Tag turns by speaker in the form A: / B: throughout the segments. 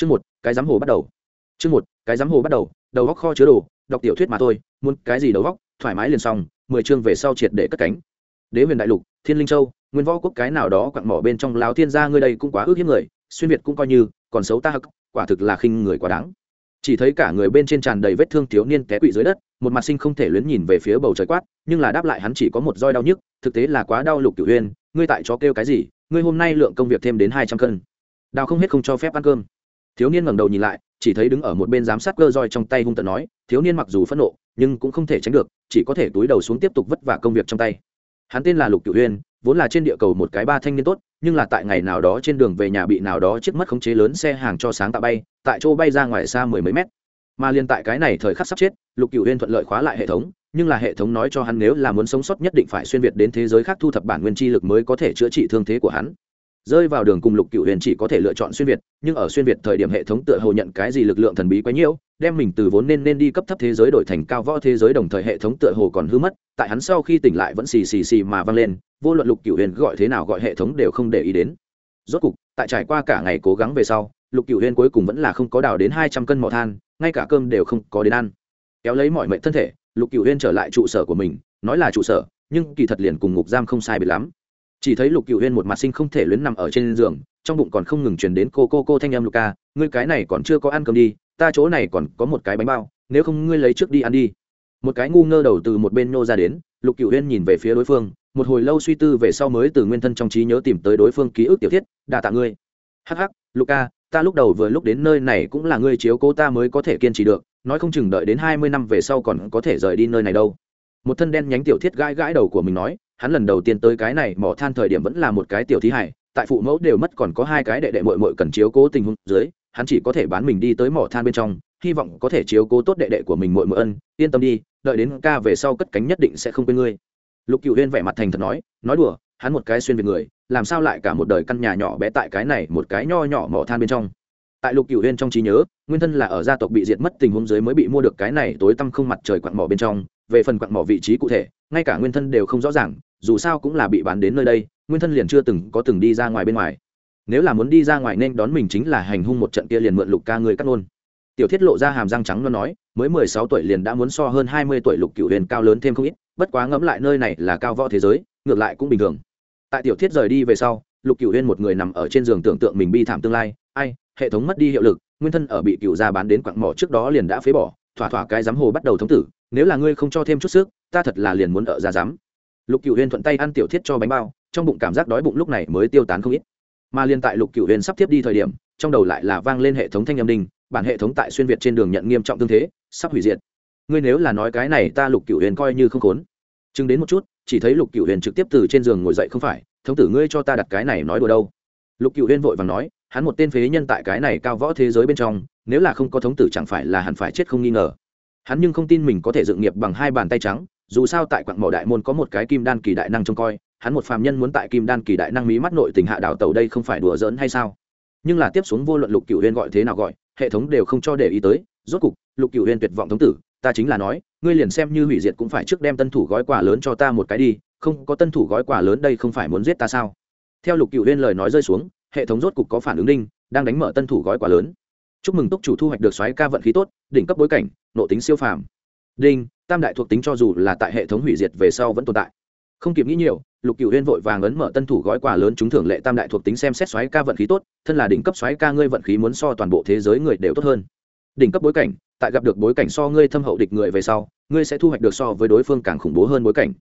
A: chương một, cái giám hồ bắt đầu. Chương một, cái giám hồ bắt đầu đầu góc kho chứa đồ, đọc tiểu thuyết mà thôi, muốn cái gì đầu góc, thoải mái liền xong, mười chương về sau triệt để cất cánh. Đế huyền đại lục, thiên linh châu, nguyên võ quốc cái nào đó quặn mỏ bên trong láo thiên gia ngươi đây cũng quá ước hiếp người, xuyên việt cũng coi như, còn xấu ta hắc, quả thực là khinh người quá đáng. Chỉ thấy cả người bên trên tràn đầy vết thương thiếu niên té quỵ dưới đất, một mặt sinh không thể luyến nhìn về phía bầu trời quát, nhưng là đáp lại hắn chỉ có một roi đau nhức, thực tế là quá đau lục cửu huyên ngươi tại chó kêu cái gì, ngươi hôm nay lượng công việc thêm đến hai trăm cân. Đào không hết không cho phép ăn cơm thiếu niên ngẩng đầu nhìn lại, chỉ thấy đứng ở một bên giám sát cơ roi trong tay hung tận nói, thiếu niên mặc dù phẫn nộ, nhưng cũng không thể tránh được, chỉ có thể túi đầu xuống tiếp tục vất vả công việc trong tay. Hắn tên là lục cựu huyên vốn là trên địa cầu một cái ba thanh niên tốt, nhưng là tại ngày nào đó trên đường về nhà bị nào đó chiếc mất khống chế lớn xe hàng cho sáng tạo bay, tại chỗ bay ra ngoài xa mười mấy mét. Mà liên tại cái này thời khắc sắp chết, lục cựu huyên thuận lợi khóa lại hệ thống, nhưng là hệ thống nói cho hắn nếu là muốn sống sót nhất định phải xuyên việt đến thế giới khác thu thập bản nguyên chi lực mới có thể chữa trị thương thế của hắn rơi vào đường cùng lục cựu huyền chỉ có thể lựa chọn xuyên việt, nhưng ở xuyên việt thời điểm hệ thống tựa hồ nhận cái gì lực lượng thần bí quá nhiễu đem mình từ vốn nên nên đi cấp thấp thế giới đổi thành cao võ thế giới đồng thời hệ thống tựa hồ còn hư mất, tại hắn sau khi tỉnh lại vẫn xì xì xì mà vang lên, vô luận lục cựu huyền gọi thế nào gọi hệ thống đều không để ý đến. Rốt cục, tại trải qua cả ngày cố gắng về sau, lục cựu huyền cuối cùng vẫn là không có đào đến hai trăm cân mỏ than, ngay cả cơm đều không có đến ăn. Kéo lấy mọi mệnh thân thể, lục cựu huyền trở lại trụ sở của mình, nói là trụ sở, nhưng kỳ thật liền cùng ngục giam không sai biệt lắm chỉ thấy lục cựu huyên một mặt sinh không thể luyến nằm ở trên giường, trong bụng còn không ngừng chuyển đến cô cô cô thanh em ca, ngươi cái này còn chưa có ăn cơm đi, ta chỗ này còn có một cái bánh bao, nếu không ngươi lấy trước đi ăn đi. Một cái ngu ngơ đầu từ một bên nô ra đến, lục cựu huyên nhìn về phía đối phương, một hồi lâu suy tư về sau mới từ nguyên thân trong trí nhớ tìm tới đối phương ký ức tiểu thiết đà tạ ngươi. Hh ca, ta lúc đầu vừa lúc đến nơi này cũng là ngươi chiếu cố ta mới có thể kiên trì được, nói không chừng đợi đến hai mươi năm về sau còn có thể rời đi nơi này đâu. Một thân đen nhánh tiểu thiết gãi gãi đầu của mình nói hắn lần đầu tiên tới cái này, mỏ than thời điểm vẫn là một cái tiểu thí hải, tại phụ mẫu đều mất còn có hai cái đệ đệ mội mội cần chiếu cố tình huống dưới, hắn chỉ có thể bán mình đi tới mỏ than bên trong, hy vọng có thể chiếu cố tốt đệ đệ của mình mội mội ân, yên tâm đi, đợi đến ca về sau cất cánh nhất định sẽ không quên ngươi. Lục cựu huyên vẻ mặt thành thật nói nói đùa, hắn một cái xuyên về người, làm sao lại cả một đời căn nhà nhỏ bé tại cái này, một cái nho nhỏ mỏ than bên trong. Tại lục cựu huyên trong trí nhớ, nguyên thân là ở gia tộc bị diệt mất tình huống dưới mới bị mua được cái này tối tăm không mặt trời quặn mỏ bên trong về phần quặng mỏ vị trí cụ thể, ngay cả nguyên thân đều không rõ ràng, dù sao cũng là bị bán đến nơi đây, nguyên thân liền chưa từng có từng đi ra ngoài bên ngoài. Nếu là muốn đi ra ngoài nên đón mình chính là hành hung một trận kia liền mượn lục ca người cắt ngôn. Tiểu thiết lộ ra hàm răng trắng nó nói, mới mười sáu tuổi liền đã muốn so hơn hai mươi tuổi lục cựu huyền cao lớn thêm không ít, bất quá ngẫm lại nơi này là cao võ thế giới, ngược lại cũng bình thường. Tại tiểu thiết rời đi về sau, lục cựu huyền một người nằm ở trên giường tưởng tượng mình bi thảm tương lai, ai, hệ thống mất đi hiệu lực, nguyên thân ở bị cựu gia bán đến quặng mỏ trước đó liền đã phế bỏ, thỏa thỏa cái giám hồ bắt đầu thống tử nếu là ngươi không cho thêm chút sức, ta thật là liền muốn ở ra dám. lục cựu Uyên thuận tay ăn tiểu thiết cho bánh bao, trong bụng cảm giác đói bụng lúc này mới tiêu tán không ít. Mà liền tại lục cựu Uyên sắp tiếp đi thời điểm, trong đầu lại là vang lên hệ thống thanh âm đình, bản hệ thống tại xuyên việt trên đường nhận nghiêm trọng tương thế, sắp hủy diệt. Ngươi nếu là nói cái này ta lục cựu huyền coi như không khốn. Chừng đến một chút, chỉ thấy lục cựu huyền trực tiếp từ trên giường ngồi dậy không phải, thống tử ngươi cho ta đặt cái này nói đùa đâu. Lục cựu huyền vội và nói, hắn một tên phế nhân tại cái này cao võ thế giới bên trong, nếu là không có thống tử chẳng phải là hẳn phải chết không nghi ngờ hắn nhưng không tin mình có thể dựng nghiệp bằng hai bàn tay trắng, dù sao tại quặng mỏ đại môn có một cái kim đan kỳ đại năng trông coi, hắn một phàm nhân muốn tại kim đan kỳ đại năng mí mắt nội tình hạ đảo tàu đây không phải đùa giỡn hay sao? Nhưng là tiếp xuống vô luận lục cựu huyên gọi thế nào gọi, hệ thống đều không cho để ý tới, rốt cục, lục cựu huyên tuyệt vọng thống tử, ta chính là nói, ngươi liền xem như hủy diệt cũng phải trước đem tân thủ gói quà lớn cho ta một cái đi, không, có tân thủ gói quà lớn đây không phải muốn giết ta sao? Theo lục cựu huyên lời nói rơi xuống, hệ thống rốt cục có phản ứng đinh, đang đánh mở tân thủ gói quà lớn chúc mừng túc chủ thu hoạch được xoáy ca vận khí tốt, đỉnh cấp bối cảnh, nộ tính siêu phàm. Đinh, tam đại thuộc tính cho dù là tại hệ thống hủy diệt về sau vẫn tồn tại. Không kịp nghĩ nhiều, lục cựu huyên vội vàng ấn mở tân thủ gói quà lớn trúng thưởng lệ tam đại thuộc tính xem xét xoáy ca vận khí tốt, thân là đỉnh cấp xoáy ca ngươi vận khí muốn so toàn bộ thế giới người đều tốt hơn. Đỉnh cấp bối cảnh, tại gặp được bối cảnh so ngươi thâm hậu địch người về sau, ngươi sẽ thu hoạch được so với đối phương càng khủng bố hơn bối cảnh.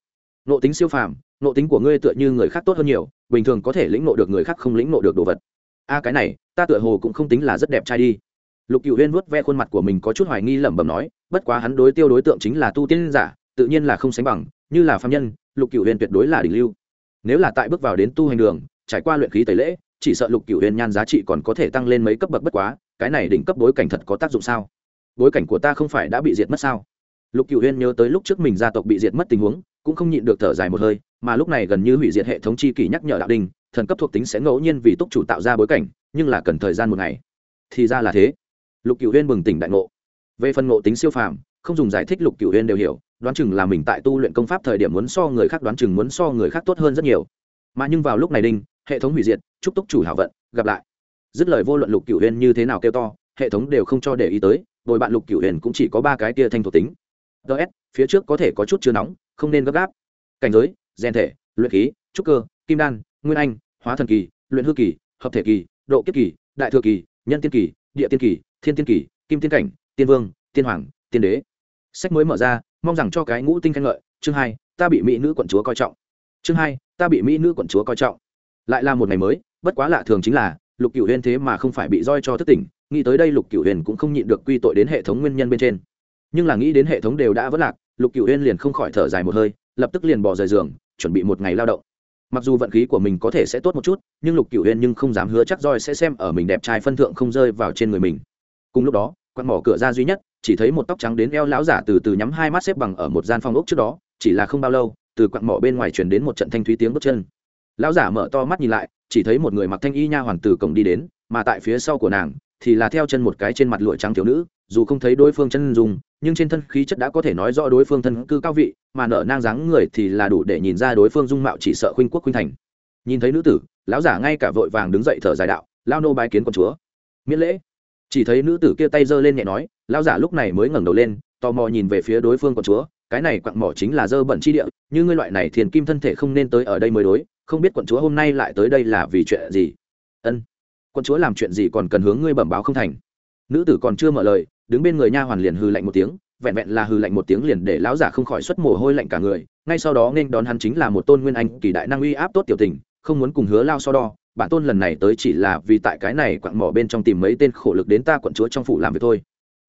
A: Nộ tính siêu phàm, nộ tính của ngươi tựa như người khác tốt hơn nhiều, bình thường có thể lĩnh nộ được người khác không lĩnh nộ được đồ vật. A, cái này, ta tựa hồ cũng không tính là rất đẹp trai đi lục cựu huyên vuốt ve khuôn mặt của mình có chút hoài nghi lẩm bẩm nói, bất quá hắn đối tiêu đối tượng chính là tu tiên giả, tự nhiên là không sánh bằng, như là phạm nhân, lục cựu huyên tuyệt đối là đỉnh lưu. Nếu là tại bước vào đến tu hành đường, trải qua luyện khí tẩy lễ, chỉ sợ lục cựu huyên nhan giá trị còn có thể tăng lên mấy cấp bậc bất quá, cái này đỉnh cấp bối cảnh thật có tác dụng sao? Bối cảnh của ta không phải đã bị diệt mất sao? Lục cựu huyên nhớ tới lúc trước mình gia tộc bị diệt mất tình huống, cũng không nhịn được thở dài một hơi, mà lúc này gần như hủy diệt hệ thống chi kỷ nhắc nhở đạo đình, thần cấp thuộc tính sẽ ngẫu nhiên vì túc chủ tạo ra bối cảnh, nhưng là cần thời gian một ngày. Thì ra là thế lục cựu huyên bừng tỉnh đại ngộ. Về phần ngộ tính siêu phàm, không dùng giải thích lục cựu huyên đều hiểu, đoán chừng là mình tại tu luyện công pháp thời điểm muốn so người khác đoán chừng muốn so người khác tốt hơn rất nhiều. Mà nhưng vào lúc này đinh, hệ thống hủy diệt, chúc túc chủ hảo vận, gặp lại. Dứt lời vô luận lục cửu Huyên như thế nào kêu to, hệ thống đều không cho để ý tới, bồi bạn lục cửu huyền cũng chỉ có ba cái tia thanh thuộc tính. Ts phía trước có thể có chút chưa nóng, không nên gấp gáp. Cảnh giới, gen thể, luyện khí, trúc cơ, kim đan, nguyên anh, hóa thần kỳ, luyện hư kỳ, hợp thể kỳ, độ kiếp kỳ, đại thừa kỳ, nhân tiên kỳ, địa tiên kỳ thiên tiên kỳ, kim tiên cảnh, tiên vương, tiên hoàng, tiên đế. Sách mới mở ra, mong rằng cho cái ngũ tinh khen ngợi. Chương hai, ta bị mỹ nữ quận chúa coi trọng. Chương hai, ta bị mỹ nữ quận chúa coi trọng. Lại là một ngày mới, bất quá lạ thường chính là, lục cửu huyền thế mà không phải bị roi cho thất tỉnh, nghĩ tới đây lục cửu huyền cũng không nhịn được quy tội đến hệ thống nguyên nhân bên trên. Nhưng là nghĩ đến hệ thống đều đã vất lạc, lục cửu huyền liền không khỏi thở dài một hơi, lập tức liền bỏ rời giường, chuẩn bị một ngày lao động. Mặc dù vận khí của mình có thể sẽ tốt một chút, nhưng lục cửu huyền nhưng không dám hứa chắc roi sẽ xem ở mình đẹp trai phân thượng không rơi vào trên người mình cùng lúc đó quặn mỏ cửa ra duy nhất, chỉ thấy một tóc trắng đến eo lão giả từ từ nhắm hai mắt xếp bằng ở một gian phòng ốc trước đó, chỉ là không bao lâu, từ quặn mỏ bên ngoài chuyển đến một trận thanh thúy tiếng bước chân. Lão giả mở to mắt nhìn lại, chỉ thấy một người mặc thanh y nha hoàn từ cổng đi đến, mà tại phía sau của nàng, thì là theo chân một cái trên mặt lụa trắng thiếu nữ, dù không thấy đối phương chân dùng nhưng trên thân khí chất đã có thể nói rõ đối phương thân cư cao vị, mà nở nang dáng người thì là đủ để nhìn ra đối phương dung mạo chỉ sợ khuynh quốc khuynh thành. Nhìn thấy nữ tử, lão giả ngay cả vội vàng đứng dậy thở dài đạo, lao nô bái kiến con chúa. Miễn lễ chỉ thấy nữ tử kia tay giơ lên nhẹ nói, lão giả lúc này mới ngẩng đầu lên, tò mò nhìn về phía đối phương của chúa, cái này quặng mỏ chính là dơ bẩn chi địa, như ngươi loại này thiền kim thân thể không nên tới ở đây mới đối, không biết quận chúa hôm nay lại tới đây là vì chuyện gì? Ân, quận chúa làm chuyện gì còn cần hướng ngươi bẩm báo không thành. Nữ tử còn chưa mở lời, đứng bên người nha hoàn liền hư lạnh một tiếng, vẹn vẹn là hư lạnh một tiếng liền để lão giả không khỏi xuất mồ hôi lạnh cả người, ngay sau đó nên đón hắn chính là một tôn nguyên anh kỳ đại năng uy áp tốt tiểu tình, không muốn cùng hứa lao so đo bản tôn lần này tới chỉ là vì tại cái này quặng mỏ bên trong tìm mấy tên khổ lực đến ta quận chúa trong phủ làm việc thôi.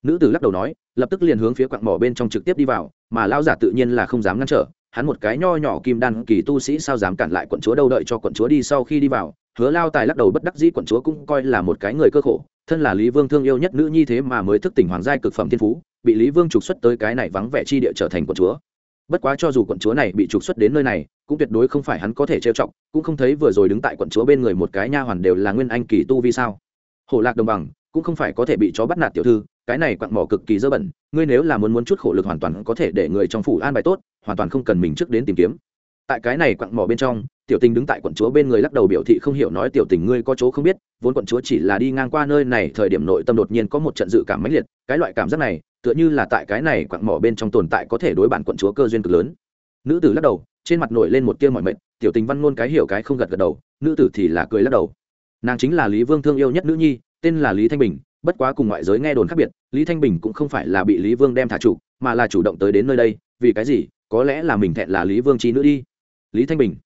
A: Nữ tử lắc đầu nói, lập tức liền hướng phía quặng mỏ bên trong trực tiếp đi vào, mà lão giả tự nhiên là không dám ngăn trở, hắn một cái nho nhỏ kim đan kỳ tu sĩ sao dám cản lại quận chúa đâu đợi cho quận chúa đi sau khi đi vào. Hứa lao tài lắc đầu bất đắc dĩ quận chúa cũng coi là một cái người cơ khổ, thân là lý vương thương yêu nhất nữ nhi thế mà mới thức tỉnh hoàng giai cực phẩm thiên phú, bị lý vương trục xuất tới cái này vắng vẻ chi địa trở thành quận chúa. Bất quá cho dù quận chúa này bị trục xuất đến nơi này cũng tuyệt đối không phải hắn có thể trêu chọc, cũng không thấy vừa rồi đứng tại quận chúa bên người một cái nha hoàn đều là nguyên anh kỳ tu vi sao? Hổ lạc đồng bằng, cũng không phải có thể bị chó bắt nạt tiểu thư, cái này quặng mỏ cực kỳ dơ bẩn, ngươi nếu là muốn muốn chút khổ lực hoàn toàn có thể để người trong phủ an bài tốt, hoàn toàn không cần mình trước đến tìm kiếm. Tại cái này quặng mỏ bên trong, tiểu tình đứng tại quận chúa bên người lắc đầu biểu thị không hiểu nói tiểu tình ngươi có chỗ không biết, vốn quận chúa chỉ là đi ngang qua nơi này, thời điểm nội tâm đột nhiên có một trận dự cảm mãnh liệt, cái loại cảm giác này, tựa như là tại cái này quặng mỏ bên trong tồn tại có thể đối bản quận chúa cơ duyên cực lớn. Nữ tử lắc đầu trên mặt nổi lên một tia mọi mệnh tiểu tình văn ngôn cái hiểu cái không gật gật đầu, nữ tử thì là cười lắc đầu. Nàng chính là lý vương thương yêu nhất nữ nhi, tên là lý thanh bình, bất quá cùng ngoại giới nghe đồn khác biệt, lý thanh bình cũng không phải là bị lý vương đem thả chủ, mà là chủ động tới đến nơi đây, vì cái gì, có lẽ là mình thẹn là lý vương trí nữ đi. Lý thanh bình,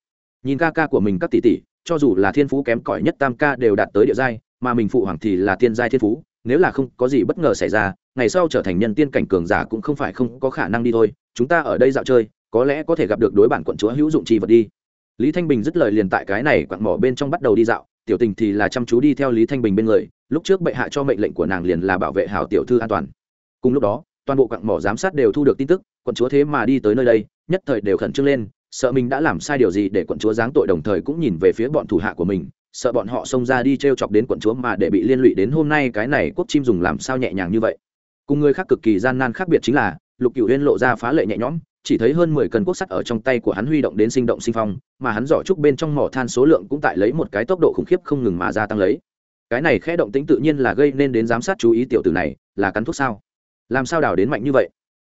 A: nhìn ca ca của mình các tỷ tỷ, cho dù là thiên phú kém cỏi nhất tam ca đều đạt tới địa giai, mà mình phụ hoàng thì là tiên giai thiên phú, nếu là không có gì bất ngờ xảy ra, ngày sau trở thành nhân tiên cảnh cường giả cũng không phải không có khả năng đi thôi, chúng ta ở đây dạo chơi có lẽ có thể gặp được đối bản quận chúa hữu dụng chi vật đi. Lý thanh bình dứt lời liền tại cái này quặn mỏ bên trong bắt đầu đi dạo, tiểu tình thì là chăm chú đi theo lý thanh bình bên người, lúc trước bệ hạ cho mệnh lệnh của nàng liền là bảo vệ hảo tiểu thư an toàn. Cùng lúc đó, toàn bộ quặng mỏ giám sát đều thu được tin tức, quận chúa thế mà đi tới nơi đây, nhất thời đều khẩn trương lên, sợ mình đã làm sai điều gì để quận chúa giáng tội đồng thời cũng nhìn về phía bọn thủ hạ của mình, sợ bọn họ xông ra đi t r e o chọc đến quận chúa mà để bị liên lụy đến hôm nay cái này quốc chim dùng làm sao nhẹ nhàng như vậy. Cùng người khác cực kỳ gian nan khác biệt chính là, lục cựu huyên lộ ra phá lệ nhẹ nhõm chỉ thấy hơn mười cân quốc sắt ở trong tay của hắn huy động đến sinh động sinh phong, mà hắn giỏ trúc bên trong mỏ than số lượng cũng tại lấy một cái tốc độ khủng khiếp không ngừng mà gia tăng lấy. Cái này khẽ động tính tự nhiên là gây nên đến giám sát chú ý tiểu tử này, là cắn thuốc sao? Làm sao đào đến mạnh như vậy?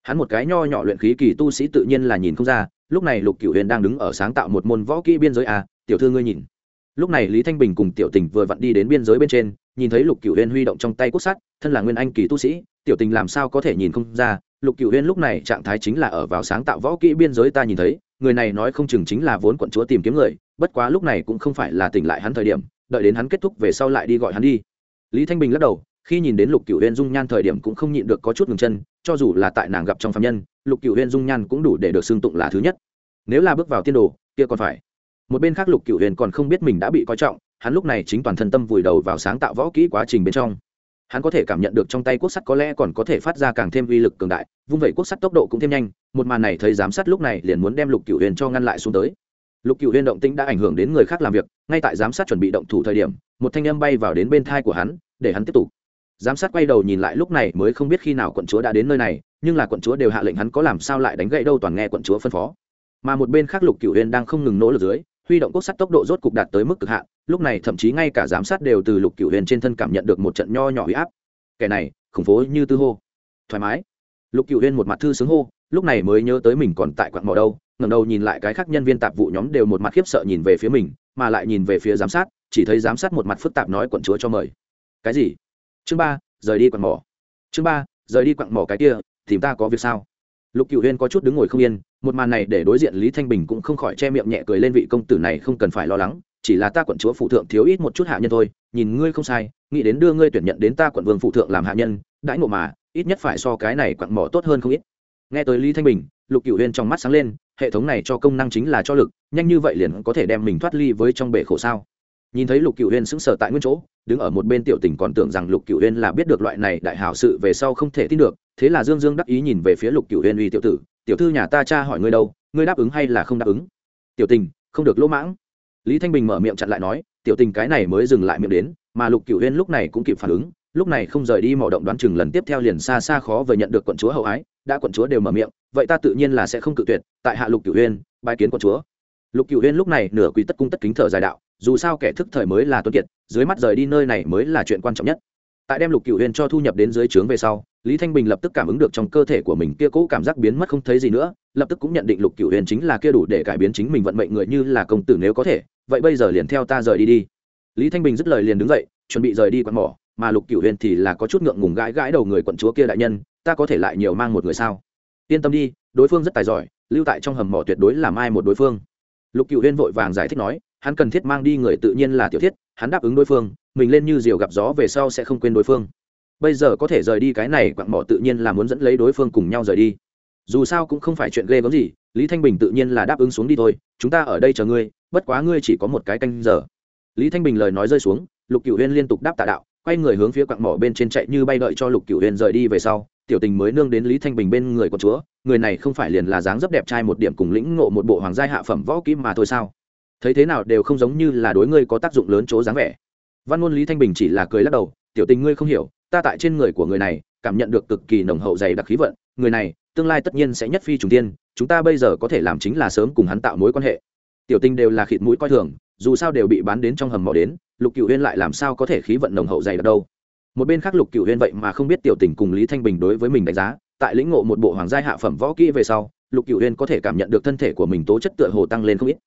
A: Hắn một cái nho nhỏ luyện khí kỳ tu sĩ tự nhiên là nhìn không ra, lúc này lục cửu huyền đang đứng ở sáng tạo một môn võ kỹ biên giới a, tiểu thư ngươi nhìn. Lúc này lý thanh bình cùng tiểu tình vừa vặn đi đến biên giới bên trên, nhìn thấy lục cửu huyền huy động trong tay cốt sắt, thân là nguyên anh kỳ tu sĩ, tiểu tình làm sao có thể nhìn không ra lục cửu huyên lúc này trạng thái chính là ở vào sáng tạo võ kỹ biên giới ta nhìn thấy, người này nói không chừng chính là vốn quận chúa tìm kiếm người, bất quá lúc này cũng không phải là tỉnh lại hắn thời điểm, đợi đến hắn kết thúc về sau lại đi gọi hắn đi. Lý thanh bình lắc đầu, khi nhìn đến lục cựu huyên dung nhan thời điểm cũng không nhịn được có chút ngừng chân, cho dù là tại nàng gặp trong phạm nhân, lục cựu huyên dung nhan cũng đủ để được xưng tụng là thứ nhất. Nếu là bước vào tiên đồ, kia còn phải. Một bên khác lục cựu huyền còn không biết mình đã bị coi trọng, hắn lúc này chính toàn thân tâm vùi đầu vào sáng tạo võ kỹ quá trình bên trong hắn có thể cảm nhận được trong tay quốc sắt có lẽ còn có thể phát ra càng thêm uy lực cường đại, vung vẩy quốc sắt tốc độ cũng thêm nhanh, một màn này thấy giám sát lúc này liền muốn đem lục cựu huyền cho ngăn lại xuống tới. Lục cựu huyền động tĩnh đã ảnh hưởng đến người khác làm việc, ngay tại giám sát chuẩn bị động thủ thời điểm, một thanh âm bay vào đến bên thai của hắn, để hắn tiếp tục. Giám sát quay đầu nhìn lại lúc này mới không biết khi nào quận chúa đã đến nơi này, nhưng là quận chúa đều hạ lệnh hắn có làm sao lại đánh gậy đâu toàn nghe quận chúa phân phó. Mà một bên khác lục cựu huyền đang không ngừng nỗ lực dưới huy động cốt sắt tốc độ rốt cục đạt tới mức cực hạn, lúc này thậm chí ngay cả giám sát đều từ lục cửu huyền trên thân cảm nhận được một trận nho nhỏ huy áp. Kẻ này, khủng phố như tư hô. Thoải mái. Lục cửu huyền một mặt thư sướng hô, lúc này mới nhớ tới mình còn tại quặng mỏ đâu, ngẩng đầu nhìn lại cái khác nhân viên tạp vụ nhóm đều một mặt khiếp sợ nhìn về phía mình, mà lại nhìn về phía giám sát, chỉ thấy giám sát một mặt phức tạp nói quận chúa cho mời. Cái gì? Chương ba, rời đi quặng mỏ. Chương ba, rời đi quặng mỏ cái kia, tìm ta có việc sao? Lục cựu huyên có chút đứng ngồi không yên, một màn này để đối diện lý thanh bình cũng không khỏi che miệng nhẹ cười lên vị công tử này không cần phải lo lắng, chỉ là ta quận chúa phụ thượng thiếu ít một chút hạ nhân thôi, nhìn ngươi không sai, nghĩ đến đưa ngươi tuyển nhận đến ta quận vương phụ thượng làm hạ nhân, đãi ngộ mà, ít nhất phải so cái này quặn mỏ tốt hơn không ít. Nghe tới lý thanh bình, lục cựu huyên trong mắt sáng lên, hệ thống này cho công năng chính là cho lực, nhanh như vậy liền có thể đem mình thoát ly với trong bể khổ sao? Nhìn thấy lục cựu huyên sững sờ tại nguyên chỗ, đứng ở một bên tiểu tình còn tưởng rằng lục cựu huyên là biết được loại này đại hảo sự về sau không thể tin được, thế là dương dương đắc ý nhìn về phía lục cựu huyên uy tiểu tử, tiểu thư nhà ta cha hỏi ngươi đâu, ngươi đáp ứng hay là không đáp ứng? Tiểu tình, không được, lỗ mãng. Lý thanh bình mở miệng chặn lại nói, tiểu tình cái này mới dừng lại miệng đến, mà lục cựu huyên lúc này cũng kịp phản ứng, lúc này không rời đi mỏ động đoán chừng lần tiếp theo liền xa xa khó về nhận được quận chúa hậu ái, đã quận chúa đều mở miệng, vậy ta tự nhiên là sẽ không cự tuyệt, tại hạ lục cựu huyên bài kiến quận chúa lục cựu huyên lúc này nửa quỳ tất cung tất kính thở dài đạo, dù sao kẻ thức thời mới là tuân kiệt, dưới mắt rời đi nơi này mới là chuyện quan trọng nhất. Tại đem lục cựu huyên cho thu nhập đến dưới trướng về sau, lý thanh bình lập tức cảm ứng được trong cơ thể của mình kia cũ cảm giác biến mất không thấy gì nữa, lập tức cũng nhận định lục cựu Huyên chính là kia đủ để cải biến chính mình vận mệnh người như là công tử nếu có thể, vậy bây giờ liền theo ta rời đi đi. Lý thanh bình dứt lời liền đứng dậy, chuẩn bị rời đi quán mỏ, mà lục cựu Huyên thì là có chút ngượng ngùng gãi gãi đầu người quận chúa kia đại nhân, ta có thể lại nhiều mang một người sao? Yên tâm đi, đối phương rất tài giỏi, lưu tại trong hầm mỏ tuyệt đối làm ai một đối phương lục cựu Huyên vội vàng giải thích nói, hắn cần thiết mang đi người tự nhiên là tiểu thiết, hắn đáp ứng đối phương, mình lên như diều gặp gió về sau sẽ không quên đối phương. Bây giờ có thể rời đi cái này, quặng mỏ tự nhiên là muốn dẫn lấy đối phương cùng nhau rời đi. Dù sao cũng không phải chuyện ghê gớm gì, lý thanh bình tự nhiên là đáp ứng xuống đi thôi, chúng ta ở đây chờ ngươi, bất quá ngươi chỉ có một cái canh giờ. Lý thanh bình lời nói rơi xuống, lục cửu huyên liên tục đáp tạ đạo, quay người hướng phía quặng mỏ bên trên chạy như bay đợi cho lục cửu huyên rời đi về sau tiểu tình mới nương đến lý thanh bình bên người của chúa, người này không phải liền là dáng dấp đẹp trai một điểm cùng lĩnh ngộ một bộ hoàng gia hạ phẩm võ kim mà thôi sao? Thấy thế nào đều không giống như là đối ngươi có tác dụng lớn chỗ dáng vẻ. Văn ngôn lý thanh bình chỉ là cười lắc đầu, tiểu tình ngươi không hiểu, ta tại trên người của người này, cảm nhận được cực kỳ nồng hậu dày đặc khí vận, người này, tương lai tất nhiên sẽ nhất phi trùng tiên, chúng ta bây giờ có thể làm chính là sớm cùng hắn tạo mối quan hệ. Tiểu tinh đều là khịt mũi coi thường, dù sao đều bị bán đến trong hầm mỏ đến, lục cựu huyên lại làm sao có thể khí vận nồng hậu dày đặc đâu? Một bên khác lục cựu huyên vậy mà không biết tiểu tình cùng lý thanh bình đối với mình đánh giá, tại lĩnh ngộ một bộ hoàng gia hạ phẩm võ kỹ về sau, lục cựu huyên có thể cảm nhận được thân thể của mình tố chất tựa hồ tăng lên không ít.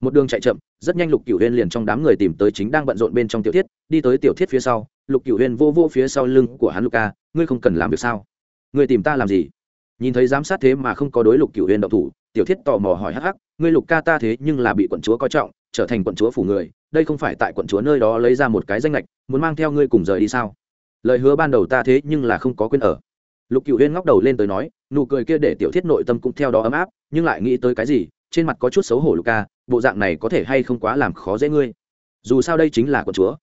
A: Một đường chạy chậm, rất nhanh lục cựu huyên liền trong đám người tìm tới chính đang bận rộn bên trong tiểu thiết đi tới tiểu thiết phía sau, lục cựu huyên vô vô phía sau lưng của hắn luka ngươi không cần làm việc sao? Ngươi tìm ta làm gì? Nhìn thấy giám sát thế mà không có đối lục cựu huyên động thủ, tiểu thiết tò mò hỏi hắc hắc, ngươi lục ca ta thế nhưng là bị quận chúa coi trọng, trở thành quận chúa phủ người, đây không phải tại quận chúa nơi đó lấy ra một cái danh lệch muốn mang theo ngươi cùng rời đi sao? Lời hứa ban đầu ta thế nhưng là không có quên ở. Lục cựu huyên ngóc đầu lên tới nói, nụ cười kia để tiểu thiết nội tâm cũng theo đó ấm áp, nhưng lại nghĩ tới cái gì, trên mặt có chút xấu hổ lục ca, bộ dạng này có thể hay không quá làm khó dễ ngươi. Dù sao đây chính là quận chúa.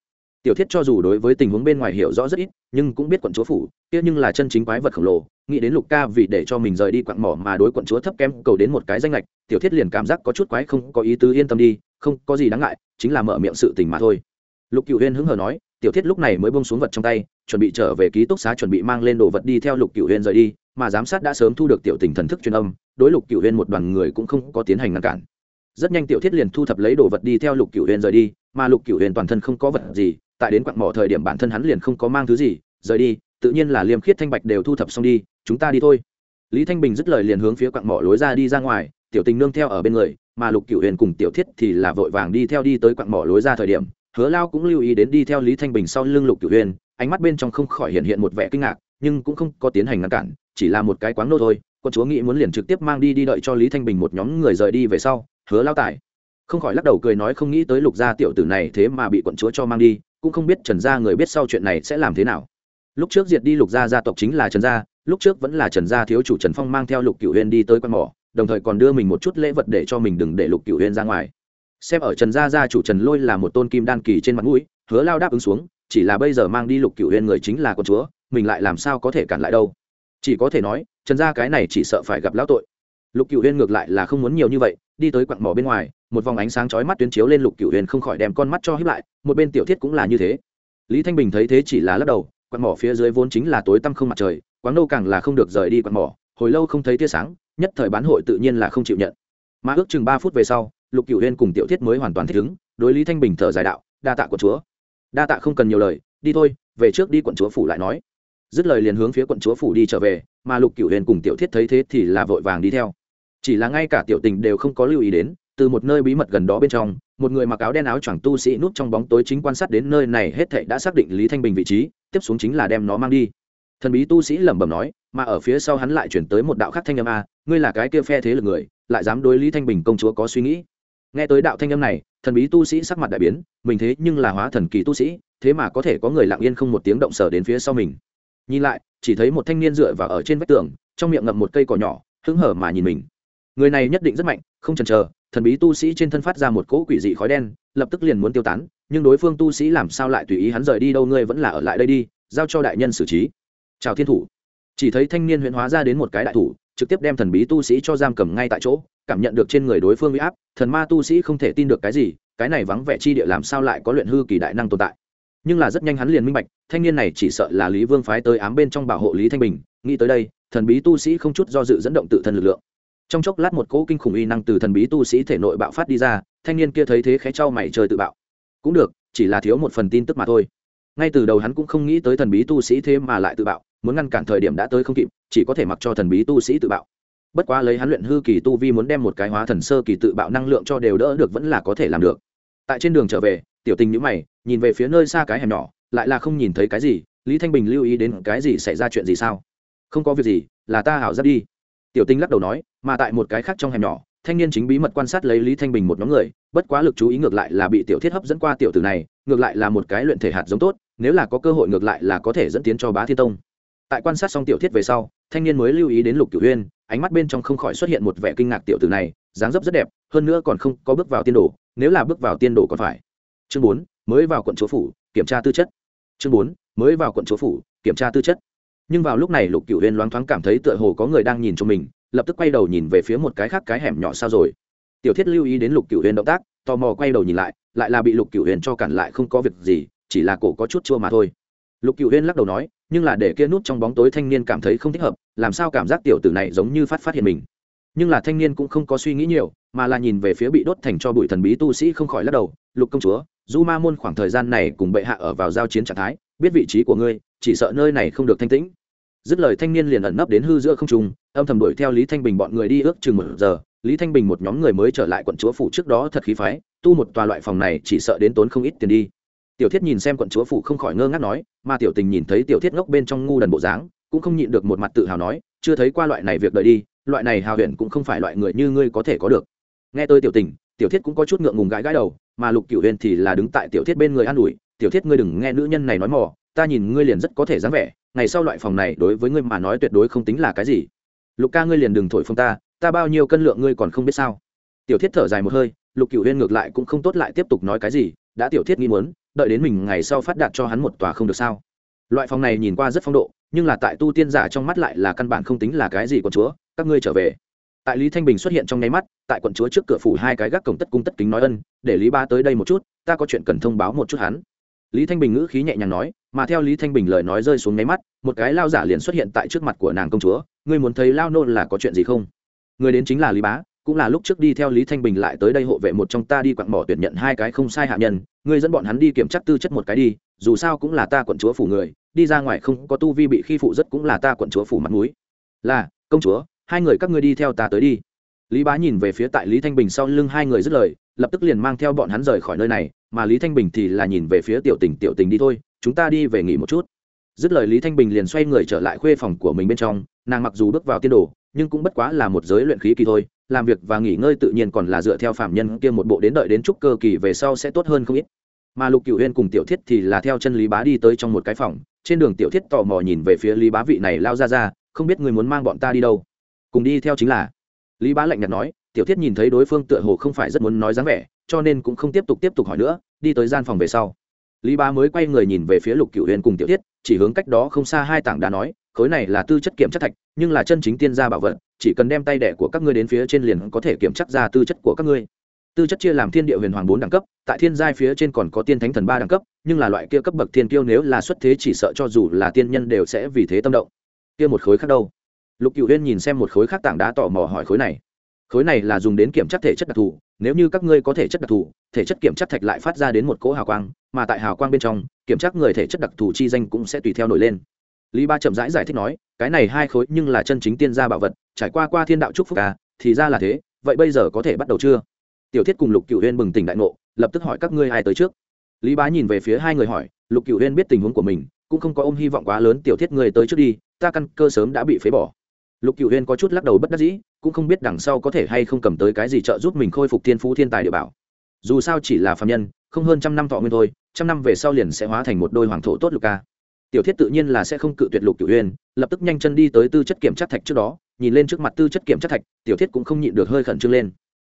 A: Tiểu thiết cho dù đối với tình huống bên ngoài hiểu rõ rất ít, nhưng cũng biết quận chúa phủ, kia nhưng là chân chính quái vật khổng lồ, nghĩ đến lục ca vì để cho mình rời đi quặng mỏ mà đối quận chúa thấp kém cầu đến một cái danh lệch, tiểu thiết liền cảm giác có chút quái không có ý tứ yên tâm đi, không có gì đáng ngại, chính là mở miệng sự tình mà thôi. Lục cựu huyên hứng hờ nói tiểu thiết lúc này mới bông xuống vật trong tay, chuẩn bị trở về ký túc xá chuẩn bị mang lên đồ vật đi theo lục cựu huyên rời đi, mà giám sát đã sớm thu được tiểu tình thần thức truyền âm, đối lục cựu huyên một đoàn người cũng không có tiến hành ngăn cản. Rất nhanh tiểu thiết liền thu thập lấy đồ vật đi theo lục cựu huyên rời đi, mà lục cựu huyên toàn thân không có vật gì, tại đến quặng mỏ thời điểm bản thân hắn liền không có mang thứ gì, rời đi, tự nhiên là liêm khiết thanh bạch đều thu thập xong đi, chúng ta đi thôi. Lý thanh bình dứt lời liền hướng phía quặng mỏ lối ra đi ra ngoài, tiểu tình nương theo ở bên người, mà lục cựu huyền cùng tiểu thiết thì là vội vàng đi theo đi tới quặng mỏ lối ra thời điểm hứa lao cũng lưu ý đến đi theo lý thanh bình sau lưng lục cửu huyền ánh mắt bên trong không khỏi hiện hiện một vẻ kinh ngạc, nhưng cũng không có tiến hành ngăn cản, chỉ là một cái quáng nô thôi. Quân chúa nghĩ muốn liền trực tiếp mang đi đi đợi cho lý thanh bình một nhóm người rời đi về sau, hứa lao tải. Không khỏi lắc đầu cười nói không nghĩ tới lục gia tiểu tử này thế mà bị quận chúa cho mang đi, cũng không biết trần gia người biết sau chuyện này sẽ làm thế nào. Lúc trước diệt đi lục gia gia tộc chính là trần gia, lúc trước vẫn là trần gia thiếu chủ trần phong mang theo lục cửu Uyên đi tới quan mỏ, đồng thời còn đưa mình một chút lễ vật để cho mình đừng để lục cửu Uyên ra ngoài xem ở trần gia gia chủ trần lôi là một tôn kim đan kỳ trên mặt mũi, hứa lao đáp ứng xuống, chỉ là bây giờ mang đi lục cựu huyên người chính là con chúa, mình lại làm sao có thể cản lại đâu? Chỉ có thể nói, trần gia cái này chỉ sợ phải gặp lão tội. Lục cựu huyên ngược lại là không muốn nhiều như vậy, đi tới quặng mỏ bên ngoài, một vòng ánh sáng chói mắt tuyến chiếu lên lục cựu huyên không khỏi đem con mắt cho hiếp lại, một bên tiểu thiết cũng là như thế. Lý thanh bình thấy thế chỉ là lắc đầu, quặng mỏ phía dưới vốn chính là tối tăm không mặt trời quán nâu càng là không được rời đi quặng mỏ, hồi lâu không thấy tia sáng, nhất thời bán hội tự nhiên là không chịu nhận. Mà ước chừng ba phút về sau lục cựu huyên cùng tiểu thiết mới hoàn toàn thích ứng, đối lý thanh bình thở dài đạo, đa tạ quận chúa. Đa tạ không cần nhiều lời, đi thôi, về trước đi quận chúa phủ lại nói. Dứt lời liền hướng phía quận chúa phủ đi trở về, mà lục cựu huyền cùng tiểu thiết thấy thế thì là vội vàng đi theo. Chỉ là ngay cả tiểu tình đều không có lưu ý đến, từ một nơi bí mật gần đó bên trong, một người mặc áo đen áo choàng tu sĩ núp trong bóng tối chính quan sát đến nơi này hết thệ đã xác định lý thanh bình vị trí, tiếp xuống chính là đem nó mang đi. Thần bí tu sĩ lẩm bẩm nói, mà ở phía sau hắn lại chuyển tới một đạo khắc thanh âm a, ngươi là cái kia phe thế lực người, lại dám đối lý thanh bình công chúa có suy nghĩ? Nghe tới đạo thanh âm này, thần bí tu sĩ sắc mặt đại biến, mình thế nhưng là hóa thần kỳ tu sĩ, thế mà có thể có người lặng yên không một tiếng động sở đến phía sau mình. Nhìn lại, chỉ thấy một thanh niên dựa vào ở trên vách tường, trong miệng ngậm một cây cỏ nhỏ, hứng hở mà nhìn mình. Người này nhất định rất mạnh, không chần chờ, thần bí tu sĩ trên thân phát ra một cỗ quỷ dị khói đen, lập tức liền muốn tiêu tán, nhưng đối phương tu sĩ làm sao lại tùy ý hắn rời đi đâu, ngươi vẫn là ở lại đây đi, giao cho đại nhân xử trí. Chào thiên thủ. Chỉ thấy thanh niên huyễn hóa ra đến một cái đại thủ trực tiếp đem thần bí tu sĩ cho giam cầm ngay tại chỗ, cảm nhận được trên người đối phương uy áp, thần ma tu sĩ không thể tin được cái gì, cái này vắng vẻ chi địa làm sao lại có luyện hư kỳ đại năng tồn tại. Nhưng là rất nhanh hắn liền minh bạch, thanh niên này chỉ sợ là lý vương phái tới ám bên trong bảo hộ lý thanh bình, nghĩ tới đây, thần bí tu sĩ không chút do dự dẫn động tự thân lực lượng. Trong chốc lát một cỗ kinh khủng uy năng từ thần bí tu sĩ thể nội bạo phát đi ra, thanh niên kia thấy thế khé trao mày trời tự bạo. Cũng được, chỉ là thiếu một phần tin tức mà thôi. Ngay từ đầu hắn cũng không nghĩ tới thần bí tu sĩ thế mà lại tự bạo muốn ngăn cản thời điểm đã tới không kịp, chỉ có thể mặc cho thần bí tu sĩ tự bạo. Bất quá lấy hắn luyện hư kỳ tu vi muốn đem một cái hóa thần sơ kỳ tự bạo năng lượng cho đều đỡ được vẫn là có thể làm được. Tại trên đường trở về, tiểu tình nhữ mày, nhìn về phía nơi xa cái hẻm nhỏ, lại là không nhìn thấy cái gì, lý thanh bình lưu ý đến cái gì xảy ra chuyện gì sao? Không có việc gì, là ta hảo giáp đi. Tiểu tinh lắc đầu nói, mà tại một cái khác trong hẻm nhỏ, thanh niên chính bí mật quan sát lấy lý thanh bình một nhóm người, bất quá lực chú ý ngược lại là bị tiểu thiết hấp dẫn qua tiểu tử này, ngược lại là một cái luyện thể hạt giống tốt, nếu là có cơ hội ngược lại là có thể dẫn tiến cho bá thiên tông tại quan sát xong tiểu thiết về sau, thanh niên mới lưu ý đến lục cửu huyên ánh mắt bên trong không khỏi xuất hiện một vẻ kinh ngạc tiểu tử này, dáng dấp rất đẹp, hơn nữa còn không có bước vào tiên đồ, nếu là bước vào tiên đồ còn phải. Chương bốn, mới vào quận chúa phủ, kiểm tra tư chất. Chương bốn, mới vào quận chúa phủ, kiểm tra tư chất. Nhưng vào lúc này lục cửu huyên loáng thoáng cảm thấy tựa hồ có người đang nhìn cho mình, lập tức quay đầu nhìn về phía một cái khác cái hẻm nhỏ sao rồi. Tiểu thiết lưu ý đến lục cửu huyên động tác, tò mò quay đầu nhìn lại lại là bị lục cửu huyên cho cản lại không có việc gì, chỉ là cổ có chút chua mà thôi. Lục cửu huyên lắc đầu nói nhưng là để kia nút trong bóng tối thanh niên cảm thấy không thích hợp, làm sao cảm giác tiểu tử này giống như phát phát hiện mình. Nhưng là thanh niên cũng không có suy nghĩ nhiều, mà là nhìn về phía bị đốt thành cho bụi thần bí tu sĩ không khỏi lắc đầu, lục công chúa, du ma môn khoảng thời gian này cùng bệ hạ ở vào giao chiến trạng thái, biết vị trí của ngươi, chỉ sợ nơi này không được thanh tĩnh. Dứt lời thanh niên liền ẩn nấp đến hư giữa không trung, âm thầm đuổi theo lý thanh bình bọn người đi ước chừng một giờ. Lý thanh bình một nhóm người mới trở lại quận chúa phủ trước đó thật khí phái, tu một tòa loại phòng này chỉ sợ đến tốn không ít tiền đi tiểu thiết nhìn xem quận chúa phủ không khỏi ngơ ngác nói, mà tiểu tình nhìn thấy tiểu thiết ngốc bên trong ngu đần bộ dáng, cũng không nhịn được một mặt tự hào nói, chưa thấy qua loại này việc đợi đi, loại này hào huyền cũng không phải loại người như ngươi có thể có được. Nghe tôi tiểu tình, tiểu thiết cũng có chút ngượng ngùng gãi gãi đầu, mà lục cửu huyền thì là đứng tại tiểu thiết bên người an ủi, tiểu thiết ngươi đừng nghe nữ nhân này nói mò, ta nhìn ngươi liền rất có thể dáng vẻ, ngày sau loại phòng này đối với ngươi mà nói tuyệt đối không tính là cái gì. Lục ca ngươi liền đừng thổi phong ta ta bao nhiêu cân lượng ngươi còn không biết sao? Tiểu thiết thở dài một hơi, lục cửu huyên ngược lại cũng không tốt lại tiếp tục nói cái gì, đã tiểu thiết nghĩ muốn đợi đến mình ngày sau phát đạt cho hắn một tòa không được sao. Loại phòng này nhìn qua rất phong độ, nhưng là tại tu tiên giả trong mắt lại là căn bản không tính là cái gì của chúa, các ngươi trở về. Tại lý thanh bình xuất hiện trong nháy mắt, tại quận chúa trước cửa phủ hai cái gác cổng tất cung tất kính nói ân, để lý ba tới đây một chút, ta có chuyện cần thông báo một chút hắn. Lý thanh bình ngữ khí nhẹ nhàng nói, mà theo lý thanh bình lời nói rơi xuống nháy mắt, một cái lao giả liền xuất hiện tại trước mặt của nàng công chúa, ngươi muốn thấy lao nôn là có chuyện gì không? Người đến chính là lý bá cũng là lúc trước đi theo lý thanh bình lại tới đây hộ vệ một trong ta đi quặng mỏ tuyển nhận hai cái không sai hạ nhân, ngươi dẫn bọn hắn đi kiểm tra tư chất một cái đi, dù sao cũng là ta quận chúa phủ người, đi ra ngoài không có tu vi bị khi phụ rất cũng là ta quận chúa phủ mặt mũi. Là, công chúa, hai người các ngươi đi theo ta tới đi. Lý bá nhìn về phía tại lý thanh bình sau lưng hai người dứt lời, lập tức liền mang theo bọn hắn rời khỏi nơi này, mà lý thanh bình thì là nhìn về phía tiểu tình tiểu tình đi thôi, chúng ta đi về nghỉ một chút. Dứt lời lý thanh bình liền xoay người trở lại khuê phòng của mình bên trong, nàng mặc dù bước vào tiên đồ, nhưng cũng bất quá là một giới luyện khí kỳ thôi làm việc và nghỉ ngơi tự nhiên còn là dựa theo phạm nhân kia một bộ đến đợi đến chúc cơ kỳ về sau sẽ tốt hơn không ít. Mà lục cựu huyên cùng tiểu thiết thì là theo chân lý bá đi tới trong một cái phòng, trên đường tiểu thiết tò mò nhìn về phía lý bá vị này lao ra ra, không biết người muốn mang bọn ta đi đâu. Cùng đi theo chính là. Lý bá lạnh nhạt nói, tiểu thiết nhìn thấy đối phương tựa hồ không phải rất muốn nói dáng vẻ, cho nên cũng không tiếp tục tiếp tục hỏi nữa, đi tới gian phòng về sau. Lý bá mới quay người nhìn về phía lục cựu huyên cùng tiểu thiết, chỉ hướng cách đó không xa hai tảng đá nói khối này là tư chất kiểm chất thạch, nhưng là chân chính tiên gia bảo vật, chỉ cần đem tay đẻ của các ngươi đến phía trên liền có thể kiểm chất ra tư chất của các ngươi. Tư chất chia làm thiên địa huyền hoàng bốn đẳng cấp, tại thiên giai phía trên còn có tiên thánh thần ba đẳng cấp, nhưng là loại kia cấp bậc thiên kiêu nếu là xuất thế chỉ sợ cho dù là tiên nhân đều sẽ vì thế tâm động. Kia một khối khác đâu? Lục cựu huyên nhìn xem một khối khác tảng đá tò mò hỏi khối này. Khối này là dùng đến kiểm chất thể chất đặc thù, nếu như các ngươi có thể chất đặc thù, thể chất kiểm chất thạch lại phát ra đến một cỗ hào quang, mà tại hào quang bên trong, kiểm tra người thể chất đặc thù chi danh cũng sẽ tùy theo nổi lên lý ba chậm rãi giải, giải thích nói cái này hai khối nhưng là chân chính tiên gia bảo vật trải qua qua thiên đạo trúc phúc à thì ra là thế vậy bây giờ có thể bắt đầu chưa? Tiểu thiết cùng lục cựu huyên bừng tỉnh đại ngộ lập tức hỏi các ngươi ai tới trước. Lý bá nhìn về phía hai người hỏi lục cựu huyên biết tình huống của mình cũng không có ôm hy vọng quá lớn tiểu thiết người tới trước đi ta căn cơ sớm đã bị phế bỏ. Lục cựu huyên có chút lắc đầu bất đắc dĩ cũng không biết đằng sau có thể hay không cầm tới cái gì trợ giúp mình khôi phục thiên phú thiên tài địa bảo. Dù sao chỉ là phạm nhân không hơn trăm năm thọ nguyên thôi trăm năm về sau liền sẽ hóa thành một đôi hoàng thổ tốt lục ca tiểu thiết tự nhiên là sẽ không cự tuyệt lục cửu huyên lập tức nhanh chân đi tới tư chất kiểm chất thạch trước đó, nhìn lên trước mặt tư chất kiểm chất thạch, tiểu thiết cũng không nhịn được hơi khẩn trương lên.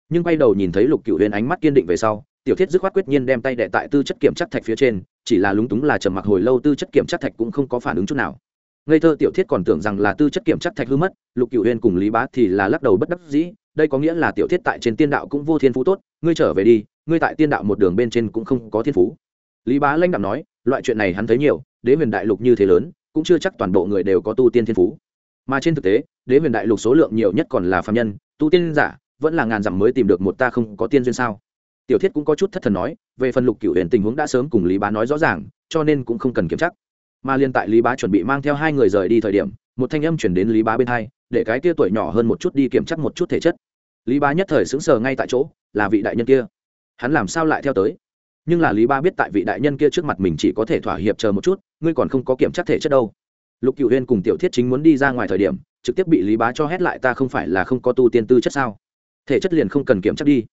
A: Nhưng quay đầu nhìn thấy lục cửu huyên ánh mắt kiên định về sau, tiểu thiết dứt khoát quyết nhiên đem tay đệ tại tư chất kiểm chất thạch phía trên, chỉ là lúng túng là trầm mặc hồi lâu tư chất kiểm chất thạch cũng không có phản ứng chút nào. Ngây thơ tiểu thiết còn tưởng rằng là tư chất kiểm chất thạch hư mất, lục cửu huyên cùng lý bá thì là lắc đầu bất đắc dĩ, đây có nghĩa là tiểu thiết tại trên tiên đạo cũng vô thiên phú tốt, ngươi trở về đi, ngươi tại tiên đạo một đường bên trên cũng không có thiên phú. Lý bá lanh đạo nói, loại chuyện này hắn thấy nhiều đế huyền đại lục như thế lớn, cũng chưa chắc toàn bộ người đều có tu tiên thiên phú. Mà trên thực tế, đế huyền đại lục số lượng nhiều nhất còn là phạm nhân, tu tiên giả, vẫn là ngàn dặm mới tìm được một ta không có tiên duyên sao? Tiểu thiết cũng có chút thất thần nói, về phần lục cựu huyền tình huống đã sớm cùng lý bá nói rõ ràng, cho nên cũng không cần kiểm chắc mà liên tại lý bá chuẩn bị mang theo hai người rời đi thời điểm, một thanh âm chuyển đến lý bá bên hai, để cái kia tuổi nhỏ hơn một chút đi kiểm chắc một chút thể chất. Lý bá nhất thời sững sờ ngay tại chỗ, là vị đại nhân kia. Hắn làm sao lại theo tới? Nhưng là lý bá biết tại vị đại nhân kia trước mặt mình chỉ có thể thỏa hiệp chờ một chút, ngươi còn không có kiểm tra thể chất đâu. Lục cựu huyên cùng tiểu thiết chính muốn đi ra ngoài thời điểm, trực tiếp bị lý bá cho hét lại ta không phải là không có tu tiên tư chất sao? Thể chất liền không cần kiểm tra đi.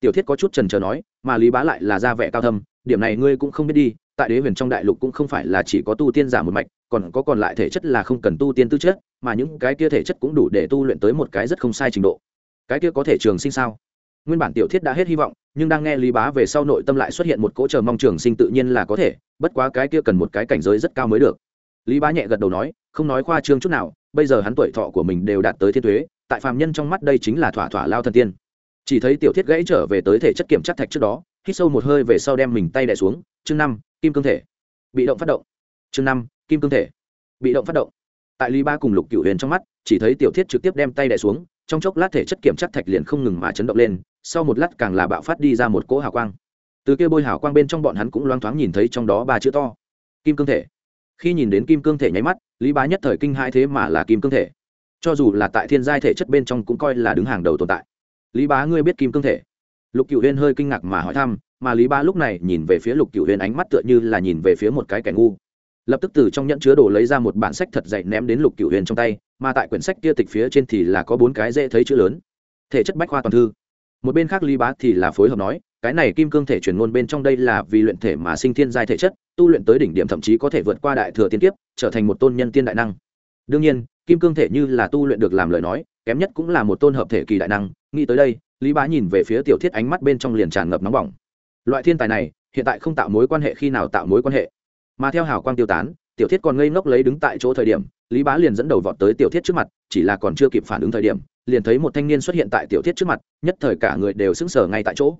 A: Tiểu thiết có chút trần trờ nói, mà lý bá lại là ra vẻ cao thâm, điểm này ngươi cũng không biết đi, tại đế huyền trong đại lục cũng không phải là chỉ có tu tiên giả một mạch, còn có còn lại thể chất là không cần tu tiên tư chất, mà những cái kia thể chất cũng đủ để tu luyện tới một cái rất không sai trình độ. Cái kia có thể trường sinh sao? Nguyên bản tiểu thiết đã hết hy vọng nhưng đang nghe lý bá về sau nội tâm lại xuất hiện một cỗ chờ mong trường sinh tự nhiên là có thể, bất quá cái kia cần một cái cảnh giới rất cao mới được. Lý bá nhẹ gật đầu nói, không nói khoa trương chút nào, bây giờ hắn tuổi thọ của mình đều đạt tới thiên thuế tại phàm nhân trong mắt đây chính là thỏa thỏa lao thần tiên. Chỉ thấy tiểu thiết gãy trở về tới thể chất kiểm chất thạch trước đó, hít sâu một hơi về sau đem mình tay đẻ xuống, chương năm, kim cương thể. Bị động phát động. Chương năm, kim cương thể. Bị động phát động. Tại lý ba cùng lục cựu huyền trong mắt, chỉ thấy tiểu thiết trực tiếp đem tay đẻ xuống trong chốc lát thể chất kiểm chất thạch liền không ngừng mà chấn động lên, sau một lát càng là bạo phát đi ra một cỗ hào quang. Từ kia bôi hào quang bên trong bọn hắn cũng loáng thoáng nhìn thấy trong đó ba chữ to, kim cương thể. Khi nhìn đến kim cương thể nháy mắt, lý bá nhất thời kinh hai thế mà là kim cương thể. Cho dù là tại thiên giai thể chất bên trong cũng coi là đứng hàng đầu tồn tại. Lý bá, ngươi biết kim cương thể? Lục cựu huyên hơi kinh ngạc mà hỏi thăm, mà lý bá lúc này nhìn về phía lục cựu huyên ánh mắt tựa như là nhìn về phía một cái kẻ ngu lập tức từ trong nhẫn chứa đồ lấy ra một bản sách thật dày ném đến lục cửu huyền trong tay, mà tại quyển sách kia tịch phía trên thì là có bốn cái dễ thấy chữ lớn. Thể chất bách khoa toàn thư. Một bên khác lý bá thì là phối hợp nói, cái này kim cương thể truyền ngôn bên trong đây là vì luyện thể mà sinh thiên giai thể chất, tu luyện tới đỉnh điểm thậm chí có thể vượt qua đại thừa tiên kiếp, trở thành một tôn nhân tiên đại năng. Đương nhiên, kim cương thể như là tu luyện được làm lời nói, kém nhất cũng là một tôn hợp thể kỳ đại năng. Nghĩ tới đây, lý bá nhìn về phía tiểu thiết ánh mắt bên trong liền tràn ngập nóng bỏng. Loại thiên tài này, hiện tại không tạo mối quan hệ khi nào tạo mối quan hệ? Mà theo hào quang tiêu tán, tiểu thiết còn ngây ngốc lấy đứng tại chỗ thời điểm, lý bá liền dẫn đầu vọt tới tiểu thiết trước mặt, chỉ là còn chưa kịp phản ứng thời điểm, liền thấy một thanh niên xuất hiện tại tiểu thiết trước mặt, nhất thời cả người đều sững sờ ngay tại chỗ.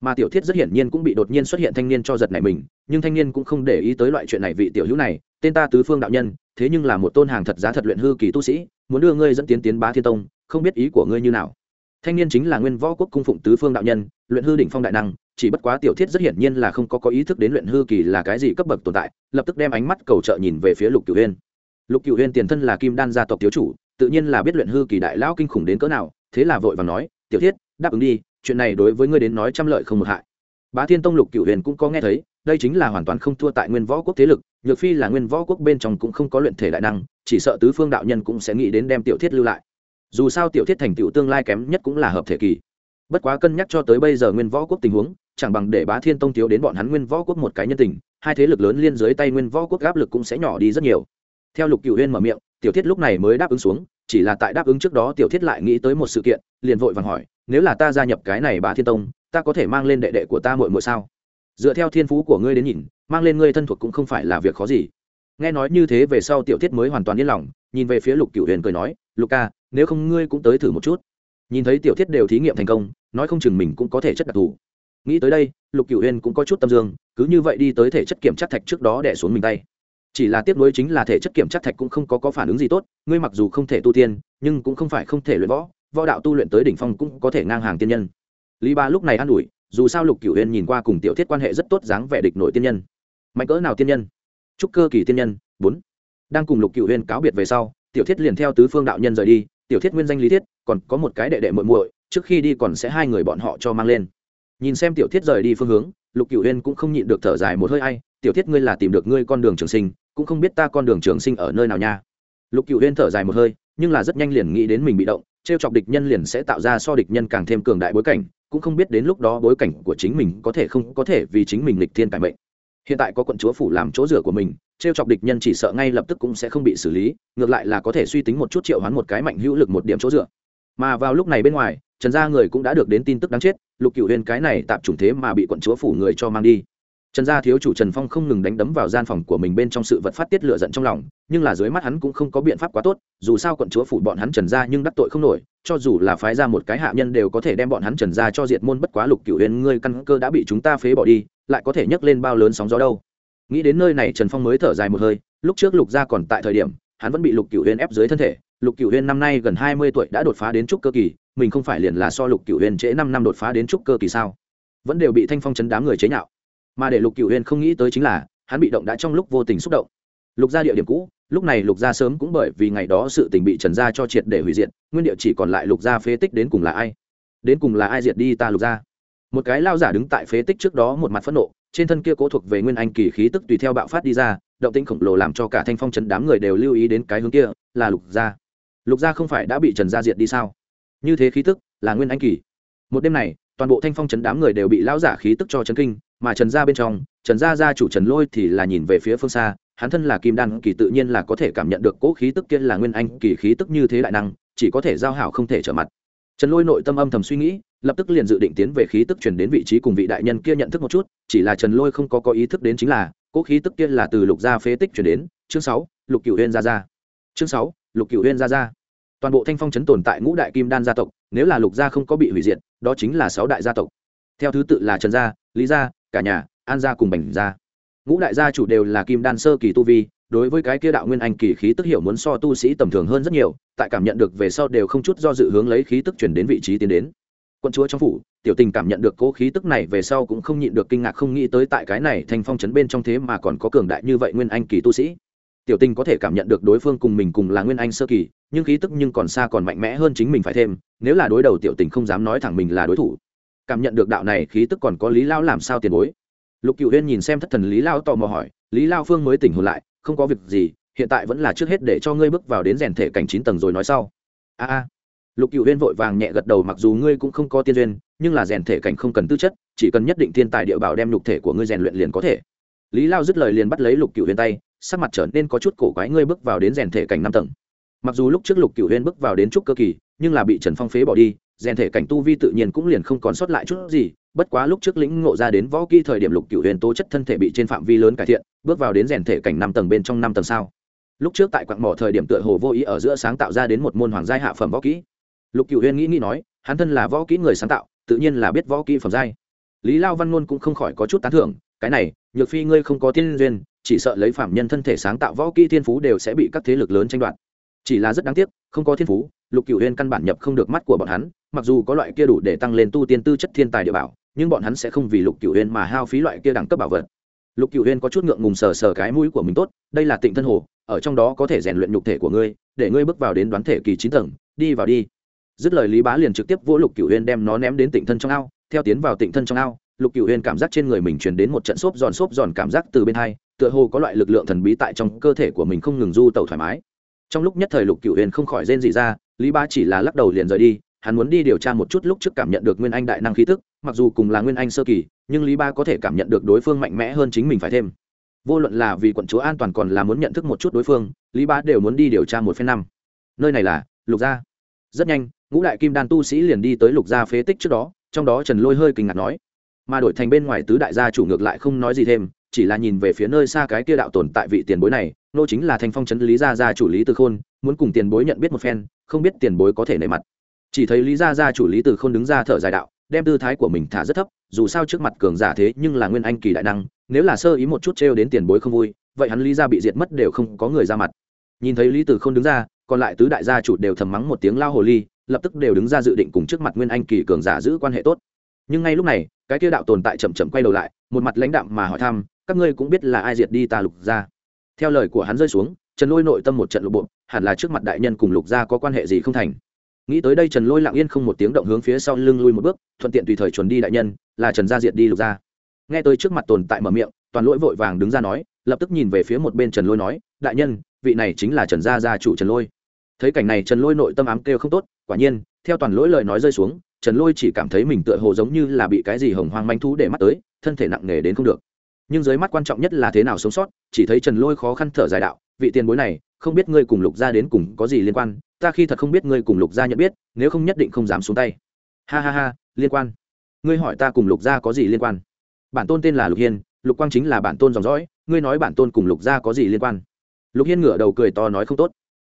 A: Mà tiểu thiết rất hiển nhiên cũng bị đột nhiên xuất hiện thanh niên cho giật này mình, nhưng thanh niên cũng không để ý tới loại chuyện này vị tiểu hữu này, tên ta tứ phương đạo nhân, thế nhưng là một tôn hàng thật giá thật luyện hư kỳ tu sĩ, muốn đưa ngươi dẫn tiến tiến bá thiên tông, không biết ý của ngươi như nào thanh niên chính là nguyên võ quốc cung phụng tứ phương đạo nhân, luyện hư đỉnh phong đại năng, chỉ bất quá tiểu thiết rất hiển nhiên là không có có ý thức đến luyện hư kỳ là cái gì cấp bậc tồn tại, lập tức đem ánh mắt cầu trợ nhìn về phía lục cửu huyên. Lục cửu huyên tiền thân là kim đan gia tộc thiếu chủ, tự nhiên là biết luyện hư kỳ đại lão kinh khủng đến cỡ nào, thế là vội và nói, tiểu thiết, đáp ứng đi, chuyện này đối với ngươi đến nói trăm lợi không một hại. Bá thiên tông lục cửu huyền cũng có nghe thấy, đây chính là hoàn toàn không thua tại nguyên võ quốc thế lực, nhược phi là nguyên võ quốc bên trong cũng không có luyện thể đại năng, chỉ sợ tứ phương đạo nhân cũng sẽ nghĩ đến đem tiểu thiết lưu lại dù sao tiểu thiết thành tựu tương lai kém nhất cũng là hợp thể kỳ. Bất quá cân nhắc cho tới bây giờ nguyên võ quốc tình huống, chẳng bằng để bá thiên tông thiếu đến bọn hắn nguyên võ quốc một cái nhân tình, hai thế lực lớn liên dưới tay nguyên võ quốc áp lực cũng sẽ nhỏ đi rất nhiều. Theo lục cựu huyên mở miệng, tiểu thiết lúc này mới đáp ứng xuống, chỉ là tại đáp ứng trước đó tiểu thiết lại nghĩ tới một sự kiện, liền vội vàng hỏi, nếu là ta gia nhập cái này bá thiên tông, ta có thể mang lên đệ đệ của ta muội muội sao? Dựa theo thiên phú của ngươi đến nhìn, mang lên ngươi thân thuộc cũng không phải là việc khó gì. Nghe nói như thế về sau tiểu thiết mới hoàn toàn yên lòng, nhìn về phía lục cựu huyền cười nói, lục ca nếu không ngươi cũng tới thử một chút. Nhìn thấy tiểu thiết đều thí nghiệm thành công nói không chừng mình cũng có thể chất đặc thù. Nghĩ tới đây lục cựu huyên cũng có chút tâm dương cứ như vậy đi tới thể chất kiểm chất thạch trước đó đẻ xuống mình tay. Chỉ là tiếp nối chính là thể chất kiểm chất thạch cũng không có, có phản ứng gì tốt ngươi mặc dù không thể tu tiên nhưng cũng không phải không thể luyện võ võ đạo tu luyện tới đỉnh phong cũng có thể ngang hàng tiên nhân. Lý ba lúc này an ủi dù sao lục cửu huyên nhìn qua cùng tiểu thiết quan hệ rất tốt dáng vẻ địch nội tiên nhân. Mạnh cỡ nào tiên nhân? Trúc cơ kỳ tiên nhân bốn. Đang cùng lục cửu huyên cáo biệt về sau tiểu thiết liền theo tứ phương đạo nhân rời đi tiểu thiết nguyên danh lý thiết, còn có một cái đệ đệ muội muội, trước khi đi còn sẽ hai người bọn họ cho mang lên. Nhìn xem tiểu thiết rời đi phương hướng, lục cửu huyên cũng không nhịn được thở dài một hơi ai, tiểu thiết ngươi là tìm được ngươi con đường trường sinh, cũng không biết ta con đường trường sinh ở nơi nào nha. Lục cửu huyên thở dài một hơi, nhưng là rất nhanh liền nghĩ đến mình bị động t r e o chọc địch nhân liền sẽ tạo ra so địch nhân càng thêm cường đại bối cảnh, cũng không biết đến lúc đó bối cảnh của chính mình có thể không có thể vì chính mình lịch thiên cải mệnh hiện tại có quận chúa phủ làm chỗ rửa của mình t r e o chọc địch nhân chỉ sợ ngay lập tức cũng sẽ không bị xử lý, ngược lại là có thể suy tính một chút triệu hoán một cái mạnh hữu lực một điểm chỗ dựa mà vào lúc này bên ngoài, trần gia người cũng đã được đến tin tức đáng chết, lục cựu huyên cái này tạm chủng thế mà bị quận chúa phủ người cho mang đi. Trần gia thiếu chủ trần phong không ngừng đánh đấm vào gian phòng của mình bên trong sự vật phát tiết lựa giận trong lòng, nhưng là dưới mắt hắn cũng không có biện pháp quá tốt, dù sao quận chúa phủ bọn hắn trần gia nhưng đắc tội không nổi, cho dù là phái ra một cái hạ nhân đều có thể đem bọn hắn trần gia cho diệt môn bất quá lục cựu huyền, ngươi căn cơ đã bị chúng ta phế bỏ đi lại có thể nhấc lên bao lớn sóng gió đâu. Nghĩ đến nơi này trần phong mới thở dài một hơi, lúc trước lục gia còn tại thời điểm, hắn vẫn bị lục cựu Huyên ép dưới thân thể. Lục cựu Huyên năm nay gần hai mươi tuổi đã đột phá đến trúc cơ kỳ, mình không phải liền là so lục cựu Huyên trễ năm năm đột phá đến trúc cơ kỳ sao? Vẫn đều bị thanh phong chấn đám người chế nhạo. Mà để lục cựu Huyên không nghĩ tới chính là, hắn bị động đã trong lúc vô tình xúc động. Lục gia địa điểm cũ, lúc này lục gia sớm cũng bởi vì ngày đó sự tình bị trần gia cho triệt để hủy diệt, nguyên địa chỉ còn lại lục gia phế tích đến cùng là ai? Đến cùng là ai diệt đi ta lục gia? Một cái lao giả đứng tại phế tích trước đó một mặt phẫn nộ, trên thân kia cố thuộc về nguyên anh kỳ khí tức tùy theo bạo phát đi ra, động tĩnh khổng lồ làm cho cả thanh phong trấn đám người đều lưu ý đến cái hướng kia, là lục gia. Lục gia không phải đã bị trần gia diệt đi sao? Như thế khí tức, là nguyên anh kỳ. Một đêm này, toàn bộ thanh phong trấn đám người đều bị lão giả khí tức cho chấn kinh, mà trần gia bên trong, trần gia gia chủ trần lôi thì là nhìn về phía phương xa, hắn thân là kim đan kỳ tự nhiên là có thể cảm nhận được cỗ khí tức kia là nguyên anh kỳ khí tức như thế đại năng, chỉ có thể giao hảo không thể trở mặt. Trần lôi nội tâm âm thầm suy nghĩ lập tức liền dự định tiến về khí tức chuyển đến vị trí cùng vị đại nhân kia nhận thức một chút, chỉ là trần lôi không có có ý thức đến chính là, cỗ khí tức kia là từ lục gia phế tích chuyển đến. Chương sáu, lục cửu huyên gia gia. Chương sáu, lục cửu huyên gia gia. Toàn bộ thanh phong chấn tồn tại ngũ đại kim đan gia tộc, nếu là lục gia không có bị hủy diệt, đó chính là sáu đại gia tộc. Theo thứ tự là trần gia, lý gia, cả nhà, an gia cùng bành gia. Ngũ đại gia chủ đều là kim đan sơ kỳ tu vi, đối với cái kia đạo nguyên anh kỳ khí tức hiểu muốn so tu sĩ tầm thường hơn rất nhiều, tại cảm nhận được về sau đều không chút do dự hướng lấy khí tức chuyển đến vị trí tiến đến quận chúa trong phủ, tiểu tình cảm nhận được cố khí tức này về sau cũng không nhịn được kinh ngạc không nghĩ tới tại cái này thành phong trấn bên trong thế mà còn có cường đại như vậy nguyên anh kỳ tu sĩ. Tiểu tình có thể cảm nhận được đối phương cùng mình cùng là nguyên anh sơ kỳ, nhưng khí tức nhưng còn xa còn mạnh mẽ hơn chính mình phải thêm, nếu là đối đầu tiểu tình không dám nói thẳng mình là đối thủ. Cảm nhận được đạo này khí tức còn có lý lao làm sao tiền bối? Lục cựu huyên nhìn xem thất thần lý lao tò mò hỏi, lý lao phương mới tỉnh hồn lại, không có việc gì, hiện tại vẫn là trước hết để cho ngươi bước vào đến rèn thể cảnh chín tầng rồi nói sau. A a lục cựu huyên vội vàng nhẹ gật đầu mặc dù ngươi cũng không có tiên duyên, nhưng là rèn thể cảnh không cần tư chất, chỉ cần nhất định thiên tài địa bảo đem lục thể của ngươi rèn luyện liền có thể. Lý lao dứt lời liền bắt lấy lục cựu huyên tay, sắc mặt trở nên có chút cổ quái ngươi bước vào đến rèn thể cảnh năm tầng. Mặc dù lúc trước lục cựu huyên bước vào đến trúc cơ kỳ, nhưng là bị trần phong phế bỏ đi, rèn thể cảnh tu vi tự nhiên cũng liền không còn sót lại chút gì, bất quá lúc trước lĩnh ngộ ra đến võ kỹ thời điểm lục cựu huyền tố chất thân thể bị trên phạm vi lớn cải thiện, bước vào đến rèn thể cảnh năm tầng bên trong năm tầng sao. Lúc trước tại quặng mỏ thời điểm tựa hồ vô ý ở giữa sáng tạo ra đến một môn hoàng giai hạ phẩm võ kỹ lục cựu huyên nghĩ nghĩ nói, hắn thân là võ kỹ người sáng tạo, tự nhiên là biết võ kỹ phẩm giai. Lý lao văn ngôn cũng không khỏi có chút tán thưởng, cái này, nhược phi ngươi không có tiên duyên, chỉ sợ lấy phạm nhân thân thể sáng tạo võ kỹ thiên phú đều sẽ bị các thế lực lớn tranh đoạt. Chỉ là rất đáng tiếc, không có thiên phú, lục cựu huyên căn bản nhập không được mắt của bọn hắn, mặc dù có loại kia đủ để tăng lên tu tiên tư chất thiên tài địa bảo, nhưng bọn hắn sẽ không vì lục cựu huyên mà hao phí loại kia đẳng cấp bảo vật. Lục cựu huyên có chút ngượng ngùng sờ sờ cái mũi của mình tốt, đây là tịnh thân hồ, ở trong đó có thể rèn luyện nhục thể của ngươi, để ngươi bước vào đến đoán thể kỳ chín tầng, đi vào đi dứt lời lý bá liền trực tiếp vỗ lục cựu huyên đem nó ném đến tịnh thân trong ao. Theo tiến vào tịnh thân trong ao, lục cựu huyên cảm giác trên người mình truyền đến một trận xốp giòn xốp giòn cảm giác từ bên hai, tựa hồ có loại lực lượng thần bí tại trong cơ thể của mình không ngừng du tẩu thoải mái. Trong lúc nhất thời lục cựu huyên không khỏi rên gì ra, lý Bá chỉ là lắc đầu liền rời đi, hắn muốn đi điều tra một chút lúc trước cảm nhận được nguyên anh đại năng khí tức, mặc dù cùng là nguyên anh sơ kỳ, nhưng lý ba có thể cảm nhận được đối phương mạnh mẽ hơn chính mình phải thêm. Vô luận là vì quận chúa an toàn còn là muốn nhận thức một chút đối phương, lý ba đều muốn đi điều tra một phen năm. Nơi này là lục gia. Rất nhanh ngũ đại kim đan tu sĩ liền đi tới lục gia phế tích trước đó, trong đó trần lôi hơi kinh ngạc nói, mà đổi thành bên ngoài tứ đại gia chủ ngược lại không nói gì thêm, chỉ là nhìn về phía nơi xa cái kia đạo tồn tại vị tiền bối này, nô chính là thanh phong trấn lý gia gia chủ lý từ khôn, muốn cùng tiền bối nhận biết một phen, không biết tiền bối có thể nề mặt. Chỉ thấy lý gia gia chủ lý từ khôn đứng ra thở dài đạo, đem tư thái của mình thả rất thấp, dù sao trước mặt cường giả thế nhưng là nguyên anh kỳ đại năng, nếu là sơ ý một chút trêu đến tiền bối không vui, vậy hắn lý gia bị diệt mất đều không có người ra mặt. Nhìn thấy lý từ khôn đứng ra, còn lại tứ đại gia chủ đều thầm mắng một tiếng lao hồ ly lập tức đều đứng ra dự định cùng trước mặt nguyên anh kỳ cường giả giữ quan hệ tốt. Nhưng ngay lúc này, cái kia đạo tồn tại chậm chậm quay đầu lại, một mặt lãnh đạm mà hỏi thăm, các ngươi cũng biết là ai diệt đi ta lục gia? Theo lời của hắn rơi xuống, trần lôi nội tâm một trận lục bộ hẳn là trước mặt đại nhân cùng lục gia có quan hệ gì không thành. Nghĩ tới đây trần lôi lặng yên không một tiếng động hướng phía sau lưng lui một bước, thuận tiện tùy thời chuẩn đi đại nhân, là trần gia diệt đi lục gia. Nghe tới trước mặt tồn tại mở miệng, toàn lỗi vội vàng đứng ra nói, lập tức nhìn về phía một bên trần lôi nói, đại nhân, vị này chính là trần gia gia chủ trần lôi thấy cảnh này trần lôi nội tâm ám kêu không tốt, quả nhiên, theo toàn lỗi lời nói rơi xuống, trần lôi chỉ cảm thấy mình tựa hồ giống như là bị cái gì hồng hoang manh thú để mắt tới, thân thể nặng nề đến không được. Nhưng dưới mắt quan trọng nhất là thế nào sống sót, chỉ thấy trần lôi khó khăn thở dài đạo, vị tiền bối này, không biết ngươi cùng lục gia đến cùng có gì liên quan, ta khi thật không biết ngươi cùng lục gia nhận biết, nếu không nhất định không dám xuống tay. Ha ha ha, liên quan. Ngươi hỏi ta cùng lục gia có gì liên quan? Bản tôn tên là lục hiên, lục quang chính là bản tôn dòng dõi, ngươi nói bản tôn cùng lục gia có gì liên quan? Lục hiên ngửa đầu cười to nói không tốt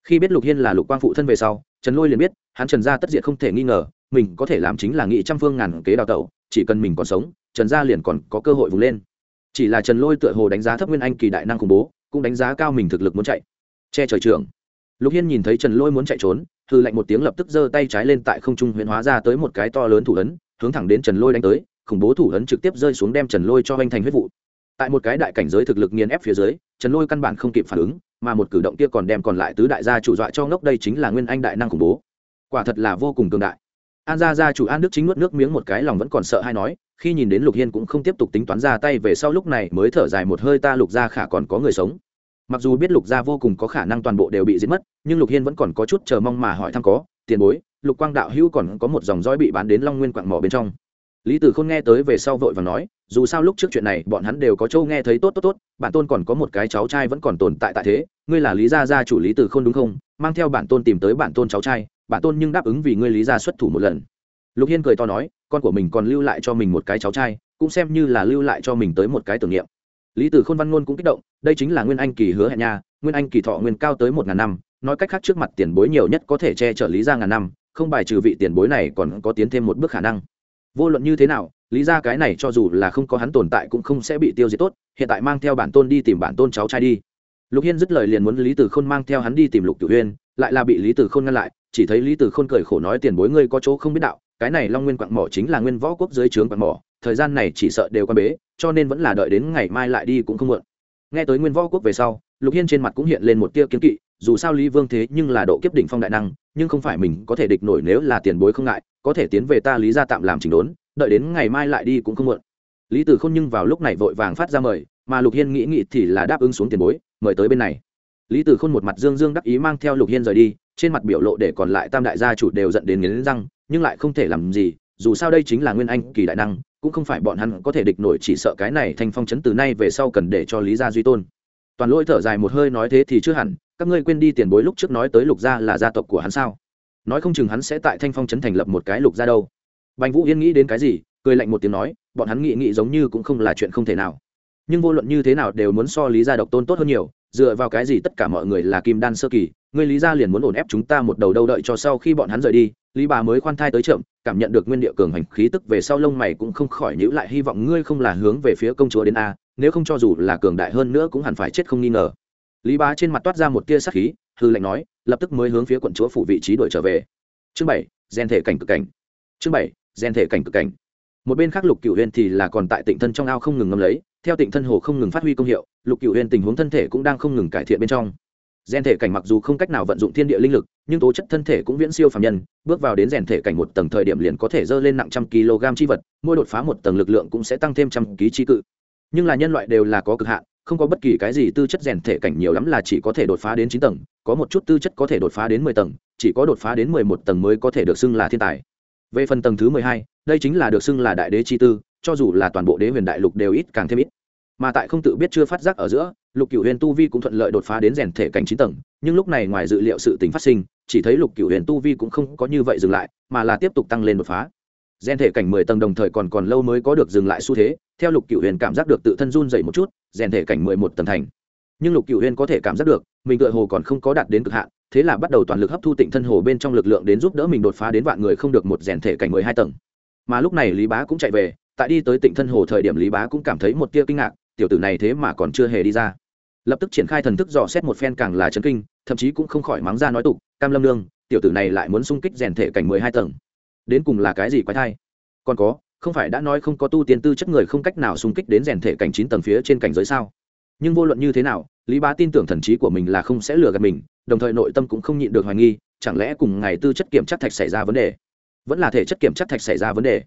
A: khi biết lục hiên là lục quang phụ thân về sau, trần lôi liền biết, hắn trần gia tất diệt không thể nghi ngờ, mình có thể làm chính là nghị trăm phương ngàn kế đào tẩu, chỉ cần mình còn sống, trần gia liền còn có cơ hội vùng lên. Chỉ là trần lôi tựa hồ đánh giá thấp nguyên anh kỳ đại năng khủng bố, cũng đánh giá cao mình thực lực muốn chạy. Che trời trưởng. Lục hiên nhìn thấy trần lôi muốn chạy trốn hư lạnh một tiếng lập tức giơ tay trái lên tại không trung huyễn hóa ra tới một cái to lớn thủ ấn, hướng thẳng đến trần lôi đánh tới, khủng bố thủ ấn trực tiếp rơi xuống đem trần lôi cho anh thành huyết vụ tại một cái đại cảnh giới thực lực nghiền ép phía dưới, trần lôi căn bản không kịp phản ứng, mà một cử động kia còn đem còn lại tứ đại gia chủ dọa cho ngốc, đây chính là nguyên anh đại năng khủng bố. Quả thật là vô cùng cường đại. An gia gia chủ an đức chính nuốt nước miếng một cái lòng vẫn còn sợ hay nói, khi nhìn đến lục hiên cũng không tiếp tục tính toán ra tay về sau lúc này mới thở dài một hơi, ta lục gia khả còn có người sống. Mặc dù biết lục gia vô cùng có khả năng toàn bộ đều bị giết mất, nhưng lục hiên vẫn còn có chút chờ mong mà hỏi thăm có, tiền bối, lục quang đạo hữu còn có một dòng dõi bị bán đến long nguyên quạng mỏ bên trong. Lý tử khôn nghe tới về sau vội và nói dù sao lúc trước chuyện này bọn hắn đều có châu nghe thấy tốt tốt tốt, bản tôn còn có một cái cháu trai vẫn còn tồn tại tại thế, ngươi là lý gia gia chủ lý tử khôn đúng không? Mang theo bản tôn tìm tới bản tôn cháu trai, bản tôn nhưng đáp ứng vì ngươi lý gia xuất thủ một lần. Lục hiên cười to nói, con của mình còn lưu lại cho mình một cái cháu trai, cũng xem như là lưu lại cho mình tới một cái tưởng niệm. Lý tử khôn văn ngôn cũng kích động, đây chính là nguyên anh kỳ hứa hẹn nha, nguyên anh kỳ thọ nguyên cao tới một ngàn năm, nói cách khác trước mặt tiền bối nhiều nhất có thể che chở lý gia ngàn năm, không bài trừ vị tiền bối này còn có tiến thêm một bước khả năng. Vô luận như thế nào lý ra cái này cho dù là không có hắn tồn tại cũng không sẽ bị tiêu diệt tốt, hiện tại mang theo bản tôn đi tìm bản tôn cháu trai đi. Lục hiên dứt lời liền muốn lý tử khôn mang theo hắn đi tìm lục tiểu huyên lại là bị lý tử khôn ngăn lại, chỉ thấy lý tử khôn cười khổ nói tiền bối ngươi có chỗ không biết đạo, cái này long nguyên quặng mỏ chính là nguyên võ quốc dưới trướng quặng mỏ, thời gian này chỉ sợ đều quan bế, cho nên vẫn là đợi đến ngày mai lại đi cũng không muộn. Nghe tới nguyên võ quốc về sau, lục hiên trên mặt cũng hiện lên một tia kiếm kỵ, dù sao lý vương thế nhưng là độ kiếp đỉnh phong đại năng, nhưng không phải mình có thể địch nổi nếu là tiền bối không ngại, có thể tiến về ta lý ra tạm làm chỉnh đốn đợi đến ngày mai lại đi cũng không muộn. Lý tử khôn nhưng vào lúc này vội vàng phát ra mời, mà lục hiên nghĩ nghĩ thì là đáp ứng xuống tiền bối, mời tới bên này. Lý tử khôn một mặt dương dương đắc ý mang theo lục hiên rời đi, trên mặt biểu lộ để còn lại tam đại gia chủ đều dẫn đến nghiến răng, nhưng lại không thể làm gì, dù sao đây chính là nguyên anh kỳ đại năng, cũng không phải bọn hắn có thể địch nổi, chỉ sợ cái này thanh phong chấn từ nay về sau cần để cho lý gia duy tôn. Toàn lỗi thở dài một hơi nói thế thì chưa hẳn, các ngươi quên đi tiền bối lúc trước nói tới lục gia là gia tộc của hắn sao? Nói không chừng hắn sẽ tại thanh phong chấn thành lập một cái lục gia đâu bành vũ yên nghĩ đến cái gì, cười lạnh một tiếng nói, bọn hắn nghĩ nghĩ giống như cũng không là chuyện không thể nào. Nhưng vô luận như thế nào đều muốn so lý gia độc tôn tốt hơn nhiều, dựa vào cái gì tất cả mọi người là kim đan sơ kỳ, người lý gia liền muốn ổn ép chúng ta một đầu đâu đợi cho sau khi bọn hắn rời đi, lý bà mới khoan thai tới chậm, cảm nhận được nguyên địa cường hành khí tức về sau lông mày cũng không khỏi nhữ lại, hy vọng ngươi không là hướng về phía công chúa đến a, nếu không cho dù là cường đại hơn nữa cũng hẳn phải chết không nghi ngờ. Lý bá trên mặt toát ra một tia sắc khí, hư lệnh nói, lập tức mới hướng phía quận chúa phủ vị trí đuổi trở về. Chương bảy, gen thể cảnh cực cảnh. Chương bảy gen thể cảnh cực cảnh. Một bên khác lục cựu huyên thì là còn tại tịnh thân trong ao không ngừng ngâm lấy, theo tịnh thân hồ không ngừng phát huy công hiệu, lục cựu huyên tình huống thân thể cũng đang không ngừng cải thiện bên trong. Rèn thể cảnh mặc dù không cách nào vận dụng thiên địa linh lực, nhưng tố chất thân thể cũng viễn siêu phạm nhân, bước vào đến rèn thể cảnh một tầng thời điểm liền có thể dơ lên nặng trăm kg chi vật, mỗi đột phá một tầng lực lượng cũng sẽ tăng thêm trăm ký chi cự. Nhưng là nhân loại đều là có cực hạn, không có bất kỳ cái gì tư chất rèn thể cảnh nhiều lắm là chỉ có thể đột phá đến chín tầng, có một chút tư chất có thể đột phá đến mười tầng, chỉ có đột phá đến mười một tầng mới có thể được xưng là thiên tài về phần tầng thứ mười hai, đây chính là được xưng là đại đế chi tư, cho dù là toàn bộ đế huyền đại lục đều ít càng thêm ít. Mà tại không tự biết chưa phát giác ở giữa, lục cửu huyền tu vi cũng thuận lợi đột phá đến rèn thể cảnh chín tầng, nhưng lúc này ngoài dự liệu sự tình phát sinh, chỉ thấy lục cửu huyền tu vi cũng không có như vậy dừng lại, mà là tiếp tục tăng lên đột phá. Rèn thể cảnh mười tầng đồng thời còn còn lâu mới có được dừng lại xu thế, theo lục cửu huyền cảm giác được tự thân run dậy một chút, rèn thể cảnh mười một tầng thành. Nhưng lục cửu huyền có thể cảm giác được, mình tựa hồ còn không có đạt đến cực hạn thế là bắt đầu toàn lực hấp thu tịnh thân hồ bên trong lực lượng đến giúp đỡ mình đột phá đến vạn người không được một rèn thể cảnh mười hai tầng. Mà lúc này lý bá cũng chạy về, tại đi tới tịnh thân hồ thời điểm lý bá cũng cảm thấy một tia kinh ngạc, tiểu tử này thế mà còn chưa hề đi ra. Lập tức triển khai thần thức dò xét một phen càng là chấn kinh, thậm chí cũng không khỏi mắng ra nói tục, cam lâm lương tiểu tử này lại muốn xung kích rèn thể cảnh mười hai tầng. Đến cùng là cái gì quái thai? Còn có, không phải đã nói không có tu tiên tư chất người không cách nào xung kích đến rèn thể cảnh chín tầng phía trên cảnh giới sao? Nhưng vô luận như thế nào, lý bá tin tưởng thần trí của mình là không sẽ lừa gạt mình, đồng thời nội tâm cũng không nhịn được hoài nghi, chẳng lẽ cùng ngày tư chất kiểm chất thạch xảy ra vấn đề? Vẫn là thể chất kiểm chất thạch xảy ra vấn đề.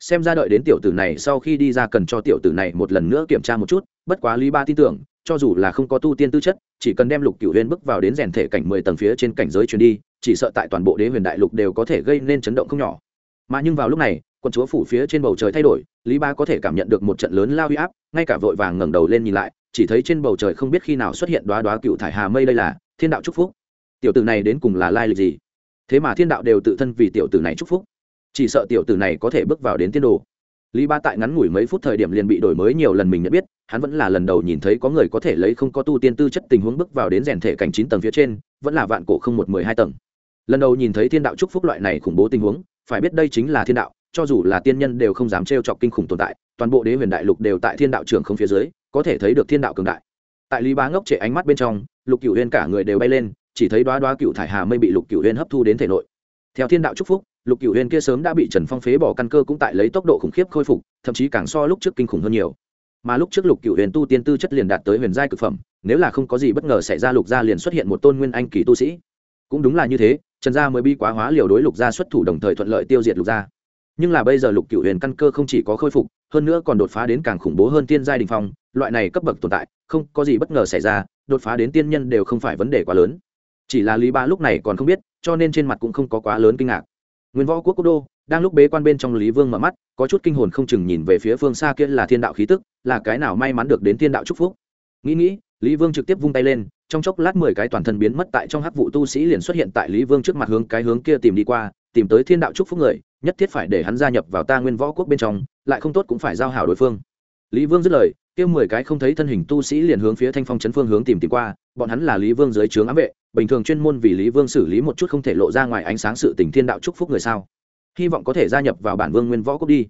A: Xem ra đợi đến tiểu tử này sau khi đi ra cần cho tiểu tử này một lần nữa kiểm tra một chút, bất quá lý ba tin tưởng, cho dù là không có tu tiên tư chất, chỉ cần đem lục cửu huyền bước vào đến rèn thể cảnh mười tầng phía trên cảnh giới truyền đi, chỉ sợ tại toàn bộ đế huyền đại lục đều có thể gây nên chấn động không nhỏ. Mà nhưng vào lúc này quân chúa phủ phía trên bầu trời thay đổi, lý ba có thể cảm nhận được một trận lớn lao huy áp, ngay cả vội vàng ngẩng đầu lên nhìn lại, chỉ thấy trên bầu trời không biết khi nào xuất hiện đoá đoá cựu thải hà mây đây là thiên đạo chúc phúc. Tiểu tử này đến cùng là lai lịch gì? Thế mà thiên đạo đều tự thân vì tiểu tử này chúc phúc. Chỉ sợ tiểu tử này có thể bước vào đến tiên đồ. Lý ba tại ngắn ngủi mấy phút thời điểm liền bị đổi mới nhiều lần mình nhận biết, hắn vẫn là lần đầu nhìn thấy có người có thể lấy không có tu tiên tư chất tình huống bước vào đến rèn thể cảnh chín tầng phía trên, vẫn là vạn cổ không một mười hai tầng. Lần đầu nhìn thấy thiên đạo chúc phúc loại này khủng bố tình huống, phải biết đây chính là thiên đạo cho dù là tiên nhân đều không dám trêu chọc kinh khủng tồn tại, toàn bộ đế huyền đại lục đều tại thiên đạo trường không phía dưới, có thể thấy được thiên đạo cường đại. Tại lý bá ngốc trệ ánh mắt bên trong, lục cửu huyên cả người đều bay lên, chỉ thấy đoá đoá cựu thải hà mây bị lục cửu huyên hấp thu đến thể nội. Theo thiên đạo chúc phúc, lục cửu huyên kia sớm đã bị trần phong phế bỏ căn cơ cũng tại lấy tốc độ khủng khiếp khôi phục, thậm chí càng so lúc trước kinh khủng hơn nhiều. Mà lúc trước lục cửu huyền tu tiên tư chất liền đạt tới huyền giai cực phẩm, nếu là không có gì bất ngờ xảy ra lục gia liền xuất hiện một tôn nguyên anh kỳ tu sĩ. Cũng đúng là như thế, trần gia mới bi quá hóa liều đối lục gia xuất thủ đồng thời thuận lợi tiêu diệt lục gia nhưng là bây giờ lục cửu huyền căn cơ không chỉ có khôi phục, hơn nữa còn đột phá đến càng khủng bố hơn tiên giai đình phong, loại này cấp bậc tồn tại, không có gì bất ngờ xảy ra, đột phá đến tiên nhân đều không phải vấn đề quá lớn. Chỉ là lý ba lúc này còn không biết, cho nên trên mặt cũng không có quá lớn kinh ngạc. Nguyên võ quốc quốc đô, đang lúc bế quan bên trong lý vương mở mắt, có chút kinh hồn không chừng nhìn về phía phương xa kia là thiên đạo khí tức, là cái nào may mắn được đến thiên đạo chúc phúc. Nghĩ nghĩ, lý vương trực tiếp vung tay lên, trong chốc lát mười cái toàn thân biến mất tại trong hắc vụ tu sĩ liền xuất hiện tại lý vương trước mặt hướng cái hướng kia tìm đi qua, tìm tới thiên đạo chúc phúc người nhất thiết phải để hắn gia nhập vào ta nguyên võ quốc bên trong, lại không tốt cũng phải giao hảo đối phương. Lý vương dứt lời, kêu mười cái không thấy thân hình tu sĩ liền hướng phía thanh phong chấn phương hướng tìm tìm qua, bọn hắn là lý vương dưới trướng ám vệ, bình thường chuyên môn vì lý vương xử lý một chút không thể lộ ra ngoài ánh sáng sự tình thiên đạo chúc phúc người sao. Hy vọng có thể gia nhập vào bản vương nguyên võ quốc đi.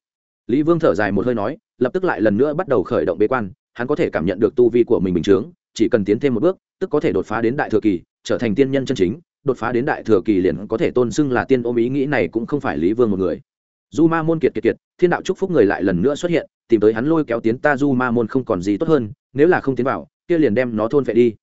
A: Lý vương thở dài một hơi nói, lập tức lại lần nữa bắt đầu khởi động bế quan, hắn có thể cảm nhận được tu vi của mình bình chướng chỉ cần tiến thêm một bước, tức có thể đột phá đến đại thừa kỳ, trở thành tiên nhân chân chính đột phá đến đại thừa kỳ liền có thể tôn xưng là tiên ôm ý nghĩ này cũng không phải lý vương một người. Du ma môn kiệt kiệt kiệt, thiên đạo chúc phúc người lại lần nữa xuất hiện, tìm tới hắn lôi kéo tiến ta du ma môn không còn gì tốt hơn, nếu là không tiến vào, kia liền đem nó thôn vệ đi.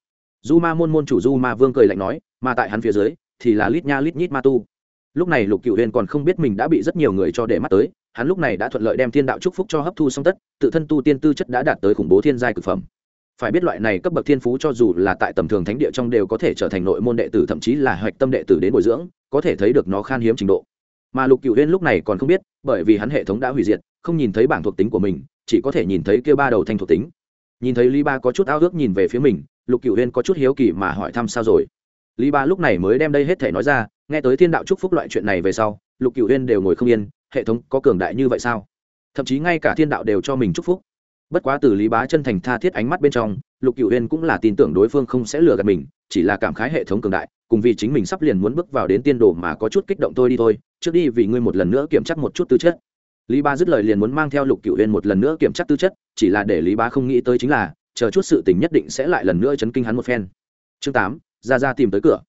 A: Du ma môn môn chủ du ma vương cười lạnh nói, mà tại hắn phía dưới, thì là lít nha lít nhít ma tu. Lúc này lục cựu huyền còn không biết mình đã bị rất nhiều người cho để mắt tới, hắn lúc này đã thuận lợi đem thiên đạo chúc phúc cho hấp thu song tất, tự thân tu tiên tư chất đã đạt tới khủng bố thiên giai cực phẩm phải biết loại này cấp bậc thiên phú cho dù là tại tầm thường thánh địa trong đều có thể trở thành nội môn đệ tử, thậm chí là hoạch tâm đệ tử đến bồi dưỡng, có thể thấy được nó khan hiếm trình độ. Mà lục cựu huyên lúc này còn không biết, bởi vì hắn hệ thống đã hủy diệt, không nhìn thấy bảng thuộc tính của mình, chỉ có thể nhìn thấy kêu ba đầu thanh thuộc tính. Nhìn thấy lý ba có chút ao ước nhìn về phía mình, lục cựu huyên có chút hiếu kỳ mà hỏi thăm sao rồi. Lý ba lúc này mới đem đây hết thể nói ra, nghe tới thiên đạo chúc phúc loại chuyện này về sau, lục cựu huyên đều ngồi không yên, hệ thống có cường đại như vậy sao? Thậm chí ngay cả thiên đạo đều cho mình chúc phúc bất quá từ lý bá chân thành tha thiết ánh mắt bên trong, lục cựu huyên cũng là tin tưởng đối phương không sẽ lừa gạt mình, chỉ là cảm khái hệ thống cường đại, cùng vì chính mình sắp liền muốn bước vào đến tiên đồ mà có chút kích động tôi đi thôi, trước đi vì ngươi một lần nữa kiểm tra một chút tư chất. Lý ba dứt lời liền muốn mang theo lục cựu huyên một lần nữa kiểm tra tư chất, chỉ là để lý bá không nghĩ tới chính là, chờ chút sự tình nhất định sẽ lại lần nữa chấn kinh hắn một phen. Chương tám, ra ra tìm tới cửa.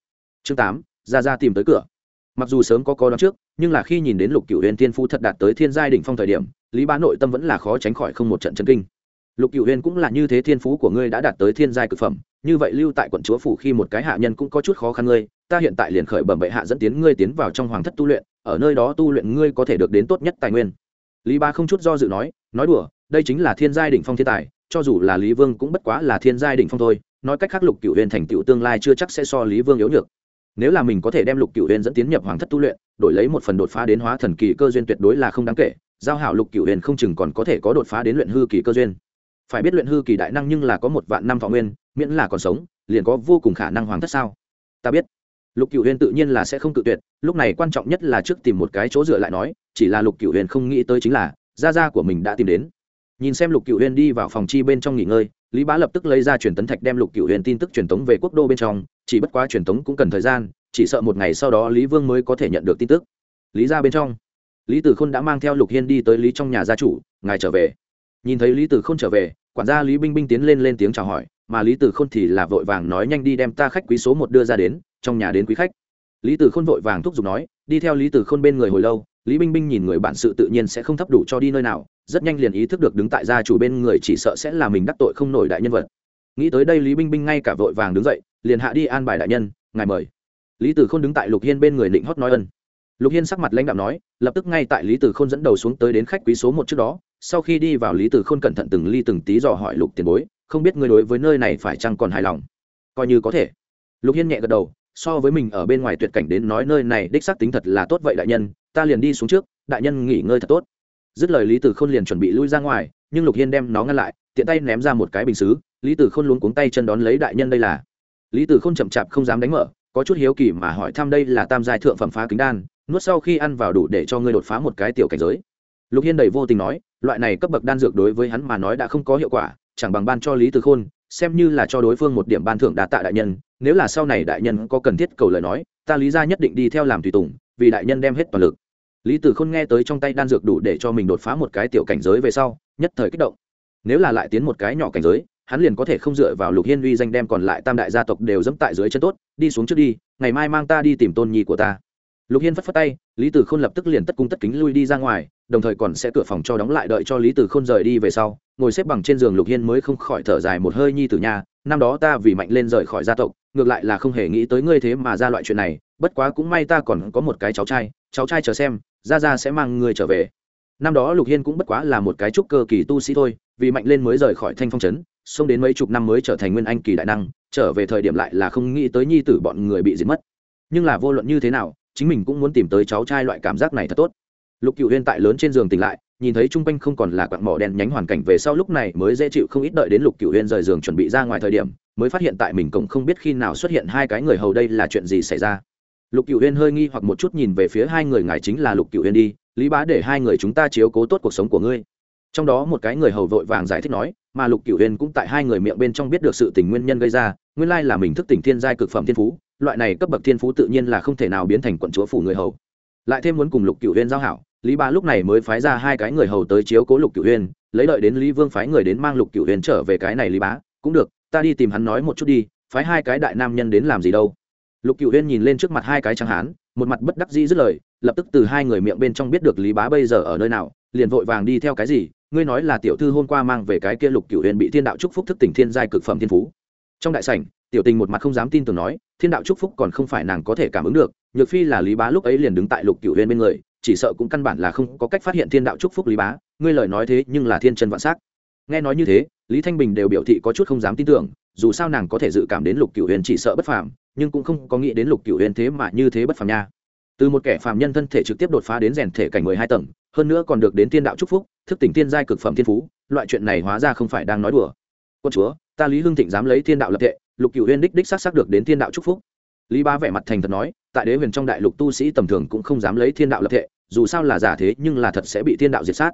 A: Chương tám, ra ra tìm tới cửa. Mặc dù sớm có có đón trước, nhưng là khi nhìn đến lục cựu huyền tiên phu thật đạt tới thiên giai đỉnh phong thời điểm lý bá nội tâm vẫn là khó tránh khỏi không một trận chân kinh. Lục cựu huyên cũng là như thế thiên phú của ngươi đã đạt tới thiên giai cực phẩm, như vậy lưu tại quận chúa phủ khi một cái hạ nhân cũng có chút khó khăn ngươi, ta hiện tại liền khởi bẩm bệ hạ dẫn tiến ngươi tiến vào trong hoàng thất tu luyện, ở nơi đó tu luyện ngươi có thể được đến tốt nhất tài nguyên. Lý ba không chút do dự nói nói đùa, đây chính là thiên giai đỉnh phong thiên tài, cho dù là lý vương cũng bất quá là thiên giai đỉnh phong thôi, nói cách khác lục cựu huyên thành tựu tương lai chưa chắc sẽ so lý vương yếu nhược. Nếu là mình có thể đem lục cựu huyên dẫn tiến nhập hoàng thất tu luyện, đổi lấy một phần đột phá đến hóa thần kỳ cơ duyên tuyệt đối là không đáng kể giao hảo lục Cửu huyền không chừng còn có thể có đột phá đến luyện hư kỳ cơ duyên. Phải biết luyện hư kỳ đại năng nhưng là có một vạn năm thọ nguyên, miễn là còn sống, liền có vô cùng khả năng hoàng thất sao? Ta biết. Lục Cửu huyền tự nhiên là sẽ không tự tuyệt, lúc này quan trọng nhất là trước tìm một cái chỗ dựa lại nói, chỉ là lục Cửu huyền không nghĩ tới chính là, gia gia của mình đã tìm đến. Nhìn xem lục Cửu huyền đi vào phòng chi bên trong nghỉ ngơi, lý bá lập tức lấy ra truyền tấn thạch đem lục Cửu huyền tin tức truyền tống về quốc đô bên trong, chỉ bất quá truyền tống cũng cần thời gian, chỉ sợ một ngày sau đó lý vương mới có thể nhận được tin tức. Lý ra bên trong lý tử khôn đã mang theo lục hiên đi tới lý trong nhà gia chủ, ngài trở về. Nhìn thấy lý tử khôn trở về, quản gia lý binh binh tiến lên lên tiếng chào hỏi, mà lý tử khôn thì là vội vàng nói nhanh đi đem ta khách quý số một đưa ra đến, trong nhà đến quý khách. Lý Tử khôn vội vàng thúc giục nói, đi theo lý Tử khôn bên người hồi lâu, lý binh binh nhìn người bản sự tự nhiên sẽ không thấp đủ cho đi nơi nào, rất nhanh liền ý thức được đứng tại gia chủ bên người chỉ sợ sẽ là mình đắc tội không nổi đại nhân vật. Nghĩ tới đây lý binh binh ngay cả vội vàng đứng dậy, liền hạ đi an bài đại nhân, ngài mời. Lý tử khôn đứng tại lục hiên bên người định hót nói ân lục hiên sắc mặt lãnh đạo nói, lập tức ngay tại lý tử khôn dẫn đầu xuống tới đến khách quý số một trước đó, sau khi đi vào lý tử khôn cẩn thận từng ly từng tí dò hỏi lục tiền bối, không biết ngươi đối với nơi này phải chăng còn hài lòng? Coi như có thể. Lục hiên nhẹ gật đầu, so với mình ở bên ngoài tuyệt cảnh đến nói nơi này đích xác tính thật là tốt vậy đại nhân, ta liền đi xuống trước, đại nhân nghỉ ngơi thật tốt. Dứt lời lý tử khôn liền chuẩn bị lui ra ngoài, nhưng lục hiên đem nó ngăn lại, tiện tay ném ra một cái bình xứ, lý tử khôn luống cuống tay chân đón lấy đại nhân đây là. Lý tử khôn chậm chạp không dám đánh mở, có chút hiếu kỳ mà hỏi thăm đây là tam giai thượng phẩm phá kính đan nuốt sau khi ăn vào đủ để cho ngươi đột phá một cái tiểu cảnh giới. Lục hiên đầy vô tình nói, loại này cấp bậc đan dược đối với hắn mà nói đã không có hiệu quả, chẳng bằng ban cho lý tử khôn, xem như là cho đối phương một điểm ban thưởng đa tạ đại nhân, nếu là sau này đại nhân có cần thiết cầu lời nói, ta lý ra nhất định đi theo làm tùy tùng, vì đại nhân đem hết toàn lực. Lý tử khôn nghe tới trong tay đan dược đủ để cho mình đột phá một cái tiểu cảnh giới về sau, nhất thời kích động. Nếu là lại tiến một cái nhỏ cảnh giới, hắn liền có thể không dựa vào lục hiên uy danh đem còn lại tam đại gia tộc đều dẫm tại dưới chân tốt, đi xuống trước đi, ngày mai mang ta đi tìm tôn nhi của ta lục hiên phất phất tay, lý tử khôn lập tức liền tất cung tất kính lui đi ra ngoài, đồng thời còn sẽ cửa phòng cho đóng lại đợi cho lý tử khôn rời đi về sau. Ngồi xếp bằng trên giường lục hiên mới không khỏi thở dài một hơi, nhi tử nhà năm đó ta vì mạnh lên rời khỏi gia tộc, ngược lại là không hề nghĩ tới ngươi thế mà ra loại chuyện này, bất quá cũng may ta còn có một cái cháu trai cháu trai chờ xem, ra ra sẽ mang ngươi trở về. Năm đó lục hiên cũng bất quá là một cái trúc cơ kỳ tu sĩ thôi, vì mạnh lên mới rời khỏi thanh phong trấn xông đến mấy chục năm mới trở thành nguyên anh kỳ đại năng, trở về thời điểm lại là không nghĩ tới nhi tử bọn người bị diệt mất. Nhưng là vô luận như thế nào chính mình cũng muốn tìm tới cháu trai loại cảm giác này thật tốt. Lục cựu huyên tại lớn trên giường tỉnh lại, nhìn thấy chung quanh không còn là quặng mỏ đen nhánh hoàn cảnh về sau lúc này mới dễ chịu không ít đợi đến lục cựu huyên rời giường chuẩn bị ra ngoài thời điểm, mới phát hiện tại mình cũng không biết khi nào xuất hiện hai cái người hầu đây là chuyện gì xảy ra. Lục cựu huyên hơi nghi hoặc một chút nhìn về phía hai người, ngài chính là lục cựu huyên đi, lý bá để hai người chúng ta chiếu cố tốt cuộc sống của ngươi. Trong đó một cái người hầu vội vàng giải thích nói, mà lục cựu huyên cũng tại hai người miệng bên trong biết được sự tình nguyên nhân gây ra, nguyên lai là mình thức tỉnh thiên giai cực phẩm thiên phú loại này cấp bậc thiên phú tự nhiên là không thể nào biến thành quận chúa phủ người hầu. Lại thêm muốn cùng lục cựu huyên giao hảo, lý ba lúc này mới phái ra hai cái người hầu tới chiếu cố lục cựu huyên lấy đợi đến lý vương phái người đến mang lục cựu huyên trở về cái này lý bá, cũng được, ta đi tìm hắn nói một chút đi, phái hai cái đại nam nhân đến làm gì đâu. Lục cựu huyên nhìn lên trước mặt hai cái trắng hán, một mặt bất đắc dĩ dứt lời, lập tức từ hai người miệng bên trong biết được lý bá bây giờ ở nơi nào, liền vội vàng đi theo cái gì, ngươi nói là tiểu thư hôm qua mang về cái kia lục cựu huyền bị thiên đạo trúc phúc thức tỉnh thiên giai cực phẩm thiên phú. Trong đại sảnh tiểu tình một mặt không dám tin tưởng nói, thiên đạo Chúc phúc còn không phải nàng có thể cảm ứng được, nhược phi là lý bá lúc ấy liền đứng tại lục cựu huyền bên người, chỉ sợ cũng căn bản là không có cách phát hiện thiên đạo Chúc phúc lý bá, ngươi lời nói thế nhưng là thiên chân vạn s á c nghe nói như thế, lý thanh bình đều biểu thị có chút không dám tin tưởng, dù sao nàng có thể dự cảm đến lục cựu huyền chỉ sợ bất phàm, nhưng cũng không có nghĩ đến lục cựu huyền thế mà như thế bất phàm nha. Từ một kẻ phàm nhân thân thể trực tiếp đột phá đến rèn thể cảnh mười hai tầng, hơn nữa còn được đến thiên đạo chúc phúc, thức tỉnh thiên giai cực phẩm thiên phú, loại chuyện này hóa ra không phải đang nói đùa. Quân chúa, ta lý hưng thịnh dám lấy thiên đạo lập tệ lục cựu huyên đích đích xác xác được đến thiên đạo chúc phúc. Lý ba vẻ mặt thành thật nói, tại đế huyền trong đại lục tu sĩ tầm thường cũng không dám lấy thiên đạo lập thệ dù sao là giả thế nhưng là thật sẽ bị thiên đạo diệt sát.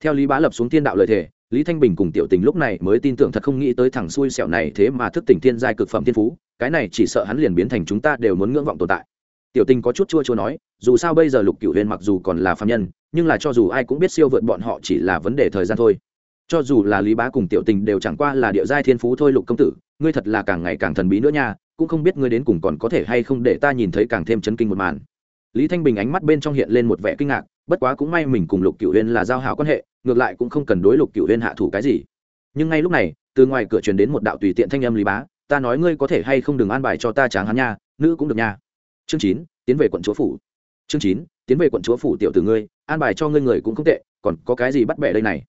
A: Theo lý bá lập xuống thiên đạo lợi thể lý thanh bình cùng tiểu tình lúc này mới tin tưởng thật không nghĩ tới thằng xui xẻo này thế mà thức tỉnh thiên giai cực phẩm thiên phú, cái này chỉ sợ hắn liền biến thành chúng ta đều muốn ngưỡng vọng tồn tại. Tiểu tình có chút chua chua nói, dù sao bây giờ lục cựu huyền mặc dù còn là phạm nhân, nhưng là cho dù ai cũng biết siêu vượt bọn họ chỉ là vấn đề thời gian thôi cho dù là lý bá cùng tiểu tình đều chẳng qua là địa giai thiên phú thôi, lục công tử, ngươi thật là càng ngày càng thần bí nữa nha, cũng không biết ngươi đến cùng còn có thể hay không để ta nhìn thấy càng thêm chấn kinh một màn. Lý thanh bình ánh mắt bên trong hiện lên một vẻ kinh ngạc, bất quá cũng may mình cùng lục cựu huyên là giao hảo quan hệ, ngược lại cũng không cần đối lục cựu huyên hạ thủ cái gì. Nhưng ngay lúc này, từ ngoài cửa truyền đến một đạo tùy tiện thanh âm lý bá, ta nói ngươi có thể hay không đừng an bài cho ta tráng hắn nha, nữ cũng được nha. Chương chín, tiến về quận chúa phủ. Chương chín, tiến về quận chúa phủ tiểu tử ngươi, an bài cho ngươi người cũng không tệ, còn có cái gì bắt bẻ đây này?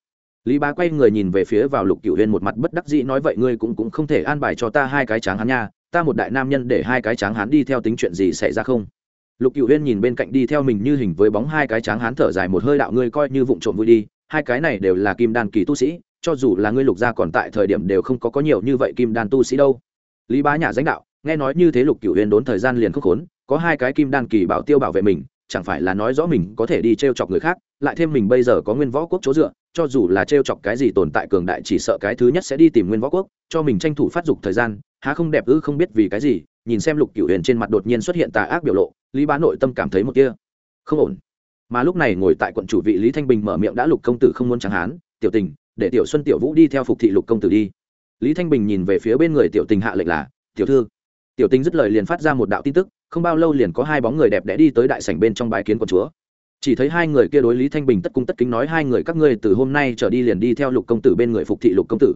A: Lý bá quay người nhìn về phía vào lục cựu huyên một mặt bất đắc dĩ nói vậy ngươi cũng cũng không thể an bài cho ta hai cái tráng hán nha, ta một đại nam nhân để hai cái tráng hán đi theo tính chuyện gì xảy ra không? Lục cựu huyên nhìn bên cạnh đi theo mình như hình với bóng hai cái tráng hán thở dài một hơi đạo ngươi coi như vụng trộm vui đi, hai cái này đều là kim đan kỳ tu sĩ, cho dù là ngươi lục gia còn tại thời điểm đều không có có nhiều như vậy kim đan tu sĩ đâu. Lý bá nhà danh đạo, nghe nói như thế lục cựu huyên đốn thời gian liền khúc khốn, có hai cái kim đan kỳ bảo tiêu bảo vệ mình, chẳng phải là nói rõ mình có thể đi t r e o chọc người khác lại thêm mình bây giờ có nguyên võ quốc chỗ dựa, cho dù là t r e o chọc cái gì tồn tại cường đại chỉ sợ cái thứ nhất sẽ đi tìm nguyên võ quốc, cho mình tranh thủ phát dục thời gian, há không đẹp ư không biết vì cái gì, nhìn xem lục cựu huyền trên mặt đột nhiên xuất hiện tà ác biểu lộ, lý bá nội tâm cảm thấy một kia không ổn. Mà lúc này ngồi tại quận chủ vị lý thanh bình mở miệng đã lục công tử không muốn chẳng hán, tiểu tình, để tiểu xuân, tiểu vũ đi theo phục thị lục công tử đi. Lý thanh bình nhìn về phía bên người tiểu tình hạ lệnh là, tiểu thư. Tiểu tình dứt lời liền phát ra một đạo tin tức, không bao lâu liền có hai bóng người đẹp đẽ đi tới đại sảnh bên trong bái kiến quận chúa chỉ thấy hai người kia đối lý thanh bình tất cung tất kính nói hai người các ngươi từ hôm nay trở đi liền đi theo lục công tử bên người phục thị lục công tử.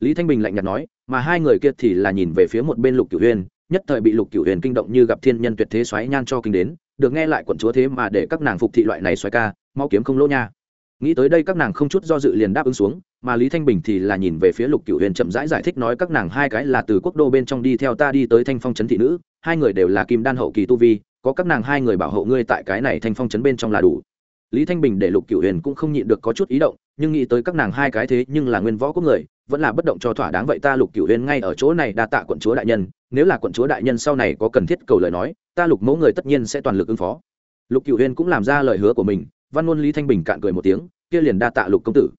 A: Lý thanh bình lạnh nhạt nói mà hai người kia thì là nhìn về phía một bên lục cửu huyền nhất thời bị lục cửu huyền kinh động như gặp thiên nhân tuyệt thế xoáy nhan cho kinh đến được nghe lại quận chúa thế mà để các nàng phục thị loại này xoáy ca mau kiếm không lỗ nha. Nghĩ tới đây các nàng không chút do dự liền đáp ứng xuống mà lý thanh bình thì là nhìn về phía lục cửu huyền chậm rãi giải, giải thích nói các nàng hai cái là từ quốc đô bên trong đi theo ta đi tới thanh phong trấn thị nữ hai người đều là kim đan hậu kỳ tu vi có các nàng hai người bảo hộ ngươi tại cái này thanh phong trấn bên trong là đủ. Lý thanh bình để lục cửu huyền cũng không nhịn được có chút ý động, nhưng nghĩ tới các nàng hai cái thế nhưng là nguyên võ quốc người, vẫn là bất động cho thỏa đáng vậy ta lục cửu huyền ngay ở chỗ này đa tạ quận chúa đại nhân, nếu là quận chúa đại nhân sau này có cần thiết cầu lời nói, ta lục mẫu người tất nhiên sẽ toàn lực ứng phó. Lục cửu huyền cũng làm ra lời hứa của mình, văn ngôn lý thanh bình cạn cười một tiếng, kia liền đa tạ lục công tử.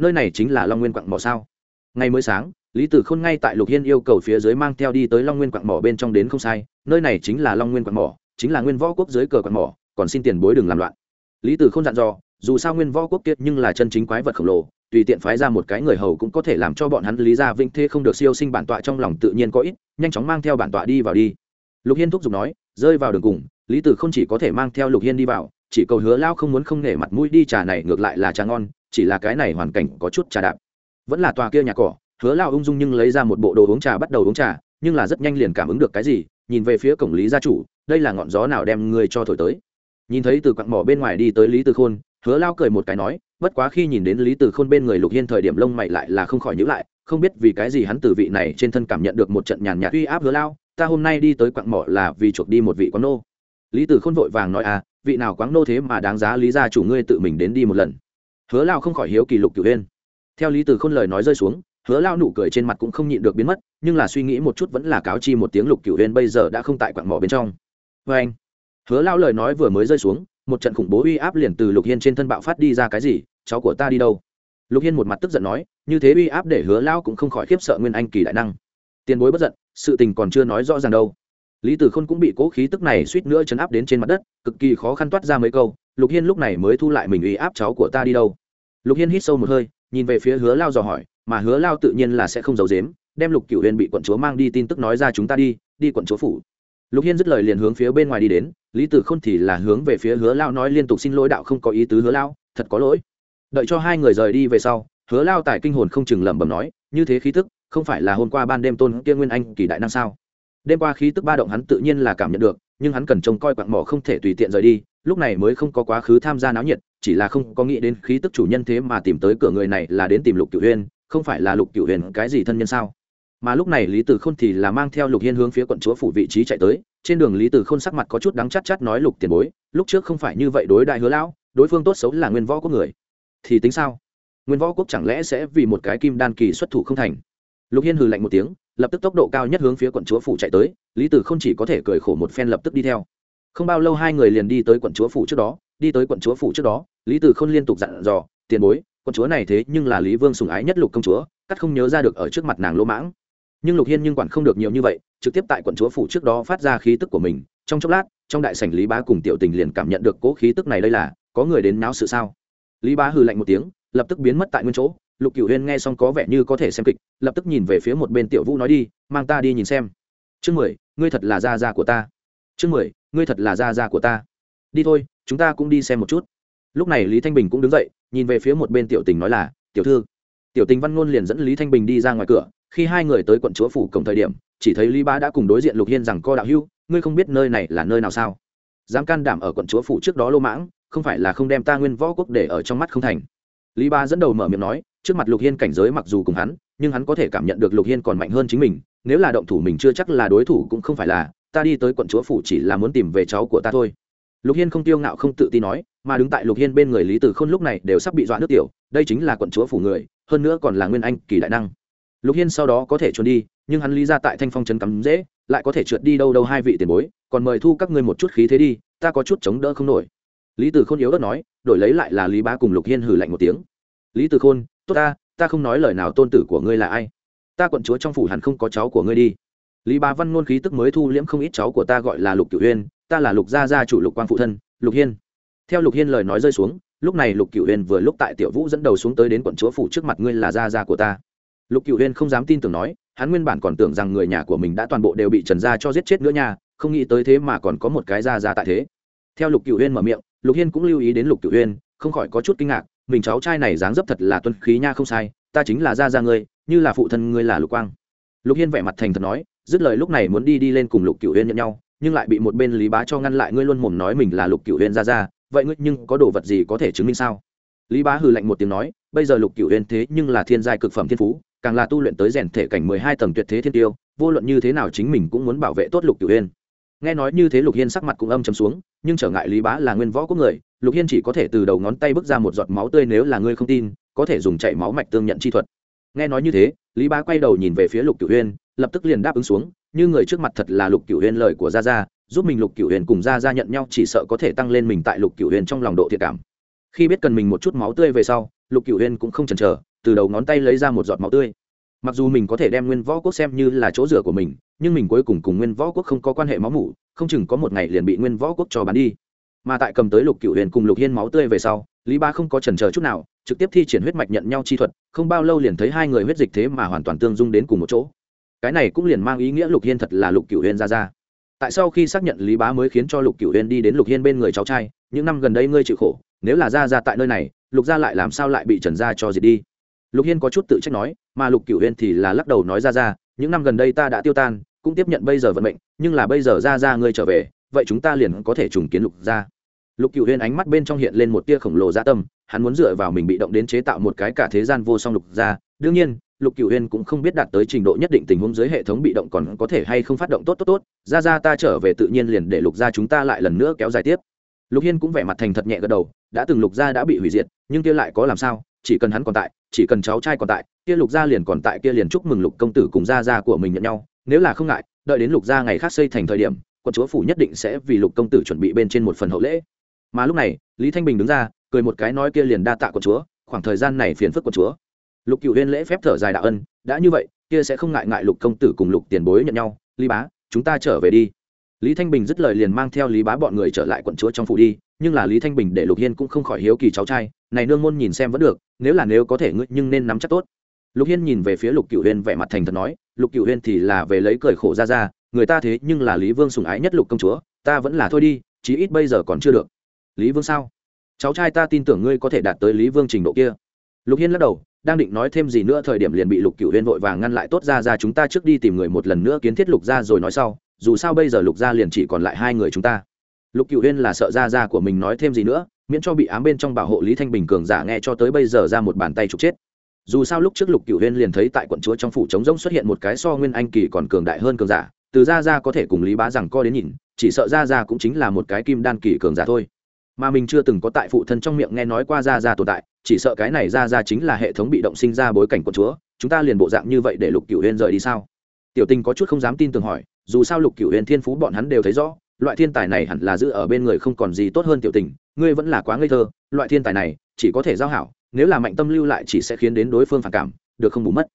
A: Nơi này chính là long nguyên quặng mỏ sao? Ngày mới sáng, lý tử khôn ngay tại lục hiên yêu cầu phía dưới mang theo đi tới long nguyên quặng mỏ bên trong đến không sai, nơi này chính là long nguyên quặng mỏ chính là nguyên võ quốc dưới cờ quặng mỏ, còn xin tiền bối đừng làm loạn. Lý tử không dặn dò, dù sao nguyên võ quốc kiệt nhưng là chân chính quái vật khổng lồ, tùy tiện phái ra một cái người hầu cũng có thể làm cho bọn hắn lý gia vinh thê không được siêu sinh bản tọa trong lòng tự nhiên có ít, nhanh chóng mang theo bản tọa đi vào đi. Lục hiên thúc giục nói, rơi vào đường cùng, lý tử không chỉ có thể mang theo lục hiên đi vào, chỉ cầu hứa lao không muốn không nể mặt mũi đi trà này ngược lại là trà ngon, chỉ là cái này hoàn cảnh có chút trà đạp. Vẫn là tòa kia nhà cỏ, hứa lao ung dung nhưng lấy ra một bộ đồ uống trà bắt đầu uống trà, nhưng là rất nhanh liền cảm ứng được cái gì, nhìn về phía cổng lý gia chủ đây là ngọn gió nào đem người cho thổi tới? Nhìn thấy từ quặng mỏ bên ngoài đi tới lý từ khôn, hứa lao cười một cái nói, bất quá khi nhìn đến lý từ khôn bên người lục hiên thời điểm lông mày lại là không khỏi nhữ lại, không biết vì cái gì hắn từ vị này trên thân cảm nhận được một trận nhàn nhạt uy áp hứa lao, ta hôm nay đi tới quặng mỏ là vì chuộc đi một vị quán nô. Lý từ khôn vội vàng nói à vị nào quán nô thế mà đáng giá lý gia chủ ngươi tự mình đến đi một lần? Hứa lao không khỏi hiếu kỳ lục cửu huyên theo lý từ khôn lời nói rơi xuống, hứa lao nụ cười trên mặt cũng không nhịn được biến mất, nhưng là suy nghĩ một chút vẫn là cáo chi một tiếng lục cửu huyên bây giờ đã không tại quặng mỏ bên trong vê anh. Hứa lao lời nói vừa mới rơi xuống, một trận khủng bố uy áp liền từ lục hiên trên thân bạo phát đi ra cái gì? Cháu của ta đi đâu? Lục hiên một mặt tức giận nói, như thế uy áp để hứa lao cũng không khỏi khiếp sợ nguyên anh kỳ đại năng. Tiền bối bất giận, sự tình còn chưa nói rõ ràng đâu. Lý tử khôn cũng bị cố khí tức này suýt nữa chấn áp đến trên mặt đất, cực kỳ khó khăn toát ra mấy câu, lục hiên lúc này mới thu lại mình uy áp cháu của ta đi đâu. Lục hiên hít sâu một hơi, nhìn về phía hứa lao dò hỏi, mà hứa lao tự nhiên là sẽ không giấu dếm đem lục cửu huyền bị quận chúa mang đi tin tức nói ra chúng ta đi đi quận chúa phủ lục hiên dứt lời liền hướng phía bên ngoài đi đến, lý tử khôn thì là hướng về phía hứa lao nói liên tục xin lỗi đạo không có ý tứ hứa lao, thật có lỗi. Đợi cho hai người rời đi về sau, hứa lao tại kinh hồn không chừng lẩm bẩm nói, như thế khí tức, không phải là hôm qua ban đêm tôn kia nguyên anh kỳ đại năng sao? Đêm qua khí tức ba động hắn tự nhiên là cảm nhận được, nhưng hắn cần trông coi quặng mỏ không thể tùy tiện rời đi, lúc này mới không có quá khứ tham gia náo nhiệt, chỉ là không có nghĩ đến khí tức chủ nhân thế mà tìm tới cửa người này là đến tìm lục cửu huyên không phải là lục cửu huyền cái gì thân nhân sao? Mà lúc này lý tử khôn thì là mang theo lục hiên hướng phía quận chúa phủ vị trí chạy tới. Trên đường lý tử khôn sắc mặt có chút đắng chắt chắt nói, lục tiền bối, lúc trước không phải như vậy đối đại hứa lão, đối phương tốt xấu là nguyên võ quốc người. Thì tính sao? Nguyên võ quốc chẳng lẽ sẽ vì một cái kim đan kỳ xuất thủ không thành? Lục hiên hừ lạnh một tiếng, lập tức tốc độ cao nhất hướng phía quận chúa phủ chạy tới. Lý tử không chỉ có thể cười khổ một phen lập tức đi theo. Không bao lâu hai người liền đi tới quận chúa phủ trước đó. Đi tới quận chúa phủ trước đó, lý tử không liên tục dặn dò, tiền bối, quận chúa này thế nhưng là lý vương sùng ái nhất lục công chúa, cắt không nhớ ra được ở trước mặt nàng lỗ mãng nhưng lục hiên nhưng quản không được nhiều như vậy, trực tiếp tại quận chúa phủ trước đó phát ra khí tức của mình. Trong chốc lát, trong đại sảnh lý bá cùng tiểu tình liền cảm nhận được cố khí tức này đây là, có người đến náo sự sao? Lý bá hừ lạnh một tiếng, lập tức biến mất tại nguyên chỗ. Lục cửu huyên nghe xong có vẻ như có thể xem kịch, lập tức nhìn về phía một bên tiểu vũ nói đi, mang ta đi nhìn xem. Chương mười, ngươi thật là gia gia của ta. Chương mười, ngươi thật là gia gia của ta. Đi thôi, chúng ta cũng đi xem một chút. Lúc này lý thanh bình cũng đứng dậy, nhìn về phía một bên tiểu tình nói là, tiểu thư. Tiểu tình văn ngôn liền dẫn lý thanh bình đi ra ngoài cửa khi hai người tới quận chúa phủ cổng thời điểm, chỉ thấy lý bá đã cùng đối diện lục hiên rằng, co đạo hưu ngươi không biết nơi này là nơi nào sao? Dám can đảm ở quận chúa phủ trước đó lô mãng, không phải là không đem ta nguyên võ quốc để ở trong mắt không thành? Lý Ba dẫn đầu mở miệng nói, trước mặt lục hiên cảnh giới mặc dù cùng hắn, nhưng hắn có thể cảm nhận được lục hiên còn mạnh hơn chính mình, nếu là động thủ mình chưa chắc là đối thủ cũng không phải là, ta đi tới quận chúa phủ chỉ là muốn tìm về cháu của ta thôi. Lục hiên không tiêu ngạo không tự tin nói, mà đứng tại lục hiên bên người lý Từ khôn lúc này đều sắp bị dọa nước tiểu, đây chính là quận chúa phủ người, hơn nữa còn là nguyên anh kỳ đại năng lục hiên sau đó có thể trốn đi, nhưng hắn lý ra tại thanh phong trấn cắm dễ, lại có thể trượt đi đâu đâu hai vị tiền bối, còn mời thu các ngươi một chút khí thế đi, ta có chút chống đỡ không nổi. Lý tử khôn yếu đất nói, đổi lấy lại là lý bá cùng lục hiên hử lạnh một tiếng. Lý tử khôn, tốt ta ta không nói lời nào tôn tử của ngươi là ai. Ta quận chúa trong phủ hẳn không có cháu của ngươi đi. Lý bá văn ngôn khí tức mới thu liễm không ít cháu của ta gọi là lục cửu huyên ta là lục gia gia chủ lục quang phụ thân, lục hiên. Theo lục hiên lời nói rơi xuống, lúc này lục cửu huyên vừa lúc tại tiểu vũ dẫn đầu xuống tới đến quận chúa phủ trước mặt ngươi là gia gia của ta lục cửu huyên không dám tin tưởng nói, hắn nguyên bản còn tưởng rằng người nhà của mình đã toàn bộ đều bị trần gia cho giết chết nữa nha, không nghĩ tới thế mà còn có một cái ra ra tại thế. Theo lục cựu huyên mở miệng, lục hiên cũng lưu ý đến lục cựu huyên không khỏi có chút kinh ngạc, mình cháu trai này dáng dấp thật là tuân khí nha, không sai, ta chính là ra ra ngươi, như là phụ thân ngươi là lục quang. Lục hiên vẻ mặt thành thật nói, dứt lời lúc này muốn đi đi lên cùng lục cựu huyên nhận nhau, nhưng lại bị một bên lý bá cho ngăn lại, ngươi luôn mồm nói mình là lục cựu huyên ra ra, vậy ngươi nhưng có đồ vật gì có thể chứng minh sao? Lý bá hừ lạnh một tiếng nói, bây giờ lục cựu huyên thế nhưng là thiên giai cực phẩm thiên phú càng là tu luyện tới rèn thể cảnh mười hai tầng tuyệt thế thiên tiêu, vô luận như thế nào chính mình cũng muốn bảo vệ tốt lục cửu huyên nghe nói như thế lục hiên sắc mặt cũng âm trầm xuống, nhưng trở ngại lý bá là nguyên võ của người, lục hiên chỉ có thể từ đầu ngón tay bước ra một giọt máu tươi nếu là ngươi không tin, có thể dùng chạy máu mạch tương nhận chi thuật. Nghe nói như thế, lý bá quay đầu nhìn về phía lục cửu huyên lập tức liền đáp ứng xuống, như người trước mặt thật là lục cửu huyên lời của gia gia, giúp mình lục cửu huyền cùng gia gia nhận nhau chỉ sợ có thể tăng lên mình tại lục cửu huyền trong lòng độ thiệt cảm. Khi biết cần mình một chút máu tươi về sau, lục cửu huyền cũng không chần chờ từ đầu ngón tay lấy ra một giọt máu tươi. Mặc dù mình có thể đem nguyên võ quốc xem như là chỗ rửa của mình, nhưng mình cuối cùng cùng nguyên võ quốc không có quan hệ máu mủ, không chừng có một ngày liền bị nguyên võ quốc cho bán đi. Mà tại cầm tới lục cựu huyền cùng lục hiên máu tươi về sau, lý ba không có trần chờ chút nào, trực tiếp thi triển huyết mạch nhận nhau chi thuật, không bao lâu liền thấy hai người huyết dịch thế mà hoàn toàn tương dung đến cùng một chỗ. Cái này cũng liền mang ý nghĩa lục hiên thật là lục cựu huyền ra ra. Tại sau khi xác nhận lý bá mới khiến cho lục cựu huyền đi đến lục hiên bên người cháu trai, những năm gần đây ngươi chịu khổ, nếu là ra ra tại nơi này, lục gia lại làm sao lại bị trần gia cho diệt đi? Lục hiên có chút tự trách nói, mà lục cựu huyên thì là lắc đầu nói ra ra, những năm gần đây ta đã tiêu tan, cũng tiếp nhận bây giờ vận mệnh, nhưng là bây giờ ra ra ngươi trở về, vậy chúng ta liền có thể trùng kiến lục gia. Lục cựu huyên ánh mắt bên trong hiện lên một tia khổng lồ gia tâm, hắn muốn dựa vào mình bị động đến chế tạo một cái cả thế gian vô song lục gia. Đương nhiên, lục cựu huyên cũng không biết đạt tới trình độ nhất định tình huống dưới hệ thống bị động còn có thể hay không phát động tốt tốt tốt. Ra ra ta trở về tự nhiên liền để lục gia chúng ta lại lần nữa kéo dài tiếp. Lục hiên cũng vẻ mặt thành thật nhẹ gật đầu, đã từng lục gia đã bị hủy diệt, nhưng kia lại có làm sao? Chỉ cần hắn còn tại, chỉ cần cháu trai còn tại, kia lục gia liền còn tại kia liền chúc mừng lục công tử cùng gia gia của mình nhận nhau. Nếu là không ngại, đợi đến lục gia ngày khác xây thành thời điểm quân chúa phủ nhất định sẽ vì lục công tử chuẩn bị bên trên một phần hậu lễ. Mà lúc này, lý thanh bình đứng ra, cười một cái nói kia liền đa tạ quân chúa, khoảng thời gian này phiền phức quân chúa. Lục cựu huyên lễ phép thở dài đạo ân, đã như vậy, kia sẽ không ngại ngại lục công tử cùng lục tiền bối nhận nhau. Lý bá, chúng ta trở về đi lý thanh bình dứt lời liền mang theo lý bá bọn người trở lại quận chúa trong phủ đi, nhưng là lý thanh bình để lục hiên cũng không khỏi hiếu kỳ cháu trai, này nương môn nhìn xem vẫn được, nếu là nếu có thể ngươi nhưng nên nắm chắc tốt. Lục hiên nhìn về phía lục cựu huyên vẻ mặt thành thật nói, lục cựu huyên thì là về lấy cười khổ ra ra, người ta thế nhưng là lý vương sùng ái nhất lục công chúa, ta vẫn là thôi đi, chí ít bây giờ còn chưa được. Lý vương sao? Cháu trai ta tin tưởng ngươi có thể đạt tới lý vương trình độ kia lục hiên lắc đầu, đang định nói thêm gì nữa thời điểm liền bị lục cựu huyên vội vàng ngăn lại, tốt ra ra chúng ta trước đi tìm người một lần nữa kiến thiết lục ra rồi nói sau, dù sao bây giờ lục ra liền chỉ còn lại hai người chúng ta. Lục cựu huyên là sợ ra ra của mình nói thêm gì nữa, miễn cho bị ám bên trong bảo hộ lý thanh bình cường giả nghe cho tới bây giờ ra một bàn tay trục chết. Dù sao lúc trước lục cựu huyên liền thấy tại quận chúa trong phủ trống rỗng xuất hiện một cái so nguyên anh kỳ còn cường đại hơn cường giả, từ ra ra có thể cùng lý bá rằng co đến nhìn, chỉ sợ ra ra cũng chính là một cái kim đan kỳ cường giả thôi. Mà mình chưa từng có tại phụ thân trong miệng nghe nói qua ra ra tồn tại chỉ sợ cái này ra ra chính là hệ thống bị động sinh ra bối cảnh của chúa, chúng ta liền bộ dạng như vậy để lục cửu huyên rời đi sao? Tiểu tình có chút không dám tin tưởng hỏi, dù sao lục cửu huyên thiên phú bọn hắn đều thấy rõ, loại thiên tài này hẳn là giữ ở bên người không còn gì tốt hơn tiểu tình, ngươi vẫn là quá ngây thơ, loại thiên tài này chỉ có thể giao hảo, nếu là mạnh tâm lưu lại chỉ sẽ khiến đến đối phương phản cảm, được không bù mất.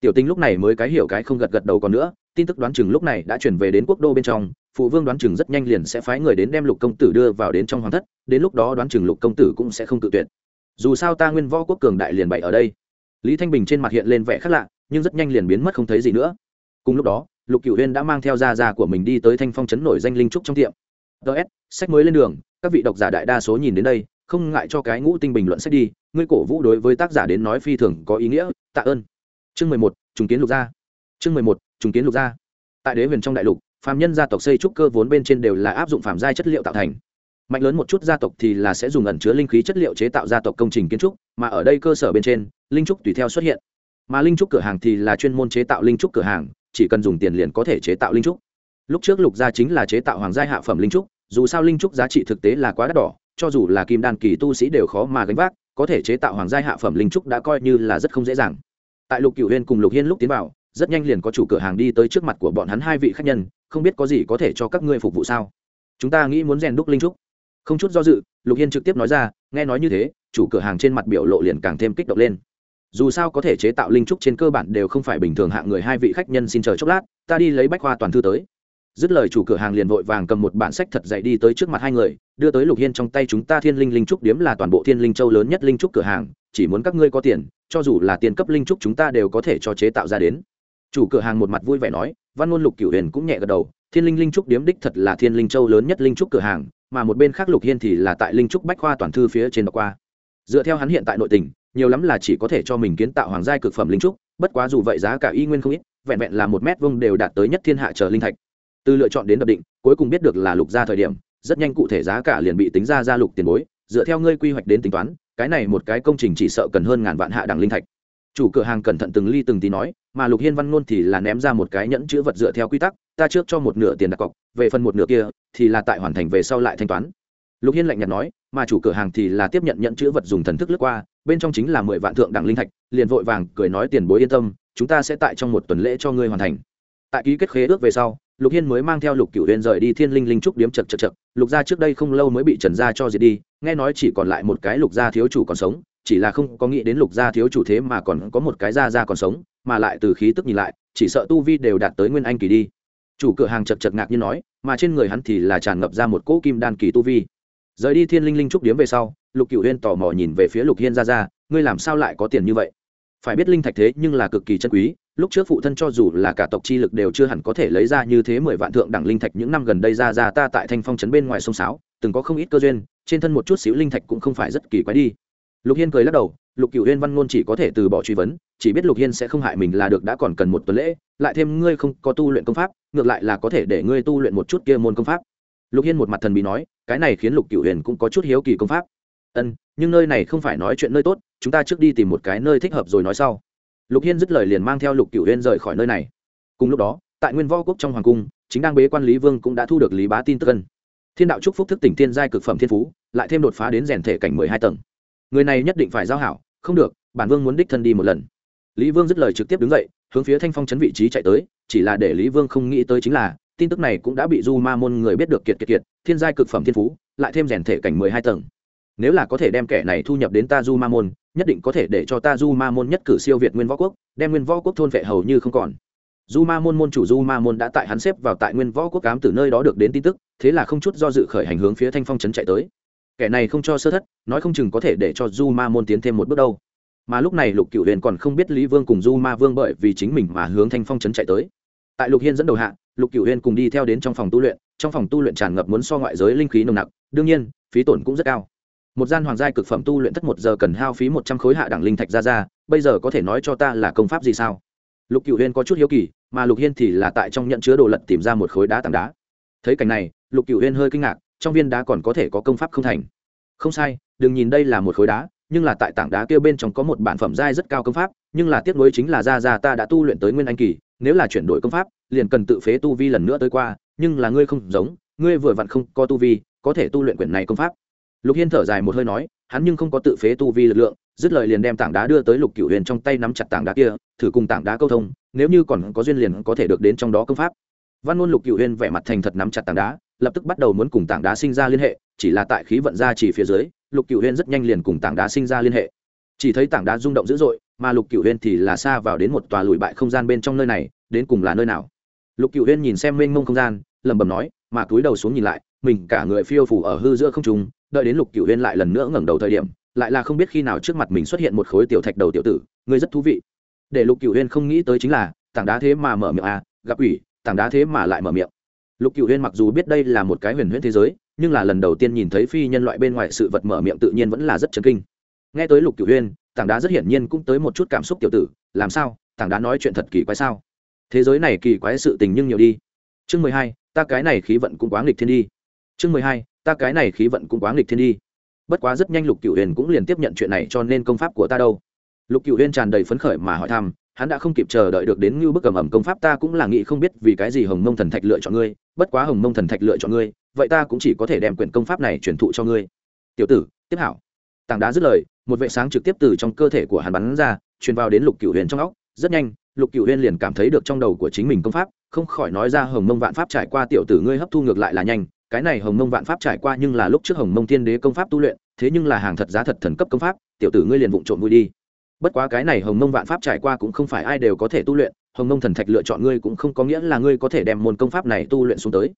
A: Tiểu tình lúc này mới cái hiểu cái không gật gật đầu còn nữa, tin tức đoán chừng lúc này đã chuyển về đến quốc đô bên trong, phụ vương đoán chừng rất nhanh liền sẽ phái người đến đem lục công tử đưa vào đến trong hoàng thất, đến lúc đó đoán chừng lục công tử cũng sẽ không tự tuyệt dù sao ta nguyên võ quốc cường đại liền bày ở đây. Lý thanh bình trên mặt hiện lên vẻ khác lạ, nhưng rất nhanh liền biến mất không thấy gì nữa. Cùng lúc đó, lục cựu huyên đã mang theo gia gia của mình đi tới thanh phong trấn nổi danh linh trúc trong tiệm. Ts sách mới lên đường, các vị độc giả đại đa số nhìn đến đây, không ngại cho cái ngũ tinh bình luận sách đi, ngươi cổ vũ đối với tác giả đến nói phi thường có ý nghĩa, tạ ơn. Chương mười một, trùng kiến lục gia. Chương mười một, trùng kiến lục gia. Tại đế huyền trong đại lục, phàm nhân gia tộc xây trúc cơ vốn bên trên đều là áp dụng phàm giai chất liệu tạo thành mạnh lớn một chút gia tộc thì là sẽ dùng ẩn chứa linh khí chất liệu chế tạo gia tộc công trình kiến trúc, mà ở đây cơ sở bên trên, linh trúc tùy theo xuất hiện. Mà linh trúc cửa hàng thì là chuyên môn chế tạo linh trúc cửa hàng, chỉ cần dùng tiền liền có thể chế tạo linh trúc. Lúc trước lục gia chính là chế tạo hoàng gia hạ phẩm linh trúc, dù sao linh trúc giá trị thực tế là quá đắt đỏ, cho dù là kim đan kỳ tu sĩ đều khó mà gánh vác, có thể chế tạo hoàng gia hạ phẩm linh trúc đã coi như là rất không dễ dàng. Tại lục cửu huyên cùng lục hiên lúc tiến vào, rất nhanh liền có chủ cửa hàng đi tới trước mặt của bọn hắn hai vị khách nhân, không biết có gì có thể cho các ngươi phục vụ sao? Chúng ta nghĩ muốn rèn đúc linh trúc không chút do dự, lục hiên trực tiếp nói ra, nghe nói như thế, chủ cửa hàng trên mặt biểu lộ liền càng thêm kích động lên. Dù sao có thể chế tạo linh trúc trên cơ bản đều không phải bình thường hạng người hai vị khách nhân xin chờ chốc lát, ta đi lấy bách khoa toàn thư tới. Dứt lời chủ cửa hàng liền vội vàng cầm một bản sách thật dạy đi tới trước mặt hai người, đưa tới lục hiên trong tay chúng ta thiên linh linh trúc điếm là toàn bộ thiên linh châu lớn nhất linh trúc cửa hàng, chỉ muốn các ngươi có tiền, cho dù là tiền cấp linh trúc chúng ta đều có thể cho chế tạo ra đến. Chủ cửa hàng một mặt vui vẻ nói, văn ngôn lục cửu huyền cũng nhẹ gật đầu, thiên linh linh trúc điếm đích thật là thiên linh châu lớn nhất linh trúc cửa hàng mà một bên khác lục hiên thì là tại linh trúc bách khoa toàn thư phía trên đọc qua. Dựa theo hắn hiện tại nội tình, nhiều lắm là chỉ có thể cho mình kiến tạo hoàng giai cực phẩm linh trúc, bất quá dù vậy giá cả y nguyên không ít, vẹn vẹn là một mét vuông đều đạt tới nhất thiên hạ chờ linh thạch. Từ lựa chọn đến đập định, cuối cùng biết được là lục ra thời điểm, rất nhanh cụ thể giá cả liền bị tính ra ra lục tiền bối, dựa theo ngươi quy hoạch đến tính toán, cái này một cái công trình chỉ sợ cần hơn ngàn vạn hạ đẳng linh thạch chủ cửa hàng cẩn thận từng ly từng tí nói, mà lục hiên văn ngôn thì là ném ra một cái nhẫn chữ vật dựa theo quy tắc, ta trước cho một nửa tiền đặt cọc, về phần một nửa kia thì là tại hoàn thành về sau lại thanh toán. Lục hiên lạnh nhạt nói, mà chủ cửa hàng thì là tiếp nhận nhẫn chữ vật dùng thần thức lướt qua, bên trong chính là mười vạn thượng đẳng linh thạch, liền vội vàng cười nói tiền bối yên tâm, chúng ta sẽ tại trong một tuần lễ cho ngươi hoàn thành. Tại ký kết khế ước về sau, lục hiên mới mang theo lục cửu huyền rời đi thiên linh linh trúc điếm chật chật chật, lục gia trước đây không lâu mới bị trần gia cho diệt đi, nghe nói chỉ còn lại một cái lục gia thiếu chủ còn sống chỉ là không có nghĩ đến lục gia thiếu chủ thế mà còn có một cái gia gia còn sống, mà lại từ khí tức nhìn lại, chỉ sợ tu vi đều đạt tới nguyên anh kỳ đi. Chủ cửa hàng chật chật ngạc như nói, mà trên người hắn thì là tràn ngập ra một cỗ kim đan kỳ tu vi. Rời đi thiên linh linh trúc điếm về sau, lục cửu huyên tò mò nhìn về phía lục hiên gia gia, ngươi làm sao lại có tiền như vậy? Phải biết linh thạch thế nhưng là cực kỳ chân quý, lúc trước phụ thân cho dù là cả tộc chi lực đều chưa hẳn có thể lấy ra như thế mười vạn thượng đẳng linh thạch những năm gần đây ra ra ta tại thanh phong trấn bên ngoài sông sáo, từng có không ít cơ duyên, trên thân một chút xíu linh thạch cũng không phải rất kỳ quái đi lục hiên cười lắc đầu, lục cựu huyên văn ngôn chỉ có thể từ bỏ truy vấn, chỉ biết lục hiên sẽ không hại mình là được đã còn cần một tuần lễ, lại thêm ngươi không có tu luyện công pháp, ngược lại là có thể để ngươi tu luyện một chút kia môn công pháp. Lục hiên một mặt thần bí nói, cái này khiến lục cựu huyền cũng có chút hiếu kỳ công pháp. Ân, nhưng nơi này không phải nói chuyện nơi tốt, chúng ta trước đi tìm một cái nơi thích hợp rồi nói sau. Lục hiên dứt lời liền mang theo lục cựu huyên rời khỏi nơi này. Cùng lúc đó, tại nguyên võ quốc trong hoàng cung, chính đang bế quan lý vương cũng đã thu được lý bá tin tức ân. Thiên đạo trúc phúc thức tỉnh thiên giai cực phẩm thiên phú, lại thêm đột phá đến rèn thể cảnh mười hai tầng người này nhất định phải giao hảo, không được, bản vương muốn đích thân đi một lần. Lý vương dứt lời trực tiếp đứng dậy, hướng phía thanh phong chấn vị trí chạy tới, chỉ là để lý vương không nghĩ tới chính là, tin tức này cũng đã bị du ma môn người biết được kiệt kiệt kiệt, thiên giai cực phẩm thiên phú, lại thêm rèn thể cảnh mười hai tầng. Nếu là có thể đem kẻ này thu nhập đến ta du ma môn, nhất định có thể để cho ta du ma môn nhất cử siêu việt nguyên võ quốc, đem nguyên võ quốc thôn vệ hầu như không còn. Du ma môn môn chủ du ma môn đã tại hắn xếp vào tại nguyên võ quốc cám từ nơi đó được đến tin tức, thế là không chút do dự khởi hành hướng phía thanh phong trấn chạy tới kẻ này không cho sơ thất, nói không chừng có thể để cho du ma môn tiến thêm một bước đâu. Mà lúc này lục cựu huyền còn không biết lý vương cùng du ma vương bởi vì chính mình mà hướng thanh phong trấn chạy tới. Tại lục hiên dẫn đầu hạ, lục cựu huyền cùng đi theo đến trong phòng tu luyện, trong phòng tu luyện tràn ngập muốn so ngoại giới linh khí nồng nặc, đương nhiên, phí tổn cũng rất cao. Một gian hoàng giai cực phẩm tu luyện thất một giờ cần hao phí một trăm khối hạ đẳng linh thạch ra ra, bây giờ có thể nói cho ta là công pháp gì sao? Lục cựu huyên có chút hiếu kỳ, mà lục hiên thì là tại trong nhận chứa đồ lật tìm ra một khối đá tảng đá. Thấy cảnh này, lục cựu huyên hơi kinh ngạc trong viên đá còn có thể có công pháp không thành. Không sai, đừng nhìn đây là một khối đá, nhưng là tại tảng đá kia bên trong có một bản phẩm giai rất cao công pháp, nhưng là tiếc nuối chính là ra ra ta đã tu luyện tới nguyên anh kỳ, nếu là chuyển đổi công pháp, liền cần tự phế tu vi lần nữa tới qua, nhưng là ngươi không giống, ngươi vừa vặn không có tu vi, có thể tu luyện quyển này công pháp. Lục hiên thở dài một hơi nói, hắn nhưng không có tự phế tu vi lực lượng, dứt lời liền đem tảng đá đưa tới lục cửu huyền trong tay nắm chặt tảng đá kia, thử cùng tảng đá câu thông, nếu như còn có duyên liền có thể được đến trong đó công pháp văn ngôn lục cửu Huyên vẻ mặt thành thật nắm chặt tảng đá, lập tức bắt đầu muốn cùng tảng đá sinh ra liên hệ, chỉ là tại khí vận ra chỉ phía dưới, lục cửu Huyên rất nhanh liền cùng tảng đá sinh ra liên hệ. Chỉ thấy tảng đá rung động dữ dội, mà lục cửu Huyên thì là xa vào đến một tòa lùi bại không gian bên trong nơi này, đến cùng là nơi nào? Lục cửu Huyên nhìn xem mênh mông không gian, lẩm bẩm nói, mà cúi đầu xuống nhìn lại, mình cả người phiêu phủ ở hư giữa không trung, đợi đến lục cửu huyên lại lần nữa ngẩng đầu thời điểm, lại là không biết khi nào trước mặt mình xuất hiện một khối tiểu thạch đầu tiểu tử, ngươi rất thú vị. Để lục cửu huyên không nghĩ tới chính là, tảng đá thế mà mở miệng à gặp ủy tảng đá thế mà lại mở miệng. Lục cửu huyên mặc dù biết đây là một cái huyền huyễn thế giới, nhưng là lần đầu tiên nhìn thấy phi nhân loại bên ngoài sự vật mở miệng tự nhiên vẫn là rất chấn kinh. Nghe tới lục cửu huyên, tảng đá rất hiển nhiên cũng tới một chút cảm xúc tiểu tử, làm sao? Tảng đá nói chuyện thật kỳ quái sao? Thế giới này kỳ quái sự tình nhưng nhiều đi. Chương mười hai, ta cái này khí vận cũng quá nghịch thiên đi. Chương mười hai, ta cái này khí vận cũng quá nghịch thiên đi. Bất quá rất nhanh lục cựu huyền cũng liền tiếp nhận chuyện này cho nên công pháp của ta đâu. Lục cựu huyền tràn đầy phấn khởi mà hỏi thăm hắn đã không kịp chờ đợi được đến như bức cầm ẩm công pháp, ta cũng là nghĩ không biết vì cái gì hồng mông thần thạch lựa chọn ngươi, bất quá hồng mông thần thạch lựa chọn ngươi, vậy ta cũng chỉ có thể đem quyển công pháp này truyền thụ cho ngươi. Tiểu tử, tiếp hảo. Tảng đá dứt lời, một vệ sáng trực tiếp từ trong cơ thể của hắn bắn ra, truyền vào đến lục cựu huyền trong óc. Rất nhanh, lục cựu huyền liền cảm thấy được trong đầu của chính mình công pháp, không khỏi nói ra hồng mông vạn pháp trải qua tiểu tử ngươi hấp thu ngược lại là nhanh. Cái này hồng mông vạn pháp trải qua nhưng là lúc trước hồng mông thiên đế công pháp tu luyện, thế nhưng là hàng thật giá thật thần cấp công pháp, tiểu tử ngươi liền vụng trộm vui đi bất quá cái này hồng mông vạn pháp trải qua cũng không phải ai đều có thể tu luyện, hồng mông thần thạch lựa chọn ngươi cũng không có nghĩa là ngươi có thể đem môn công pháp này tu luyện xuống tới.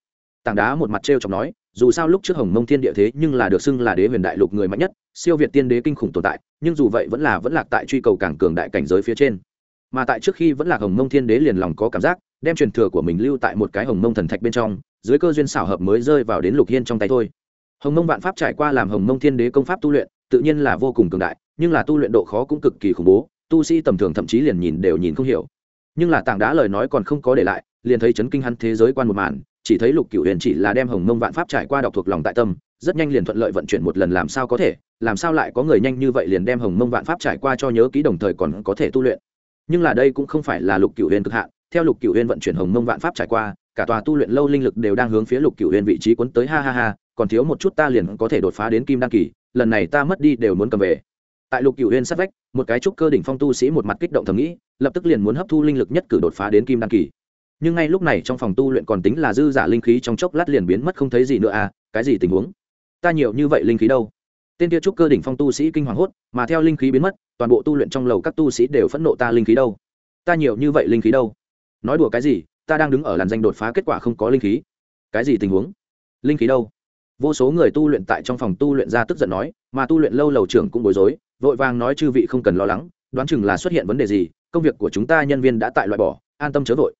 A: Tảng đá một mặt t r e o chọc nói, dù sao lúc trước hồng mông thiên địa thế nhưng là được xưng là đế huyền đại lục người mạnh nhất, siêu việt tiên đế kinh khủng tồn tại, nhưng dù vậy vẫn là vẫn lạc tại truy cầu cảng cường đại cảnh giới phía trên. Mà tại trước khi vẫn là hồng mông thiên đế liền lòng có cảm giác, đem truyền thừa của mình lưu tại một cái hồng mông thần thạch bên trong, dưới cơ duyên xảo hợp mới rơi vào đến lục hiên trong tay thôi. Hồng mông vạn pháp trải qua làm hồng mông thiên đế công pháp tu luyện tự nhiên là vô cùng cường đại, nhưng là tu luyện độ khó cũng cực kỳ khủng bố, tu sĩ tầm thường thậm chí liền nhìn đều nhìn không hiểu. Nhưng là tảng đá lời nói còn không có để lại, liền thấy chấn kinh hắn thế giới quan một màn, chỉ thấy lục cửu huyền chỉ là đem hồng mông vạn pháp trải qua đọc thuộc lòng tại tâm, rất nhanh liền thuận lợi vận chuyển một lần làm sao có thể, làm sao lại có người nhanh như vậy liền đem hồng mông vạn pháp trải qua cho nhớ ký đồng thời còn có thể tu luyện. Nhưng là đây cũng không phải là lục cửu huyền cực hạn, theo lục cửu huyền vận chuyển hồng mông vạn pháp trải qua, cả tòa tu luyện lâu linh lực đều đang hướng phía lục cửu huyền vị trí cuốn tới, ha ha ha, còn thiếu một chút ta liền có thể đột phá đến kim đăng kỳ lần này ta mất đi đều muốn cầm về. Tại lục cửu huyên sát vách, một cái trúc cơ đỉnh phong tu sĩ một mặt kích động thầm nghĩ, lập tức liền muốn hấp thu linh lực nhất cử đột phá đến kim đăng kỳ. Nhưng ngay lúc này trong phòng tu luyện còn tính là dư giả linh khí trong chốc lát liền biến mất không thấy gì nữa à cái gì tình huống? Ta nhiều như vậy linh khí đâu? Tên kia trúc cơ đỉnh phong tu sĩ kinh hoàng hốt, mà theo linh khí biến mất, toàn bộ tu luyện trong lầu các tu sĩ đều phẫn nộ ta linh khí đâu? Ta nhiều như vậy linh khí đâu? Nói đùa cái gì, ta đang đứng ở làn danh đột phá kết quả không có linh khí. Cái gì tình huống? Linh khí đâu? Vô số người tu luyện tại trong phòng tu luyện ra tức giận nói, mà tu luyện lâu lầu trưởng cũng bối rối, vội vàng nói chư vị không cần lo lắng, đoán chừng là xuất hiện vấn đề gì, công việc của chúng ta nhân viên đã tại loại bỏ, an tâm chớ vội.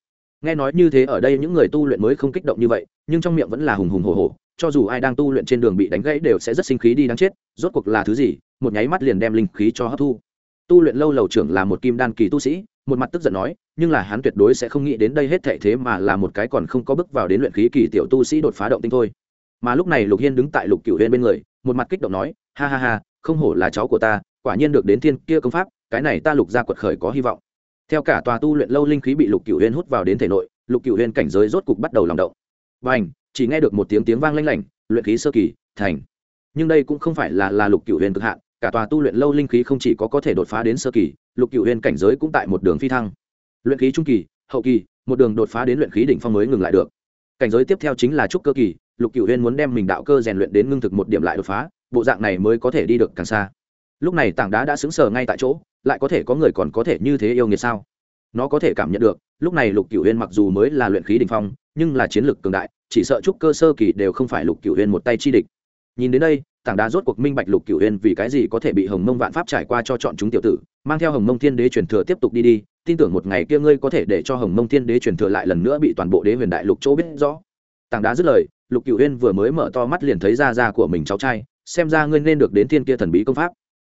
A: Nghe nói như thế ở đây những người tu luyện mới không kích động như vậy, nhưng trong miệng vẫn là hùng hùng hồ hồ cho dù ai đang tu luyện trên đường bị đánh gãy đều sẽ rất sinh khí đi đáng chết, rốt cuộc là thứ gì, một nháy mắt liền đem linh khí cho hấp thu. Tu luyện lâu lầu trưởng là một kim đan kỳ tu sĩ, một mặt tức giận nói, nhưng là hắn tuyệt đối sẽ không nghĩ đến đây hết thệ thế mà là một cái còn không có bước vào đến luyện khí kỳ tiểu tu sĩ đột phá động tinh thôi mà lúc này lục hiên đứng tại lục cửu huyên bên người, một mặt kích động nói, ha ha ha, không hổ là cháu của ta, quả nhiên được đến thiên kia công pháp, cái này ta lục ra quật khởi có hy vọng. Theo cả tòa tu luyện lâu linh khí bị lục cửu huyên hút vào đến thể nội, lục cửu huyên cảnh giới rốt cục bắt đầu lòng động. Và ảnh chỉ nghe được một tiếng tiếng vang lanh lảnh, luyện khí sơ kỳ, thành. Nhưng đây cũng không phải là là lục cửu huyên cực hạn, cả tòa tu luyện lâu linh khí không chỉ có có thể đột phá đến sơ kỳ, lục cửu huyên cảnh giới cũng tại một đường phi thăng. Luyện khí trung kỳ, hậu kỳ, một đường đột phá đến luyện khí đỉnh phong mới ngừng lại được. Cảnh giới tiếp theo chính là trúc cơ kỳ lục cửu huyên muốn đem mình đạo cơ rèn luyện đến ngưng thực một điểm lại đột phá, bộ dạng này mới có thể đi được càng xa. Lúc này tảng đá đã xứng sờ ngay tại chỗ, lại có thể có người còn có thể như thế yêu nghiệt sao? Nó có thể cảm nhận được, lúc này lục cửu huyên mặc dù mới là luyện khí đỉnh phong, nhưng là chiến lược cường đại, chỉ sợ chúc cơ sơ kỳ đều không phải lục cửu huyên một tay chi địch. Nhìn đến đây, tảng đá rốt cuộc minh bạch lục cửu huyên vì cái gì có thể bị hồng mông vạn pháp trải qua cho chọn chúng tiểu tử, mang theo hồng mông thiên đế truyền thừa tiếp tục đi đi, tin tưởng một ngày kia ngươi có thể để cho hồng mông thiên đế truyền thừa lại lần nữa bị toàn bộ đế huyền đại lục chỗ biết rõ. Tảng đá dứt lời lục cửu huyên vừa mới mở to mắt liền thấy ra ra của mình cháu trai, xem ra ngươi nên được đến thiên kia thần bí công pháp.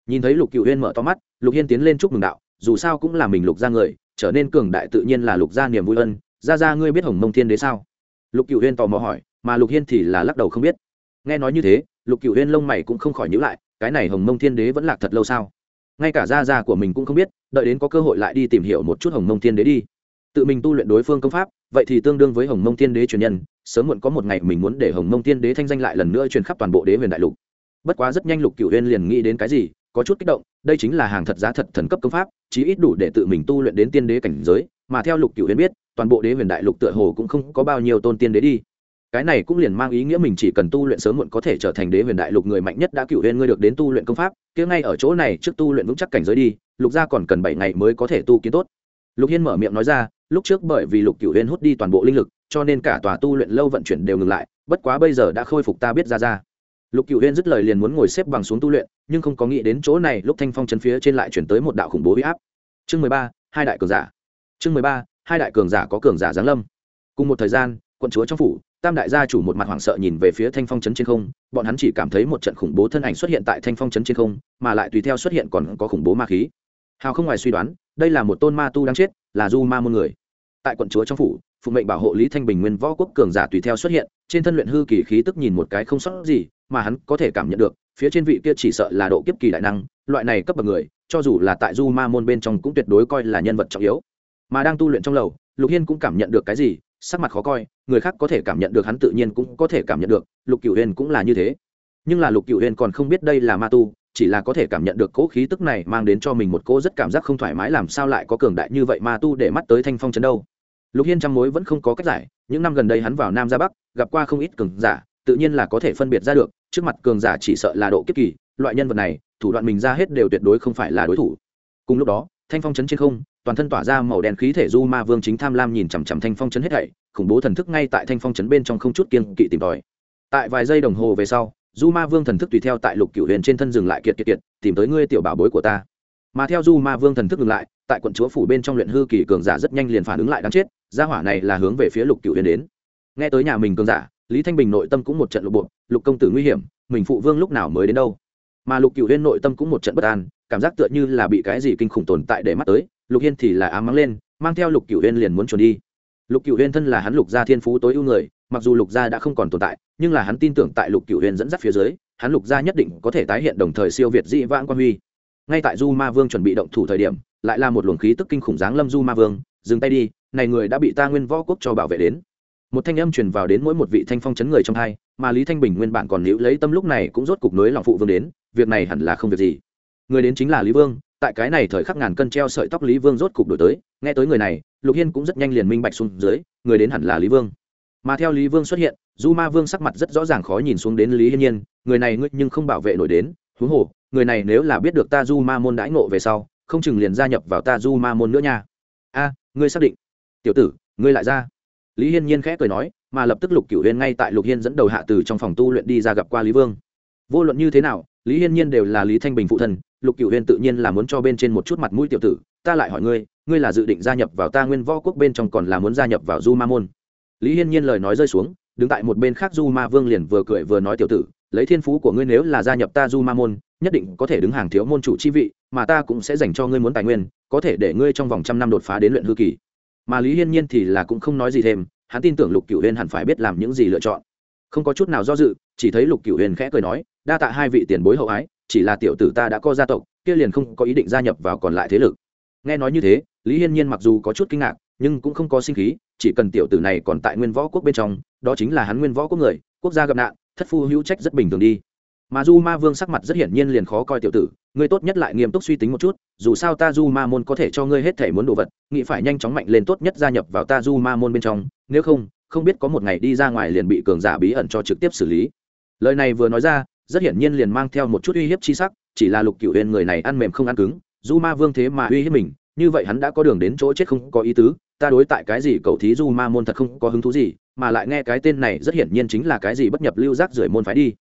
A: Nhìn thấy lục cửu huyên mở to mắt, lục hiên tiến lên chúc mừng đạo, dù sao cũng là mình lục ra người, trở nên cường đại tự nhiên là lục gia niềm vui ân. Ra ra ngươi biết hồng mông thiên đế sao? Lục cửu huyên tò mò hỏi, mà lục hiên thì là lắc đầu không biết. Nghe nói như thế, lục cửu huyên lông mày cũng không khỏi nhữ lại, cái này hồng mông thiên đế vẫn lạc thật lâu sao? Ngay cả gia gia của mình cũng không biết, đợi đến có cơ hội lại đi tìm hiểu một chút hồng mông thiên đế đi. Tự mình tu luyện đối phương công pháp vậy thì tương đương với hồng mông Tiên đế truyền nhân, sớm muộn có một ngày mình muốn để hồng mông Tiên đế thanh danh lại lần nữa truyền khắp toàn bộ đế huyền đại lục. Bất quá rất nhanh lục Cựu huyên liền nghĩ đến cái gì, có chút kích động, đây chính là hàng thật giá thật thần cấp công pháp, chí ít đủ để tự mình tu luyện đến tiên đế cảnh giới, mà theo lục Cựu huyên biết, toàn bộ đế huyền đại lục tựa hồ cũng không có bao nhiêu tôn tiên đế đi. Cái này cũng liền mang ý nghĩa mình chỉ cần tu luyện sớm muộn có thể trở thành đế huyền đại lục người mạnh nhất đã cựu huyên ngươi được đến tu luyện công pháp, kia ngay ở chỗ này trước tu luyện vững chắc cảnh giới đi, lục gia còn cần bảy ngày mới có thể tu kiến tốt lục hiên mở miệng nói ra, lúc trước bởi vì lục cựu huyên hút đi toàn bộ linh lực, cho nên cả tòa tu luyện lâu vận chuyển đều ngừng lại, bất quá bây giờ đã khôi phục ta biết ra ra. Lục cựu huyên dứt lời liền muốn ngồi xếp bằng xuống tu luyện, nhưng không có nghĩ đến chỗ này lúc thanh phong chân phía trên lại chuyển tới một đạo khủng bố huy áp. Chương mười ba, hai đại cường giả. Chương mười ba, hai đại cường giả có cường giả giáng lâm. Cùng một thời gian, quận chúa trong phủ, tam đại gia chủ một mặt hoảng sợ nhìn về phía thanh phong trấn trên không, bọn hắn chỉ cảm thấy một trận khủng bố thân ảnh xuất hiện tại thanh phong trấn trên không, mà lại tùy theo xuất hiện còn có khủng bố ma khí. Hào không ngoài suy đoán đây là một tôn ma tu đang chết, là du ma môn người. Tại quận chúa trong phủ, phụ mệnh bảo hộ lý thanh bình nguyên võ quốc cường giả tùy theo xuất hiện, trên thân luyện hư kỳ khí tức nhìn một cái không sót gì, mà hắn có thể cảm nhận được, phía trên vị kia chỉ sợ là độ kiếp kỳ đại năng, loại này cấp bậc người, cho dù là tại du ma môn bên trong cũng tuyệt đối coi là nhân vật trọng yếu. Mà đang tu luyện trong lầu, lục hiên cũng cảm nhận được cái gì, sắc mặt khó coi, người khác có thể cảm nhận được hắn tự nhiên cũng có thể cảm nhận được, lục cựu huyền cũng là như thế. Nhưng là lục cựu huyền còn không biết đây là ma tu chỉ là có thể cảm nhận được cỗ khí tức này mang đến cho mình một cỗ rất cảm giác không thoải mái, làm sao lại có cường đại như vậy ma tu để mắt tới thanh phong chấn đâu? Lục hiên trăm mối vẫn không có cách giải, những năm gần đây hắn vào nam ra bắc, gặp qua không ít cường giả, tự nhiên là có thể phân biệt ra được, trước mặt cường giả chỉ sợ là độ kiếp kỳ, loại nhân vật này, thủ đoạn mình ra hết đều tuyệt đối không phải là đối thủ. Cùng lúc đó, thanh phong chấn trên không, toàn thân tỏa ra màu đen khí thể du ma vương chính tham lam nhìn chằm chằm thanh phong chấn hết thảy, khủng bố thần thức ngay tại thanh phong chấn bên trong không chút kiên kỵ tìm tòi. Tại vài giây đồng hồ về sau du ma vương thần thức tùy theo tại lục cửu huyền trên thân dừng lại kiệt kiệt kiệt, tìm tới ngươi tiểu bảo bối của ta. Mà theo du ma vương thần thức dừng lại, tại quận chúa phủ bên trong luyện hư kỳ cường giả rất nhanh liền phản ứng lại đáng chết, gia hỏa này là hướng về phía lục cựu huyền đến. Nghe tới nhà mình cường giả, lý thanh bình nội tâm cũng một trận lục bộ lục công tử nguy hiểm, mình phụ vương lúc nào mới đến đâu? Mà lục cựu huyên nội tâm cũng một trận bất an, cảm giác tựa như là bị cái gì kinh khủng tồn tại để mắt tới, lục hiên thì là ám mắng lên, mang theo lục cựu huyên liền muốn trốn đi lục cựu huyên thân là hắn lục gia thiên phú tối ưu người, mặc dù lục gia đã không còn tồn tại, nhưng là hắn tin tưởng tại lục cựu huyên dẫn dắt phía dưới, hắn lục gia nhất định có thể tái hiện đồng thời siêu việt dị vãng quan huy. Ngay tại du ma vương chuẩn bị động thủ thời điểm, lại là một luồng khí tức kinh khủng dáng lâm du ma vương, dừng tay đi, này người đã bị ta nguyên võ quốc cho bảo vệ đến. Một thanh âm truyền vào đến mỗi một vị thanh phong chấn người trong hai, mà lý thanh bình nguyên bản còn liễu lấy tâm lúc này cũng rốt cục nối lòng phụ vương đến, việc này hẳn là không việc gì. Người đến chính là lý vương tại cái này thời khắc ngàn cân treo sợi tóc lý vương rốt cục đổi tới. Nghe tới người này, lục hiên cũng rất nhanh liền minh bạch xuống dưới, người đến hẳn là lý vương. Mà theo lý vương xuất hiện, du ma vương sắc mặt rất rõ ràng khó nhìn xuống đến lý hiên nhiên, người này ngươi nhưng không bảo vệ nổi đến, huống hồ, người này nếu là biết được ta du ma môn đãi ngộ về sau, không chừng liền gia nhập vào ta du ma môn nữa nha. A, ngươi xác định. Tiểu tử, ngươi lại ra. Lý hiên nhiên khẽ cười nói, mà lập tức lục cửu huyên ngay tại lục hiên dẫn đầu hạ từ trong phòng tu luyện đi ra gặp qua lý vương. Vô luận như thế nào lý hiên nhiên đều là lý thanh bình phụ thân, lục cửu huyên tự nhiên là muốn cho bên trên một chút mặt mũi tiểu tử, ta lại hỏi ngươi ngươi là dự định gia nhập vào ta nguyên võ quốc bên trong còn là muốn gia nhập vào du ma môn? Lý hiên nhiên lời nói rơi xuống, đứng tại một bên khác du ma vương liền vừa cười vừa nói tiểu tử, lấy thiên phú của ngươi nếu là gia nhập ta du ma môn, nhất định có thể đứng hàng thiếu môn chủ chi vị, mà ta cũng sẽ dành cho ngươi muốn tài nguyên, có thể để ngươi trong vòng trăm năm đột phá đến luyện hư kỳ. Mà lý hiên nhiên thì là cũng không nói gì thêm, hắn tin tưởng lục cửu Huyên hẳn phải biết làm những gì lựa chọn không có chút nào do dự, chỉ thấy lục cửu huyền khẽ cười nói, đa tạ hai vị tiền bối hậu ái, chỉ là tiểu tử ta đã có gia tộc, kia liền không có ý định gia nhập vào còn lại thế lực. Nghe nói như thế, lý hiên nhiên mặc dù có chút kinh ngạc, nhưng cũng không có sinh khí, chỉ cần tiểu tử này còn tại nguyên võ quốc bên trong, đó chính là hắn nguyên võ quốc người, quốc gia gặp nạn, thất phu hữu trách rất bình thường đi. Mà du ma vương sắc mặt rất hiển nhiên liền khó coi tiểu tử, ngươi tốt nhất lại nghiêm túc suy tính một chút, dù sao ta du ma môn có thể cho ngươi hết thể muốn đồ vật, nghĩ phải nhanh chóng mạnh lên tốt nhất gia nhập vào ta du ma môn bên trong, nếu không không biết có một ngày đi ra ngoài liền bị cường giả bí ẩn cho trực tiếp xử lý. Lời này vừa nói ra, rất hiển nhiên liền mang theo một chút uy hiếp chi sắc, chỉ là lục cựu huyền người này ăn mềm không ăn cứng du ma vương thế mà uy hiếp mình, như vậy hắn đã có đường đến chỗ chết không có ý tứ, ta đối tại cái gì cậu thí du ma môn thật không có hứng thú gì, mà lại nghe cái tên này rất hiển nhiên chính là cái gì bất nhập lưu giác rưởi môn phái đi.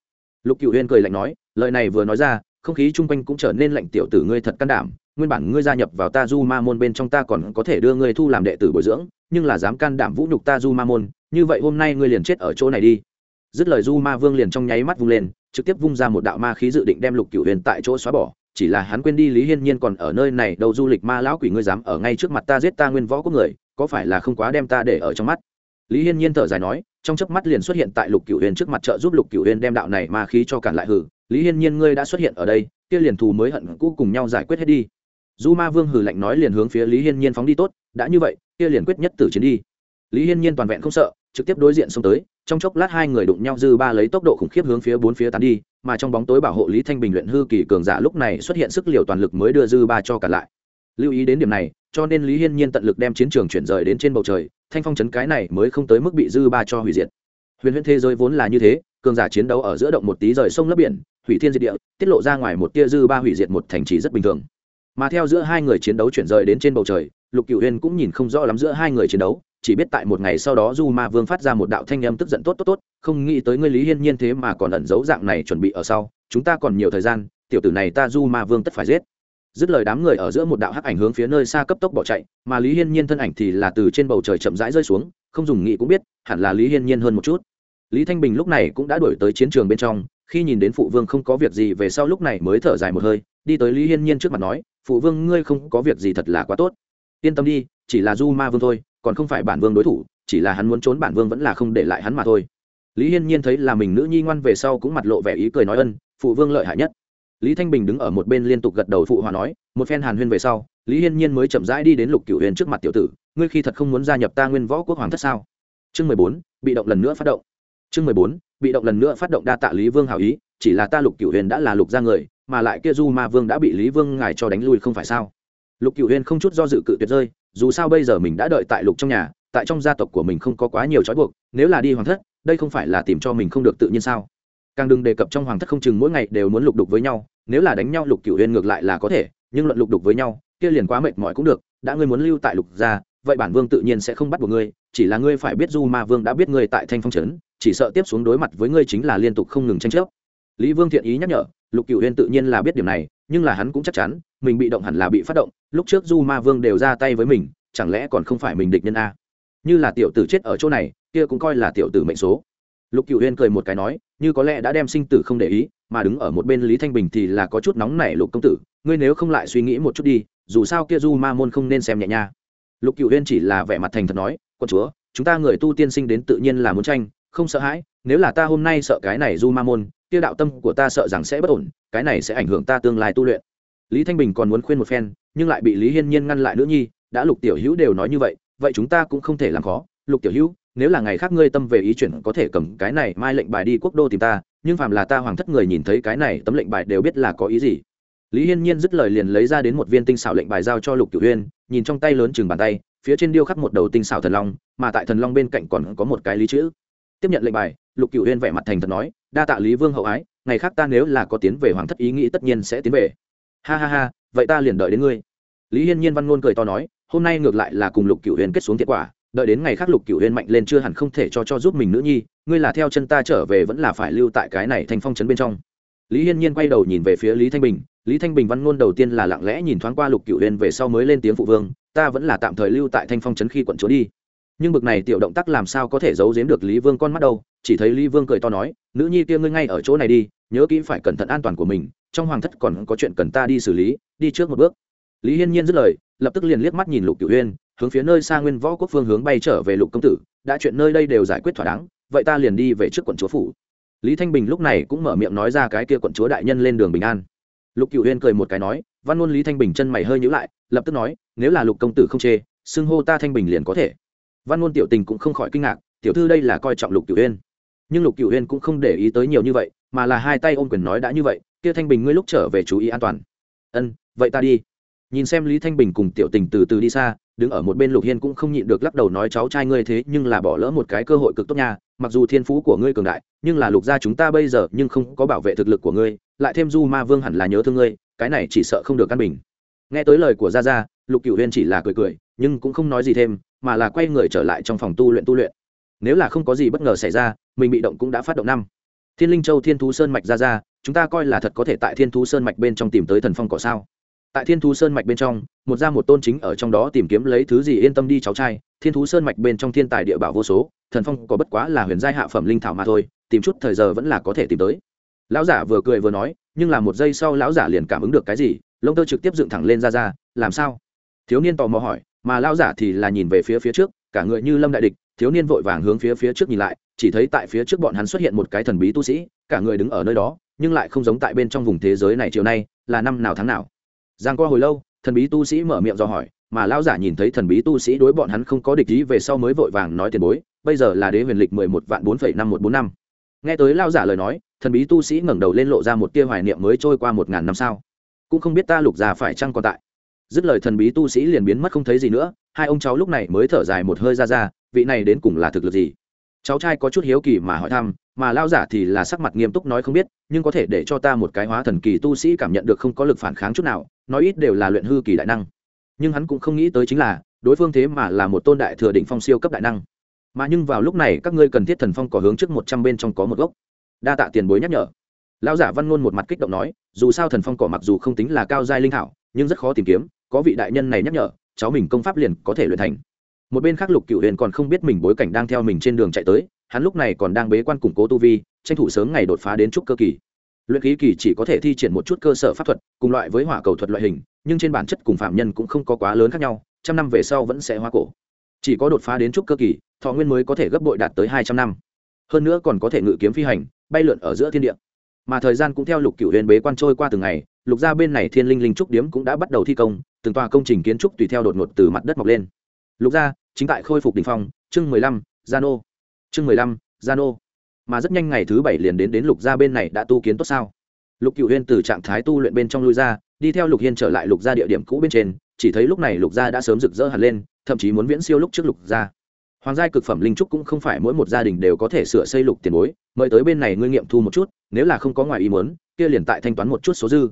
A: Lục cựu huyền cười lạnh nói, lời này vừa nói ra, không khí chung quanh cũng trở nên lạnh tiểu tử ngươi thật can đảm, nguyên bản ngươi gia nhập vào ta du ma môn bên trong ta còn có thể đưa ngươi thu làm đệ tử bồi dưỡng, nhưng là dám can đảm vũ nhục ta du ma môn như vậy hôm nay ngươi liền chết ở chỗ này đi. Dứt lời du ma vương liền trong nháy mắt vung lên, trực tiếp vung ra một đạo ma khí dự định đem lục cựu huyền tại chỗ xóa bỏ, chỉ là hắn quên đi lý hiên nhiên còn ở nơi này, đâu du lịch ma lão quỷ ngươi dám ở ngay trước mặt ta giết ta nguyên võ có người, có phải là không quá đem ta để ở trong mắt? Lý hiên nhiên thở dài nói, trong chớp mắt liền xuất hiện tại lục cửu huyền trước mặt trợ giúp lục cửu huyền đem đạo này ma khí cho cản lại hử. Lý hiên nhiên ngươi đã xuất hiện ở đây, kia liền thù mới hận cũ cùng nhau giải quyết hết đi. Du ma vương hử lạnh nói liền hướng phía lý hiên nhiên phóng đi tốt, đã như vậy, kia liền quyết nhất tử chiến đi. Lý hiên nhiên toàn vẹn không sợ trực tiếp đối diện xông tới, trong chốc lát hai người đụng nhau dư ba lấy tốc độ khủng khiếp hướng phía bốn phía tán đi, mà trong bóng tối bảo hộ lý thanh bình luyện hư kỳ cường giả lúc này xuất hiện sức liều toàn lực mới đưa dư ba cho cả lại. Lưu ý đến điểm này, cho nên lý hiên nhiên tận lực đem chiến trường chuyển rời đến trên bầu trời, thanh phong chấn cái này mới không tới mức bị dư ba cho hủy diệt. Huyền huyễn thế giới vốn là như thế, cường giả chiến đấu ở giữa động một tí rời sông lấp biển, hủy thiên diệt địa, tiết lộ ra ngoài một tia dư ba hủy diệt một thành trì rất bình thường. Mà theo giữa hai người chiến đấu chuyển rời đến trên bầu trời, lục cựu huyên cũng nhìn không rõ lắm giữa hai người chiến đấu chỉ biết tại một ngày sau đó du ma vương phát ra một đạo thanh âm tức giận tốt tốt tốt, không nghĩ tới ngươi lý hiên nhiên thế mà còn ẩn giấu dạng này chuẩn bị ở sau, chúng ta còn nhiều thời gian, tiểu tử này ta du ma vương tất phải giết. Dứt lời đám người ở giữa một đạo hắc ảnh hướng phía nơi xa cấp tốc bỏ chạy, mà lý hiên nhiên thân ảnh thì là từ trên bầu trời chậm rãi rơi xuống, không dùng nghĩ cũng biết, hẳn là lý hiên nhiên hơn một chút. Lý thanh bình lúc này cũng đã đổi tới chiến trường bên trong, khi nhìn đến phụ vương không có việc gì về sau lúc này mới thở dài một hơi, đi tới lý hiên nhiên trước mặt nói, phụ vương, ngươi không có việc gì thật là quá tốt. Yên tâm đi, chỉ là du ma vương thôi còn không phải bản vương đối thủ, chỉ là hắn muốn trốn bản vương vẫn là không để lại hắn mà thôi. Lý hiên nhiên thấy là mình nữ nhi ngoan về sau cũng mặt lộ vẻ ý cười nói ân, phụ vương lợi hại nhất. Lý thanh bình đứng ở một bên liên tục gật đầu phụ hòa nói, một phen hàn huyên về sau, lý hiên nhiên mới chậm rãi đi đến lục cửu huyền trước mặt tiểu tử, ngươi khi thật không muốn gia nhập ta nguyên võ quốc hoàng thất sao? Chương mười bốn, bị động lần nữa phát động. Chương mười bốn, bị động lần nữa phát động đa tạ lý vương hào ý, chỉ là ta lục cửu huyền đã là lục gia người, mà lại kia du ma vương đã bị lý vương ngài cho đánh lui không phải sao? Lục cửu huyền không chút do dự cự tuyệt rơi dù sao bây giờ mình đã đợi tại lục trong nhà, tại trong gia tộc của mình không có quá nhiều trói buộc, nếu là đi hoàng thất, đây không phải là tìm cho mình không được tự nhiên sao? Càng đừng đề cập trong hoàng thất không chừng mỗi ngày đều muốn lục đục với nhau, nếu là đánh nhau lục cửu huyên ngược lại là có thể, nhưng luận lục đục với nhau, kia liền quá mệt mỏi cũng được, đã ngươi muốn lưu tại lục gia, vậy bản vương tự nhiên sẽ không bắt buộc ngươi, chỉ là ngươi phải biết du ma vương đã biết ngươi tại thanh phong trấn, chỉ sợ tiếp xuống đối mặt với ngươi chính là liên tục không ngừng tranh chấp. Lý vương thiện ý nhắc nhở, lục cửu huyên tự nhiên là biết điểm này, nhưng là hắn cũng chắc chắn mình bị động hẳn là bị phát động, lúc trước du ma vương đều ra tay với mình, chẳng lẽ còn không phải mình địch nhân a? Như là tiểu tử chết ở chỗ này, kia cũng coi là tiểu tử mệnh số. Lục cựu huyên cười một cái nói, như có lẽ đã đem sinh tử không để ý, mà đứng ở một bên lý thanh bình thì là có chút nóng nảy lục công tử, ngươi nếu không lại suy nghĩ một chút đi, dù sao kia du ma môn không nên xem nhẹ nha. Lục cựu huyên chỉ là vẻ mặt thành thật nói con chúa, chúng ta người tu tiên sinh đến tự nhiên là muốn tranh, không sợ hãi, nếu là ta hôm nay sợ cái này du ma môn, kia đạo tâm của ta sợ rằng sẽ bất ổn, cái này sẽ ảnh hưởng ta tương lai tu luyện lý thanh bình còn muốn khuyên một phen, nhưng lại bị lý hiên nhiên ngăn lại nữ nhi, đã lục tiểu hữu đều nói như vậy vậy chúng ta cũng không thể làm khó. Lục tiểu hữu, nếu là ngày khác ngươi tâm về ý chuyển có thể cầm cái này mai lệnh bài đi quốc đô tìm ta, nhưng phàm là ta hoàng thất người nhìn thấy cái này tấm lệnh bài đều biết là có ý gì. Lý hiên nhiên dứt lời liền lấy ra đến một viên tinh xảo lệnh bài giao cho lục tiểu huyên nhìn trong tay lớn chừng bàn tay, phía trên điêu khắc một đầu tinh xảo thần long, mà tại thần long bên cạnh còn có một cái lý chữ. Tiếp nhận lệnh bài, lục cửu huyên vẻ mặt thành thật nói, đa tạ lý vương hậu ái, ngày khác ta nếu là có tiến về hoàng thất ý nghĩ tất nhiên sẽ tiến về ha ha ha, vậy ta liền đợi đến ngươi. Lý hiên nhiên văn ngôn cười to nói, hôm nay ngược lại là cùng lục cựu Huyền kết xuống thiệt quả, đợi đến ngày khác lục cựu Huyền mạnh lên chưa hẳn không thể cho cho giúp mình nữ nhi, ngươi là theo chân ta trở về vẫn là phải lưu tại cái này thành phong trấn bên trong. Lý hiên nhiên quay đầu nhìn về phía lý thanh bình, lý thanh bình văn ngôn đầu tiên là lặng lẽ nhìn thoáng qua lục cựu Huyền về sau mới lên tiếng phụ vương, ta vẫn là tạm thời lưu tại thanh phong trấn khi quận chúa đi. Nhưng bực này tiểu động tác làm sao có thể giấu giếm được lý vương con mắt đâu, chỉ thấy lý vương cười to nói, nữ nhi kia ngươi ngay ở chỗ này đi, nhớ kỹ phải cẩn thận an toàn của mình trong hoàng thất còn có chuyện cần ta đi xử lý, đi trước một bước. Lý hiên nhiên dứt lời, lập tức liền liếc mắt nhìn lục cửu huyên hướng phía nơi xa nguyên võ quốc phương hướng bay trở về lục công tử, đã chuyện nơi đây đều giải quyết thỏa đáng, vậy ta liền đi về trước quận chúa phủ. Lý thanh bình lúc này cũng mở miệng nói ra cái kia quận chúa đại nhân lên đường bình an. Lục cửu huyên cười một cái nói, văn ngôn lý thanh bình chân mày hơi nhữ lại, lập tức nói, nếu là lục công tử không chê, xưng hô ta thanh bình liền có thể. Văn ngôn tiểu tình cũng không khỏi kinh ngạc, tiểu thư đây là coi trọng lục cửu huyên nhưng lục cửu huyên cũng không để ý tới nhiều như vậy mà là hai tay ôm quyền nói đã như vậy, kia thanh bình ngươi lúc trở về chú ý an toàn. Ân, vậy ta đi. Nhìn xem lý thanh bình cùng tiểu tình từ từ đi xa, đứng ở một bên lục hiên cũng không nhịn được lắc đầu nói cháu trai ngươi thế nhưng là bỏ lỡ một cái cơ hội cực tốt nha, mặc dù thiên phú của ngươi cường đại, nhưng là lục gia chúng ta bây giờ nhưng không có bảo vệ thực lực của ngươi, lại thêm du ma vương hẳn là nhớ thương ngươi, cái này chỉ sợ không được căn bình. Nghe tới lời của gia gia, lục cửu huyên chỉ là cười cười, nhưng cũng không nói gì thêm, mà là quay người trở lại trong phòng tu luyện tu luyện. Nếu là không có gì bất ngờ xảy ra, mình bị động cũng đã phát động năm thiên linh châu thiên thú sơn mạch ra ra, chúng ta coi là thật có thể tại thiên thú sơn mạch bên trong tìm tới thần phong cỏ sao? Tại thiên thú sơn mạch bên trong, một gia một tôn chính ở trong đó tìm kiếm lấy thứ gì yên tâm đi cháu trai. Thiên thú sơn mạch bên trong thiên tài địa bảo vô số, thần phong có bất quá là huyền giai hạ phẩm linh thảo mà thôi, tìm chút thời giờ vẫn là có thể tìm tới. Lão giả vừa cười vừa nói, nhưng là một giây sau lão giả liền cảm ứng được cái gì, lông tơ trực tiếp dựng thẳng lên ra ra, làm sao? Thiếu niên tò mò hỏi, mà lão giả thì là nhìn về phía phía trước, cả người như lâm đại địch thiếu niên vội vàng hướng phía phía trước nhìn lại, chỉ thấy tại phía trước bọn hắn xuất hiện một cái thần bí tu sĩ, cả người đứng ở nơi đó, nhưng lại không giống tại bên trong vùng thế giới này chiều nay, là năm nào tháng nào. Giang qua hồi lâu, thần bí tu sĩ mở miệng do hỏi, mà lão giả nhìn thấy thần bí tu sĩ đối bọn hắn không có địch ý về sau mới vội vàng nói tiền bối, bây giờ là đế huyền lịch mười một vạn bốn phẩy năm một bốn năm. Nghe tới lão giả lời nói, thần bí tu sĩ ngẩng đầu lên lộ ra một tia hoài niệm mới trôi qua một ngàn năm sao. Cũng không biết ta lục già phải chăng còn tại dứt lời thần bí tu sĩ liền biến mất không thấy gì nữa, hai ông cháu lúc này mới thở dài một hơi ra ra, vị này đến cùng là thực lực gì? Cháu trai có chút hiếu kỳ mà hỏi thăm, mà lao giả thì là sắc mặt nghiêm túc nói không biết, nhưng có thể để cho ta một cái hóa thần kỳ tu sĩ cảm nhận được không có lực phản kháng chút nào, nói ít đều là luyện hư kỳ đại năng. Nhưng hắn cũng không nghĩ tới chính là, đối phương thế mà là một tôn đại thừa định phong siêu cấp đại năng. Mà nhưng vào lúc này, các ngươi cần thiết thần phong có hướng trước một trăm bên trong có một gốc. Đa tạ tiền bối nhắc nhở. Lão giả văn ngôn một mặt kích động nói, dù sao thần phong cỏ mặc dù không tính là cao giai linh thảo nhưng rất khó tìm kiếm có vị đại nhân này nhắc nhở, cháu mình công pháp liền có thể luyện thành. Một bên khác lục cựu huyền còn không biết mình bối cảnh đang theo mình trên đường chạy tới, hắn lúc này còn đang bế quan củng cố tu vi, tranh thủ sớm ngày đột phá đến trúc cơ kỳ. Luyện khí kỳ chỉ có thể thi triển một chút cơ sở pháp thuật, cùng loại với hỏa cầu thuật loại hình, nhưng trên bản chất cùng phạm nhân cũng không có quá lớn khác nhau, trăm năm về sau vẫn sẽ hoa cổ. Chỉ có đột phá đến trúc cơ kỳ, thọ nguyên mới có thể gấp bội đạt tới hai trăm năm. Hơn nữa còn có thể ngự kiếm phi hành, bay lượn ở giữa thiên địa. Mà thời gian cũng theo lục cựu huyền bế quan trôi qua từng ngày, lục gia bên này thiên linh linh trúc điếm cũng đã bắt đầu thi công từng tòa công trình kiến trúc tùy theo đột ngột từ mặt đất mọc lên. Lục gia, chính tại khôi phục đ ỉ n h phong, chương mười lăm gian ô chương mười lăm gian ô mà rất nhanh ngày thứ bảy liền đến đến lục gia bên này đã tu kiến tốt sao? Lục cựu huyên từ trạng thái tu luyện bên trong lui ra, đi theo lục hiên trở lại lục gia địa điểm cũ bên trên, chỉ thấy lúc này lục gia đã sớm rực rỡ hẳn lên, thậm chí muốn viễn siêu lúc trước lục gia. Hoàng gia cực phẩm linh trúc cũng không phải mỗi một gia đình đều có thể sửa xây lục tiền bối, mời tới bên này ngươi nghiệm thu một chút, nếu là không có ngoài ý muốn, kia liền tại thanh toán một chút số dư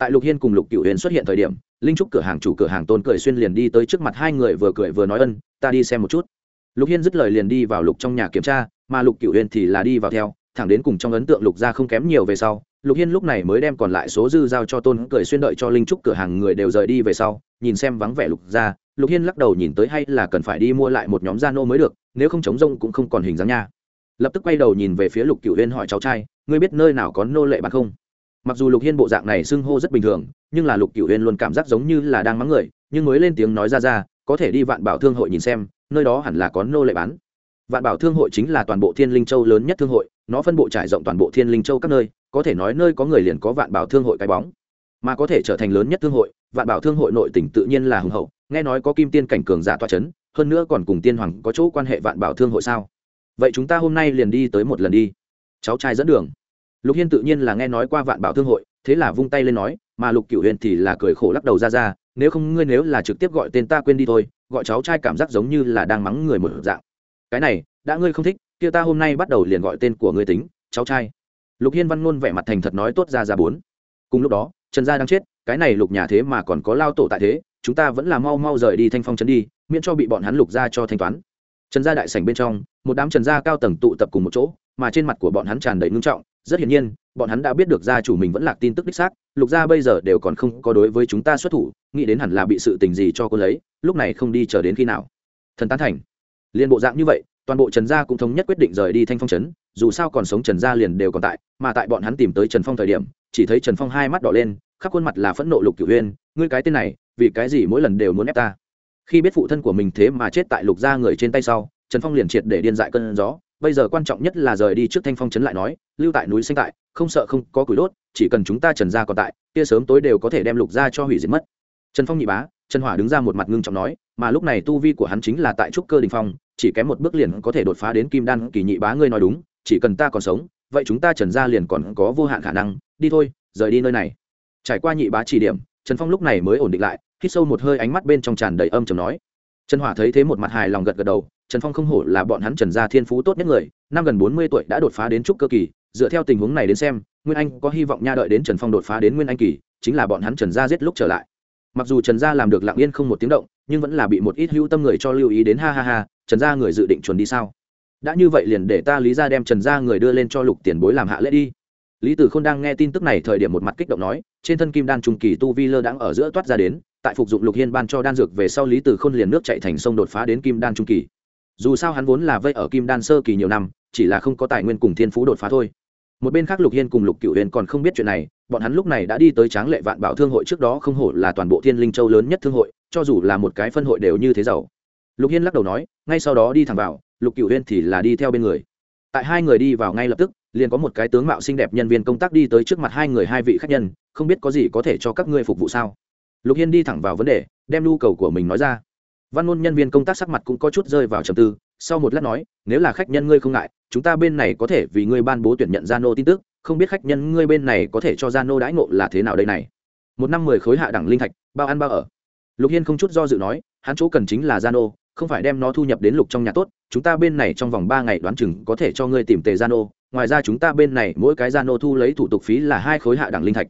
A: tại lục hiên cùng lục cựu huyền xuất hiện thời điểm, linh trúc cửa hàng chủ cửa hàng tôn cười xuyên liền đi tới trước mặt hai người vừa cười vừa nói ân, ta đi xem một chút. Lục hiên dứt lời liền đi vào lục trong nhà kiểm tra, mà lục cựu huyền thì là đi vào theo, thẳng đến cùng trong ấn tượng lục ra không kém nhiều về sau, lục hiên lúc này mới đem còn lại số dư giao cho tôn cười xuyên đợi cho linh trúc cửa hàng người đều rời đi về sau, nhìn xem vắng vẻ lục ra lục hiên lắc đầu nhìn tới hay là cần phải đi mua lại một nhóm gia nô mới được, nếu không chống rông cũng không còn hình dáng nha. Lập tức quay đầu nhìn về phía lục cựu huyên hỏi cháu trai, ngươi biết nơi nào có nô lệ bán không? Mặc dù lục hiên bộ dạng này xưng hô rất bình thường, nhưng là lục cựu huyên luôn cảm giác giống như là đang mắng người, nhưng mới lên tiếng nói ra ra, có thể đi vạn bảo thương hội nhìn xem, nơi đó hẳn là có nô lệ bán. Vạn bảo thương hội chính là toàn bộ thiên linh châu lớn nhất thương hội, nó phân bộ trải rộng toàn bộ thiên linh châu các nơi, có thể nói nơi có người liền có vạn bảo thương hội cái bóng. Mà có thể trở thành lớn nhất thương hội, vạn bảo thương hội nội tỉnh tự nhiên là hùng hậu, nghe nói có kim tiên cảnh cường giả toa c h ấ n hơn nữa còn cùng tiên hoàng có chỗ quan hệ vạn bảo thương hội sao? Vậy chúng ta hôm nay liền đi tới một lần đi. Cháu trai dẫn đường lục hiên tự nhiên là nghe nói qua vạn bảo thương hội, thế là vung tay lên nói, mà lục cựu huyền thì là cười khổ lắc đầu ra ra, nếu không ngươi nếu là trực tiếp gọi tên ta quên đi thôi, gọi cháu trai cảm giác giống như là đang mắng người một dạng. Cái này, đã ngươi không thích, kia ta hôm nay bắt đầu liền gọi tên của ngươi tính, cháu trai. Lục hiên văn ngôn vẻ mặt thành thật nói tốt ra ra bốn. Cùng lúc đó, trần gia đang chết, cái này lục nhà thế mà còn có lao tổ tại thế, chúng ta vẫn là mau mau rời đi thanh phong trấn đi, miễn cho bị bọn hắn lục ra cho thanh toán. Trần gia đại sảnh bên trong, một đám trần gia cao tầng tụ tập cùng một chỗ, mà trên mặt của bọn hắn tràn đầy ngưng trọng rất hiển nhiên, bọn hắn đã biết được gia chủ mình vẫn lạc tin tức đích xác, lục gia bây giờ đều còn không có đối với chúng ta xuất thủ, nghĩ đến hẳn là bị sự tình gì cho cô lấy, lúc này không đi chờ đến khi nào. Thần tán thành. Liên bộ dạng như vậy, toàn bộ trần gia cũng thống nhất quyết định rời đi thanh phong trấn, dù sao còn sống trần gia liền đều còn tại, mà tại bọn hắn tìm tới trần phong thời điểm, chỉ thấy trần phong hai mắt đỏ lên, khắp khuôn mặt là phẫn nộ lục cửu huyên ngươi cái tên này, vì cái gì mỗi lần đều muốn ép ta? Khi biết phụ thân của mình thế mà chết tại lục gia người trên tay sau, trần phong liền triệt để điên dại cơn gió bây giờ quan trọng nhất là rời đi trước thanh phong trấn lại nói, lưu tại núi sinh tại, không sợ không có củi đốt, chỉ cần chúng ta trần gia còn tại, kia sớm tối đều có thể đem lục gia cho hủy diệt mất. Trần phong nhị bá, trần hỏa đứng ra một mặt ngưng trọng nói, mà lúc này tu vi của hắn chính là tại trúc cơ đình phong, chỉ kém một bước liền có thể đột phá đến kim đan kỳ nhị bá ngươi nói đúng, chỉ cần ta còn sống, vậy chúng ta trần gia liền còn có vô hạn khả năng, đi thôi, rời đi nơi này. Trải qua nhị bá chỉ điểm, trần phong lúc này mới ổn định lại, hít sâu một hơi ánh mắt bên trong tràn đầy âm chầm nói. Trần hỏa thấy thế một mặt hài lòng gật gật đầu trần phong không hổ là bọn hắn trần gia thiên phú tốt nhất người, năm gần bốn mươi tuổi đã đột phá đến trúc cơ kỳ, dựa theo tình huống này đến xem, nguyên anh có hy vọng nha đợi đến trần phong đột phá đến nguyên anh kỳ, chính là bọn hắn trần gia giết lúc trở lại. Mặc dù trần gia làm được lặng yên không một tiếng động, nhưng vẫn là bị một ít hữu tâm người cho lưu ý đến ha ha ha, trần gia người dự định chuẩn đi sao? Đã như vậy liền để ta lý ra đem trần gia người đưa lên cho lục tiền bối làm hạ lễ đi. Lý tử k h ô n đang nghe tin tức này thời điểm một mặt kích động nói, trên thân kim đan trung kỳ tu vi lơ đãng ở giữa toát ra đến, tại phục dụng lục hiên ban cho đan dược về sau lý tử khôn liền nước chạy thành sông đột phá đến kim đan trung kỳ dù sao hắn vốn là vây ở kim đan sơ kỳ nhiều năm, chỉ là không có tài nguyên cùng thiên phú đột phá thôi. Một bên khác lục hiên cùng lục cựu huyền còn không biết chuyện này, bọn hắn lúc này đã đi tới tráng lệ vạn bảo thương hội trước đó không hổ là toàn bộ thiên linh châu lớn nhất thương hội, cho dù là một cái phân hội đều như thế giàu. Lục hiên lắc đầu nói, ngay sau đó đi thẳng vào, lục cựu huyền thì là đi theo bên người. Tại hai người đi vào ngay lập tức, liền có một cái tướng mạo xinh đẹp nhân viên công tác đi tới trước mặt hai người hai vị khách nhân, không biết có gì có thể cho các ngươi phục vụ sao? Lục hiên đi thẳng vào vấn đề, đem nhu cầu của mình nói ra văn ngôn nhân viên công tác sắc mặt cũng có chút rơi vào trầm tư, sau một lát nói, nếu là khách nhân ngươi không ngại, chúng ta bên này có thể vì ngươi ban bố tuyển nhận gia nô tin tức, không biết khách nhân ngươi bên này có thể cho gia nô đãi ngộ là thế nào đây này? Một năm mười khối hạ đẳng linh thạch, bao ăn bao ở. Lục hiên không chút do dự nói, hắn chỗ cần chính là gia nô không phải đem nó thu nhập đến lục trong nhà tốt, chúng ta bên này trong vòng ba ngày đoán chừng có thể cho ngươi tìm tề gia nô ngoài ra chúng ta bên này mỗi cái gia nô thu lấy thủ tục phí là hai khối hạ đẳng linh thạch.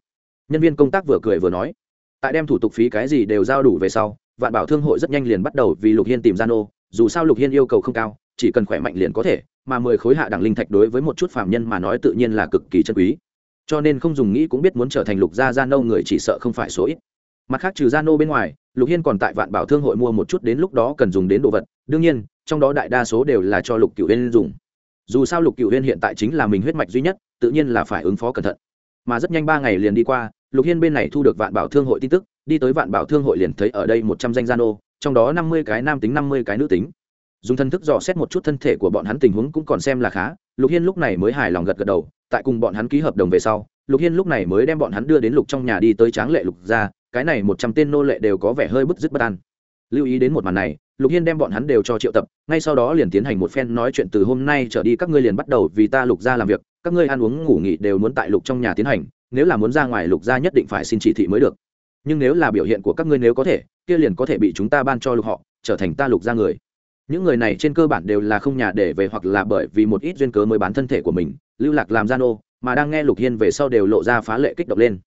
A: Nhân viên công tác vừa cười vừa nói, tại đem thủ tục phí cái gì đều giao đủ về sau vạn bảo thương hội rất nhanh liền bắt đầu vì lục hiên tìm gia nô, dù sao lục hiên yêu cầu không cao, chỉ cần khỏe mạnh liền có thể, mà mười khối hạ đẳng linh thạch đối với một chút phạm nhân mà nói tự nhiên là cực kỳ chân quý. Cho nên không dùng nghĩ cũng biết muốn trở thành lục gia gia nô người chỉ sợ không phải số ít. Mặt khác trừ gia nô bên ngoài, lục hiên còn tại vạn bảo thương hội mua một chút đến lúc đó cần dùng đến đồ vật. Đương nhiên, trong đó đại đa số đều là cho lục cựu huyên dùng. Dù sao lục cựu huyên hiện tại chính là mình huyết mạch duy nhất, tự nhiên là phải ứng phó cẩn thận. Mà rất nhanh ba ngày liền đi qua, lục hiên bên này thu được vạn bảo thương hội tin tức đi tới vạn bảo thương hội liền thấy ở đây một trăm danh gia nô trong đó năm mươi cái nam tính, năm mươi cái nữ tính. Dùng thân thức dò xét một chút thân thể của bọn hắn tình huống cũng còn xem là khá, lục hiên lúc này mới hài lòng gật gật đầu, tại cùng bọn hắn ký hợp đồng về sau, lục hiên lúc này mới đem bọn hắn đưa đến lục trong nhà đi tới tráng lệ lục ra cái này một trăm tên nô lệ đều có vẻ hơi bứt rứt bất an. Lưu ý đến một màn này, lục hiên đem bọn hắn đều cho triệu tập, ngay sau đó liền tiến hành một phen nói chuyện từ hôm nay trở đi các ngươi liền bắt đầu vì ta lục ra làm việc, các ngươi ăn uống ngủ nghỉ đều muốn tại lục trong nhà tiến hành, nếu là muốn ra ngoài lục ra nhất định phải xin chỉ thị mới được nhưng nếu là biểu hiện của các ngươi nếu có thể, kia liền có thể bị chúng ta ban cho lục họ, trở thành ta lục ra người. Những người này trên cơ bản đều là không nhà để về hoặc là bởi vì một ít duyên cớ mới bán thân thể của mình, lưu lạc làm gian ô mà đang nghe lục hiên về sau đều lộ ra phá lệ kích động lên.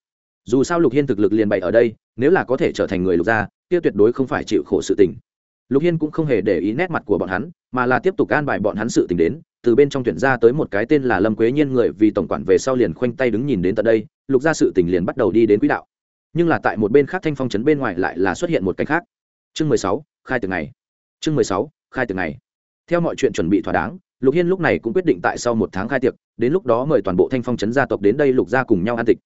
A: Dù sao lục hiên thực lực liền bày ở đây, nếu là có thể trở thành người lục gia, kia tuyệt đối không phải chịu khổ sự tình. Lục hiên cũng không hề để ý nét mặt của bọn hắn, mà là tiếp tục an bài bọn hắn sự tình đến, từ bên trong tuyển ra tới một cái tên là lâm quế nhiên người vì tổng quản về sau liền khoanh tay đứng nhìn đến tận đây, lục gia sự tình liền bắt đầu đi đến quỹ đạo nhưng là tại một bên khác thanh phong trấn bên ngoài lại là xuất hiện một cảnh khác. Chương mười sáu, khai từ ngày. Chương mười sáu, khai từ ngày. Theo mọi chuyện chuẩn bị thỏa đáng, lục hiên lúc này cũng quyết định tại sau một tháng khai tiệc, đến lúc đó mời toàn bộ thanh phong trấn gia tộc đến đây lục gia cùng nhau an tịch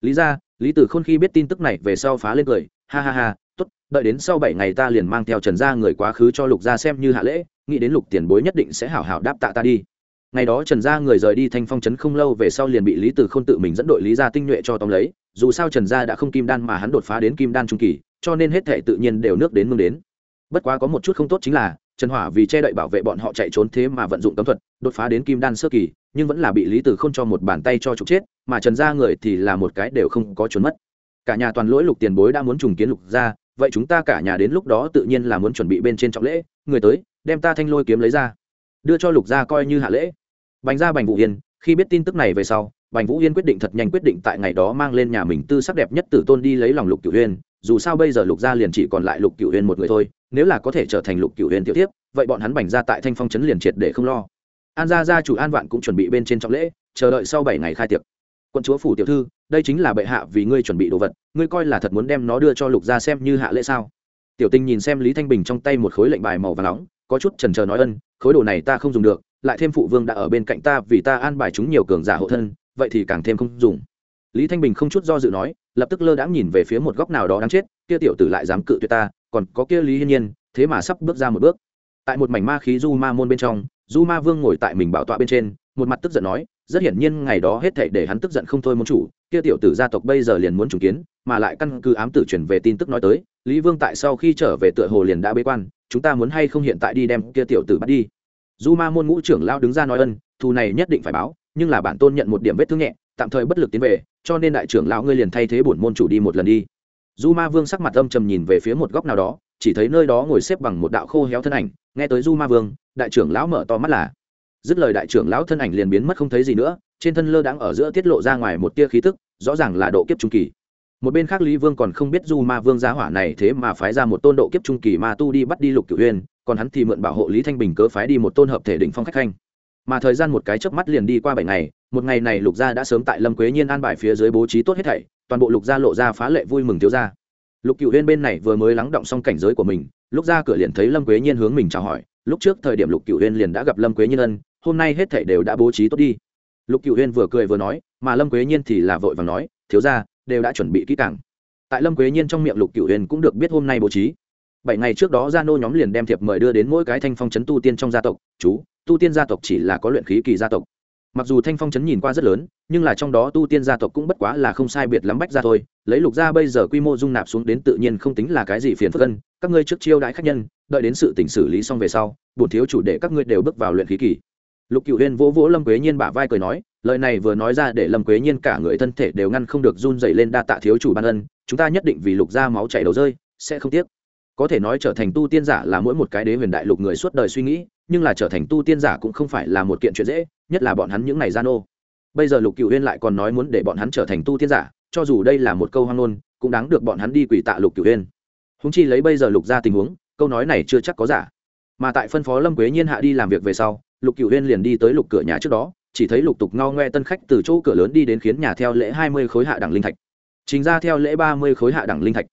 A: lý ra lý tử khôn khi biết tin tức này về sau phá lên cười, ha ha ha, tốt, đợi đến sau bảy ngày ta liền mang theo trần gia người quá khứ cho lục gia xem như hạ lễ, nghĩ đến lục tiền bối nhất định sẽ hảo hảo đáp tạ ta đi ngày đó trần gia người rời đi thanh phong trấn không lâu về sau liền bị lý Từ khôn tự mình dẫn đội lý gia tinh nhuệ cho tóm lấy, dù sao trần gia đã không kim đan mà hắn đột phá đến kim đan trung kỳ, cho nên hết thể tự nhiên đều nước đến mương đến. Bất quá có một chút không tốt chính là, trần hỏa vì che đậy bảo vệ bọn họ chạy trốn thế mà vận dụng cấm thuật, đột phá đến kim đan sơ kỳ, nhưng vẫn là bị lý Từ k h ô n cho một bàn tay cho trục chết, mà trần gia người thì là một cái đều không có trốn mất. Cả nhà toàn lỗi lục tiền bối đã muốn trùng kiến lục ra vậy chúng ta cả nhà đến lúc đó tự nhiên là muốn chuẩn bị bên trên trọng lễ, người tới, đem ta thanh lôi kiếm lấy ra đưa cho lục gia coi như hạ lễ. Bành gia bành vũ yên khi biết tin tức này về sau, bành vũ yên quyết định thật nhanh quyết định tại ngày đó mang lên nhà mình tư sắc đẹp nhất tử tôn đi lấy lòng lục cửu huyên dù sao bây giờ lục gia liền chỉ còn lại lục cửu huyên một người thôi, nếu là có thể trở thành lục cửu huyên tiểu tiếp vậy bọn hắn bành ra tại thanh phong trấn liền triệt để không lo. An gia gia chủ an vạn cũng chuẩn bị bên trên trọng lễ, chờ đợi sau bảy ngày khai tiệc. Quân chúa phủ tiểu thư, đây chính là bệ hạ vì ngươi chuẩn bị đồ vật, ngươi coi là thật muốn đem nó đưa cho lục gia xem như hạ lễ sao? Tiểu tinh nhìn xem lý thanh bình trong tay một khối lệnh bài màu và nóng, có chút trần trờ nói ân, khối đồ này ta không dùng được, lại thêm phụ vương đã ở bên cạnh ta vì ta an bài chúng nhiều cường giả hộ thân, vậy thì càng thêm không dùng. Lý thanh bình không chút do dự nói, lập tức lơ đãng nhìn về phía một góc nào đó đáng chết, kia tiểu tử lại dám cự tuyệt ta, còn có kia lý hiên nhiên, thế mà sắp bước ra một bước. Tại một mảnh ma khí du ma môn bên trong, du ma vương ngồi tại mình bảo tọa bên trên, một mặt tức giận nói, rất hiển nhiên ngày đó hết thảy để hắn tức giận không thôi môn chủ, kia tiểu tử gia tộc bây giờ liền muốn trùng kiến, mà lại căn cứ ám tử chuyển về tin tức nói tới lý vương tại sau khi trở về tựa hồ liền đã bế quan, chúng ta muốn hay không hiện tại đi đem kia tiểu tử bắt đi? Du ma môn ngũ trưởng lao đứng ra nói ân, thù này nhất định phải báo, nhưng là bản tôn nhận một điểm vết thương nhẹ, tạm thời bất lực tiến về, cho nên đại trưởng lão ngươi liền thay thế bổn môn chủ đi một lần đi. Du ma vương sắc mặt âm trầm nhìn về phía một góc nào đó, chỉ thấy nơi đó ngồi xếp bằng một đạo khô héo thân ảnh, nghe tới du ma vương, đại trưởng lão mở to mắt là. Dứt lời đại trưởng lão thân ảnh liền biến mất không thấy gì nữa, trên thân lơ đãng ở giữa tiết lộ ra ngoài một tia khí tức, rõ ràng là độ kiếp trung kỳ một bên khác lý vương còn không biết du ma vương giá hỏa này thế mà phái ra một tôn độ kiếp trung kỳ ma tu đi bắt đi lục cửu huyên còn hắn thì mượn bảo hộ lý thanh bình cớ phái đi một tôn hợp thể đỉnh phong khách khanh. Mà thời gian một cái chớp mắt liền đi qua bảy ngày, một ngày này lục gia đã sớm tại lâm quế nhiên an bài phía dưới bố trí tốt hết thảy, toàn bộ lục gia lộ ra phá lệ vui mừng thiếu gia. Lục cựu huyên bên này vừa mới lắng động xong cảnh giới của mình lúc ra cửa liền thấy lâm quế nhiên hướng mình chào hỏi, lúc trước thời điểm lục cựu huyên liền đã gặp lâm quế nhiên ân, hôm nay hết thảy đều đã bố trí tốt đi. Lục cựu huyên vừa cười vừa nói, mà lâm quế nhiên thì là vội và nói, thiếu gia đều đã chuẩn bị kỹ càng. Tại lâm quế nhiên trong miệng lục cựu huyền cũng được biết hôm nay bố trí. Bảy ngày trước đó, gia nô nhóm liền đem thiệp mời đưa đến mỗi cái thanh phong trấn tu tiên trong gia tộc. Chú, tu tiên gia tộc chỉ là có luyện khí kỳ gia tộc. Mặc dù thanh phong trấn nhìn qua rất lớn, nhưng là trong đó tu tiên gia tộc cũng bất quá là không sai biệt lắm bách ra thôi. Lấy lục gia bây giờ quy mô dung nạp xuống đến tự nhiên không tính là cái gì phiền phức ân các ngươi trước chiêu đãi khách nhân, đợi đến sự tỉnh xử lý xong về sau, bổn thiếu chủ để các ngươi đều bước vào luyện khí kỳ. Lục cựu huyền vỗ vỗ lâm quế nhiên bả vai cười nói lời này vừa nói ra để lâm quế nhiên cả người thân thể đều ngăn không được run dày lên đa tạ thiếu chủ ban ân, chúng ta nhất định vì lục gia máu chảy đầu rơi, sẽ không tiếc. Có thể nói trở thành tu tiên giả là mỗi một cái đế huyền đại lục người suốt đời suy nghĩ, nhưng là trở thành tu tiên giả cũng không phải là một kiện chuyện dễ, nhất là bọn hắn những ngày gian ô bây giờ lục cựu huyên lại còn nói muốn để bọn hắn trở thành tu tiên giả, cho dù đây là một câu hoang ngôn, cũng đáng được bọn hắn đi quỷ tạ lục cựu huyên húng chi lấy bây giờ lục ra tình huống, câu nói này chưa chắc có giả. Mà tại phân phó lâm quế nhiên hạ đi làm việc về sau, lục cựu huyên liền đi tới lục cửa nhà trước đó chỉ thấy lục tục ngao ngoe tân khách từ chỗ cửa lớn đi đến khiến nhà theo lễ hai mươi khối hạ đẳng linh thạch. Chính ra theo lễ ba mươi khối hạ đẳng linh thạch.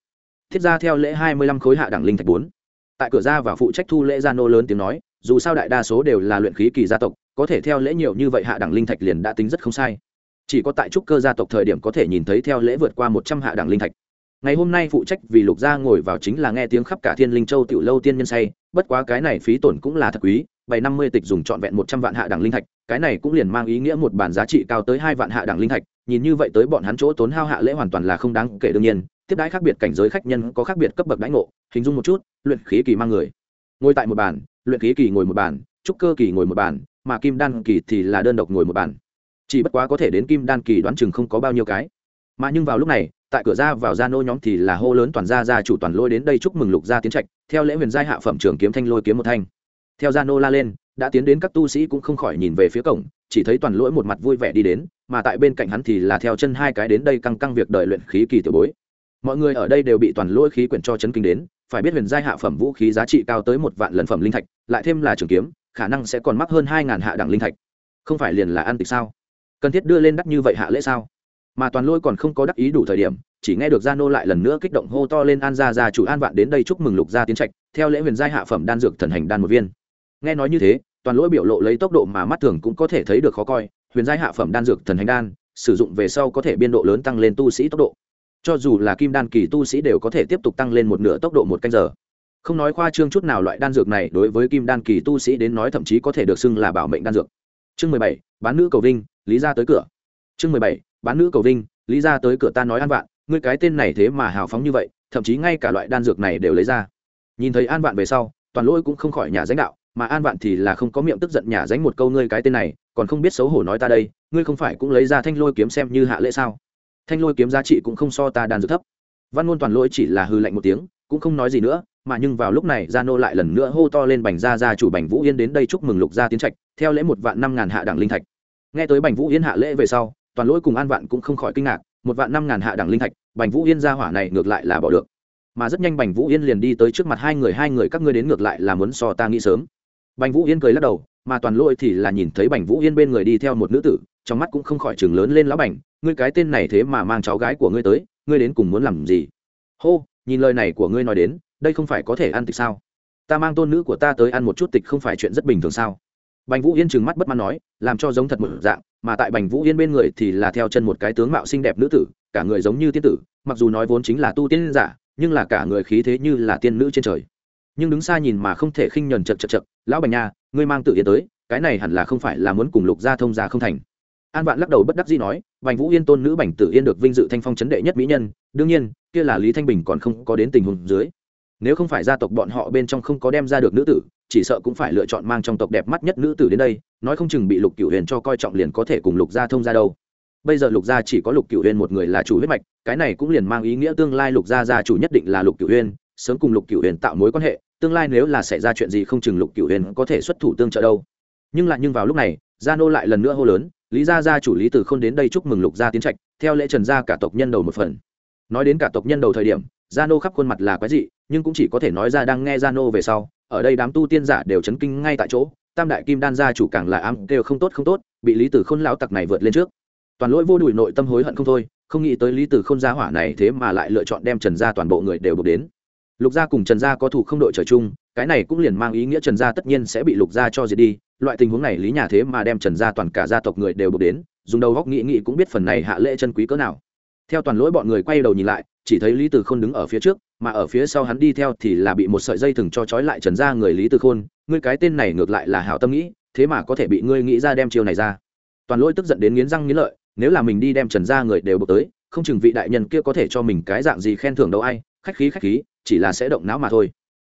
A: Thiết ra theo lễ hai mươi lăm khối hạ đẳng linh thạch bốn. Tại cửa ra và phụ trách thu lễ gia nô lớn tiếng nói, dù sao đại đa số đều là luyện khí kỳ gia tộc, có thể theo lễ nhiều như vậy hạ đẳng linh thạch liền đã tính rất không sai. Chỉ có tại trúc cơ gia tộc thời điểm có thể nhìn thấy theo lễ vượt qua một trăm hạ đẳng linh thạch. Ngày hôm nay phụ trách vì lục gia ngồi vào chính là nghe tiếng khắp cả thiên linh châu tiểu lâu tiên nhân say, bất quá cái này phí tổn cũng là thật quý bảy năm mươi tịch dùng trọn vẹn một trăm vạn hạ đẳng linh thạch cái này cũng liền mang ý nghĩa một bản giá trị cao tới hai vạn hạ đẳng linh thạch, nhìn như vậy tới bọn hắn chỗ tốn hao hạ lễ hoàn toàn là không đáng kể đương nhiên, tiếp đãi khác biệt cảnh giới khách nhân có khác biệt cấp bậc đãi ngộ, hình dung một chút, luyện khí kỳ mang người. Ngồi tại một bàn, luyện khí kỳ ngồi một bàn, trúc cơ kỳ ngồi một bàn, mà kim đan kỳ thì là đơn độc ngồi một bàn. Chỉ bất quá có thể đến kim đan kỳ đoán chừng không có bao nhiêu cái. Mà nhưng vào lúc này, tại cửa ra vào gia nô nhóm thì là hô lớn toàn gia gia chủ toàn lôi đến đây chúc mừng lục gia tiến trạch, theo lễ huyền giai hạ phẩm trưởng kiếm thanh lôi kiếm một thanh theo gia nô la lên, đã tiến đến các tu sĩ cũng không khỏi nhìn về phía cổng, chỉ thấy toàn lỗi một mặt vui vẻ đi đến, mà tại bên cạnh hắn thì là theo chân hai cái đến đây căng căng việc đợi luyện khí kỳ tiểu bối. Mọi người ở đây đều bị toàn lỗi khí quyển cho chấn kinh đến, phải biết huyền giai hạ phẩm vũ khí giá trị cao tới một vạn lần phẩm linh thạch, lại thêm là trường kiếm, khả năng sẽ còn mắc hơn hai ngàn hạ đẳng linh thạch. Không phải liền là ăn tịch sao? Cần thiết đưa lên đắt như vậy hạ lễ sao? Mà toàn lôi còn không có đắc ý đủ thời điểm, chỉ nghe được gia nô lại lần nữa kích động hô to lên an gia gia chủ an vạn đến đây chúc mừng lục gia tiến trạch, theo lễ huyền giai hạ phẩm đan dược thần hành đan một viên nghe nói như thế, toàn lỗi biểu lộ lấy tốc độ mà mắt thường cũng có thể thấy được khó coi, huyền giai hạ phẩm đan dược thần hành đan, sử dụng về sau có thể biên độ lớn tăng lên tu sĩ tốc độ. Cho dù là kim đan kỳ tu sĩ đều có thể tiếp tục tăng lên một nửa tốc độ một canh giờ. Không nói khoa trương chút nào loại đan dược này đối với kim đan kỳ tu sĩ đến nói thậm chí có thể được xưng là bảo mệnh đan dược. Chương mười bảy, bán nữ cầu vinh, lý ra tới cửa. Chương mười bảy, bán nữ cầu vinh, lý ra tới cửa ta nói an vạn, ngươi cái tên này thế mà hào phóng như vậy, thậm chí ngay cả loại đan dược này đều lấy ra. Nhìn thấy an vạn về sau, toàn lỗi cũng không khỏi nhà danh đạo mà an vạn thì là không có miệng tức giận nhà dánh một câu ngươi cái tên này, còn không biết xấu hổ nói ta đây, ngươi không phải cũng lấy ra thanh lôi kiếm xem như hạ lễ sao? Thanh lôi kiếm giá trị cũng không so ta đan dược thấp. Văn ngôn toàn lỗi chỉ là hư lạnh một tiếng, cũng không nói gì nữa, mà nhưng vào lúc này, gia nô lại lần nữa hô to lên bành gia gia chủ bành vũ yên đến đây chúc mừng lục gia tiến trạch, theo lễ một vạn năm ngàn hạ đẳng linh thạch. Nghe tới bành vũ yên hạ lễ về sau, toàn lỗi cùng an vạn cũng không khỏi kinh ngạc, một vạn năm ngàn hạ đẳng linh thạch, bành vũ yên gia hỏa này ngược lại là bỏ được. Mà rất nhanh bành vũ yên liền đi tới trước mặt hai người hai người các ngươi đến ngược lại là muốn so ta nghĩ sớm bành vũ yên cười lắc đầu, mà toàn lôi thì là nhìn thấy bành vũ yên bên người đi theo một nữ tử, trong mắt cũng không khỏi chừng lớn lên lão bành, ngươi cái tên này thế mà mang cháu gái của ngươi tới, ngươi đến cùng muốn làm gì? Hô, nhìn lời này của ngươi nói đến, đây không phải có thể ăn tịch sao? Ta mang tôn nữ của ta tới ăn một chút tịch không phải chuyện rất bình thường sao? Bành vũ yên trừng mắt bất mãn nói, làm cho giống thật một dạng, mà tại bành vũ yên bên người thì là theo chân một cái tướng mạo xinh đẹp nữ tử, cả người giống như tiên tử, mặc dù nói vốn chính là tu tiên giả, nhưng là cả người khí thế như là tiên nữ trên trời nhưng đứng xa nhìn mà không thể khinh nhờn chật chật chật, lão bành nha, ngươi mang tự yên tới, cái này hẳn là không phải là muốn cùng lục gia thông gia không thành. An vạn lắc đầu bất đắc dĩ nói bành vũ yên tôn nữ bành tử yên được vinh dự thanh phong chấn đệ nhất mỹ nhân, đương nhiên, kia là lý thanh bình còn không có đến tình huống dưới. Nếu không phải gia tộc bọn họ bên trong không có đem ra được nữ tử, chỉ sợ cũng phải lựa chọn mang trong tộc đẹp mắt nhất nữ tử đến đây, nói không chừng bị lục cửu huyền cho coi trọng liền có thể cùng lục gia thông ra đâu. Bây giờ lục gia chỉ có lục cửu huyền một người là chủ huyết mạch, cái này cũng liền mang ý nghĩa tương lai lục gia gia chủ nhất định là lục cửu huyền, sớm cùng lục cửu huyền tạo mối quan hệ tương lai nếu là xảy ra chuyện gì không chừng lục cửu huyền có thể xuất thủ tương trợ đâu. Nhưng lại nhưng vào lúc này, gia nô lại lần nữa hô lớn, lý gia gia chủ lý tử Khôn đến đây chúc mừng lục gia tiến trạch, theo lễ trần gia cả tộc nhân đầu một phần. Nói đến cả tộc nhân đầu thời điểm, gia nô khắp khuôn mặt là quái dị, nhưng cũng chỉ có thể nói ra đang nghe gia nô về sau, ở đây đám tu tiên giả đều chấn kinh ngay tại chỗ, tam đại kim đan gia chủ càng là ám kêu không tốt không tốt, bị lý tử khôn lão tặc này vượt lên trước. Toàn lỗi vô đùi nội tâm hối hận không thôi, không nghĩ tới lý tử khôn gia hỏa này thế mà lại lựa chọn đem trần gia toàn bộ người đều đục đến lục gia cùng trần gia có thủ không đội trời chung, cái này cũng liền mang ý nghĩa trần gia tất nhiên sẽ bị lục gia cho diệt đi. Loại tình huống này lý nhà thế mà đem trần gia toàn cả gia tộc người đều buộc đến, dùng đầu góc nghị nghị cũng biết phần này hạ lễ chân quý cỡ nào. Theo toàn lỗi bọn người quay đầu nhìn lại, chỉ thấy lý từ khôn đứng ở phía trước, mà ở phía sau hắn đi theo thì là bị một sợi dây thừng cho trói lại trần ra người lý từ khôn. Ngươi cái tên này ngược lại là hảo tâm nghĩ, thế mà có thể bị ngươi nghĩ ra đem chiêu này ra. Toàn lỗi tức giận đến nghiến răng nghiến lợi, nếu là mình đi đem trần ra người đều bực tới, không chừng vị đại nhân kia có thể cho mình cái dạng gì khen thưởng đâu ai, khách khí khách khí chỉ là sẽ động não mà thôi.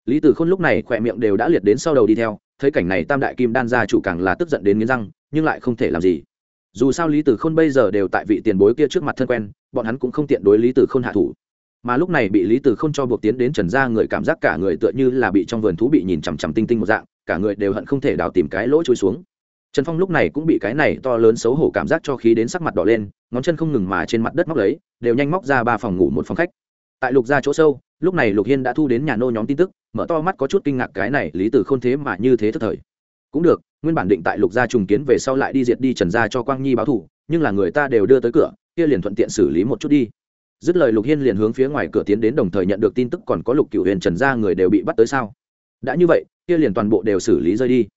A: Lý tử khôn lúc này khỏe miệng đều đã liệt đến sau đầu đi theo, thấy cảnh này tam đại kim đan gia chủ càng là tức giận đến nghiến răng, nhưng lại không thể làm gì. Dù sao lý tử khôn bây giờ đều tại vị tiền bối kia trước mặt thân quen, bọn hắn cũng không tiện đối lý tử khôn hạ thủ. Mà lúc này bị lý tử khôn cho buộc tiến đến trần gia, người cảm giác cả người tựa như là bị trong vườn thú bị nhìn chằm chằm tinh tinh một dạng, cả người đều hận không thể đào tìm cái lỗ trôi xuống. Trần phong lúc này cũng bị cái này to lớn xấu hổ cảm giác cho khí đến sắc mặt đỏ lên, ngón chân không ngừng mà trên mặt đất móc lấy, đều nhanh móc ra ba phòng ngủ một phòng khách. Tại lục gia chỗ sâu lúc này lục hiên đã thu đến nhà nô nhóm tin tức, mở to mắt có chút kinh ngạc cái này, lý tử khôn thế mà như thế thất thời. Cũng được, nguyên bản định tại lục gia trùng kiến về sau lại đi diệt đi trần gia cho quang nhi báo thủ nhưng là người ta đều đưa tới cửa, kia liền thuận tiện xử lý một chút đi. Dứt lời lục hiên liền hướng phía ngoài cửa tiến đến đồng thời nhận được tin tức còn có lục cựu huyền trần gia người đều bị bắt tới sao? Đã như vậy, kia liền toàn bộ đều xử lý rơi đi.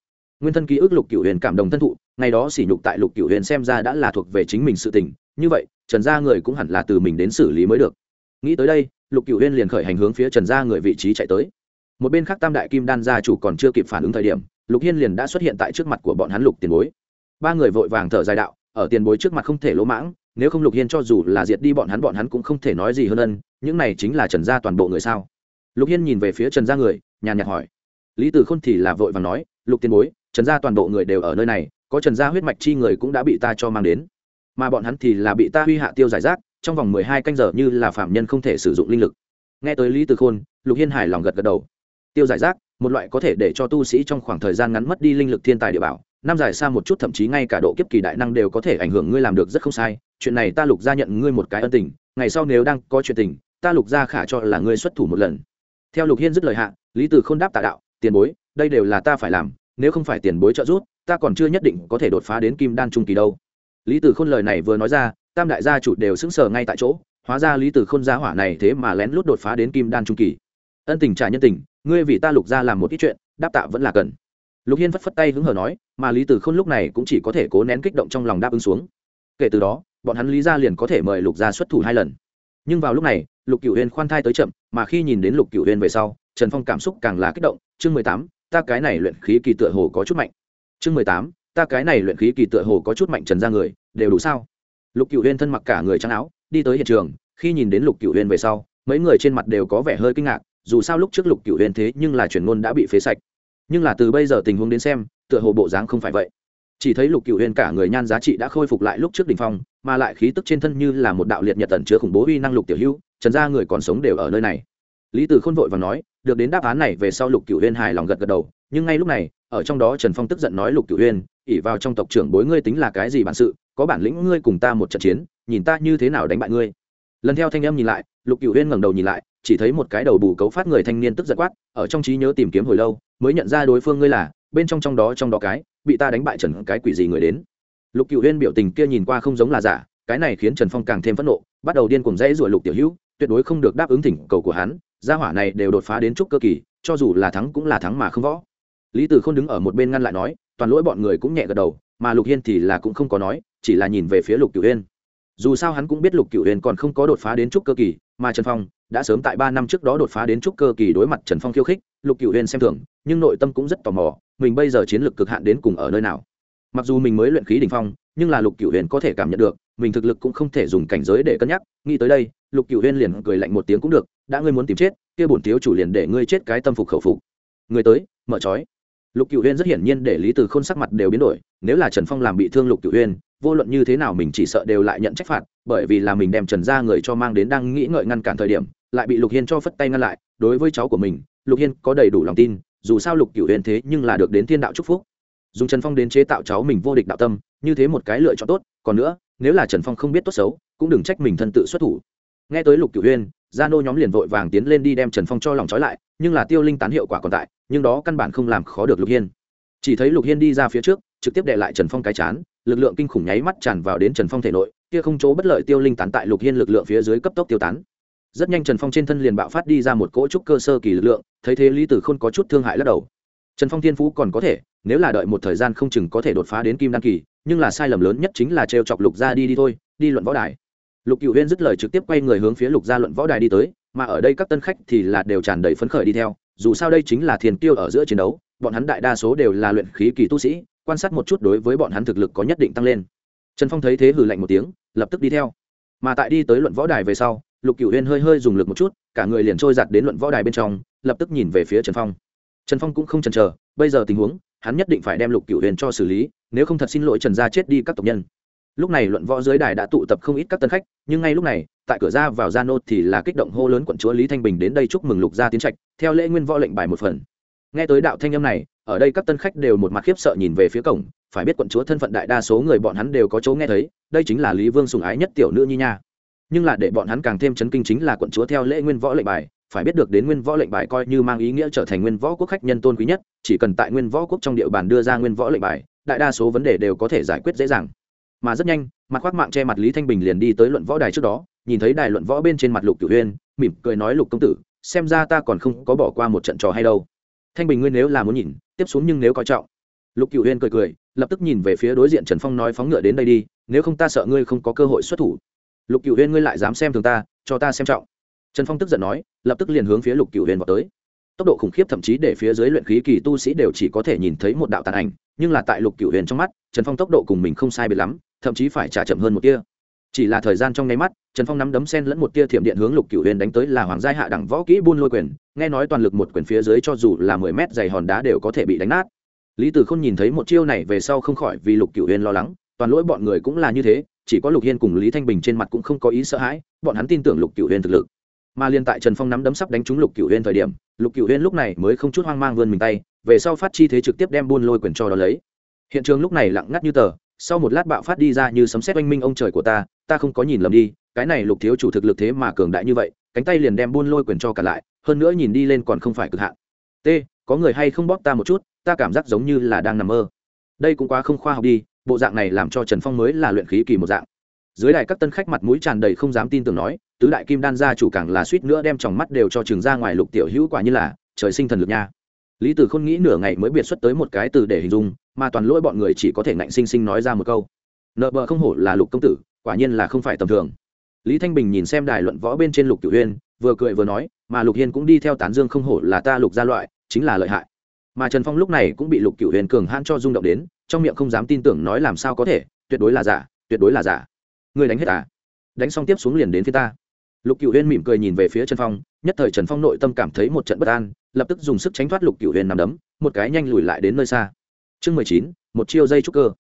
A: Nguyên thân ký ức lục cựu huyền cảm động thân thụ, ngày đó sỉ nhục tại lục cựu huyền xem ra đã là thuộc về chính mình sự tình, như vậy, trần gia người cũng hẳn là từ mình đến xử lý mới được. Nghĩ tới đây lục cựu Huyên liền khởi hành hướng phía trần gia người vị trí chạy tới một bên khác tam đại kim đan gia chủ còn chưa kịp phản ứng thời điểm lục hiên liền đã xuất hiện tại trước mặt của bọn hắn lục tiền bối ba người vội vàng thở dài đạo ở tiền bối trước mặt không thể lỗ mãng nếu không lục hiên cho dù là diệt đi bọn hắn bọn hắn cũng không thể nói gì hơn ân những này chính là trần gia toàn bộ người sao lục hiên nhìn về phía trần gia người nhàn nhạt hỏi lý tử khôn thì là vội vàng nói lục tiền bối trần gia toàn bộ người đều ở nơi này có trần gia huyết mạch chi người cũng đã bị ta cho mang đến mà bọn hắn thì là bị ta huy hạ tiêu giải rác trong vòng mười hai canh giờ như là phạm nhân không thể sử dụng linh lực. Nghe tới lý từ khôn, lục hiên hài lòng gật gật đầu. Tiêu giải rác, một loại có thể để cho tu sĩ trong khoảng thời gian ngắn mất đi linh lực thiên tài địa bảo, năm dài xa một chút thậm chí ngay cả độ kiếp kỳ đại năng đều có thể ảnh hưởng ngươi làm được rất không sai. Chuyện này ta lục gia nhận ngươi một cái ân tình, ngày sau nếu đang có chuyện tình, ta lục gia khả cho là ngươi xuất thủ một lần. Theo lục hiên dứt lời hạ, lý từ khôn đáp tạ đạo, tiền bối, đây đều là ta phải làm, nếu không phải tiền bối trợ giúp, ta còn chưa nhất định có thể đột phá đến kim đan trung kỳ đâu. Lý từ khôn lời này vừa nói ra tam đại gia chủ đều sững sờ ngay tại chỗ, hóa ra lý từ khôn gia hỏa này thế mà lén lút đột phá đến kim đan trung kỳ. Ân tình trả nhân tình, ngươi vì ta lục gia làm một ít chuyện, đáp tạ vẫn là cần. Lục hiên phất phất tay hứng hở nói, mà lý từ khôn lúc này cũng chỉ có thể cố nén kích động trong lòng đáp ứng xuống. Kể từ đó, bọn hắn lý gia liền có thể mời lục gia xuất thủ hai lần. Nhưng vào lúc này, lục cửu huyền khoan thai tới chậm, mà khi nhìn đến lục cửu huyền về sau, trần phong cảm xúc càng là kích động. Chương mười tám, ta cái này luyện khí kỳ tựa hồ có chút mạnh. Chương mười tám, ta cái này luyện khí kỳ tựa hồ có chút mạnh trần ra người, đều đủ sao? Lục cửu Huyên thân mặc cả người trắng áo, đi tới hiện trường, khi nhìn đến lục cửu Huyên về sau, mấy người trên mặt đều có vẻ hơi kinh ngạc, dù sao lúc trước lục cửu Huyên thế nhưng là chuyển ngôn đã bị phế sạch. Nhưng là từ bây giờ tình huống đến xem, tựa hồ bộ dáng không phải vậy. Chỉ thấy lục cửu Huyên cả người nhan giá trị đã khôi phục lại lúc trước đỉnh phong, mà lại khí tức trên thân như là một đạo liệt nhật tần chứa khủng bố uy năng lục tiểu hữu, trần gia người còn sống đều ở nơi này. Lý từ khôn vội và nói, được đến đáp án này về sau lục cửu huyên hài lòng gật gật đầu, nhưng ngay lúc này, ở trong đó trần phong tức giận nói lục cửu huyên ỉ vào trong tộc trưởng bối ngươi tính là cái gì bản sự có bản lĩnh ngươi cùng ta một trận chiến, nhìn ta như thế nào đánh bại ngươi. Lần theo thanh em nhìn lại, lục cửu huyên ngẩng đầu nhìn lại, chỉ thấy một cái đầu bù cấu phát người thanh niên tức giận quát, ở trong trí nhớ tìm kiếm hồi lâu, mới nhận ra đối phương ngươi là, bên trong trong đó trong đó cái, bị ta đánh bại trần cái quỷ gì người đến. Lục cửu huyên biểu tình kia nhìn qua không giống là giả, cái này khiến trần phong càng thêm phẫn nộ, bắt đầu điên cuồng dãy ruổi lục tiểu hữu, tuyệt đối không được đáp ứng thỉnh cầu của hắn, gia hỏa này đều đột phá đến trúc cơ kỳ, cho dù là thắng cũng là thắng mà không võ. Lý tử không đứng ở một bên ngăn lại nói, toàn lỗi bọn người cũng nhẹ gật đầu, mà lục hiên thì là cũng không có nói chỉ là nhìn về phía lục cửu huyên dù sao hắn cũng biết lục cửu huyên còn không có đột phá đến trúc cơ kỳ, mà trần phong đã sớm tại ba năm trước đó đột phá đến trúc cơ kỳ đối mặt trần phong khiêu khích, lục cửu huyên xem thường, nhưng nội tâm cũng rất tò mò, mình bây giờ chiến lược cực hạn đến cùng ở nơi nào. Mặc dù mình mới luyện khí đ ỉ n h phong, nhưng là lục cửu huyền có thể cảm nhận được, mình thực lực cũng không thể dùng cảnh giới để cân nhắc, nghĩ tới đây, lục cửu huyền liền cười lạnh một tiếng cũng được, đã ngươi muốn tìm chết, kia bổn thiếu chủ liền để ngươi chết cái tâm phục khẩu phục. Người tới, mở trói. Lục cửu huyền rất hiển nhiên để lý từ khôn sắc mặt đều biến đổi, nếu là trần phong làm bị thương lục cửu huyền vô luận như thế nào mình chỉ sợ đều lại nhận trách phạt, bởi vì là mình đem trần ra người cho mang đến đang nghĩ ngợi ngăn cản thời điểm, lại bị lục hiên cho phất tay ngăn lại. Đối với cháu của mình, lục hiên có đầy đủ lòng tin, dù sao lục cửu huyền thế nhưng là được đến thiên đạo chúc phúc. Dùng trần phong đến chế tạo cháu mình vô địch đạo tâm, như thế một cái lựa chọn tốt. Còn nữa, nếu là trần phong không biết tốt xấu, cũng đừng trách mình thân tự xuất thủ. Nghe tới lục cửu huyên gia nô nhóm liền vội vàng tiến lên đi đem trần phong cho lòng trói lại, nhưng là tiêu linh tán hiệu quả còn tại, nhưng đó căn bản không làm khó được lục hiên. Chỉ thấy lục hiên đi ra phía trước trực tiếp đệ lại trần phong cái chán, lực lượng kinh khủng nháy mắt tràn vào đến trần phong thể nội, kia không chỗ bất lợi tiêu linh tán tại lục hiên lực lượng phía dưới cấp tốc tiêu tán. Rất nhanh trần phong trên thân liền bạo phát đi ra một cỗ trúc cơ sơ kỳ lực lượng, thấy thế lý tử không có chút thương hại lắc đầu. Trần phong thiên phú còn có thể, nếu là đợi một thời gian không chừng có thể đột phá đến kim đan kỳ, nhưng là sai lầm lớn nhất chính là trêu chọc lục gia đi đi thôi, đi luận võ đài. Lục cựu huyên dứt lời trực tiếp quay người hướng phía lục gia luận võ đài đi tới, mà ở đây các tân khách thì là đều tràn đầy phấn khởi đi theo, dù sao đây chính là thiền tiêu ở giữa chiến đấu, bọn hắn đại đa số đều là luyện khí kỳ tu sĩ quan sát một chút đối với bọn hắn thực lực có nhất định tăng lên. Trần phong thấy thế hừ lạnh một tiếng, lập tức đi theo. Mà tại đi tới luận võ đài về sau, lục cựu huyên hơi hơi dùng lực một chút, cả người liền trôi giặt đến luận võ đài bên trong, lập tức nhìn về phía trần phong. Trần phong cũng không chần chờ, bây giờ tình huống, hắn nhất định phải đem lục cửu huyền cho xử lý, nếu không thật xin lỗi trần gia chết đi các tộc nhân. Lúc này luận võ dưới đài đã tụ tập không ít các tân khách, nhưng ngay lúc này, tại cửa ra vào gia nô thì là kích động hô lớn quận chúa lý thanh bình đến đây chúc mừng lục gia tiến trạch, theo lễ nguyên võ lệnh bài một phần. Nghe tới đạo thanh âm này ở đây các tân khách đều một mặt khiếp sợ nhìn về phía cổng, phải biết quận chúa thân phận đại đa số người bọn hắn đều có chỗ nghe thấy, đây chính là lý vương sùng ái nhất tiểu nữ nhi nha. Nhưng là để bọn hắn càng thêm chấn kinh chính là quận chúa theo lễ nguyên võ lệnh bài, phải biết được đến nguyên võ lệnh bài coi như mang ý nghĩa trở thành nguyên võ quốc khách nhân tôn quý nhất, chỉ cần tại nguyên võ quốc trong địa bàn đưa ra nguyên võ lệnh bài, đại đa số vấn đề đều có thể giải quyết dễ dàng. Mà rất nhanh, mặt khoác mạng che mặt lý thanh bình liền đi tới luận võ đài trước đó, nhìn thấy đài luận võ bên trên mặt lục cửu huyên mỉm cười nói, lục công tử, xem ra ta còn không có bỏ qua một trận trò hay đâu thanh bình ngươi nếu là muốn nhìn, tiếp xuống nhưng nếu coi trọng. Lục cửu huyên cười cười, lập tức nhìn về phía đối diện trần phong nói phóng ngựa đến đây đi, nếu không ta sợ ngươi không có cơ hội xuất thủ. Lục cửu huyên ngươi lại dám xem thường ta, cho ta xem trọng. Trần phong tức giận nói, lập tức liền hướng phía lục cửu huyên vào tới. Tốc độ khủng khiếp thậm chí để phía dưới luyện khí kỳ tu sĩ đều chỉ có thể nhìn thấy một đạo tàn ảnh, nhưng là tại lục cửu huyền trong mắt, trần phong tốc độ cùng mình không sai biệt lắm, thậm chí phải trả chậm hơn một tia. Chỉ là thời gian trong nháy mắt, trần phong nắm đấm sen lẫn một tia thiểm điện hướng lục cửu huyền đánh tới là hoàng gia hạ đẳng võ kỹ buôn lôi quyền nghe nói toàn lực một quyền phía dưới cho dù là mười mét dày hòn đá đều có thể bị đánh nát. Lý tử không nhìn thấy một chiêu này về sau không khỏi vì lục cửu huyền lo lắng, toàn lỗi bọn người cũng là như thế, chỉ có lục hiên cùng lý thanh bình trên mặt cũng không có ý sợ hãi, bọn hắn tin tưởng lục cửu huyền thực lực. Mà liên tại trần phong nắm đấm sắp đánh trúng lục cửu huyên thời điểm, lục cửu huyên lúc này mới không chút hoang mang vươn mình tay, về sau phát chi thế trực tiếp đem buôn lôi quyền cho đó lấy. Hiện trường lúc này lặng ngắt như tờ, sau một lát bạo phát đi ra như sấm sét oanh minh ông trời của ta ta không có nhìn lầm đi, cái này lục thiếu chủ thực lực thế mà cường đại như vậy, cánh tay liền đem buôn lôi quyền cho cả lại hơn nữa nhìn đi lên còn không phải cực hạn. T, có người hay không bóp ta một chút, ta cảm giác giống như là đang nằm mơ. Đây cũng quá không khoa học đi, bộ dạng này làm cho trần phong mới là luyện khí kỳ một dạng. Dưới đài các tân khách mặt mũi tràn đầy không dám tin tưởng nói, tứ đại kim đan gia chủ càng là suýt nữa đem tròng mắt đều cho trường ra ngoài lục tiểu hữu quả như là, trời sinh thần lực nha. Lý tử khôn nghĩ nửa ngày mới biệt xuất tới một cái từ để hình dung, mà toàn lỗi bọn người chỉ có thể ngạnh sinh sinh nói ra một câu. Nợ bờ không hổ là lục công tử, quả nhiên là không phải tầm thường. Lý thanh bình nhìn xem đài luận võ bên trên lục cửu huyên vừa cười vừa nói mà lục hiên cũng đi theo tán dương không hổ là ta lục gia loại, chính là lợi hại. Mà trần phong lúc này cũng bị lục cửu huyền cường hãn cho rung động đến, trong miệng không dám tin tưởng nói làm sao có thể, tuyệt đối là giả, tuyệt đối là giả. Người đánh hết à? Đánh xong tiếp xuống liền đến phía ta. Lục cửu huyền mỉm cười nhìn về phía trần phong, nhất thời trần phong nội tâm cảm thấy một trận bất an, lập tức dùng sức tránh thoát lục cửu huyền nằm đấm, một cái nhanh lùi lại đến nơi xa. Chương mười chín, một chiêu dây trúc cơ.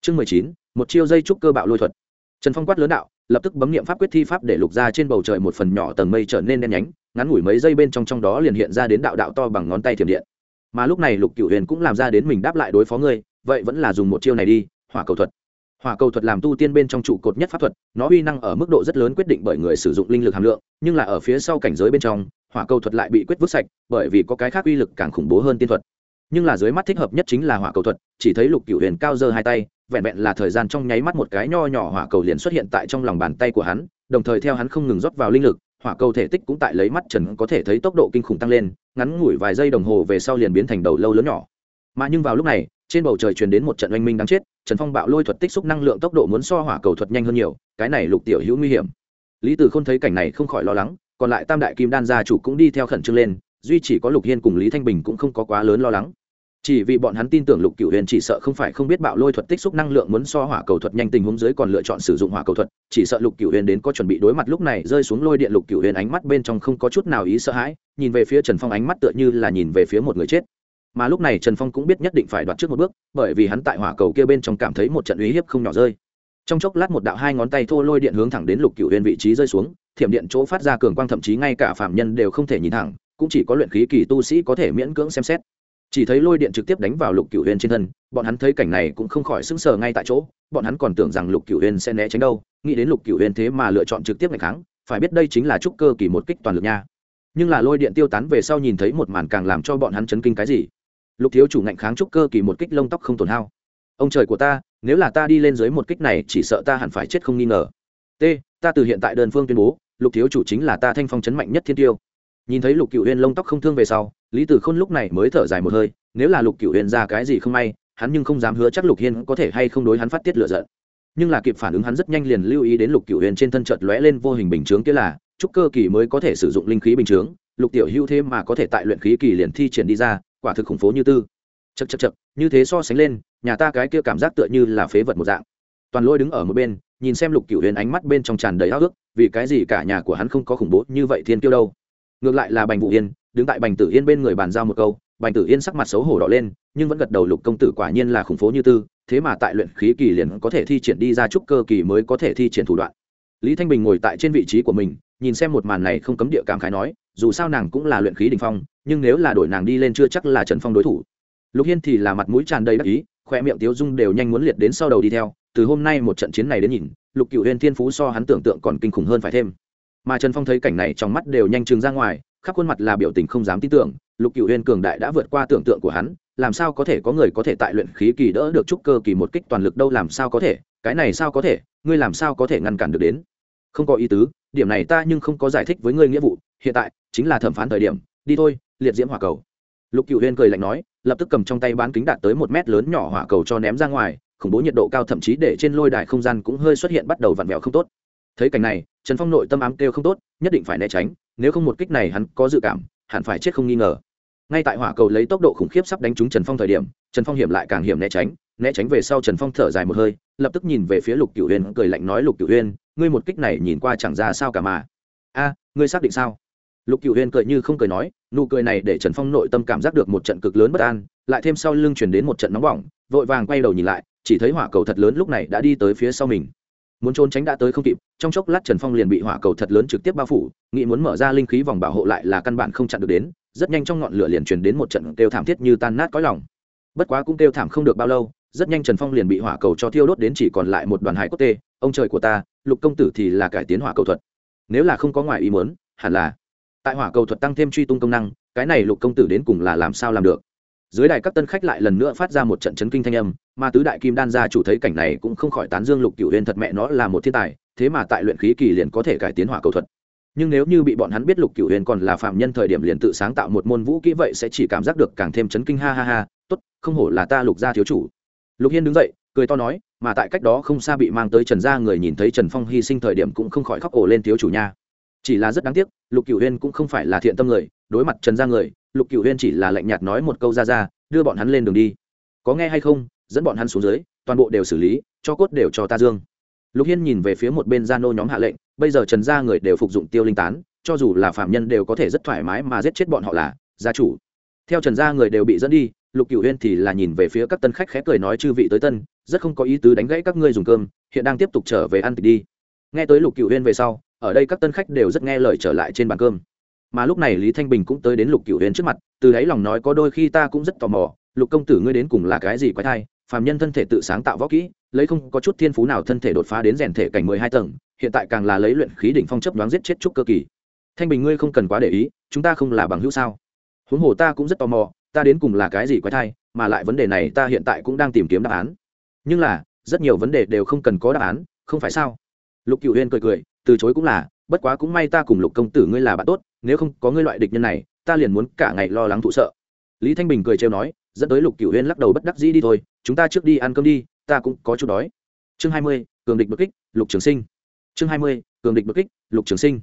A: Chương mười chín, một chiêu dây trúc cơ bạo lôi thuật. Trần phong quát lớn đạo, lập tức bấm nghiệm pháp quyết thi pháp để lục ra trên bầu trời một phần nhỏ tầng mây trở nên đen nhánh ngắn ngủi mấy giây bên trong trong đó liền hiện ra đến đạo đạo to bằng ngón tay thiểm điện. Mà lúc này lục cửu huyền cũng làm ra đến mình đáp lại đối phó ngươi, vậy vẫn là dùng một chiêu này đi, hỏa cầu thuật. Hỏa cầu thuật làm tu tiên bên trong trụ cột nhất pháp thuật, nó uy năng ở mức độ rất lớn quyết định bởi người sử dụng linh lực hàm lượng, nhưng là ở phía sau cảnh giới bên trong, hỏa cầu thuật lại bị quyết vứt sạch, bởi vì có cái khác uy lực càng khủng bố hơn tiên thuật. Nhưng là dưới mắt thích hợp nhất chính là hỏa cầu thuật, chỉ thấy lục cửu huyền cao giơ hai tay, vẹn vẹn là thời gian trong nháy mắt một cái nho nhỏ hỏa cầu liền xuất hiện tại trong lòng bàn tay của hắn, đồng thời theo hắn không ngừng rót vào linh lực hỏa cầu thể tích cũng tại lấy mắt trần có thể thấy tốc độ kinh khủng tăng lên, ngắn ngủi vài giây đồng hồ về sau liền biến thành đầu lâu lớn nhỏ. Mà nhưng vào lúc này, trên bầu trời truyền đến một trận oanh minh đáng chết, trần phong bạo lôi thuật tích xúc năng lượng tốc độ muốn so hỏa cầu thuật nhanh hơn nhiều, cái này lục tiểu hữu nguy hiểm. Lý tử không thấy cảnh này không khỏi lo lắng, còn lại tam đại kim đan gia chủ cũng đi theo khẩn trương lên, duy chỉ có lục hiên cùng lý thanh bình cũng không có quá lớn lo lắng chỉ vì bọn hắn tin tưởng lục cựu huyền chỉ sợ không phải không biết bạo lôi thuật tích xúc năng lượng muốn so hỏa cầu thuật nhanh tình huống dưới còn lựa chọn sử dụng hỏa cầu thuật, chỉ sợ lục cựu huyền đến có chuẩn bị đối mặt lúc này rơi xuống lôi điện lục cựu huyền ánh mắt bên trong không có chút nào ý sợ hãi, nhìn về phía trần phong ánh mắt tựa như là nhìn về phía một người chết. Mà lúc này trần phong cũng biết nhất định phải đoạt trước một bước, bởi vì hắn tại hỏa cầu kia bên trong cảm thấy một trận uy hiếp không nhỏ rơi. Trong chốc lát một đạo hai ngón tay thô lôi điện hướng thẳng đến lục cựu huyền vị trí rơi xuống, thiểm điện chỗ phát ra cường quang thậm chí ngay cả phạm nhân đều không thể nhìn thẳng, cũng chỉ có luyện khí kỳ tu sĩ có thể miễn cưỡng xem xét chỉ thấy lôi điện trực tiếp đánh vào lục cửu huyền trên thân, bọn hắn thấy cảnh này cũng không khỏi sững sờ ngay tại chỗ, bọn hắn còn tưởng rằng lục cửu huyền sẽ né tránh đâu, nghĩ đến lục cửu huyền thế mà lựa chọn trực tiếp ngày kháng, phải biết đây chính là trúc cơ kỳ một kích toàn lực nha. Nhưng là lôi điện tiêu tán về sau nhìn thấy một màn càng làm cho bọn hắn chấn kinh cái gì. Lục thiếu chủ ngạnh kháng trúc cơ kỳ một kích lông tóc không tổn hao. Ông trời của ta, nếu là ta đi lên dưới một kích này, chỉ sợ ta hẳn phải chết không nghi ngờ. T, ta từ hiện tại đơn phương tuyên bố, lục thiếu chủ chính là ta thanh phong chấn mạnh nhất thiên tiêu. Nhìn thấy lục cựu huyên lông tóc không thương về sau lý tử khôn lúc này mới thở dài một hơi, nếu là lục cựu huyên ra cái gì không may, hắn nhưng không dám hứa chắc lục hiên có thể hay không đối hắn phát tiết lựa giận. Nhưng là kịp phản ứng hắn rất nhanh liền lưu ý đến lục cựu huyền trên thân chợt lóe lên vô hình bình chướng kia là trúc cơ kỳ mới có thể sử dụng linh khí bình chướng, lục tiểu hưu thêm mà có thể tại luyện khí kỳ liền thi triển đi ra, quả thực khủng phố như tư. Chật chật chật như thế so sánh lên, nhà ta cái kia cảm giác tựa như là phế vật một dạng. Toàn lôi đứng ở một bên, nhìn xem lục cựu huyền ánh mắt bên trong tràn đầy háo ước vì cái gì cả nhà của hắn không có khủng bố như vậy thiên tiêu đâu. Ngược lại là bành vũ yên đứng tại bành tử yên bên người bàn giao một câu, bành tử yên sắc mặt xấu hổ đỏ lên, nhưng vẫn gật đầu lục công tử quả nhiên là khủng phố như tư, thế mà tại luyện khí kỳ liền có thể thi triển đi ra trúc cơ kỳ mới có thể thi triển thủ đoạn. Lý thanh bình ngồi tại trên vị trí của mình, nhìn xem một màn này không cấm địa cảm khái nói, dù sao nàng cũng là luyện khí đình phong, nhưng nếu là đổi nàng đi lên chưa chắc là trần phong đối thủ. Lục hiên thì là mặt mũi tràn đầy đắc ý, khoe miệng tiếu dung đều nhanh muốn liệt đến sau đầu đi theo, từ hôm nay một trận chiến này đến nhìn, lục cựu huyền thiên phú so hắn tưởng tượng còn kinh khủng hơn phải thêm. Mà trần phong thấy cảnh này trong mắt đều nhanh chừng ra ngoài khắp khuôn mặt là biểu tình không dám tin tưởng, lục cựu huyên cường đại đã vượt qua tưởng tượng của hắn, làm sao có thể có người có thể tại luyện khí kỳ đỡ được trúc cơ kỳ một kích toàn lực đâu, làm sao có thể, cái này sao có thể, ngươi làm sao có thể ngăn cản được đến? Không có ý tứ, điểm này ta nhưng không có giải thích với ngươi nghĩa vụ, hiện tại, chính là thẩm phán thời điểm, đi thôi, liệt diễm hỏa cầu. Lục cựu huyên cười lạnh nói, lập tức cầm trong tay bán kính đạt tới một mét lớn nhỏ hỏa cầu cho ném ra ngoài, khủng bố nhiệt độ cao thậm chí để trên lôi đài không gian cũng hơi xuất hiện bắt đầu vặn vẹo không tốt. Thấy cảnh này, trần phong nội tâm ám kêu không tốt, nhất định phải né tránh nếu không một kích này hắn có dự cảm, hẳn phải chết không nghi ngờ. Ngay tại hỏa cầu lấy tốc độ khủng khiếp sắp đánh trúng trần phong thời điểm, trần phong hiểm lại càng hiểm né tránh né tránh về sau trần phong thở dài một hơi, lập tức nhìn về phía lục cửu huyên cười lạnh nói, lục cửu huyên ngươi một kích này nhìn qua chẳng ra sao cả mà. A, ngươi xác định sao? Lục cửu huyên cười như không cười nói, nụ cười này để trần phong nội tâm cảm giác được một trận cực lớn bất an, lại thêm sau lưng chuyển đến một trận nóng bỏng, vội vàng quay đầu nhìn lại, chỉ thấy hỏa cầu thật lớn lúc này đã đi tới phía sau mình muốn trốn tránh đã tới không kịp, trong chốc lát trần phong liền bị hỏa cầu thật lớn trực tiếp bao phủ, nghĩ muốn mở ra linh khí vòng bảo hộ lại là căn bản không chặn được đến, rất nhanh trong ngọn lửa liền truyền đến một trận kêu thảm thiết như tan nát cõi lòng. Bất quá cũng kêu thảm không được bao lâu, rất nhanh trần phong liền bị hỏa cầu cho thiêu đốt đến chỉ còn lại một đoàn hải cốt tê, ông trời của ta, lục công tử thì là cải tiến hỏa cầu thuật. Nếu là không có ngoài ý muốn, hẳn là tại hỏa cầu thuật tăng thêm truy tung công năng, cái này lục công tử đến cùng là làm sao làm được? Dưới đài các tân khách lại lần nữa phát ra một trận chấn kinh thanh âm, mà tứ đại kim đan gia chủ thấy cảnh này cũng không khỏi tán dương lục cựu huyền thật mẹ nó là một thiên tài, thế mà tại luyện khí kỳ liền có thể cải tiến hỏa cầu thuật. Nhưng nếu như bị bọn hắn biết lục cựu huyền còn là phạm nhân thời điểm liền tự sáng tạo một môn vũ kỹ vậy sẽ chỉ cảm giác được càng thêm chấn kinh, ha ha ha, tốt, không hổ là ta lục gia thiếu chủ. Lục hiên đứng dậy, cười to nói, mà tại cách đó không xa bị mang tới trần gia người nhìn thấy trần phong hy sinh thời điểm cũng không khỏi khóc ổ lên thiếu chủ nha. Chỉ là rất đáng tiếc, lục cựu huyên cũng không phải là thiện tâm người, đối mặt trần gia người lục cựu huyên chỉ là lạnh nhạt nói một câu ra ra, đưa bọn hắn lên đường đi. Có nghe hay không? Dẫn bọn hắn xuống dưới, toàn bộ đều xử lý, cho cốt đều cho ta dương. Lục hiên nhìn về phía một bên gia nô nhóm hạ lệnh, bây giờ trần gia người đều phục dụng tiêu linh tán, cho dù là phạm nhân đều có thể rất thoải mái mà giết chết bọn họ là, gia chủ. Theo trần gia người đều bị dẫn đi, lục cựu huyên thì là nhìn về phía các tân khách khẽ cười nói chư vị tới tân, rất không có ý tứ đánh gãy các ngươi dùng cơm, hiện đang tiếp tục trở về ăn thịt đi. Nghe tới lục cựu huyên về sau, ở đây các tân khách đều rất nghe lời trở lại trên bàn cơm mà lúc này lý thanh bình cũng tới đến lục cựu huyên trước mặt, từ đáy lòng nói có đôi khi ta cũng rất tò mò, lục công tử ngươi đến cùng là cái gì quái thai, phàm nhân thân thể tự sáng tạo võ kỹ, lấy không có chút thiên phú nào thân thể đột phá đến rèn thể cảnh mười hai tầng, hiện tại càng là lấy luyện khí đỉnh phong chấp đoán giết chết trúc cơ kỳ. Thanh bình ngươi không cần quá để ý, chúng ta không là bằng hữu sao? Huống hồ ta cũng rất tò mò, ta đến cùng là cái gì quái thai, mà lại vấn đề này ta hiện tại cũng đang tìm kiếm đáp án. Nhưng là, rất nhiều vấn đề đều không cần có đáp án, không phải sao? Lục cựu huyên cười cười, từ chối cũng là, bất quá cũng may ta cùng lục công tử ngươi là bạn tốt nếu không có ngươi loại địch nhân này, ta liền muốn cả ngày lo lắng thụ sợ. Lý thanh bình cười trêu nói, dẫn tới lục cựu huyên lắc đầu bất đắc dĩ đi thôi, chúng ta trước đi ăn cơm đi, ta cũng có chút đói. Chương hai mươi, cường địch bất kích, lục trường sinh. Chương hai mươi, cường địch bất kích, lục trường sinh.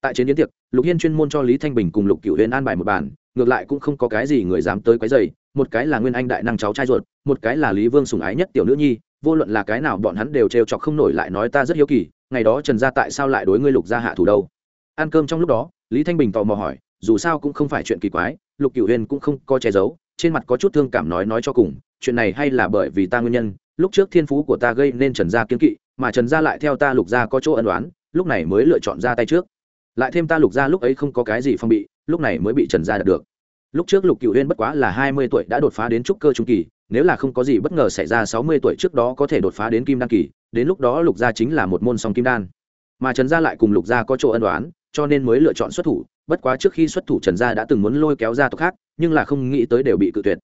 A: Tại chiến yến tiệc, lục hiên chuyên môn cho lý thanh bình cùng lục cựu huyên an bài một bàn, ngược lại cũng không có cái gì người dám tới quấy dày một cái là nguyên anh đại năng cháu trai ruột, một cái là lý vương sùng ái nhất tiểu nữ nhi, vô luận là cái nào bọn hắn đều trêu chọc không nổi lại nói ta rất hiếu kỳ, ngày đó trần gia tại sao lại đối ngươi lục gia hạ thủ đâu? Ăn cơm trong lúc đó, lý thanh bình tò mò hỏi, dù sao cũng không phải chuyện kỳ quái, lục cửu huyền cũng không có che giấu, trên mặt có chút thương cảm nói nói cho cùng, chuyện này hay là bởi vì ta nguyên nhân, lúc trước thiên phú của ta gây nên trần gia kiến kỵ, mà trần gia lại theo ta lục gia có chỗ ân đoán lúc này mới lựa chọn ra tay trước. Lại thêm ta lục gia lúc ấy không có cái gì phong bị, lúc này mới bị trần gia đạt được. Lúc trước lục cựu huyên bất quá là hai mươi tuổi đã đột phá đến trúc cơ trung kỳ, nếu là không có gì bất ngờ xảy ra sáu mươi tuổi trước đó có thể đột phá đến kim đan kỳ, đến lúc đó lục gia chính là một môn song kim đan mà trần gia lại cùng lục gia có chỗ ân đoán cho nên mới lựa chọn xuất thủ. Bất quá trước khi xuất thủ, trần gia đã từng muốn lôi kéo gia tộc khác, nhưng là không nghĩ tới đều bị cự tuyệt.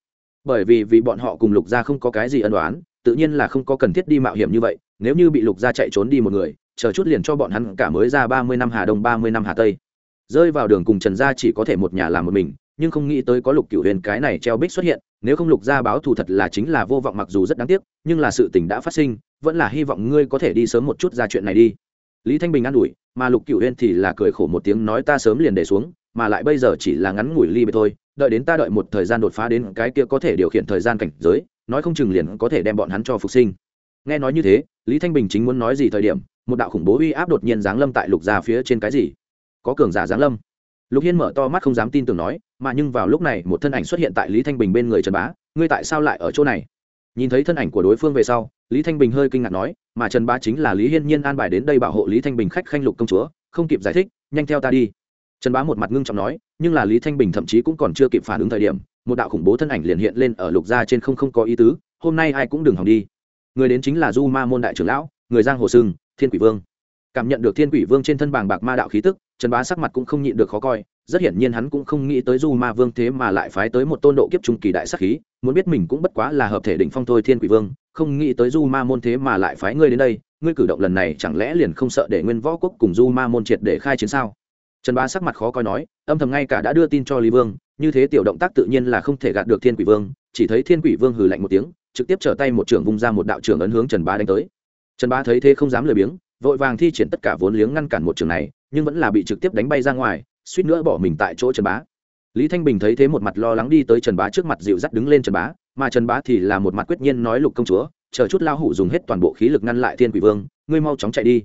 A: Bởi vì vì bọn họ cùng lục gia không có cái gì ân đoán tự nhiên là không có cần thiết đi mạo hiểm như vậy. Nếu như bị lục gia chạy trốn đi một người, chờ chút liền cho bọn hắn cả mới ra ba mươi năm hà đông, ba mươi năm hà tây. Rơi vào đường cùng trần gia chỉ có thể một nhà làm một mình, nhưng không nghĩ tới có lục cửu huyền cái này treo bích xuất hiện, nếu không lục gia báo thù thật là chính là vô vọng mặc dù rất đáng tiếc, nhưng là sự tình đã phát sinh, vẫn là hy vọng ngươi có thể đi sớm một chút ra chuyện này đi lý thanh bình an ủi, mà lục cựu huyên thì là cười khổ một tiếng nói ta sớm liền để xuống, mà lại bây giờ chỉ là ngắn ngủi ly bề thôi, đợi đến ta đợi một thời gian đột phá đến cái kia có thể điều khiển thời gian cảnh giới, nói không chừng liền có thể đem bọn hắn cho phục sinh. Nghe nói như thế, lý thanh bình chính muốn nói gì thời điểm, một đạo khủng bố uy áp đột nhiên giáng lâm tại lục gia phía trên cái gì? Có cường giả giáng lâm. Lục hiên mở to mắt không dám tin tưởng nói, mà nhưng vào lúc này một thân ảnh xuất hiện tại lý thanh bình bên người trần bá, ngươi tại sao lại ở chỗ này? Nhìn thấy thân ảnh của đối phương về sau, lý thanh bình hơi kinh ngạc nói, mà trần bá chính là lý hiên nhiên an bài đến đây bảo hộ lý thanh bình khách khanh lục công chúa, không kịp giải thích, nhanh theo ta đi. Trần bá một mặt ngưng trọng nói, nhưng là lý thanh bình thậm chí cũng còn chưa kịp phản ứng thời điểm, một đạo khủng bố thân ảnh liền hiện lên ở lục gia trên không không có ý tứ, hôm nay ai cũng đừng hòng đi. Người đến chính là du ma môn đại trưởng lão, người giang hồ sưng thiên quỷ vương cảm nhận được thiên quỷ vương trên thân bàng bạc ma đạo khí tức, trần bá sắc mặt cũng không nhịn được khó coi, rất hiển nhiên hắn cũng không nghĩ tới du ma vương thế mà lại phái tới một tôn độ kiếp trung kỳ đại sắc khí, muốn biết mình cũng bất quá là hợp thể đỉnh phong thôi thiên quỷ vương, không nghĩ tới du ma môn thế mà lại phái ngươi đến đây, ngươi cử động lần này chẳng lẽ liền không sợ để nguyên võ quốc cùng du ma môn triệt để khai chiến sao? Trần bá sắc mặt khó coi nói, âm thầm ngay cả đã đưa tin cho lý vương, như thế tiểu động tác tự nhiên là không thể gạt được thiên quỷ vương, chỉ thấy thiên quỷ vương hừ lạnh một tiếng, trực tiếp trở tay một trưởng vung ra một đạo trưởng ấn hướng trần bá đánh tới. Trần bá thấy thế không dám lười biếng vội vàng thi triển tất cả vốn liếng ngăn cản một trường này, nhưng vẫn là bị trực tiếp đánh bay ra ngoài, suýt nữa bỏ mình tại chỗ trần bá. Lý thanh bình thấy thế một mặt lo lắng đi tới trần bá trước mặt dịu dắt đứng lên trần bá, mà trần bá thì là một mặt quyết nhiên nói, lục công chúa, chờ chút lao hủ dùng hết toàn bộ khí lực ngăn lại thiên quỷ vương, ngươi mau chóng chạy đi.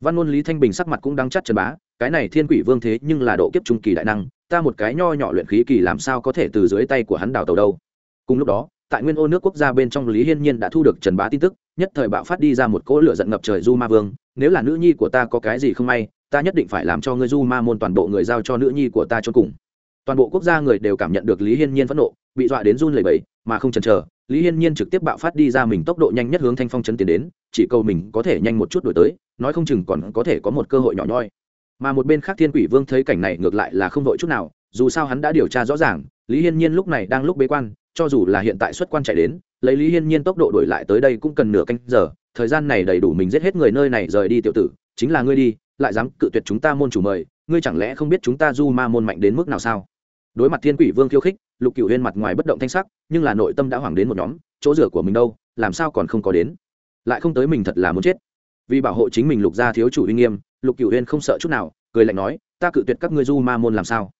A: Văn ngôn lý thanh bình sắc mặt cũng đang chắc trần bá, cái này thiên quỷ vương thế nhưng là độ kiếp trung kỳ đại năng, ta một cái nho nhỏ luyện khí kỳ làm sao có thể từ dưới tay của hắn đào tàu đâu? Cùng lúc đó tại nguyên ô nước quốc gia bên trong lý hiên nhiên đã thu được trần bá tin tức, nhất thời bạo phát đi ra một cỗ lửa giận ngập trời du ma vương, nếu là nữ nhi của ta có cái gì không may, ta nhất định phải làm cho ngươi du ma môn toàn bộ người giao cho nữ nhi của ta cho cùng. Toàn bộ quốc gia người đều cảm nhận được lý hiên nhiên phẫn nộ, bị dọa đến run lẩy bẩy, mà không chần chờ, lý hiên nhiên trực tiếp bạo phát đi ra mình tốc độ nhanh nhất hướng thanh phong chấn tiến đến, chỉ cầu mình có thể nhanh một chút đổi tới, nói không chừng còn có thể có một cơ hội nhỏ nhoi. Mà một bên khác thiên quỷ vương thấy cảnh này ngược lại là không vội chút nào, dù sao hắn đã điều tra rõ ràng, lý hiên nhiên lúc này đang lúc bế quan cho dù là hiện tại xuất quan chạy đến, lấy lý hiên nhiên tốc độ đổi lại tới đây cũng cần nửa canh giờ, thời gian này đầy đủ mình giết hết người nơi này rời đi tiểu tử, chính là ngươi đi, lại dám cự tuyệt chúng ta môn chủ mời, ngươi chẳng lẽ không biết chúng ta du ma môn mạnh đến mức nào sao? Đối mặt thiên quỷ vương khiêu khích, lục cựu huyên mặt ngoài bất động thanh sắc, nhưng là nội tâm đã hoảng đến một nhóm, chỗ rửa của mình đâu, làm sao còn không có đến? Lại không tới mình thật là muốn chết. Vì bảo hộ chính mình lục gia thiếu chủ uy nghiêm, lục cựu huyên không sợ chút nào, cười lạnh nói, ta cự tuyệt các ngươi du ma môn làm sao?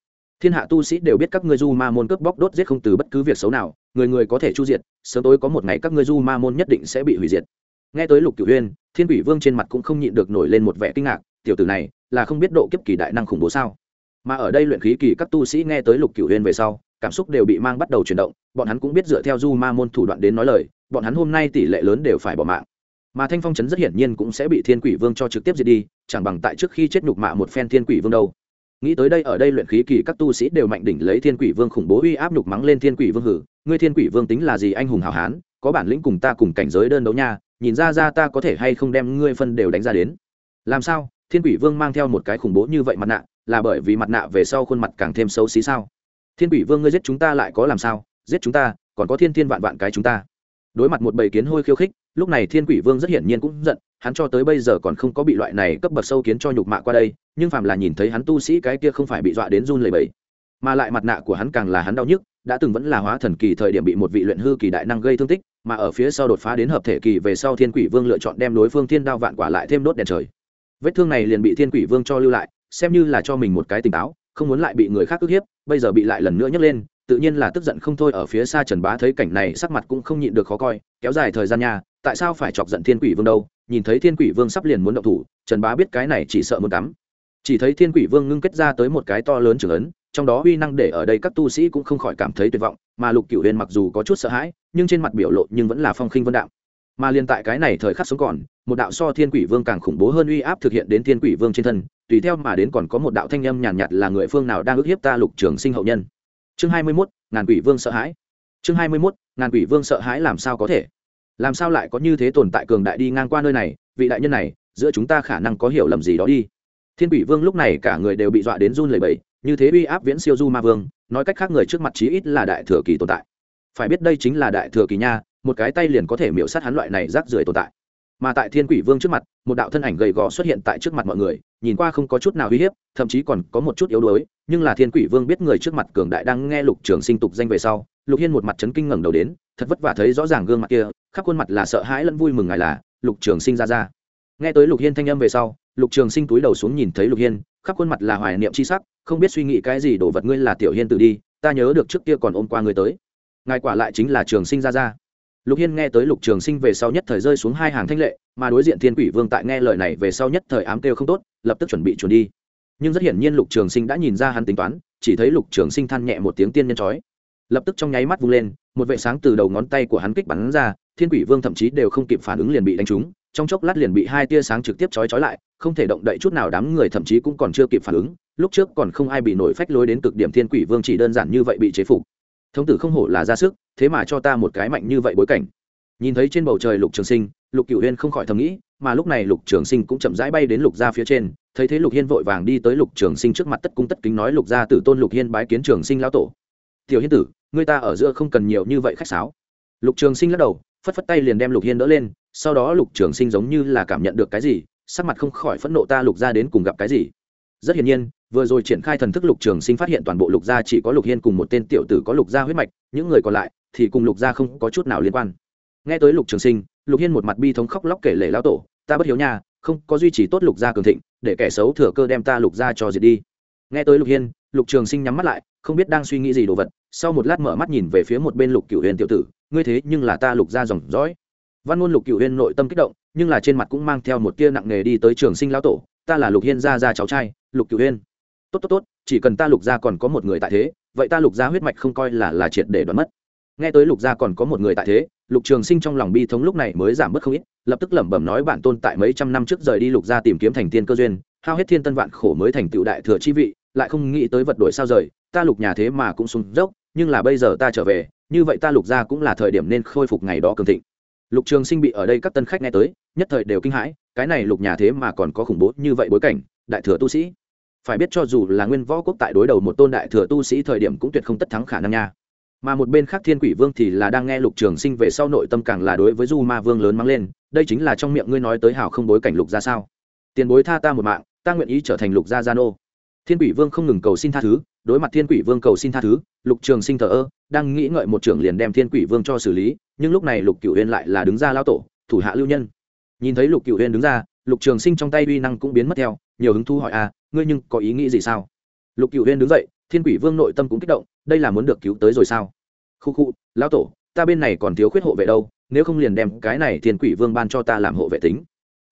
A: Thiên hạ tu sĩ đều biết các ngươi du ma môn cướp bóc đốt giết không từ bất cứ việc xấu nào, người người có thể chu diệt, sớm tối có một ngày các ngươi du ma môn nhất định sẽ bị hủy diệt. Nghe tới lục cửu huyên thiên quỷ vương trên mặt cũng không nhịn được nổi lên một vẻ kinh ngạc, tiểu tử này là không biết độ kiếp kỳ đại năng khủng bố sao? Mà ở đây luyện khí kỳ các tu sĩ nghe tới lục cửu huyên về sau, cảm xúc đều bị mang bắt đầu chuyển động, bọn hắn cũng biết dựa theo du ma môn thủ đoạn đến nói lời, bọn hắn hôm nay tỷ lệ lớn đều phải bỏ mạng. Mà thanh phong trấn rất hiển nhiên cũng sẽ bị thiên quỷ vương cho trực tiếp diệt đi, chẳng bằng tại trước khi chết nhục mạ một phen thiên quỷ vương đâu nghĩ tới đây ở đây luyện khí kỳ các tu sĩ đều mạnh đỉnh lấy thiên quỷ vương khủng bố uy áp nhục mắng lên thiên quỷ vương hử. Ngươi thiên quỷ vương tính là gì anh hùng hào hán? Có bản lĩnh cùng ta cùng cảnh giới đơn đấu nha. Nhìn ra ra ta có thể hay không đem ngươi phân đều đánh ra đến. Làm sao? Thiên quỷ vương mang theo một cái khủng bố như vậy mặt nạ, là bởi vì mặt nạ về sau khuôn mặt càng thêm xấu xí sao? Thiên quỷ vương ngươi giết chúng ta lại có làm sao? Giết chúng ta, còn có thiên thiên vạn vạn cái chúng ta. Đối mặt một bầy kiến hôi khiêu khích, lúc này thiên quỷ vương rất hiển nhiên cũng giận hắn cho tới bây giờ còn không có bị loại này cấp bậc sâu kiến cho nhục mạ qua đây, nhưng phàm là nhìn thấy hắn tu sĩ cái kia không phải bị dọa đến run lầy bẫy mà lại mặt nạ của hắn càng là hắn đau nhức, đã từng vẫn là hóa thần kỳ thời điểm bị một vị luyện hư kỳ đại năng gây thương tích, mà ở phía sau đột phá đến hợp thể kỳ về sau thiên quỷ vương lựa chọn đem đối phương thiên đao vạn quả lại thêm đốt đèn trời. Vết thương này liền bị thiên quỷ vương cho lưu lại, xem như là cho mình một cái tỉnh táo, không muốn lại bị người khác ức hiếp, bây giờ bị lại lần nữa nhấc lên, tự nhiên là tức giận không thôi ở phía xa trần bá thấy cảnh này sắc mặt cũng không nhịn được khó coi, kéo dài thời gian nha, tại sao phải chọc giận thiên quỷ vương đâu? Nhìn thấy thiên quỷ vương sắp liền muốn động thủ trần bá biết cái này chỉ sợ muốn tắm chỉ thấy thiên quỷ vương ngưng kết ra tới một cái to lớn trưởng ấn trong đó uy năng để ở đây các tu sĩ cũng không khỏi cảm thấy tuyệt vọng mà lục cửu huyền mặc dù có chút sợ hãi nhưng trên mặt biểu lộ nhưng vẫn là phong khinh vân đạo. Mà liên tại cái này thời khắc sống còn một đạo so thiên quỷ vương càng khủng bố hơn uy áp thực hiện đến thiên quỷ vương trên thân tùy theo mà đến còn có một đạo thanh âm nhàn nhạt, nhạt là người phương nào đang ức hiếp ta lục trường sinh hậu nhân. Chương hai mươi mốt ngàn quỷ vương sợ hãi. Chương hai mươi mốt ngàn quỷ vương sợ hãi làm sao có thể? Làm sao lại có như thế tồn tại cường đại đi ngang qua nơi này, vị đại nhân này, giữa chúng ta khả năng có hiểu lầm gì đó đi. Thiên quỷ vương lúc này cả người đều bị dọa đến run lẩy bẩy, như thế uy áp viễn siêu du ma vương, nói cách khác người trước mặt chí ít là đại thừa kỳ tồn tại. Phải biết đây chính là đại thừa kỳ nha, một cái tay liền có thể miễu sát hắn loại này rác rưởi tồn tại. Mà tại thiên quỷ vương trước mặt, một đạo thân ảnh gầy gò xuất hiện tại trước mặt mọi người nhìn qua không có chút nào uy hiếp, thậm chí còn có một chút yếu đuối, nhưng là thiên quỷ vương biết người trước mặt cường đại đang nghe lục trường sinh tục danh về sau, lục hiên một mặt chấn kinh ngẩng đầu đến, thật vất vả thấy rõ ràng gương mặt kia, khắp khuôn mặt là sợ hãi lẫn vui mừng ngài là, lục trường sinh ra ra. Nghe tới lục hiên thanh âm về sau, lục trường sinh túi đầu xuống nhìn thấy lục hiên, khắp khuôn mặt là hoài niệm c h i sắc, không biết suy nghĩ cái gì đổ vật ngươi là tiểu hiên tự đi, ta nhớ được trước kia còn ôm qua ngươi tới. Ngài quả lại chính là trường sinh ra ra. Lục hiên nghe tới lục trường sinh về sau nhất thời rơi xuống hai hàng thanh lệ mà đối diện thiên quỷ vương tại nghe lời này về sau nhất thời ám kêu không tốt, lập tức chuẩn bị chuẩn đi. Nhưng rất hiển nhiên lục trường sinh đã nhìn ra hắn tính toán, chỉ thấy lục trường sinh than nhẹ một tiếng tiên nhân trói lập tức trong nháy mắt vung lên, một vệ sáng từ đầu ngón tay của hắn kích bắn ra, thiên quỷ vương thậm chí đều không kịp phản ứng liền bị đánh trúng, trong chốc lát liền bị hai tia sáng trực tiếp chói chói lại, không thể động đậy chút nào đám người thậm chí cũng còn chưa kịp phản ứng, lúc trước còn không ai bị nổi phách lối đến cực điểm thiên quỷ vương chỉ đơn giản như vậy bị chế phục. Thống tử không hổ là ra sức, thế mà cho ta một cái mạnh như vậy bối cảnh. Nhìn thấy trên bầu trời lục trường sinh lục cửu huyên không khỏi thầm nghĩ, mà lúc này lục trường sinh cũng chậm rãi bay đến lục gia phía trên, thấy thế lục hiên vội vàng đi tới lục trường sinh trước mặt tất cung tất kính nói, lục gia tử tôn lục hiên bái kiến trường sinh lão tổ. Tiểu hiên tử người ta ở giữa không cần nhiều như vậy khách sáo. Lục trường sinh lắc đầu, phất phất tay liền đem lục hiên đỡ lên, sau đó lục trường sinh giống như là cảm nhận được cái gì, sắc mặt không khỏi phẫn nộ, ta lục gia đến cùng gặp cái gì? Rất hiển nhiên, vừa rồi triển khai thần thức lục trường sinh phát hiện toàn bộ lục gia chỉ có lục hiên cùng một tên tiểu tử có lục gia huyết mạch, những người còn lại thì cùng lục gia không có chút nào liên quan. Nghe tới lục trường sinh lục hiên một mặt bi thống khóc lóc kể lể lao tổ ta bất hiếu nhà, không có duy trì tốt lục gia cường thịnh để kẻ xấu thừa cơ đem ta lục gia cho diệt đi. Nghe tới lục hiên lục trường sinh nhắm mắt lại không biết đang suy nghĩ gì đồ vật sau một lát mở mắt nhìn về phía một bên lục cửu huyền tiểu tử ngươi thế nhưng là ta lục gia dòng dõi. Văn ngôn lục cửu huyền nội tâm kích động nhưng là trên mặt cũng mang theo một tia nặng nề đi tới trường sinh lão tổ ta là lục hiên gia gia cháu trai lục cửu huyền. Tốt tốt tốt chỉ cần ta lục gia còn có một người tại thế vậy ta lục gia huyết mạch không coi là là triệt để đoán mất nghe tới lục gia còn có một người tại thế, lục trường sinh trong lòng bi thống lúc này mới giảm bớt không ít, lập tức lẩm bẩm nói bản tôn tại mấy trăm năm trước rời đi lục gia tìm kiếm thành tiên cơ duyên, hao hết thiên tân vạn khổ mới thành tựu đại thừa chi vị, lại không nghĩ tới vật đổi sao rời, ta lục nhà thế mà cũng sung dốc, nhưng là bây giờ ta trở về, như vậy ta lục gia cũng là thời điểm nên khôi phục ngày đó cường thịnh. Lục trường sinh bị ở đây các tân khách nghe tới, nhất thời đều kinh hãi, cái này lục nhà thế mà còn có khủng bố như vậy bối cảnh, đại thừa tu sĩ. Phải biết cho dù là nguyên võ quốc tại đối đầu một tôn đại thừa tu sĩ thời điểm cũng tuyệt không tất thắng khả năng nha mà một bên khác thiên quỷ vương thì là đang nghe lục trường sinh về sau nội tâm càng là đối với du ma vương lớn mắng lên đây chính là trong miệng ngươi nói tới hào không bối cảnh lục ra sao? Tiền bối tha ta một mạng ta nguyện ý trở thành lục gia gia nô. Thiên quỷ vương không ngừng cầu xin tha thứ đối mặt thiên quỷ vương cầu xin tha thứ lục trường sinh thờ ơ đang nghĩ ngợi một trưởng liền đem thiên quỷ vương cho xử lý nhưng lúc này lục cựu huyên lại là đứng ra lao tổ thủ hạ lưu nhân. Nhìn thấy lục cựu huyên đứng ra lục trường sinh trong tay uy năng cũng biến mất theo nhiều hứng thu hỏi à, ngươi nhưng có ý nghĩ gì sao? Lục cựu huyên đứng dậy thiên quỷ vương nội tâm cũng kích động, đây là muốn được cứu tới rồi sao? Khu khu, lão tổ, ta bên này còn thiếu khuyết hộ vệ đâu, nếu không liền đem cái này thiên quỷ vương ban cho ta làm hộ vệ tính.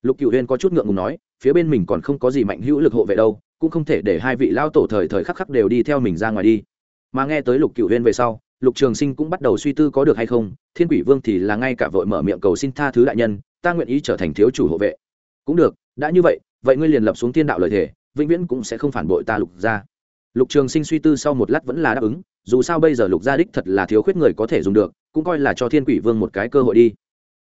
A: Lục cựu huyên có chút ngượng ngùng nói, phía bên mình còn không có gì mạnh hữu lực hộ vệ đâu, cũng không thể để hai vị lao tổ thời thời khắc khắc đều đi theo mình ra ngoài đi. Mà nghe tới lục cựu huyên về sau, lục trường sinh cũng bắt đầu suy tư có được hay không, thiên quỷ vương thì là ngay cả vội mở miệng cầu xin tha thứ đại nhân, ta nguyện ý trở thành thiếu chủ hộ vệ. Cũng được, đã như vậy vậy ngươi liền lập xuống thiên đạo lời thể vĩnh viễn cũng sẽ không phản bội ta lục gia lục trường sinh suy tư sau một lát vẫn là đáp ứng, dù sao bây giờ lục gia đích thật là thiếu khuyết người có thể dùng được, cũng coi là cho thiên quỷ vương một cái cơ hội đi.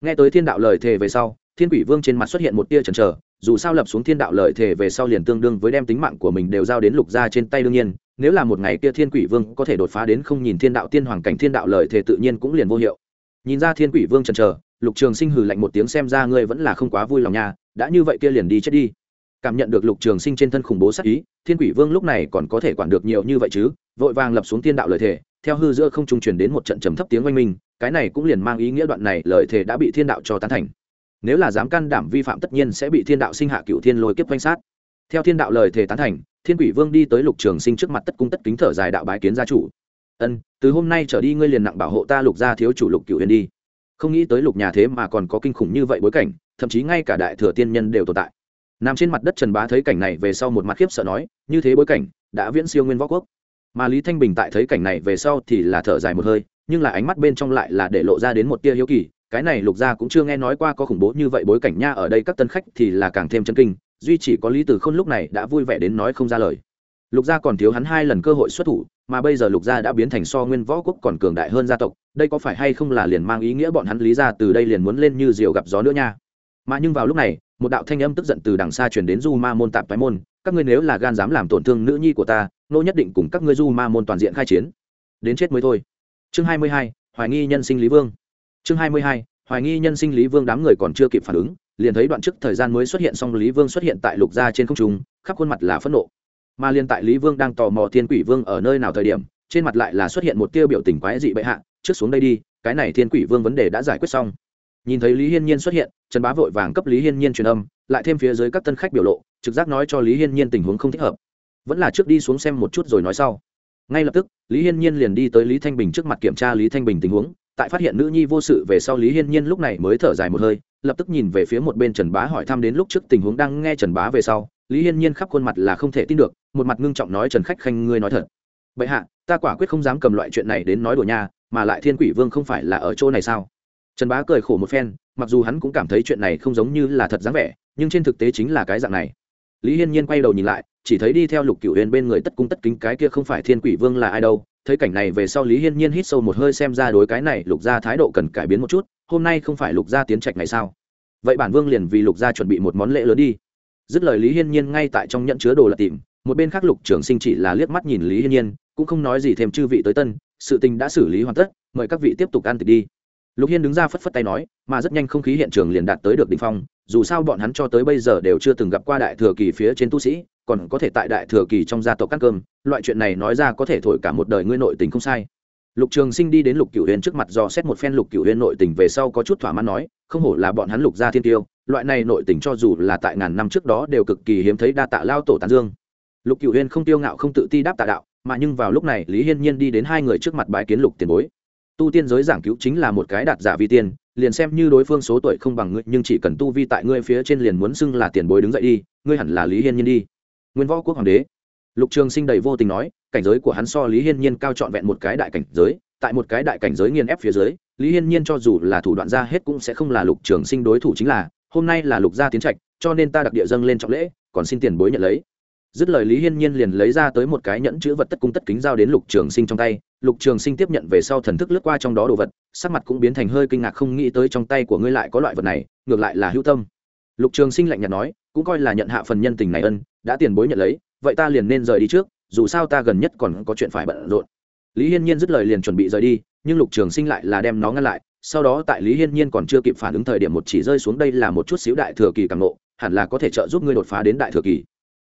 A: Nghe tới thiên đạo lời thề về sau, thiên quỷ vương trên mặt xuất hiện một tia chần chờ, dù sao lập xuống thiên đạo lợi thể về sau liền tương đương với đem tính mạng của mình đều giao đến lục gia trên tay đương nhiên, nếu là một ngày kia thiên quỷ vương có thể đột phá đến không nhìn thiên đạo tiên hoàng cảnh thiên đạo lợi thể tự nhiên cũng liền vô hiệu. Nhìn ra thiên quỷ vương chần chờ, lục trường sinh hừ lạnh một tiếng xem ra ngươi vẫn là không quá vui lòng nha, đã như vậy kia liền đi chết đi cảm nhận được lục trường sinh trên thân khủng bố sắc ý, thiên quỷ vương lúc này còn có thể quản được nhiều như vậy chứ? Vội vàng lập xuống thiên đạo lợi thể theo hư giữa không trung truyền đến một trận trầm thấp tiếng oanh minh, cái này cũng liền mang ý nghĩa đoạn này lợi thể đã bị thiên đạo cho tán thành. Nếu là dám can đảm vi phạm tất nhiên sẽ bị thiên đạo sinh hạ cựu thiên lôi kiếp quanh sát. Theo thiên đạo lời thề tán thành, thiên quỷ vương đi tới lục trường sinh trước mặt tất cung tất kính thở dài đạo bái kiến gia chủ. Ân, từ hôm nay trở đi ngươi liền nặng bảo hộ ta lục gia thiếu chủ lục cựu huyền đi. Không nghĩ tới lục nhà thế mà còn có kinh khủng như vậy bối cảnh, thậm chí ngay cả đại thừa tiên nhân đều tồn tại nằm trên mặt đất trần bá thấy cảnh này về sau một mặt khiếp sợ nói, như thế bối cảnh, đã viễn siêu nguyên võ quốc. Mà lý thanh bình tại thấy cảnh này về sau thì là thở dài một hơi, nhưng là ánh mắt bên trong lại là để lộ ra đến một tia hiếu kỳ, cái này lục gia cũng chưa nghe nói qua có khủng bố như vậy bối cảnh nha, ở đây các tân khách thì là càng thêm chân kinh, duy chỉ có lý tử khôn lúc này đã vui vẻ đến nói không ra lời. Lục gia còn thiếu hắn hai lần cơ hội xuất thủ, mà bây giờ lục gia đã biến thành so nguyên võ quốc còn cường đại hơn gia tộc, đây có phải hay không là liền mang ý nghĩa bọn hắn lý ra từ đây liền muốn lên như diều gặp gió nữa nha? Mà nhưng vào lúc này, một đạo thanh âm tức giận từ đằng xa chuyển đến du ma môn tạp toái môn, các ngươi nếu là gan dám làm tổn thương nữ nhi của ta, nô nhất định cùng các ngươi du ma môn toàn diện khai chiến. Đến chết mới thôi. Chương hai mươi hai, hoài nghi nhân sinh lý vương. Chương hai mươi hai, hoài nghi nhân sinh lý vương đám người còn chưa kịp phản ứng, liền thấy đoạn trước thời gian mới xuất hiện xong lý vương xuất hiện tại lục gia trên không trung, khắp khuôn mặt là phẫn nộ. Mà liên tại lý vương đang tò mò thiên quỷ vương ở nơi nào thời điểm, trên mặt lại là xuất hiện một tiêu biểu tình quái dị bệ hạ, trước xuống đây đi, cái này thiên quỷ vương vấn đề đã giải quyết xong nhìn thấy lý hiên nhiên xuất hiện, trần bá vội vàng cấp lý hiên nhiên truyền âm, lại thêm phía dưới các tân khách biểu lộ, trực giác nói cho lý hiên nhiên tình huống không thích hợp. Vẫn là trước đi xuống xem một chút rồi nói sau. Ngay lập tức, lý hiên nhiên liền đi tới lý thanh bình trước mặt kiểm tra lý thanh bình tình huống, tại phát hiện nữ nhi vô sự về sau lý hiên nhiên lúc này mới thở dài một hơi, lập tức nhìn về phía một bên trần bá hỏi thăm đến lúc trước tình huống đang nghe trần bá về sau, lý hiên nhiên khắp khuôn mặt là không thể tin được, một mặt ngưng trọng nói trần khách khanh ngươi nói thật. Bệ hạ, ta quả quyết không dám cầm loại chuyện này đến nói đùa nha, mà lại thiên quỷ vương không phải là ở chỗ này sao? Trần bá cười khổ một phen, mặc dù hắn cũng cảm thấy chuyện này không giống như là thật dáng vẻ, nhưng trên thực tế chính là cái dạng này. Lý hiên nhiên quay đầu nhìn lại, chỉ thấy đi theo lục cửu huyền bên người tất cung tất kính cái kia không phải thiên quỷ vương là ai đâu. Thấy cảnh này về sau lý hiên nhiên hít sâu một hơi xem ra đối cái này lục gia thái độ cần cải biến một chút, hôm nay không phải lục gia tiến trạch ngày sao? Vậy bản vương liền vì lục gia chuẩn bị một món lễ lớn đi. Dứt lời lý hiên nhiên ngay tại trong nhận chứa đồ là tìm, một bên khác lục trưởng sinh chỉ là liếc mắt nhìn lý hiên nhiên, cũng không nói gì thêm chư vị tới tân, sự tình đã xử lý hoàn tất, mời các vị tiếp tục ăn thịt đi lục hiên đứng ra phất phất tay nói, mà rất nhanh không khí hiện trường liền đạt tới được đ ỉ n h phong, dù sao bọn hắn cho tới bây giờ đều chưa từng gặp qua đại thừa kỳ phía trên tu sĩ, còn có thể tại đại thừa kỳ trong gia tộc cắt cơm, loại chuyện này nói ra có thể thổi cả một đời ngươi nội tình không sai. Lục trường sinh đi đến lục cửu huyền trước mặt do xét một phen lục cửu huyền nội tình về sau có chút thỏa mãn nói, không hổ là bọn hắn lục gia thiên tiêu, loại này nội tình cho dù là tại ngàn năm trước đó đều cực kỳ hiếm thấy đa tạ lao tổ tán dương. Lục cửu huyền không tiêu ngạo không tự ti đáp tạ đạo, mà nhưng vào lúc này lý hiên nhiên đi đến hai người trước mặt bái kiến lục tiền bối tu tiên giới giảng cứu chính là một cái đạt giả vi tiên, liền xem như đối phương số tuổi không bằng ngươi, nhưng chỉ cần tu vi tại ngươi phía trên liền muốn xưng là tiền bối đứng dậy đi, ngươi hẳn là lý hiên nhiên đi. Nguyên võ quốc hoàng đế. Lục trường sinh đầy vô tình nói, cảnh giới của hắn so lý hiên nhiên cao trọn vẹn một cái đại cảnh giới, tại một cái đại cảnh giới nghiền ép phía dưới, lý hiên nhiên cho dù là thủ đoạn ra hết cũng sẽ không là lục trường sinh đối thủ chính là, hôm nay là lục gia tiến trạch, cho nên ta đặc địa dâng lên trọng lễ, còn xin tiền bối nhận lấy. Dứt lời lý hiên nhiên liền lấy ra tới một cái nhẫn chữ vật tất cung tất kính giao đến lục trường sinh trong tay lục trường sinh tiếp nhận về sau thần thức lướt qua trong đó đồ vật, sắc mặt cũng biến thành hơi kinh ngạc không nghĩ tới trong tay của ngươi lại có loại vật này, ngược lại là hữu tâm. Lục trường sinh lạnh nhạt nói, cũng coi là nhận hạ phần nhân tình này ân, đã tiền bối nhận lấy, vậy ta liền nên rời đi trước, dù sao ta gần nhất còn có chuyện phải bận rộn. Lý hiên nhiên dứt lời liền chuẩn bị rời đi, nhưng lục trường sinh lại là đem nó ngăn lại, sau đó tại lý hiên nhiên còn chưa kịp phản ứng thời điểm một chỉ rơi xuống đây là một chút xíu đại thừa kỳ càng nộ hẳn là có thể trợ giúp ngươi đột phá đến đại thừa kỳ.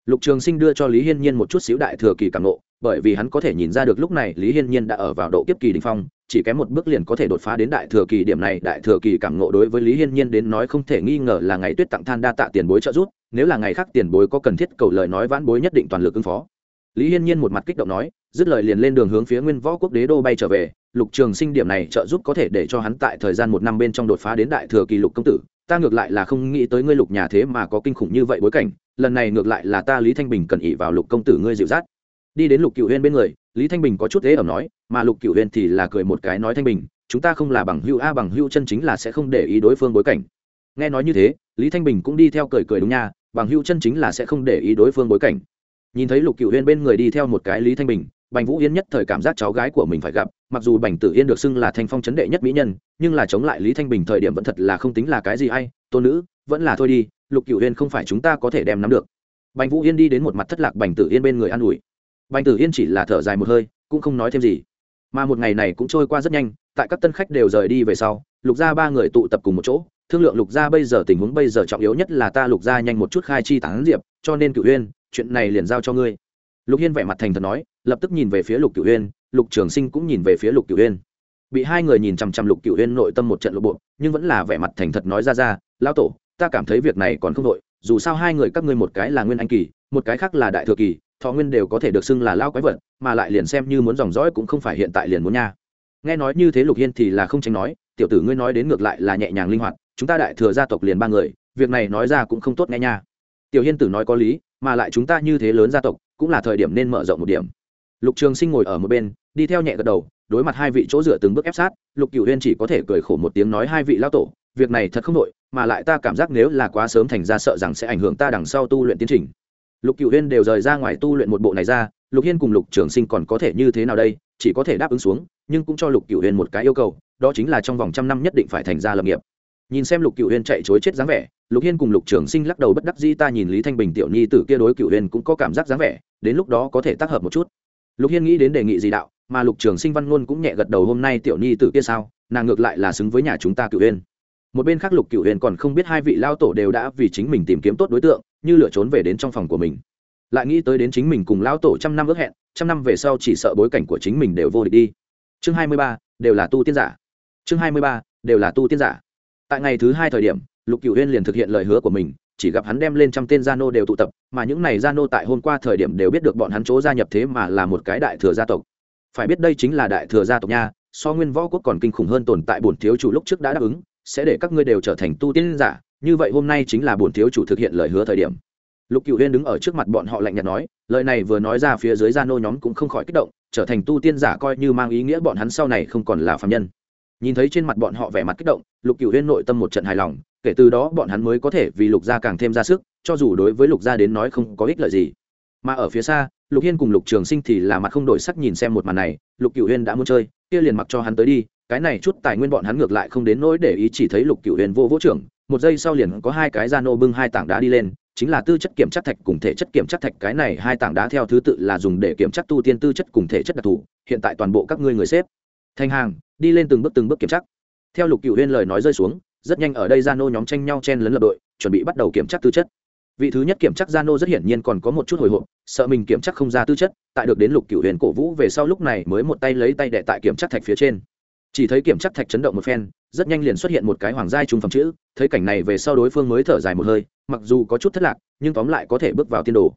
A: Lục trường sinh đưa cho lý hiên nhiên một chút xíu đại thừa kỳ càng nộ bởi vì hắn có thể nhìn ra được lúc này lý hiên nhiên đã ở vào độ kiếp kỳ đình phong, chỉ kém một bước liền có thể đột phá đến đại thừa kỳ, điểm này đại thừa kỳ cảm ngộ đối với lý hiên nhiên đến nói không thể nghi ngờ là ngày tuyết tặng than đa tạ tiền bối trợ giúp, nếu là ngày khác tiền bối có cần thiết cầu lời nói vãn bối nhất định toàn lực ứng phó. Lý hiên nhiên một mặt kích động nói, dứt lời liền lên đường hướng phía nguyên võ quốc đế đô bay trở về, lục trường sinh điểm này trợ giúp có thể để cho hắn tại thời gian một năm bên trong đột phá đến đại thừa kỳ lục công tử, ta ngược lại là không nghĩ tới ngươi lục nhà thế mà có kinh khủng như vậy bối cảnh, lần này ngược lại là ta lý thanh bình cần ỉ vào lục công tử ngươi dịu dắt đi đến lục cựu huyên bên người, lý thanh bình có chút thế ẩm nói, mà lục cựu huyên thì là cười một cái nói thanh bình, chúng ta không là bằng hưu a, bằng hưu chân chính là sẽ không để ý đối phương bối cảnh. Nghe nói như thế, lý thanh bình cũng đi theo cười cười đúng nha, bằng hưu chân chính là sẽ không để ý đối phương bối cảnh. Nhìn thấy lục cựu huyên bên người đi theo một cái lý thanh bình, bành vũ yên nhất thời cảm giác cháu gái của mình phải gặp, mặc dù bành tử yên được xưng là thanh phong chấn đệ nhất mỹ nhân, nhưng là chống lại lý thanh bình thời điểm vẫn thật là không tính là cái gì hay, tôn nữ, vẫn là thôi đi, lục cựu huyên không phải chúng ta có thể đem nắm được. Bành vũ yên đi đến một mặt thất lạc bành tử yên bên người an ủi bành tử yên chỉ là thở dài một hơi, cũng không nói thêm gì. Mà một ngày này cũng trôi qua rất nhanh, tại các tân khách đều rời đi về sau, lục gia ba người tụ tập cùng một chỗ. Thương lượng lục gia bây giờ tình huống bây giờ trọng yếu nhất là ta lục gia nhanh một chút khai chi tán diệp, cho nên Cửu huyên chuyện này liền giao cho ngươi. Lục hiên vẻ mặt thành thật nói, lập tức nhìn về phía lục Cửu huyên lục trường sinh cũng nhìn về phía lục Cửu huyên bị hai người nhìn chằm chằm lục Cửu huyên nội tâm một trận lộ bộ, nhưng vẫn là vẻ mặt thành thật nói ra ra, lão tổ, ta cảm thấy việc này còn không đội, dù sao hai người các ngươi một cái là nguyên anh kỳ, một cái khác là đại thừa kỳ thọ nguyên đều có thể được xưng là lao quái vật, mà lại liền xem như muốn dòng dõi cũng không phải hiện tại liền muốn nha. Nghe nói như thế lục hiên thì là không tránh nói, tiểu tử ngươi nói đến ngược lại là nhẹ nhàng linh hoạt, chúng ta đại thừa gia tộc liền ba người, việc này nói ra cũng không tốt nghe nha. Tiểu hiên tử nói có lý, mà lại chúng ta như thế lớn gia tộc, cũng là thời điểm nên mở rộng một điểm. Lục trường sinh ngồi ở một bên, đi theo nhẹ gật đầu, đối mặt hai vị chỗ dựa từng bước ép sát, lục cựu huyên chỉ có thể cười khổ một tiếng nói, hai vị lao tổ, việc này thật không đội mà lại ta cảm giác nếu là quá sớm thành ra sợ rằng sẽ ảnh hưởng ta đằng sau tu luyện tiến trình lục cựu huyên đều rời ra ngoài tu luyện một bộ này ra, lục hiên cùng lục trường sinh còn có thể như thế nào đây, chỉ có thể đáp ứng xuống, nhưng cũng cho lục cựu huyên một cái yêu cầu, đó chính là trong vòng trăm năm nhất định phải thành ra lập nghiệp. Nhìn xem lục cựu huyên chạy chối chết dáng vẻ, lục hiên cùng lục trường sinh lắc đầu bất đắc dĩ, ta nhìn lý thanh bình tiểu nhi t ử kia đối cựu huyên cũng có cảm giác dáng vẻ, đến lúc đó có thể tác hợp một chút. Lục hiên nghĩ đến đề nghị gì đạo, mà lục trường sinh văn ngôn cũng nhẹ gật đầu, hôm nay tiểu nhi t ử kia sao, nàng ngược lại là xứng với nhà chúng ta cựu huyên. Một bên khác lục cựu huyền còn không biết hai vị lao tổ đều đã vì chính mình tìm kiếm tốt đối tượng như lựa trốn về đến trong phòng của mình. Lại nghĩ tới đến chính mình cùng lão tổ trăm năm ước hẹn, trăm năm về sau chỉ sợ bối cảnh của chính mình đều vô địch đi. Chương hai mươi ba, đều là tu tiên giả. Chương hai mươi ba, đều là tu tiên giả. Tại ngày thứ hai thời điểm, lục cựu huyên liền thực hiện lời hứa của mình, chỉ gặp hắn đem lên trăm tên gia nô đều tụ tập, mà những này gia nô tại hôm qua thời điểm đều biết được bọn hắn chỗ gia nhập thế mà là một cái đại thừa gia tộc. Phải biết đây chính là đại thừa gia tộc nha, so nguyên võ quốc còn kinh khủng hơn tồn tại bổn thiếu chủ lúc trước đã đáp ứng, sẽ để các ngươi đều trở thành tu tiên giả như vậy hôm nay chính là bổn thiếu chủ thực hiện lời hứa thời điểm. Lục cựu huyên đứng ở trước mặt bọn họ lạnh nhạt nói, lời này vừa nói ra phía dưới gia nô nhóm cũng không khỏi kích động, trở thành tu tiên giả coi như mang ý nghĩa bọn hắn sau này không còn là phạm nhân. Nhìn thấy trên mặt bọn họ vẻ mặt kích động, lục cựu huyên nội tâm một trận hài lòng, kể từ đó bọn hắn mới có thể vì lục gia càng thêm ra sức, cho dù đối với lục gia đến nói không có ích lợi gì. Mà ở phía xa, lục hiên cùng lục trường sinh thì là mặt không đổi sắc nhìn xem một màn này, lục cựu huyên đã muốn chơi, kia liền mặc cho hắn tới đi, cái này chút tài nguyên bọn hắn ngược lại không đến nỗi để ý chỉ thấy lục cựu Huyên vô vũ trưởng một giây sau liền có hai cái da nô bưng hai tảng đá đi lên, chính là tư chất kiểm chất thạch cùng thể chất kiểm chất thạch. Cái này hai tảng đá theo thứ tự là dùng để kiểm chất tu tiên tư chất cùng thể chất đặc thù, hiện tại toàn bộ các ngươi người xếp. Thành hàng, đi lên từng bước từng bước kiểm chất theo lục cựu huyên lời nói rơi xuống, rất nhanh ở đây gia nô nhóm tranh nhau chen lấn lập đội, chuẩn bị bắt đầu kiểm chất tư chất. Vị thứ nhất kiểm chất gia nô rất hiển nhiên còn có một chút hồi hộp, sợ mình kiểm chất không ra tư chất, tại được đến lục cựu huyền cổ vũ về sau lúc này mới một tay lấy tay đệ tại kiểm chất thạch phía trên chỉ thấy kiểm chắc thạch chấn động một phen, rất nhanh liền xuất hiện một cái hoàng giai trung phẩm chữ, thấy cảnh này về sau đối phương mới thở dài một hơi, mặc dù có chút thất lạc, nhưng tóm lại có thể bước vào tiên đồ.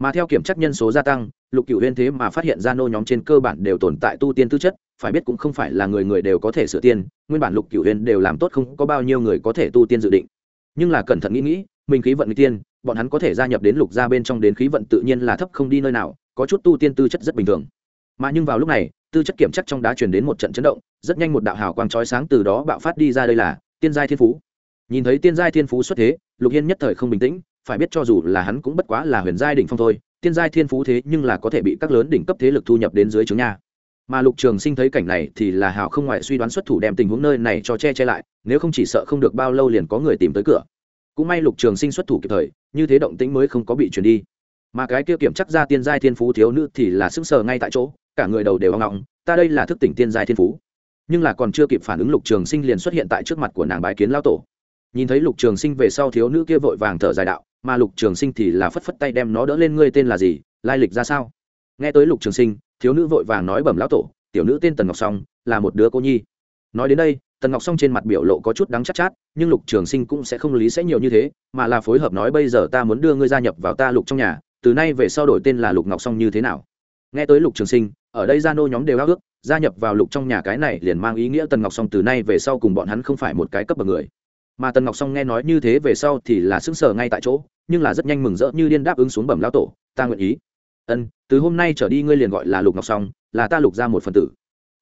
A: Mà theo kiểm chắc nhân số gia tăng, lục cựu huyên thế mà phát hiện ra nô nhóm trên cơ bản đều tồn tại tu tiên tư chất, phải biết cũng không phải là người người đều có thể sửa tiên, nguyên bản lục cựu huyên đều làm tốt không có bao nhiêu người có thể tu tiên dự định. Nhưng là cẩn thận nghĩ nghĩ, mình khí vận người tiên, bọn hắn có thể gia nhập đến lục gia bên trong đến khí vận tự nhiên là thấp không đi nơi nào, có chút tu tiên tư chất rất bình thường. Mà nhưng vào lúc này tư chất kiểm chắc trong đá truyền đến một trận chấn động, rất nhanh một đạo hào quang chói sáng từ đó bạo phát đi ra đây là tiên giai thiên phú. Nhìn thấy tiên giai thiên phú xuất thế, lục hiên nhất thời không bình tĩnh, phải biết cho dù là hắn cũng bất quá là huyền giai đỉnh phong thôi, tiên giai thiên phú thế nhưng là có thể bị các lớn đỉnh cấp thế lực thu nhập đến dưới chúng nha. Mà lục trường sinh thấy cảnh này thì là hào không ngoại suy đoán xuất thủ đem tình huống nơi này cho che che lại, nếu không chỉ sợ không được bao lâu liền có người tìm tới cửa. Cũng may lục trường sinh xuất thủ kịp thời, như thế động tĩnh mới không có bị chuyển đi mà cái kia kiểm chắc ra tiên giai thiên phú thiếu nữ thì là sững sờ ngay tại chỗ cả người đầu đều hoang ngọng ta đây là thức tỉnh tiên giai thiên phú. Nhưng là còn chưa kịp phản ứng lục trường sinh liền xuất hiện tại trước mặt của nàng bái kiến lao tổ. Nhìn thấy lục trường sinh về sau thiếu nữ kia vội vàng thở dài đạo mà lục trường sinh thì là phất phất tay đem nó đỡ lên ngươi tên là gì lai lịch ra sao? Nghe tới lục trường sinh thiếu nữ vội vàng nói bẩm lão tổ tiểu nữ tên tần ngọc song là một đứa cô nhi. Nói đến đây tần ngọc song trên mặt biểu lộ có chút đắng chắc chát, chát nhưng lục trường sinh cũng sẽ không lý sẽ nhiều như thế mà là phối hợp nói bây giờ ta muốn đưa ngươi gia nhập vào ta lục trong nhà từ nay về sau đổi tên là lục ngọc song như thế nào? Nghe tới lục trường sinh, ở đây gia nô nhóm đều ao ước, gia nhập vào lục trong nhà cái này liền mang ý nghĩa tần ngọc song từ nay về sau cùng bọn hắn không phải một cái cấp bậc người. Mà tần ngọc song nghe nói như thế về sau thì là sững sờ ngay tại chỗ, nhưng là rất nhanh mừng rỡ như điên đáp ứng xuống bẩm lao tổ, ta nguyện ý. Ân, từ hôm nay trở đi ngươi liền gọi là lục ngọc song, là ta lục ra một phần tử.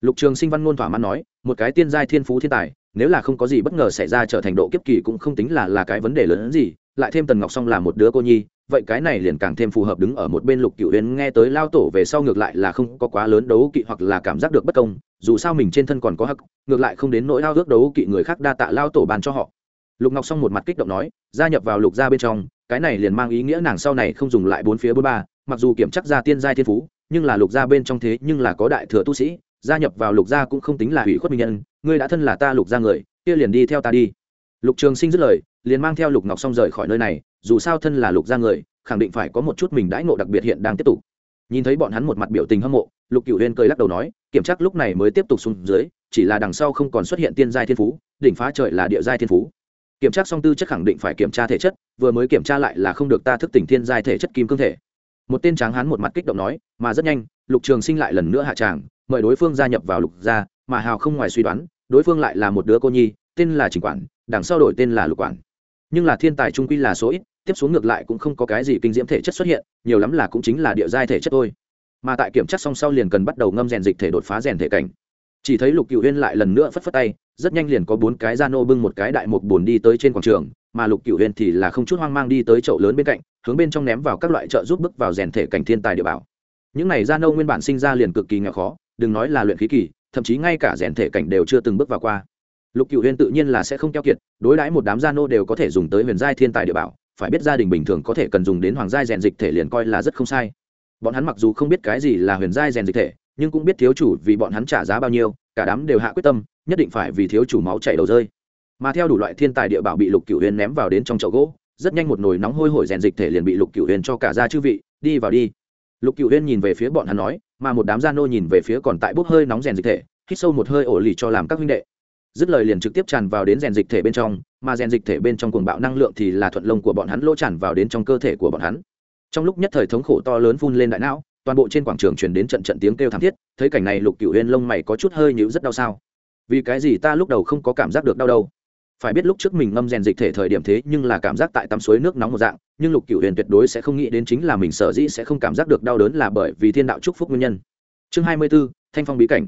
A: Lục trường sinh văn ngôn thỏa mãn nói, một cái tiên giai thiên phú thiên tài, nếu là không có gì bất ngờ xảy ra trở thành độ kiếp kỳ cũng không tính là là cái vấn đề lớn hơn gì, lại thêm tần ngọc song là một đứa cô nhi vậy cái này liền càng thêm phù hợp đứng ở một bên lục cựu huyền nghe tới lao tổ về sau ngược lại là không có quá lớn đấu kỵ hoặc là cảm giác được bất công, dù sao mình trên thân còn có hắc, ngược lại không đến nỗi lao ước đấu kỵ người khác đa tạ lao tổ bàn cho họ. Lục ngọc song một mặt kích động nói, gia nhập vào lục gia bên trong, cái này liền mang ý nghĩa nàng sau này không dùng lại bốn phía bốn ba, mặc dù kiểm chắc ra tiên giai thiên phú, nhưng là lục gia bên trong thế nhưng là có đại thừa tu sĩ, gia nhập vào lục gia cũng không tính là hủy khuất minh nhân, ngươi đã thân là ta lục gia người, kia liền đi theo ta đi. Lục trường sinh dứt lời, liền mang theo lục ngọc song rời khỏi nơi này dù sao thân là lục gia người, khẳng định phải có một chút mình đãi ngộ đặc biệt hiện đang tiếp tục. Nhìn thấy bọn hắn một mặt biểu tình hâm mộ, lục cửu huyên cười lắc đầu nói, kiểm tra lúc này mới tiếp tục xuống dưới, chỉ là đằng sau không còn xuất hiện tiên giai thiên phú, đỉnh phá trời là địa giai thiên phú. Kiểm tra song tư chất khẳng định phải kiểm tra thể chất, vừa mới kiểm tra lại là không được ta thức tỉnh thiên giai thể chất kim cương thể. Một tên tráng hán một mặt kích động nói, mà rất nhanh, lục trường sinh lại lần nữa hạ tràng, mời đối phương gia nhập vào lục gia, mà hào không ngoài suy đoán, đối phương lại là một đứa cô nhi, tên là trình quản, đằng sau đổi tên là lục quản nhưng là thiên tài trung quy là số ít, tiếp xuống ngược lại cũng không có cái gì kinh diễm thể chất xuất hiện, nhiều lắm là cũng chính là địa giai thể chất thôi. Mà tại kiểm tra xong sau liền cần bắt đầu ngâm rèn dịch thể đột phá rèn thể cảnh. Chỉ thấy lục cựu huyên lại lần nữa phất phất tay, rất nhanh liền có bốn cái da nô bưng một cái đại mục bùn đi tới trên quảng trường, mà lục cựu huyên thì là không chút hoang mang đi tới chậu lớn bên cạnh, hướng bên trong ném vào các loại trợ giúp bước vào rèn thể cảnh thiên tài địa bảo. Những này da nô nguyên bản sinh ra liền cực kỳ nghèo khó, đừng nói là luyện khí kỳ, thậm chí ngay cả rèn thể cảnh đều chưa từng bước vào qua lục cựu huyên tự nhiên là sẽ không keo kiệt, đối đãi một đám gia nô đều có thể dùng tới huyền giai thiên tài địa bảo, phải biết gia đình bình thường có thể cần dùng đến hoàng giai rèn dịch thể liền coi là rất không sai. Bọn hắn mặc dù không biết cái gì là huyền giai rèn dịch thể, nhưng cũng biết thiếu chủ vì bọn hắn trả giá bao nhiêu, cả đám đều hạ quyết tâm, nhất định phải vì thiếu chủ máu chảy đầu rơi. Mà theo đủ loại thiên tài địa bảo bị lục cửu Huyên ném vào đến trong chậu gỗ, rất nhanh một nồi nóng hôi hổi rèn dịch thể liền bị lục cửu Huyên cho cả ra chư vị, đi vào đi. Lục cửu Huyên nhìn về phía bọn hắn nói, mà một đám gia nô nhìn về phía còn tại bốc hơi nóng rèn dịch thể, hít sâu một hơi ổ lì cho làm các huynh đệ dứt lời liền trực tiếp tràn vào đến rèn dịch thể bên trong mà rèn dịch thể bên trong cuồng bạo năng lượng thì là thuận lông của bọn hắn lỗ tràn vào đến trong cơ thể của bọn hắn. Trong lúc nhất thời thống khổ to lớn phun lên đại não toàn bộ trên quảng trường truyền đến trận trận tiếng kêu thảm thiết thấy cảnh này lục cựu huyên lông mày có chút hơi nhữ rất đau sao? Vì cái gì ta lúc đầu không có cảm giác được đau đâu? Phải biết lúc trước mình ngâm rèn dịch thể thời điểm thế nhưng là cảm giác tại tắm suối nước nóng một dạng nhưng lục cựu huyền tuyệt đối sẽ không nghĩ đến chính là mình sở dĩ sẽ không cảm giác được đau đớn là bởi vì thiên đạo chúc phúc nguyên nhân. Chương hai mươi 24, thanh phong bí cảnh.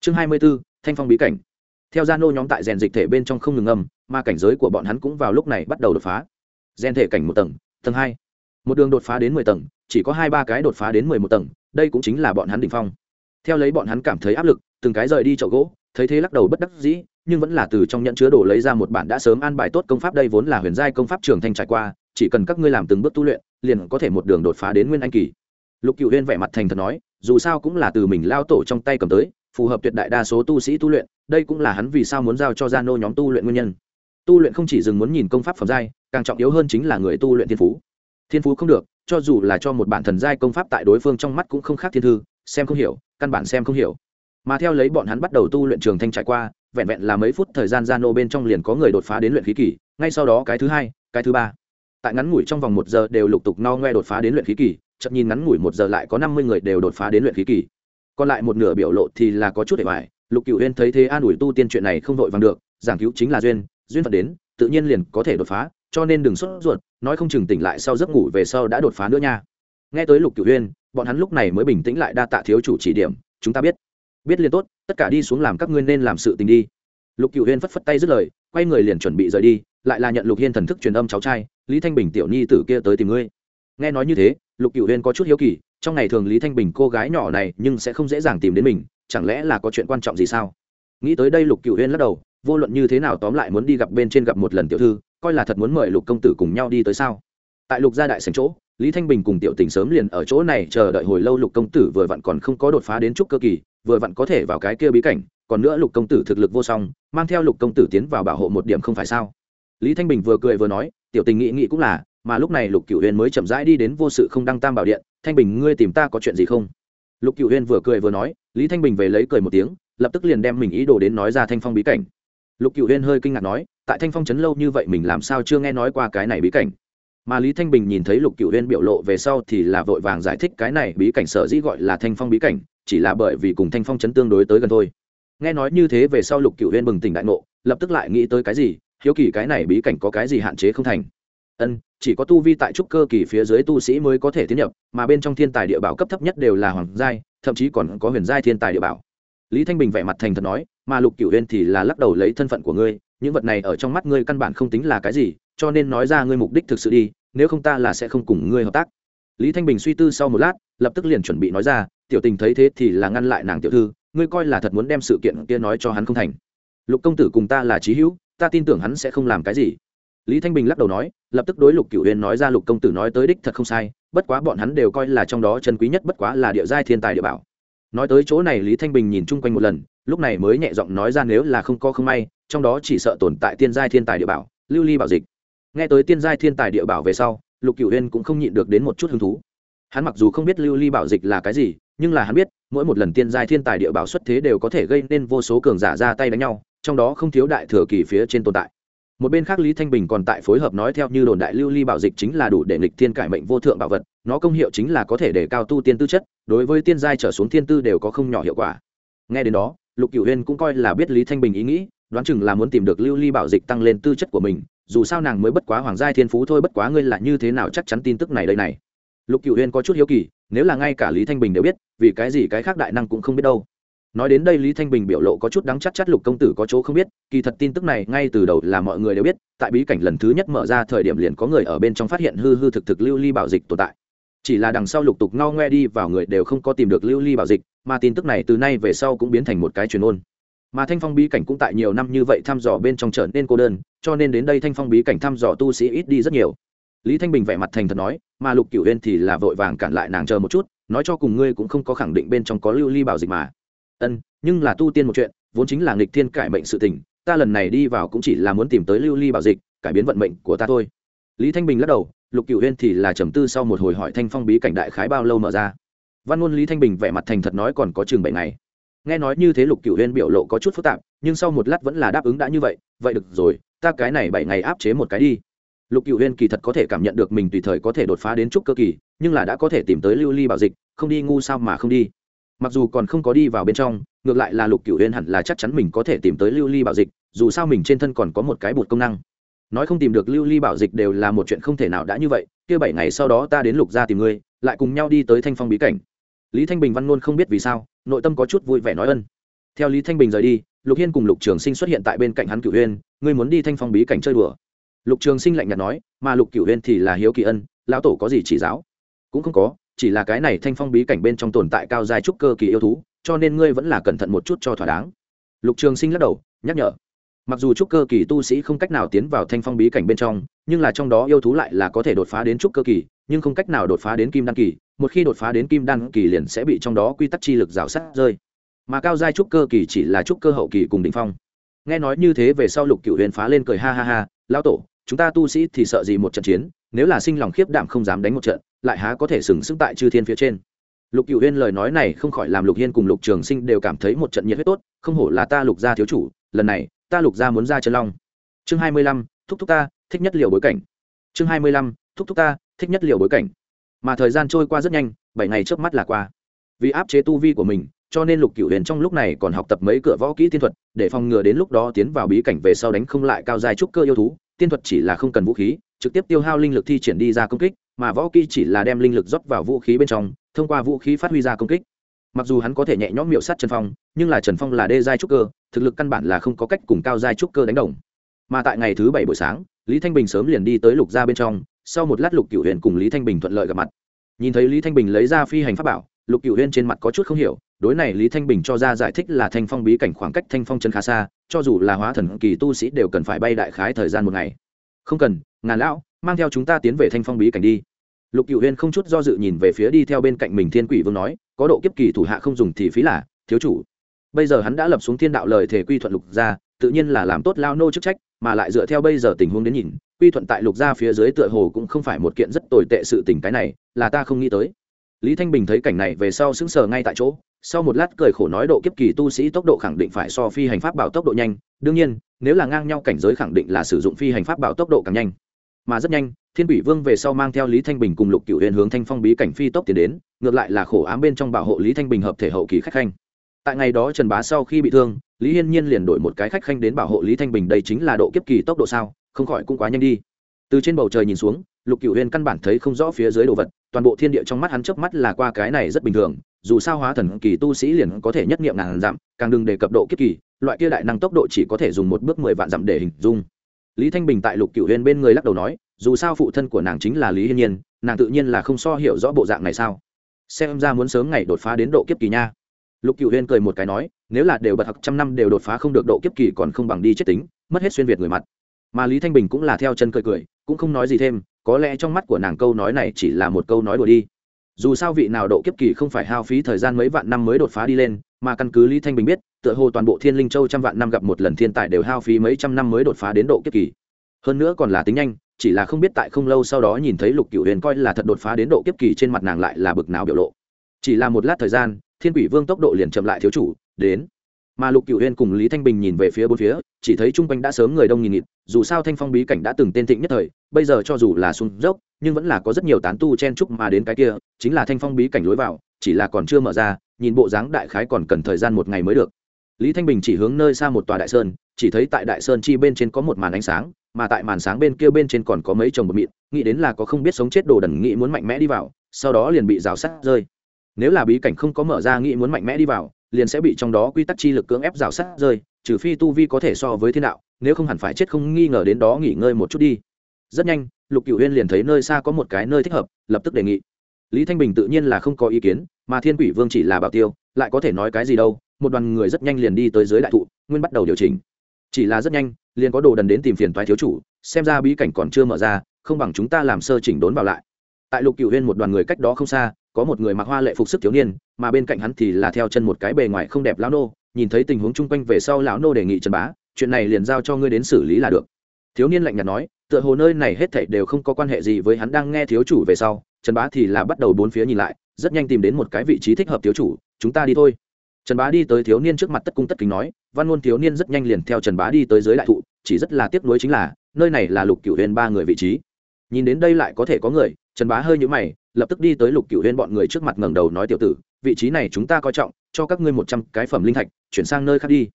A: Chương hai mươi 24, thanh phong bí cảnh theo gia nô nhóm tại rèn dịch thể bên trong không ngừng âm mà cảnh giới của bọn hắn cũng vào lúc này bắt đầu đột phá. Rèn thể cảnh một tầng tầng hai. Một đường đột phá đến mười tầng, chỉ có hai ba cái đột phá đến mười một tầng, đây cũng chính là bọn hắn đ ỉ n h phong. Theo lấy bọn hắn cảm thấy áp lực, từng cái rời đi chậu gỗ, thấy thế lắc đầu bất đắc dĩ, nhưng vẫn là từ trong nhận chứa đồ lấy ra một bản đã sớm an bài tốt công pháp đây vốn là huyền giai công pháp trường thanh trải qua, chỉ cần các ngươi làm từng bước tu luyện, liền có thể một đường đột phá đến nguyên anh kỳ. Lục cựu huyên vẻ mặt thành thật nói, dù sao cũng là từ mình lao tổ trong tay cầm tới phù hợp tuyệt đại đa số tu sĩ tu luyện, đây cũng là hắn vì sao muốn giao cho gia nô nhóm tu luyện nguyên nhân. Tu luyện không chỉ dừng muốn nhìn công pháp phẩm giai, càng trọng yếu hơn chính là người tu luyện thiên phú. Thiên phú không được, cho dù là cho một bản thần giai công pháp tại đối phương trong mắt cũng không khác thiên thư, xem không hiểu, căn bản xem không hiểu. Mà theo lấy bọn hắn bắt đầu tu luyện trường thanh trải qua, vẹn vẹn là mấy phút thời gian gia nô bên trong liền có người đột phá đến luyện khí kỳ, ngay sau đó cái thứ hai, cái thứ ba. Tại ngắn ngủi trong vòng một giờ đều lục tục no ngoe đột phá đến luyện khí kỳ chậm nhìn ngắn ngủi một giờ lại có năm mươi người đều đột phá đến luyện khí kỳ còn lại một nửa biểu lộ thì là có chút để bài lục cựu huyên thấy thế an ủi tu tiên chuyện này không vội vàng được, giảng cứu chính là duyên duyên phận đến, tự nhiên liền có thể đột phá, cho nên đừng sốt ruột, nói không chừng tỉnh lại sau giấc ngủ về sau đã đột phá nữa nha. Nghe tới lục cửu huyên bọn hắn lúc này mới bình tĩnh lại đa tạ thiếu chủ chỉ điểm, chúng ta biết. Biết liền tốt, tất cả đi xuống làm các ngươi nên làm sự tình đi. Lục cửu huyên phất phất tay dứt lời, quay người liền chuẩn bị rời đi, lại là nhận lục hiên thần thức truyền âm cháu trai, lý thanh bình tiểu nhi tử kia tới tìm ngươi. Nghe nói như thế, lục cửu huyên có chút hiếu kỳ trong ngày thường lý thanh bình cô gái nhỏ này nhưng sẽ không dễ dàng tìm đến mình, chẳng lẽ là có chuyện quan trọng gì sao? Nghĩ tới đây lục cửu huyên lắc đầu, vô luận như thế nào tóm lại muốn đi gặp bên trên gặp một lần tiểu thư, coi là thật muốn mời lục công tử cùng nhau đi tới sao? Tại lục gia đại sành chỗ, lý thanh bình cùng tiểu tình sớm liền ở chỗ này chờ đợi hồi lâu lục công tử vừa vặn còn không có đột phá đến trúc cơ kỳ, vừa vặn có thể vào cái kia bí cảnh, còn nữa lục công tử thực lực vô song, mang theo lục công tử tiến vào bảo hộ một điểm không phải sao? Lý thanh bình vừa cười vừa nói, tiểu tình nghĩ nghĩ cũng là, mà lúc này lục cửu huyền mới chậm rãi đi đến vô sự không đăng tam bảo điện thanh bình, ngươi tìm ta có chuyện gì không? Lục cựu huyên vừa cười vừa nói, lý thanh bình về lấy cười một tiếng, lập tức liền đem mình ý đồ đến nói ra thanh phong bí cảnh. Lục cựu huyên hơi kinh ngạc nói, tại thanh phong trấn lâu như vậy mình làm sao chưa nghe nói qua cái này bí cảnh? Mà lý thanh bình nhìn thấy lục cựu huyên biểu lộ về sau thì là vội vàng giải thích cái này bí cảnh sở dĩ gọi là thanh phong bí cảnh, chỉ là bởi vì cùng thanh phong chấn tương đối tới gần thôi. Nghe nói như thế về sau lục cựu huyên bừng tỉnh đại ngộ, lập tức lại nghĩ tới cái gì, hiếu kỳ cái này bí cảnh có cái gì hạn chế không thành. Ân chỉ có tu vi tại trúc cơ kỳ phía dưới tu sĩ mới có thể tiến nhập, mà bên trong thiên tài địa bảo cấp thấp nhất đều là hoàng giai, thậm chí còn có huyền giai thiên tài địa bảo. Lý thanh bình vẻ mặt thành thật nói, mà lục cửu Uyên thì là lắc đầu lấy thân phận của ngươi, những vật này ở trong mắt ngươi căn bản không tính là cái gì, cho nên nói ra ngươi mục đích thực sự đi, nếu không ta là sẽ không cùng ngươi hợp tác. Lý thanh bình suy tư sau một lát, lập tức liền chuẩn bị nói ra, tiểu tình thấy thế thì là ngăn lại nàng tiểu thư, ngươi coi là thật muốn đem sự kiện kia nói cho hắn không thành. Lục công tử cùng ta là chí hữu, ta tin tưởng hắn sẽ không làm cái gì. Lý thanh bình lắc đầu nói lập tức đối lục cửu huyền nói ra lục công tử nói tới đích thật không sai, bất quá bọn hắn đều coi là trong đó chân quý nhất bất quá là địa giai thiên tài địa bảo. Nói tới chỗ này lý thanh bình nhìn chung quanh một lần, lúc này mới nhẹ giọng nói ra nếu là không có không may, trong đó chỉ sợ tồn tại tiên giai thiên tài địa bảo, lưu ly bảo dịch. Nghe tới tiên giai thiên tài địa bảo về sau, lục cửu huyên cũng không nhịn được đến một chút hứng thú. Hắn mặc dù không biết lưu ly bảo dịch là cái gì, nhưng là hắn biết, mỗi một lần tiên giai thiên tài địa bảo xuất thế đều có thể gây nên vô số cường giả ra tay đánh nhau, trong đó không thiếu đại thừa kỳ phía trên tồn tại một bên khác lý thanh bình còn tại phối hợp nói theo như đồn đại lưu ly bảo dịch chính là đủ để nghịch thiên cải mệnh vô thượng bảo vật, nó công hiệu chính là có thể để cao tu tiên tư chất, đối với tiên giai trở xuống thiên tư đều có không nhỏ hiệu quả. Nghe đến đó, lục cửu huyên cũng coi là biết lý thanh bình ý nghĩ, đoán chừng là muốn tìm được lưu ly bảo dịch tăng lên tư chất của mình, dù sao nàng mới bất quá hoàng giai thiên phú thôi, bất quá ngươi là như thế nào chắc chắn tin tức này đây này. Lục Cửu huyên có chút hiếu kỳ, nếu là ngay cả lý thanh bình đều biết, vì cái gì cái khác đại năng cũng không biết đâu nói đến đây lý thanh bình biểu lộ có chút đắng chắc chắc lục công tử có chỗ không biết, kỳ thật tin tức này ngay từ đầu là mọi người đều biết, tại bí cảnh lần thứ nhất mở ra thời điểm liền có người ở bên trong phát hiện hư hư thực thực lưu ly bảo dịch tồn tại. Chỉ là đằng sau lục tục ngao ngoe đi vào người đều không có tìm được lưu ly bảo dịch, mà tin tức này từ nay về sau cũng biến thành một cái truyền ôn. Mà thanh phong bí cảnh cũng tại nhiều năm như vậy thăm dò bên trong trở nên cô đơn, cho nên đến đây thanh phong bí cảnh thăm dò tu sĩ ít đi rất nhiều. Lý thanh bình vẻ mặt thành thật nói, mà lục cửu huyên thì là vội vàng cản lại nàng chờ một chút, nói cho cùng ngươi cũng không có khẳng định bên trong có lưu ly bảo dịch mà ân, nhưng là tu tiên một chuyện, vốn chính là nghịch thiên cải mệnh sự tình, ta lần này đi vào cũng chỉ là muốn tìm tới lưu ly bảo dịch, cải biến vận mệnh của ta thôi. Lý thanh bình lắc đầu, lục cửu huyên thì là trầm tư sau một hồi hỏi thanh phong bí cảnh đại khái bao lâu mở ra. Văn ngôn lý thanh bình vẻ mặt thành thật nói còn có chừng bảy ngày. Nghe nói như thế lục cửu huyên biểu lộ có chút phức tạp, nhưng sau một lát vẫn là đáp ứng đã như vậy vậy được rồi, ta cái này bảy ngày áp chế một cái đi. Lục cửu huyên kỳ thật có thể cảm nhận được mình tùy thời có thể đột phá đến trúc cơ kỳ, nhưng là đã có thể tìm tới lưu ly bảo dịch, không đi ngu sao mà không đi mặc dù còn không có đi vào bên trong, ngược lại là lục cửu huyên hẳn là chắc chắn mình có thể tìm tới lưu ly bảo dịch, dù sao mình trên thân còn có một cái bột công năng. Nói không tìm được lưu ly bảo dịch đều là một chuyện không thể nào đã như vậy, kia bảy ngày sau đó ta đến lục gia tìm ngươi, lại cùng nhau đi tới thanh phong bí cảnh. Lý thanh bình văn luôn không biết vì sao, nội tâm có chút vui vẻ nói ân. Theo lý thanh bình rời đi, lục hiên cùng lục trường sinh xuất hiện tại bên cạnh hắn cửu huyên ngươi muốn đi thanh phong bí cảnh chơi đùa. Lục trường sinh lạnh nhạt nói, mà lục cửu huyên thì là hiếu kỳ ân, lão tổ có gì chỉ giáo? Cũng không có chỉ là cái này thanh phong bí cảnh bên trong tồn tại cao giai trúc cơ kỳ yêu thú, cho nên ngươi vẫn là cẩn thận một chút cho thỏa đáng. Lục trường sinh lắc đầu, nhắc nhở. Mặc dù trúc cơ kỳ tu sĩ không cách nào tiến vào thanh phong bí cảnh bên trong, nhưng là trong đó yêu thú lại là có thể đột phá đến trúc cơ kỳ, nhưng không cách nào đột phá đến kim đan kỳ, một khi đột phá đến kim đan kỳ liền sẽ bị trong đó quy tắc chi lực rào sát rơi. Mà cao giai trúc cơ kỳ chỉ là trúc cơ hậu kỳ cùng đ ỉ n h phong. Nghe nói như thế về sau lục cựu huyền phá lên cười ha ha ha, lão tổ, chúng ta tu sĩ thì sợ gì một trận chiến nếu là sinh lòng khiếp đảm không dám đánh một trận, lại há có thể sừng sững tại chư thiên phía trên. Lục cựu huyên lời nói này không khỏi làm lục hiên cùng lục trường sinh đều cảm thấy một trận nhiệt huyết tốt, không hổ là ta lục gia thiếu chủ, lần này, ta lục gia muốn ra chân long. Chương hai mươi lăm, thúc thúc ta, thích nhất liệu bối cảnh. Chương hai mươi lăm, thúc thúc ta, thích nhất liệu bối cảnh. Mà thời gian trôi qua rất nhanh, bảy ngày trước mắt là qua. Vì áp chế tu vi của mình, cho nên lục cửu huyền trong lúc này còn học tập mấy cửa võ kỹ tiên thuật, để phòng ngừa đến lúc đó tiến vào bí cảnh về sau đánh không lại cao dài trúc cơ yêu thú, tiên thuật chỉ là không cần vũ khí trực tiếp tiêu hao linh lực thi triển đi ra công kích, mà võ kỹ chỉ là đem linh lực rót vào vũ khí bên trong, thông qua vũ khí phát huy ra công kích. Mặc dù hắn có thể nhẹ nhõm miệu sát trần phong, nhưng là trần phong là đê giai trúc cơ, thực lực căn bản là không có cách cùng cao giai trúc cơ đánh đồng. Mà tại ngày thứ bảy buổi sáng, lý thanh bình sớm liền đi tới lục gia bên trong, sau một lát lục cửu huyền cùng lý thanh bình thuận lợi gặp mặt. Nhìn thấy lý thanh bình lấy ra phi hành pháp bảo, lục cửu huyền trên mặt có chút không hiểu, đối này lý thanh bình cho ra giải thích là thanh phong bí cảnh khoảng cách thanh phong chân khá xa, cho dù là hóa thần kỳ tu sĩ đều cần phải bay đại khái thời gian một ngày không cần, ngàn lão, mang theo chúng ta tiến về thanh phong bí cảnh đi. Lục cựu huyên không chút do dự nhìn về phía đi theo bên cạnh mình thiên quỷ vương nói, có độ kiếp kỳ thủ hạ không dùng thì phí là, thiếu chủ. Bây giờ hắn đã lập xuống thiên đạo lời thể quy thuận lục gia, tự nhiên là làm tốt lao nô chức trách, mà lại dựa theo bây giờ tình huống đến nhìn, quy thuận tại lục gia phía dưới tựa hồ cũng không phải một kiện rất tồi tệ sự tình cái này, là ta không nghĩ tới lý thanh bình thấy cảnh này về sau sững sờ ngay tại chỗ, sau một lát cười khổ nói độ kiếp kỳ tu sĩ tốc độ khẳng định phải so phi hành pháp bảo tốc độ nhanh, đương nhiên, nếu là ngang nhau cảnh giới khẳng định là sử dụng phi hành pháp bảo tốc độ càng nhanh. Mà rất nhanh, thiên Bỉ vương về sau mang theo lý thanh bình cùng lục cựu huyền hướng thanh phong bí cảnh phi tốc tiến đến, ngược lại là khổ ám bên trong bảo hộ lý thanh bình hợp thể hậu kỳ khách khanh. Tại ngày đó trần bá sau khi bị thương, lý hiên nhiên liền đổi một cái khách khanh đến bảo hộ lý thanh bình, đây chính là độ kiếp kỳ tốc độ sao, không khỏi cũng quá nhanh đi. Từ trên bầu trời nhìn xuống, lục cựu huyền căn bản thấy không rõ phía dưới đồ vật toàn bộ thiên địa trong mắt hắn chớp mắt là qua cái này rất bình thường, dù sao hóa thần kỳ tu sĩ liền có thể nhất nghiệm ngàn dặm, càng đừng đề cập độ kiếp kỳ, loại kia đại năng tốc độ chỉ có thể dùng một bước mười vạn dặm để hình dung. Lý thanh bình tại lục cựu Huyên bên người lắc đầu nói, dù sao phụ thân của nàng chính là lý hiên nhiên, nàng tự nhiên là không so hiểu rõ bộ dạng này sao? Xem ra muốn sớm ngày đột phá đến độ kiếp kỳ nha. Lục cựu huyên cười một cái nói, nếu là đều bật học trăm năm đều đột phá không được độ kiếp kỳ còn không bằng đi chết tính, mất hết xuyên việt người mặt. Mà lý thanh bình cũng là theo chân cười cười, cũng không nói gì thêm có lẽ trong mắt của nàng câu nói này chỉ là một câu nói đùa đi. Dù sao vị nào độ kiếp kỳ không phải hao phí thời gian mấy vạn năm mới đột phá đi lên, mà căn cứ lý thanh bình biết, tựa hồ toàn bộ thiên linh châu trăm vạn năm gặp một lần thiên tài đều hao phí mấy trăm năm mới đột phá đến độ kiếp kỳ. Hơn nữa còn là tính nhanh, chỉ là không biết tại không lâu sau đó nhìn thấy lục cựu huyền coi là thật đột phá đến độ kiếp kỳ trên mặt nàng lại là bực nào biểu lộ. Chỉ là một lát thời gian, thiên quỷ vương tốc độ liền chậm lại thiếu chủ, đến mà lục cựu huyên cùng lý thanh bình nhìn về phía bốn phía, chỉ thấy chung quanh đã sớm người đông nghìn nghịt, dù sao thanh phong bí cảnh đã từng tên thịnh nhất thời, bây giờ cho dù là xuống dốc, nhưng vẫn là có rất nhiều tán tu chen chúc mà đến cái kia, chính là thanh phong bí cảnh lối vào, chỉ là còn chưa mở ra, nhìn bộ dáng đại khái còn cần thời gian một ngày mới được. Lý thanh bình chỉ hướng nơi xa một tòa đại sơn, chỉ thấy tại đại sơn chi bên trên có một màn ánh sáng, mà tại màn sáng bên kia bên trên còn có mấy chồng bột mịn, nghĩ đến là có không biết sống chết đồ đần nghĩ muốn mạnh mẽ đi vào, sau đó liền bị rào sắt rơi. Nếu là bí cảnh không có mở ra nghĩ muốn mạnh mẽ đi vào liền sẽ bị trong đó quy tắc chi lực cưỡng ép rào sát rơi, trừ phi tu vi có thể so với thiên đạo, nếu không hẳn phải chết không nghi ngờ đến đó nghỉ ngơi một chút đi. Rất nhanh, lục cựu huyên liền thấy nơi xa có một cái nơi thích hợp, lập tức đề nghị. Lý thanh bình tự nhiên là không có ý kiến, mà thiên quỷ vương chỉ là bảo tiêu, lại có thể nói cái gì đâu, một đoàn người rất nhanh liền đi tới dưới đại thụ, nguyên bắt đầu điều chỉnh. Chỉ là rất nhanh, liền có đồ đần đến tìm phiền toái thiếu chủ, xem ra bí cảnh còn chưa mở ra, không bằng chúng ta làm sơ chỉnh đốn vào lại. Tại lục cựu huyên một đoàn người cách đó không xa có một người mặc hoa lệ phục sức thiếu niên, mà bên cạnh hắn thì là theo chân một cái bề ngoài không đẹp lão nô, nhìn thấy tình huống chung quanh về sau lão nô đề nghị trần bá, chuyện này liền giao cho ngươi đến xử lý là được. Thiếu niên lạnh nhạt nói, tựa hồ nơi này hết thảy đều không có quan hệ gì với hắn đang nghe thiếu chủ về sau, trần bá thì là bắt đầu bốn phía nhìn lại, rất nhanh tìm đến một cái vị trí thích hợp thiếu chủ, chúng ta đi thôi. Trần bá đi tới thiếu niên trước mặt tất cung tất kính nói, văn ngôn thiếu niên rất nhanh liền theo trần bá đi tới dưới đại thụ, chỉ rất là tiếc nuối chính là, nơi này là lục cửu huyền ba người vị trí. Nhìn đến đây lại có thể có người, trần bá hơi nhũ mày lập tức đi tới lục cựu huyên bọn người trước mặt ngẩng đầu nói tiểu tử, vị trí này chúng ta coi trọng, cho các ngươi một trăm cái phẩm linh thạch, chuyển sang nơi khác đi.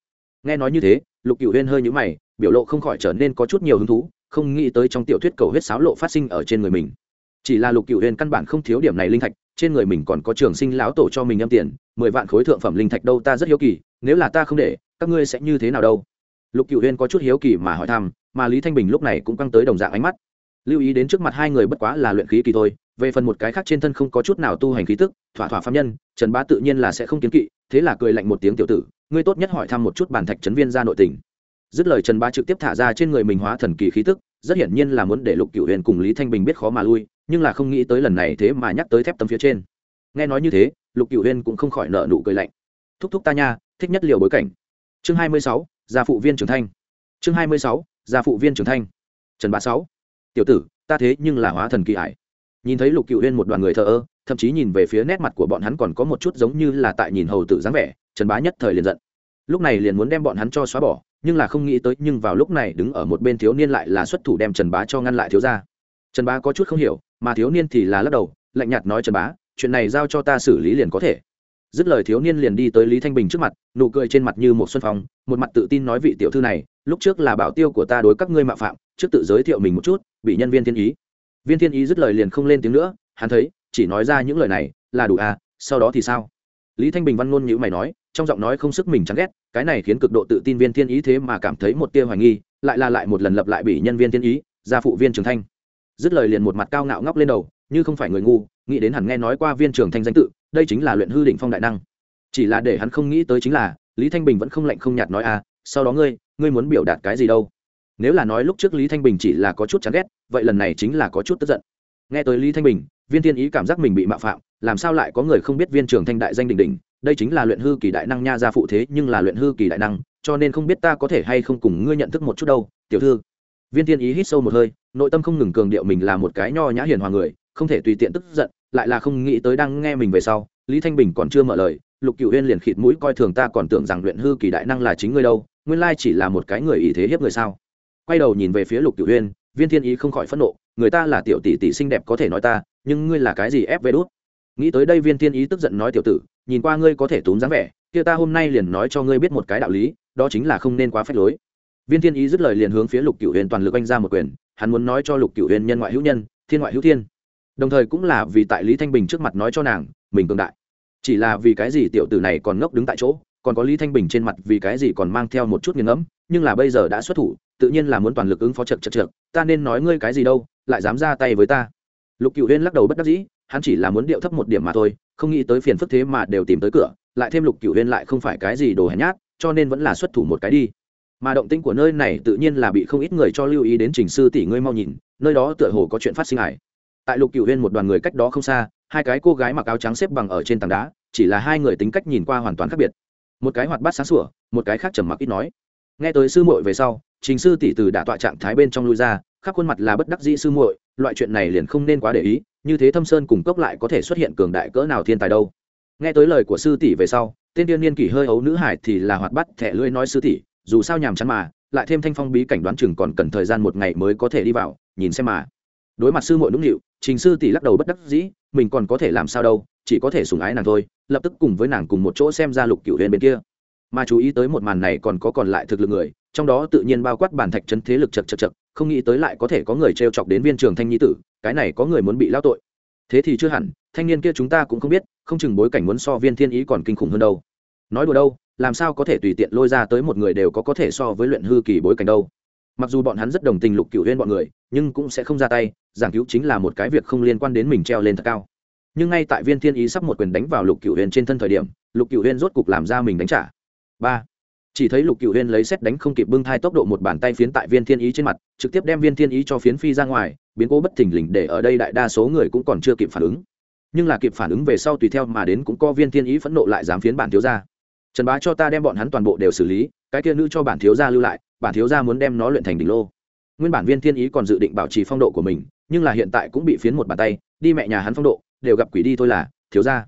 A: Nghe nói như thế, lục cựu huyên hơi nhũ mày, biểu lộ không khỏi trở nên có chút nhiều hứng thú, không nghĩ tới trong tiểu thuyết cầu huyết sáo lộ phát sinh ở trên người mình. Chỉ là lục cựu huyên căn bản không thiếu điểm này linh thạch, trên người mình còn có trường sinh lão tổ cho mình âm tiền, mười vạn khối thượng phẩm linh thạch đâu ta rất hiếu kỳ, nếu là ta không để, các ngươi sẽ như thế nào đâu? Lục cựu huyên có chút hiếu kỳ mà hỏi thăm, mà lý thanh bình lúc này cũng căng tới đồng dạng ánh mắt. Lưu ý đến trước mặt hai người bất quá là luyện khí kỳ thôi về phần một cái khác trên thân không có chút nào tu hành khí tức, thỏa thỏa phạm nhân, trần bá tự nhiên là sẽ không kiến kỵ, thế là cười lạnh một tiếng tiểu tử, ngươi tốt nhất hỏi thăm một chút bản thạch trấn viên ra nội tình. Dứt lời trần bá trực tiếp thả ra trên người mình hóa thần kỳ khí tức, rất hiển nhiên là muốn để lục cửu huyền cùng lý thanh bình biết khó mà lui, nhưng là không nghĩ tới lần này thế mà nhắc tới thép tấm phía trên. Nghe nói như thế, lục cửu huyền cũng không khỏi nợ nụ cười lạnh. Thúc thúc ta nha, thích nhất liều bối cảnh. Chương hai mươi sáu, gia phụ viên trưởng thanh chương hai mươi sáu, gia phụ viên trưởng thanh trần bá sáu. Tiểu tử, ta thế nhưng là hóa thần kỳ ải nhìn thấy lục cựu huyên một đoàn người thờ ơ, thậm chí nhìn về phía nét mặt của bọn hắn còn có một chút giống như là tại nhìn hầu tử dáng vẻ, trần bá nhất thời liền giận. Lúc này liền muốn đem bọn hắn cho xóa bỏ, nhưng là không nghĩ tới, nhưng vào lúc này đứng ở một bên thiếu niên lại là xuất thủ đem trần bá cho ngăn lại thiếu ra trần bá có chút không hiểu, mà thiếu niên thì là lắc đầu, lạnh nhạt nói trần bá, chuyện này giao cho ta xử lý liền có thể. Dứt lời thiếu niên liền đi tới lý thanh bình trước mặt, nụ cười trên mặt như một xuân phong, một mặt tự tin nói vị tiểu thư này, lúc trước là bảo tiêu của ta đối các ngươi mạo phạm, trước tự giới thiệu mình một chút, bị nhân viên thiên ý viên thiên ý dứt lời liền không lên tiếng nữa, hắn thấy, chỉ nói ra những lời này, là đủ à sau đó thì sao? Lý thanh bình văn ngôn nhữ mày nói, trong giọng nói không sức mình chán ghét, cái này khiến cực độ tự tin viên thiên ý thế mà cảm thấy một tia hoài nghi, lại là lại một lần lập lại bị nhân viên thiên ý, gia phụ viên trường thanh. Dứt lời liền một mặt cao ngạo ngóc lên đầu, như không phải người ngu, nghĩ đến hẳn nghe nói qua viên trường thanh danh tự, đây chính là luyện hư đỉnh phong đại năng. Chỉ là để hắn không nghĩ tới chính là, lý thanh bình vẫn không lạnh không nhạt nói à sau đó ngươi ngươi muốn biểu đạt cái gì đâu? Nếu là nói lúc trước lý thanh bình chỉ là có chút chán ghét, vậy lần này chính là có chút tức giận. Nghe tới lý thanh bình, viên thiên ý cảm giác mình bị mạo phạm, làm sao lại có người không biết viên trường thanh đại danh đình đỉnh, đây chính là luyện hư kỳ đại năng nha gia phụ thế, nhưng là luyện hư kỳ đại năng, cho nên không biết ta có thể hay không cùng ngươi nhận thức một chút đâu, tiểu thư. Viên thiên ý hít sâu một hơi, nội tâm không ngừng cường điệu mình là một cái nho nhã hiền hòa người, không thể tùy tiện tức giận, lại là không nghĩ tới đang nghe mình về sau, lý thanh bình còn chưa mở lời, lục cựu huyên liền khịt mũi coi thường ta còn tưởng rằng luyện hư kỳ đại năng là chính ngươi đâu, nguyên lai chỉ là một cái người ý thế hiếp người sao? Quay đầu nhìn về phía lục Tiểu huyên, viên thiên ý không khỏi phẫn nộ, người ta là tiểu tỷ tỷ xinh đẹp có thể nói ta, nhưng ngươi là cái gì ép vê đốt nghĩ tới đây viên thiên ý tức giận nói tiểu tử, nhìn qua ngươi có thể túm dáng vẻ, kia ta hôm nay liền nói cho ngươi biết một cái đạo lý, đó chính là không nên quá phép lối. Viên thiên ý dứt lời liền hướng phía lục cửu huyền toàn lực anh ra một quyền, hắn muốn nói cho lục cửu huyền nhân ngoại hữu nhân, thiên ngoại hữu thiên. Đồng thời cũng là vì tại lý thanh bình trước mặt nói cho nàng, mình cường đại. Chỉ là vì cái gì tiểu tử này còn ngốc đứng tại chỗ, còn có lý thanh bình trên mặt vì cái gì còn mang theo một chút nghiền ngẫm, nhưng là bây giờ đã xuất thủ tự nhiên là muốn toàn lực ứng phó chật chật chật ta nên nói ngươi cái gì đâu, lại dám ra tay với ta. Lục cựu huyên lắc đầu bất đắc dĩ, hắn chỉ là muốn điệu thấp một điểm mà thôi, không nghĩ tới phiền phức thế mà đều tìm tới cửa, lại thêm lục cựu huyên lại không phải cái gì đồ hèn nhát, cho nên vẫn là xuất thủ một cái đi. Mà động tĩnh của nơi này tự nhiên là bị không ít người cho lưu ý đến trình sư tỷ ngươi mau nhìn, nơi đó tựa hồ có chuyện phát sinh hải tại lục cựu huyên một đoàn người cách đó không xa, hai cái cô gái mặc áo trắng xếp bằng ở trên tảng đá, chỉ là hai người tính cách nhìn qua hoàn toàn khác biệt. Một cái hoạt bát sáng sủa, một cái khác trầm mặc ít nói. Nghe tới sư muội về sau trình sư tỷ từ đã tọa trạng thái bên trong lui ra, khắp khuôn mặt là bất đắc dĩ sư muội, loại chuyện này liền không nên quá để ý, như thế thâm sơn cùng cốc lại có thể xuất hiện cường đại cỡ nào thiên tài đâu. Nghe tới lời của sư tỷ về sau, tên tiên niên kỷ hơi ấu nữ hải thì là hoạt bát thẻ lưỡi nói sư tỷ, dù sao nhàm chán mà, lại thêm thanh phong bí cảnh đoán chừng còn cần thời gian một ngày mới có thể đi vào, nhìn xem mà. Đối mặt sư muội nũng nịu, trình sư tỷ lắc đầu bất đắc dĩ, mình còn có thể làm sao đâu, chỉ có thể sùng ái nàng thôi, lập tức cùng với nàng cùng một chỗ xem ra lục cửu huyền bên kia. Mà chú ý tới một màn này còn có còn lại thực lực người trong đó tự nhiên bao quát bản thạch trấn thế lực chật chật chật, không nghĩ tới lại có thể có người t r e o chọc đến viên trường thanh nhi tử, cái này có người muốn bị lao tội. Thế thì chưa hẳn, thanh niên kia chúng ta cũng không biết, không chừng bối cảnh muốn so viên thiên ý còn kinh khủng hơn đâu. Nói đùa đâu, làm sao có thể tùy tiện lôi ra tới một người đều có có thể so với luyện hư kỳ bối cảnh đâu. Mặc dù bọn hắn rất đồng tình lục cựu huyên bọn người, nhưng cũng sẽ không ra tay, giảng cứu chính là một cái việc không liên quan đến mình treo lên thật cao. Nhưng ngay tại viên thiên ý sắp một quyền đánh vào lục cựu huyên trên thân thời điểm, lục cựu huyên rốt cục làm ra mình đánh trả. Ba chỉ thấy lục cựu huyên lấy xét đánh không kịp bưng thai tốc độ một bàn tay phiến tại viên thiên ý trên mặt, trực tiếp đem viên thiên ý cho phiến phi ra ngoài, biến cố bất thình lình để ở đây đại đa số người cũng còn chưa kịp phản ứng. Nhưng là kịp phản ứng về sau tùy theo mà đến cũng có viên thiên ý phẫn nộ lại dám phiến bản thiếu gia. Trần bá cho ta đem bọn hắn toàn bộ đều xử lý, cái kia nữ cho bản thiếu gia lưu lại, bản thiếu gia muốn đem nó luyện thành đỉnh lô. Nguyên bản viên thiên ý còn dự định bảo trì phong độ của mình, nhưng là hiện tại cũng bị phiến một bàn tay, đi mẹ nhà hắn phong độ, đều gặp quỷ đi thôi là, thiếu gia.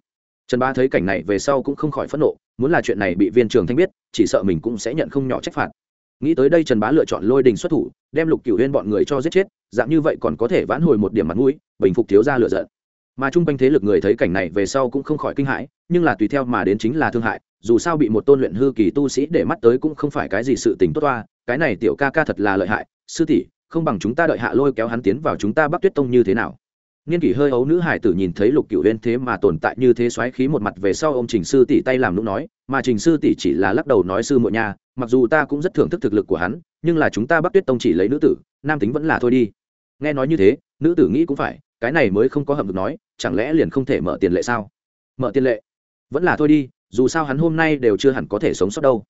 A: Trần bá thấy cảnh này về sau cũng không khỏi phẫn nộ muốn là chuyện này bị viên trường thanh biết, chỉ sợ mình cũng sẽ nhận không nhỏ trách phạt. Nghĩ tới đây trần bá lựa chọn lôi đình xuất thủ, đem lục cửu huyên bọn người cho giết chết, dạng như vậy còn có thể vãn hồi một điểm mặt mũi, bình phục thiếu ra lựa giận. Mà chung quanh thế lực người thấy cảnh này về sau cũng không khỏi kinh hãi, nhưng là tùy theo mà đến chính là thương hại, dù sao bị một tôn luyện hư kỳ tu sĩ để mắt tới cũng không phải cái gì sự tình tốt toa, cái này tiểu ca ca thật là lợi hại, sư tỷ, không bằng chúng ta đợi hạ lôi kéo hắn tiến vào chúng ta bắc tuyết tông như thế nào? Niên kỷ hơi ấu nữ hải tử nhìn thấy lục cựu huyên thế mà tồn tại như thế xoáy khí một mặt về sau ô m trình sư tỷ tay làm lúc nói, mà trình sư tỷ chỉ là lắc đầu nói sư muội nha, mặc dù ta cũng rất thưởng thức thực lực của hắn, nhưng là chúng ta bắc tuyết tông chỉ lấy nữ tử, nam tính vẫn là thôi đi. Nghe nói như thế, nữ tử nghĩ cũng phải, cái này mới không có hầm được nói, chẳng lẽ liền không thể mở tiền lệ sao? Mở tiền lệ? Vẫn là thôi đi, dù sao hắn hôm nay đều chưa hẳn có thể sống sót đâu.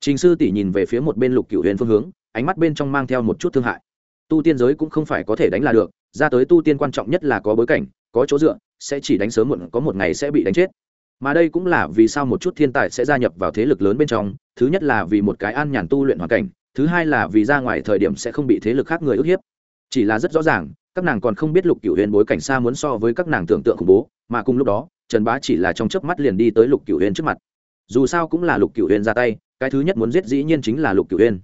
A: Trình sư tỷ nhìn về phía một bên lục cựu huyền phương hướng, ánh mắt bên trong mang theo một chút thương hại tu tiên giới cũng không phải có thể đánh là được, ra tới tu tiên quan trọng nhất là có bối cảnh, có chỗ dựa, sẽ chỉ đánh sớm muộn, có một ngày sẽ bị đánh chết. Mà đây cũng là vì sao một chút thiên tài sẽ gia nhập vào thế lực lớn bên trong, thứ nhất là vì một cái an nhàn tu luyện hoàn cảnh, thứ hai là vì ra ngoài thời điểm sẽ không bị thế lực khác người ức hiếp. Chỉ là rất rõ ràng, các nàng còn không biết lục cửu huyền bối cảnh xa muốn so với các nàng tưởng tượng khủng bố, mà cùng lúc đó, trần bá chỉ là trong chớp mắt liền đi tới lục cửu huyền trước mặt. Dù sao cũng là lục cửu huyền ra tay, cái thứ nhất muốn giết dĩ nhiên chính là lục cửu huyền.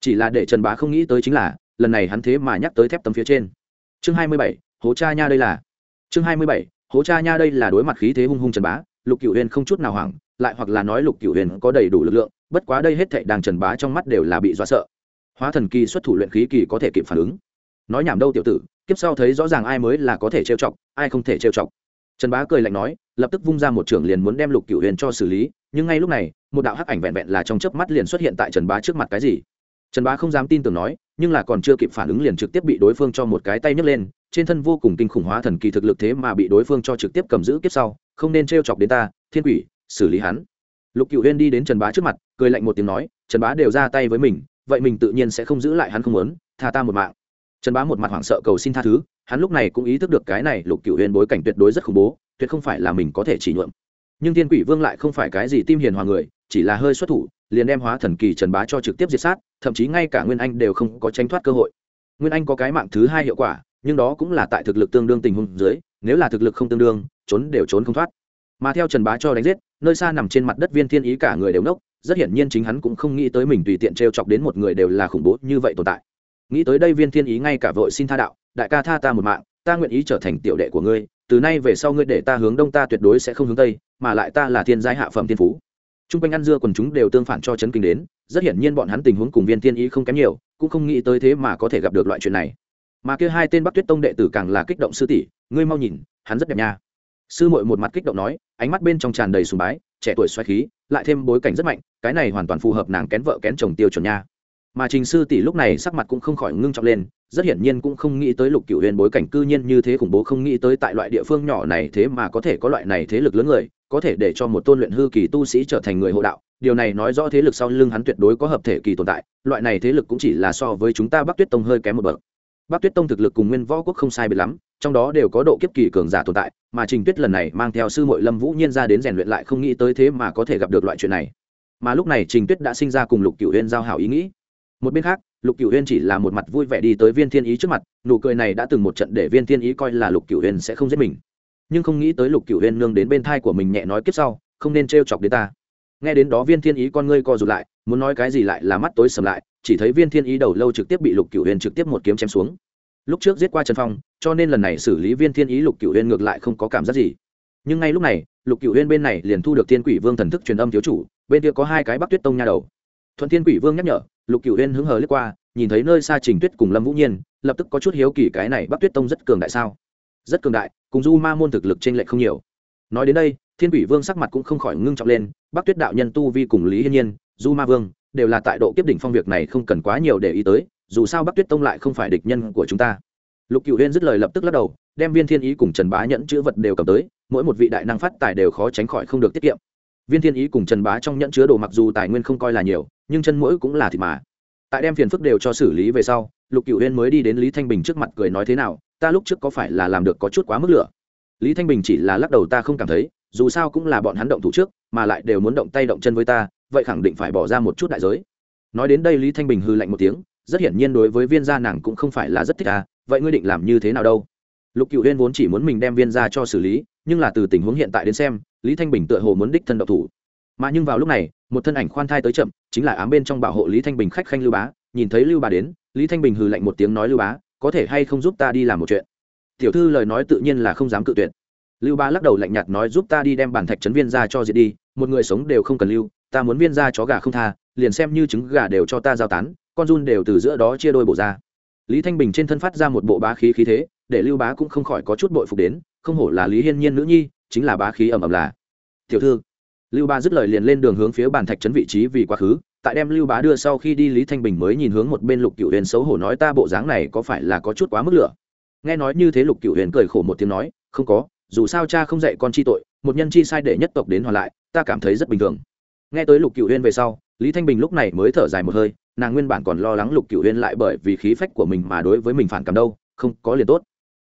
A: Chỉ là để trần bá không nghĩ tới chính là lần này hắn thế mà nhắc tới thép tấm phía trên. Chương hai mươi bảy, hố cha nha đây là. Chương hai mươi bảy, hố cha nha đây là đối mặt khí thế hung hung trần bá, lục cựu huyền không chút nào hoảng, lại hoặc là nói lục cựu huyền có đầy đủ lực lượng, bất quá đây hết thệ đang trần bá trong mắt đều là bị dọa sợ. Hóa thần kỳ xuất thủ luyện khí kỳ có thể kịp phản ứng. Nói nhảm đâu tiểu tử, kiếp sau thấy rõ ràng ai mới là có thể trêu chọc, ai không thể trêu chọc. Trần bá cười lạnh nói, lập tức vung ra một trưởng liền muốn đem lục cựu huyền cho xử lý, nhưng ngay lúc này, một đạo hắc ảnh vẹn vẹn là trong chớp mắt liền xuất hiện tại trần bá trước mặt cái gì? Trần bá không dám tin tưởng nói nhưng là còn chưa kịp phản ứng liền trực tiếp bị đối phương cho một cái tay nhấc lên, trên thân vô cùng kinh khủng hóa thần kỳ thực lực thế mà bị đối phương cho trực tiếp cầm giữ kiếp sau, không nên t chọc đến ta, thiên quỷ, xử lý hắn. Lục cựu huyên đi đến trần bá trước mặt, cười lạnh một tiếng nói, trần bá đều ra tay với mình, vậy mình tự nhiên sẽ không giữ lại hắn không muốn, tha ta một mạng. Trần bá một mặt hoảng sợ cầu xin tha thứ, hắn lúc này cũng ý thức được cái này lục cựu huyên bối cảnh tuyệt đối rất khủng bố, tuyệt không phải là mình có thể chỉ nhuộm. Nhưng thiên quỷ vương lại không phải cái gì tim hiền hòa người, chỉ là hơi xuất thủ, liền đem hóa thần kỳ trần bá cho trực tiếp diệt sát thậm chí ngay cả nguyên anh đều không có tránh thoát cơ hội. Nguyên anh có cái mạng thứ hai hiệu quả, nhưng đó cũng là tại thực lực tương đương tình huống dưới, nếu là thực lực không tương đương, trốn đều trốn không thoát. Mà theo trần bá cho đánh giết, nơi xa nằm trên mặt đất viên thiên ý cả người đều nốc rất hiển nhiên chính hắn cũng không nghĩ tới mình tùy tiện t r e o chọc đến một người đều là khủng bố như vậy tồn tại. Nghĩ tới đây viên thiên ý ngay cả vội xin tha đạo, đại ca tha ta một mạng, ta nguyện ý trở thành tiểu đệ của ngươi, từ nay về sau ngươi để ta hướng đông ta tuyệt đối sẽ không hướng tây, mà lại ta là thiên giai hạ phẩm thiên phú. Trung quanh ăn dưa quần chúng đều tương phản cho chấn kinh đến, rất hiển nhiên bọn hắn tình huống cùng viên thiên ý không kém nhiều, cũng không nghĩ tới thế mà có thể gặp được loại chuyện này. Mà kia hai tên bắc tuyết tông đệ tử càng là kích động sư tỷ, ngươi mau nhìn, hắn rất đẹp nha. Sư muội một mặt kích động nói, ánh mắt bên trong tràn đầy sùng bái, trẻ tuổi xoáy khí, lại thêm bối cảnh rất mạnh, cái này hoàn toàn phù hợp nàng kén vợ kén chồng tiêu chuẩn nha. Mà trình sư tỷ lúc này sắc mặt cũng không khỏi ngưng trọng lên rất hiển nhiên cũng không nghĩ tới lục cựu huyền bối cảnh cư nhiên như thế khủng bố, không nghĩ tới tại loại địa phương nhỏ này thế mà có thể có loại này thế lực lớn người, có thể để cho một tôn luyện hư kỳ tu sĩ trở thành người hộ đạo. Điều này nói rõ thế lực sau lưng hắn tuyệt đối có hợp thể kỳ tồn tại, loại này thế lực cũng chỉ là so với chúng ta bắc tuyết tông hơi kém một bậc. Bắc tuyết tông thực lực cùng nguyên võ quốc không sai biệt lắm, trong đó đều có độ kiếp kỳ cường giả tồn tại, mà trình tuyết lần này mang theo sư mội lâm vũ nhiên ra đến rèn luyện lại không nghĩ tới thế mà có thể gặp được loại chuyện này. Mà lúc này trình tuyết đã sinh ra cùng lục cửu huyên giao hảo ý nghĩ. Một bên khác lục cửu huyên chỉ là một mặt vui vẻ đi tới viên thiên ý trước mặt, nụ cười này đã từng một trận để viên thiên ý coi là lục cửu huyên sẽ không giết mình. Nhưng không nghĩ tới lục cửu huyên nương đến bên thai của mình nhẹ nói kiếp sau, không nên trêu chọc đến ta. Nghe đến đó viên thiên ý con ngươi co rụt lại, muốn nói cái gì lại là mắt tối sầm lại, chỉ thấy viên thiên ý đầu lâu trực tiếp bị lục cửu huyên trực tiếp một kiếm chém xuống. Lúc trước giết qua trần phong, cho nên lần này xử lý viên thiên ý lục cựu huyên ngược lại không có cảm giác gì. Nhưng ngay lúc này, lục cựu huyên bên này liền thu được thiên quỷ vương thần thức truyền âm thiếu chủ, bên kia có hai cái bắc tuyết tông nha đầu thuận thiên quỷ vương nhắc nhở, lục cựu huyên hứng hờ lướt qua, nhìn thấy nơi xa trình tuyết cùng lâm vũ nhiên, lập tức có chút hiếu kỳ cái này bắc tuyết tông rất cường đại sao? Rất cường đại, cùng du ma môn thực lực t r ê n lệch không nhiều. Nói đến đây, thiên quỷ vương sắc mặt cũng không khỏi ngưng trọng lên, bắc tuyết đạo nhân tu vi cùng lý hiên nhiên, du ma vương, đều là tại độ kiếp đỉnh phong việc này không cần quá nhiều để ý tới, dù sao bắc tuyết tông lại không phải địch nhân của chúng ta. Lục cựu huyên dứt lời lập tức lắc đầu, đem viên thiên ý cùng trần bá nhẫn chữ vật đều cầm tới, mỗi một vị đại năng phát tài đều khó tránh khỏi không được tiết kiệm. Viên thiên ý cùng trần bá trong nhẫn chứa đồ mặc dù tài nguyên không coi là nhiều nhưng chân mũi cũng là thịt mà. Tại đem phiền phức đều cho xử lý về sau, lục cựu huyên mới đi đến lý thanh bình trước mặt cười nói thế nào, ta lúc trước có phải là làm được có chút quá mức lửa? Lý thanh bình chỉ là lắc đầu, ta không cảm thấy, dù sao cũng là bọn hắn động thủ trước, mà lại đều muốn động tay động chân với ta, vậy khẳng định phải bỏ ra một chút đại giới. Nói đến đây lý thanh bình hư lạnh một tiếng, rất hiển nhiên đối với viên gia nàng cũng không phải là rất thích à vậy ngươi định làm như thế nào đâu? Lục cựu huyên vốn chỉ muốn mình đem viên gia cho xử lý, nhưng là từ tình huống hiện tại đến xem, lý thanh bình tựa hồ muốn đích thân độc thủ. Mà nhưng vào lúc này một thân ảnh khoan thai tới chậm, chính là ám bên trong bảo hộ lý thanh bình khách khanh lưu bá, nhìn thấy lưu bá đến, lý thanh bình hừ lạnh một tiếng nói, lưu bá, có thể hay không giúp ta đi làm một chuyện? Tiểu thư lời nói tự nhiên là không dám cự tuyệt. Lưu bá lắc đầu lạnh nhạt nói, giúp ta đi đem bản thạch trấn viên ra cho diệt đi, một người sống đều không cần lưu, ta muốn viên ra chó gà không tha, liền xem như trứng gà đều cho ta giao tán, con run đều từ giữa đó chia đôi bộ ra. Lý thanh bình trên thân phát ra một bộ bá khí khí thế, để lưu bá cũng không khỏi có chút bội phục đến, không hổ là lý hiên nhiên nữ nhi, chính là bá khí ẩm ẩm là. Tiểu thư lưu bá dứt lời liền lên đường hướng phía bàn thạch trấn vị trí vì quá khứ, tại đem lưu bá đưa sau khi đi lý thanh bình mới nhìn hướng một bên lục cựu huyền xấu hổ nói ta bộ dáng này có phải là có chút quá mức lửa? Nghe nói như thế lục cựu huyền cười khổ một tiếng nói, không có, dù sao cha không dạy con chi tội, một nhân chi sai để nhất tộc đến hòa lại, ta cảm thấy rất bình thường. Nghe tới lục cựu huyền về sau, lý thanh bình lúc này mới thở dài một hơi, nàng nguyên bản còn lo lắng lục cựu huyên lại bởi vì khí phách của mình mà đối với mình phản cảm đâu, không có liền tốt.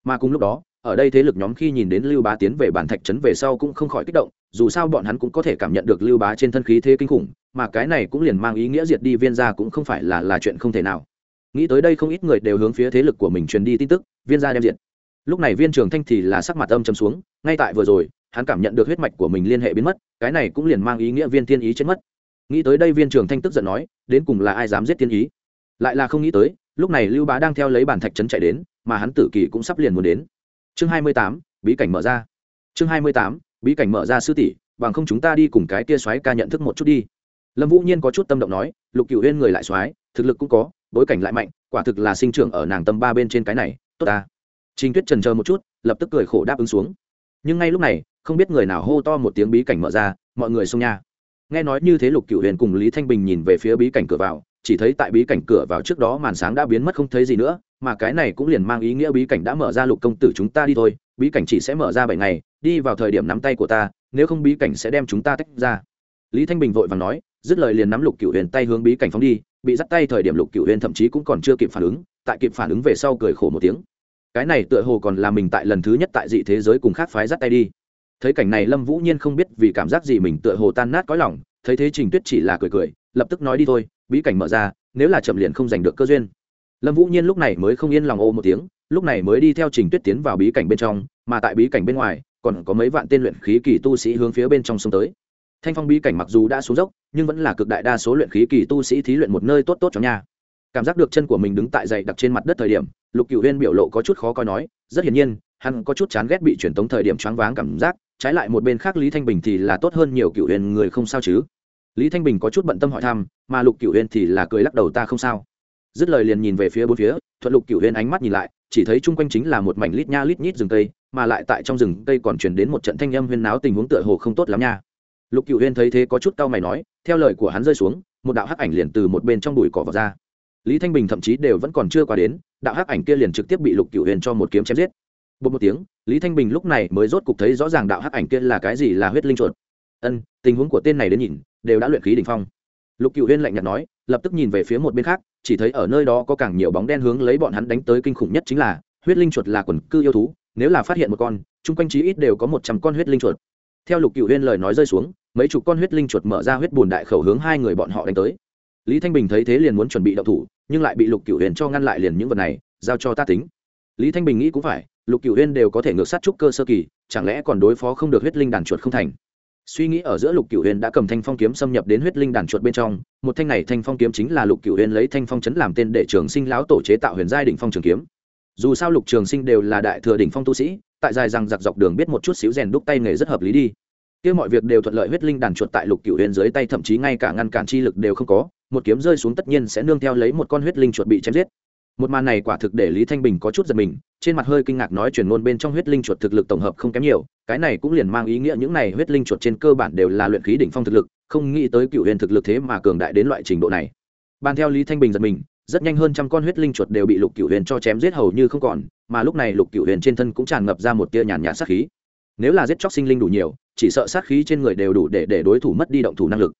A: Mà cùng lúc đó ở đây thế lực nhóm khi nhìn đến lưu bá tiến về bản thạch trấn về sau cũng không khỏi kích động, dù sao bọn hắn cũng có thể cảm nhận được lưu bá trên thân khí thế kinh khủng, mà cái này cũng liền mang ý nghĩa diệt đi viên gia cũng không phải là là chuyện không thể nào. Nghĩ tới đây không ít người đều hướng phía thế lực của mình truyền đi tin tức, viên gia đem diệt. Lúc này viên trường thanh thì là sắc mặt âm chấm xuống, ngay tại vừa rồi, hắn cảm nhận được huyết mạch của mình liên hệ biến mất, cái này cũng liền mang ý nghĩa viên thiên ý chết mất. Nghĩ tới đây viên trường thanh tức giận nói, đến cùng là ai dám giết thiên ý? Lại là không nghĩ tới, lúc này lưu bá đang theo lấy bản thạch trấn chạy đến, mà hắn tử kỳ cũng sắp liền muốn đến chương hai mươi tám, bí cảnh mở ra. Chương hai mươi tám, bí cảnh mở ra sư tỷ, bằng không chúng ta đi cùng cái kia xoáy ca nhận thức một chút đi. Lâm vũ nhiên có chút tâm động nói, lục cựu huyên người lại xoáy thực lực cũng có, bối cảnh lại mạnh, quả thực là sinh trưởng ở nàng tâm ba bên trên cái này, tốt ta. Trình tuyết trần chờ một chút, lập tức cười khổ đáp ứng xuống. Nhưng ngay lúc này, không biết người nào hô to một tiếng bí cảnh mở ra, mọi người xông nha nghe nói như thế lục cựu huyền cùng lý thanh bình nhìn về phía bí cảnh cửa vào, chỉ thấy tại bí cảnh cửa vào trước đó màn sáng đã biến mất không thấy gì nữa mà cái này cũng liền mang ý nghĩa bí cảnh đã mở ra lục công tử chúng ta đi thôi, bí cảnh chỉ sẽ mở ra bảy ngày, đi vào thời điểm nắm tay của ta, nếu không bí cảnh sẽ đem chúng ta tách ra. Lý thanh bình vội và nói, dứt lời liền nắm lục cựu huyền tay hướng bí cảnh phóng đi, bị dắt tay thời điểm lục cựu huyền thậm chí cũng còn chưa kịp phản ứng, tại kịp phản ứng về sau cười khổ một tiếng. Cái này tựa hồ còn là mình tại lần thứ nhất tại dị thế giới cùng khác phái dắt tay đi. Thấy cảnh này lâm vũ nhiên không biết vì cảm giác gì mình tựa hồ tan nát cõi lòng, thấy thế trình tuyết chỉ là cười cười, lập tức nói đi thôi, bí cảnh mở ra, nếu là chậm liền không giành được cơ duyên lâm vũ nhiên lúc này mới không yên lòng ô một tiếng, lúc này mới đi theo trình tuyết tiến vào bí cảnh bên trong, mà tại bí cảnh bên ngoài, còn có mấy vạn tên luyện khí kỳ tu sĩ hướng phía bên trong sông tới. Thanh phong bí cảnh mặc dù đã xuống dốc, nhưng vẫn là cực đại đa số luyện khí kỳ tu sĩ thí luyện một nơi tốt tốt cho nhà cảm giác được chân của mình đứng tại dậy đặc trên mặt đất thời điểm, lục cựu huyên biểu lộ có chút khó coi nói, rất hiển nhiên, hắn có chút chán ghét bị truyền tống thời điểm choáng váng cảm giác, trái lại một bên khác lý thanh bình thì là tốt hơn nhiều cựu huyền người không sao chứ. Lý thanh bình có chút bận tâm hỏi thăm, mà lục cựu huyền thì là cười lắc đầu ta không sao dứt lời liền nhìn về phía bốn phía, thuận lục cựu huyền ánh mắt nhìn lại, chỉ thấy chung quanh chính là một mảnh lít nha lít nhít rừng cây, mà lại tại trong rừng cây còn chuyển đến một trận thanh âm huyên náo tình huống tựa hồ không tốt lắm nha. Lục cựu huyên thấy thế có chút cau mày nói, theo lời của hắn rơi xuống, một đạo hắc ảnh liền từ một bên trong bụi cỏ vào ra. Lý thanh bình thậm chí đều vẫn còn chưa qua đến, đạo hắc ảnh kia liền trực tiếp bị lục cựu huyền cho một kiếm chém giết. Bột một tiếng, lý thanh bình lúc này mới rốt cục thấy rõ ràng đạo hắc ảnh kia là cái gì là huyết linh chuột. Ân, tình huống của tên này đến nhìn, đều đã luyện khí đ ỉ n h phong. Lục cựu huyên lạnh nhạt nói, lập tức nhìn về phía một bên khác chỉ thấy ở nơi đó có càng nhiều bóng đen hướng lấy bọn hắn đánh tới kinh khủng nhất chính là, huyết linh chuột là quần cư yêu thú, nếu là phát hiện một con, chung quanh chí ít đều có một trăm con huyết linh chuột. Theo lục cựu huyên lời nói rơi xuống, mấy chục con huyết linh chuột mở ra huyết bùn đại khẩu hướng hai người bọn họ đánh tới. Lý thanh bình thấy thế liền muốn chuẩn bị đậu thủ, nhưng lại bị lục cựu huyền cho ngăn lại liền những vật này, giao cho ta tính. Lý thanh bình nghĩ cũng phải, lục cựu huyền đều có thể ngược sát trúc cơ sơ kỳ, chẳng lẽ còn đối phó không được huyết linh đàn chuột không thành? Suy nghĩ ở giữa lục cửu huyền đã cầm thanh phong kiếm xâm nhập đến huyết linh đàn chuột bên trong, một thanh này thanh phong kiếm chính là lục cửu huyền lấy thanh phong chấn làm tên để trường sinh lão tổ chế tạo huyền giai đỉnh phong trường kiếm. Dù sao lục trường sinh đều là đại thừa đỉnh phong tu sĩ, tại dài rằng giặc dọc đường biết một chút xíu rèn đúc tay nghề rất hợp lý đi. Kia mọi việc đều thuận lợi huyết linh đàn chuột tại lục cửu huyền dưới tay, thậm chí ngay cả ngăn cản chi lực đều không có, một kiếm rơi xuống tất nhiên sẽ nương theo lấy một con huyết linh chuột bị chém giết một màn này quả thực để lý thanh bình có chút giật mình, trên mặt hơi kinh ngạc nói chuyển ngôn bên trong huyết linh chuột thực lực tổng hợp không kém nhiều, cái này cũng liền mang ý nghĩa những này huyết linh chuột trên cơ bản đều là luyện khí đỉnh phong thực lực, không nghĩ tới cựu huyền thực lực thế mà cường đại đến loại trình độ này. Bàn theo lý thanh bình giật mình, rất nhanh hơn trăm con huyết linh chuột đều bị lục cựu huyền cho chém giết hầu như không còn, mà lúc này lục cựu huyền trên thân cũng tràn ngập ra một tia nhàn nhạt sát khí. Nếu là giết chóc sinh linh đủ nhiều, chỉ sợ sát khí trên người đều đủ để để đối thủ mất đi động thủ năng lực.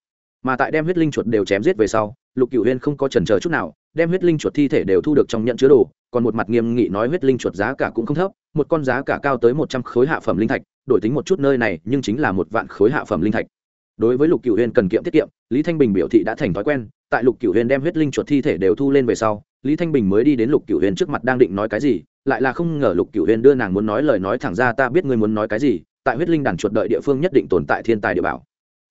A: Mà tại đem huyết linh chuột đều chém giết về sau, lục cựu huyên không có trần chờ chút nào đem huyết linh chuột thi thể đều thu được trong nhận chứa đồ, còn một mặt nghiêm nghị nói huyết linh chuột giá cả cũng không thấp, một con giá cả cao tới một trăm khối hạ phẩm linh thạch, đổi tính một chút nơi này nhưng chính là một vạn khối hạ phẩm linh thạch. Đối với lục cựu huyên cần kiệm tiết kiệm, lý thanh bình biểu thị đã thành thói quen, tại lục cựu huyên đem huyết linh chuột thi thể đều thu lên về sau, lý thanh bình mới đi đến lục cựu huyên trước mặt đang định nói cái gì, lại là không ngờ lục cựu huyên đưa nàng muốn nói lời nói thẳng ra ta biết ngươi muốn nói cái gì, tại huyết linh đàn chuột đợi địa phương nhất định tồn tại thiên tài địa bảo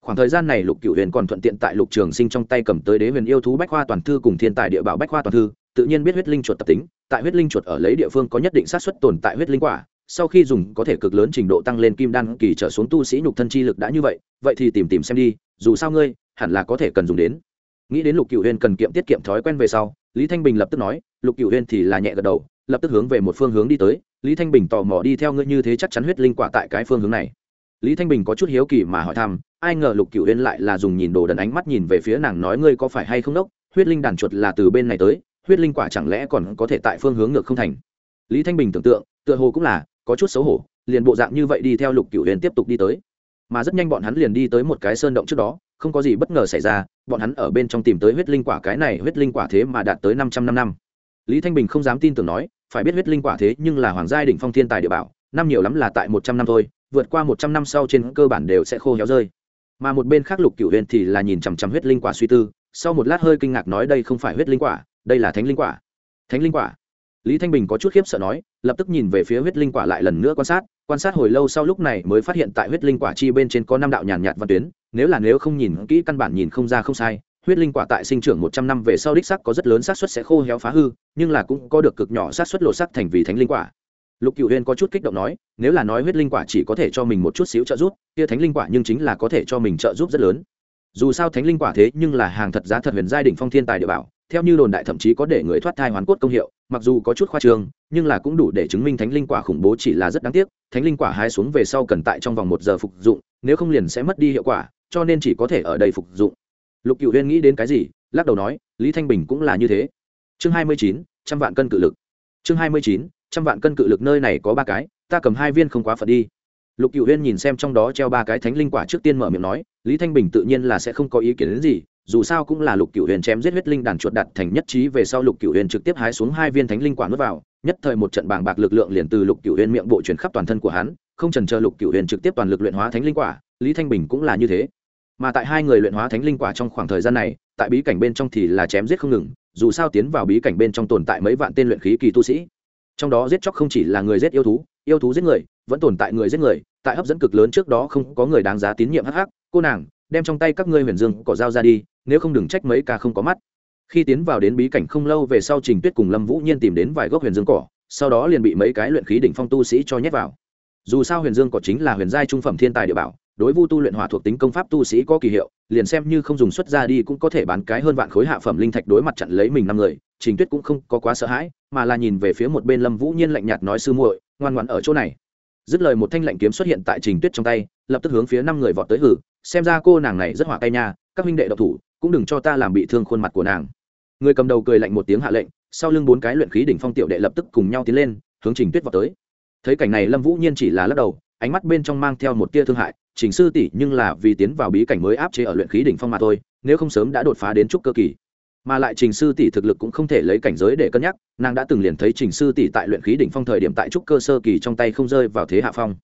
A: khoảng thời gian này lục cựu huyền còn thuận tiện tại lục trường sinh trong tay cầm tới đế huyền yêu thú bách khoa toàn thư cùng thiên tài địa bảo bách khoa toàn thư, tự nhiên biết huyết linh chuột tập tính, tại huyết linh chuột ở lấy địa phương có nhất định sát xuất tồn tại huyết linh quả, sau khi dùng có thể cực lớn trình độ tăng lên kim đan kỳ trở xuống tu sĩ nhục thân chi lực đã như vậy vậy thì tìm tìm xem đi, dù sao ngươi, hẳn là có thể cần dùng đến. Nghĩ đến lục cựu huyền cần kiệm tiết kiệm thói quen về sau, lý thanh bình lập tức nói, lục cựu huyền thì là nhẹ gật đầu, lập tức hướng về một phương hướng đi tới, lý thanh bình tò mò đi theo ngươi như thế chắc chắn huyết linh quả tại cái phương hướng này lý thanh bình có chút hiếu kỳ mà hỏi thăm, ai ngờ lục cựu huyên lại là dùng nhìn đồ đần ánh mắt nhìn về phía nàng nói ngươi có phải hay không đốc, huyết linh đàn chuột là từ bên này tới, huyết linh quả chẳng lẽ còn có thể tại phương hướng ngược không thành? Lý thanh bình tưởng tượng, tựa hồ cũng là, có chút xấu hổ, liền bộ dạng như vậy đi theo lục cựu huyền tiếp tục đi tới. Mà rất nhanh bọn hắn liền đi tới một cái sơn động trước đó, không có gì bất ngờ xảy ra, bọn hắn ở bên trong tìm tới huyết linh quả, cái này huyết linh quả thế mà đạt tới năm trăm năm năm. Lý thanh bình không dám tin tưởng nói, phải biết huyết linh quả thế nhưng là hoàng gia đỉnh phong thiên tài địa bảo, năm nhiều lắm là tại một trăm năm thôi vượt qua một trăm năm sau trên cơ bản đều sẽ khô héo rơi. Mà một bên khác lục cửu huyền thì là nhìn chằm chằm huyết linh quả suy tư, sau một lát hơi kinh ngạc nói đây không phải huyết linh quả, đây là thánh linh quả. Thánh linh quả? Lý thanh bình có chút khiếp sợ nói, lập tức nhìn về phía huyết linh quả lại lần nữa quan sát quan sát hồi lâu sau lúc này mới phát hiện tại huyết linh quả chi bên trên có năm đạo nhàn nhạt văn tuyến, nếu là nếu không nhìn kỹ căn bản nhìn không ra không sai, huyết linh quả tại sinh trưởng một trăm năm về sau đích sắc có rất lớn xác suất sẽ khô héo phá hư, nhưng là cũng có được cực nhỏ xác suất lộ sắc thành vì thánh linh quả lục cựu huyên có chút kích động nói, nếu là nói huyết linh quả chỉ có thể cho mình một chút xíu trợ giúp, kia thánh linh quả nhưng chính là có thể cho mình trợ giúp rất lớn. Dù sao thánh linh quả thế nhưng là hàng thật giá thật huyền giai đỉnh phong thiên tài địa bảo, theo như đồn đại thậm chí có để người thoát thai hoàn cốt công hiệu, mặc dù có chút khoa trương, nhưng là cũng đủ để chứng minh thánh linh quả khủng bố chỉ là rất đáng tiếc, thánh linh quả hái xuống về sau cần tại trong vòng một giờ phục dụng, nếu không liền sẽ mất đi hiệu quả, cho nên chỉ có thể ở đây phục dụng. Lục cựu huyên nghĩ đến cái gì, lắc đầu nói, lý thanh bình cũng là như thế. Chương hai mươi chín, trăm vạn cân cự lực. Chương hai mươi chín trăm vạn cân cự lực nơi này có ba cái, ta cầm hai viên không quá phật đi. Lục cựu huyên nhìn xem trong đó treo ba cái thánh linh quả trước tiên mở miệng nói, lý thanh bình tự nhiên là sẽ không có ý kiến đến gì, dù sao cũng là lục cựu huyền chém giết huyết linh đàn chuột đặt thành nhất trí về sau lục cựu huyền trực tiếp hái xuống hai viên thánh linh quả nuốt vào, nhất thời một trận bảng bạc lực lượng liền từ lục cựu huyền miệng bộ chuyển khắp toàn thân của hắn, không trần chờ lục cựu huyền trực tiếp toàn lực luyện hóa thánh linh quả, lý thanh bình cũng là như thế. Mà tại hai người luyện hóa thánh linh quả trong khoảng thời gian này, tại bí cảnh bên trong thì là chém giết không ngừng, dù sao tiến vào bí cảnh bên trong tồn tại mấy vạn tên luyện khí kỳ tu sĩ trong đó giết chóc không chỉ là người giết yêu thú yêu thú giết người, vẫn tồn tại người giết người, tại hấp dẫn cực lớn trước đó không có người đáng giá tín nhiệm hắc hắc, cô nàng, đem trong tay các ngươi huyền dương cỏ dao ra đi, nếu không đừng trách mấy ca không có mắt. Khi tiến vào đến bí cảnh không lâu về sau trình tuyết cùng lâm vũ nhiên tìm đến vài gốc huyền dương cỏ, sau đó liền bị mấy cái luyện khí đỉnh phong tu sĩ cho nhét vào. Dù sao huyền dương cỏ chính là huyền giai trung phẩm thiên tài địa bảo, đối vu tu luyện hỏa thuộc tính công pháp tu sĩ có kỳ hiệu, liền xem như không dùng xuất ra đi cũng có thể bán cái hơn vạn khối hạ phẩm linh thạch đối mặt chặn lấy mình năm người trình tuyết cũng không có quá sợ hãi, mà là nhìn về phía một bên lâm vũ nhiên lạnh nhạt nói sư muội, ngoan ngoãn ở chỗ này. Dứt lời một thanh lạnh kiếm xuất hiện tại trình tuyết trong tay, lập tức hướng phía năm người vọt tới hử, xem ra cô nàng này rất hỏa tay nha, các huynh đệ độc thủ, cũng đừng cho ta làm bị thương khuôn mặt của nàng. Người cầm đầu cười lạnh một tiếng hạ lệnh, sau lưng bốn cái luyện khí đỉnh phong tiểu đệ lập tức cùng nhau tiến lên, hướng trình tuyết vọt tới. Thấy cảnh này lâm vũ nhiên chỉ là lắc đầu, ánh mắt bên trong mang theo một tia thương hại chỉnh sư tỷ, nhưng là vì tiến vào bí cảnh mới áp chế ở luyện khí đỉnh phong mà thôi, nếu không sớm đã đột phá đến trúc cơ kỳ mà lại trình sư tỷ thực lực cũng không thể lấy cảnh giới để cân nhắc, nàng đã từng liền thấy trình sư tỷ tại luyện khí đỉnh phong thời điểm tại trúc cơ sơ kỳ trong tay không rơi vào thế hạ phong.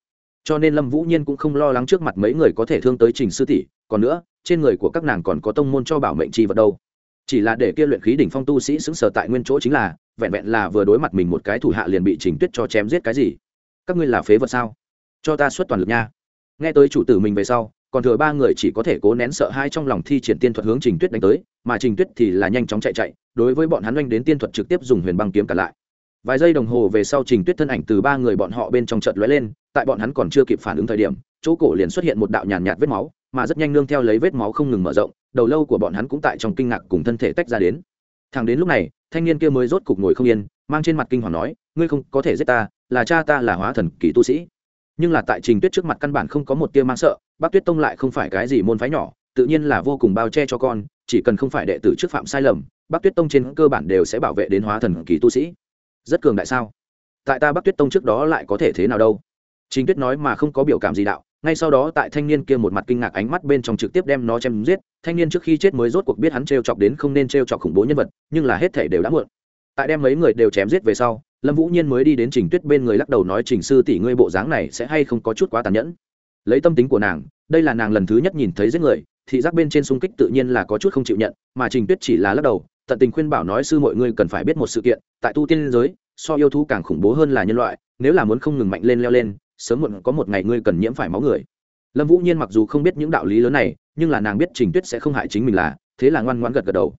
A: Cho nên lâm vũ nhiên cũng không lo lắng trước mặt mấy người có thể thương tới trình sư tỷ, còn nữa, trên người của các nàng còn có tông môn cho bảo mệnh chi vật đâu. Chỉ là để kia luyện khí đỉnh phong tu sĩ xứng sở tại nguyên chỗ chính là, vẹn vẹn là vừa đối mặt mình một cái thủ hạ liền bị trình tuyết cho chém giết cái gì? Các ngươi là phế vật sao? Cho ta xuất toàn lực nha. Nghe tới chủ tử mình về sau còn thừa ba người chỉ có thể cố nén sợ hai trong lòng thi triển tiên thuật hướng trình tuyết đánh tới mà trình tuyết thì là nhanh chóng chạy chạy đối với bọn hắn oanh đến tiên thuật trực tiếp dùng huyền băng kiếm cả lại. Vài giây đồng hồ về sau trình tuyết thân ảnh từ ba người bọn họ bên trong trận lóe lên tại bọn hắn còn chưa kịp phản ứng thời điểm chỗ cổ liền xuất hiện một đạo nhàn nhạt, nhạt vết máu mà rất nhanh nương theo lấy vết máu không ngừng mở rộng đầu lâu của bọn hắn cũng tại trong kinh ngạc cùng thân thể tách ra đến. Thằng đến lúc này thanh niên kia mới rốt cục ngồi không yên mang trên mặt kinh hoàng nói ngươi không có thể giết ta là cha ta là hóa thần kỳ tu sĩ nhưng là tại trình tuyết trước mặt căn bản không có một tia mang sợ, bác tuyết tông lại không phải cái gì môn phái nhỏ, tự nhiên là vô cùng bao che cho con, chỉ cần không phải đệ tử trước phạm sai lầm, bác tuyết tông trên cơ bản đều sẽ bảo vệ đến hóa thần kỳ tu sĩ. Rất cường đại sao? Tại ta bác tuyết tông trước đó lại có thể thế nào đâu? Trình tuyết nói mà không có biểu cảm gì đạo, ngay sau đó tại thanh niên kia một mặt kinh ngạc ánh mắt bên trong trực tiếp đem nó chém giết, thanh niên trước khi chết mới rốt cuộc biết hắn t r e o chọc đến không nên t r e o chọc khủng bố nhân vật, nhưng là hết thể đều đã muộn. Tại đem mấy người đều chém giết về sau lâm vũ nhiên mới đi đến trình tuyết bên người lắc đầu nói, trình sư tỷ, ngươi bộ dáng này sẽ hay không có chút quá tàn nhẫn? Lấy tâm tính của nàng, đây là nàng lần thứ nhất nhìn thấy giết người, thị giác bên trên xung kích tự nhiên là có chút không chịu nhận, mà trình tuyết chỉ là lắc đầu, tận tình khuyên bảo nói, sư mọi ngươi cần phải biết một sự kiện, tại tu tiên giới, so yêu thú càng khủng bố hơn là nhân loại, nếu là muốn không ngừng mạnh lên leo lên, sớm muộn có một ngày ngươi cần nhiễm phải máu người. Lâm vũ nhiên mặc dù không biết những đạo lý lớn này, nhưng là nàng biết trình tuyết sẽ không hại chính mình là, thế là ngoan ngoãn gật gật đầu.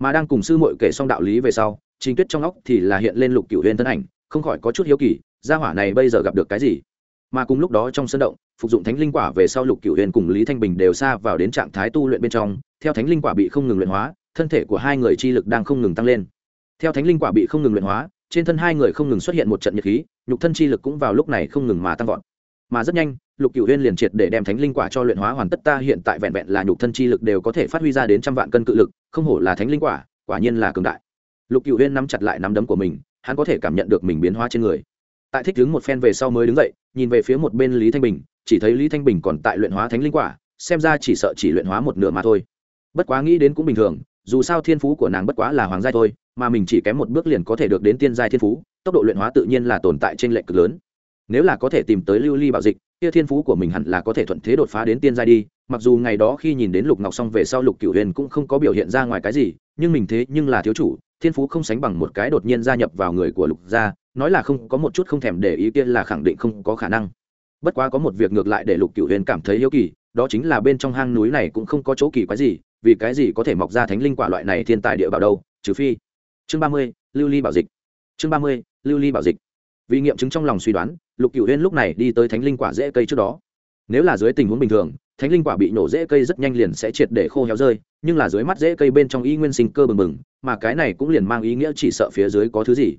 A: Mà đang cùng sư muội kể xong đạo lý về sau trình tuyết trong óc thì là hiện lên lục cửu huyên thân ảnh, không khỏi có chút hiếu kỳ, gia hỏa này bây giờ gặp được cái gì? Mà cùng lúc đó trong sân động, phục dụng thánh linh quả về sau lục cửu huyền cùng lý thanh bình đều xa vào đến trạng thái tu luyện bên trong, theo thánh linh quả bị không ngừng luyện hóa, thân thể của hai người chi lực đang không ngừng tăng lên. Theo thánh linh quả bị không ngừng luyện hóa, trên thân hai người không ngừng xuất hiện một trận nhiệt khí, nhục thân chi lực cũng vào lúc này không ngừng mà tăng vọt. Mà rất nhanh, lục cửu huyên liền triệt để đem thánh linh quả cho luyện hóa hoàn tất ta hiện tại vẹn vẹn là nhục thân chi lực đều có thể phát huy ra đến trăm vạn cân cự lực, không hổ là thánh linh quả quả nhiên là cường đại lục cựu huyên nắm chặt lại nắm đấm của mình, hắn có thể cảm nhận được mình biến hóa trên người. Tại thích đứng một phen về sau mới đứng dậy, nhìn về phía một bên lý thanh bình, chỉ thấy lý thanh bình còn tại luyện hóa thánh linh quả, xem ra chỉ sợ chỉ luyện hóa một nửa mà thôi. Bất quá nghĩ đến cũng bình thường, dù sao thiên phú của nàng bất quá là hoàng gia thôi, mà mình chỉ kém một bước liền có thể được đến tiên giai thiên phú, tốc độ luyện hóa tự nhiên là tồn tại trên lệnh cực lớn. Nếu là có thể tìm tới lưu ly bảo dịch, kia thiên phú của mình hẳn là có thể thuận thế đột phá đến tiên giai đi. Mặc dù ngày đó khi nhìn đến lục ngọc xong về sau lục cửu huyền cũng không có biểu hiện ra ngoài cái gì, nhưng mình thế nhưng là thiếu chủ thiên phú không sánh bằng một cái đột nhiên gia nhập vào người của lục gia, nói là không có một chút không thèm để ý kia là khẳng định không có khả năng. Bất quá có một việc ngược lại để lục cửu huyền cảm thấy hiếu kỳ, đó chính là bên trong hang núi này cũng không có chỗ kỳ quái gì, vì cái gì có thể mọc ra thánh linh quả loại này thiên tài địa bảo đâu, trừ phi. Chương ba mươi, lưu ly bảo dịch. Chương ba mươi, lưu ly bảo dịch. Vì nghiệm chứng trong lòng suy đoán, lục cửu huyên lúc này đi tới thánh linh quả dễ cây trước đó. Nếu là dưới tình huống bình thường thánh linh quả bị nổ rễ cây rất nhanh liền sẽ triệt để khô héo rơi, nhưng là dưới mắt rễ cây bên trong y nguyên sinh cơ bừng bừng, mà cái này cũng liền mang ý nghĩa chỉ sợ phía dưới có thứ gì.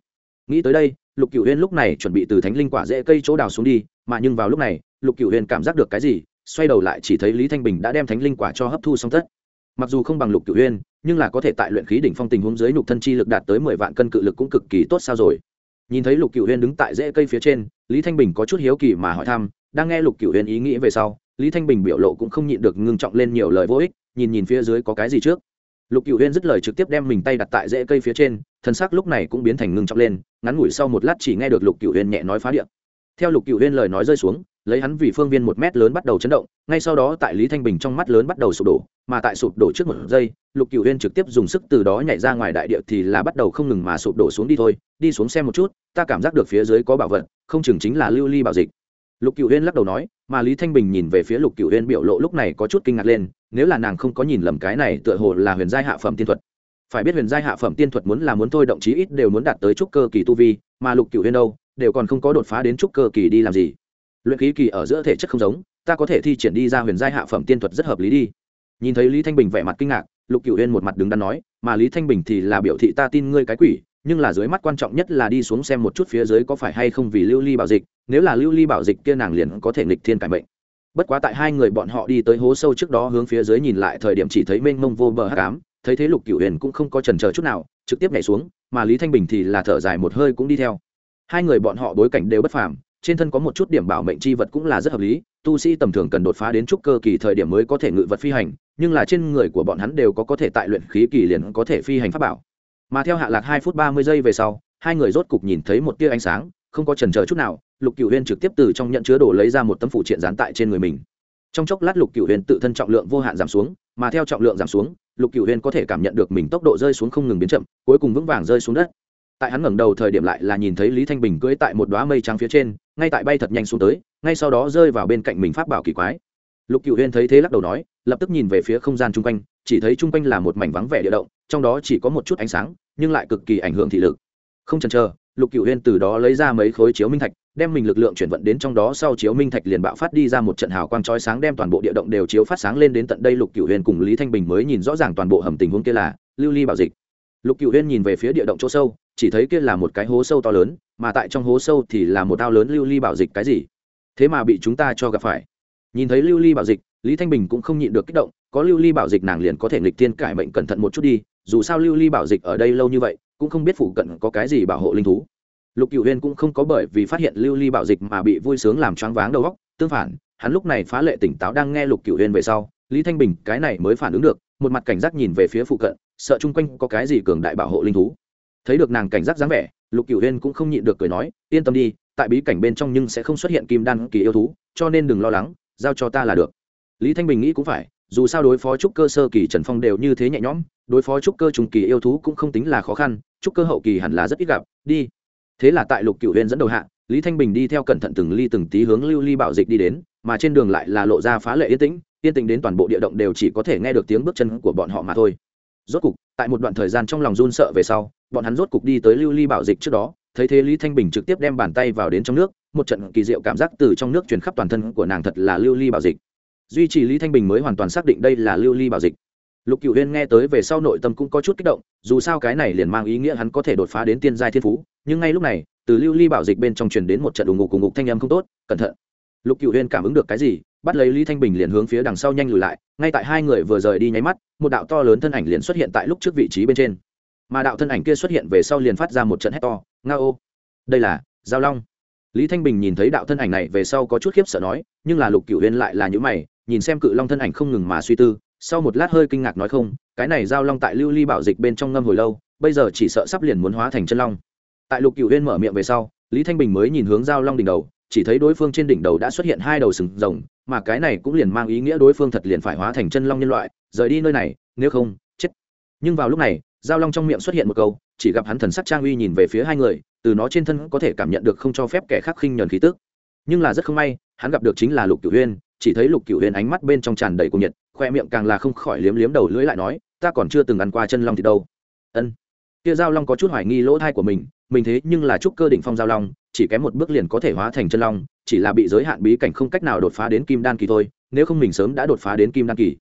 A: Nghĩ tới đây, lục cửu huyên lúc này chuẩn bị từ thánh linh quả rễ cây chỗ đào xuống đi, mà nhưng vào lúc này, lục cửu huyên cảm giác được cái gì, xoay đầu lại chỉ thấy lý thanh bình đã đem thánh linh quả cho hấp thu xong tất. Mặc dù không bằng lục cửu huyên nhưng là có thể tại luyện khí đỉnh phong tình huống dưới nhục thân chi lực đạt tới mười vạn cân cự lực cũng cực kỳ tốt sao rồi. Nhìn thấy lục cửu huyên đứng tại rễ cây phía trên, lý thanh bình có chút hiếu kỳ mà hỏi thăm, đang nghe lục cửu huyên ý nghĩ về sau lý thanh bình biểu lộ cũng không nhịn được ngưng trọng lên nhiều lời vô ích, nhìn nhìn phía dưới có cái gì trước. Lục cựu huyên dứt lời trực tiếp đem mình tay đặt tại rễ cây phía trên, thân xác lúc này cũng biến thành ngưng trọng lên, ngắn ngủi sau một lát chỉ nghe được lục cựu huyên nhẹ nói phá điện. Theo lục cựu huyên lời nói rơi xuống, lấy hắn vì phương viên một mét lớn bắt đầu chấn động, ngay sau đó tại lý thanh bình trong mắt lớn bắt đầu sụp đổ, mà tại sụp đổ trước một giây, lục cựu huyên trực tiếp dùng sức từ đó nhảy ra ngoài đại địa thì là bắt đầu không ngừng mà sụp đổ xuống đi thôi, đi xuống xem một chút, ta cảm giác được phía dưới có bảo vật, không chừng chính là lưu ly bảo dịch. Lục cựu huyên lắc đầu nói mà lý thanh bình nhìn về phía lục cựu huyên biểu lộ lúc này có chút kinh ngạc lên, nếu là nàng không có nhìn lầm cái này tựa hồ là huyền giai hạ phẩm tiên thuật. Phải biết huyền giai hạ phẩm tiên thuật muốn là muốn thôi động chí ít đều muốn đạt tới trúc cơ kỳ tu vi, mà lục cựu huyên đâu, đều còn không có đột phá đến trúc cơ kỳ đi làm gì. Luyện khí kỳ ở giữa thể chất không giống, ta có thể thi triển đi ra huyền giai hạ phẩm tiên thuật rất hợp lý đi. Nhìn thấy lý thanh bình vẻ mặt kinh ngạc, lục cựu huyên một mặt đứng đắn nói, mà lý thanh bình thì là biểu thị ta tin ngươi cái quỷ, nhưng là dưới mắt quan trọng nhất là đi xuống xem một chút phía dưới có phải hay không vì lưu ly bảo dịch nếu là lưu ly bảo dịch kia nàng liền có thể nghịch thiên cải mệnh. Bất quá tại hai người bọn họ đi tới hố sâu trước đó hướng phía dưới nhìn lại thời điểm chỉ thấy mênh mông vô bờ hát cám thấy thế lục cựu huyền cũng không có trần chờ chút nào, trực tiếp nhảy xuống, mà lý thanh bình thì là thở dài một hơi cũng đi theo. Hai người bọn họ bối cảnh đều bất phàm, trên thân có một chút điểm bảo mệnh chi vật cũng là rất hợp lý, tu sĩ tầm thường cần đột phá đến trúc cơ kỳ thời điểm mới có thể ngự vật phi hành, nhưng là trên người của bọn hắn đều có có thể tại luyện khí kỳ liền có thể phi hành pháp bảo. Mà theo hạ lạc hai phút ba mươi giây về sau, hai người rốt cục nhìn thấy một tia ánh sáng, không có trần chờ chút nào lục cựu huyên trực tiếp từ trong nhận chứa đồ lấy ra một tấm phụ triện dán tại trên người mình. Trong chốc lát lục cựu huyên tự thân trọng lượng vô hạn giảm xuống, mà theo trọng lượng giảm xuống, lục cựu huyên có thể cảm nhận được mình tốc độ rơi xuống không ngừng biến chậm, cuối cùng vững vàng rơi xuống đất. Tại hắn ngẩng đầu thời điểm lại là nhìn thấy lý thanh bình cưỡi tại một đoá mây trắng phía trên, ngay tại bay thật nhanh xuống tới, ngay sau đó rơi vào bên cạnh mình pháp bảo kỳ quái. Lục cựu huyên thấy thế lắc đầu nói, lập tức nhìn về phía không gian chung quanh, chỉ thấy chung quanh là một mảnh vắng vẻ địa động, trong đó chỉ có một chút ánh sáng, nhưng lại cực kỳ ảnh hưởng thị lực. Không chần chờ, lục cựu huyên từ đó lấy ra mấy khối chiếu minh thạch đem mình lực lượng chuyển vận đến trong đó sau chiếu minh thạch liền bạo phát đi ra một trận hào quang chói sáng đem toàn bộ địa động đều chiếu phát sáng lên đến tận đây lục cựu huyền cùng lý thanh bình mới nhìn rõ ràng toàn bộ hầm tình huống kia là lưu ly bảo dịch. Lục cựu huyền nhìn về phía địa động chỗ sâu, chỉ thấy kia là một cái hố sâu to lớn, mà tại trong hố sâu thì là một ao lớn lưu ly bảo dịch cái gì? Thế mà bị chúng ta cho gặp phải. Nhìn thấy lưu ly bảo dịch, lý thanh bình cũng không nhịn được kích động, có lưu ly bảo dịch nàng liền có thể nghịch tiên cải mệnh cẩn thận một chút đi, dù sao lưu ly bảo dịch ở đây lâu như vậy, cũng không biết phụ cận có cái gì bảo hộ linh thú lục cựu huyên cũng không có bởi vì phát hiện lưu ly bảo dịch mà bị vui sướng làm choáng váng đầu góc tương phản, hắn lúc này phá lệ tỉnh táo đang nghe lục cựu huyên về sau, lý thanh bình, cái này mới phản ứng được, một mặt cảnh giác nhìn về phía phụ cận, sợ chung quanh có cái gì cường đại bảo hộ linh thú. Thấy được nàng cảnh giác dáng vẻ, lục cựu huyên cũng không nhịn được cười nói, yên tâm đi, tại bí cảnh bên trong nhưng sẽ không xuất hiện kim đan kỳ yêu thú, cho nên đừng lo lắng, giao cho ta là được. Lý thanh bình nghĩ cũng phải, dù sao đối phó trúc cơ sơ kỳ trần phong đều như thế nhẹ nhõm, đối phó trúc cơ trùng kỳ yêu thú cũng không tính là khó khăn, trúc cơ hậu kỳ hẳn là rất ít gặp, đi thế là tại lục cựu huyên dẫn đầu hạ, lý thanh bình đi theo cẩn thận từng ly từng tí hướng lưu ly bảo dịch đi đến, mà trên đường lại là lộ ra phá lệ yên tĩnh yên tĩnh đến toàn bộ địa động đều chỉ có thể nghe được tiếng bước chân của bọn họ mà thôi. Rốt cục, tại một đoạn thời gian trong lòng run sợ về sau, bọn hắn rốt cục đi tới lưu ly bảo dịch trước đó, thấy thế lý thanh bình trực tiếp đem bàn tay vào đến trong nước, một trận kỳ diệu cảm giác từ trong nước truyền khắp toàn thân của nàng thật là lưu ly bảo dịch. Duy trì lý thanh bình mới hoàn toàn xác định đây là lưu ly bảo dịch. Lục cựu huyên nghe tới về sau nội tâm cũng có chút kích động, dù sao cái này liền mang ý nghĩa hắn có thể đột phá đến tiên giai thiên phú nhưng ngay lúc này, từ lưu ly bảo dịch bên trong truyền đến một trận ủng ngục cùng ngục thanh âm không tốt, cẩn thận. Lục cựu huyên cảm ứng được cái gì, bắt lấy lý thanh bình liền hướng phía đằng sau nhanh lùi lại, ngay tại hai người vừa rời đi nháy mắt, một đạo to lớn thân ảnh liền xuất hiện tại lúc trước vị trí bên trên. Mà đạo thân ảnh kia xuất hiện về sau liền phát ra một trận hét to, nga ô! Đây là giao long. Lý thanh bình nhìn thấy đạo thân ảnh này về sau có chút khiếp sợ nói, nhưng là lục cựu huyên lại là những mày, nhìn xem cự long thân ảnh không ngừng mà suy tư, sau một lát hơi kinh ngạc nói không, cái này giao long tại lưu ly bảo dịch bên trong ngâm hồi lâu, bây giờ chỉ sợ sắp liền muốn hóa thành chân long tại lục cựu huyên mở miệng về sau, lý thanh bình mới nhìn hướng giao long đỉnh đầu, chỉ thấy đối phương trên đỉnh đầu đã xuất hiện hai đầu sừng rồng, mà cái này cũng liền mang ý nghĩa đối phương thật liền phải hóa thành chân long nhân loại, rời đi nơi này, nếu không, chết. Nhưng vào lúc này, giao long trong miệng xuất hiện một câu, chỉ gặp hắn thần sắc trang uy nhìn về phía hai người, từ nó trên thân có thể cảm nhận được không cho phép kẻ khác khinh nhờn khí tức. Nhưng là rất không may, hắn gặp được chính là lục cửu huyên, chỉ thấy lục cửu huyên ánh mắt bên trong tràn đầy cuồng nhiệt, khoe miệng càng là không khỏi liếm liếm đầu lưỡi lại nói, ta còn chưa từng ăn qua chân long thì đâu. Ân. Kia giao long có chút hoài nghi lỗ thai của mình mình thế nhưng là trúc cơ đỉnh phong giao long, chỉ kém một bước liền có thể hóa thành chân long, chỉ là bị giới hạn bí cảnh không cách nào đột phá đến kim đan kỳ thôi, nếu không mình sớm đã đột phá đến kim đan kỳ.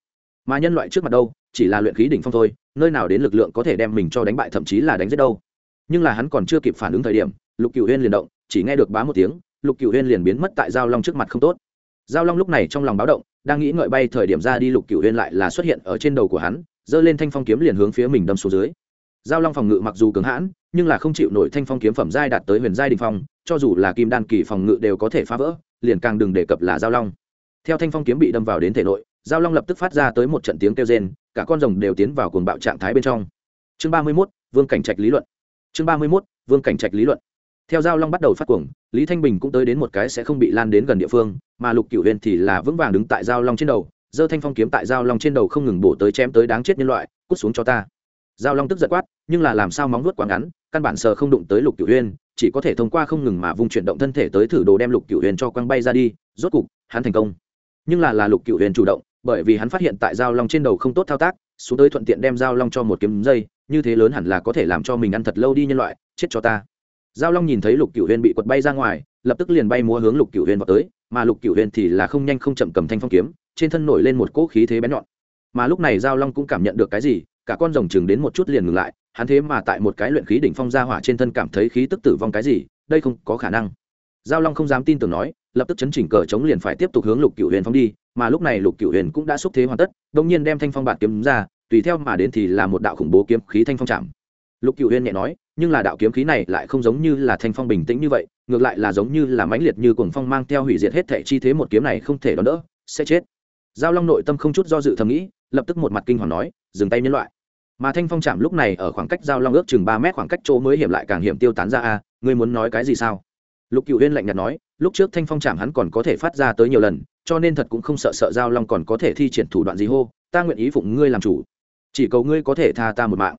A: Mà nhân loại trước mặt đâu, chỉ là luyện khí đỉnh phong thôi, nơi nào đến lực lượng có thể đem mình cho đánh bại, thậm chí là đánh giết đâu. Nhưng là hắn còn chưa kịp phản ứng thời điểm, lục cựu huyên liền động, chỉ nghe được bá một tiếng, lục cựu huyên liền biến mất tại giao long trước mặt không tốt. Giao long lúc này trong lòng báo động, đang nghĩ ngợi bay thời điểm ra đi, lục cựu huyên lại là xuất hiện ở trên đầu của hắn, giơ lên thanh phong kiếm liền hướng phía mình đâm xuống dưới. Giao long phòng ngự mặc dù cứng hãn nhưng là không chịu nổi thanh phong kiếm phẩm giai đạt tới huyền giai đình phong, cho dù là kim đan kỳ phòng ngự đều có thể phá vỡ, liền càng đừng đề cập là giao long. Theo thanh phong kiếm bị đâm vào đến thể nội, giao long lập tức phát ra tới một trận tiếng kêu rên, cả con rồng đều tiến vào cuồng bạo trạng thái bên trong. Chương ba mươi mốt, vương cảnh trạch lý luận. Chương ba mươi mốt, vương cảnh trạch lý luận. Theo giao long bắt đầu phát cuồng, lý thanh bình cũng tới đến một cái sẽ không bị lan đến gần địa phương, mà lục cửu huyền thì là vững vàng đứng tại giao long trên đầu, giơ thanh phong kiếm tại giao long trên đầu không ngừng bổ tới chém tới đáng chết nhân loại, cút xuống cho ta. Giao long tức giật quát, nhưng là làm sao móng vuốt quá ngắn căn bản sờ không đụng tới lục cửu huyên, chỉ có thể thông qua không ngừng mà vung chuyển động thân thể tới thử đồ đem lục cửu huyên cho quăng bay ra đi, rốt cục, hắn thành công. Nhưng là là lục cửu huyên chủ động, bởi vì hắn phát hiện tại giao long trên đầu không tốt thao tác, xuống tới thuận tiện đem giao long cho một kiếm dây, như thế lớn hẳn là có thể làm cho mình ăn thật lâu đi nhân loại, chết cho ta. Giao long nhìn thấy lục cửu huyên bị quật bay ra ngoài, lập tức liền bay múa hướng lục cửu huyên vào tới, mà lục cửu huyên thì là không nhanh không chậm cầm thanh phong kiếm, trên thân nổi lên một cỗ khí thế bén nhọn. Mà lúc này giao long cũng cảm nhận được cái gì, cả con rồng chừng đến một chút liền ngừng lại hắn thế mà tại một cái luyện khí đỉnh phong gia hỏa trên thân cảm thấy khí tức tử vong cái gì, đây không có khả năng. Giao long không dám tin tưởng nói, lập tức chấn chỉnh cờ chống liền phải tiếp tục hướng lục cửu huyền phong đi, mà lúc này lục cửu huyền cũng đã xúc thế hoàn tất đông nhiên đem thanh phong bạt kiếm ra, tùy theo mà đến thì là một đạo khủng bố kiếm khí thanh phong chạm. Lục cửu huyền nhẹ nói, nhưng là đạo kiếm khí này lại không giống như là thanh phong bình tĩnh như vậy, ngược lại là giống như là mãnh liệt như cuồng phong mang theo hủy diệt hết thệ chi thế một kiếm này không thể đón đỡ, sẽ chết. Giao long nội tâm không chút do dự thầm nghĩ, lập tức một mặt kinh hoàng nói, dừng tay nhân loại mà thanh phong chạm lúc này ở khoảng cách giao long ước chừng ba mét khoảng cách chỗ mới hiểm lại càng hiểm tiêu tán ra a, ngươi muốn nói cái gì sao? Lục cựu huyên lạnh nhạt nói, lúc trước thanh phong chạm hắn còn có thể phát ra tới nhiều lần, cho nên thật cũng không sợ sợ giao long còn có thể thi triển thủ đoạn gì hô, ta nguyện ý phụng ngươi làm chủ. Chỉ cầu ngươi có thể tha ta một mạng.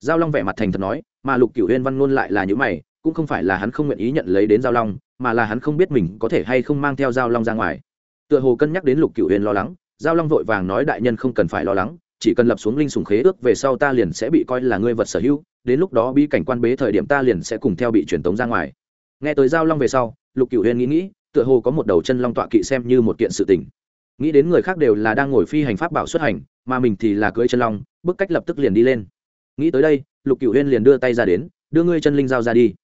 A: Giao long vẻ mặt thành thật nói, mà lục cựu huyên văn ngôn lại là những mày, cũng không phải là hắn không nguyện ý nhận lấy đến giao long, mà là hắn không biết mình có thể hay không mang theo giao long ra ngoài. Tựa hồ cân nhắc đến lục cựu huyên lo lắng, giao long vội vàng nói đại nhân không cần phải lo lắng chỉ cần lập xuống linh sùng khế ước về sau ta liền sẽ bị coi là ngươi vật sở hữu, đến lúc đó bi cảnh quan bế thời điểm ta liền sẽ cùng theo bị truyền tống ra ngoài. Nghe tới giao long về sau, lục cựu huyền nghĩ nghĩ, tựa hồ có một đầu chân long tọa kỵ xem như một kiện sự tình. Nghĩ đến người khác đều là đang ngồi phi hành pháp bảo xuất hành, mà mình thì là cưỡi chân long, bức cách lập tức liền đi lên. Nghĩ tới đây, lục cựu huyên liền đưa tay ra đến, đưa ngươi chân linh giao ra đi.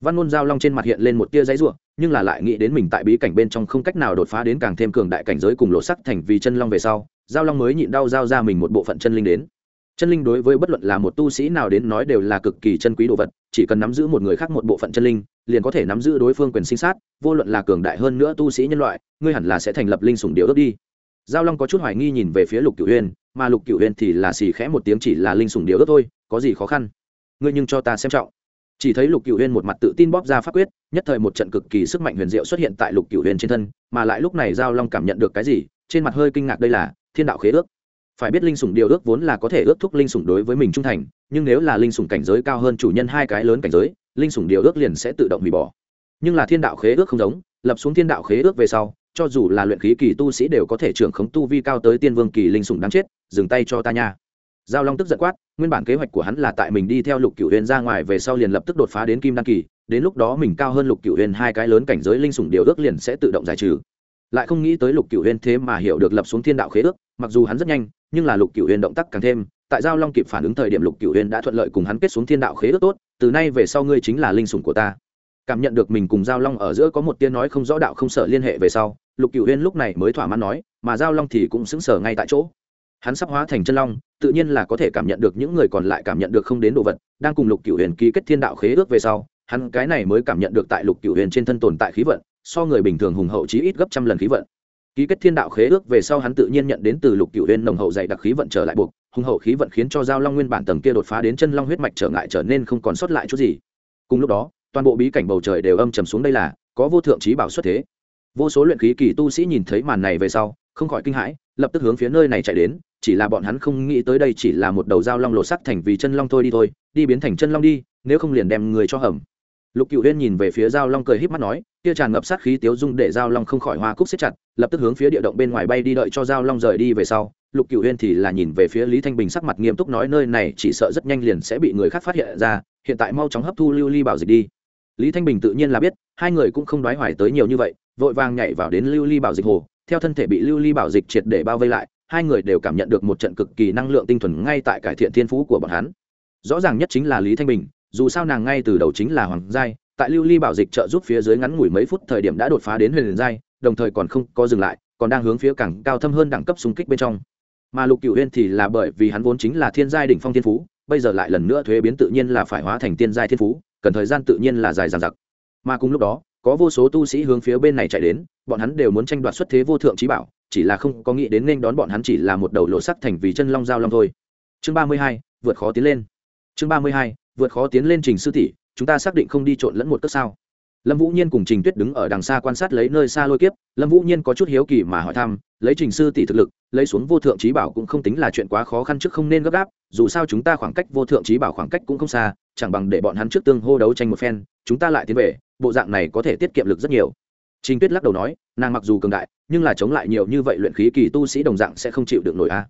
A: Văn ngôn giao long trên mặt hiện lên một tia giấy ruộng nhưng là lại nghĩ đến mình tại bí cảnh bên trong không cách nào đột phá đến càng thêm cường đại cảnh giới cùng lộ sắc thành vì chân long về sau giao long mới nhịn đau giao ra mình một bộ phận chân linh đến. Chân linh đối với bất luận là một tu sĩ nào đến nói đều là cực kỳ chân quý đồ vật, chỉ cần nắm giữ một người khác một bộ phận chân linh, liền có thể nắm giữ đối phương quyền sinh sát, vô luận là cường đại hơn nữa tu sĩ nhân loại, ngươi hẳn là sẽ thành lập linh sủng điệu ước đi. Giao long có chút hoài nghi nhìn về phía lục cửu huyên mà lục cửu huyên thì là xì khẽ một tiếng chỉ là linh sủng điệu ước thôi, có gì khó khăn? Ngươi nhưng cho ta xem trọng. Chỉ thấy lục cửu huyên một mặt tự tin bóp ra pháp quyết, nhất thời một trận cực kỳ sức mạnh huyền diệu xuất hiện tại lục cửu huyên trên thân, mà lại lúc này giao long cảm nhận được cái gì, trên mặt hơi kinh ngạc đây là thiên đạo khế ước. Phải biết linh sủng điều ước vốn là có thể ước thúc linh sủng đối với mình trung thành, nhưng nếu là linh sủng cảnh giới cao hơn chủ nhân hai cái lớn cảnh giới, linh sủng điều ước liền sẽ tự động hủy bỏ. Nhưng là thiên đạo khế ước không giống, lập xuống thiên đạo khế ước về sau, cho dù là luyện khí kỳ tu sĩ đều có thể trưởng khống tu vi cao tới tiên vương kỳ linh sủng đáng chết, dừng tay cho ta nha. Giao long tức giận quát, nguyên bản kế hoạch của hắn là tại mình đi theo lục cửu huyền ra ngoài về sau liền lập tức đột phá đến kim đăng kỳ, đến lúc đó mình cao hơn lục cửu huyền hai cái lớn cảnh giới linh sủng điều ước liền sẽ tự động giải trừ. Lại không nghĩ tới lục cửu huyền thế mà hiểu được lập xuống thiên đạo khế ước mặc dù hắn rất nhanh, nhưng là lục cửu huyền động tác càng thêm, tại giao long kịp phản ứng thời điểm lục cửu huyền đã thuận lợi cùng hắn kết xuống thiên đạo khế ước tốt, từ nay về sau ngươi chính là linh sủng của ta. Cảm nhận được mình cùng giao long ở giữa có một tiên nói không rõ đạo không sợ liên hệ về sau, lục cửu huyền lúc này mới thỏa mãn nói, mà giao long thì cũng xứng sở ngay tại chỗ. Hắn sắp hóa thành chân long, tự nhiên là có thể cảm nhận được những người còn lại cảm nhận được không đến đồ vật, đang cùng lục cửu huyền ký kết thiên đạo khế ước về sau, hắn cái này mới cảm nhận được tại lục cửu huyền trên thân tồn tại khí vận, so người bình thường hùng hậu chí ít gấp trăm lần khí vận ký kết thiên đạo khế ước về sau hắn tự nhiên nhận đến từ lục cựu huyên nồng hậu dày đặc khí vận trở lại buộc, hùng hậu khí vận khiến cho giao long nguyên bản tầng kia đột phá đến chân long huyết mạch trở ngại trở nên không còn sót lại chút gì. Cùng lúc đó, toàn bộ bí cảnh bầu trời đều âm trầm xuống đây là, có vô thượng trí bảo xuất thế. Vô số luyện khí kỳ tu sĩ nhìn thấy màn này về sau, không khỏi kinh hãi, lập tức hướng phía nơi này chạy đến, chỉ là bọn hắn không nghĩ tới đây chỉ là một đầu dao long lột sắc thành vì chân long thôi đi thôi, đi biến thành chân long đi, nếu không liền đem người cho hầm lục cựu huyên nhìn về phía giao long cười h í p mắt nói, kia tràn ngập sát khí tiếu dung để giao long không khỏi hoa cúc xếp chặt, lập tức hướng phía địa động bên ngoài bay đi đợi cho giao long rời đi về sau. Lục cựu huyên thì là nhìn về phía lý thanh bình sắc mặt nghiêm túc nói, nơi này chỉ sợ rất nhanh liền sẽ bị người khác phát hiện ra, hiện tại mau chóng hấp thu lưu ly bảo dịch đi. Lý thanh bình tự nhiên là biết, hai người cũng không đoái hoài tới nhiều như vậy, vội vàng nhảy vào đến lưu ly bảo dịch hồ, theo thân thể bị lưu ly bảo dịch triệt để bao vây lại, hai người đều cảm nhận được một trận cực kỳ năng lượng tinh thuần ngay tại cải thiện thiên phú của bọn hắn. Rõ ràng nhất chính là lý thanh bình dù sao nàng ngay từ đầu chính là hoàng giai, tại lưu ly bảo dịch trợ giúp phía dưới ngắn ngủi mấy phút thời điểm đã đột phá đến huyền giai, đồng thời còn không có dừng lại, còn đang hướng phía càng cao thâm hơn đẳng cấp xung kích bên trong. Mà lục cựu huyên thì là bởi vì hắn vốn chính là thiên giai đỉnh phong thiên phú, bây giờ lại lần nữa thuế biến tự nhiên là phải hóa thành tiên giai thiên phú, cần thời gian tự nhiên là dài dằng dặc. Mà cùng lúc đó, có vô số tu sĩ hướng phía bên này chạy đến, bọn hắn đều muốn tranh đoạt xuất thế vô thượng trí bảo, chỉ là không có nghĩ đến nên đón bọn hắn chỉ là một đầu lộ sắc thành vì chân long giao long thôi. Chương ba mươi hai, vượt khó tiến lên. Chương ba mươi hai vượt khó tiến lên trình sư tỷ, chúng ta xác định không đi trộn lẫn một cất sao? Lâm vũ nhiên cùng trình tuyết đứng ở đằng xa quan sát lấy nơi xa lôi kiếp, lâm vũ nhiên có chút hiếu kỳ mà hỏi thăm, lấy trình sư tỷ thực lực, lấy xuống vô thượng trí bảo cũng không tính là chuyện quá khó khăn trước không nên gấp gáp, dù sao chúng ta khoảng cách vô thượng trí bảo khoảng cách cũng không xa, chẳng bằng để bọn hắn trước tương hô đấu tranh một phen, chúng ta lại tiến về, bộ dạng này có thể tiết kiệm lực rất nhiều. Trình tuyết lắc đầu nói, nàng mặc dù cường đại, nhưng là chống lại nhiều như vậy luyện khí kỳ tu sĩ đồng dạng sẽ không chịu được nổi a.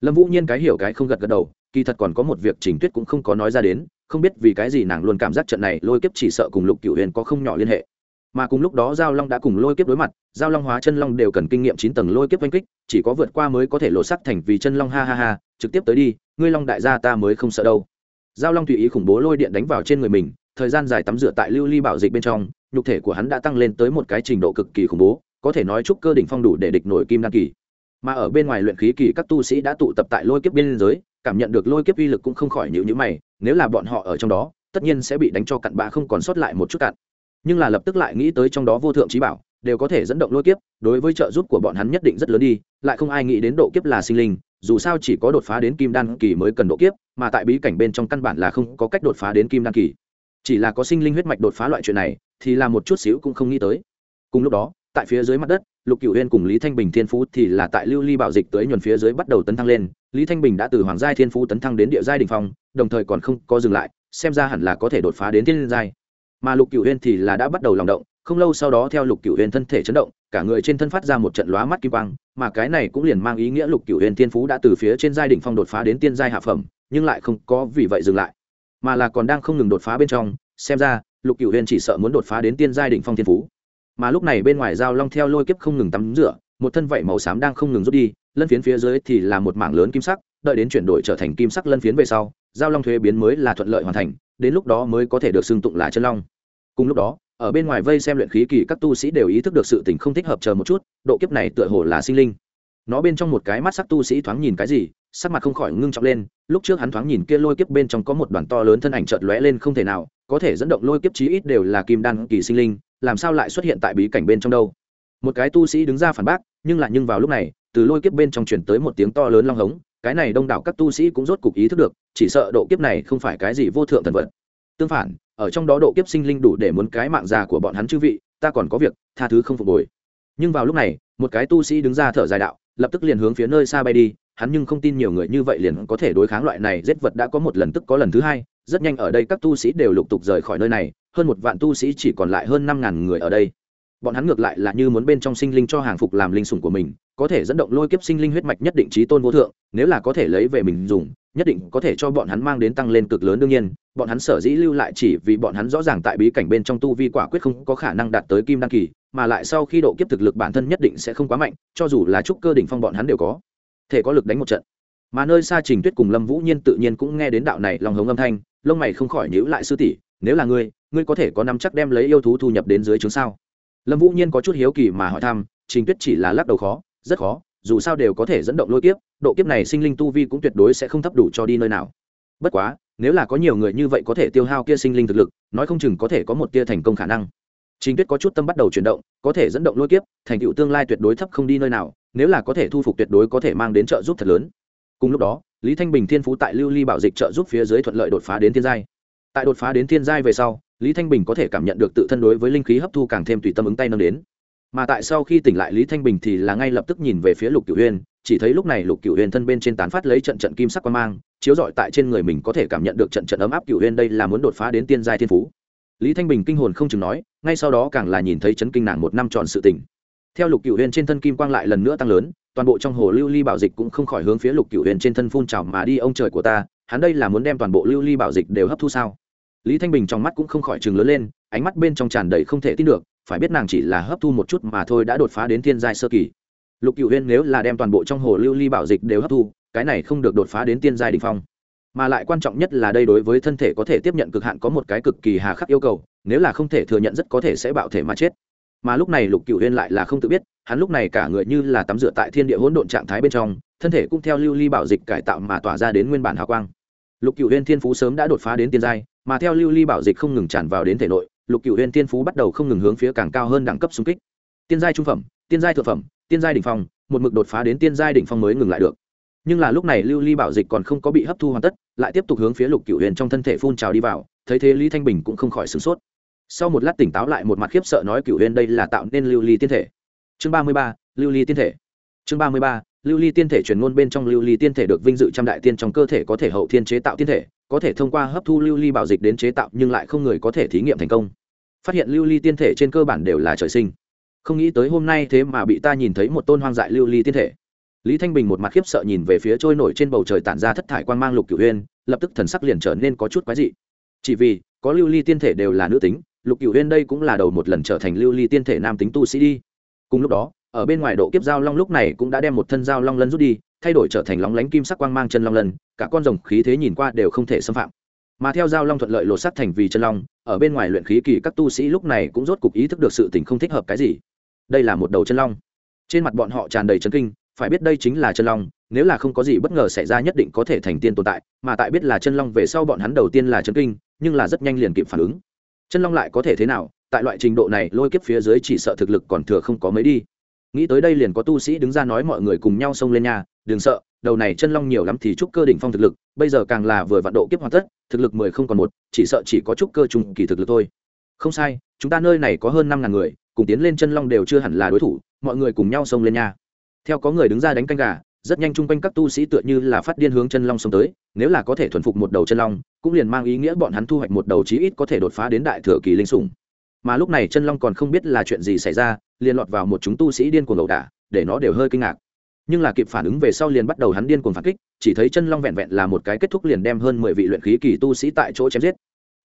A: Lâm vũ nhiên cái hiểu cái không gật gật đầu, kỳ thật còn có một việc trình tuyết cũng không có nói ra đến không biết vì cái gì nàng luôn cảm giác trận này lôi kiếp chỉ sợ cùng lục cửu huyền có không nhỏ liên hệ. Mà cùng lúc đó giao long đã cùng lôi kiếp đối mặt, giao long hóa chân long đều cần kinh nghiệm chín tầng lôi kiếp oanh kích, chỉ có vượt qua mới có thể lộ sắc thành vì chân long, ha ha ha, trực tiếp tới đi, ngươi long đại gia ta mới không sợ đâu. Giao long tùy ý khủng bố lôi điện đánh vào trên người mình, thời gian dài tắm rửa tại lưu ly bảo dịch bên trong, nhục thể của hắn đã tăng lên tới một cái trình độ cực kỳ khủng bố, có thể nói chúc cơ đỉnh phong đủ để địch nổi kim đan kỳ. Mà ở bên ngoài luyện khí kỳ các tu sĩ đã tụ tập tại lôi kiếp biên giới, cảm nhận được lôi kiếp uy lực cũng không khỏi nhịu nhữ mày nếu là bọn họ ở trong đó, tất nhiên sẽ bị đánh cho cặn bã không còn sót lại một chút cặn. Nhưng là lập tức lại nghĩ tới trong đó vô thượng trí bảo, đều có thể dẫn động lôi kiếp, đối với trợ giúp của bọn hắn nhất định rất lớn đi, lại không ai nghĩ đến độ kiếp là sinh linh, dù sao chỉ có đột phá đến kim đan kỳ mới cần độ kiếp, mà tại bí cảnh bên trong căn bản là không có cách đột phá đến kim đan kỳ. Chỉ là có sinh linh huyết mạch đột phá loại chuyện này, thì là một chút xíu cũng không nghĩ tới. Cùng lúc đó, tại phía dưới mặt đất, lục cửu huyên cùng lý thanh bình thiên phú thì là tại lưu ly bảo dịch tới nhuần phía dưới bắt đầu tấn thăng lên lý thanh bình đã từ hoàng giai thiên phú tấn thăng đến địa giai đình phong, đồng thời còn không có dừng lại, xem ra hẳn là có thể đột phá đến thiên giai. Mà lục cửu huyên thì là đã bắt đầu lòng động, không lâu sau đó theo lục cửu huyên thân thể chấn động, cả người trên thân phát ra một trận lóa mắt kim quang, mà cái này cũng liền mang ý nghĩa lục cửu huyên thiên phú đã từ phía trên giai đỉnh phong đột phá đến tiên giai hạ phẩm, nhưng lại không có vì vậy dừng lại, mà là còn đang không ngừng đột phá bên trong, xem ra lục cửu huyên chỉ sợ muốn đột phá đến tiên giai đỉnh phong thiên phú. Mà lúc này bên ngoài giao long theo lôi kiếp không ngừng tắm rửa, một thân vảy màu xám đang không ngừng rút đi lân phiến phía dưới thì là một mảng lớn kim sắc, đợi đến chuyển đổi trở thành kim sắc lân phiến về sau, giao long thuế biến mới là thuận lợi hoàn thành, đến lúc đó mới có thể được xưng tụng là chân long. Cùng lúc đó, ở bên ngoài vây xem luyện khí kỳ, các tu sĩ đều ý thức được sự tình không thích hợp chờ một chút, độ kiếp này tựa hồ là sinh linh. Nó bên trong một cái mắt sắc tu sĩ thoáng nhìn cái gì, sắc mặt không khỏi ngưng trọng lên, lúc trước hắn thoáng nhìn kia lôi kiếp bên trong có một đoàn to lớn thân ảnh chợt lóe lên không thể nào, có thể dẫn động lôi kiếp chí ít đều là kim đan kỳ sinh linh, làm sao lại xuất hiện tại bí cảnh bên trong đâu? Một cái tu sĩ đứng ra phản bác, nhưng lại nhưng vào lúc này từ lôi kiếp bên trong chuyển tới một tiếng to lớn long hống, cái này đông đảo các tu sĩ cũng rốt cục ý thức được, chỉ sợ độ kiếp này không phải cái gì vô thượng thần vật. Tương phản, ở trong đó độ kiếp sinh linh đủ để muốn cái mạng già của bọn hắn chư vị, ta còn có việc, tha thứ không phục hồi. Nhưng vào lúc này, một cái tu sĩ đứng ra thở dài đạo, lập tức liền hướng phía nơi xa bay đi, hắn nhưng không tin nhiều người như vậy liền có thể đối kháng loại này, giết vật đã có một lần tức có lần thứ hai, rất nhanh ở đây các tu sĩ đều lục tục rời khỏi nơi này, hơn một vạn tu sĩ chỉ còn lại hơn năm ngàn người ở đây bọn hắn ngược lại là như muốn bên trong sinh linh cho hàng phục làm linh sủng của mình, có thể dẫn động lôi kiếp sinh linh huyết mạch nhất định trí tôn vô thượng, nếu là có thể lấy về mình dùng, nhất định có thể cho bọn hắn mang đến tăng lên cực lớn đương nhiên, bọn hắn sở dĩ lưu lại chỉ vì bọn hắn rõ ràng tại bí cảnh bên trong tu vi quả quyết không có khả năng đạt tới kim đăng kỳ, mà lại sau khi độ kiếp thực lực bản thân nhất định sẽ không quá mạnh, cho dù là trúc cơ đỉnh phong bọn hắn đều có thể có lực đánh một trận. Mà nơi xa trình tuyết cùng lâm vũ nhiên tự nhiên cũng nghe đến đạo này lòng hống âm thanh, lông mày không khỏi nhíu lại sư tỷ, nếu là ngươi ngươi có thể có nắm chắc đem lấy yêu thú thu nhập đến dưới trướng sao? Lâm vũ nhiên có chút hiếu kỳ mà hỏi thăm, trình tuyết chỉ là lắc đầu khó, rất khó, dù sao đều có thể dẫn động lôi kiếp, độ kiếp này sinh linh tu vi cũng tuyệt đối sẽ không thấp đủ cho đi nơi nào. Bất quá, nếu là có nhiều người như vậy có thể tiêu hao kia sinh linh thực lực, nói không chừng có thể có một tia thành công khả năng. Trình tuyết có chút tâm bắt đầu chuyển động, có thể dẫn động lôi kiếp, thành tựu tương lai tuyệt đối thấp không đi nơi nào, nếu là có thể thu phục tuyệt đối có thể mang đến trợ giúp thật lớn. Cùng lúc đó, lý thanh bình thiên phú tại lưu ly bảo dịch trợ giúp phía dưới thuận lợi đột phá đến thiên giai. Tại đột phá đến thiên giai về sau lý thanh bình có thể cảm nhận được tự thân đối với linh khí hấp thu càng thêm tùy tâm ứng tay nâng đến. Mà tại sau khi tỉnh lại, lý thanh bình thì là ngay lập tức nhìn về phía lục cửu huyên chỉ thấy lúc này lục cửu huyên thân bên trên tán phát lấy trận trận kim sắc quan mang, chiếu rọi tại trên người mình có thể cảm nhận được trận trận ấm áp cửu huyên đây là muốn đột phá đến tiên giai thiên phú. Lý thanh bình kinh hồn không chừng nói, ngay sau đó càng là nhìn thấy chấn kinh nàng một năm tròn sự tỉnh. Theo lục cửu huyên trên thân kim quang lại lần nữa tăng lớn, toàn bộ trong hồ lưu ly bảo dịch cũng không khỏi hướng phía lục cửu huyền trên thân phun trào mà đi, ông trời của ta, hắn đây là muốn đem toàn bộ lưu ly bảo dịch đều hấp thu sao? Lý thanh bình trong mắt cũng không khỏi chừng lớn lên, ánh mắt bên trong tràn đầy không thể tin được, phải biết nàng chỉ là hấp thu một chút mà thôi đã đột phá đến thiên giai sơ kỳ. Lục cửu huyên nếu là đem toàn bộ trong hồ lưu ly bảo dịch đều hấp thu, cái này không được đột phá đến tiên giai đình phong. Mà lại quan trọng nhất là đây đối với thân thể có thể tiếp nhận cực hạn có một cái cực kỳ hà khắc yêu cầu, nếu là không thể thừa nhận rất có thể sẽ bạo thể mà chết. Mà lúc này lục cựu huyên lại là không tự biết, hắn lúc này cả người như là tắm rửa tại thiên địa hỗn độn trạng thái bên trong, thân thể cũng theo lưu ly bảo dịch cải tạo mà tỏa ra đến nguyên bản hào quang. Lục cựu huyên thiên phú sớm đã đột phá đến tiên giai mà theo lưu ly bảo dịch không ngừng tràn vào đến thể nội, lục cựu huyên tiên phú bắt đầu không ngừng hướng phía càng cao hơn đẳng cấp xung kích. Tiên giai trung phẩm, tiên giai thượng phẩm, tiên giai đ ỉ n h phong, một mực đột phá đến tiên giai đ ỉ n h phong mới ngừng lại được. Nhưng là lúc này lưu ly bảo dịch còn không có bị hấp thu hoàn tất, lại tiếp tục hướng phía lục cựu huyền trong thân thể phun trào đi vào, thấy thế lý thanh bình cũng không khỏi sửng sốt. Sau một lát tỉnh táo lại một mặt khiếp sợ nói cựu huyền đây là tạo nên lưu ly tiên thể. Chương ba mươi ba, lưu ly tiên thể. Chương ba mươi ba, lưu ly tiên thể truyền ngôn bên trong lưu ly tiên thể được vinh dự trăm đại tiên trong cơ thể có thể hậu thiên chế tạo tiên thể có thể thông qua hấp thu lưu ly bảo dịch đến chế tạo nhưng lại không người có thể thí nghiệm thành công. Phát hiện lưu ly tiên thể trên cơ bản đều là trời sinh. Không nghĩ tới hôm nay thế mà bị ta nhìn thấy một tôn hoang dại lưu ly tiên thể. Lý thanh bình một mặt khiếp sợ nhìn về phía trôi nổi trên bầu trời tản ra thất thải quan mang lục cửu huyên lập tức thần sắc liền trở nên có chút quái dị. Chỉ vì, có lưu ly tiên thể đều là nữ tính, lục cửu huyên đây cũng là đầu một lần trở thành lưu ly tiên thể nam tính tu sĩ đi. Cùng lúc đó, ở bên ngoài độ kiếp giao long lúc này cũng đã đem một thân giao long lân rút đi thay đổi trở thành lóng lánh kim sắc quang mang chân long lần cả con rồng khí thế nhìn qua đều không thể xâm phạm. Mà theo giao long thuận lợi lột sắc thành vì chân long, ở bên ngoài luyện khí kỳ các tu sĩ lúc này cũng rốt cục ý thức được sự tình không thích hợp cái gì. Đây là một đầu chân long. Trên mặt bọn họ tràn đầy chân kinh, phải biết đây chính là chân long, nếu là không có gì bất ngờ xảy ra nhất định có thể thành tiên tồn tại, mà tại biết là chân long về sau bọn hắn đầu tiên là chân kinh, nhưng là rất nhanh liền kịp phản ứng. Chân long lại có thể thế nào, tại loại trình độ này lôi kiếp phía dưới chỉ sợ thực lực còn thừa không có mấy đi. Nghĩ tới đây liền có tu sĩ đứng ra nói mọi người cùng nhau xông lên nhà đừng sợ, đầu này chân long nhiều lắm thì trúc cơ đỉnh phong thực lực, bây giờ càng là vừa vạn độ kiếp hoàn tất, thực lực mười không còn một, chỉ sợ chỉ có trúc cơ trùng kỳ thực lực thôi. Không sai, chúng ta nơi này có hơn năm ngàn người, cùng tiến lên chân long đều chưa hẳn là đối thủ, mọi người cùng nhau xông lên nha. Theo có người đứng ra đánh canh gà, rất nhanh chung quanh các tu sĩ tựa như là phát điên hướng chân long xông tới, nếu là có thể thuần phục một đầu chân long, cũng liền mang ý nghĩa bọn hắn thu hoạch một đầu chí ít có thể đột phá đến đại thừa kỳ linh sủng. Mà lúc này chân long còn không biết là chuyện gì xảy ra, liền lọt vào một chúng tu sĩ điên cuồng ẩu đả, để nó đều hơi kinh ngạc nhưng là kịp phản ứng về sau liền bắt đầu hắn điên cuồng phản kích, chỉ thấy chân long vẹn vẹn là một cái kết thúc liền đem hơn mười vị luyện khí kỳ tu sĩ tại chỗ chém giết.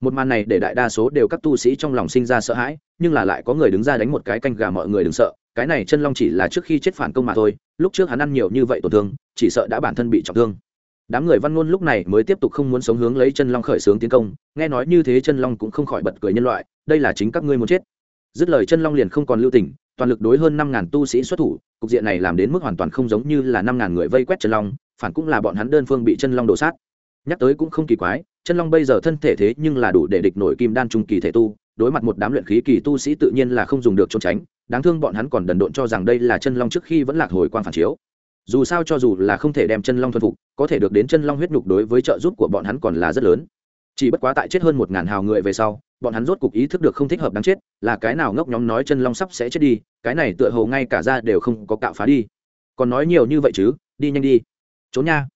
A: Một màn này để đại đa số đều các tu sĩ trong lòng sinh ra sợ hãi, nhưng là lại có người đứng ra đánh một cái canh gà mọi người đừng sợ, cái này chân long chỉ là trước khi chết phản công mà thôi, lúc trước hắn ăn nhiều như vậy tổn thương, chỉ sợ đã bản thân bị trọng thương. Đám người văn ngôn lúc này mới tiếp tục không muốn sống hướng lấy chân long khởi xướng tiến công, nghe nói như thế chân long cũng không khỏi bật cười nhân loại, đây là chính các ngươi muốn chết. Dứt lời chân long liền không còn lưu tình toàn lực đối hơn năm ngàn tu sĩ xuất thủ, cục diện này làm đến mức hoàn toàn không giống như là năm ngàn người vây quét chân long, phản cũng là bọn hắn đơn phương bị chân long đổ sát. Nhắc tới cũng không kỳ quái chân long bây giờ thân thể thế nhưng là đủ để địch nổi kim đan trung kỳ thể tu, đối mặt một đám luyện khí kỳ tu sĩ tự nhiên là không dùng được trốn tránh, đáng thương bọn hắn còn đần độn cho rằng đây là chân long trước khi vẫn lạc hồi quan phản chiếu. Dù sao cho dù là không thể đem chân long thuần phục, có thể được đến chân long huyết nhục đối với trợ giúp của bọn hắn còn là rất lớn chỉ bất quá tại chết hơn một ngàn hào người về sau, bọn hắn rốt cục ý thức được không thích hợp đáng chết, là cái nào ngốc nhóm nói chân long sắp sẽ chết đi, cái này tựa hồ ngay cả ra đều không có cạo phá đi. Còn nói nhiều như vậy chứ, đi nhanh đi. Trốn nha.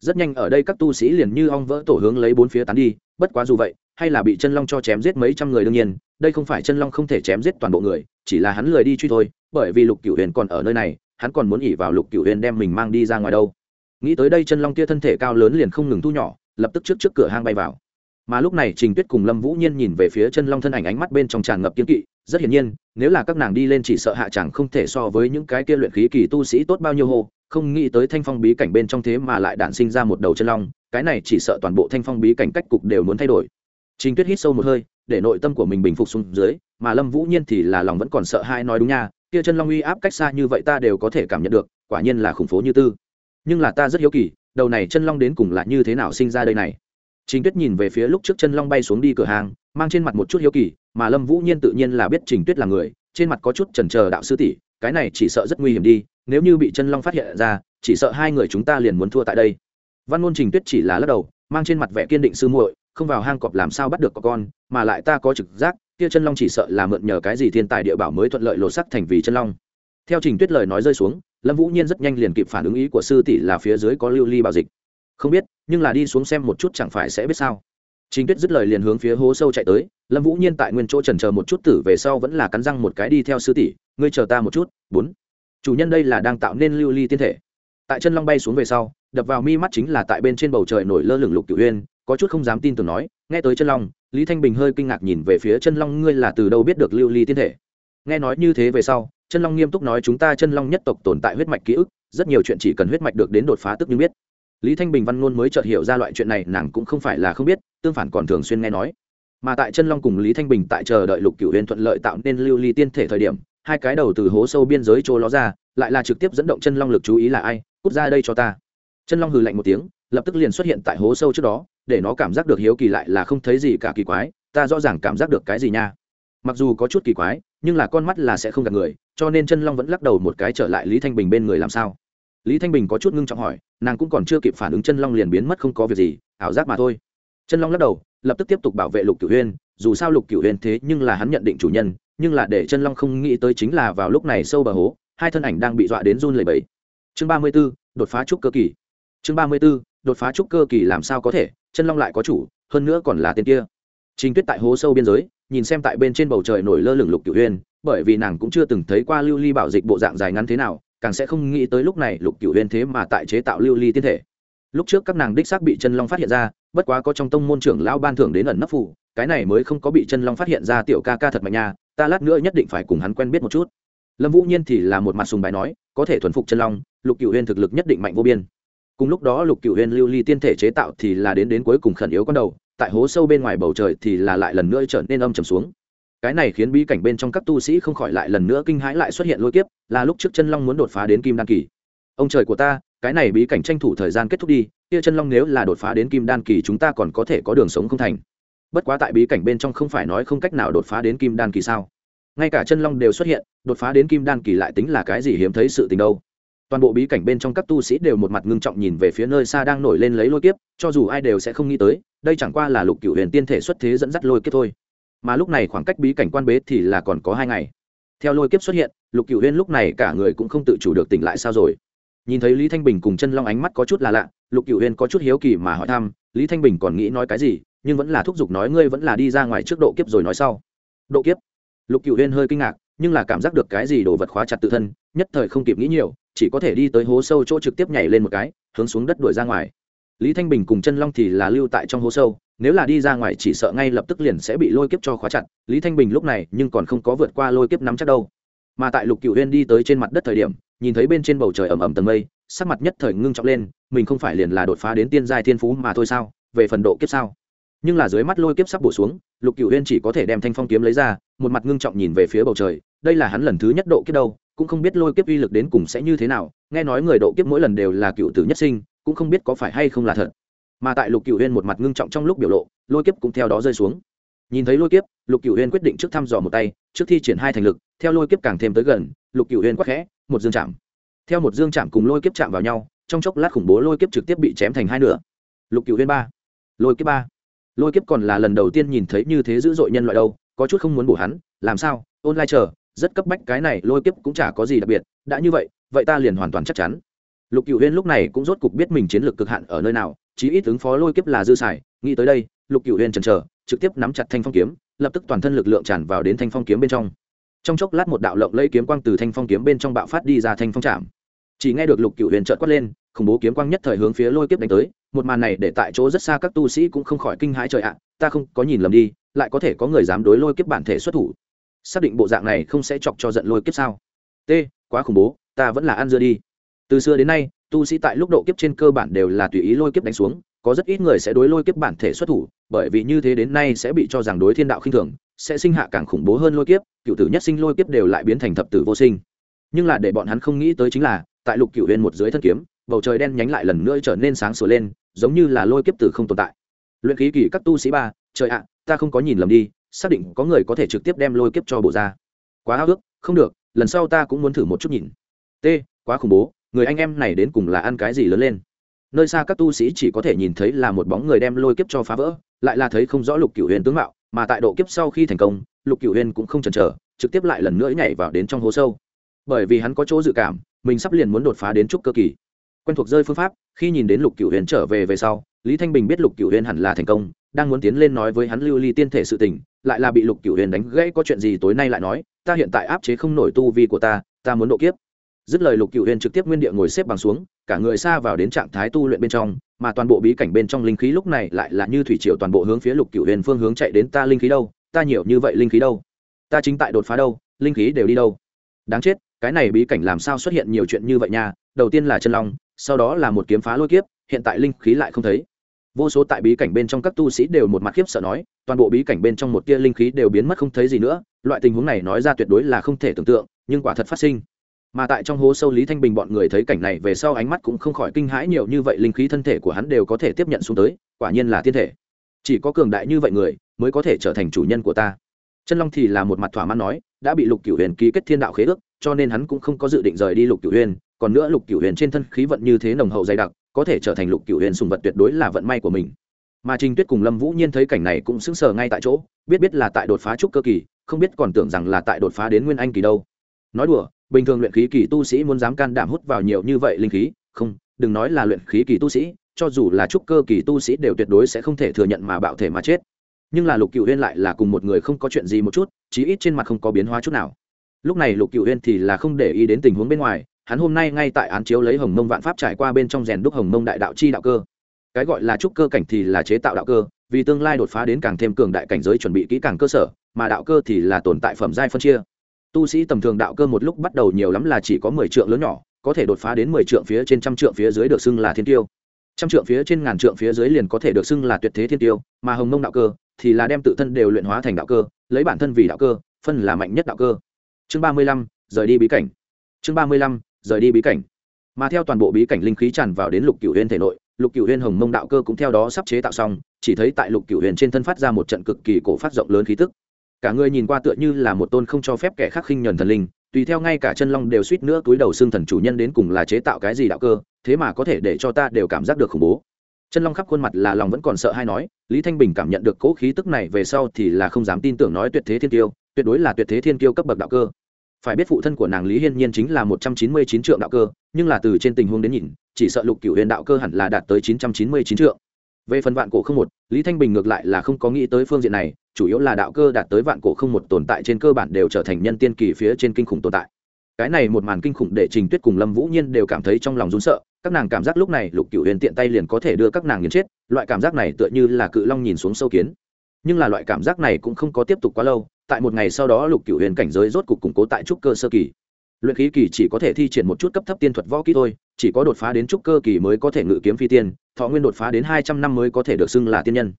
A: Rất nhanh ở đây các tu sĩ liền như ong vỡ tổ hướng lấy bốn phía tán đi, bất quá dù vậy, hay là bị chân long cho chém giết mấy trăm người đương nhiên, đây không phải chân long không thể chém giết toàn bộ người, chỉ là hắn lười đi truy thôi, bởi vì lục cửu huyền còn ở nơi này, hắn còn muốn ỉ vào lục cửu huyền đem mình mang đi ra ngoài đâu. Nghĩ tới đây chân long kia thân thể cao lớn liền không ngừng thu nhỏ, lập tức trước trước cửa hang bay vào mà lúc này trình tuyết cùng lâm vũ nhiên nhìn về phía chân long thân ảnh ánh mắt bên trong tràn ngập kiên kỵ, rất hiển nhiên, nếu là các nàng đi lên chỉ sợ hạ chẳng không thể so với những cái kia luyện khí kỳ tu sĩ tốt bao nhiêu hồ không nghĩ tới thanh phong bí cảnh bên trong thế mà lại đản sinh ra một đầu chân long, cái này chỉ sợ toàn bộ thanh phong bí cảnh cách cục đều muốn thay đổi. Trình tuyết hít sâu một hơi, để nội tâm của mình bình phục xuống dưới, mà lâm vũ nhiên thì là lòng vẫn còn sợ hai nói đúng nha, kia chân long uy áp cách xa như vậy ta đều có thể cảm nhận được, quả nhiên là khủng phố như tư. Nhưng là ta rất hiếu kỳ, đầu này chân long đến cùng là như thế nào sinh ra đây này? Trình Tuyết nhìn về phía lúc trước chân long bay xuống đi cửa hàng, mang trên mặt một chút hiếu kỳ, mà Lâm Vũ Nhiên tự nhiên là biết Trình Tuyết là người, trên mặt có chút chần chờ đạo sư tỷ, cái này chỉ sợ rất nguy hiểm đi, nếu như bị chân long phát hiện ra, chỉ sợ hai người chúng ta liền muốn thua tại đây. Văn Môn Trình Tuyết chỉ là lắc đầu, mang trên mặt vẻ kiên định sư muội, không vào hang cọp làm sao bắt được có con, mà lại ta có trực giác, kia chân long chỉ sợ là mượn nhờ cái gì thiên tài địa bảo mới thuận lợi lộ sắc thành vì chân long. Theo Trình Tuyết lời nói rơi xuống, Lâm Vũ Nhiên rất nhanh liền kịp phản ứng ý của sư tỷ là phía dưới có lưu ly bảo dịch không biết nhưng là đi xuống xem một chút chẳng phải sẽ biết sao chính Tuyết dứt lời liền hướng phía hố sâu chạy tới, Lâm Vũ Nhiên tại nguyên chỗ chần chờ một chút tử về sau vẫn là cắn răng một cái đi theo sư tỷ, ngươi chờ ta một chút. Bốn. Chủ nhân đây là đang tạo nên lưu ly tiên thể. Tại chân long bay xuống về sau, đập vào mi mắt chính là tại bên trên bầu trời nổi lơ lửng lục cửu uyên, có chút không dám tin tưởng nói, nghe tới chân long, Lý Thanh Bình hơi kinh ngạc nhìn về phía chân long, ngươi là từ đâu biết được lưu ly tiên thể? Nghe nói như thế về sau, chân long nghiêm túc nói chúng ta chân long nhất tộc tồn tại huyết mạch ký ức, rất nhiều chuyện chỉ cần huyết mạch được đến đột phá tức như biết lý thanh bình văn ngôn mới chợt hiểu ra loại chuyện này, nàng cũng không phải là không biết, tương phản còn thường xuyên nghe nói. Mà tại chân long cùng lý thanh bình tại chờ đợi lục Cựu huyền thuận lợi tạo nên lưu ly tiên thể thời điểm, hai cái đầu từ hố sâu biên giới trôi ló ra, lại là trực tiếp dẫn động chân long lực chú ý là ai, cút ra đây cho ta. Chân long hừ lạnh một tiếng, lập tức liền xuất hiện tại hố sâu trước đó, để nó cảm giác được hiếu kỳ lại là không thấy gì cả kỳ quái, ta rõ ràng cảm giác được cái gì nha. Mặc dù có chút kỳ quái, nhưng là con mắt là sẽ không gặp người, cho nên chân long vẫn lắc đầu một cái trở lại lý thanh bình bên người làm sao. Lý thanh bình có chút ngưng trọng hỏi nàng cũng còn chưa kịp phản ứng chân long liền biến mất không có việc gì, ảo giác mà thôi. Chân long lắc đầu, lập tức tiếp tục bảo vệ lục cửu huyên, dù sao lục cửu huyên thế nhưng là hắn nhận định chủ nhân, nhưng là để chân long không nghĩ tới chính là vào lúc này sâu bờ hố, hai thân ảnh đang bị dọa đến run lẩy bẩy. Chương ba mươi b ố đột phá trúc cơ kỳ. Chương ba mươi b ố đột phá trúc cơ kỳ làm sao có thể, chân long lại có chủ, hơn nữa còn là tên kia. Trình tuyết tại hố sâu biên giới, nhìn xem tại bên trên bầu trời nổi lơ lửng lục cửu huyên, bởi vì nàng cũng chưa từng thấy qua lưu ly bảo dịch bộ dạng dài ngắn thế nào càng sẽ không nghĩ tới lúc này lục cửu huyên thế mà tại chế tạo lưu ly tiên thể. Lúc trước các nàng đích xác bị chân long phát hiện ra, bất quá có trong tông môn trưởng lão ban thưởng đến ẩn nấp phủ, cái này mới không có bị chân long phát hiện ra tiểu ca ca thật mạnh nha, ta lát nữa nhất định phải cùng hắn quen biết một chút. Lâm vũ nhiên thì là một mặt sùng bài nói, có thể thuần phục chân long, lục cựu huyên thực lực nhất định mạnh vô biên. Cùng lúc đó lục cựu huyên lưu ly tiên thể chế tạo thì là đến đến cuối cùng khẩn yếu con đầu, tại hố sâu bên ngoài bầu trời thì là lại lần nữa trở nên âm trầm xuống cái này khiến bí cảnh bên trong các tu sĩ không khỏi lại lần nữa kinh hãi lại xuất hiện lôi kiếp, là lúc trước chân long muốn đột phá đến kim đan kỳ. Ông trời của ta, cái này bí cảnh tranh thủ thời gian kết thúc đi, kia chân long nếu là đột phá đến kim đan kỳ chúng ta còn có thể có đường sống không thành. Bất quá tại bí cảnh bên trong không phải nói không cách nào đột phá đến kim đan kỳ sao? Ngay cả chân long đều xuất hiện, đột phá đến kim đan kỳ lại tính là cái gì hiếm thấy sự tình đâu. Toàn bộ bí cảnh bên trong các tu sĩ đều một mặt ngưng trọng nhìn về phía nơi xa đang nổi lên lấy lôi kiếp, cho dù ai đều sẽ không nghĩ tới, đây chẳng qua là lục cựu huyền tiên thể xuất thế dẫn dắt lôi kiếp thôi mà lúc này khoảng cách bí cảnh quan bế thì là còn có hai ngày. Theo lôi kiếp xuất hiện, lục cựu huyên lúc này cả người cũng không tự chủ được tỉnh lại sao rồi. Nhìn thấy lý thanh bình cùng chân long ánh mắt có chút là lạ, lục cựu huyên có chút hiếu kỳ mà hỏi thăm, lý thanh bình còn nghĩ nói cái gì, nhưng vẫn là thúc giục nói ngươi vẫn là đi ra ngoài trước độ kiếp rồi nói sau. Độ kiếp? Lục cựu huyên hơi kinh ngạc, nhưng là cảm giác được cái gì đồ vật khóa chặt tự thân, nhất thời không kịp nghĩ nhiều, chỉ có thể đi tới hố sâu chỗ trực tiếp nhảy lên một cái, hướng xuống đất đuổi ra ngoài lý thanh bình cùng chân long thì là lưu tại trong hố sâu, nếu là đi ra ngoài chỉ sợ ngay lập tức liền sẽ bị lôi kiếp cho khóa chặt. Lý thanh bình lúc này nhưng còn không có vượt qua lôi kiếp nắm chắc đâu. Mà tại lục cựu huyên đi tới trên mặt đất thời điểm, nhìn thấy bên trên bầu trời ẩm ẩm tầng mây, sắc mặt nhất thời ngưng trọng lên, mình không phải liền là đột phá đến tiên giai thiên phú mà thôi sao? Về phần độ kiếp sao? Nhưng là dưới mắt lôi kiếp sắp bổ xuống, lục cựu huyên chỉ có thể đem thanh phong kiếm lấy ra, một mặt ngưng trọng nhìn về phía bầu trời. Đây là hắn lần thứ nhất độ kiếp đâu, cũng không biết lôi kiếp uy lực đến cùng sẽ như thế nào. Nghe nói người độ kiếp mỗi lần đều là cựu tử nhất sinh cũng không biết có phải hay không là thật. Mà tại lục cựu huyên một mặt ngưng trọng trong lúc biểu lộ, lôi kiếp cũng theo đó rơi xuống. Nhìn thấy lôi kiếp, lục cựu huyên quyết định trước thăm dò một tay, trước thi triển hai thành lực, theo lôi kiếp càng thêm tới gần, lục cựu huyên quắc khẽ, một dương chạm. Theo một dương chạm cùng lôi kiếp chạm vào nhau, trong chốc lát khủng bố lôi kiếp trực tiếp bị chém thành hai nửa. Lục cựu huyên ba, lôi kiếp ba. Lôi kiếp còn là lần đầu tiên nhìn thấy như thế dữ dội nhân loại đâu, có chút không muốn bổ hắn, làm sao? Ôn lai chờ, rất cấp bách, cái này lôi kiếp cũng chả có gì đặc biệt, đã như vậy vậy ta liền hoàn toàn chắc chắn lục cựu huyên lúc này cũng rốt cục biết mình chiến lược cực hạn ở nơi nào, chí ít ứng phó lôi kiếp là dư xài. Nghĩ tới đây, lục cựu huyên chần chờ, trực tiếp nắm chặt thanh phong kiếm, lập tức toàn thân lực lượng tràn vào đến thanh phong kiếm bên trong. Trong chốc lát một đạo lộng lây kiếm quang từ thanh phong kiếm bên trong bạo phát đi ra thanh phong trạm chỉ nghe được lục cựu huyền trợt quát lên, khủng bố kiếm quang nhất thời hướng phía lôi kiếp đánh tới, một màn này để tại chỗ rất xa các tu sĩ cũng không khỏi kinh hãi trời ạ, ta không có nhìn lầm đi, lại có thể có người dám đối lôi kiếp bản thể xuất thủ. Xác định bộ dạng này không sẽ chọc cho giận lôi kiếp sao? T, quá khủng bố, ta vẫn là ăn dưa đi từ xưa đến nay, tu sĩ tại lúc độ kiếp trên cơ bản đều là tùy ý lôi kiếp đánh xuống, có rất ít người sẽ đối lôi kiếp bản thể xuất thủ, bởi vì như thế đến nay sẽ bị cho rằng đối thiên đạo khinh thường, sẽ sinh hạ càng khủng bố hơn lôi kiếp, cựu tử nhất sinh lôi kiếp đều lại biến thành thập tử vô sinh. Nhưng là để bọn hắn không nghĩ tới chính là, tại lục cựu huyền một dưới thân kiếm, bầu trời đen nhánh lại lần nữa trở nên sáng sủa lên, giống như là lôi kiếp tử không tồn tại. Luyện khí kỳ các tu sĩ ba, trời ạ, ta không có nhìn lầm đi, xác định có người có thể trực tiếp đem lôi kiếp cho bộ ra. Quá háo ước không được, lần sau ta cũng muốn thử một chút nhìn. T, quá khủng bố người anh em này đến cùng là ăn cái gì lớn lên. Nơi xa các tu sĩ chỉ có thể nhìn thấy là một bóng người đem lôi kiếp cho phá vỡ, lại là thấy không rõ lục cựu huyền tướng mạo, mà tại độ kiếp sau khi thành công, lục cựu huyền cũng không chần chờ, trực tiếp lại lần nữa nhảy vào đến trong hố sâu. Bởi vì hắn có chỗ dự cảm, mình sắp liền muốn đột phá đến trúc cơ kỳ. Quen thuộc rơi phương pháp, khi nhìn đến lục cựu huyền trở về về sau, lý thanh bình biết lục cựu huyền hẳn là thành công, đang muốn tiến lên nói với hắn lưu ly tiên thể sự tình, lại là bị lục cựu huyền đánh gãy, có chuyện gì tối nay lại nói, ta hiện tại áp chế không nổi tu vi của ta ta muốn độ kiếp dứt lời lục cựu huyền trực tiếp nguyên địa ngồi xếp bằng xuống, cả người xa vào đến trạng thái tu luyện bên trong, mà toàn bộ bí cảnh bên trong linh khí lúc này lại là như thủy triều toàn bộ hướng phía lục cựu huyền phương hướng chạy đến ta linh khí đâu, ta nhiều như vậy linh khí đâu, ta chính tại đột phá đâu, linh khí đều đi đâu. Đáng chết, cái này bí cảnh làm sao xuất hiện nhiều chuyện như vậy nha, đầu tiên là chân long, sau đó là một kiếm phá lôi kiếp, hiện tại linh khí lại không thấy. Vô số tại bí cảnh bên trong các tu sĩ đều một mặt khiếp sợ nói, toàn bộ bí cảnh bên trong một tia linh khí đều biến mất không thấy gì nữa, loại tình huống này nói ra tuyệt đối là không thể tưởng tượng, nhưng quả thật phát sinh mà tại trong hố sâu lý thanh bình bọn người thấy cảnh này về sau ánh mắt cũng không khỏi kinh hãi nhiều như vậy, linh khí thân thể của hắn đều có thể tiếp nhận xuống tới, quả nhiên là thiên thể. Chỉ có cường đại như vậy người mới có thể trở thành chủ nhân của ta. Chân long thì là một mặt thỏa mãn nói, đã bị lục cửu huyền ký kết thiên đạo khế ước, cho nên hắn cũng không có dự định rời đi lục cửu huyền, còn nữa lục cửu huyền trên thân khí vận như thế nồng hậu dày đặc, có thể trở thành lục cửu huyền sùng vật tuyệt đối là vận may của mình. Mà trình tuyết cùng lâm vũ nhiên thấy cảnh này cũng sững sờ ngay tại chỗ, biết biết là tại đột phá trúc cơ kỳ, không biết còn tưởng rằng là tại đột phá đến nguyên anh kỳ đâu. Nói đùa bình thường luyện khí kỳ tu sĩ muốn dám can đảm hút vào nhiều như vậy linh khí, không, đừng nói là luyện khí kỳ tu sĩ, cho dù là trúc cơ kỳ tu sĩ đều tuyệt đối sẽ không thể thừa nhận mà bạo thể mà chết. Nhưng là lục cựu huyên lại là cùng một người không có chuyện gì một chút, chí ít trên mặt không có biến hóa chút nào. Lúc này lục cựu huyên thì là không để ý đến tình huống bên ngoài, hắn hôm nay ngay tại án chiếu lấy hồng mông vạn pháp trải qua bên trong rèn đúc hồng mông đại đạo chi đạo cơ. Cái gọi là trúc cơ cảnh thì là chế tạo đạo cơ, vì tương lai đột phá đến càng thêm cường đại cảnh giới chuẩn bị kỹ càng cơ sở, mà đạo cơ thì là tồn tại phẩm giai phân chia tu sĩ tầm thường đạo cơ một lúc bắt đầu nhiều lắm là chỉ có mười trượng lớn nhỏ, có thể đột phá đến mười trượng phía trên trăm trượng phía dưới được xưng là thiên tiêu. Trăm trượng phía trên ngàn trượng phía dưới liền có thể được xưng là tuyệt thế thiên tiêu, mà hồng mông đạo cơ thì là đem tự thân đều luyện hóa thành đạo cơ, lấy bản thân vì đạo cơ, phân là mạnh nhất đạo cơ. Chương ba mươi lăm, rời đi bí cảnh. Chương ba mươi lăm, rời đi bí cảnh. Mà theo toàn bộ bí cảnh linh khí tràn vào đến lục cửu huyên thể nội, lục cửu huyên hồng mông đạo cơ cũng theo đó sắp chế tạo xong, chỉ thấy tại lục cửu huyền trên thân phát ra một trận cực kỳ cổ phát rộng lớn khí tức cả người nhìn qua tựa như là một tôn không cho phép kẻ khác khinh nhẫn thần linh, tùy theo ngay cả chân long đều suýt nữa túi đầu xương thần chủ nhân đến cùng là chế tạo cái gì đạo cơ, thế mà có thể để cho ta đều cảm giác được khủng bố. Chân long khắp khuôn mặt là lòng vẫn còn sợ hay nói, lý thanh bình cảm nhận được cỗ khí tức này về sau thì là không dám tin tưởng nói tuyệt thế thiên tiêu tuyệt đối là tuyệt thế thiên tiêu cấp bậc đạo cơ. Phải biết phụ thân của nàng lý hiên nhiên chính là một trăm chín mươi chín triệu đạo cơ, nhưng là từ trên tình huống đến nhìn, chỉ sợ lục cửu huyền đạo cơ hẳn là đạt tới chín trăm chín mươi chín triệu về phần vạn cổ không một, lý thanh bình ngược lại là không có nghĩ tới phương diện này, chủ yếu là đạo cơ đạt tới vạn cổ không một tồn tại trên cơ bản đều trở thành nhân tiên kỳ phía trên kinh khủng tồn tại. Cái này một màn kinh khủng để trình tuyết cùng lâm vũ nhiên đều cảm thấy trong lòng rún sợ, các nàng cảm giác lúc này lục cựu huyền tiện tay liền có thể đưa các nàng nghiền chết, loại cảm giác này tựa như là cự long nhìn xuống sâu kiến. Nhưng là loại cảm giác này cũng không có tiếp tục quá lâu, tại một ngày sau đó lục cựu huyền cảnh giới rốt cục củng cố tại trúc cơ sơ kỳ. Luyện khí kỳ chỉ có thể thi triển một chút cấp thấp tiên thuật võ kỹ thôi chỉ có đột phá đến trúc cơ kỳ mới có thể ngự kiếm phi tiên, thọ nguyên đột phá đến hai trăm năm mới có thể được xưng là tiên nhân.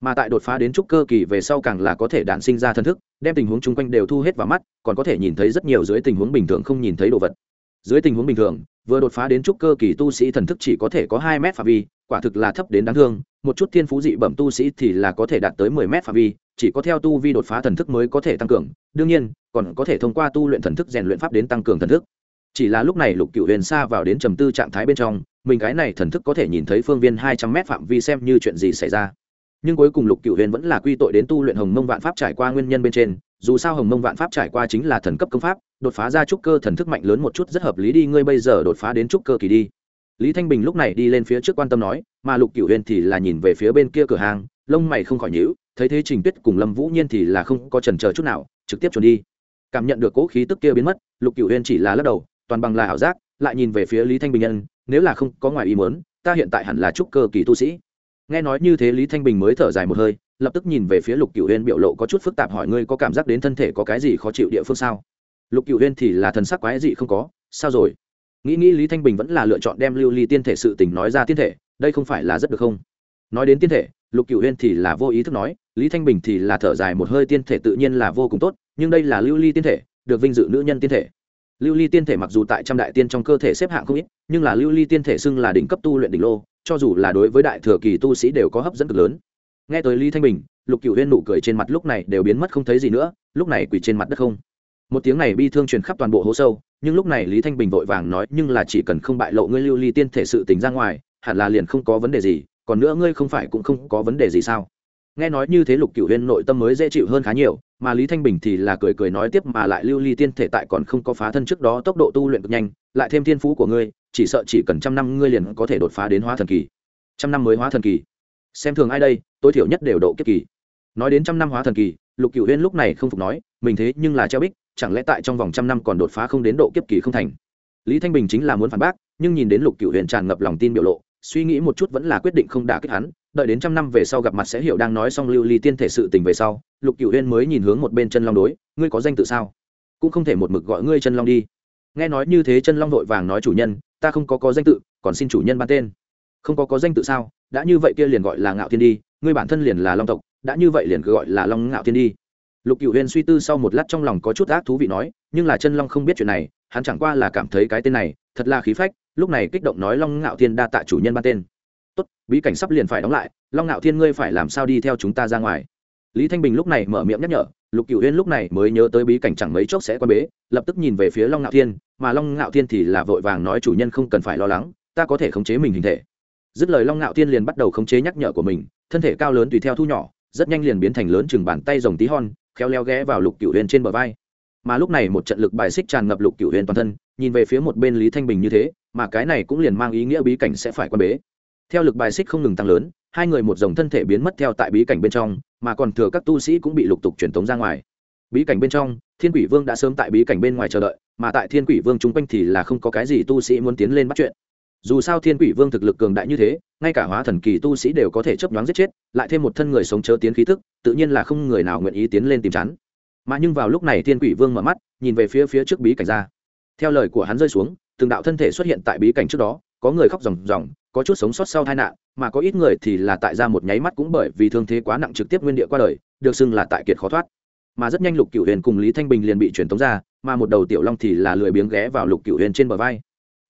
A: Mà tại đột phá đến trúc cơ kỳ về sau càng là có thể đản sinh ra thân thức, đem tình huống chung quanh đều thu hết vào mắt, còn có thể nhìn thấy rất nhiều dưới tình huống bình thường không nhìn thấy đồ vật. Dưới tình huống bình thường, vừa đột phá đến trúc cơ kỳ tu sĩ thần thức chỉ có thể có hai mét phạm vi, quả thực là thấp đến đáng thương, một chút thiên phú dị bẩm tu sĩ thì là có thể đạt tới mười mét phạm vi, chỉ có theo tu vi đột phá thần thức mới có thể tăng cường, đương nhiên, còn có thể thông qua tu luyện thần thức rèn luyện pháp đến tăng cường thần thức chỉ là lúc này lục cựu huyền xa vào đến trầm tư trạng thái bên trong, mình cái này thần thức có thể nhìn thấy phương viên hai trăm mét phạm vi xem như chuyện gì xảy ra. Nhưng cuối cùng lục cựu huyền vẫn là quy tội đến tu luyện hồng mông vạn pháp trải qua nguyên nhân bên trên, dù sao hồng mông vạn pháp trải qua chính là thần cấp công pháp, đột phá ra trúc cơ thần thức mạnh lớn một chút rất hợp lý đi, ngươi bây giờ đột phá đến trúc cơ kỳ đi. Lý thanh bình lúc này đi lên phía trước quan tâm nói, mà lục cựu huyền thì là nhìn về phía bên kia cửa hàng, lông mày không khỏi nhíu, thấy thế trình tuyết cùng lâm vũ nhiên thì là không có trần chờ chút nào, trực tiếp trốn đi. Cảm nhận được cỗ khí tức kia biến mất, lục cựu huyền chỉ là lắc đầu toàn bằng là ảo giác, lại nhìn về phía lý thanh bình nhân, nếu là không có ngoài ý muốn, ta hiện tại hẳn là trúc cơ kỳ tu sĩ. Nghe nói như thế lý thanh bình mới thở dài một hơi, lập tức nhìn về phía lục cựu huyên biểu lộ có chút phức tạp hỏi ngươi có cảm giác đến thân thể có cái gì khó chịu địa phương sao? Lục cựu huyên thì là thần sắc quái gì không có, sao rồi? Nghĩ nghĩ lý thanh bình vẫn là lựa chọn đem lưu ly tiên thể sự tình nói ra tiên thể, đây không phải là rất được không? Nói đến tiên thể, lục cựu huyên thì là vô ý thức nói, lý thanh bình thì là thở dài một hơi tiên thể tự nhiên là vô cùng tốt, nhưng đây là lưu ly tiên thể, được vinh dự nữ nhân tiên thể lưu ly tiên thể mặc dù tại trăm đại tiên trong cơ thể xếp hạng không ít, nhưng là lưu ly tiên thể xưng là đỉnh cấp tu luyện đỉnh lô, cho dù là đối với đại thừa kỳ tu sĩ đều có hấp dẫn cực lớn. Nghe tới lý thanh bình, lục cựu huyên nụ cười trên mặt lúc này đều biến mất không thấy gì nữa, lúc này quỳ trên mặt đất không. Một tiếng này bi thương truyền khắp toàn bộ hố sâu, nhưng lúc này lý thanh bình vội vàng nói, nhưng là chỉ cần không bại lộ ngươi lưu ly tiên thể sự tình ra ngoài, hẳn là liền không có vấn đề gì, còn nữa ngươi không phải cũng không có vấn đề gì sao? Nghe nói như thế lục cựu huyên nội tâm mới dễ chịu hơn khá nhiều, mà lý thanh bình thì là cười cười nói tiếp mà lại lưu ly tiên thể tại còn không có phá thân trước đó tốc độ tu luyện cực nhanh, lại thêm thiên phú của ngươi, chỉ sợ chỉ cần trăm năm ngươi liền có thể đột phá đến hóa thần kỳ. Trăm năm mới hóa thần kỳ. Xem thường ai đây, tối thiểu nhất đều độ kiếp kỳ. Nói đến trăm năm hóa thần kỳ, lục cựu huyên lúc này không phục nói, mình thế nhưng là treo bích, chẳng lẽ tại trong vòng trăm năm còn đột phá không đến độ kiếp kỳ không thành? Lý thanh bình chính là muốn phản bác, nhưng nhìn đến lục cựu huyền tràn ngập lòng tin biểu lộ suy nghĩ một chút vẫn là quyết định không đả kích hắn, đợi đến trăm năm về sau gặp mặt sẽ hiểu đang nói xong lưu ly tiên thể sự tình về sau, lục cựu huyên mới nhìn hướng một bên chân long đối, ngươi có danh tự sao? Cũng không thể một mực gọi ngươi chân long đi. Nghe nói như thế chân long vội vàng nói chủ nhân, ta không có có danh tự, còn xin chủ nhân ban tên. Không có có danh tự sao? Đã như vậy kia liền gọi là ngạo thiên đi, ngươi bản thân liền là long tộc, đã như vậy liền cứ gọi là long ngạo thiên đi. Lục cựu huyên suy tư sau một lát trong lòng có chút ác thú vị nói, nhưng là chân long không biết chuyện này hắn chẳng qua là cảm thấy cái tên này thật là khí phách, lúc này kích động nói long ngạo thiên đa tạ chủ nhân ban tên. Tốt, bí cảnh sắp liền phải đóng lại, long ngạo thiên ngươi phải làm sao đi theo chúng ta ra ngoài. Lý thanh bình lúc này mở miệng nhắc nhở, lục cựu huyên lúc này mới nhớ tới bí cảnh chẳng mấy chốc sẽ qua bế, lập tức nhìn về phía long ngạo thiên, mà long ngạo thiên thì là vội vàng nói chủ nhân không cần phải lo lắng, ta có thể khống chế mình hình thể. Dứt lời long ngạo thiên liền bắt đầu khống chế nhắc nhở của mình, thân thể cao lớn tùy theo thu nhỏ, rất nhanh liền biến thành lớn chừng bàn tay rồng tí hon, khéo leo ghé vào lục cựu huyên trên bờ vai mà lúc này một trận lực bài xích tràn ngập lục cửu huyền toàn thân, nhìn về phía một bên lý thanh bình như thế, mà cái này cũng liền mang ý nghĩa bí cảnh sẽ phải quan bế. Theo lực bài xích không ngừng tăng lớn, hai người một dòng thân thể biến mất theo tại bí cảnh bên trong, mà còn thừa các tu sĩ cũng bị lục tục truyền tống ra ngoài. Bí cảnh bên trong, thiên quỷ vương đã sớm tại bí cảnh bên ngoài chờ đợi, mà tại thiên quỷ vương chung quanh thì là không có cái gì tu sĩ muốn tiến lên bắt chuyện. Dù sao thiên quỷ vương thực lực cường đại như thế, ngay cả hóa thần kỳ tu sĩ đều có thể chấp nhoáng giết chết, lại thêm một thân người sống chớ tiến khí thức, tự nhiên là không người nào nguyện ý tiến lên tìm chắn mà nhưng vào lúc này thiên quỷ vương mở mắt, nhìn về phía phía trước bí cảnh ra. Theo lời của hắn rơi xuống, từng đạo thân thể xuất hiện tại bí cảnh trước đó, có người khóc ròng ròng, có chút sống sót sau tai nạn, mà có ít người thì là tại ra một nháy mắt cũng bởi vì thương thế quá nặng trực tiếp nguyên địa qua đời, được xưng là tại kiệt khó thoát. Mà rất nhanh lục cựu huyền cùng lý thanh bình liền bị truyền tống ra, mà một đầu tiểu long thì là lười biếng ghé vào lục cựu huyền trên bờ vai.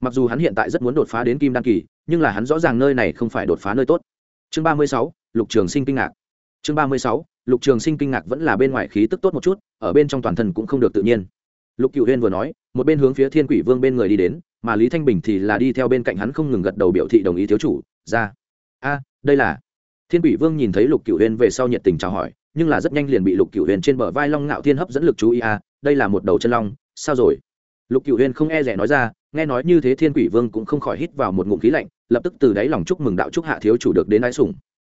A: Mặc dù hắn hiện tại rất muốn đột phá đến kim đan kỳ, nhưng là hắn rõ ràng nơi này không phải đột phá nơi tốt. Chương ba mươi sáu, lục trường sinh kinh ngạc. Chương ba mươi sáu lục trường sinh kinh ngạc vẫn là bên ngoài khí tức tốt một chút, ở bên trong toàn thân cũng không được tự nhiên. Lục cựu huyên vừa nói, một bên hướng phía thiên quỷ vương bên người đi đến, mà lý thanh bình thì là đi theo bên cạnh hắn không ngừng gật đầu biểu thị đồng ý thiếu chủ, ra. A, đây là. Thiên quỷ vương nhìn thấy lục cựu huyên về sau nhiệt tình chào hỏi, nhưng là rất nhanh liền bị lục cựu huyên trên bờ vai long ngạo thiên hấp dẫn lực chú ý, a, đây là một đầu chân long, sao rồi? Lục cựu huyên không e rẻ nói ra, nghe nói như thế thiên quỷ vương cũng không khỏi hít vào một ngụm khí lạnh, lập tức từ đáy lòng chúc mừng đạo chúc hạ thiếu chủ được đến ái sủng.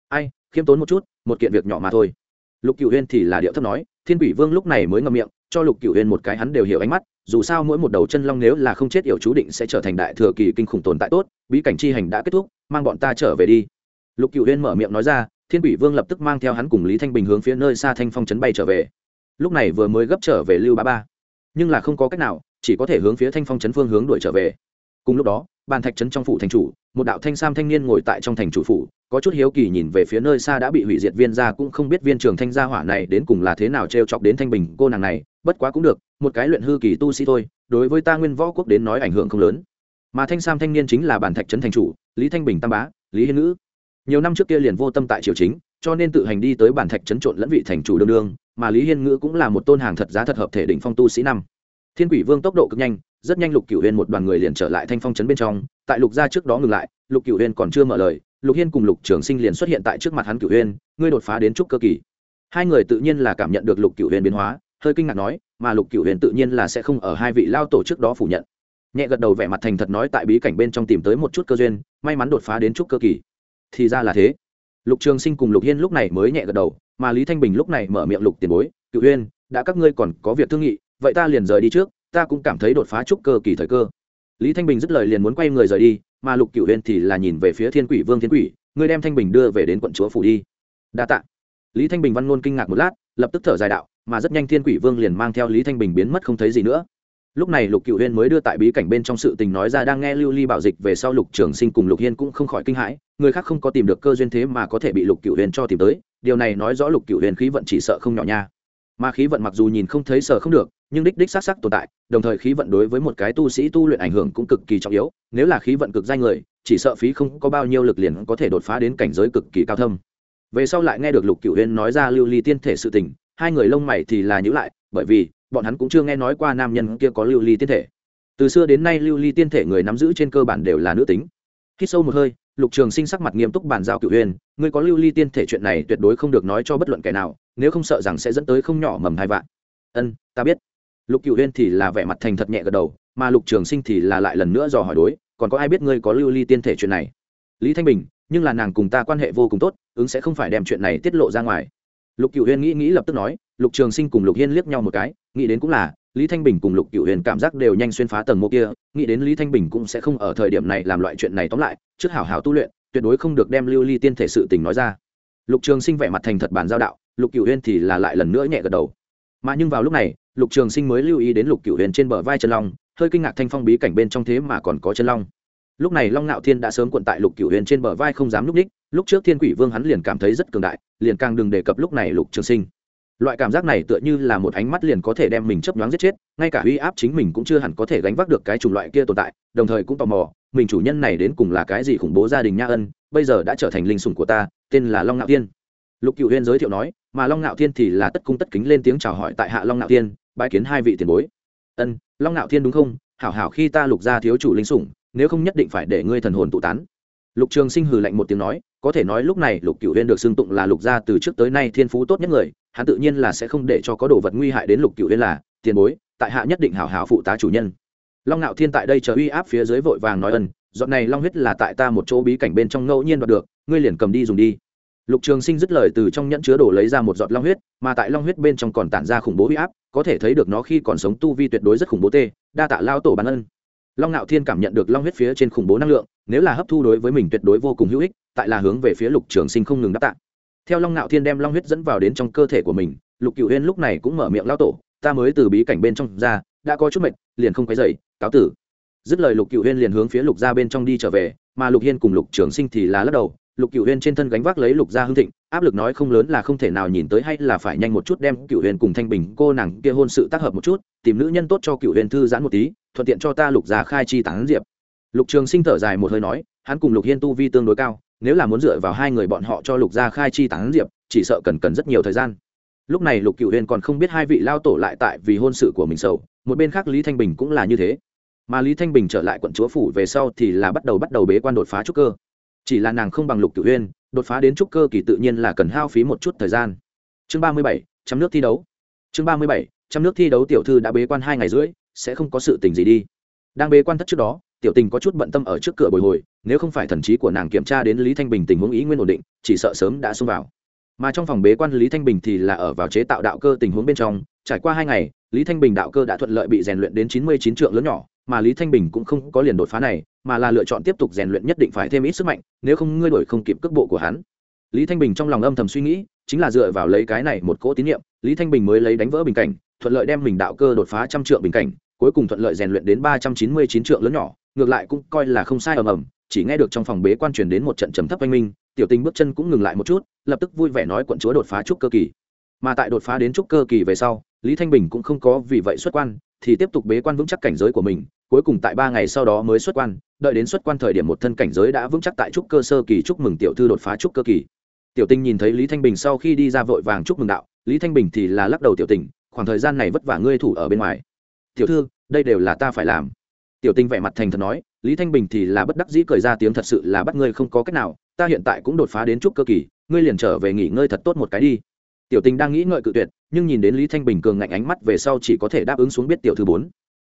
A: Ai, khiêm tốn một chút, một kiện việc nhỏ mà thôi lục cựu huyên thì là điệu thấp nói, thiên quỷ vương lúc này mới ngậm miệng, cho lục cựu huyên một cái hắn đều hiểu ánh mắt, dù sao mỗi một đầu chân long nếu là không chết yểu chú định sẽ trở thành đại thừa kỳ kinh khủng tồn tại tốt, bí cảnh chi hành đã kết thúc, mang bọn ta trở về đi. Lục cựu huyên mở miệng nói ra, thiên quỷ vương lập tức mang theo hắn cùng lý thanh bình hướng phía nơi xa thanh phong trấn bay trở về. Lúc này vừa mới gấp trở về lưu ba ba. Nhưng là không có cách nào, chỉ có thể hướng phía thanh phong trấn phương hướng đuổi trở về. Cùng lúc đó, bàn thạch trấn trong phủ thành chủ, một đạo thanh sam thanh niên ngồi tại trong thành chủ phủ có chút hiếu kỳ nhìn về phía nơi xa đã bị hủy diệt viên gia cũng không biết viên trường thanh gia hỏa này đến cùng là thế nào t r e o chọc đến thanh bình cô nàng này, bất quá cũng được, một cái luyện hư kỳ tu sĩ thôi, đối với ta nguyên võ quốc đến nói ảnh hưởng không lớn. Mà thanh sam thanh niên chính là bản thạch trấn thành chủ, lý thanh bình tam bá, lý hiên ngữ. Nhiều năm trước kia liền vô tâm tại triều chính, cho nên tự hành đi tới bản thạch trấn trộn lẫn vị thành chủ đương đương, mà lý hiên ngữ cũng là một tôn hàng thật giá thật hợp thể đỉnh phong tu sĩ năm. Thiên quỷ vương tốc độ cực nhanh, rất nhanh lục cửu huyên một đoàn người liền trở lại thanh phong trấn bên trong, tại lục gia trước đó ngừng lại, lục cửu huyên còn chưa mở lời lục hiên cùng lục trường sinh liền xuất hiện tại trước mặt hắn cửu huyên, ngươi đột phá đến trúc cơ kỳ. Hai người tự nhiên là cảm nhận được lục cửu huyên biến hóa, hơi kinh ngạc nói, mà lục cửu huyên tự nhiên là sẽ không ở hai vị lao tổ trước đó phủ nhận. Nhẹ gật đầu vẻ mặt thành thật nói tại bí cảnh bên trong tìm tới một chút cơ duyên, may mắn đột phá đến trúc cơ kỳ. Thì ra là thế. Lục trường sinh cùng lục hiên lúc này mới nhẹ gật đầu, mà lý thanh bình lúc này mở miệng lục tiền bối cựu huyên, đã các ngươi còn có việc thương nghị, vậy ta liền rời đi trước, ta cũng cảm thấy đột phá trúc cơ kỳ thời cơ. Lý thanh bình dứt lời liền muốn quay người rời đi mà lục cửu huyên thì là nhìn về phía thiên quỷ vương thiên quỷ ngươi đem thanh bình đưa về đến quận chúa phủ đi. Đa t ạ lý thanh bình văn ngôn kinh ngạc một lát, lập tức thở dài đạo, mà rất nhanh thiên quỷ vương liền mang theo lý thanh bình biến mất không thấy gì nữa. Lúc này lục cựu huyên mới đưa tại bí cảnh bên trong sự tình nói ra đang nghe lưu ly bảo dịch về sau lục trường sinh cùng lục hiên cũng không khỏi kinh hãi, người khác không có tìm được cơ duyên thế mà có thể bị lục cựu huyên cho tìm tới, điều này nói rõ lục cựu huyên khí vận chỉ sợ không nhỏ nha. Mà khí vận mặc dù nhìn không thấy sợ không được nhưng đích đích xác sắc tồn tại, đồng thời khí vận đối với một cái tu sĩ tu luyện ảnh hưởng cũng cực kỳ trọng yếu, nếu là khí vận cực danh người, chỉ sợ phí không có bao nhiêu lực liền có thể đột phá đến cảnh giới cực kỳ cao thâm. Về sau lại nghe được lục cửu huyên nói ra lưu ly tiên thể sự tình, hai người lông mày thì là nhữ lại, bởi vì, bọn hắn cũng chưa nghe nói qua nam nhân kia có lưu ly tiên thể. Từ xưa đến nay lưu ly tiên thể người nắm giữ trên cơ bản đều là nữ tính. Khi sâu một hơi, lục trường sinh sắc mặt nghiêm túc bàn giao cửu huyên ngươi có lưu ly tiên thể chuyện này tuyệt đối không được nói cho bất luận kẻ nào, nếu không sợ rằng sẽ dẫn tới không nhỏ mầm hai vạn. Ân, ta biết lục cựu huyên thì là vẻ mặt thành thật nhẹ gật đầu, mà lục trường sinh thì là lại lần nữa dò hỏi đối, còn có ai biết ngươi có lưu ly tiên thể chuyện này? Lý thanh bình, nhưng là nàng cùng ta quan hệ vô cùng tốt, ứng sẽ không phải đem chuyện này tiết lộ ra ngoài. Lục cựu huyên nghĩ nghĩ lập tức nói, lục trường sinh cùng lục hiên liếc nhau một cái, nghĩ đến cũng là, lý thanh bình cùng lục cựu huyền cảm giác đều nhanh xuyên phá tầng mộ kia, nghĩ đến lý thanh bình cũng sẽ không ở thời điểm này làm loại chuyện này tóm lại, trước hảo hảo tu luyện, tuyệt đối không được đem lưu ly tiên thể sự tình nói ra. Lục trường sinh vẻ mặt thành thật bàn giao đạo, lục cựu huyên thì là lại lần nữa nhẹ gật đầu. Mà nhưng vào lúc này lục trường sinh mới lưu ý đến lục cựu huyền trên bờ vai chân long, hơi kinh ngạc thanh phong bí cảnh bên trong thế mà còn có chân long. Lúc này long ngạo thiên đã sớm quận tại lục cựu huyền trên bờ vai không dám lúc ních lúc trước thiên quỷ vương hắn liền cảm thấy rất cường đại, liền càng đừng đề cập lúc này lục trường sinh. Loại cảm giác này tựa như là một ánh mắt liền có thể đem mình chấp nhoáng giết chết, ngay cả uy áp chính mình cũng chưa hẳn có thể gánh vác được cái chủng loại kia tồn tại, đồng thời cũng tò mò, mình chủ nhân này đến cùng là cái gì khủng bố gia đình nha ân, bây giờ đã trở thành linh sủng của ta, tên là long ngạo thiên. Lục cựu huyên giới thiệu nói, mà long ngạo thiên thì là tất cung tất kính lên tiếng chào hỏi tại hạ long ngạo thiên bái kiến hai vị tiền bối. Ân, long ngạo thiên đúng không? Hảo hảo khi ta lục gia thiếu chủ linh sủng, nếu không nhất định phải để ngươi thần hồn tụ tán. Lục trường sinh hừ lạnh một tiếng nói, có thể nói lúc này lục cửu huyên được xưng tụng là lục gia từ trước tới nay thiên phú tốt nhất người, hắn tự nhiên là sẽ không để cho có đồ vật nguy hại đến lục cửu huyên là, tiền bối, tại hạ nhất định hảo hảo phụ tá chủ nhân. Long ngạo thiên tại đây chờ uy áp phía dưới vội vàng nói ân dọn này long huyết là tại ta một chỗ bí cảnh bên trong ngẫu nhiên đoạt được, ngươi liền cầm đi dùng đi. Lục trường sinh dứt lời từ trong nhẫn chứa đổ lấy ra một giọt long huyết, mà tại long huyết bên trong còn tản ra khủng bố huy áp có thể thấy được nó khi còn sống tu vi tuyệt đối rất khủng bố tê, đa tạ lao tổ bản ân. Long ngạo thiên cảm nhận được long huyết phía trên khủng bố năng lượng, nếu là hấp thu đối với mình tuyệt đối vô cùng hữu ích, tại là hướng về phía lục trường sinh không ngừng đáp tạ. Theo long ngạo thiên đem long huyết dẫn vào đến trong cơ thể của mình, lục cựu huyên lúc này cũng mở miệng lao tổ, ta mới từ bí cảnh bên trong ra, đã có chút mệt, liền không quấy dậy cáo tử. Dứt lời lục cựu huyên liền hướng phía lục ra bên trong đi trở về, mà lục hiên cùng lục trường sinh thì là lắc đầu lục cựu huyên trên thân gánh vác lấy lục gia hương thịnh, áp lực nói không lớn là không thể nào nhìn tới hay là phải nhanh một chút đem cựu Huyên cùng thanh bình cô nàng kia hôn sự tác hợp một chút, tìm nữ nhân tốt cho cựu Huyên thư giãn một tí, thuận tiện cho ta lục gia khai chi tán diệp. Lục trường sinh thở dài một hơi nói, hắn cùng lục hiên tu vi tương đối cao, nếu là muốn dựa vào hai người bọn họ cho lục gia khai chi tán diệp, chỉ sợ cần cần rất nhiều thời gian. Lúc này lục cựu Huyên còn không biết hai vị lao tổ lại tại vì hôn sự của mình sầu, một bên khác lý thanh bình cũng là như thế. Mà lý thanh bình trở lại quận chúa phủ về sau thì là bắt đầu bắt đầu bế quan đột phá trúc cơ chỉ là nàng không bằng lục cửu huyên đột phá đến trúc cơ kỳ tự nhiên là cần hao phí một chút thời gian. Chương ba mươi bảy, trăm nước thi đấu. Chương ba mươi bảy, trăm nước thi đấu tiểu thư đã bế quan hai ngày rưỡi, sẽ không có sự tình gì đi. Đang bế quan thất trước đó, tiểu tình có chút bận tâm ở trước cửa bồi hồi, nếu không phải thần trí của nàng kiểm tra đến lý thanh bình tình huống ý nguyên ổn định, chỉ sợ sớm đã xông vào. Mà trong phòng bế quan lý thanh bình thì là ở vào chế tạo đạo cơ tình huống bên trong, trải qua hai ngày, lý thanh bình đạo cơ đã thuận lợi bị rèn luyện đến chín mươi chín trượng lớn nhỏ mà lý thanh bình cũng không có liền đột phá này, mà là lựa chọn tiếp tục rèn luyện nhất định phải thêm ít sức mạnh, nếu không ngươi đổi không kịp cước bộ của hắn. Lý thanh bình trong lòng âm thầm suy nghĩ, chính là dựa vào lấy cái này một cỗ tín nhiệm, lý thanh bình mới lấy đánh vỡ bình cảnh, thuận lợi đem mình đạo cơ đột phá trăm trượng bình cảnh, cuối cùng thuận lợi rèn luyện đến ba trăm chín mươi chín trượng lớn nhỏ, ngược lại cũng coi là không sai ầm ầm, chỉ nghe được trong phòng bế quan truyền đến một trận trầm thấp oanh minh, tiểu tình bước chân cũng ngừng lại một chút, lập tức vui vẻ nói quận chúa đột phá trúc cơ kỳ. Mà tại đột phá đến trúc cơ kỳ về sau, lý thanh bình cũng không có vì vậy xuất quan, thì tiếp tục bế quan vững chắc cảnh giới của mình cuối cùng tại ba ngày sau đó mới xuất quan, đợi đến xuất quan thời điểm một thân cảnh giới đã vững chắc tại trúc cơ sơ kỳ chúc mừng tiểu thư đột phá trúc cơ kỳ. Tiểu tinh nhìn thấy lý thanh bình sau khi đi ra vội vàng chúc mừng đạo, lý thanh bình thì là lắc đầu tiểu tình khoảng thời gian này vất vả ngươi thủ ở bên ngoài. Tiểu thư, đây đều là ta phải làm. Tiểu tinh vẻ mặt thành thật nói, lý thanh bình thì là bất đắc dĩ cười ra tiếng, thật sự là bắt ngươi không có cách nào, ta hiện tại cũng đột phá đến trúc cơ kỳ, ngươi liền trở về nghỉ ngơi thật tốt một cái đi. Tiểu tình đang nghĩ ngợi cự tuyệt, nhưng nhìn đến lý thanh bình cường ngạnh ánh mắt về sau chỉ có thể đáp ứng xuống biết tiểu thư bốn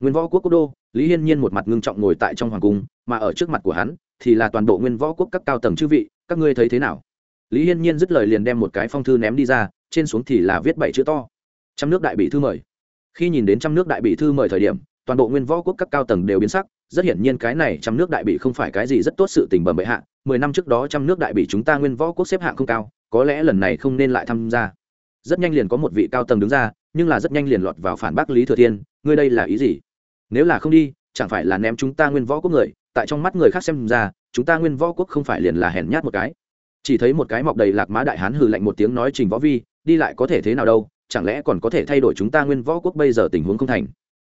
A: nguyên võ quốc quốc đô, lý hiên nhiên một mặt ngưng trọng ngồi tại trong hoàng cung, mà ở trước mặt của hắn thì là toàn bộ nguyên võ quốc các cao tầng chư vị, các ngươi thấy thế nào? Lý hiên nhiên dứt lời liền đem một cái phong thư ném đi ra, trên xuống thì là viết bảy chữ to. Trăm nước đại bị thư mời. Khi nhìn đến trăm nước đại bị thư mời thời điểm, toàn bộ nguyên võ quốc các cao tầng đều biến sắc, rất hiển nhiên cái này trăm nước đại bị không phải cái gì rất tốt sự tình bẩm bệ hạ, mười năm trước đó trăm nước đại bị chúng ta nguyên võ quốc xếp hạng không cao, có lẽ lần này không nên lại tham gia. Rất nhanh liền có một vị cao tầng đứng ra, nhưng là rất nhanh liền lọt vào phản bác lý thừa thiên, ngươi đây là ý gì? Nếu là không đi, chẳng phải là ném chúng ta nguyên võ quốc người, tại trong mắt người khác xem ra, chúng ta nguyên võ quốc không phải liền là hèn nhát một cái. Chỉ thấy một cái mọc đầy lạc má đại hán hừ lạnh một tiếng nói trình võ vi, đi lại có thể thế nào đâu, chẳng lẽ còn có thể thay đổi chúng ta nguyên võ quốc bây giờ tình huống không thành?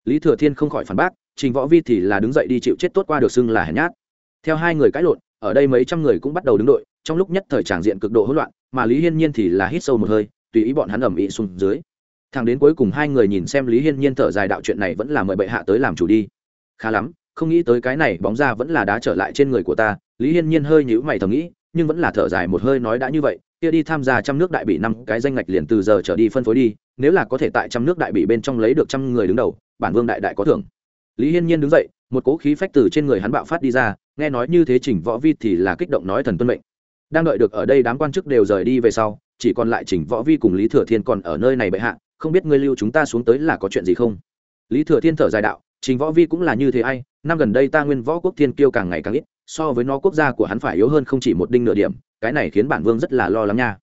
A: Lý thừa thiên không khỏi phản bác, trình võ vi thì là đứng dậy đi chịu chết tốt qua được xưng là hèn nhát. Theo hai người cãi lộn, ở đây mấy trăm người cũng bắt đầu đứng đội, trong lúc nhất thời tràng diện cực độ hỗn loạn, mà lý hiên nhiên thì là hít sâu một hơi, tùy ý bọn hắn ẩm ĩ xuống dưới thằng đến cuối cùng hai người nhìn xem lý hiên nhiên thở dài đạo chuyện này vẫn là mời bệ hạ tới làm chủ đi. Khá lắm, không nghĩ tới cái này bóng ra vẫn là đá trở lại trên người của ta. Lý hiên nhiên hơi nhữ mày thầm nghĩ, nhưng vẫn là thở dài một hơi nói đã như vậy, kia đi tham gia trăm nước đại bị năm cái danh ngạch liền từ giờ trở đi phân phối đi, nếu là có thể tại trăm nước đại bị bên trong lấy được trăm người đứng đầu, bản vương đại đại có thưởng. Lý hiên nhiên đứng dậy, một cỗ khí phách từ trên người hắn bạo phát đi ra, nghe nói như thế chỉnh võ vi thì là kích động nói thần tuân mệnh. Đang đợi được ở đây đám quan chức đều rời đi về sau, chỉ còn lại chỉnh võ vi cùng lý thừa thiên còn ở nơi này bệ hạ không biết ngươi lưu chúng ta xuống tới là có chuyện gì không? Lý thừa thiên thở dài đạo, trình võ vi cũng là như thế ai, năm gần đây ta nguyên võ quốc thiên kiêu càng ngày càng ít, so với nó quốc gia của hắn phải yếu hơn không chỉ một đinh nửa điểm, cái này khiến bản vương rất là lo lắng nha.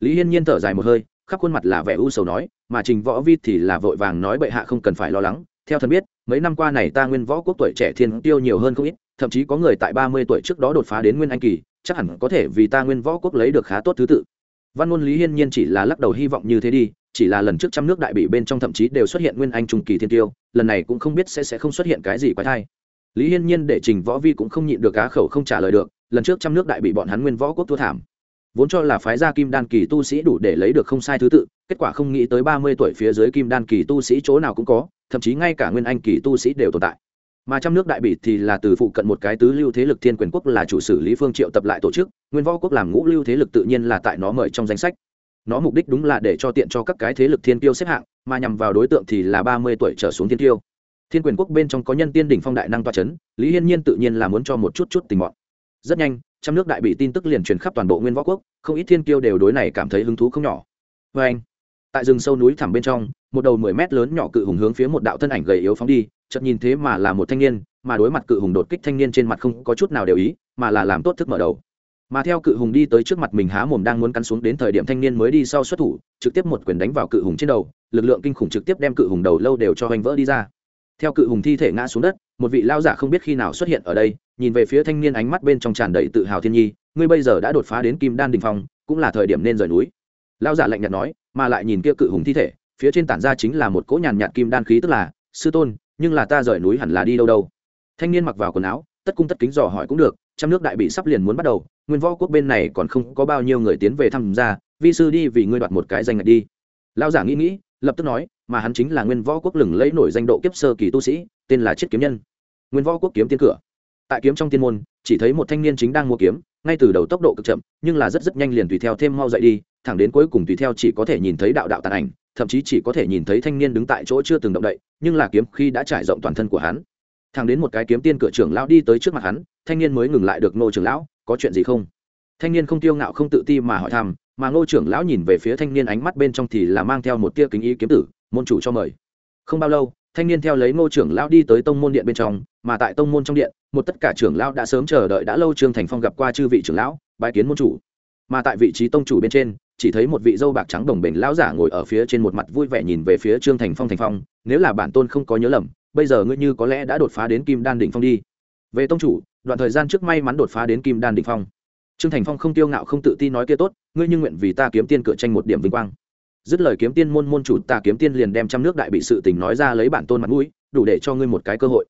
A: Lý hiên nhiên thở dài một hơi, khắp khuôn mặt là vẻ u sầu nói, mà trình võ vi thì là vội vàng nói bệ hạ không cần phải lo lắng, theo thần biết, mấy năm qua này ta nguyên võ quốc tuổi trẻ thiên tiêu nhiều hơn không ít, thậm chí có người tại ba mươi tuổi trước đó đột phá đến nguyên anh kỳ, chắc hẳn có thể vì ta nguyên võ quốc lấy được khá tốt thứ tự. Văn ngôn lý hiên nhiên chỉ là lắc đầu hy vọng như thế đi chỉ là lần trước trăm nước đại bị bên trong thậm chí đều xuất hiện nguyên anh trung kỳ thiên tiêu, lần này cũng không biết sẽ sẽ không xuất hiện cái gì quái thai. Lý hiên nhiên để trình võ vi cũng không nhịn được cá khẩu không trả lời được, lần trước trăm nước đại bị bọn hắn nguyên võ quốc thua thảm. Vốn cho là phái gia kim đan kỳ tu sĩ đủ để lấy được không sai thứ tự, kết quả không nghĩ tới ba mươi tuổi phía dưới kim đan kỳ tu sĩ chỗ nào cũng có, thậm chí ngay cả nguyên anh kỳ tu sĩ đều tồn tại. Mà trăm nước đại bị thì là từ phụ cận một cái tứ lưu thế lực thiên quyền quốc là chủ sử lý phương triệu tập lại tổ chức, nguyên võ quốc làm ngũ lưu thế lực tự nhiên là tại nó mời trong danh sách nó mục đích đúng là để cho tiện cho các cái thế lực thiên tiêu xếp hạng, mà nhằm vào đối tượng thì là ba mươi tuổi trở xuống thiên tiêu thiên quyền quốc bên trong có nhân tiên đỉnh phong đại năng toa c h ấ n lý hiên nhiên tự nhiên là muốn cho một chút chút tình bọn rất nhanh, trăm nước đại bị tin tức liền truyền khắp toàn bộ nguyên võ quốc, không ít thiên tiêu đều đối này cảm thấy hứng thú không nhỏ. Vê anh, tại rừng sâu núi thẳm bên trong, một đầu mười mét lớn nhỏ cự hùng hướng phía một đạo thân ảnh gầy yếu phóng đi, chợt nhìn thế mà là một thanh niên, mà đối mặt cự hùng đột kích thanh niên trên mặt không có chút nào đều ý, mà là làm tốt thức mở đầu mà theo cự hùng đi tới trước mặt mình há mồm đang muốn cắn xuống đến thời điểm thanh niên mới đi sau xuất thủ, trực tiếp một quyền đánh vào cự hùng trên đầu, lực lượng kinh khủng trực tiếp đem cự hùng đầu lâu đều cho hoành vỡ đi ra. Theo cự hùng thi thể ngã xuống đất, một vị lao giả không biết khi nào xuất hiện ở đây, nhìn về phía thanh niên ánh mắt bên trong tràn đầy tự hào thiên nhi, ngươi bây giờ đã đột phá đến kim đan đình phong, cũng là thời điểm nên rời núi. Lao giả lạnh nhạt nói, mà lại nhìn kia cự hùng thi thể, phía trên tản ra chính là một cỗ nhàn nhạt kim đan khí tức là, sư tôn, nhưng là ta rời núi hẳn là đi đâu đâu. Thanh niên mặc vào quần áo, tất cung tất kính dò hỏi cũng được, trăm nước đại bị sắp liền muốn bắt đầu nguyên võ quốc bên này còn không có bao nhiêu người tiến về tham gia, vi sư đi vì ngươi đoạt một cái danh ngạch đi. Lao giả nghĩ nghĩ, lập tức nói, mà hắn chính là nguyên võ quốc lừng lẫy nổi danh độ kiếp sơ kỳ tu sĩ, tên là chiết kiếm nhân. Nguyên võ quốc kiếm tiên cửa. Tại kiếm trong tiên môn, chỉ thấy một thanh niên chính đang mua kiếm, ngay từ đầu tốc độ cực chậm, nhưng là rất rất nhanh liền tùy theo thêm mau dậy đi, thẳng đến cuối cùng tùy theo chỉ có thể nhìn thấy đạo đạo tàn ảnh, thậm chí chỉ có thể nhìn thấy thanh niên đứng tại chỗ chưa từng động đậy, nhưng là kiếm khi đã trải rộng toàn thân của hắn. Thẳng đến một cái kiếm tiên cửa trưởng lão đi tới trước mặt hắn, thanh niên mới ngừng lại được nô trưởng lão có chuyện gì không? Thanh niên không tiêu ngạo không tự ti mà hỏi thăm, mà ngô trưởng lão nhìn về phía thanh niên ánh mắt bên trong thì là mang theo một tia kính ý kiếm tử, môn chủ cho mời. Không bao lâu, thanh niên theo lấy ngô trưởng lão đi tới tông môn điện bên trong, mà tại tông môn trong điện, một tất cả trưởng lão đã sớm chờ đợi đã lâu trương thành phong gặp qua chư vị trưởng lão, bái kiến môn chủ. Mà tại vị trí tông chủ bên trên, chỉ thấy một vị dâu bạc trắng đồng bền lão giả ngồi ở phía trên một mặt vui vẻ nhìn về phía trương thành phong. Thành phong, nếu là bản tôn không có nhớ lầm, bây giờ ngươi như có lẽ đã đột phá đến kim đan đỉnh phong đi về tông chủ, đoạn thời gian trước may mắn đột phá đến kim đan đỉnh phong. Trương thành phong không tiêu ngạo, không tự ti nói kia tốt, ngươi như nguyện vì ta kiếm tiên cửa tranh một điểm vinh quang. Dứt lời kiếm tiên môn môn chủ ta kiếm tiên liền đem trăm nước đại bị sự tình nói ra lấy bản tôn mặt mũi, đủ để cho ngươi một cái cơ hội.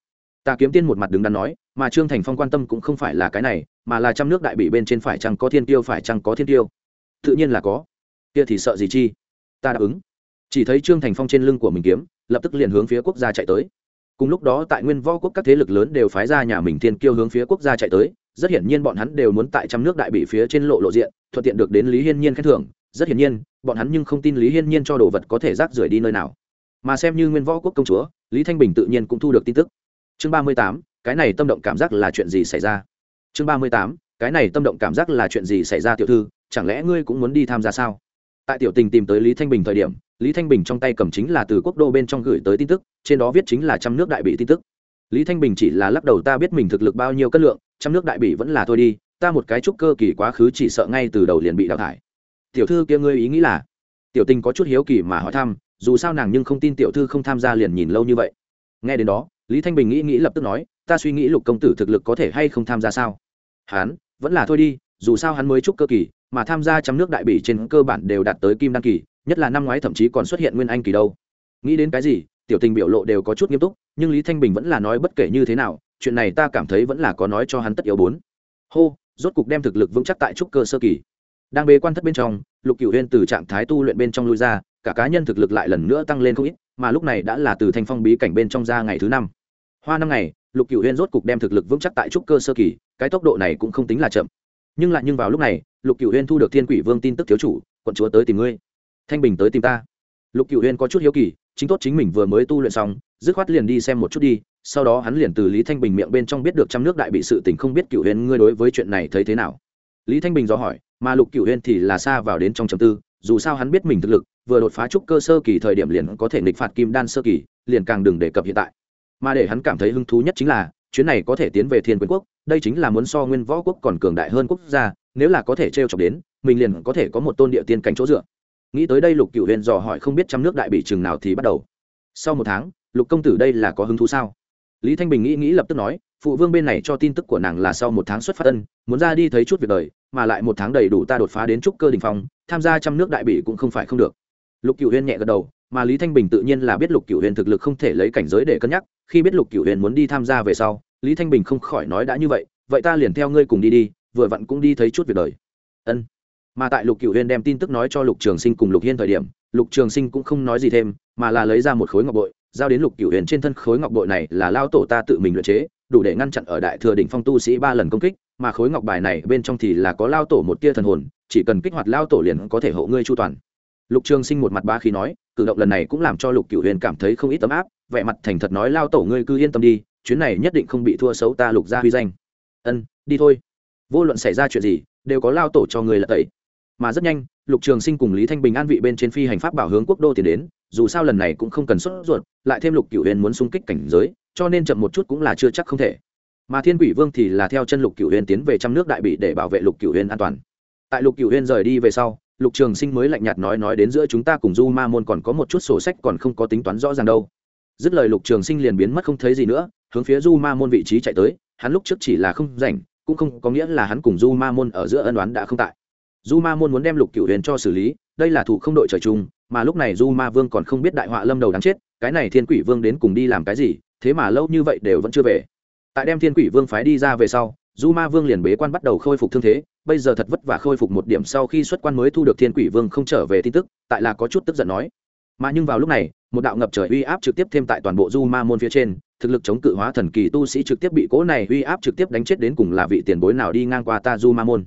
A: Ta kiếm tiên một mặt đứng đắn nói, mà trương thành phong quan tâm cũng không phải là cái này, mà là trăm nước đại bị bên trên phải chăng có thiên tiêu, phải chăng có thiên tiêu. Tự nhiên là có. Kia thì sợ gì chi? Ta đáp ứng. Chỉ thấy trương thành phong trên lưng của mình kiếm, lập tức liền hướng phía quốc gia chạy tới cùng lúc đó tại nguyên võ quốc các thế lực lớn đều phái ra nhà mình thiên kiêu hướng phía quốc gia chạy tới, rất hiển nhiên bọn hắn đều muốn tại trăm nước đại bị phía trên lộ lộ diện, thuận tiện được đến lý hiên nhiên khen thưởng. Rất hiển nhiên, bọn hắn nhưng không tin lý hiên nhiên cho đồ vật có thể rác rưởi đi nơi nào. Mà xem như nguyên võ quốc công chúa, lý thanh bình tự nhiên cũng thu được tin tức. Chương ba mươi tám, cái này tâm động cảm giác là chuyện gì xảy ra? Chương ba mươi tám, cái này tâm động cảm giác là chuyện gì xảy ra tiểu thư? Chẳng lẽ ngươi cũng muốn đi tham gia sao? Tại tiểu tình tìm tới lý thanh bình thời điểm, lý thanh bình trong tay cầm chính là từ quốc đô bên trong gửi tới tin tức, trên đó viết chính là trăm nước đại bị tin tức. Lý thanh bình chỉ là lắc đầu ta biết mình thực lực bao nhiêu cân lượng, trăm nước đại bị vẫn là thôi đi, ta một cái trúc cơ kỳ quá khứ chỉ sợ ngay từ đầu liền bị đào thải. Tiểu thư kia ngươi ý nghĩ là? Tiểu tình có chút hiếu kỳ mà hỏi thăm, dù sao nàng nhưng không tin tiểu thư không tham gia liền nhìn lâu như vậy. Nghe đến đó, lý thanh bình nghĩ nghĩ lập tức nói, ta suy nghĩ lục công tử thực lực có thể hay không tham gia sao? Hắn, vẫn là thôi đi, dù sao hắn mới trúc cơ kỳ mà tham gia trăm nước đại bỉ trên cơ bản đều đạt tới kim đăng kỳ, nhất là năm ngoái thậm chí còn xuất hiện nguyên anh kỳ đâu. Nghĩ đến cái gì, tiểu tình biểu lộ đều có chút nghiêm túc, nhưng lý thanh bình vẫn là nói bất kể như thế nào, chuyện này ta cảm thấy vẫn là có nói cho hắn tất yếu bốn. Hô, rốt cục đem thực lực vững chắc tại trúc cơ sơ kỳ. Đang bế quan thất bên trong, lục cửu huyên từ trạng thái tu luyện bên trong lui ra, cả cá nhân thực lực lại lần nữa tăng lên không ít, mà lúc này đã là từ thanh phong bí cảnh bên trong ra ngày thứ năm. Hoa năm ngày, lục cửu huyên rốt cục đem thực lực vững chắc tại trúc cơ sơ kỳ, cái tốc độ này cũng không tính là chậm. Nhưng lại nhưng vào lúc này lục cửu huyên thu được thiên quỷ vương tin tức thiếu chủ, quận chúa tới tìm ngươi. Thanh bình tới tìm ta. Lục cửu huyên có chút hiếu kỳ, chính tốt chính mình vừa mới tu luyện xong, dứt khoát liền đi xem một chút đi, sau đó hắn liền từ lý thanh bình miệng bên trong biết được trăm nước đại bị sự tình không biết cửu huyên ngươi đối với chuyện này thấy thế nào. Lý thanh bình do hỏi, mà lục cửu huyên thì là xa vào đến trong trầm tư, dù sao hắn biết mình thực lực, vừa đột phá trúc cơ sơ kỳ thời điểm liền có thể nghịch phạt kim đan sơ kỳ, liền càng đừng đề cập hiện tại. Mà để hắn cảm thấy hứng thú nhất chính là, chuyến này có thể tiến về thiên quyền quốc, đây chính là muốn so nguyên võ quốc còn cường đại hơn quốc gia nếu là có thể t r e o chọc đến, mình liền có thể có một tôn địa tiên cảnh chỗ dựa. Nghĩ tới đây lục cựu huyền dò hỏi không biết trăm nước đại bị chừng nào thì bắt đầu. Sau một tháng, lục công tử đây là có hứng thú sao? Lý thanh bình nghĩ nghĩ lập tức nói, phụ vương bên này cho tin tức của nàng là sau một tháng xuất phát ân, muốn ra đi thấy chút việc đời, mà lại một tháng đầy đủ ta đột phá đến trúc cơ đình phong, tham gia trăm nước đại bị cũng không phải không được. Lục cựu huyền nhẹ gật đầu, mà lý thanh bình tự nhiên là biết lục cựu huyền thực lực không thể lấy cảnh giới để cân nhắc, khi biết lục cựu huyền muốn đi tham gia về sau, lý thanh bình không khỏi nói đã như vậy vậy ta liền theo ngươi cùng đi đi vừa vặn cũng đi thấy chút việc đời. Ân. Mà tại lục cựu huyên đem tin tức nói cho lục trường sinh cùng lục hiên thời điểm, lục trường sinh cũng không nói gì thêm, mà là lấy ra một khối ngọc bội, giao đến lục cựu huyền trên thân. Khối ngọc bội này là lao tổ ta tự mình luyện chế, đủ để ngăn chặn ở đại thừa đỉnh phong tu sĩ ba lần công kích, mà khối ngọc bài này bên trong thì là có lao tổ một tia thần hồn, chỉ cần kích hoạt lao tổ liền có thể hộ ngươi chu toàn. Lục trường sinh một mặt ba khi nói, cử động lần này cũng làm cho lục cựu huyền cảm thấy không ít tấm áp, vẻ mặt thành thật nói, lao tổ ngươi cứ yên tâm đi, chuyến này nhất định không bị thua xấu ta lục gia huy danh. Ân, đi thôi vô luận xảy ra chuyện gì, đều có lao tổ cho người là tẩy. Mà rất nhanh, lục trường sinh cùng lý thanh bình an vị bên trên phi hành pháp bảo hướng quốc đô tiến đến, dù sao lần này cũng không cần sốt ruột, lại thêm lục cửu huyền muốn xung kích cảnh giới, cho nên chậm một chút cũng là chưa chắc không thể. Mà thiên quỷ vương thì là theo chân lục cửu huyền tiến về trăm nước đại bị để bảo vệ lục cửu huyền an toàn. Tại lục cửu huyền rời đi về sau, lục trường sinh mới lạnh nhạt nói nói đến giữa chúng ta cùng du ma môn còn có một chút sổ sách còn không có tính toán rõ ràng đâu. Dứt lời lục trường sinh liền biến mất không thấy gì nữa, hướng phía du ma môn vị trí chạy tới, hắn lúc trước chỉ là không rảnh cũng không có nghĩa là hắn cùng du ma môn ở giữa ân oán đã không tại. Du ma môn muốn đem lục cửu huyền cho xử lý, đây là thủ không đội trời chung, mà lúc này du ma vương còn không biết đại họa lâm đầu đáng chết, cái này thiên quỷ vương đến cùng đi làm cái gì, thế mà lâu như vậy đều vẫn chưa về. Tại đem thiên quỷ vương phái đi ra về sau, du ma vương liền bế quan bắt đầu khôi phục thương thế, bây giờ thật vất vả khôi phục một điểm sau khi xuất quan mới thu được thiên quỷ vương không trở về tin tức, tại là có chút tức giận nói. Mà nhưng vào lúc này một đạo ngập trời uy áp trực tiếp thêm tại toàn bộ du ma môn phía trên, thực lực chống cự hóa thần kỳ tu sĩ trực tiếp bị cố này uy áp trực tiếp đánh chết đến cùng là vị tiền bối nào đi ngang qua ta du ma môn.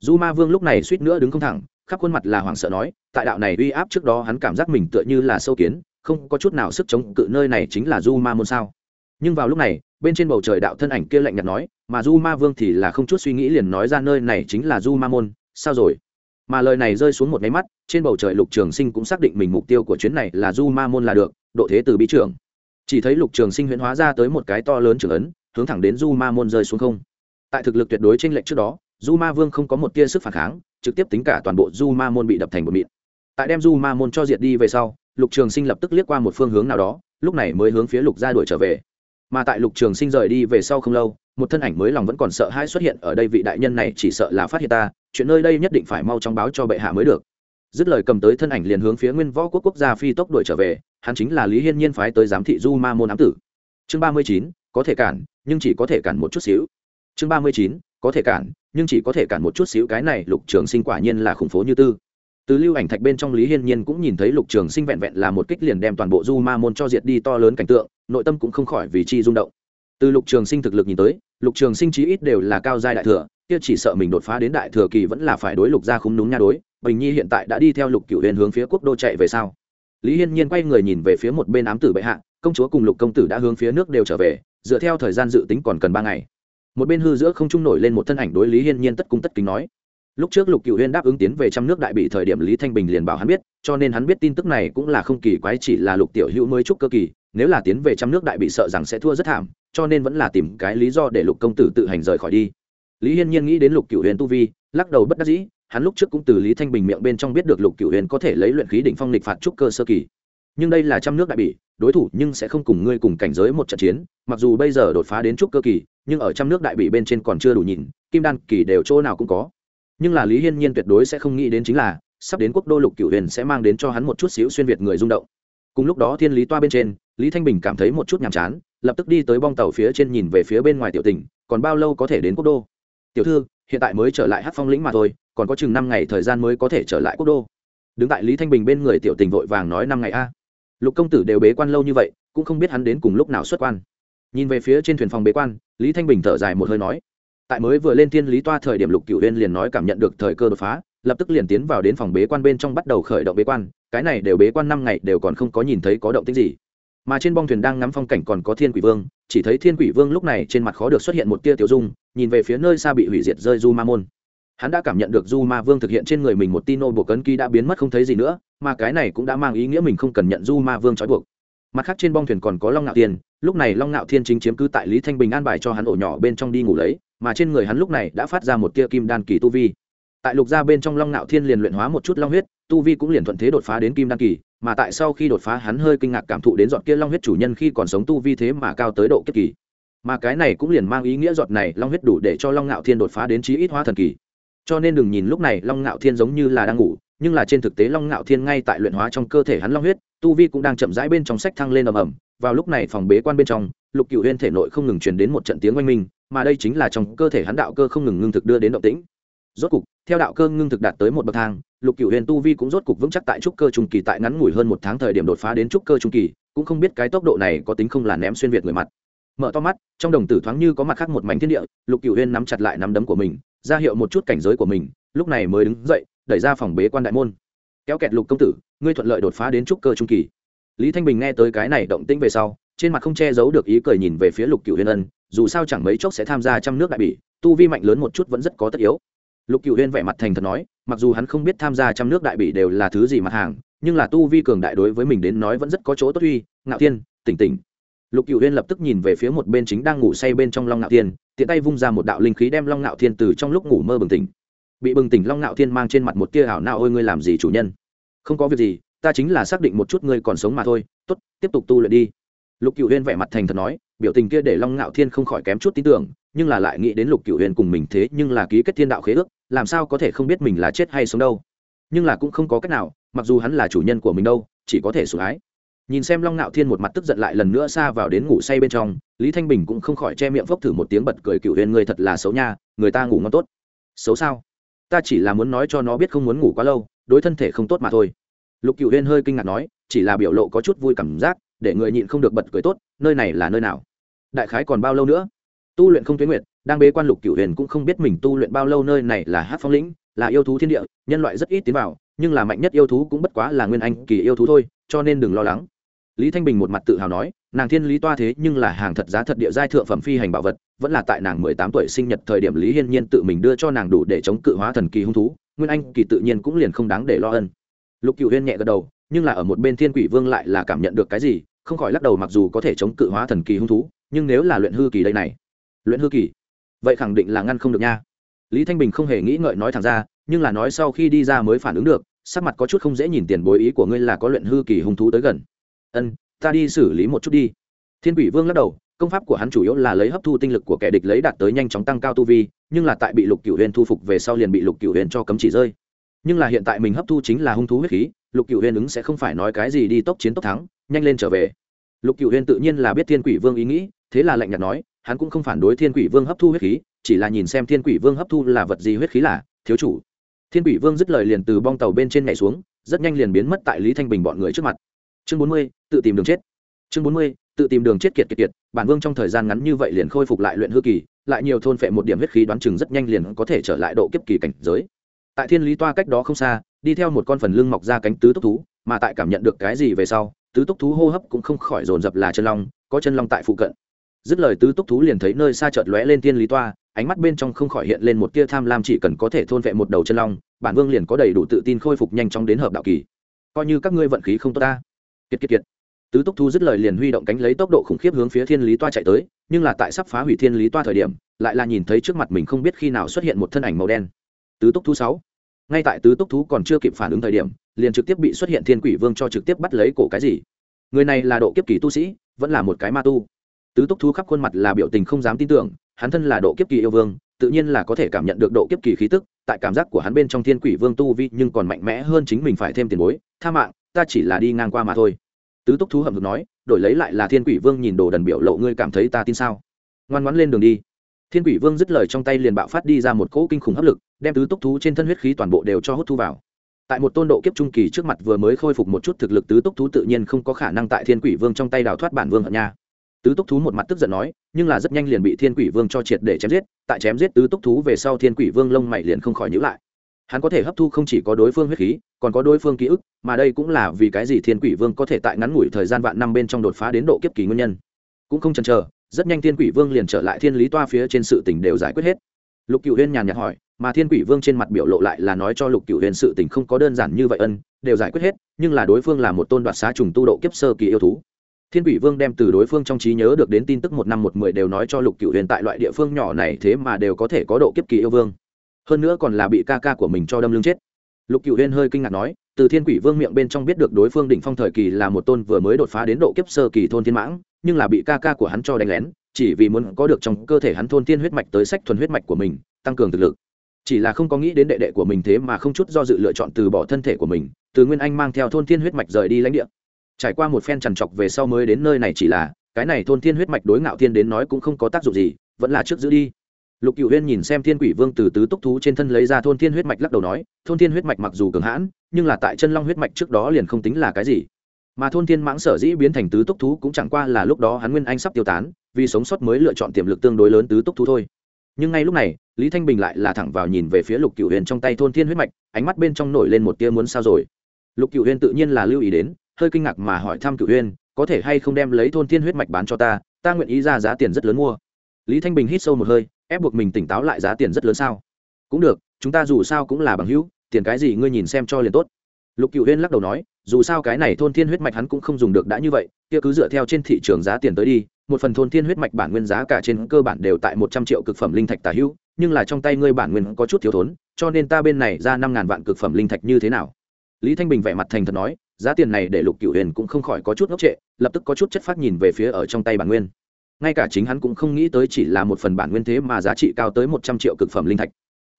A: Du ma vương lúc này suýt nữa đứng không thẳng, khắp khuôn mặt là hoảng sợ nói, tại đạo này uy áp trước đó hắn cảm giác mình tựa như là sâu kiến, không có chút nào sức chống cự nơi này chính là du ma môn sao. Nhưng vào lúc này, bên trên bầu trời đạo thân ảnh kia lạnh nhạt nói, mà du ma vương thì là không chút suy nghĩ liền nói ra nơi này chính là du ma môn, sao rồi? Mà lời này rơi xuống một máy mắt, trên bầu trời lục trường sinh cũng xác định mình mục tiêu của chuyến này là du ma môn là được, độ thế từ bí trưởng. Chỉ thấy lục trường sinh huyễn hóa ra tới một cái to lớn trưởng ấn, hướng thẳng đến du ma môn rơi xuống không. Tại thực lực tuyệt đối trên lệnh trước đó, du ma vương không có một tia sức phản kháng, trực tiếp tính cả toàn bộ du ma môn bị đập thành một mịn. Tại đem du ma môn cho diệt đi về sau, lục trường sinh lập tức liếc qua một phương hướng nào đó, lúc này mới hướng phía lục gia đuổi trở về. Mà tại lục trường sinh rời đi về sau không lâu một thân ảnh mới lòng vẫn còn sợ hãi xuất hiện ở đây vị đại nhân này chỉ sợ là phát hiện ta, chuyện nơi đây nhất định phải mau chóng báo cho bệ hạ mới được. Dứt lời cầm tới thân ảnh liền hướng phía nguyên võ quốc quốc gia phi tốc đuổi trở về, hắn chính là lý hiên nhiên phái tới giám thị du ma môn ám tử. Chương ba mươi chín, có thể cản, nhưng chỉ có thể cản một chút xíu. Chương ba mươi chín, có thể cản, nhưng chỉ có thể cản một chút xíu, cái này lục trường sinh quả nhiên là khủng phố như tư. Từ lưu ảnh thạch bên trong lý hiên nhiên cũng nhìn thấy lục trường sinh vẹn vẹn là một kích liền đem toàn bộ du ma môn cho diệt đi to lớn cảnh tượng, nội tâm cũng không khỏi vì chi rung động từ lục trường sinh thực lực nhìn tới, lục trường sinh chí ít đều là cao giai đại thừa, kia chỉ sợ mình đột phá đến đại thừa kỳ vẫn là phải đối lục gia khung đúng nha đối, bình nhi hiện tại đã đi theo lục cựu huyền hướng phía quốc đô chạy về sau lý hiên nhiên quay người nhìn về phía một bên ám tử bệ hạ, công chúa cùng lục công tử đã hướng phía nước đều trở về, dựa theo thời gian dự tính còn cần ba ngày. Một bên hư giữa không trung nổi lên một thân ảnh đối lý hiên nhiên tất cung tất kính nói. Lúc trước lục cựu huyên đáp ứng tiến về trăm nước đại bị thời điểm lý thanh bình liền bảo hắn biết, cho nên hắn biết tin tức này cũng là không kỳ quái chỉ là lục tiểu hữu mới chúc cơ kỳ, nếu là tiến về trăm nước đại bị sợ rằng sẽ thua rất thảm cho nên vẫn là tìm cái lý do để lục công tử tự hành rời khỏi đi. Lý hiên nhiên nghĩ đến lục cựu huyền tu vi, lắc đầu bất đắc dĩ, hắn lúc trước cũng từ lý thanh bình miệng bên trong biết được lục cựu huyền có thể lấy luyện khí đỉnh phong lịch phạt trúc cơ sơ kỳ. Nhưng đây là trăm nước đại bị đối thủ nhưng sẽ không cùng ngươi cùng cảnh giới một trận chiến, mặc dù bây giờ đột phá đến trúc cơ kỳ, nhưng ở trăm nước đại bị bên trên còn chưa đủ nhìn, kim đan kỳ đều chỗ nào cũng có. Nhưng là lý hiên nhiên tuyệt đối sẽ không nghĩ đến chính là, sắp đến quốc đô lục cửu huyền sẽ mang đến cho hắn một chút xíu xuyên việt người rung động. Cùng lúc đó thiên lý toa bên trên, lý thanh bình cảm thấy một chút nhàm chán lập tức đi tới bong tàu phía trên nhìn về phía bên ngoài tiểu tỉnh còn bao lâu có thể đến quốc đô? Tiểu thư, hiện tại mới trở lại hát phong lĩnh mà thôi, còn có chừng năm ngày thời gian mới có thể trở lại quốc đô. Đứng tại lý thanh bình bên người tiểu tình vội vàng nói năm ngày a. Lục công tử đều bế quan lâu như vậy, cũng không biết hắn đến cùng lúc nào xuất quan. Nhìn về phía trên thuyền phòng bế quan, lý thanh bình thở dài một hơi nói. Tại mới vừa lên thiên lý toa thời điểm lục cựu huyên liền nói cảm nhận được thời cơ đột phá, lập tức liền tiến vào đến phòng bế quan bên trong bắt đầu khởi động bế quan, cái này đều bế quan năm ngày đều còn không có nhìn thấy có động tích gì mà trên bong thuyền đang ngắm phong cảnh còn có thiên quỷ vương, chỉ thấy thiên quỷ vương lúc này trên mặt khó được xuất hiện một tia tiểu dung, nhìn về phía nơi xa bị hủy diệt rơi du ma môn. Hắn đã cảm nhận được du ma vương thực hiện trên người mình một tin ô buộc cấn ký đã biến mất không thấy gì nữa, mà cái này cũng đã mang ý nghĩa mình không cần nhận du ma vương trói buộc. Mặt khác trên bong thuyền còn có long ngạo thiên, lúc này long ngạo thiên chính chiếm cứ tại lý thanh bình an bài cho hắn ổ nhỏ bên trong đi ngủ lấy, mà trên người hắn lúc này đã phát ra một tia kim đan kỳ tu vi tại lục gia bên trong long Nạo thiên liền luyện hóa một chút long huyết, tu vi cũng liền thuận thế đột phá đến kim đan kỳ, mà tại sau khi đột phá hắn hơi kinh ngạc cảm thụ đến giọt kia long huyết chủ nhân khi còn sống tu vi thế mà cao tới độ kiếp kỳ. Mà cái này cũng liền mang ý nghĩa giọt này long huyết đủ để cho long ngạo thiên đột phá đến chí ít hóa thần kỳ. Cho nên đừng nhìn lúc này long ngạo thiên giống như là đang ngủ, nhưng là trên thực tế long ngạo thiên ngay tại luyện hóa trong cơ thể hắn long huyết, tu vi cũng đang chậm rãi bên trong sách thăng lên ầm ầm. Vào lúc này phòng bế quan bên trong, lục cựu huyên thể nội không ngừng truyền đến một trận tiếng oanh minh, mà đây chính là trong cơ thể hắn đạo cơ không ngừng ngưng thực đưa đến động tĩnh rốt cục, theo đạo cơ ngưng thực đạt tới một bậc thang, lục cựu huyền tu vi cũng rốt cục vững chắc tại trúc cơ trung kỳ tại ngắn ngủi hơn một tháng thời điểm đột phá đến trúc cơ trung kỳ, cũng không biết cái tốc độ này có tính không là ném xuyên việt người mặt. Mở to mắt, trong đồng tử thoáng như có mặt khác một mảnh thiên địa, lục cựu huyên nắm chặt lại nắm đấm của mình, ra hiệu một chút cảnh giới của mình, lúc này mới đứng dậy, đẩy ra phòng bế quan đại môn. Kéo kẹt lục công tử, ngươi thuận lợi đột phá đến trúc cơ trung kỳ. Lý thanh bình nghe tới cái này động tĩnh về sau, trên mặt không che giấu được ý cười nhìn về phía lục cựu huyên ân, dù sao chẳng mấy chốc sẽ tham gia trăm nước đại bỉ, tu vi mạnh lớn một chút vẫn rất có tất yếu lục cựu huyên vẻ mặt thành thật nói, mặc dù hắn không biết tham gia trăm nước đại bỉ đều là thứ gì mặt hàng, nhưng là tu vi cường đại đối với mình đến nói vẫn rất có chỗ tốt uy, ngạo thiên, tỉnh tỉnh. Lục cựu huyên lập tức nhìn về phía một bên chính đang ngủ say bên trong long ngạo thiên, tiện tay vung ra một đạo linh khí đem long ngạo thiên từ trong lúc ngủ mơ bừng tỉnh. Bị bừng tỉnh, long ngạo thiên mang trên mặt một tia ảo nào ôi, ngươi làm gì chủ nhân? Không có việc gì, ta chính là xác định một chút ngươi còn sống mà thôi. Tốt, tiếp tục tu luyện đi. Lục cựu huyên vẻ mặt thành thật nói, biểu tình kia để long ngạo thiên không khỏi kém chút tin tưởng, nhưng là lại nghĩ đến lục cựu huyền cùng mình thế nhưng là ký kết thiên đạo khế ước làm sao có thể không biết mình là chết hay sống đâu? Nhưng là cũng không có cách nào, mặc dù hắn là chủ nhân của mình đâu, chỉ có thể sủng ái. Nhìn xem long ngạo thiên một mặt tức giận lại lần nữa xa vào đến ngủ say bên trong, lý thanh bình cũng không khỏi che miệng phốc thử một tiếng bật cười cựu huyền người thật là xấu nha, người ta ngủ ngon tốt. Xấu sao? Ta chỉ là muốn nói cho nó biết không muốn ngủ quá lâu, đối thân thể không tốt mà thôi. Lục cựu huyền hơi kinh ngạc nói, chỉ là biểu lộ có chút vui cảm giác, để người nhịn không được bật cười tốt, nơi này là nơi nào? Đại khái còn bao lâu nữa? Tu luyện không tuyến nguyệt, đang bế quan lục cửu huyền cũng không biết mình tu luyện bao lâu nơi này là hát phong lĩnh, là yêu thú thiên địa, nhân loại rất ít tiến vào, nhưng là mạnh nhất yêu thú cũng bất quá là nguyên anh kỳ yêu thú thôi, cho nên đừng lo lắng. Lý thanh bình một mặt tự hào nói, nàng thiên lý toa thế nhưng là hàng thật giá thật địa giai thượng phẩm phi hành bảo vật, vẫn là tại nàng mười tám tuổi sinh nhật thời điểm lý hiên nhiên tự mình đưa cho nàng đủ để chống cự hóa thần kỳ hung thú, nguyên anh kỳ tự nhiên cũng liền không đáng để lo ân. Lục cựu huyên nhẹ gật đầu, nhưng là ở một bên thiên quỷ vương lại là cảm nhận được cái gì, không khỏi lắc đầu mặc dù có thể chống cự hóa thần kỳ hung thú, nhưng nếu là luyện hư kỳ đây này luyện hư kỳ. Vậy khẳng định là ngăn không được nha. Lý thanh bình không hề nghĩ ngợi nói thẳng ra, nhưng là nói sau khi đi ra mới phản ứng được, sắc mặt có chút không dễ nhìn tiền bối ý của ngươi là có luyện hư kỳ hung thú tới gần. Ân, ta đi xử lý một chút đi. Thiên quỷ vương lắc đầu, công pháp của hắn chủ yếu là lấy hấp thu tinh lực của kẻ địch lấy đạt tới nhanh chóng tăng cao tu vi, nhưng là tại bị lục cửu huyền thu phục về sau liền bị lục cửu huyền cho cấm chỉ rơi. Nhưng là hiện tại mình hấp thu chính là hung thú huyết khí, lục cửu huyền ứng sẽ không phải nói cái gì đi tốc chiến tốc thắng, nhanh lên trở về. Lục cửu huyền tự nhiên là biết thiên quỷ vương ý nghĩ, thế là lạnh nhạt nói hắn cũng không phản đối thiên quỷ vương hấp thu huyết khí, chỉ là nhìn xem thiên quỷ vương hấp thu là vật gì huyết khí là, thiếu chủ. Thiên quỷ vương dứt lời liền từ bong tàu bên trên nhảy xuống, rất nhanh liền biến mất tại lý thanh bình bọn người trước mặt. Chương bốn mươi, tự tìm đường chết. Chương bốn mươi, tự tìm đường chết kiệt kiệt kiệt, bản vương trong thời gian ngắn như vậy liền khôi phục lại luyện hư kỳ, lại nhiều thôn phệ một điểm huyết khí đoán chừng rất nhanh liền có thể trở lại độ kiếp kỳ cảnh giới. Tại thiên lý toa cách đó không xa, đi theo một con phần lưng mọc ra cánh tứ túc thú, mà tại cảm nhận được cái gì về sau, tứ túc thú hô hấp cũng không khỏi dồn dập là chân long, có chân long tại phụ cận dứt lời tứ túc thú liền thấy nơi xa chợt lóe lên thiên lý toa, ánh mắt bên trong không khỏi hiện lên một tia tham lam chỉ cần có thể thôn vệ một đầu chân long, bản vương liền có đầy đủ tự tin khôi phục nhanh chóng đến hợp đạo kỳ. Coi như các ngươi vận khí không tốt ta. Kiệt kiệt kiệt. Tứ túc thú dứt lời liền huy động cánh lấy tốc độ khủng khiếp hướng phía thiên lý toa chạy tới, nhưng là tại sắp phá hủy thiên lý toa thời điểm, lại là nhìn thấy trước mặt mình không biết khi nào xuất hiện một thân ảnh màu đen. Tứ túc thú sáu. Ngay tại tứ túc thú còn chưa kịp phản ứng thời điểm, liền trực tiếp bị xuất hiện thiên quỷ vương cho trực tiếp bắt lấy cổ cái gì. Người này là độ kiếp kỳ tu sĩ, vẫn là một cái ma tu tứ túc thú khắp khuôn mặt là biểu tình không dám tin tưởng, hắn thân là độ kiếp kỳ yêu vương, tự nhiên là có thể cảm nhận được độ kiếp kỳ khí tức, tại cảm giác của hắn bên trong thiên quỷ vương tu vi nhưng còn mạnh mẽ hơn chính mình phải thêm tiền bối, tha mạng, ta chỉ là đi ngang qua mà thôi. Tứ túc thú hầm hực nói, đổi lấy lại là thiên quỷ vương nhìn đồ đần biểu lộ ngươi cảm thấy ta tin sao? Ngoan ngoãn lên đường đi. Thiên quỷ vương dứt lời trong tay liền bạo phát đi ra một cỗ kinh khủng hấp lực, đem tứ túc thú trên thân huyết khí toàn bộ đều cho hút thu vào. Tại một tôn độ kiếp trung kỳ trước mặt vừa mới khôi phục một chút thực lực, tứ túc thú tự nhiên không có khả năng tại thiên quỷ vương trong tay đào thoát bản vương hận nha tứ túc thú một mặt tức giận nói, nhưng là rất nhanh liền bị thiên quỷ vương cho triệt để chém giết, tại chém giết tứ túc thú về sau thiên quỷ vương lông mày liền không khỏi nhữ lại. Hắn có thể hấp thu không chỉ có đối phương huyết khí, còn có đối phương ký ức, mà đây cũng là vì cái gì thiên quỷ vương có thể tại ngắn ngủi thời gian vạn năm bên trong đột phá đến độ kiếp kỳ nguyên nhân. Cũng không chần chờ, rất nhanh thiên quỷ vương liền trở lại thiên lý toa phía trên sự tình đều giải quyết hết. Lục cựu huyên nhàn nhạt hỏi, mà thiên quỷ vương trên mặt biểu lộ lại là nói cho lục cựu huyền sự tình không có đơn giản như vậy ân, đều giải quyết hết, nhưng là đối phương là một tôn đoạt xá trùng tu độ kiếp sơ kỳ yêu thú thiên quỷ vương đem từ đối phương trong trí nhớ được đến tin tức một năm một mười đều nói cho lục cựu huyền tại loại địa phương nhỏ này thế mà đều có thể có độ kiếp kỳ yêu vương. Hơn nữa còn là bị ca ca của mình cho đâm lưng chết. Lục cựu huyền hơi kinh ngạc nói, từ thiên quỷ vương miệng bên trong biết được đối phương đỉnh phong thời kỳ là một tôn vừa mới đột phá đến độ kiếp sơ kỳ thôn thiên mãng, nhưng là bị ca ca của hắn cho đánh lén, chỉ vì muốn có được trong cơ thể hắn thôn thiên huyết mạch tới sách thuần huyết mạch của mình, tăng cường thực lực. Chỉ là không có nghĩ đến đệ đệ của mình thế mà không chút do dự lựa chọn từ bỏ thân thể của mình, từ nguyên anh mang theo thôn thiên huyết mạch rời đi lãnh địa trải qua một phen trằn trọc về sau mới đến nơi này chỉ là, cái này thôn thiên huyết mạch đối ngạo thiên đến nói cũng không có tác dụng gì, vẫn là trước giữ đi. Lục cựu huyên nhìn xem thiên quỷ vương từ tứ túc thú trên thân lấy ra thôn thiên huyết mạch lắc đầu nói, thôn thiên huyết mạch mặc dù cường hãn, nhưng là tại chân long huyết mạch trước đó liền không tính là cái gì. Mà thôn thiên mãng sở dĩ biến thành tứ túc thú cũng chẳng qua là lúc đó hắn nguyên anh sắp tiêu tán, vì sống sót mới lựa chọn tiềm lực tương đối lớn tứ túc thú thôi. Nhưng ngay lúc này, lý thanh bình lại là thẳng vào nhìn về phía lục cựu huyền trong tay thôn thiên huyết mạch, ánh mắt bên trong nổi lên một tia muốn sao rồi. Lục cựu huyền tự nhiên là lưu ý đến hơi kinh ngạc mà hỏi thăm cửu huyên, có thể hay không đem lấy thôn thiên huyết mạch bán cho ta ta nguyện ý ra giá tiền rất lớn mua. Lý thanh bình hít sâu một hơi, ép buộc mình tỉnh táo lại giá tiền rất lớn sao? Cũng được, chúng ta dù sao cũng là bằng hữu, tiền cái gì ngươi nhìn xem cho liền tốt. Lục cựu huyên lắc đầu nói, dù sao cái này thôn thiên huyết mạch hắn cũng không dùng được đã như vậy, kia cứ dựa theo trên thị trường giá tiền tới đi, một phần thôn thiên huyết mạch bản nguyên giá cả trên cơ bản đều tại một trăm triệu cực phẩm linh thạch tả hữu, nhưng là trong tay ngươi bản nguyên có chút thiếu thốn, cho nên ta bên này ra năm ngàn vạn cực phẩm linh thạch như thế nào? Lý thanh bình vẻ mặt thành thật nói giá tiền này để lục cựu huyền cũng không khỏi có chút ngốc trệ, lập tức có chút chất phát nhìn về phía ở trong tay bản nguyên. Ngay cả chính hắn cũng không nghĩ tới chỉ là một phần bản nguyên thế mà giá trị cao tới một trăm triệu cực phẩm linh thạch.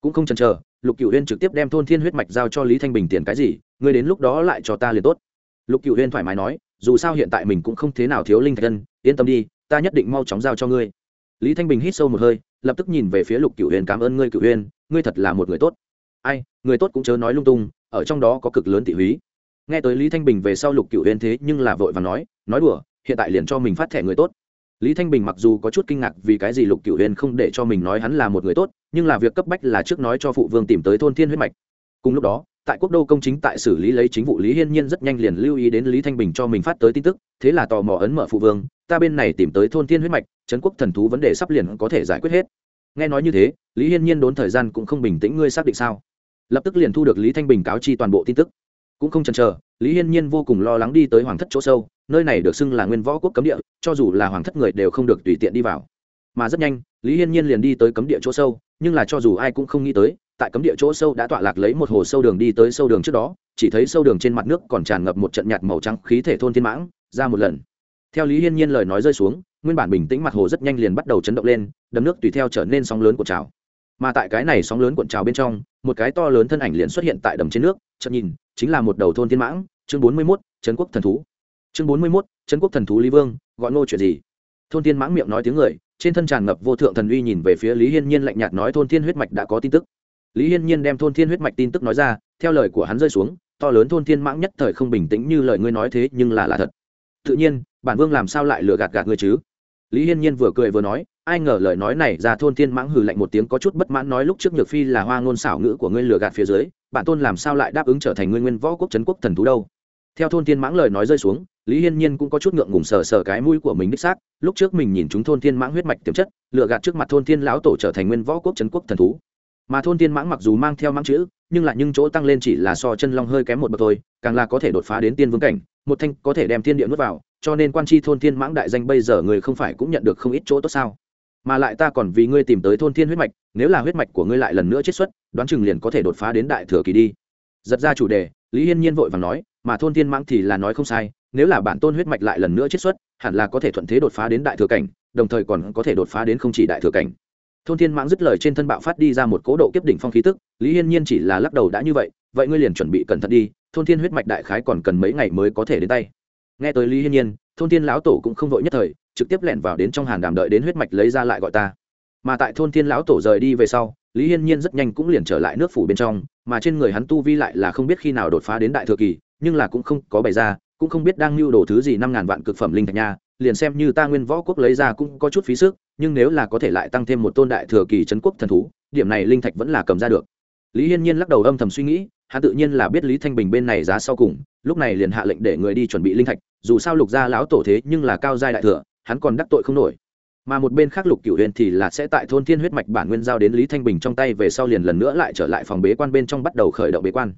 A: Cũng không chần chờ, lục cựu huyên trực tiếp đem thôn thiên huyết mạch giao cho lý thanh bình tiền cái gì ngươi đến lúc đó lại cho ta liền tốt. Lục cựu huyên thoải mái nói, dù sao hiện tại mình cũng không thế nào thiếu linh thạch thân, yên tâm đi, ta nhất định mau chóng giao cho ngươi. Lý thanh bình hít sâu một hơi, lập tức nhìn về phía lục cựu huyên cảm ơn ngươi cựu huyên ngươi thật là một người tốt. Ai, người tốt cũng chớ nói lung tung, ở trong đó có cực lớn thị húy nghe tới lý thanh bình về sau lục cựu huyên thế nhưng là vội và nói nói đùa, hiện tại liền cho mình phát thẻ người tốt. Lý thanh bình mặc dù có chút kinh ngạc vì cái gì lục cựu huyền không để cho mình nói hắn là một người tốt, nhưng là việc cấp bách là trước nói cho phụ vương tìm tới thôn thiên huyết mạch. Cùng lúc đó, tại quốc đô công chính tại xử lý lấy chính vụ lý hiên nhiên rất nhanh liền lưu ý đến lý thanh bình cho mình phát tới tin tức, thế là tò mò ấn mở phụ vương, ta bên này tìm tới thôn thiên huyết mạch, trấn quốc thần thú vấn đề sắp liền có thể giải quyết hết. Nghe nói như thế, lý hiên nhiên đốn thời gian cũng không bình tĩnh, ngươi xác định sao? Lập tức liền thu được lý thanh bình cáo chi toàn bộ tin tức cũng không chần chờ, lý hiên nhiên vô cùng lo lắng đi tới hoàng thất chỗ sâu, nơi này được xưng là nguyên võ quốc cấm địa, cho dù là hoàng thất người đều không được tùy tiện đi vào. Mà rất nhanh, lý hiên nhiên liền đi tới cấm địa chỗ sâu, nhưng là cho dù ai cũng không nghĩ tới, tại cấm địa chỗ sâu đã tọa lạc lấy một hồ sâu đường đi tới sâu đường trước đó, chỉ thấy sâu đường trên mặt nước còn tràn ngập một trận nhạt màu trắng khí thể thôn thiên mãng, ra một lần. Theo lý hiên nhiên lời nói rơi xuống, nguyên bản bình tĩnh mặt hồ rất nhanh liền bắt đầu chấn động lên, đầm nước tùy theo trở nên sóng lớn của trào mà tại cái này sóng lớn cuộn trào bên trong, một cái to lớn thân ảnh liền xuất hiện tại đầm trên nước chậm nhìn, chính là một đầu thôn thiên mãng, chương bốn mươi mốt, trấn quốc thần thú. Chương bốn mươi mốt, trấn quốc thần thú lý vương, gọi ngô chuyện gì? Thôn thiên mãng miệng nói tiếng người, trên thân tràn ngập vô thượng thần uy nhìn về phía lý hiên nhiên lạnh nhạt nói thôn thiên huyết mạch đã có tin tức. Lý hiên nhiên đem thôn thiên huyết mạch tin tức nói ra, theo lời của hắn rơi xuống, to lớn thôn thiên mãng nhất thời không bình tĩnh như lời ngươi nói thế nhưng là là thật. Tự nhiên, bản vương làm sao lại lừa gạt gạt ngươi chứ? Lý hiên nhiên vừa cười vừa nói ai ngờ lời nói này ra thôn thiên mãng hừ lạnh một tiếng có chút bất mãn nói lúc trước nhược phi là hoa ngôn xảo ngữ của ngươi lừa gạt phía dưới bản tôn làm sao lại đáp ứng trở thành nguyên nguyên võ quốc trấn quốc thần thú đâu? Theo thôn thiên mãng lời nói rơi xuống, lý hiên nhiên cũng có chút ngượng ngùng sờ sờ cái mũi của mình đích xác, lúc trước mình nhìn chúng thôn thiên mãng huyết mạch tiềm chất lựa gạt trước mặt thôn thiên lão tổ trở thành nguyên võ quốc trấn quốc thần thú. Mà thôn thiên mãng mặc dù mang theo mãng chữ, nhưng lại những chỗ tăng lên chỉ là so chân long hơi kém một bậc thôi, càng là có thể đột phá đến tiên vương cảnh, một thanh có thể đem thiên địa nuốt vào, cho nên quan tri thôn thiên mãng đại danh bây giờ người không phải cũng nhận được không ít chỗ tốt sao? Mà lại ta còn vì ngươi tìm tới thôn thiên huyết mạch, nếu là huyết mạch của ngươi lại lần nữa chết xuất, đoán chừng liền có thể đột phá đến đại thừa kỳ đi. Giật ra chủ đề, lý hiên nhiên vội vàng nói, mà thôn thiên mãng thì là nói không sai, nếu là bản tôn huyết mạch lại lần nữa chết xuất, hẳn là có thể thuận thế đột phá đến đại thừa cảnh, đồng thời còn có thể đột phá đến không chỉ đại thừa cảnh. Thôn thiên mãng dứt lời trên thân bạo phát đi ra một cố độ kiếp đỉnh phong khí tức, lý hiên nhiên chỉ là lắc đầu đã như vậy vậy ngươi liền chuẩn bị cẩn thận đi, thôn thiên huyết mạch đại khái còn cần mấy ngày mới có thể đến tay. Nghe tới lý hiên nhiên thôn thiên lão tổ cũng không vội nhất thời, trực tiếp lẻn vào đến trong hàn đàm đợi đến huyết mạch lấy ra lại gọi ta. Mà tại thôn thiên lão tổ rời đi về sau, lý hiên nhiên rất nhanh cũng liền trở lại nước phủ bên trong, mà trên người hắn tu vi lại là không biết khi nào đột phá đến đại thừa kỳ, nhưng là cũng không có bày ra, cũng không biết đang lưu đồ thứ gì năm ngàn vạn cực phẩm linh thạch nha, liền xem như ta nguyên võ quốc lấy ra cũng có chút phí sức, nhưng nếu là có thể lại tăng thêm một tôn đại thừa kỳ trấn quốc thần thú, điểm này linh thạch vẫn là cầm ra được lý hiên nhiên lắc đầu âm thầm suy nghĩ, hắn tự nhiên là biết lý thanh bình bên này giá sau cùng, lúc này liền hạ lệnh để người đi chuẩn bị linh thạch, dù sao lục gia lão tổ thế nhưng là cao giai đại thừa, hắn còn đắc tội không nổi. Mà một bên khác lục cửu huyền thì là sẽ tại thôn thiên huyết mạch bản nguyên giao đến lý thanh bình trong tay về sau liền lần nữa lại trở lại phòng bế quan bên trong bắt đầu khởi động bế quan.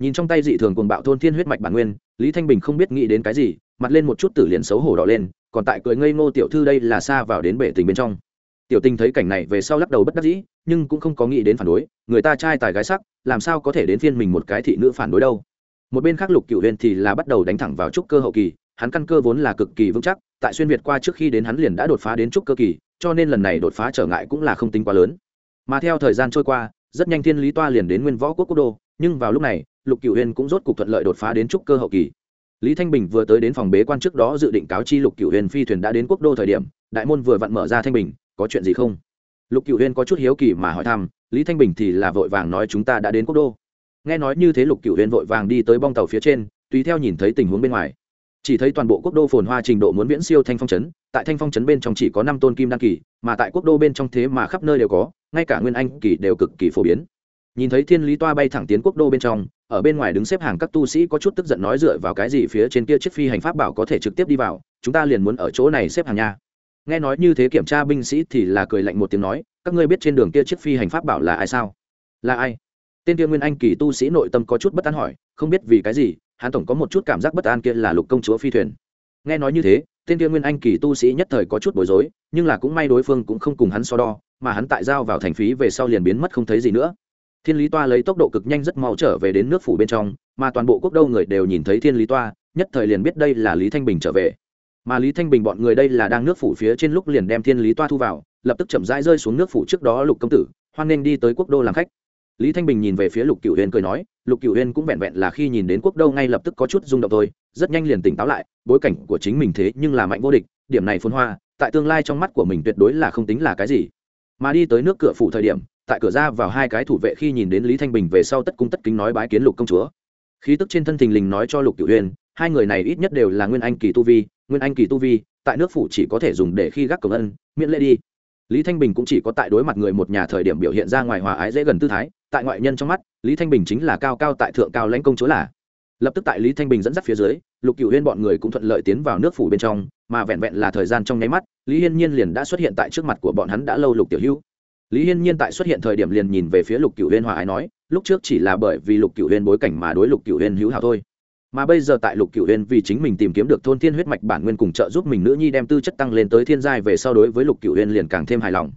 A: Nhìn trong tay dị thường cuồng bạo thôn thiên huyết mạch bản nguyên, lý thanh bình không biết nghĩ đến cái gì, mặt lên một chút tử liền xấu hổ đỏ lên, còn tại cười ngây ngô tiểu thư đây là xa vào đến bể tình bên trong tiểu tình thấy cảnh này về sau lắc đầu bất đắc dĩ, nhưng cũng không có nghĩ đến phản đối, người ta trai tài gái sắc, làm sao có thể đến phiên mình một cái thị nữ phản đối đâu. Một bên khác lục cựu huyền thì là bắt đầu đánh thẳng vào trúc cơ hậu kỳ, hắn căn cơ vốn là cực kỳ vững chắc, tại xuyên việt qua trước khi đến hắn liền đã đột phá đến trúc cơ kỳ, cho nên lần này đột phá trở ngại cũng là không tính quá lớn. Mà theo thời gian trôi qua, rất nhanh thiên lý toa liền đến nguyên võ quốc quốc đô, nhưng vào lúc này, lục cựu huyền cũng rốt cục thuận lợi đột phá đến trúc cơ hậu kỳ. Lý thanh bình vừa tới đến phòng bế quan trước đó dự định cáo chi lục cựu huyền phi thuyền đã đến quốc đô thời điểm, đại môn vừa vặn mở ra thanh bình có chuyện gì không? Lục cựu huyên có chút hiếu kỳ mà hỏi thăm, lý thanh bình thì là vội vàng nói chúng ta đã đến quốc đô. Nghe nói như thế lục cựu huyên vội vàng đi tới bong tàu phía trên, tùy theo nhìn thấy tình huống bên ngoài. Chỉ thấy toàn bộ quốc đô phồn hoa trình độ muốn viễn siêu thanh phong trấn, tại thanh phong trấn bên trong chỉ có năm tôn kim đăng kỳ, mà tại quốc đô bên trong thế mà khắp nơi đều có, ngay cả nguyên anh kỳ đều cực kỳ phổ biến. Nhìn thấy thiên lý toa bay thẳng tiến quốc đô bên trong, ở bên ngoài đứng xếp hàng các tu sĩ có chút tức giận nói dựa vào cái gì phía trên kia chiếc phi hành pháp bảo có thể trực tiếp đi vào, chúng ta liền muốn ở chỗ này xếp hàng nha nghe nói như thế kiểm tra binh sĩ thì là cười lạnh một tiếng nói, các ngươi biết trên đường kia chiếc phi hành pháp bảo là ai sao? Là ai? Tên kia nguyên anh kỳ tu sĩ nội tâm có chút bất an hỏi, không biết vì cái gì, hắn tổng có một chút cảm giác bất an kia là lục công chúa phi thuyền. Nghe nói như thế, tên kia nguyên anh kỳ tu sĩ nhất thời có chút bối rối, nhưng là cũng may đối phương cũng không cùng hắn so đo, mà hắn tại giao vào thành phí về sau liền biến mất không thấy gì nữa. Thiên lý toa lấy tốc độ cực nhanh rất mau trở về đến nước phủ bên trong, mà toàn bộ quốc đâu người đều nhìn thấy thiên lý toa, nhất thời liền biết đây là lý thanh bình trở về mà lý thanh bình bọn người đây là đang nước phủ phía trên lúc liền đem thiên lý toa thu vào, lập tức chậm rãi rơi xuống nước phủ trước đó lục công tử, hoan nghênh đi tới quốc đô làm khách. Lý thanh bình nhìn về phía lục cựu huyên cười nói, lục cựu huyên cũng vẹn vẹn là khi nhìn đến quốc đô ngay lập tức có chút rung động thôi, rất nhanh liền tỉnh táo lại, bối cảnh của chính mình thế nhưng là mạnh vô địch, điểm này phun hoa, tại tương lai trong mắt của mình tuyệt đối là không tính là cái gì. Mà đi tới nước cửa phủ thời điểm, tại cửa ra vào hai cái thủ vệ khi nhìn đến lý thanh bình về sau tất cung tất kính nói bái kiến lục công chúa. Khí tức trên thân thình lình nói cho lục cựu huyên hai người này ít nhất đều là nguyên anh kỳ tu vi, nguyên anh kỳ tu vi, tại nước phủ chỉ có thể dùng để khi gác cổng ân, miễn lễ đi. Lý thanh bình cũng chỉ có tại đối mặt người một nhà thời điểm biểu hiện ra ngoài hòa ái dễ gần tư thái, tại ngoại nhân trong mắt, lý thanh bình chính là cao cao tại thượng cao lãnh công chúa là. Lập tức tại lý thanh bình dẫn dắt phía dưới, lục cựu huyên bọn người cũng thuận lợi tiến vào nước phủ bên trong, mà vẹn vẹn là thời gian trong nháy mắt, lý hiên nhiên liền đã xuất hiện tại trước mặt của bọn hắn đã lâu lục tiểu hữu. Lý hiên nhiên tại xuất hiện thời điểm liền nhìn về phía lục cựu huyên hòa ái nói, lúc trước chỉ là bởi vì lục cựu huyên bối cảnh mà đối lục cựu huyên hữu hảo thôi mà bây giờ tại lục cựu huyền vì chính mình tìm kiếm được thôn thiên huyết mạch bản nguyên cùng trợ giúp mình nữ nhi đem tư chất tăng lên tới thiên giai về sau đối với lục cựu huyền liền càng thêm hài lòng.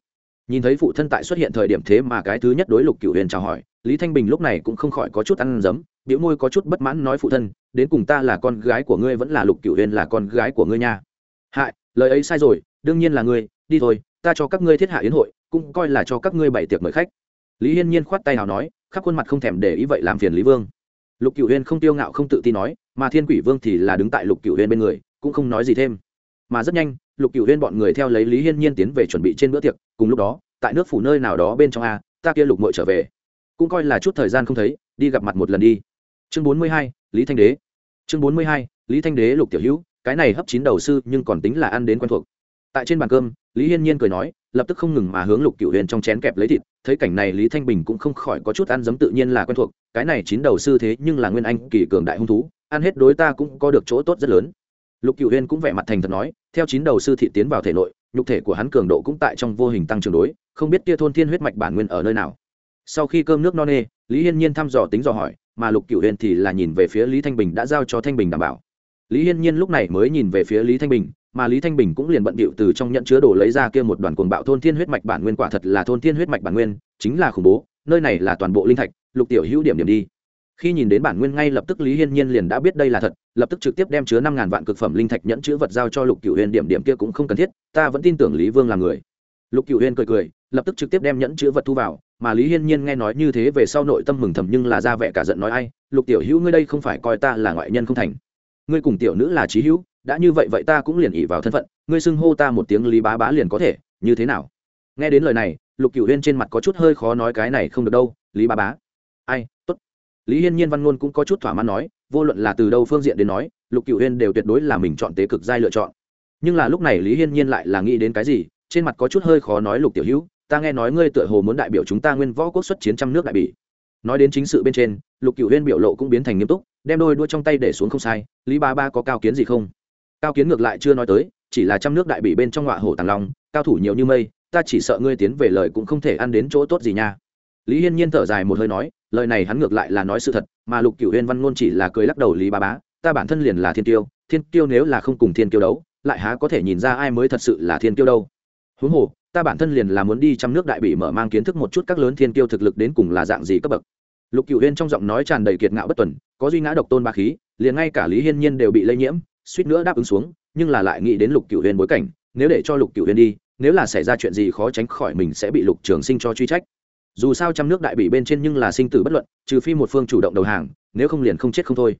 A: Nhìn thấy phụ thân tại xuất hiện thời điểm thế mà cái thứ nhất đối lục cựu huyền chào hỏi, lý thanh bình lúc này cũng không khỏi có chút ăn dấm, biểu môi có chút bất mãn nói phụ thân, đến cùng ta là con gái của ngươi vẫn là lục cựu huyền là con gái của ngươi nha. Hại, lời ấy sai rồi, đương nhiên là ngươi, đi thôi, ta cho các ngươi thiết hạ yến hội, cũng coi là cho các ngươi bảy tiệc mời khách. Lý hiên nhiên khoát tay nào nói, khắp khuôn mặt không thèm để ý vậy làm phiền lý vương lục cựu Huyên không tiêu ngạo không tự tin nói, mà thiên quỷ vương thì là đứng tại lục cựu Huyên bên người, cũng không nói gì thêm. Mà rất nhanh, lục cựu huyên bọn người theo lấy lý hiên nhiên tiến về chuẩn bị trên bữa tiệc, cùng lúc đó, tại nước phủ nơi nào đó bên trong a, ta kia lục mội trở về. Cũng coi là chút thời gian không thấy, đi gặp mặt một lần đi. Chương bốn mươi hai, lý thanh đế. Chương bốn mươi hai, lý thanh đế lục tiểu hữu, cái này hấp chín đầu sư nhưng còn tính là ăn đến quen thuộc tại trên bàn cơm, lý hiên nhiên cười nói, lập tức không ngừng mà hướng lục cựu huyền trong chén kẹp lấy thịt, thấy cảnh này lý thanh bình cũng không khỏi có chút ăn giấm tự nhiên là quen thuộc, cái này chín đầu sư thế nhưng là nguyên anh kỳ cường đại hung thú, ăn hết đối ta cũng có được chỗ tốt rất lớn. Lục cựu huyền cũng vẻ mặt thành thật nói, theo chín đầu sư thị tiến vào thể nội, nhục thể của hắn cường độ cũng tại trong vô hình tăng trưởng đối, không biết kia thôn thiên huyết mạch bản nguyên ở nơi nào. Sau khi cơm nước no nê, lý hiên nhiên thăm dò tính dò hỏi, mà lục cựu huyền thì là nhìn về phía lý thanh bình đã giao cho thanh bình đảm bảo. Lý hiên nhiên lúc này mới nhìn về phía lý thanh bình mà lý thanh bình cũng liền bận bịu từ trong nhận chứa đồ lấy ra kia một đoàn cuồng bạo thôn thiên huyết mạch bản nguyên quả thật là thôn thiên huyết mạch bản nguyên, chính là khủng bố, nơi này là toàn bộ linh thạch, lục tiểu hữu điểm điểm đi. Khi nhìn đến bản nguyên ngay lập tức lý hiên nhiên liền đã biết đây là thật, lập tức trực tiếp đem chứa năm ngàn vạn cực phẩm linh thạch nhẫn chữ vật giao cho lục cựu huyền điểm điểm kia cũng không cần thiết, ta vẫn tin tưởng lý vương là người. Lục cựu huyền cười cười, lập tức trực tiếp đem nhẫn chữ vật thu vào, mà lý hiên nhiên nghe nói như thế về sau nội tâm mừng thầm nhưng là ra vẻ cả giận nói ai, lục tiểu hữu ngươi đây không phải coi ta là ngoại nhân không thành. Ngươi cùng tiểu nữ là trí hữu đã như vậy vậy ta cũng liền ỉ vào thân phận, ngươi xưng hô ta một tiếng lý bá bá liền có thể, như thế nào? Nghe đến lời này, lục cựu huyên trên mặt có chút hơi khó nói cái này không được đâu, lý bá bá. Ai lý hiên nhiên văn ngôn cũng có chút thỏa mãn nói, vô luận là từ đâu phương diện đến nói, lục cựu huyên đều tuyệt đối là mình chọn tế cực giai lựa chọn. Nhưng là lúc này lý hiên nhiên lại là nghĩ đến cái gì, trên mặt có chút hơi khó nói lục tiểu hữu, ta nghe nói ngươi tựa hồ muốn đại biểu chúng ta nguyên võ quốc xuất chiến trăm nước đại bỉ. Nói đến chính sự bên trên, lục cựu huyên biểu lộ cũng biến thành nghiêm túc, đem đôi đua trong tay để xuống không sai, lý ba ba có cao kiến gì không? Cao kiến ngược lại chưa nói tới, chỉ là trăm nước đại bỉ bên trong ngọa hổ tàng long, cao thủ nhiều như mây, ta chỉ sợ ngươi tiến về lời cũng không thể ăn đến chỗ tốt gì nha. Lý hiên nhiên thở dài một hơi nói, lời này hắn ngược lại là nói sự thật, mà lục cửu huyên văn ngôn chỉ là cười lắc đầu lý ba bá, ta bản thân liền là thiên tiêu thiên tiêu nếu là không cùng thiên tiêu đấu, lại há có thể nhìn ra ai mới thật sự là thiên tiêu đâu. Huống hồ, ta bản thân liền là muốn đi trăm nước đại bị mở mang kiến thức một chút các lớn thiên tiêu thực lực đến cùng là dạng gì cấp bậc. Lục cửu huyên trong giọng nói tràn đầy kiệt ngạo bất tuần, có duy ngã độc tôn ba khí, liền ngay cả lý hiên nhiên đều bị lây nhiễm suýt nữa đáp ứng xuống, nhưng là lại nghĩ đến lục cửu huyền bối cảnh, nếu để cho lục cửu huyền đi, nếu là xảy ra chuyện gì khó tránh khỏi mình sẽ bị lục trường sinh cho truy trách. Dù sao trăm nước đại bị bên trên nhưng là sinh tử bất luận, trừ phi một phương chủ động đầu hàng, nếu không liền không chết không thôi.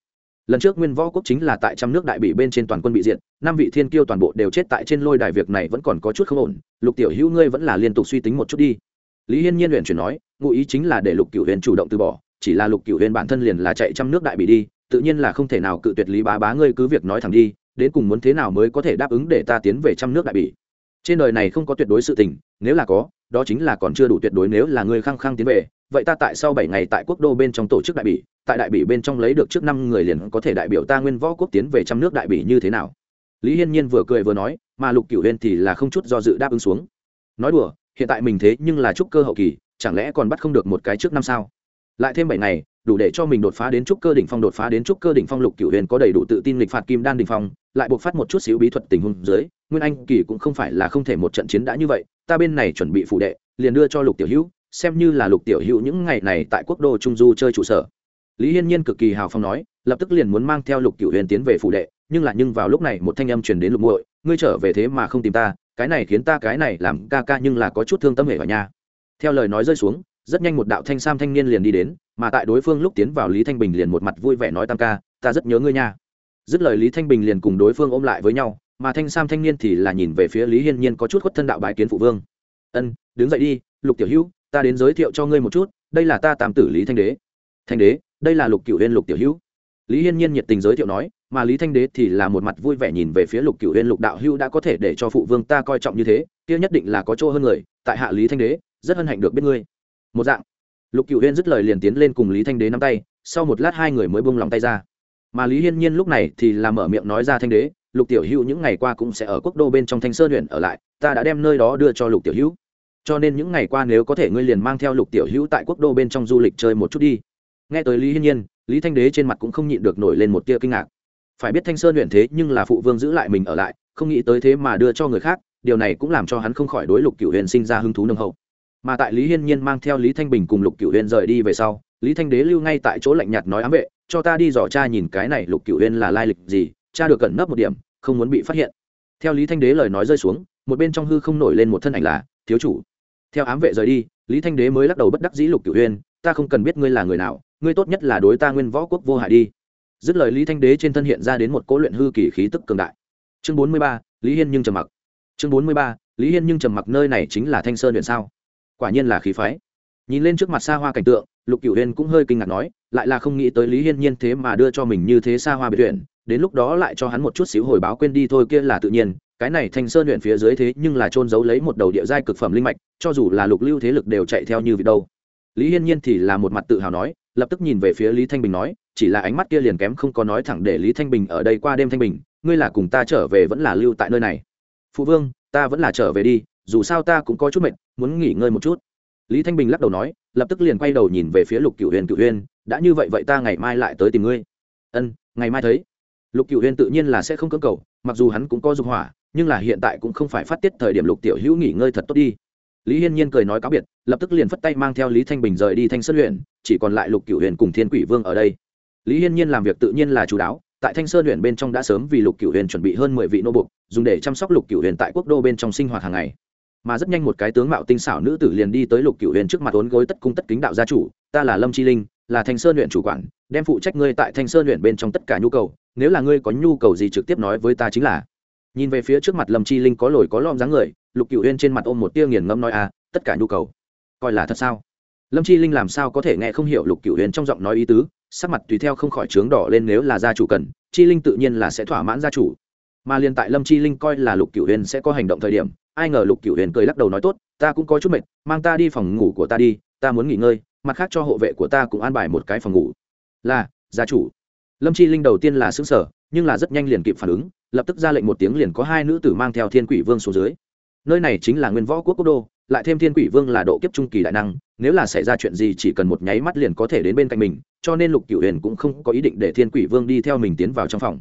A: Lần trước nguyên võ quốc chính là tại trăm nước đại bị bên trên toàn quân bị diệt, năm vị thiên kiêu toàn bộ đều chết tại trên lôi đài việc này vẫn còn có chút không ổn, lục tiểu hữu ngươi vẫn là liên tục suy tính một chút đi. Lý hiên nhiên luyện chuyển nói, ngụ ý chính là để lục cửu huyền chủ động từ bỏ, chỉ là lục cửu huyền bản thân liền là chạy trăm nước đại bị đi tự nhiên là không thể nào cự tuyệt lý bá bá, ngươi cứ việc nói thẳng đi, đến cùng muốn thế nào mới có thể đáp ứng để ta tiến về trăm nước đại Bỉ. trên đời này không có tuyệt đối sự tình, nếu là có, đó chính là còn chưa đủ tuyệt đối nếu là ngươi khăng khăng tiến về, vậy ta tại sau bảy ngày tại quốc đô bên trong tổ chức đại bỉ, tại đại bỉ bên trong lấy được trước năm người liền có thể đại biểu ta nguyên võ quốc tiến về trăm nước đại bỉ như thế nào? Lý hiên nhiên vừa cười vừa nói, mà lục cửu huyên thì là không chút do dự đáp ứng xuống. Nói đùa, hiện tại mình thế nhưng là trúc cơ hậu kỳ, chẳng lẽ còn bắt không được một cái trước năm sao? Lại thêm bảy ngày đủ để cho mình đột phá đến trúc cơ đỉnh phong, đột phá đến trúc cơ đỉnh phong, lục cửu huyền có đầy đủ tự tin lịch phạt kim đan đỉnh phong, lại buộc phát một chút xíu bí thuật tình huống dưới, nguyên anh kỳ cũng không phải là không thể một trận chiến đã như vậy, ta bên này chuẩn bị phụ đệ, liền đưa cho lục tiểu hữu, xem như là lục tiểu hữu những ngày này tại quốc đô trung du chơi trụ sở. Lý hiên nhiên cực kỳ hào phong nói, lập tức liền muốn mang theo lục cửu huyền tiến về phụ đệ, nhưng là nhưng vào lúc này một thanh âm truyền đến lục muội, ngươi trở về thế mà không tìm ta, cái này khiến ta cái này làm ca ca nhưng là có chút thương tâm hệ vào nhà. Theo lời nói rơi xuống rất nhanh một đạo thanh sam thanh niên liền đi đến, mà tại đối phương lúc tiến vào lý thanh bình liền một mặt vui vẻ nói tam ca, ta rất nhớ ngươi nha. Dứt lời lý thanh bình liền cùng đối phương ôm lại với nhau, mà thanh sam thanh niên thì là nhìn về phía lý hiên nhiên có chút khuất thân đạo bái kiến phụ vương. Ân, đứng dậy đi, lục tiểu hữu, ta đến giới thiệu cho ngươi một chút, đây là ta tạm tử lý thanh đế. Thanh đế, đây là lục cựu huyên lục tiểu hữu. Lý hiên nhiên nhiệt tình giới thiệu nói, mà lý thanh đế thì là một mặt vui vẻ nhìn về phía lục cựu huyên lục đạo hữu đã có thể để cho phụ vương ta coi trọng như thế, kia nhất định là có chỗ hơn người, tại hạ lý thanh đế, rất hân hạnh được biết ngươi một dạng. Lục cựu huyên dứt lời liền tiến lên cùng lý thanh đế nắm tay, sau một lát hai người mới bông lòng tay ra. Mà lý hiên nhiên lúc này thì làm mở miệng nói ra thanh đế, lục tiểu hữu những ngày qua cũng sẽ ở quốc đô bên trong thanh sơn huyện ở lại, ta đã đem nơi đó đưa cho lục tiểu hữu. Cho nên những ngày qua nếu có thể ngươi liền mang theo lục tiểu hữu tại quốc đô bên trong du lịch chơi một chút đi. Nghe tới lý hiên nhiên, lý thanh đế trên mặt cũng không nhịn được nổi lên một tia kinh ngạc. Phải biết thanh sơn huyện thế nhưng là phụ vương giữ lại mình ở lại, không nghĩ tới thế mà đưa cho người khác, điều này cũng làm cho hắn không khỏi đối lục cựu huyền sinh ra hứng thú nồng hậu mà tại lý hiên nhiên mang theo lý thanh bình cùng lục cửu huyên rời đi về sau, lý thanh đế lưu ngay tại chỗ lạnh nhạt nói ám vệ, cho ta đi dò cha nhìn cái này lục cửu huyên là lai lịch gì, cha được cẩn nấp một điểm, không muốn bị phát hiện. Theo lý thanh đế lời nói rơi xuống, một bên trong hư không nổi lên một thân ảnh là, thiếu chủ. Theo ám vệ rời đi, lý thanh đế mới lắc đầu bất đắc dĩ, lục cửu huyên ta không cần biết ngươi là người nào, ngươi tốt nhất là đối ta nguyên võ quốc vô hại đi. Dứt lời lý thanh đế trên thân hiện ra đến một cỗ luyện hư kỳ khí tức cường đại. Chương bốn mươi ba, lý hiên nhưng trầm mặc. Chương bốn mươi ba, lý hiên nhưng trầm mặc nơi này chính là thanh sơn huyện sao? Quả nhiên là khí phái. Nhìn lên trước mặt xa hoa cảnh tượng, lục cửu huyên cũng hơi kinh ngạc nói, lại là không nghĩ tới lý hiên nhiên thế mà đưa cho mình như thế xa hoa biệt huyện đến lúc đó lại cho hắn một chút xíu hồi báo quên đi thôi kia là tự nhiên, cái này thanh sơn huyện phía dưới thế nhưng là trôn giấu lấy một đầu địa giai cực phẩm linh mạch, cho dù là lục lưu thế lực đều chạy theo như vị đâu. Lý hiên nhiên thì là một mặt tự hào nói, lập tức nhìn về phía lý thanh bình nói, chỉ là ánh mắt kia liền kém không có nói thẳng để lý thanh bình ở đây qua đêm thanh bình, ngươi là cùng ta trở về vẫn là lưu tại nơi này. Phụ vương, ta vẫn là trở về đi, dù sao ta cũng có chút mệt muốn nghỉ ngơi một chút. Lý thanh bình lắc đầu nói, lập tức liền quay đầu nhìn về phía lục cựu huyền. Cựu huyền, đã như vậy vậy ta ngày mai lại tới tìm ngươi. Ân, ngày mai thấy. Lục cựu huyền tự nhiên là sẽ không cưỡng cầu, mặc dù hắn cũng có dục hỏa, nhưng là hiện tại cũng không phải phát tiết thời điểm lục tiểu hữu nghỉ ngơi thật tốt đi. Lý hiên nhiên cười nói cáo biệt, lập tức liền phất tay mang theo lý thanh bình rời đi thanh sơn huyện chỉ còn lại lục cựu huyền cùng thiên quỷ vương ở đây. Lý hiên nhiên làm việc tự nhiên là chú đáo, tại thanh sơn huyện bên trong đã sớm vì lục cựu huyền chuẩn bị hơn mười vị nô bục, dùng để chăm sóc lục cựu huyền tại quốc đô bên trong sinh hoạt hàng ngày mà rất nhanh một cái tướng mạo tinh xảo nữ tử liền đi tới lục cựu huyền trước mặt ốn gối tất cung tất kính đạo gia chủ, ta là lâm chi linh, là thanh sơn huyện chủ quản, đem phụ trách ngươi tại thanh sơn huyện bên trong tất cả nhu cầu, nếu là ngươi có nhu cầu gì trực tiếp nói với ta chính là. Nhìn về phía trước mặt lâm chi linh có lồi có lom dáng người, lục cựu huyền trên mặt ôm một tia nghiền ngâm nói à tất cả nhu cầu, coi là thật sao? Lâm chi linh làm sao có thể nghe không hiểu lục cựu huyền trong giọng nói ý tứ, sắc mặt tùy theo không khỏi trướng đỏ lên nếu là gia chủ cần, chi linh tự nhiên là sẽ thỏa mãn gia chủ. Mà liền tại lâm chi linh coi là lục cựu huyền sẽ có hành động thời điểm ai ngờ lục cựu huyền cười lắc đầu nói tốt, ta cũng có chút mệt, mang ta đi phòng ngủ của ta đi, ta muốn nghỉ ngơi, mặt khác cho hộ vệ của ta cũng an bài một cái phòng ngủ. Là, gia chủ. Lâm chi linh đầu tiên là xứng sở nhưng là rất nhanh liền kịp phản ứng, lập tức ra lệnh một tiếng liền có hai nữ tử mang theo thiên quỷ vương xuống dưới. Nơi này chính là nguyên võ quốc quốc đô, lại thêm thiên quỷ vương là độ kiếp trung kỳ đại năng, nếu là xảy ra chuyện gì chỉ cần một nháy mắt liền có thể đến bên cạnh mình, cho nên lục cửu huyền cũng không có ý định để thiên quỷ vương đi theo mình tiến vào trong phòng.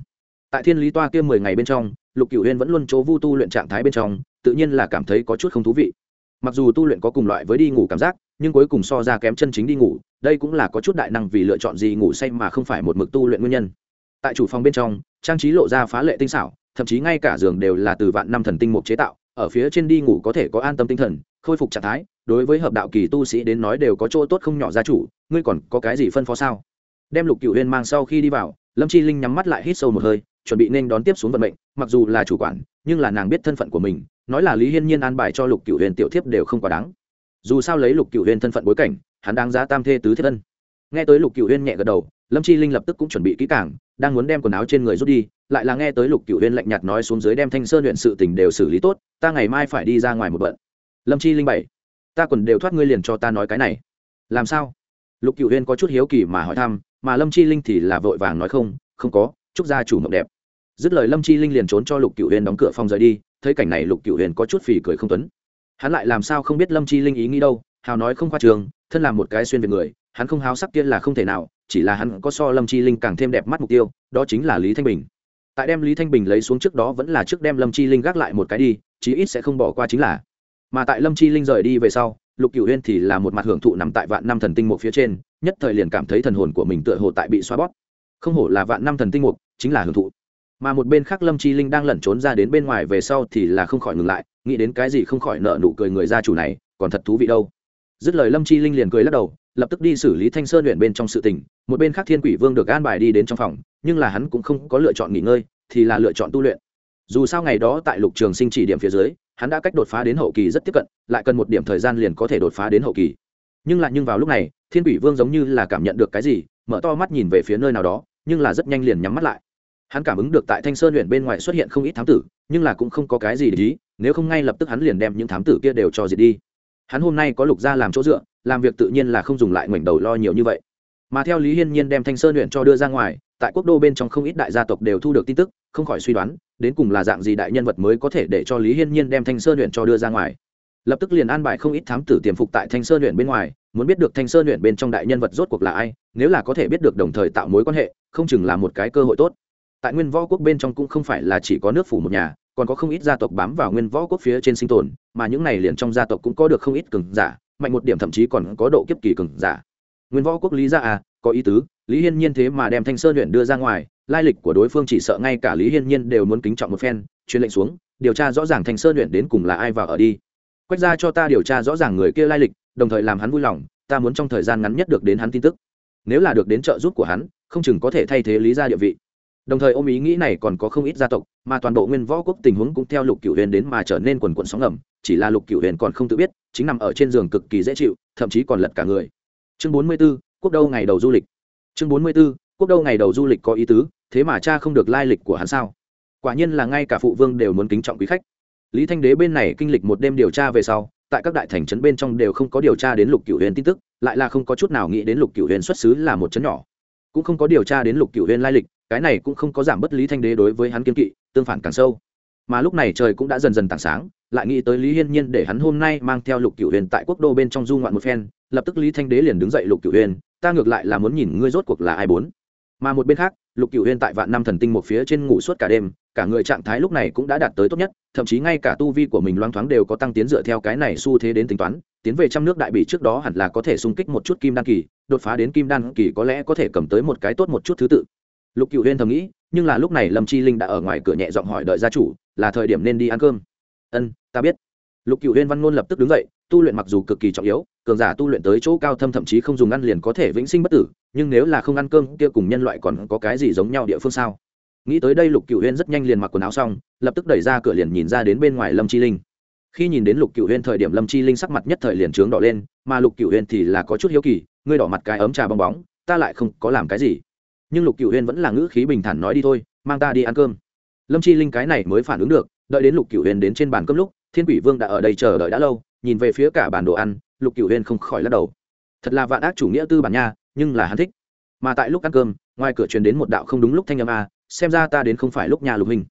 A: Tại thiên lý toa kia mười ngày bên trong, lục cửu huyền vẫn luôn chỗ vu tu luyện trạng thái bên trong tự nhiên là cảm thấy có chút không thú vị. Mặc dù tu luyện có cùng loại với đi ngủ cảm giác, nhưng cuối cùng so ra kém chân chính đi ngủ, đây cũng là có chút đại năng vì lựa chọn gì ngủ say mà không phải một mực tu luyện nguyên nhân. Tại chủ phòng bên trong, trang trí lộ ra phá lệ tinh xảo, thậm chí ngay cả giường đều là từ vạn năm thần tinh mục chế tạo, ở phía trên đi ngủ có thể có an tâm tinh thần, khôi phục trạng thái, đối với hợp đạo kỳ tu sĩ đến nói đều có chỗ tốt không nhỏ gia chủ, ngươi còn có cái gì phân phó sao? Đem lục cựu huyên mang sau khi đi vào, lâm chi linh nhắm mắt lại hít sâu một hơi, chuẩn bị nên đón tiếp xuống vận mệnh, mặc dù là chủ quản, nhưng là nàng biết thân phận của mình nói là lý hiên nhiên an bài cho lục cựu huyền tiểu thiếp đều không quá đáng. Dù sao lấy lục cựu huyền thân phận bối cảnh, hắn đang giá tam thê tứ thiết ân. Nghe tới lục cựu huyền nhẹ gật đầu, lâm chi linh lập tức cũng chuẩn bị kỹ cảng đang muốn đem quần áo trên người rút đi, lại là nghe tới lục cựu huyền lạnh nhạt nói xuống dưới đem thanh sơn huyện sự tình đều xử lý tốt, ta ngày mai phải đi ra ngoài một bận. Lâm chi linh bảy ta quần đều thoát ngươi liền cho ta nói cái này. Làm sao? Lục cựu huyền có chút hiếu kỳ mà hỏi thăm, mà lâm chi linh thì là vội vàng nói không không có, chúc gia chủ mộng đẹp. Dứt lời lâm chi linh liền trốn cho lục cựu huyền đóng cửa phòng rời đi thấy cảnh này lục cựu huyền có chút phì cười không tuấn. Hắn lại làm sao không biết lâm chi linh ý nghĩ đâu, hào nói không khoa trường, thân là một cái xuyên về người, hắn không háo sắc kia là không thể nào, chỉ là hắn có so lâm chi linh càng thêm đẹp mắt mục tiêu, đó chính là lý thanh bình. Tại đem lý thanh bình lấy xuống trước đó vẫn là trước đem lâm chi linh gác lại một cái đi, chí ít sẽ không bỏ qua chính là. Mà tại lâm chi linh rời đi về sau, lục cựu huyên thì là một mặt hưởng thụ nằm tại vạn năm thần tinh mục phía trên, nhất thời liền cảm thấy thần hồn của mình tựa hồ tại bị xoa bóp. Không hổ là vạn năm thần tinh mục, chính là hưởng thụ mà một bên khác lâm chi linh đang lẩn trốn ra đến bên ngoài về sau thì là không khỏi ngừng lại, nghĩ đến cái gì không khỏi nợ nụ cười người gia chủ này, còn thật thú vị đâu. Dứt lời lâm chi linh liền cười lắc đầu, lập tức đi xử lý thanh sơn luyện bên trong sự tình, một bên khác thiên quỷ vương được an bài đi đến trong phòng, nhưng là hắn cũng không có lựa chọn nghỉ ngơi, thì là lựa chọn tu luyện. Dù sao ngày đó tại lục trường sinh chỉ điểm phía dưới, hắn đã cách đột phá đến hậu kỳ rất tiếp cận, lại cần một điểm thời gian liền có thể đột phá đến hậu kỳ. Nhưng lại nhưng vào lúc này, thiên quỷ vương giống như là cảm nhận được cái gì, mở to mắt nhìn về phía nơi nào đó, nhưng là rất nhanh liền nhắm mắt lại hắn cảm ứng được tại thanh sơn huyện bên ngoài xuất hiện không ít thám tử, nhưng là cũng không có cái gì để ý, nếu không ngay lập tức hắn liền đem những thám tử kia đều cho diệt đi. Hắn hôm nay có lục gia làm chỗ dựa, làm việc tự nhiên là không dùng lại ngoảnh đầu lo nhiều như vậy. Mà theo lý hiên nhiên đem thanh sơn huyện cho đưa ra ngoài, tại quốc đô bên trong không ít đại gia tộc đều thu được tin tức, không khỏi suy đoán, đến cùng là dạng gì đại nhân vật mới có thể để cho lý hiên nhiên đem thanh sơn huyện cho đưa ra ngoài. Lập tức liền an bài không ít thám tử tiềm phục tại thanh sơn huyện bên ngoài, muốn biết được thanh sơn huyện bên trong đại nhân vật rốt cuộc là ai, nếu là có thể biết được đồng thời tạo mối quan hệ, không chừng là một cái cơ hội tốt tại nguyên võ quốc bên trong cũng không phải là chỉ có nước phủ một nhà, còn có không ít gia tộc bám vào nguyên võ quốc phía trên sinh tồn, mà những này liền trong gia tộc cũng có được không ít cường giả, mạnh một điểm thậm chí còn có độ kiếp kỳ cường giả. Nguyên võ quốc lý gia à có ý tứ, lý hiên nhiên thế mà đem thanh sơn luyện đưa ra ngoài, lai lịch của đối phương chỉ sợ ngay cả lý hiên nhiên đều muốn kính trọng một phen, truyền lệnh xuống, điều tra rõ ràng thanh sơn luyện đến cùng là ai vào ở đi. Quách ra cho ta điều tra rõ ràng người kia lai lịch, đồng thời làm hắn vui lòng, ta muốn trong thời gian ngắn nhất được đến hắn tin tức. Nếu là được đến trợ giúp của hắn, không chừng có thể thay thế lý gia địa vị đồng thời ôm ý nghĩ này còn có không ít gia tộc mà toàn bộ nguyên võ quốc tình huống cũng theo lục cửu huyền đến mà trở nên quần quận sóng ngầm chỉ là lục cửu huyền còn không tự biết chính nằm ở trên giường cực kỳ dễ chịu thậm chí còn lật cả người. Chương bốn mươi 44, quốc đâu ngày đầu du lịch. Chương bốn mươi 44, quốc đâu ngày đầu du lịch có ý tứ thế mà cha không được lai lịch của hắn sao? Quả nhiên là ngay cả phụ vương đều muốn kính trọng quý khách. Lý thanh đế bên này kinh lịch một đêm điều tra về sau tại các đại thành trấn bên trong đều không có điều tra đến lục cửu huyền tin tức lại là không có chút nào nghĩ đến lục cửu huyền xuất xứ là một trấn nhỏ. Cũng không có điều tra đến lục cửu huyền lai lịch cái này cũng không có giảm bất lý thanh đế đối với hắn kiên kỵ, tương phản càng sâu. Mà lúc này trời cũng đã dần dần tảng sáng, lại nghĩ tới lý hiên nhiên để hắn hôm nay mang theo lục cửu huyền tại quốc đô bên trong du ngoạn một phen, lập tức lý thanh đế liền đứng dậy, lục cửu huyền, ta ngược lại là muốn nhìn ngươi rốt cuộc là ai bốn. Mà một bên khác, lục cửu huyền tại vạn năm thần tinh một phía trên ngủ suốt cả đêm, cả người trạng thái lúc này cũng đã đạt tới tốt nhất, thậm chí ngay cả tu vi của mình loang thoáng đều có tăng tiến dựa theo cái này xu thế đến tính toán, tiến về trăm nước đại bị trước đó hẳn là có thể xung kích một chút kim đan kỳ, đột phá đến kim đan kỳ có lẽ có thể cầm tới một cái tốt một chút thứ tự lục cựu huyên thầm nghĩ, nhưng là lúc này lâm chi linh đã ở ngoài cửa nhẹ giọng hỏi đợi gia chủ, là thời điểm nên đi ăn cơm. Ân, ta biết. Lục cựu huyên văn ngôn lập tức đứng dậy, tu luyện mặc dù cực kỳ trọng yếu, cường giả tu luyện tới chỗ cao thâm thậm chí không dùng ăn liền có thể vĩnh sinh bất tử, nhưng nếu là không ăn cơm kia cùng nhân loại còn có cái gì giống nhau địa phương sao? Nghĩ tới đây lục cựu huyên rất nhanh liền mặc quần áo xong, lập tức đẩy ra cửa liền nhìn ra đến bên ngoài lâm chi linh. Khi nhìn đến lục cựu huyên thời điểm lâm chi linh sắc mặt nhất thời liền trướng đỏ lên, mà lục cựu huyên thì là có chút hiếu kỳ, ngươi đỏ mặt cái ấm trà bong bóng, ta lại không có làm cái gì nhưng lục cựu huyên vẫn là ngữ khí bình thản nói đi thôi, mang ta đi ăn cơm. Lâm chi linh cái này mới phản ứng được, đợi đến lục cựu huyên đến trên bàn cơm lúc, thiên quỷ vương đã ở đây chờ đợi đã lâu, nhìn về phía cả bàn đồ ăn, lục cựu huyên không khỏi lắc đầu. Thật là vạn ác chủ nghĩa tư bản nha, nhưng là hắn thích. Mà tại lúc ăn cơm, ngoài cửa truyền đến một đạo không đúng lúc thanh âm a, xem ra ta đến không phải lúc nhà lục huynh.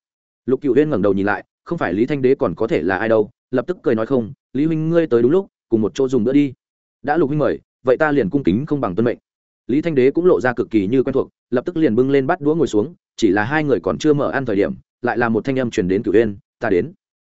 A: Lục cựu huyên ngẩng đầu nhìn lại, không phải lý thanh đế còn có thể là ai đâu, lập tức cười nói không, lý huynh ngươi tới đúng lúc, cùng một chỗ dùng bữa đi. Đã lục huynh mời, vậy ta liền cung kính không bằng tuân mệnh lý thanh đế cũng lộ ra cực kỳ như quen thuộc lập tức liền bưng lên bắt đũa ngồi xuống chỉ là hai người còn chưa mở ăn thời điểm lại là một thanh âm chuyển đến cửu yên, ta đến.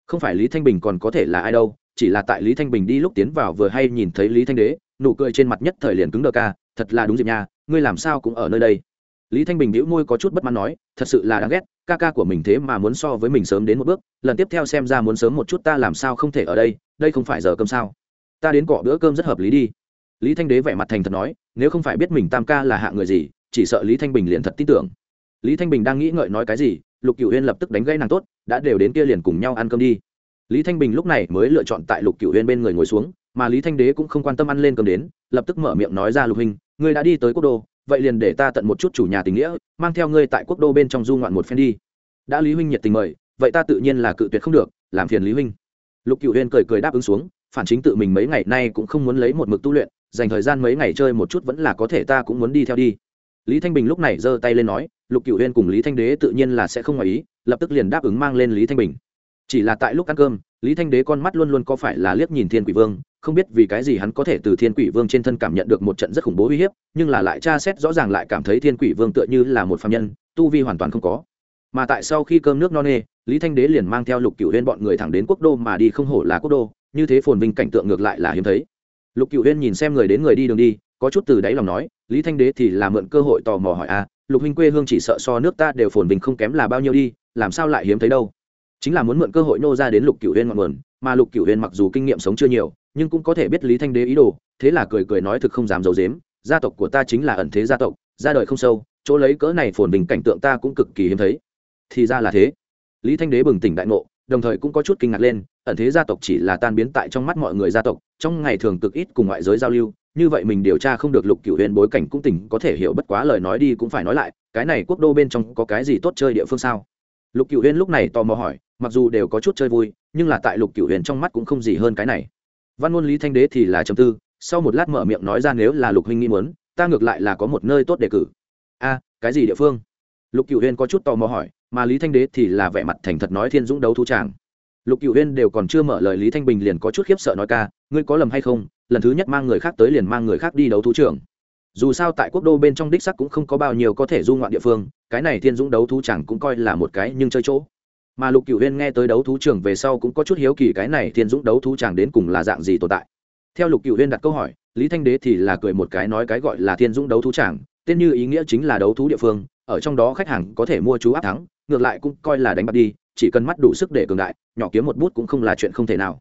A: Không phải lý thanh bình còn có thể là ai đâu chỉ là tại lý thanh bình đi lúc tiến vào vừa hay nhìn thấy lý thanh đế nụ cười trên mặt nhất thời liền cứng đờ ca thật là đúng dịp nha ngươi làm sao cũng ở nơi đây. Lý thanh bình đĩu môi có chút bất mãn nói thật sự là đáng ghét ca ca của mình thế mà muốn so với mình sớm đến một bước lần tiếp theo xem ra muốn sớm một chút ta làm sao không thể ở đây đây không phải giờ cơm sao? Ta đến cọ bữa cơm rất hợp lý đi lý thanh đế vẻ mặt thành thật nói, nếu không phải biết mình tam ca là hạ người gì, chỉ sợ lý thanh bình liền thật tin tưởng. Lý thanh bình đang nghĩ ngợi nói cái gì, lục cựu huyên lập tức đánh gây nàng tốt, đã đều đến kia liền cùng nhau ăn cơm đi. Lý thanh bình lúc này mới lựa chọn tại lục cựu huyên bên người ngồi xuống, mà lý thanh đế cũng không quan tâm ăn lên cơm đến, lập tức mở miệng nói ra, lục hình, ngươi đã đi tới quốc đô, vậy liền để ta tận một chút chủ nhà tình nghĩa, mang theo ngươi tại quốc đô bên trong du ngoạn một phen đi. Đã lý huynh nhiệt tình mời, vậy ta tự nhiên là cự tuyệt không được, làm phiền lý huynh. Lục cựu huyên cười cười đáp ứng xuống, phản chính tự mình mấy ngày nay cũng không muốn lấy một mực tu luyện dành thời gian mấy ngày chơi một chút vẫn là có thể ta cũng muốn đi theo đi. Lý thanh bình lúc này giơ tay lên nói, lục cựu huyên cùng lý thanh đế tự nhiên là sẽ không ngoài ý, lập tức liền đáp ứng mang lên lý thanh bình. Chỉ là tại lúc ăn cơm, lý thanh đế con mắt luôn luôn có phải là liếc nhìn thiên quỷ vương, không biết vì cái gì hắn có thể từ thiên quỷ vương trên thân cảm nhận được một trận rất khủng bố uy hiếp, nhưng là lại tra xét rõ ràng lại cảm thấy thiên quỷ vương tựa như là một phạm nhân, tu vi hoàn toàn không có. Mà tại sau khi cơm nước no nê, lý thanh đế liền mang theo lục cựu huyên bọn người thẳng đến quốc đô mà đi không hổ là quốc đô, như thế phồn vinh cảnh tượng ngược lại là hiếm thấy lục cựu huyên nhìn xem người đến người đi đường đi có chút từ đáy lòng nói lý thanh đế thì là mượn cơ hội tò mò hỏi a à, lục huynh quê hương chỉ sợ so nước ta đều phồn bình không kém là bao nhiêu đi làm sao lại hiếm thấy đâu? Chính là muốn mượn cơ hội nô ra đến lục cựu huyên ngọn nguồn mà lục cựu huyên mặc dù kinh nghiệm sống chưa nhiều nhưng cũng có thể biết lý thanh đế ý đồ thế là cười cười nói thực không dám giấu dếm gia tộc của ta chính là ẩn thế gia tộc ra đời không sâu chỗ lấy cỡ này phồn bình cảnh tượng ta cũng cực kỳ hiếm thấy. Thì ra là thế. Lý thanh đế bừng tỉnh đại ngộ đồng thời cũng có chút kinh ngạc lên, ẩn thế gia tộc chỉ là tan biến tại trong mắt mọi người gia tộc, trong ngày thường cực ít cùng ngoại giới giao lưu, như vậy mình điều tra không được lục cựu huyền bối cảnh cũng tỉnh có thể hiểu bất quá lời nói đi cũng phải nói lại, cái này quốc đô bên trong có cái gì tốt chơi địa phương sao? Lục cựu huyền lúc này tò mò hỏi, mặc dù đều có chút chơi vui, nhưng là tại lục cựu huyền trong mắt cũng không gì hơn cái này. Văn ngôn lý thanh đế thì là trầm tư, sau một lát mở miệng nói ra nếu là lục huynh nghĩ muốn, ta ngược lại là có một nơi tốt đề cử. A, cái gì địa phương? Lục cựu Huyên có chút tò mò hỏi, mà lý thanh đế thì là vẻ mặt thành thật nói thiên dũng đấu thú tràng lục cựu huyên đều còn chưa mở lời, lý thanh bình liền có chút khiếp sợ nói ca, ngươi có lầm hay không? Lần thứ nhất mang người khác tới liền mang người khác đi đấu thú trường dù sao tại quốc đô bên trong đích sắc cũng không có bao nhiêu có thể du ngoạn địa phương, cái này thiên dũng đấu thú chẳng cũng coi là một cái nhưng chơi chỗ. Mà lục cựu huyên nghe tới đấu thú trường về sau cũng có chút hiếu kỳ cái này thiên dũng đấu thú chẳng đến cùng là dạng gì tồn tại. Theo lục cựu huyên đặt câu hỏi, lý thanh đế thì là cười một cái nói cái gọi là thiên dũng đấu thú chẳng tên như ý nghĩa chính là đấu thú địa phương, ở trong đó khách hàng có thể mua chú áp thắng, ngược lại cũng coi là đánh bạc đi, chỉ cần mắt đủ sức để cường đại, nhỏ kiếm một bút cũng không là chuyện không thể nào.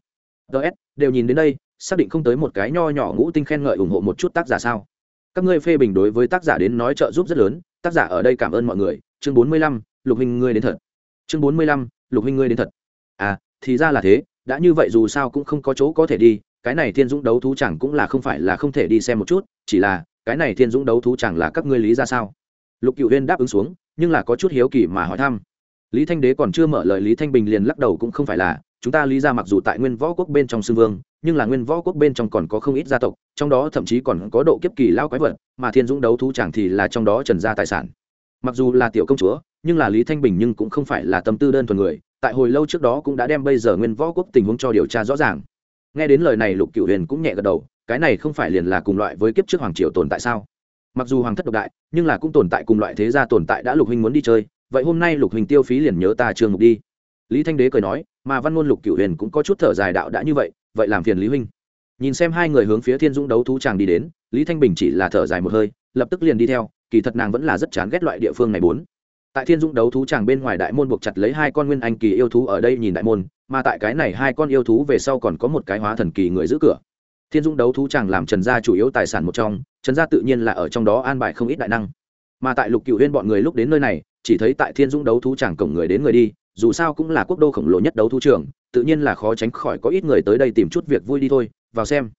A: Ts đều nhìn đến đây, xác định không tới một cái nho nhỏ ngũ tinh khen ngợi ủng hộ một chút tác giả sao? Các ngươi phê bình đối với tác giả đến nói trợ giúp rất lớn, tác giả ở đây cảm ơn mọi người. Chương bốn mươi lăm, lục hình ngươi đến thật. Chương bốn mươi lăm, lục hình ngươi đến thật. À thì ra là thế, đã như vậy dù sao cũng không có chỗ có thể đi, cái này thiên dũng đấu thú chẳng cũng là không phải là không thể đi xem một chút, chỉ là cái này thiên dũng đấu thú chẳng là các ngươi lý ra sao? Lục cựu huyên đáp ứng xuống, nhưng là có chút hiếu kỳ mà hỏi thăm. Lý thanh đế còn chưa mở lời, lý thanh bình liền lắc đầu cũng không phải là, chúng ta lý ra mặc dù tại nguyên võ quốc bên trong xưng vương, nhưng là nguyên võ quốc bên trong còn có không ít gia tộc, trong đó thậm chí còn có độ kiếp kỳ lao quái vật, mà thiên dũng đấu thú chẳng thì là trong đó trần gia tài sản. Mặc dù là tiểu công chúa, nhưng là lý thanh bình nhưng cũng không phải là tâm tư đơn thuần người, tại hồi lâu trước đó cũng đã đem bây giờ nguyên võ quốc tình huống cho điều tra rõ ràng. Nghe đến lời này, lục cựu huyền cũng nhẹ gật đầu cái này không phải liền là cùng loại với kiếp trước hoàng triều tồn tại sao? Mặc dù hoàng thất độc đại, nhưng là cũng tồn tại cùng loại thế gia tồn tại đã lục huynh muốn đi chơi, vậy hôm nay lục huynh tiêu phí liền nhớ ta trương mục đi. Lý thanh đế cười nói, mà văn ngôn lục cựu huyền cũng có chút thở dài đạo đã như vậy vậy làm phiền lý huynh. Nhìn xem hai người hướng phía thiên dũng đấu thú tràng đi đến, lý thanh bình chỉ là thở dài một hơi, lập tức liền đi theo, kỳ thật nàng vẫn là rất chán ghét loại địa phương này bốn. Tại thiên dũng đấu thú tràng bên ngoài đại môn buộc chặt lấy hai con nguyên anh kỳ yêu thú ở đây nhìn đại môn, mà tại cái này hai con yêu thú về sau còn có một cái hóa thần kỳ người giữ cửa thiên dũng đấu thú chàng làm trần gia chủ yếu tài sản một trong, trần gia tự nhiên là ở trong đó an bài không ít đại năng. Mà tại lục cựu huyên bọn người lúc đến nơi này, chỉ thấy tại thiên dũng đấu thú chàng cổng người đến người đi, dù sao cũng là quốc đô khổng lồ nhất đấu thú trường, tự nhiên là khó tránh khỏi có ít người tới đây tìm chút việc vui đi thôi, vào xem.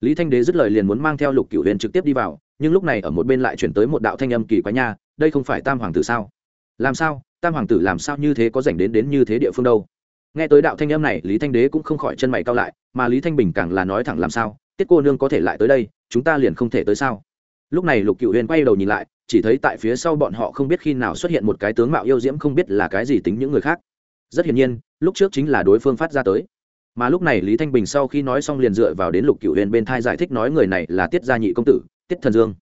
A: Lý thanh đế dứt lời liền muốn mang theo lục cựu huyền trực tiếp đi vào, nhưng lúc này ở một bên lại chuyển tới một đạo thanh âm kỳ quái nha, đây không phải tam hoàng tử sao? Làm sao? Tam hoàng tử làm sao như thế có dành đến đến như thế địa phương đâu? Nghe tới đạo thanh âm này, lý thanh đế cũng không khỏi chân mày cao lại, mà lý thanh bình càng là nói thẳng làm sao, tiết cô nương có thể lại tới đây, chúng ta liền không thể tới sao? Lúc này lục cựu huyền quay đầu nhìn lại, chỉ thấy tại phía sau bọn họ không biết khi nào xuất hiện một cái tướng mạo yêu diễm không biết là cái gì tính những người khác. Rất hiển nhiên, lúc trước chính là đối phương phát ra tới. Mà lúc này lý thanh bình sau khi nói xong liền dựa vào đến lục cựu huyền bên thai giải thích nói người này là tiết gia nhị công tử, tiết thần dương.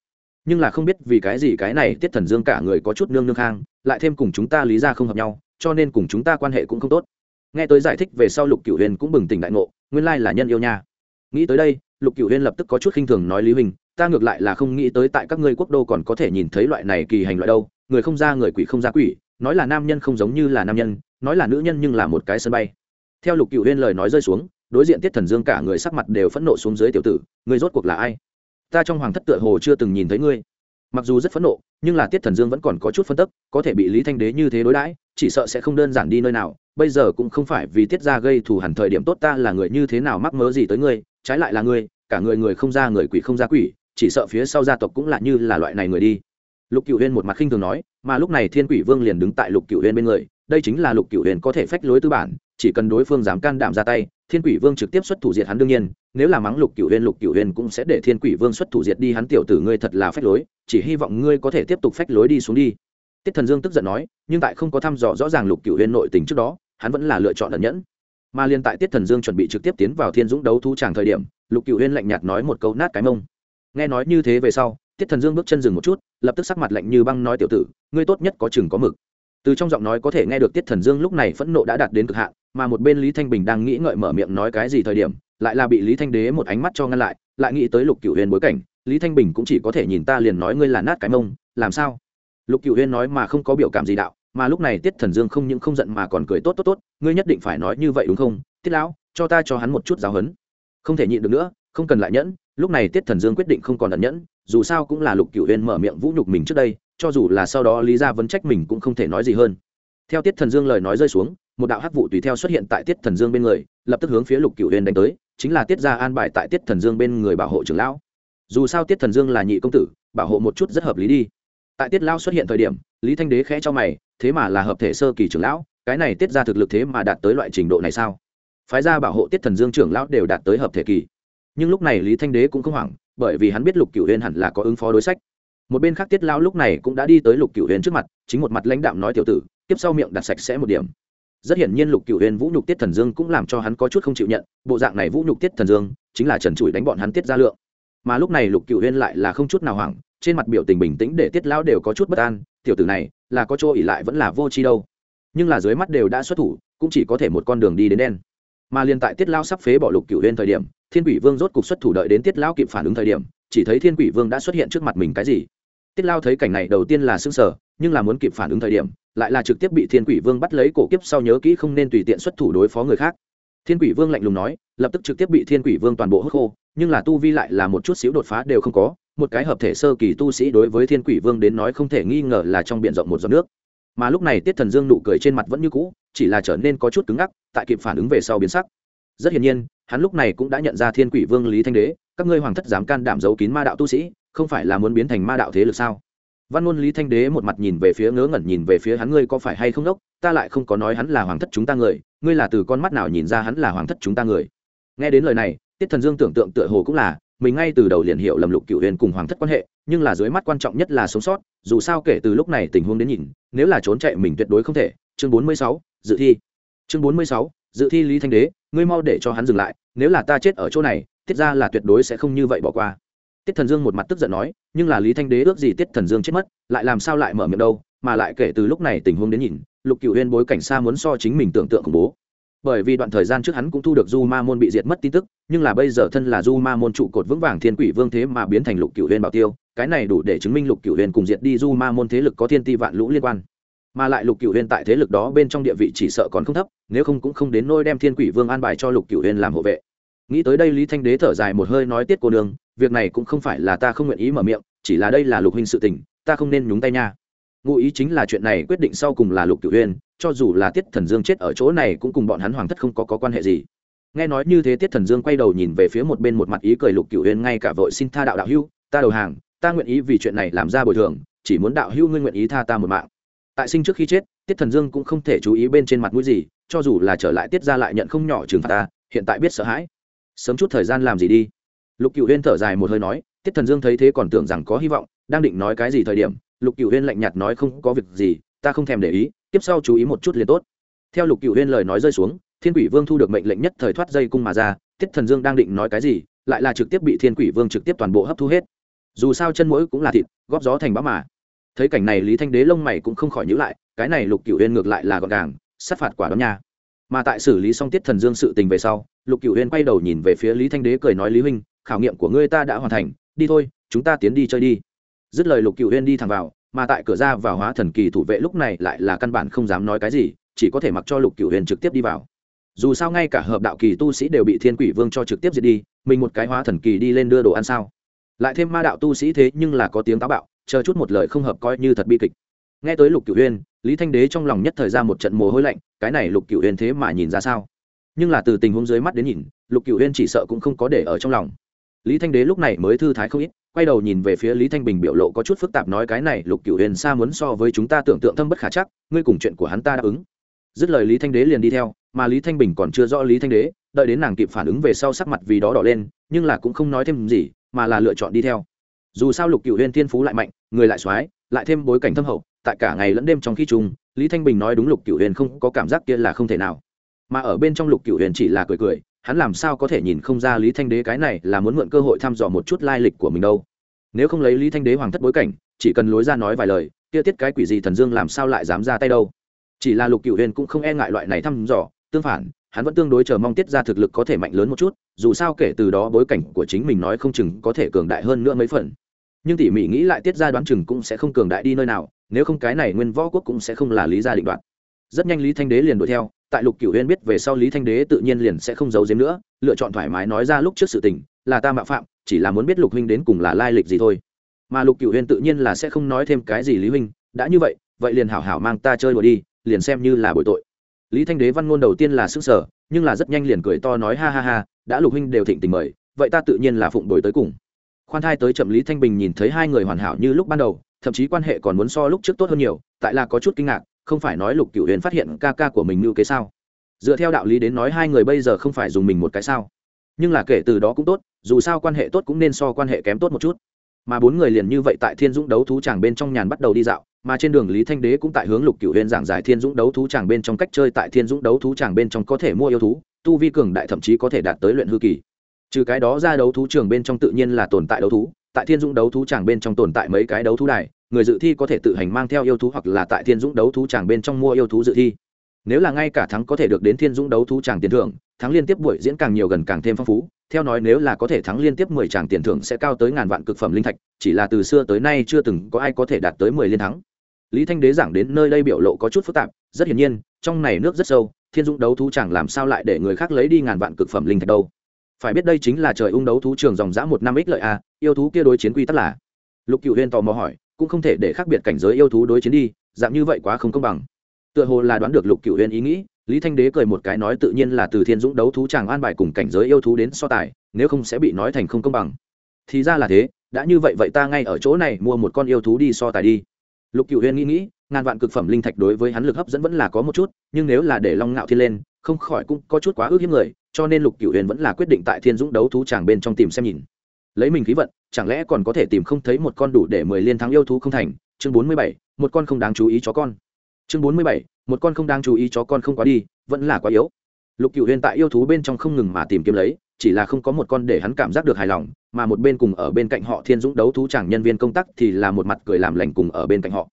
A: Nhưng là không biết vì cái gì cái này tiết thần dương cả người có chút nương nương khang, lại thêm cùng chúng ta lý ra không hợp nhau, cho nên cùng chúng ta quan hệ cũng không tốt nghe tới giải thích về sau lục cửu huyền cũng bừng tỉnh đại ngộ, nguyên lai là nhân yêu nha. Nghĩ tới đây, lục cửu huyền lập tức có chút khinh thường nói lý huỳnh, ta ngược lại là không nghĩ tới tại các ngươi quốc đô còn có thể nhìn thấy loại này kỳ hành loại đâu, người không ra người quỷ không ra quỷ, nói là nam nhân không giống như là nam nhân, nói là nữ nhân nhưng là một cái sân bay. Theo lục cửu huyên lời nói rơi xuống, đối diện tiết thần dương cả người sắc mặt đều phẫn nộ xuống dưới tiểu tử người rốt cuộc là ai? Ta trong hoàng thất tựa hồ chưa từng nhìn thấy ngươi mặc dù rất phẫn nộ, nhưng là tiết thần dương vẫn còn có chút phân tức, có thể bị lý thanh đế như thế đối đãi, chỉ sợ sẽ không đơn giản đi nơi nào. Bây giờ cũng không phải vì tiết ra gây thù hẳn thời điểm tốt ta là người như thế nào mắc mớ gì tới ngươi, trái lại là ngươi, cả người người không ra người quỷ không ra quỷ, chỉ sợ phía sau gia tộc cũng là như là loại này người đi. Lục cựu huyên một mặt khinh thường nói, mà lúc này thiên quỷ vương liền đứng tại lục cựu huyên bên người, đây chính là lục cựu Huyên có thể phách lối tư bản chỉ cần đối phương dám can đảm ra tay, thiên quỷ vương trực tiếp xuất thủ diệt hắn đương nhiên, nếu là mắng lục cựu huyên lục cựu huyên cũng sẽ để thiên quỷ vương xuất thủ diệt đi hắn, tiểu tử ngươi thật là phách lối, chỉ hy vọng ngươi có thể tiếp tục phách lối đi xuống đi. Tiết thần dương tức giận nói, nhưng tại không có thăm dò rõ ràng lục cựu huyên nội tình trước đó, hắn vẫn là lựa chọn ẩn nhẫn. Mà liên tại tiết thần dương chuẩn bị trực tiếp tiến vào thiên dũng đấu thu tràng thời điểm, lục cựu huyên lạnh nhạt nói một câu nát cái mông. Nghe nói như thế về sau, tiết thần dương bước chân dừng một chút, lập tức sắc mặt lạnh như băng nói, tiểu tử, ngươi tốt nhất có chừng có mực. Từ trong giọng nói có thể nghe được tiết thần dương lúc này phẫn nộ đã đạt đến cực hạn mà một bên lý thanh bình đang nghĩ ngợi mở miệng nói cái gì thời điểm, lại là bị lý thanh đế một ánh mắt cho ngăn lại lại nghĩ tới lục cựu huyền bối cảnh, lý thanh bình cũng chỉ có thể nhìn ta liền nói ngươi là nát cái mông, làm sao? Lục cựu huyền nói mà không có biểu cảm gì đạo, mà lúc này tiết thần dương không những không giận mà còn cười tốt tốt tốt, ngươi nhất định phải nói như vậy đúng không? Tiết lão, cho ta cho hắn một chút giáo hấn không thể nhịn được nữa, không cần lại nhẫn, lúc này tiết thần dương quyết định không còn ẩn nhẫn, dù sao cũng là lục cựu huyền mở miệng vũ nhục mình trước đây, cho dù là sau đó lý gia vấn trách mình cũng không thể nói gì hơn. Theo tiết thần dương lời nói rơi xuống một đạo hắc vụ tùy theo xuất hiện tại tiết thần dương bên người, lập tức hướng phía lục cựu huyền đánh tới, chính là tiết gia an bài tại tiết thần dương bên người bảo hộ trưởng lão. Dù sao tiết thần dương là nhị công tử, bảo hộ một chút rất hợp lý đi. Tại tiết lão xuất hiện thời điểm, lý thanh đế khẽ cho mày, thế mà là hợp thể sơ kỳ trưởng lão, cái này tiết ra thực lực thế mà đạt tới loại trình độ này sao? Phái gia bảo hộ tiết thần dương trưởng lão đều đạt tới hợp thể kỳ. Nhưng lúc này lý thanh đế cũng không hoảng, bởi vì hắn biết lục cựu huyền hẳn là có ứng phó đối sách. Một bên khác tiết lão lúc này cũng đã đi tới lục cựu huyền trước mặt, chính một mặt lãnh đạm nói tiểu tử, tiếp sau miệng đặt sạch sẽ một điểm rất hiển nhiên lục cựu huyền vũ nhục tiết thần dương cũng làm cho hắn có chút không chịu nhận, bộ dạng này vũ nhục tiết thần dương chính là trần trụi đánh bọn hắn tiết ra lượng. Mà lúc này lục cựu huyền lại là không chút nào hoảng, trên mặt biểu tình bình tĩnh để tiết lão đều có chút bất an, tiểu tử này, là có chỗ ỉ lại vẫn là vô chi đâu. Nhưng là dưới mắt đều đã xuất thủ, cũng chỉ có thể một con đường đi đến đen. Mà liền tại tiết lao sắp phế bỏ lục cựu huyền thời điểm, thiên quỷ vương rốt cục xuất thủ đợi đến tiết lao kịp phản ứng thời điểm, chỉ thấy thiên quỷ vương đã xuất hiện trước mặt mình cái gì. Tiết lao thấy cảnh này đầu tiên là xương sở nhưng là muốn kịp phản ứng thời điểm lại là trực tiếp bị thiên quỷ vương bắt lấy cổ kiếp sau nhớ kỹ không nên tùy tiện xuất thủ đối phó người khác. Thiên quỷ vương lạnh lùng nói, lập tức trực tiếp bị thiên quỷ vương toàn bộ hốt khô, nhưng là tu vi lại là một chút xíu đột phá đều không có, một cái hợp thể sơ kỳ tu sĩ đối với thiên quỷ vương đến nói không thể nghi ngờ là trong b i ể n rộng một giọt nước. Mà lúc này tiết thần dương nụ cười trên mặt vẫn như cũ, chỉ là trở nên có chút cứng ngắc, tại kịp phản ứng về sau biến sắc. Rất hiển nhiên, hắn lúc này cũng đã nhận ra thiên quỷ vương lý thanh đế, các ngươi hoàng thất dám can đảm giấu kín ma đạo tu sĩ, không phải là muốn biến thành ma đạo thế lực sao? Văn ngôn lý thanh đế một mặt nhìn về phía ngớ ngẩn nhìn về phía hắn, ngươi có phải hay không đốc? Ta lại không có nói hắn là hoàng thất chúng ta người. Ngươi là từ con mắt nào nhìn ra hắn là hoàng thất chúng ta người? Nghe đến lời này, tiết thần dương tưởng tượng tựa hồ cũng là, mình ngay từ đầu liền hiệu lầm lục cựu huyền cùng hoàng thất quan hệ, nhưng là dưới mắt quan trọng nhất là sống sót, dù sao kể từ lúc này tình huống đến nhìn, nếu là trốn chạy mình tuyệt đối không thể. Chương bốn mươi sáu, dự thi. Chương bốn mươi sáu, dự thi lý thanh đế, ngươi mau để cho hắn dừng lại, nếu là ta chết ở chỗ này, tiết ra là tuyệt đối sẽ không như vậy bỏ qua tiết thần dương một mặt tức giận nói, nhưng là lý thanh đế ước gì tiết thần dương chết mất, lại làm sao lại mở miệng đâu, mà lại kể từ lúc này tình huống đến nhìn, lục cựu huyên bối cảnh xa muốn so chính mình tưởng tượng khủng bố. Bởi vì đoạn thời gian trước hắn cũng thu được du ma môn bị diệt mất tin tức, nhưng là bây giờ thân là du ma môn trụ cột vững vàng thiên quỷ vương thế mà biến thành lục cựu huyên bảo tiêu, cái này đủ để chứng minh lục cựu huyên cùng diệt đi du ma môn thế lực có thiên ti vạn lũ liên quan. Mà lại lục cựu huyên tại thế lực đó bên trong địa vị chỉ sợ còn không thấp, nếu không cũng không đến nôi đem thiên quỷ vương an bài cho lục cựu huyên làm hộ vệ. Nghĩ tới đây lý thanh đế thở dài một hơi nói, tiết cô đường việc này cũng không phải là ta không nguyện ý mở miệng chỉ là đây là lục huynh sự tình ta không nên nhúng tay nha. Ngụ ý chính là chuyện này quyết định sau cùng là lục cửu huyên cho dù là tiết thần dương chết ở chỗ này cũng cùng bọn hắn hoàng thất không có, có quan hệ gì. Nghe nói như thế tiết thần dương quay đầu nhìn về phía một bên một mặt ý cười lục cửu huyên ngay cả vội xin tha đạo đạo hưu ta đầu hàng ta nguyện ý vì chuyện này làm ra bồi thường chỉ muốn đạo hưu ngươi nguyện ý tha ta một mạng. Tại sinh trước khi chết tiết thần dương cũng không thể chú ý bên trên mặt mũi gì cho dù là trở lại tiết ra lại nhận không nhỏ trừng phạt ta hiện tại biết sợ hãi. Sớm chút thời gian làm gì đi lục cựu huyên thở dài một hơi nói, tiết thần dương thấy thế còn tưởng rằng có hy vọng, đang định nói cái gì thời điểm, lục cựu huyên lạnh nhạt nói không có việc gì, ta không thèm để ý, tiếp sau chú ý một chút liền tốt. Theo lục cựu huyên lời nói rơi xuống, thiên quỷ vương thu được mệnh lệnh nhất thời thoát dây cung mà ra, tiết thần dương đang định nói cái gì, lại là trực tiếp bị thiên quỷ vương trực tiếp toàn bộ hấp thu hết. Dù sao chân mũi cũng là thịt, góp gió thành bão mà. Thấy cảnh này lý thanh đế lông mày cũng không khỏi nhữ lại, cái này lục cựu huyên ngược lại là gọn gàng, sát phạt quả đó nha. Mà tại xử lý xong tiết thần dương sự tình về sau, lục cựu huyên quay đầu nhìn về phía lý thanh đế cười nói, lý huynh khảo nghiệm của ngươi ta đã hoàn thành, đi thôi, chúng ta tiến đi chơi đi. Dứt lời lục cựu huyên đi thẳng vào, mà tại cửa ra vào hóa thần kỳ thủ vệ lúc này lại là căn bản không dám nói cái gì, chỉ có thể mặc cho lục cựu huyền trực tiếp đi vào. Dù sao ngay cả hợp đạo kỳ tu sĩ đều bị thiên quỷ vương cho trực tiếp diệt đi, mình một cái hóa thần kỳ đi lên đưa đồ ăn sao? Lại thêm ma đạo tu sĩ thế nhưng là có tiếng táo bạo, chờ chút một lời không hợp coi như thật bi kịch. Nghe tới lục cửu huyên, lý thanh đế trong lòng nhất thời ra một trận mồ hôi lạnh, cái này lục cửu huyên thế mà nhìn ra sao? Nhưng là từ tình huống dưới mắt đến nhìn, lục cửu huyên chỉ sợ cũng không có để ở trong lòng lý thanh đế lúc này mới thư thái không ít, quay đầu nhìn về phía lý thanh bình biểu lộ có chút phức tạp nói cái này, lục cửu huyền xa muốn so với chúng ta tưởng tượng thâm bất khả chắc, ngươi cùng chuyện của hắn ta đáp ứng. Dứt lời lý thanh đế liền đi theo, mà lý thanh bình còn chưa rõ lý thanh đế, đợi đến nàng kịp phản ứng về sau sắc mặt vì đó đỏ lên, nhưng là cũng không nói thêm gì, mà là lựa chọn đi theo. Dù sao lục cửu huyền thiên phú lại mạnh, người lại soái, lại thêm bối cảnh thâm hậu, tại cả ngày lẫn đêm trong khi chung, lý thanh bình nói đúng lục cửu huyền không có cảm giác kia là không thể nào. Mà ở bên trong lục cửu huyền chỉ là cười cười hắn làm sao có thể nhìn không ra lý thanh đế cái này là muốn mượn cơ hội thăm dò một chút lai lịch của mình đâu. Nếu không lấy lý thanh đế hoàng thất bối cảnh, chỉ cần lối ra nói vài lời, kia tiết cái quỷ gì thần dương làm sao lại dám ra tay đâu? Chỉ là lục cựu huyền cũng không e ngại loại này thăm dò, tương phản, hắn vẫn tương đối chờ mong tiết ra thực lực có thể mạnh lớn một chút, dù sao kể từ đó bối cảnh của chính mình nói không chừng có thể cường đại hơn nữa mấy phần. Nhưng tỉ mỉ nghĩ lại tiết ra đoán chừng cũng sẽ không cường đại đi nơi nào, nếu không cái này nguyên võ quốc cũng sẽ không là lý gia định đoạt rất nhanh lý thanh đế liền đuổi theo. Tại lục cửu huyên biết về sau, lý thanh đế tự nhiên liền sẽ không giấu giếm nữa, lựa chọn thoải mái nói ra lúc trước sự tình, là ta mạo phạm, chỉ là muốn biết lục huynh đến cùng là lai lịch gì thôi. Mà lục cửu huyên tự nhiên là sẽ không nói thêm cái gì lý huynh, đã như vậy vậy liền hảo hảo mang ta chơi đùa đi, liền xem như là bội tội. Lý thanh đế văn ngôn đầu tiên là sức sở nhưng là rất nhanh liền cười to nói ha ha ha, đã lục huynh đều thịnh tình mời, vậy ta tự nhiên là phụng đổi tới cùng. Khoan thai tới chậm, lý thanh bình nhìn thấy hai người hoàn hảo như lúc ban đầu, thậm chí quan hệ còn muốn so lúc trước tốt hơn nhiều, tại là có chút kinh ngạc không phải nói lục cửu huyền phát hiện ca ca của mình như kế sao? Dựa theo đạo lý đến nói hai người bây giờ không phải dùng mình một cái sao? Nhưng là kể từ đó cũng tốt, dù sao quan hệ tốt cũng nên so quan hệ kém tốt một chút. Mà bốn người liền như vậy tại thiên dũng đấu thú tràng bên trong nhàn bắt đầu đi dạo, mà trên đường lý thanh đế cũng tại hướng lục cửu huyền giảng giải thiên dũng đấu thú tràng bên trong cách chơi tại thiên dũng đấu thú tràng bên trong có thể mua yêu thú, tu vi cường đại thậm chí có thể đạt tới luyện hư kỳ. Trừ cái đó ra đấu thú trường bên trong tự nhiên là tồn tại đấu thú, tại thiên dũng đấu thú tràng bên trong tồn tại mấy cái đấu thú đài người dự thi có thể tự hành mang theo yêu thú hoặc là tại thiên dũng đấu thú tràng bên trong mua yêu thú dự thi. Nếu là ngay cả thắng có thể được đến thiên dũng đấu thú tràng tiền thưởng, thắng liên tiếp buổi diễn càng nhiều gần càng thêm phong phú. Theo nói nếu là có thể thắng liên tiếp mười tràng tiền thưởng sẽ cao tới ngàn vạn cực phẩm linh thạch, chỉ là từ xưa tới nay chưa từng có ai có thể đạt tới mười liên thắng. Lý thanh đế giảng đến nơi đây biểu lộ có chút phức tạp, rất hiển nhiên, trong này nước rất sâu, thiên dũng đấu thú chẳng làm sao lại để người khác lấy đi ngàn vạn cực phẩm linh thạch đâu? Phải biết đây chính là trời ung đấu thú trường dòng dã một năm ích lợi a, yêu thú kia đối chiến quy tắc là. Lục cựu huyên tò mò hỏi cũng không thể để khác biệt cảnh giới yêu thú đối chiến đi, dạng như vậy quá không công bằng. Tựa hồ là đoán được lục cựu huyền ý nghĩ, lý thanh đế cười một cái nói tự nhiên là từ thiên dũng đấu thú chàng an bài cùng cảnh giới yêu thú đến so tài, nếu không sẽ bị nói thành không công bằng. Thì ra là thế, đã như vậy vậy ta ngay ở chỗ này mua một con yêu thú đi so tài đi. Lục cựu huyền nghĩ nghĩ, ngàn vạn cực phẩm linh thạch đối với hắn lực hấp dẫn vẫn là có một chút, nhưng nếu là để long ngạo thiên lên, không khỏi cũng có chút quá ước hiếm người, cho nên lục cựu huyền vẫn là quyết định tại thiên dũng đấu thú chàng bên trong tìm xem nhìn lấy mình khí vận, chẳng lẽ còn có thể tìm không thấy một con đủ để mười liên thắng yêu thú không thành? Chương bốn mươi bảy, một con không đáng chú ý chó con. Chương bốn mươi bảy, một con không đáng chú ý chó con không quá đi, vẫn là quá yếu. Lục cựu huyền tại yêu thú bên trong không ngừng mà tìm kiếm lấy, chỉ là không có một con để hắn cảm giác được hài lòng, mà một bên cùng ở bên cạnh họ thiên dũng đấu thú chẳng nhân viên công tác thì là một mặt cười làm lành cùng ở bên cạnh họ.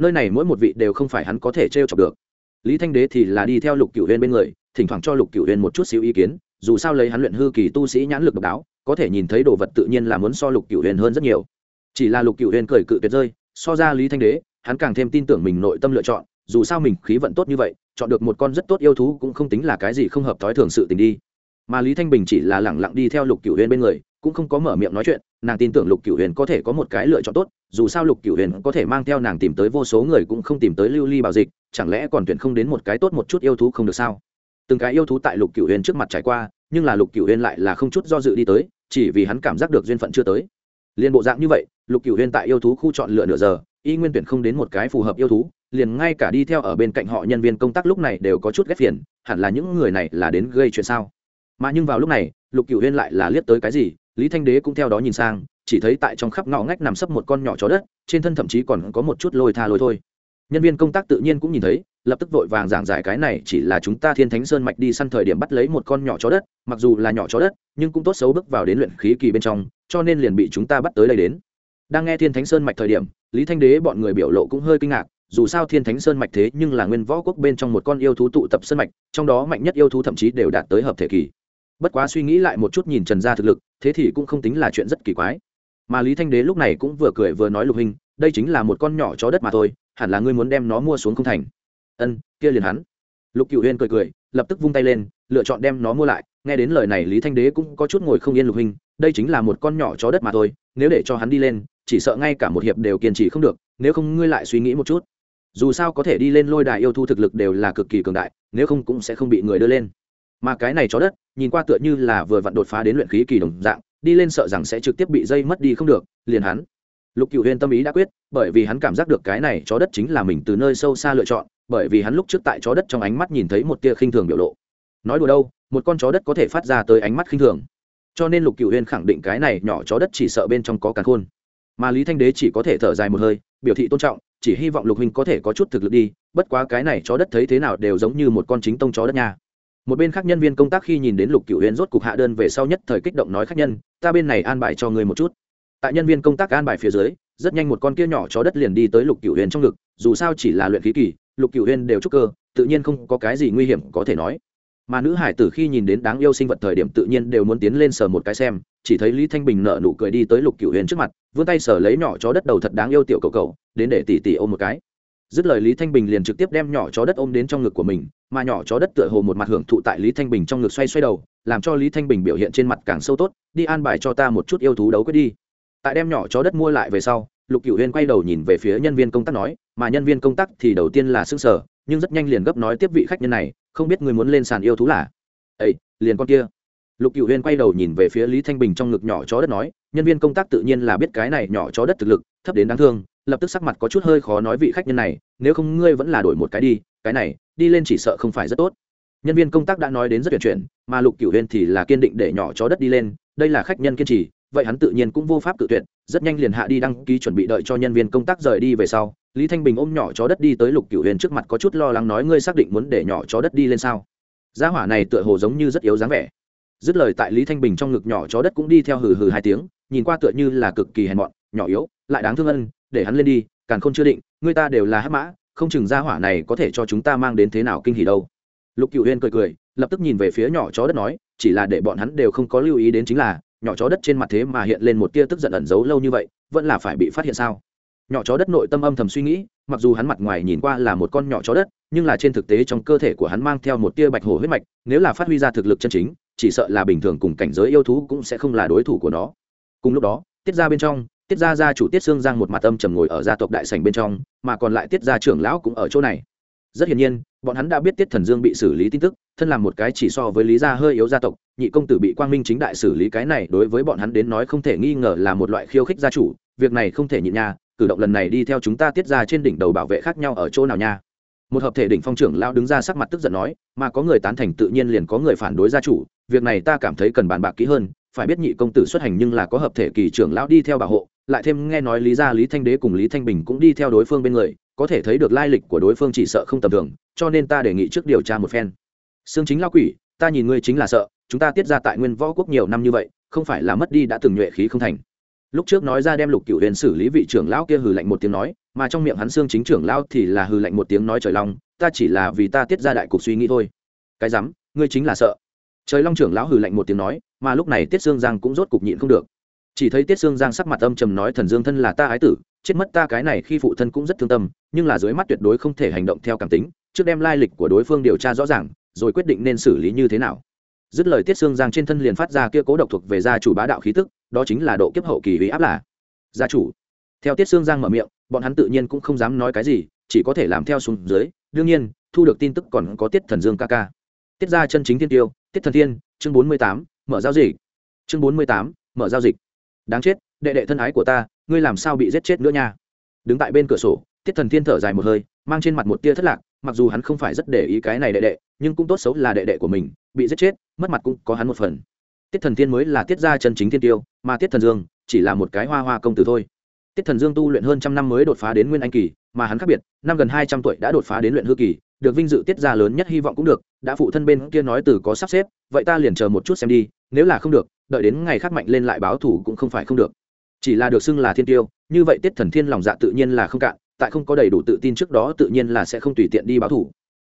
A: Nơi này mỗi một vị đều không phải hắn có thể t r e o chọc được. Lý thanh đế thì là đi theo lục cựu huyền bên người, thỉnh thoảng cho lục cựu huyền một chút xíu ý kiến, dù sao lấy hắn luyện hư kỳ tu sĩ nhãn lực độc đáo có thể nhìn thấy đồ vật tự nhiên là muốn so lục cựu huyền hơn rất nhiều. Chỉ là lục cựu huyền cười cự tuyệt rơi, so ra lý thanh đế, hắn càng thêm tin tưởng mình nội tâm lựa chọn, dù sao mình khí vận tốt như vậy, chọn được một con rất tốt yêu thú cũng không tính là cái gì không hợp thói thường sự tình đi. Mà lý thanh bình chỉ là lẳng lặng đi theo lục cửu huyền bên người, cũng không có mở miệng nói chuyện, nàng tin tưởng lục cửu huyền có thể có một cái lựa chọn tốt, dù sao lục cửu huyền có thể mang theo nàng tìm tới vô số người cũng không tìm tới lưu ly bảo dịch, chẳng lẽ còn tuyển không đến một cái tốt một chút yêu thú không được sao? Từng cái yêu thú tại lục cửu huyền trước mặt trải qua nhưng là lục cửu huyên lại là không chút do dự đi tới, chỉ vì hắn cảm giác được duyên phận chưa tới. Liền bộ dạng như vậy, lục cửu huyên tại yêu thú khu chọn lựa nửa giờ, y nguyên tuyển không đến một cái phù hợp yêu thú, liền ngay cả đi theo ở bên cạnh họ nhân viên công tác lúc này đều có chút ghét phiền, hẳn là những người này là đến gây chuyện sao? Mà nhưng vào lúc này, lục cửu huyên lại là liếc tới cái gì, lý thanh đế cũng theo đó nhìn sang, chỉ thấy tại trong khắp ngõ ngách nằm sấp một con nhỏ chó đất, trên thân thậm chí còn có một chút lôi tha lôi thôi. Nhân viên công tác tự nhiên cũng nhìn thấy lập tức vội vàng giảng giải cái này chỉ là chúng ta thiên thánh sơn mạch đi săn thời điểm bắt lấy một con nhỏ chó đất, mặc dù là nhỏ chó đất, nhưng cũng tốt xấu bước vào đến luyện khí kỳ bên trong, cho nên liền bị chúng ta bắt tới đây đến. Đang nghe thiên thánh sơn mạch thời điểm, lý thanh đế bọn người biểu lộ cũng hơi kinh ngạc, dù sao thiên thánh sơn mạch thế nhưng là nguyên võ quốc bên trong một con yêu thú tụ tập sơn mạch, trong đó mạnh nhất yêu thú thậm chí đều đạt tới hợp thể kỳ. Bất quá suy nghĩ lại một chút nhìn trần gia thực lực, thế thì cũng không tính là chuyện rất kỳ quái. Mà lý thanh đế lúc này cũng vừa cười vừa nói lục hình, đây chính là một con nhỏ chó đất mà thôi, hẳn là ngươi muốn đem nó mua xuống không thành ân, kia liền hắn. Lục cựu huyên cười cười, lập tức vung tay lên, lựa chọn đem nó mua lại. Nghe đến lời này, lý thanh đế cũng có chút ngồi không yên lục hình đây chính là một con nhỏ chó đất mà thôi, nếu để cho hắn đi lên, chỉ sợ ngay cả một hiệp đều kiên trì không được, nếu không ngươi lại suy nghĩ một chút. Dù sao có thể đi lên lôi đài yêu thu thực lực đều là cực kỳ cường đại, nếu không cũng sẽ không bị người đưa lên. Mà cái này chó đất, nhìn qua tựa như là vừa vặn đột phá đến luyện khí kỳ đồng dạng, đi lên sợ rằng sẽ trực tiếp bị dây mất đi không được, liền hắn lục cựu huyên tâm ý đã quyết, bởi vì hắn cảm giác được cái này chó đất chính là mình từ nơi sâu xa lựa chọn, bởi vì hắn lúc trước tại chó đất trong ánh mắt nhìn thấy một tia khinh thường biểu lộ. Nói đùa đâu, một con chó đất có thể phát ra tới ánh mắt khinh thường. Cho nên lục cựu huyên khẳng định cái này nhỏ chó đất chỉ sợ bên trong có càn khôn. Mà lý thanh đế chỉ có thể thở dài một hơi, biểu thị tôn trọng, chỉ hy vọng lục huynh có thể có chút thực lực đi, bất quá cái này chó đất thấy thế nào đều giống như một con chính tông chó đất nha. Một bên khác nhân viên công tác khi nhìn đến lục cựu huyên rốt cục hạ đơn về sau nhất thời kích động nói khách nhân, ta bên này an bài cho người một chút tại nhân viên công tác an bài phía dưới, rất nhanh một con kia nhỏ chó đất liền đi tới lục cửu huyền trong ngực, dù sao chỉ là luyện khí kỳ, lục cửu huyền đều trúc cơ, tự nhiên không có cái gì nguy hiểm có thể nói. Mà nữ hải tử khi nhìn đến đáng yêu sinh vật thời điểm tự nhiên đều muốn tiến lên sờ một cái xem, chỉ thấy lý thanh bình nợ nụ cười đi tới lục cửu huyền trước mặt, vươn tay sờ lấy nhỏ chó đất đầu thật đáng yêu tiểu cầu cầu đến để tỉ tỉ ôm một cái. Dứt lời lý thanh bình liền trực tiếp đem nhỏ chó đất ôm đến trong ngực của mình, mà nhỏ chó đất tựa hồ một mặt hưởng thụ tại lý thanh bình trong ngực xoay xoay đầu, làm cho lý thanh bình biểu hiện trên mặt càng sâu tốt, đi an bài cho ta một chút yêu thú đấu quyết đi tại đem nhỏ chó đất mua lại về sau, lục cựu huyên quay đầu nhìn về phía nhân viên công tác nói, mà nhân viên công tác thì đầu tiên là s ư n g sở nhưng rất nhanh liền gấp nói tiếp vị khách nhân này, không biết người muốn lên sàn yêu thú là? Ấy liền con kia. Lục cựu huyên quay đầu nhìn về phía lý thanh bình trong ngực nhỏ chó đất nói, nhân viên công tác tự nhiên là biết cái này nhỏ chó đất thực lực, thấp đến đáng thương, lập tức sắc mặt có chút hơi khó nói vị khách nhân này, nếu không ngươi vẫn là đổi một cái đi, cái này, đi lên chỉ sợ không phải rất tốt. Nhân viên công tác đã nói đến rất tuyển chuyển, mà lục cựu huyên thì là kiên định để nhỏ chó đất đi lên, đây là khách nhân kiên trì vậy hắn tự nhiên cũng vô pháp tự tuyệt, rất nhanh liền hạ đi đăng ký chuẩn bị đợi cho nhân viên công tác rời đi về sau. Lý thanh bình ôm nhỏ chó đất đi tới lục cựu huyền trước mặt có chút lo lắng nói, ngươi xác định muốn để nhỏ chó đất đi lên sao? Gia hỏa này tựa hồ giống như rất yếu dáng vẻ. Dứt lời tại lý thanh bình trong ngực nhỏ chó đất cũng đi theo hừ hừ hai tiếng, nhìn qua tựa như là cực kỳ hèn mọn, nhỏ yếu, lại đáng thương ân để hắn lên đi càng không chưa định người ta đều là hắc mã, không chừng gia hỏa này có thể cho chúng ta mang đến thế nào kinh hỉ đâu. Lục cựu huyên cười cười, lập tức nhìn về phía nhỏ chó đất nói, chỉ là để bọn hắn đều không có lưu ý đến chính là nhỏ chó đất trên mặt thế mà hiện lên một tia tức giận ẩn giấu lâu như vậy, vẫn là phải bị phát hiện sao? Nhỏ chó đất nội tâm âm thầm suy nghĩ, mặc dù hắn mặt ngoài nhìn qua là một con nhỏ chó đất, nhưng là trên thực tế trong cơ thể của hắn mang theo một tia bạch hổ huyết mạch, nếu là phát huy ra thực lực chân chính, chỉ sợ là bình thường cùng cảnh giới yêu thú cũng sẽ không là đối thủ của nó. Cùng lúc đó, tiết ra bên trong, tiết ra gia chủ tiết xương giang một mặt âm trầm ngồi ở gia tộc đại sành bên trong, mà còn lại tiết gia trưởng lão cũng ở chỗ này rất hiển nhiên, bọn hắn đã biết tiết thần dương bị xử lý tin tức, thân làm một cái chỉ so với lý gia hơi yếu gia tộc, nhị công tử bị quang minh chính đại xử lý cái này đối với bọn hắn đến nói không thể nghi ngờ là một loại khiêu khích gia chủ, việc này không thể nhịn nha, cử động lần này đi theo chúng ta tiết ra trên đỉnh đầu bảo vệ khác nhau ở chỗ nào nha. Một hợp thể đỉnh phong trưởng lao đứng ra sắc mặt tức giận nói, mà có người tán thành tự nhiên liền có người phản đối gia chủ, việc này ta cảm thấy cần bàn bạc kỹ hơn, phải biết nhị công tử xuất hành nhưng là có hợp thể kỳ trưởng lão đi theo bảo hộ, lại thêm nghe nói lý gia, lý thanh đế cùng lý thanh bình cũng đi theo đối phương bên người có thể thấy được lai lịch của đối phương chỉ sợ không tầm thường, cho nên ta đề nghị trước điều tra một phen. Xương chính lao quỷ, ta nhìn ngươi chính là sợ, chúng ta tiết ra tại nguyên võ quốc nhiều năm như vậy, không phải là mất đi đã từng nhuệ khí không thành. Lúc trước nói ra đem lục cựu huyền xử lý vị trưởng lão kia hừ lạnh một tiếng nói, mà trong miệng hắn xương chính trưởng lão thì là hừ lạnh một tiếng nói trời long, ta chỉ là vì ta tiết ra đại cục suy nghĩ thôi. Cái rắm, ngươi chính là sợ. Trời long trưởng lão hừ lạnh một tiếng nói, mà lúc này tiết xương giang cũng rốt cục nhịn không được. Chỉ thấy tiết xương giang sắc mặt âm trầm nói thần dương thân là ta ái tử chết mất ta cái này khi phụ thân cũng rất thương tâm, nhưng là dưới mắt tuyệt đối không thể hành động theo cảm tính, trước đem lai lịch của đối phương điều tra rõ ràng, rồi quyết định nên xử lý như thế nào. Dứt lời tiết xương giang trên thân liền phát ra kia cố độc thuộc về gia chủ bá đạo khí tức, đó chính là độ kiếp hậu kỳ uy áp là gia chủ. Theo tiết xương giang mở miệng, bọn hắn tự nhiên cũng không dám nói cái gì, chỉ có thể làm theo xuống dưới, đương nhiên, thu được tin tức còn có tiết thần dương ca ca. Tiết ra chân chính thiên tiêu, tiết thần thiên, chương bốn mươi tám, mở giao dịch. Chương bốn mươi tám, mở giao dịch. Đáng chết, đệ đệ thân ái của ta ngươi làm sao bị giết chết nữa nha? Đứng tại bên cửa sổ tiết thần thiên thở dài một hơi, mang trên mặt một tia thất lạc, mặc dù hắn không phải rất để ý cái này đệ đệ, nhưng cũng tốt xấu là đệ đệ của mình, bị giết chết, mất mặt cũng có hắn một phần. Tiết thần thiên mới là tiết gia chân chính thiên tiêu, mà tiết thần dương chỉ là một cái hoa hoa công tử thôi. Tiết thần dương tu luyện hơn trăm năm mới đột phá đến nguyên anh kỳ, mà hắn khác biệt, năm gần hai trăm tuổi đã đột phá đến luyện hư kỳ, được vinh dự tiết gia lớn nhất hy vọng cũng được, đã phụ thân bên kia nói từ có sắp xếp, vậy ta liền chờ một chút xem đi, nếu là không được, đợi đến ngày khác mạnh lên lại báo thủ cũng không phải không được chỉ là được xưng là thiên tiêu, như vậy tiết thần thiên lòng dạ tự nhiên là không cạn, tại không có đầy đủ tự tin trước đó tự nhiên là sẽ không tùy tiện đi báo thủ.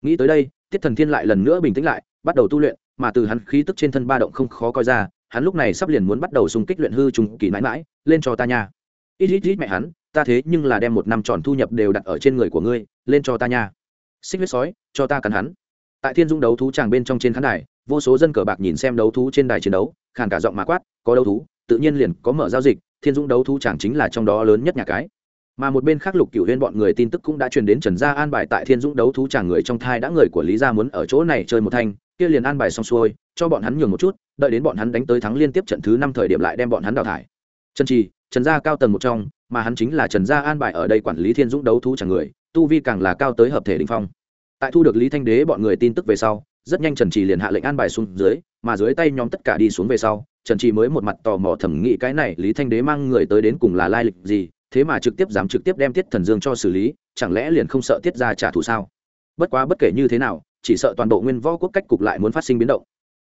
A: Nghĩ tới đây, tiết thần thiên lại lần nữa bình tĩnh lại, bắt đầu tu luyện, mà từ hắn khí tức trên thân ba động không khó coi ra, hắn lúc này sắp liền muốn bắt đầu xung kích luyện hư trùng kỳ mãi mãi, lên cho ta nha. Ít ít ít mẹ hắn, ta thế nhưng là đem một năm tròn thu nhập đều đặt ở trên người của ngươi, lên cho ta nha. Xích huyết sói, cho ta cắn hắn. Tại thiên dung đấu thú tràng bên trong trên khán đài, vô số dân cờ bạc nhìn xem đấu thú trên đài chiến đấu, khàn cả giọng mà quát, có đấu thú, tự nhiên liền có mở giao dịch thiên dũng đấu thú chẳng chính là trong đó lớn nhất nhà cái. Mà một bên khác lục cửu huyên bọn người tin tức cũng đã truyền đến trần gia an bài tại thiên dũng đấu thú chàng người trong thai đã người của lý gia muốn ở chỗ này chơi một thanh, kia liền an bài xong xuôi, cho bọn hắn nhường một chút, đợi đến bọn hắn đánh tới thắng liên tiếp trận thứ năm thời điểm lại đem bọn hắn đào thải. Trần trì, trần gia cao tầng một trong, mà hắn chính là trần gia an bài ở đây quản lý thiên dũng đấu thú chàng người, tu vi càng là cao tới hợp thể đình phong. Tại thu được lý thanh đế bọn người tin tức về sau rất nhanh trần trì liền hạ lệnh an bài xuống dưới, mà dưới tay nhóm tất cả đi xuống về sau, trần trì mới một mặt tò mò thẩm nghĩ cái này lý thanh đế mang người tới đến cùng là lai lịch gì, thế mà trực tiếp dám trực tiếp đem tiết thần dương cho xử lý, chẳng lẽ liền không sợ tiết ra trả thù sao? Bất quá bất kể như thế nào, chỉ sợ toàn bộ nguyên võ quốc cách cục lại muốn phát sinh biến động.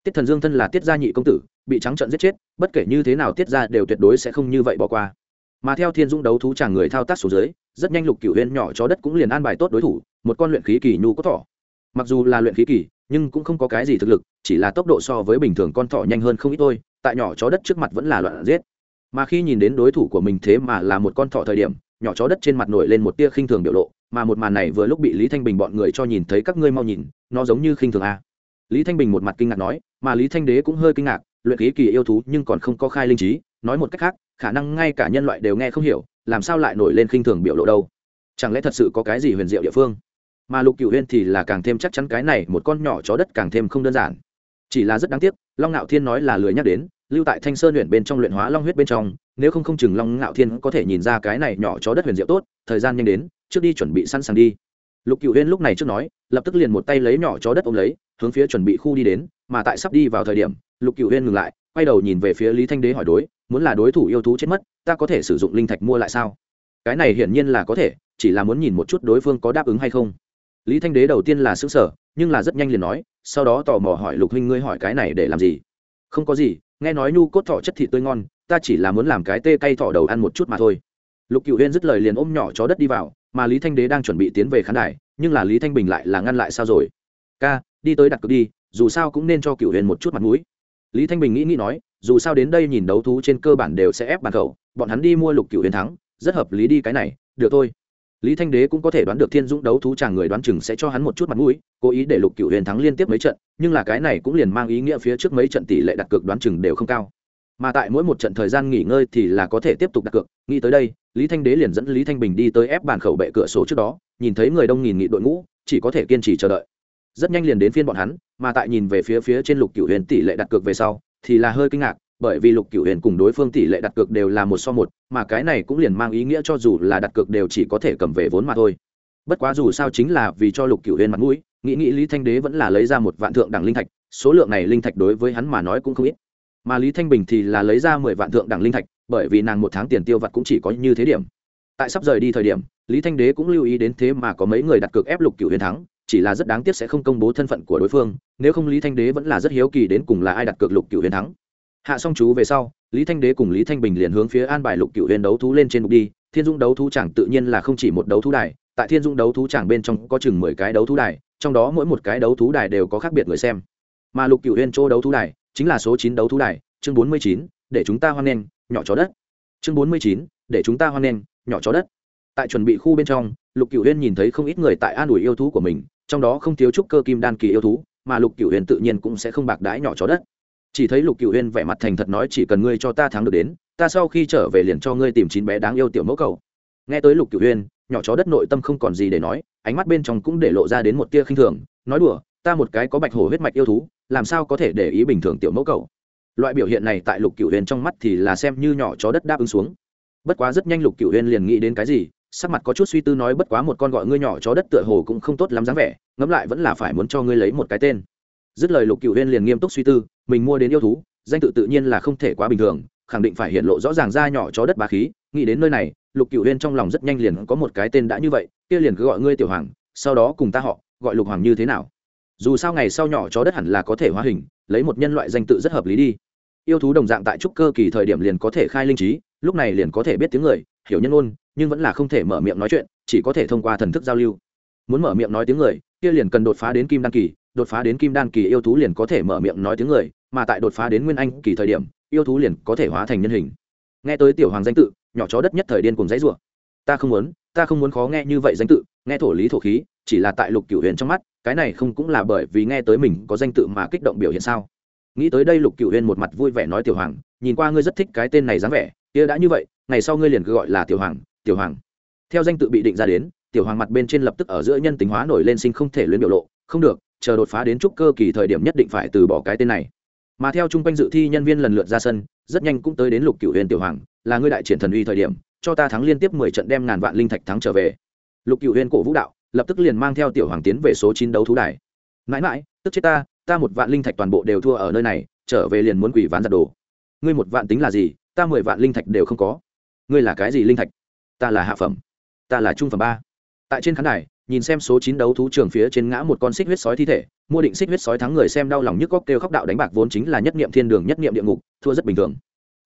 A: Tiết thần dương thân là tiết gia nhị công tử, bị trắng trận giết chết, bất kể như thế nào tiết ra đều tuyệt đối sẽ không như vậy bỏ qua. Mà theo thiên dung đấu thú chàng người thao tác xuống dưới, rất nhanh lục cửu huyên nhỏ chó đất cũng liền an bài tốt đối thủ, một con luyện khí kỳ nhu có thỏ mặc dù là luyện khí kỳ, nhưng cũng không có cái gì thực lực, chỉ là tốc độ so với bình thường con thỏ nhanh hơn không ít thôi, tại nhỏ chó đất trước mặt vẫn là loạn giết. Mà khi nhìn đến đối thủ của mình thế mà là một con thỏ thời điểm, nhỏ chó đất trên mặt nổi lên một tia khinh thường biểu lộ, mà một màn này vừa lúc bị lý thanh bình bọn người cho nhìn thấy các ngươi mau nhìn, nó giống như khinh thường a. Lý thanh bình một mặt kinh ngạc nói, mà lý thanh đế cũng hơi kinh ngạc, luyện khí kỳ yêu thú nhưng còn không có khai linh trí, nói một cách khác, khả năng ngay cả nhân loại đều nghe không hiểu, làm sao lại nổi lên khinh thường biểu lộ đâu? Chẳng lẽ thật sự có cái gì huyền diệu địa phương? Mà lục cựu huyên thì là càng thêm chắc chắn cái này một con nhỏ chó đất càng thêm không đơn giản. Chỉ là rất đáng tiếc, long ngạo thiên nói là lười nhắc đến, lưu tại thanh sơn luyện bên trong luyện hóa long huyết bên trong, nếu không không chừng long ngạo thiên có thể nhìn ra cái này nhỏ chó đất huyền diệu tốt, thời gian nhanh đến, trước đi chuẩn bị sẵn sàng đi. Lục cựu huyên lúc này trước nói, lập tức liền một tay lấy nhỏ chó đất ôm lấy, hướng phía chuẩn bị khu đi đến, mà tại sắp đi vào thời điểm, lục cựu huyên ngừng lại, quay đầu nhìn về phía lý thanh đế hỏi đối, muốn là đối thủ yêu thú chết mất, ta có thể sử dụng linh thạch mua lại sao? Cái này hiển nhiên là có thể, chỉ là muốn nhìn một chút đối phương có đáp ứng hay không lý thanh đế đầu tiên là xứng sở nhưng là rất nhanh liền nói, sau đó tò mò hỏi lục huynh ngươi hỏi cái này để làm gì? Không có gì, nghe nói nhu cốt thỏ chất thịt tươi ngon, ta chỉ là muốn làm cái tê cay thỏ đầu ăn một chút mà thôi. Lục cựu huyên dứt lời liền ôm nhỏ chó đất đi vào, mà lý thanh đế đang chuẩn bị tiến về khán đài, nhưng là lý thanh bình lại là ngăn lại sao rồi? Ca, đi tới đặt cược đi, dù sao cũng nên cho cựu huyền một chút mặt mũi. Lý thanh bình nghĩ nghĩ nói, dù sao đến đây nhìn đấu thú trên cơ bản đều sẽ ép bàn cầu, bọn hắn đi mua lục cựu huyền thắng, rất hợp lý đi cái này, được thôi lý thanh đế cũng có thể đoán được thiên dũng đấu thú chàng người đoán chừng sẽ cho hắn một chút mặt mũi, cố ý để lục cựu huyền thắng liên tiếp mấy trận, nhưng là cái này cũng liền mang ý nghĩa phía trước mấy trận tỷ lệ đặt cược đoán chừng đều không cao. Mà tại mỗi một trận thời gian nghỉ ngơi thì là có thể tiếp tục đặt cược, nghĩ tới đây, lý thanh đế liền dẫn lý thanh bình đi tới ép bàn khẩu bệ cửa sổ trước đó, nhìn thấy người đông nghìn nghị đội ngũ, chỉ có thể kiên trì chờ đợi. Rất nhanh liền đến phiên bọn hắn, mà tại nhìn về phía phía trên lục cửu huyền tỷ lệ đặt cược về sau, thì là hơi kinh ngạc bởi vì lục cửu huyền cùng đối phương tỷ lệ đặt cược đều là một so một, mà cái này cũng liền mang ý nghĩa cho dù là đặt cược đều chỉ có thể cầm về vốn mà thôi. Bất quá dù sao chính là vì cho lục cửu huyền mặt mũi, nghĩ nghĩ lý thanh đế vẫn là lấy ra một vạn thượng đẳng linh thạch, số lượng này linh thạch đối với hắn mà nói cũng không ít. Mà lý thanh bình thì là lấy ra mười vạn thượng đẳng linh thạch, bởi vì nàng một tháng tiền tiêu vặt cũng chỉ có như thế điểm. Tại sắp rời đi thời điểm, lý thanh đế cũng lưu ý đến thế mà có mấy người đặt cược ép lục cửu huyền thắng, chỉ là rất đáng tiếc sẽ không công bố thân phận của đối phương, nếu không lý thanh đế vẫn là rất hiếu kỳ đến cùng là ai đặt cược lục cửu huyền thắng hạ xong chú về sau, lý thanh đế cùng lý thanh bình liền hướng phía an bài lục cựu huyền đấu thú lên trên mục đi. Thiên dung đấu thú chẳng tự nhiên là không chỉ một đấu thú đài, tại thiên dung đấu thú chẳng bên trong có chừng mười cái đấu thú đài, trong đó mỗi một cái đấu thú đài đều có khác biệt người xem. Mà lục cựu huyền chỗ đấu thú đài chính là số chín đấu thú đài, chương bốn mươi chín, để chúng ta hoan nghênh, nhỏ chó đất. Chương bốn mươi chín, để chúng ta hoan nghênh, nhỏ chó đất. Tại chuẩn bị khu bên trong, lục cựu huyền nhìn thấy không ít người tại an ủi yêu thú của mình, trong đó không thiếu trúc cơ kim đan kỳ yêu thú, mà lục cựu huyền tự nhiên cũng sẽ không bạc đái nhỏ chó đất chỉ thấy lục cựu huyên vẻ mặt thành thật nói chỉ cần ngươi cho ta thắng được đến, ta sau khi trở về liền cho ngươi tìm chín bé đáng yêu tiểu mẫu cầu. Nghe tới lục cựu huyên nhỏ chó đất nội tâm không còn gì để nói, ánh mắt bên trong cũng để lộ ra đến một tia khinh thường, nói đùa, ta một cái có bạch hổ huyết mạch yêu thú, làm sao có thể để ý bình thường tiểu mẫu cầu? Loại biểu hiện này tại lục cựu huyên trong mắt thì là xem như nhỏ chó đất đáp ứng xuống. Bất quá rất nhanh lục cựu huyên liền nghĩ đến cái gì, sắc mặt có chút suy tư nói bất quá một con gọi ngươi nhỏ chó đất tựa hồ cũng không tốt lắm dáng vẻ, ngẫm lại vẫn là phải muốn cho ngươi lấy một cái tên dứt lời lục cựu huyên liền nghiêm túc suy tư, mình mua đến yêu thú, danh tự tự nhiên là không thể quá bình thường, khẳng định phải hiện lộ rõ ràng ra nhỏ chó đất bà khí. Nghĩ đến nơi này, lục cựu huyên trong lòng rất nhanh liền có một cái tên đã như vậy, kia liền cứ gọi ngươi tiểu hoàng, sau đó cùng ta họ, gọi lục hoàng như thế nào. Dù sao ngày sau nhỏ chó đất hẳn là có thể hóa hình, lấy một nhân loại danh tự rất hợp lý đi. Yêu thú đồng dạng tại trúc cơ kỳ thời điểm liền có thể khai linh trí, lúc này liền có thể biết tiếng người, hiểu nhân ôn nhưng vẫn là không thể mở miệng nói chuyện, chỉ có thể thông qua thần thức giao lưu. Muốn mở miệng nói tiếng người, kia liền cần đột phá đến kim đăng kỳ đột phá đến kim đan kỳ yêu thú liền có thể mở miệng nói tiếng người, mà tại đột phá đến nguyên anh kỳ thời điểm, yêu thú liền có thể hóa thành nhân hình. Nghe tới tiểu hoàng danh tự, nhỏ chó đất nhất thời điên cùng dãy rủa. Ta không muốn, ta không muốn khó nghe như vậy danh tự, nghe thổ lý thổ khí, chỉ là tại lục cửu huyền trong mắt, cái này không cũng là bởi vì nghe tới mình có danh tự mà kích động biểu hiện sao? Nghĩ tới đây lục cửu huyền một mặt vui vẻ nói tiểu hoàng, nhìn qua ngươi rất thích cái tên này dáng vẻ, kia đã như vậy, ngày sau ngươi liền cứ gọi là tiểu hoàng tiểu hoàng. Theo danh tự bị định ra đến, tiểu hoàng mặt bên trên lập tức ở giữa nhân tính hóa nổi lên sinh không thể luyến biểu lộ, không được chờ đột phá đến trúc cơ kỳ thời điểm nhất định phải từ bỏ cái tên này. Mà theo chung quanh dự thi nhân viên lần lượt ra sân, rất nhanh cũng tới đến lục cửu huyền tiểu hoàng, là ngươi đại triển thần uy thời điểm, cho ta thắng liên tiếp mười trận đem ngàn vạn linh thạch thắng trở về. Lục cửu huyền cổ vũ đạo, lập tức liền mang theo tiểu hoàng tiến về số chín đấu thú đài. Mãi mãi, tức chết ta ta một vạn linh thạch toàn bộ đều thua ở nơi này, trở về liền muốn quỷ ván giặt đồ. Ngươi một vạn tính là gì, ta mười vạn linh thạch đều không có. Ngươi là cái gì linh thạch? Ta là hạ phẩm, ta là trung phẩm ba. Tại trên khán đài nhìn xem số chín đấu thú trường phía trên ngã một con xích huyết sói thi thể, mua định xích huyết sói thắng người xem đau lòng nhức góc kêu khóc đạo đánh bạc vốn chính là nhất niệm thiên đường, nhất niệm địa ngục, thua rất bình thường.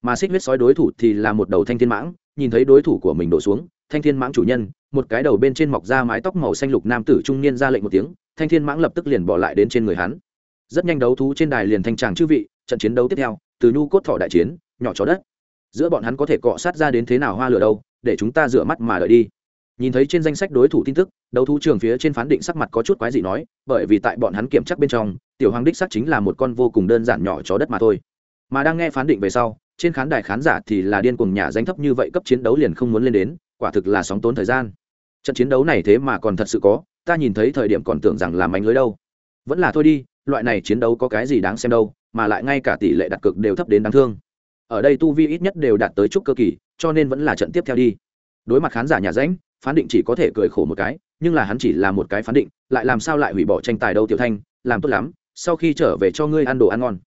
A: Mà xích huyết sói đối thủ thì là một đầu thanh thiên mãng, nhìn thấy đối thủ của mình đổ xuống, thanh thiên mãng chủ nhân, một cái đầu bên trên mọc ra mái tóc màu xanh lục nam tử trung niên ra lệnh một tiếng, thanh thiên mãng lập tức liền bỏ lại đến trên người hắn. Rất nhanh đấu thú trên đài liền thanh tràng chư vị, trận chiến đấu tiếp theo, từ nhu cốt thỏ đại chiến, nhỏ chó đất. Giữa bọn hắn có thể cọ sát ra đến thế nào hoa lửa đâu, để chúng ta rửa mắt mà đợi đi nhìn thấy trên danh sách đối thủ tin tức, đấu thú trường phía trên phán định sắc mặt có chút quái dị nói, bởi vì tại bọn hắn kiểm chắc bên trong, tiểu hoàng đích sắc chính là một con vô cùng đơn giản nhỏ chó đất mà thôi. Mà đang nghe phán định về sau, trên khán đài khán giả thì là điên cuồng nhà danh thấp như vậy cấp chiến đấu liền không muốn lên đến, quả thực là sóng tốn thời gian. Trận chiến đấu này thế mà còn thật sự có, ta nhìn thấy thời điểm còn tưởng rằng là mánh lưới đâu. Vẫn là thôi đi, loại này chiến đấu có cái gì đáng xem đâu, mà lại ngay cả tỷ lệ đặt cược đều thấp đến đáng thương. Ở đây tu vi ít nhất đều đạt tới chút cơ kỳ, cho nên vẫn là trận tiếp theo đi. Đối mặt khán giả nhà ránh phán định chỉ có thể cười khổ một cái, nhưng là hắn chỉ là một cái phán định, lại làm sao lại hủy bỏ tranh tài đâu tiểu thanh, làm tốt lắm, sau khi trở về cho ngươi ăn đồ ăn ngon.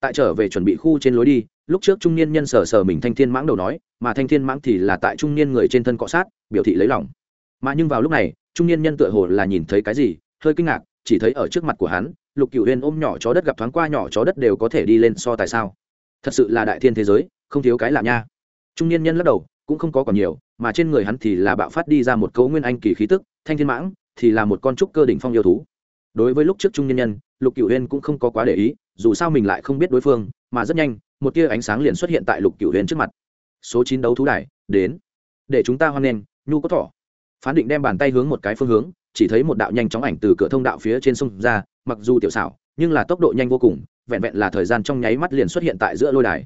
A: Tại trở về chuẩn bị khu trên lối đi, lúc trước trung niên nhân sờ sờ mình thanh thiên mãng đầu nói, mà thanh thiên mãng thì là tại trung niên người trên thân cọ sát, biểu thị lấy lòng. Mà nhưng vào lúc này, trung niên nhân tựa hồ là nhìn thấy cái gì, hơi kinh ngạc, chỉ thấy ở trước mặt của hắn, lục cựu huyên ôm nhỏ chó đất gặp thoáng qua nhỏ chó đất đều có thể đi lên so tại sao. Thật sự là đại thiên thế giới, không thiếu cái lạ nha. Trung niên nhân lắc đầu cũng không có còn nhiều, mà trên người hắn thì là bạo phát đi ra một cấu nguyên anh kỳ khí tức, thanh thiên mãng thì là một con trúc cơ đỉnh phong yêu thú. Đối với lúc trước trung niên nhân, lục cựu huyên cũng không có quá để ý, dù sao mình lại không biết đối phương, mà rất nhanh, một tia ánh sáng liền xuất hiện tại lục cựu huyên trước mặt. Số chín đấu thú đài, đến. Để chúng ta hoan nghênh, nhu có thỏ. Phán định đem bàn tay hướng một cái phương hướng, chỉ thấy một đạo nhanh chóng ảnh từ cửa thông đạo phía trên sông ra, mặc dù tiểu xảo, nhưng là tốc độ nhanh vô cùng, vẹn vẹn là thời gian trong nháy mắt liền xuất hiện tại giữa lôi đài.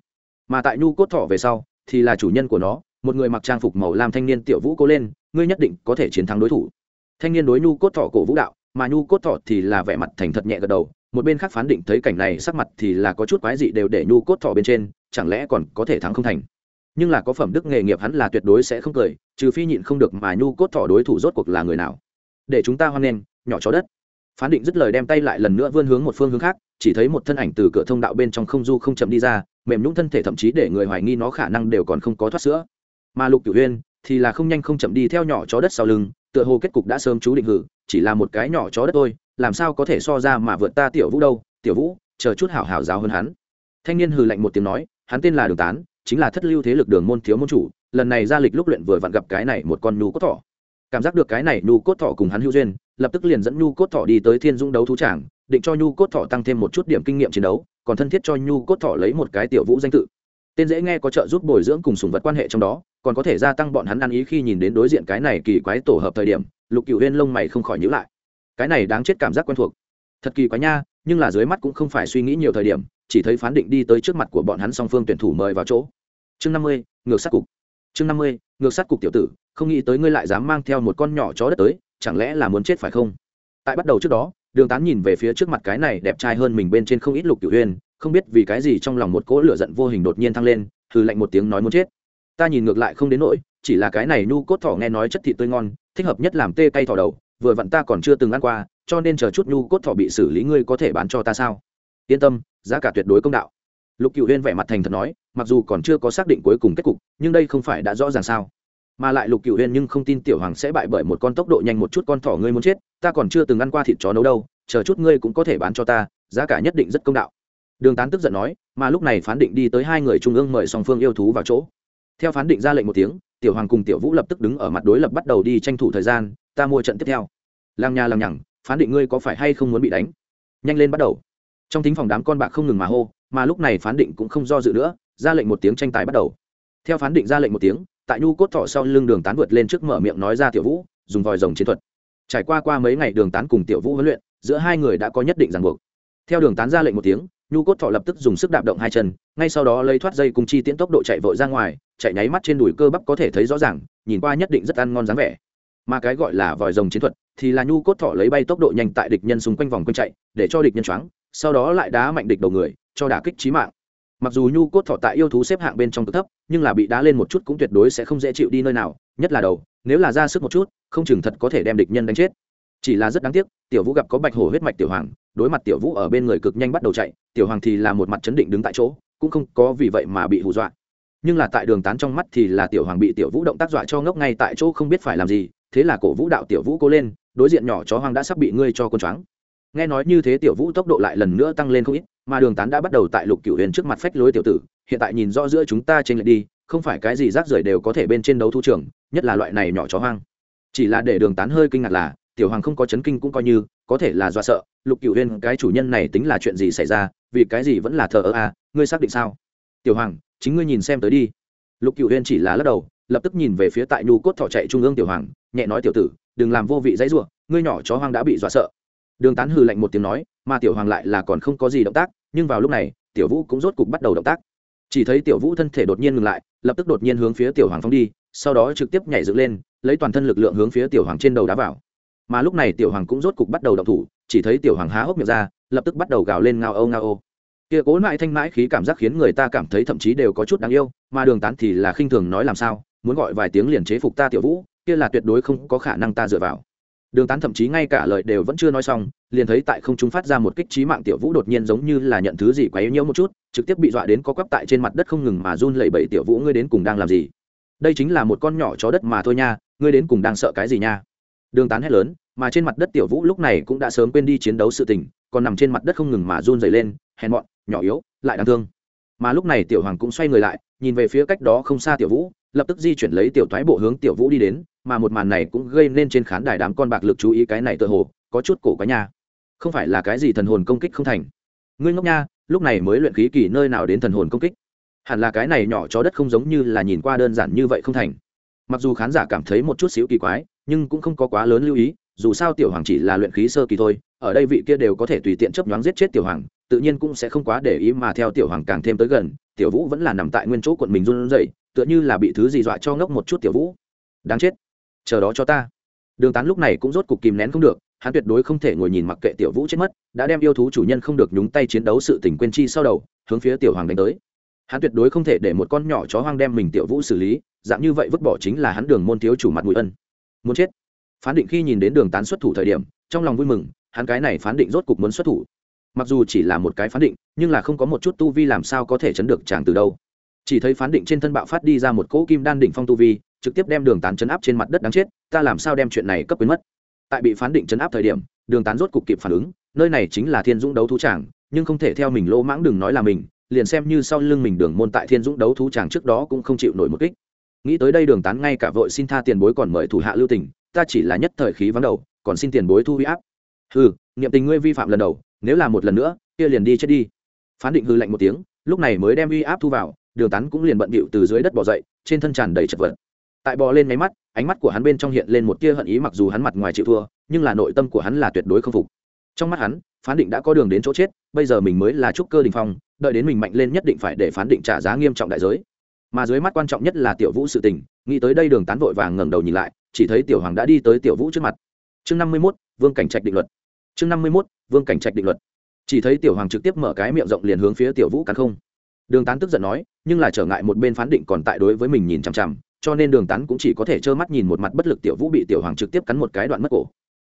A: Mà tại nhu cốt thỏ về sau, thì là chủ nhân của nó một người mặc trang phục màu lam thanh niên tiểu vũ cố lên, ngươi nhất định có thể chiến thắng đối thủ. Thanh niên đối nhu cốt thỏ cổ vũ đạo, mà nhu cốt thỏ thì là vẻ mặt thành thật nhẹ gật đầu, một bên khác phán định thấy cảnh này sắc mặt thì là có chút quái dị đều để nhu cốt thỏ bên trên, chẳng lẽ còn có thể thắng không thành? Nhưng là có phẩm đức nghề nghiệp hắn là tuyệt đối sẽ không cười, trừ phi nhịn không được mà nhu cốt thỏ đối thủ rốt cuộc là người nào. Để chúng ta hoan nghênh, nhỏ chó đất. Phán định dứt lời đem tay lại lần nữa vươn hướng một phương hướng khác, chỉ thấy một thân ảnh từ cửa thông đạo bên trong không du không chậm đi ra, mềm nhũng thân thể thậm chí để người hoài nghi nó khả năng đều còn không có thoát sữa mà lục cửu huyên thì là không nhanh không chậm đi theo nhỏ chó đất sau lưng, tựa hồ kết cục đã sớm chú định hử, chỉ là một cái nhỏ chó đất thôi, làm sao có thể so ra mà vượt ta tiểu vũ đâu, tiểu vũ, chờ chút hảo hảo giáo hơn hắn. Thanh niên hừ lạnh một tiếng nói, hắn tên là đường tán, chính là thất lưu thế lực đường môn thiếu môn chủ, lần này ra lịch lúc luyện vừa vặn gặp cái này một con nhu cốt thỏ. Cảm giác được cái này nhu cốt thỏ cùng hắn hữu duyên, lập tức liền dẫn nhu cốt thỏ đi tới thiên dũng đấu thú tràng, định cho nhu cốt thỏ tăng thêm một chút điểm kinh nghiệm chiến đấu, còn thân thiết cho nhu cốt thỏ lấy một cái tiểu vũ danh tự tên dễ nghe có trợ giúp bồi dưỡng cùng sùng vật quan hệ trong đó, còn có thể gia tăng bọn hắn ăn ý khi nhìn đến đối diện cái này kỳ quái tổ hợp thời điểm, lục cựu huyên lông mày không khỏi nhữ lại. Cái này đáng chết cảm giác quen thuộc. Thật kỳ quái nha, nhưng là dưới mắt cũng không phải suy nghĩ nhiều thời điểm, chỉ thấy phán định đi tới trước mặt của bọn hắn song phương tuyển thủ mời vào chỗ. Chương năm mươi, ngược sát cục. Chương năm mươi, ngược sát cục tiểu tử, không nghĩ tới ngươi lại dám mang theo một con nhỏ chó đất tới, chẳng lẽ là muốn chết phải không? Tại bắt đầu trước đó, đường tán nhìn về phía trước mặt cái này đẹp trai hơn mình bên trên không ít lục cửu huyên không biết vì cái gì trong lòng một cỗ lửa giận vô hình đột nhiên thăng lên, hừ lạnh một tiếng nói muốn chết. Ta nhìn ngược lại không đến nỗi, chỉ là cái này nhu cốt thỏ nghe nói chất thịt tươi ngon, thích hợp nhất làm tê cay thỏ đầu, vừa vặn ta còn chưa từng ăn qua, cho nên chờ chút nhu cốt thỏ bị xử lý ngươi có thể bán cho ta sao? Yên tâm, giá cả tuyệt đối công đạo. Lục cựu huyên vẻ mặt thành thật nói, mặc dù còn chưa có xác định cuối cùng kết cục, nhưng đây không phải đã rõ ràng sao? Mà lại lục cựu huyên nhưng không tin tiểu hoàng sẽ bại bởi một con tốc độ nhanh một chút con thỏ ngươi muốn chết, ta còn chưa từng ăn qua thịt chó nấu đâu, chờ chút ngươi cũng có thể bán cho ta, giá cả nhất định rất công đạo đường tán tức giận nói, mà lúc này phán định đi tới hai người trung ương mời song phương yêu thú vào chỗ. Theo phán định ra lệnh một tiếng, tiểu hoàng cùng tiểu vũ lập tức đứng ở mặt đối lập bắt đầu đi tranh thủ thời gian, ta mua trận tiếp theo. Lang nha làng nhằng, phán định ngươi có phải hay không muốn bị đánh? Nhanh lên bắt đầu. Trong thính phòng đám con bạc không ngừng mà hô, mà lúc này phán định cũng không do dự nữa, ra lệnh một tiếng tranh tài bắt đầu. Theo phán định ra lệnh một tiếng, tại nhu cốt thọ sau lưng đường tán vượt lên trước mở miệng nói ra tiểu vũ, dùng vòi rồng chiến thuật. Trải qua qua mấy ngày đường tán cùng tiểu vũ huấn luyện, giữa hai người đã có nhất định ràng buộc. Theo đường tán ra lệnh một tiếng nhu cốt thọ lập tức dùng sức đạp động hai chân, ngay sau đó lấy thoát dây cùng chi tiễn tốc độ chạy vội ra ngoài, chạy nháy mắt trên đùi cơ bắp có thể thấy rõ ràng, nhìn qua nhất định rất ăn ngon dáng vẻ. Mà cái gọi là vòi rồng chiến thuật thì là nhu cốt thọ lấy bay tốc độ nhanh tại địch nhân xung quanh vòng quanh chạy, để cho địch nhân choáng, sau đó lại đá mạnh địch đầu người, cho đả kích trí mạng. Mặc dù nhu cốt thọ tại yêu thú xếp hạng bên trong cực thấp, nhưng là bị đá lên một chút cũng tuyệt đối sẽ không dễ chịu đi nơi nào, nhất là đầu, nếu là ra sức một chút, không chừng thật có thể đem địch nhân đánh chết. Chỉ là rất đáng tiếc, tiểu vũ gặp có bạch hổ huyết mạch tiểu hoàng đối mặt tiểu vũ ở bên người cực nhanh bắt đầu chạy, tiểu hoàng thì là một mặt chấn định đứng tại chỗ, cũng không có vì vậy mà bị hù dọa. Nhưng là tại đường tán trong mắt thì là tiểu hoàng bị tiểu vũ động tác dọa cho ngốc ngay tại chỗ không biết phải làm gì, thế là cổ vũ đạo tiểu vũ cố lên, đối diện nhỏ chó hoang đã sắp bị ngươi cho con choáng. Nghe nói như thế tiểu vũ tốc độ lại lần nữa tăng lên không ít, mà đường tán đã bắt đầu tại lục cửu huyền trước mặt phách lối tiểu tử, hiện tại nhìn rõ giữa chúng ta trên lệch đi, không phải cái gì rác rưởi đều có thể bên trên đấu thu trường nhất là loại này nhỏ chó hoang. Chỉ là để đường tán hơi kinh ngạc là, tiểu hoàng không có chấn kinh cũng coi như có thể là do sợ, lục cựu huyên cái chủ nhân này tính là chuyện gì xảy ra, vì cái gì vẫn là thờ ơ à ngươi xác định sao? Tiểu hoàng, chính ngươi nhìn xem tới đi. Lục cựu huyên chỉ là lắc đầu, lập tức nhìn về phía tại nhu cốt thỏ chạy trung ương tiểu hoàng, nhẹ nói, tiểu tử, đừng làm vô vị dãy ruộng ngươi nhỏ chó hoang đã bị dọa sợ. Đường tán hừ lạnh một tiếng nói, mà tiểu hoàng lại là còn không có gì động tác, nhưng vào lúc này, tiểu vũ cũng rốt cục bắt đầu động tác. Chỉ thấy tiểu vũ thân thể đột nhiên ngừng lại, lập tức đột nhiên hướng phía tiểu hoàng phóng đi, sau đó trực tiếp nhảy dựng lên, lấy toàn thân lực lượng hướng phía tiểu hoàng trên đầu đá vào mà lúc này tiểu hoàng cũng rốt cục bắt đầu động thủ, chỉ thấy tiểu hoàng há hốc miệng ra, lập tức bắt đầu gào lên ngao âu ngao ô kia cố lại thanh mãi khí cảm giác khiến người ta cảm thấy thậm chí đều có chút đáng yêu, mà đường tán thì là khinh thường nói làm sao, muốn gọi vài tiếng liền chế phục ta tiểu vũ, kia là tuyệt đối không có khả năng ta dựa vào. Đường tán thậm chí ngay cả lời đều vẫn chưa nói xong, liền thấy tại không trung phát ra một kích trí mạng tiểu vũ đột nhiên giống như là nhận thứ gì quá yếu nhiễu một chút, trực tiếp bị dọa đến có quắp tại trên mặt đất không ngừng mà run lẩy bẩy, tiểu vũ ngươi đến cùng đang làm gì? Đây chính là một con nhỏ chó đất mà thôi nha, ngươi đến cùng đang sợ cái gì nha? Đường tán hét lớn, mà trên mặt đất tiểu vũ lúc này cũng đã sớm quên đi chiến đấu sự tình, còn nằm trên mặt đất không ngừng mà run dày lên, hèn mọn, nhỏ yếu, lại đáng thương. Mà lúc này tiểu hoàng cũng xoay người lại, nhìn về phía cách đó không xa tiểu vũ, lập tức di chuyển lấy tiểu thoái bộ hướng tiểu vũ đi đến, mà một màn này cũng gây nên trên khán đài đám con bạc lực chú ý cái này tựa hồ, có chút cổ quá nha. Không phải là cái gì thần hồn công kích không thành. Ngươi ngốc nha, lúc này mới luyện khí kỳ nơi nào đến thần hồn công kích. Hẳn là cái này nhỏ chó đất không giống như là nhìn qua đơn giản như vậy không thành. Mặc dù khán giả cảm thấy một chút xíu kỳ quái nhưng cũng không có quá lớn lưu ý, dù sao tiểu hoàng chỉ là luyện khí sơ kỳ thôi, ở đây vị kia đều có thể tùy tiện chấp nhoáng giết chết tiểu hoàng, tự nhiên cũng sẽ không quá để ý mà theo tiểu hoàng càng thêm tới gần, tiểu vũ vẫn là nằm tại nguyên chỗ quận mình run rẩy, tựa như là bị thứ gì dọa cho ngốc một chút tiểu vũ. Đáng chết. Chờ đó cho ta. Đường tán lúc này cũng rốt cục kìm nén không được, hắn tuyệt đối không thể ngồi nhìn mặc kệ tiểu vũ chết mất, đã đem yêu thú chủ nhân không được nhúng tay chiến đấu sự tình quên chi sau đầu, hướng phía tiểu hoàng đánh tới. Hắn tuyệt đối không thể để một con nhỏ chó hoang đem mình tiểu vũ xử lý, dạng như vậy vứt bỏ chính là hắn đường môn thiếu chủ mặt mũi ân muốn chết. Phán định khi nhìn đến đường tán xuất thủ thời điểm, trong lòng vui mừng, hắn cái này phán định rốt cục muốn xuất thủ. Mặc dù chỉ là một cái phán định, nhưng là không có một chút tu vi làm sao có thể chấn được chàng từ đâu. Chỉ thấy phán định trên thân bạo phát đi ra một cỗ kim đan đỉnh phong tu vi, trực tiếp đem đường tán chấn áp trên mặt đất đáng chết, ta làm sao đem chuyện này cấp quyến mất. Tại bị phán định chấn áp thời điểm, đường tán rốt cục kịp phản ứng, nơi này chính là thiên dũng đấu thú tràng nhưng không thể theo mình lỗ mãng đừng nói là mình, liền xem như sau lưng mình đường môn tại thiên dũng đấu thú tràng trước đó cũng không chịu nổi một kích nghĩ tới đây đường tán ngay cả vội xin tha tiền bối còn mời thủ hạ lưu tình, ta chỉ là nhất thời khí vắng đầu, còn xin tiền bối thu huy áp. Hừ, niệm tình ngươi vi phạm lần đầu, nếu là một lần nữa, kia liền đi chết đi. Phán định hư lạnh một tiếng, lúc này mới đem uy áp thu vào, đường tán cũng liền bận bịu từ dưới đất bỏ dậy, trên thân tràn đầy chật vật. Tại bò lên máy mắt, ánh mắt của hắn bên trong hiện lên một tia hận ý mặc dù hắn mặt ngoài chịu thua, nhưng là nội tâm của hắn là tuyệt đối không phục. Trong mắt hắn, phán định đã có đường đến chỗ chết, bây giờ mình mới là trúc cơ đình phong, đợi đến mình mạnh lên nhất định phải để phán định trả giá nghiêm trọng đại giới mà dưới mắt quan trọng nhất là tiểu vũ sự tình, nghĩ tới đây đường tán vội vàng ngẩng đầu nhìn lại, chỉ thấy tiểu hoàng đã đi tới tiểu vũ trước mặt. Chương năm mươi mốt, vương cảnh trạch định luật. Chương năm mươi mốt, vương cảnh trạch định luật. Chỉ thấy tiểu hoàng trực tiếp mở cái miệng rộng liền hướng phía tiểu vũ cắn không. Đường tán tức giận nói, nhưng là trở ngại một bên phán định còn tại đối với mình nhìn chằm chằm, cho nên đường tán cũng chỉ có thể trơ mắt nhìn một mặt bất lực tiểu vũ bị tiểu hoàng trực tiếp cắn một cái đoạn mất cổ.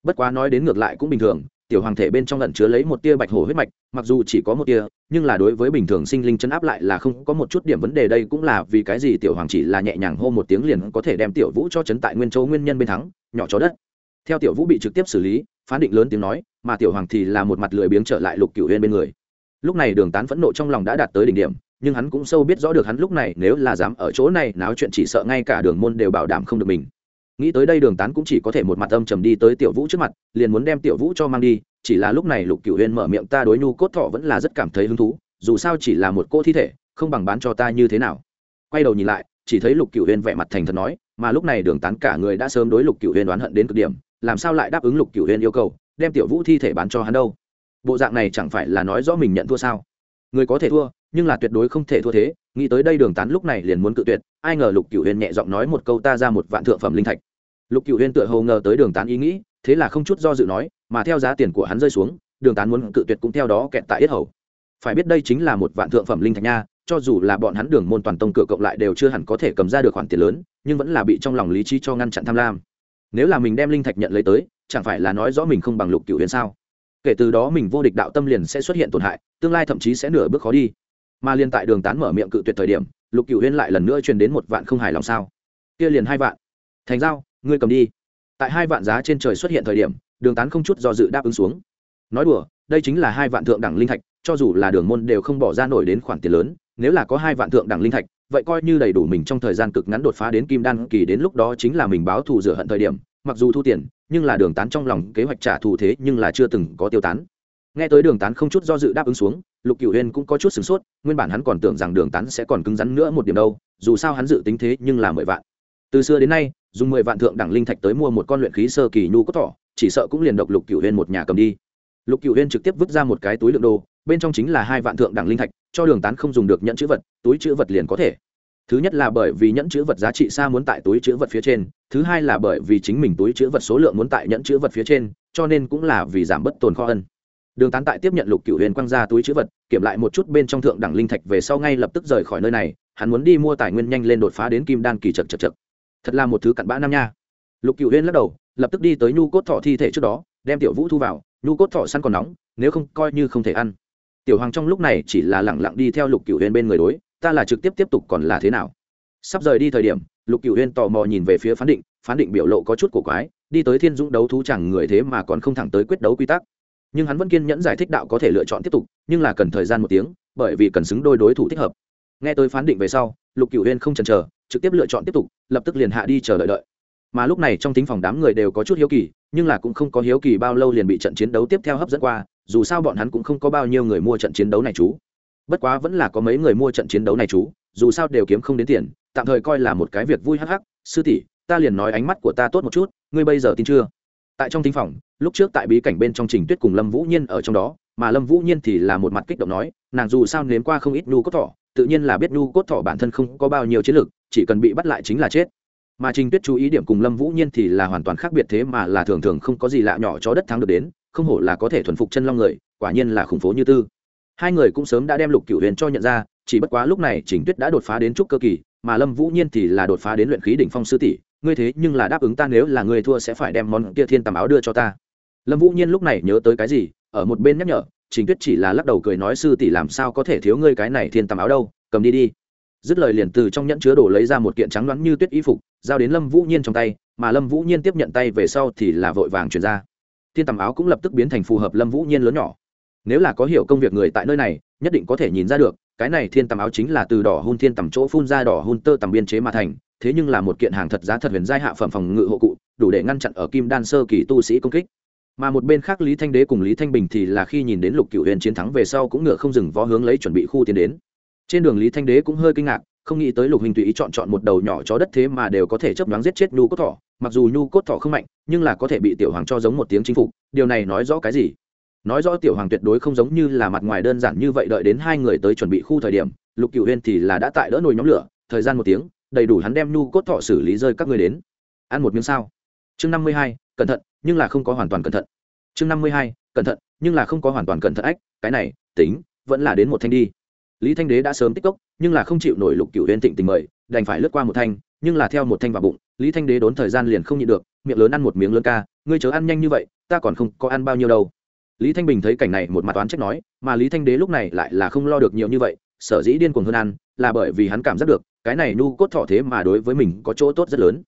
A: Bất quá nói đến ngược lại cũng bình thường tiểu hoàng thể bên trong lẩn chứa lấy một tia bạch hổ huyết mạch, mặc dù chỉ có một tia, nhưng là đối với bình thường sinh linh chấn áp lại là không có một chút điểm vấn đề đây cũng là vì cái gì tiểu hoàng chỉ là nhẹ nhàng hô một tiếng liền có thể đem tiểu vũ cho chấn tại nguyên châu nguyên nhân bên thắng, nhỏ chó đất. Theo tiểu vũ bị trực tiếp xử lý, phán định lớn tiếng nói, mà tiểu hoàng thì là một mặt lười biếng trở lại lục cửu uyên bên người. Lúc này đường tán phẫn nộ trong lòng đã đạt tới đỉnh điểm, nhưng hắn cũng sâu biết rõ được hắn lúc này nếu là dám ở chỗ này, náo chuyện chỉ sợ ngay cả đường môn đều bảo đảm không được mình nghĩ tới đây đường tán cũng chỉ có thể một mặt âm trầm đi tới tiểu vũ trước mặt, liền muốn đem tiểu vũ cho mang đi, chỉ là lúc này lục cửu huyên mở miệng, ta đối nhu cốt thọ vẫn là rất cảm thấy hứng thú, dù sao chỉ là một cô thi thể, không bằng bán cho ta như thế nào. Quay đầu nhìn lại, chỉ thấy lục cửu huyên vẻ mặt thành thật nói, mà lúc này đường tán cả người đã sớm đối lục cửu huyên đoán hận đến cực điểm, làm sao lại đáp ứng lục cửu huyên yêu cầu, đem tiểu vũ thi thể bán cho hắn đâu? Bộ dạng này chẳng phải là nói rõ mình nhận thua sao? Người có thể thua, nhưng là tuyệt đối không thể thua thế. Nghĩ tới đây đường tán lúc này liền muốn cự tuyệt, ai ngờ lục cửu huyên nhẹ giọng nói một câu, ta ra một vạn thượng phẩm linh thạch lục cửu Huyên tựa hồ ngờ tới đường tán ý nghĩ, thế là không chút do dự nói, mà theo giá tiền của hắn rơi xuống, đường tán muốn cự tuyệt cũng theo đó kẹt tại yết hầu. Phải biết đây chính là một vạn thượng phẩm linh thạch nha, cho dù là bọn hắn đường môn toàn tông cửa cộng lại đều chưa hẳn có thể cầm ra được khoản tiền lớn, nhưng vẫn là bị trong lòng lý trí cho ngăn chặn tham lam. Nếu là mình đem linh thạch nhận lấy tới, chẳng phải là nói rõ mình không bằng lục cửu huyền sao? Kể từ đó mình vô địch đạo tâm liền sẽ xuất hiện tổn hại, tương lai thậm chí sẽ nửa bước khó đi. Mà liên tại đường tán mở miệng cự tuyệt thời điểm, lục cửu huyên lại lần nữa truyền đến một vạn không hài lòng sao? Kia liền hai vạn. Thành giao ngươi cầm đi. Tại hai vạn giá trên trời xuất hiện thời điểm, đường tán không chút do dự đáp ứng xuống. Nói đùa, đây chính là hai vạn thượng đẳng linh thạch, cho dù là đường môn đều không bỏ ra nổi đến khoản tiền lớn, nếu là có hai vạn thượng đẳng linh thạch, vậy coi như đầy đủ mình trong thời gian cực ngắn đột phá đến kim đan kỳ đến lúc đó chính là mình báo thù rửa hận thời điểm, mặc dù thu tiền, nhưng là đường tán trong lòng kế hoạch trả thù thế nhưng là chưa từng có tiêu tán. Nghe tới đường tán không chút do dự đáp ứng xuống, lục cửu huyên cũng có chút sửng sốt, nguyên bản hắn còn tưởng rằng đường tán sẽ còn cứng rắn nữa một điểm đâu, dù sao hắn dự tính thế nhưng là mười vạn. Từ xưa đến nay dùng mười vạn thượng đẳng linh thạch tới mua một con luyện khí sơ kỳ nhu cốt thỏ, chỉ sợ cũng liền độc lục cửu huyên một nhà cầm đi. Lục cửu huyên trực tiếp vứt ra một cái túi lượng đồ, bên trong chính là hai vạn thượng đẳng linh thạch, cho đường tán không dùng được nhẫn chữ vật, túi chữ vật liền có thể. Thứ nhất là bởi vì nhẫn chữ vật giá trị xa muốn tại túi chữ vật phía trên, thứ hai là bởi vì chính mình túi chữ vật số lượng muốn tại nhẫn chữ vật phía trên, cho nên cũng là vì giảm bất tồn kho ân. Đường tán tại tiếp nhận lục cựu huyền quăng ra túi chữ vật, kiểm lại một chút bên trong thượng đẳng linh thạch về sau ngay lập tức rời khỏi nơi này, hắn muốn đi mua tài nguyên nhanh lên đột phá đến kim đan kỳ chật chật chật thật là một thứ cặn bã nam nha. Lục cựu huyên lắc đầu, lập tức đi tới nhu cốt thọ thi thể trước đó, đem tiểu vũ thu vào, nhu cốt thọ săn còn nóng, nếu không coi như không thể ăn. Tiểu hoàng trong lúc này chỉ là lẳng lặng đi theo lục cựu huyên bên người đối, ta là trực tiếp tiếp tục còn là thế nào? Sắp rời đi thời điểm, lục cựu huyên tò mò nhìn về phía phán định phán định biểu lộ có chút cổ quái, đi tới thiên dũng đấu thú chẳng người thế mà còn không thẳng tới quyết đấu quy tắc. Nhưng hắn vẫn kiên nhẫn giải thích đạo có thể lựa chọn tiếp tục, nhưng là cần thời gian một tiếng, bởi vì cần xứng đôi đối thủ thích hợp. Nghe tới phán định về sau lục cựu huyên không chần chờ, trực tiếp lựa chọn tiếp tục, lập tức liền hạ đi chờ đợi đợi. Mà lúc này trong tính phòng đám người đều có chút hiếu kỳ, nhưng là cũng không có hiếu kỳ bao lâu liền bị trận chiến đấu tiếp theo hấp dẫn qua, dù sao bọn hắn cũng không có bao nhiêu người mua trận chiến đấu này chú. Bất quá vẫn là có mấy người mua trận chiến đấu này chú, dù sao đều kiếm không đến tiền, tạm thời coi là một cái việc vui hắc hắc. Sư tỷ, ta liền nói ánh mắt của ta tốt một chút, ngươi bây giờ tin chưa? Tại trong thính phòng, lúc trước tại bí cảnh bên trong trình tuyết cùng lâm vũ nhiên ở trong đó, mà lâm vũ nhiên thì là một mặt kích động nói, nàng dù sao nếm qua không ít nhu cốt thỏ tự nhiên là biết nhu cốt thỏ bản thân không có bao nhiêu chiến lược chỉ cần bị bắt lại chính là chết. Mà trình tuyết chú ý điểm cùng lâm vũ nhiên thì là hoàn toàn khác biệt thế mà là thường thường không có gì lạ nhỏ cho đất thắng được đến, không hổ là có thể thuần phục chân long người, quả nhiên là khủng phố như tư. Hai người cũng sớm đã đem lục cửu huyền cho nhận ra, chỉ bất quá lúc này trình tuyết đã đột phá đến trúc cơ kỳ, mà lâm vũ nhiên thì là đột phá đến luyện khí đỉnh phong sư tỷ, ngươi thế nhưng là đáp ứng ta nếu là ngươi thua sẽ phải đem món kia thiên tầm áo đưa cho ta. Lâm vũ nhiên lúc này nhớ tới cái gì, ở một bên nhắc nhở trình tuyết chỉ là lắc đầu cười nói, sư tỷ làm sao có thể thiếu ngươi cái này thiên Tầm áo đâu, cầm đi đi. Dứt lời liền từ trong nhẫn chứa đồ lấy ra một kiện trắng loáng như tuyết y phục, giao đến lâm vũ nhiên trong tay, mà lâm vũ nhiên tiếp nhận tay về sau thì là vội vàng chuyển ra. Thiên Tầm áo cũng lập tức biến thành phù hợp lâm vũ nhiên lớn nhỏ. Nếu là có hiểu công việc người tại nơi này, nhất định có thể nhìn ra được, cái này thiên tầm áo chính là từ đỏ hun thiên tầm chỗ phun ra đỏ hun tơ tầm biên chế mà thành, thế nhưng là một kiện hàng thật giá thật huyền giai hạ phẩm phòng ngự hộ cụ, đủ để ngăn chặn ở kim đan sơ kỳ tu sĩ công kích mà một bên khác lý thanh đế cùng lý thanh bình thì là khi nhìn đến lục cựu huyền chiến thắng về sau cũng ngựa không dừng vó hướng lấy chuẩn bị khu tiến đến. Trên đường lý thanh đế cũng hơi kinh ngạc, không nghĩ tới lục hình tùy ý chọn chọn một đầu nhỏ chó đất thế mà đều có thể chấp đoán giết chết nhu cốt thỏ. Mặc dù nhu cốt thỏ không mạnh, nhưng là có thể bị tiểu hoàng cho giống một tiếng chính phục, điều này nói rõ cái gì? Nói rõ tiểu hoàng tuyệt đối không giống như là mặt ngoài đơn giản như vậy đợi đến hai người tới chuẩn bị khu thời điểm, lục cựu huyên thì là đã tại đỡ nồi nhóm lửa, thời gian một tiếng, đầy đủ hắn đem nhu cốt thọ xử lý rơi các người đến. Ăn một miếng sao? Chương năm mươi hai, cẩn thận nhưng là không có hoàn toàn cẩn thận. Chương năm mươi hai, cẩn thận, nhưng là không có hoàn toàn cẩn thận ách, cái này, tính, vẫn là đến một thanh đi. Lý thanh đế đã sớm tích cốc, nhưng là không chịu nổi lục cựu huyên tịnh tình mời, đành phải lướt qua một thanh, nhưng là theo một thanh vào bụng, lý thanh đế đốn thời gian liền không nhịn được, miệng lớn ăn một miếng lớn ca, ngươi chớ ăn nhanh như vậy, ta còn không có ăn bao nhiêu đâu. Lý thanh bình thấy cảnh này một mặt toán trách nói, mà lý thanh đế lúc này lại là không lo được nhiều như vậy, sở dĩ điên cuồng hơn ăn, là bởi vì hắn cảm giác được, cái này nhu cốt thọ thế mà đối với mình có chỗ tốt rất lớn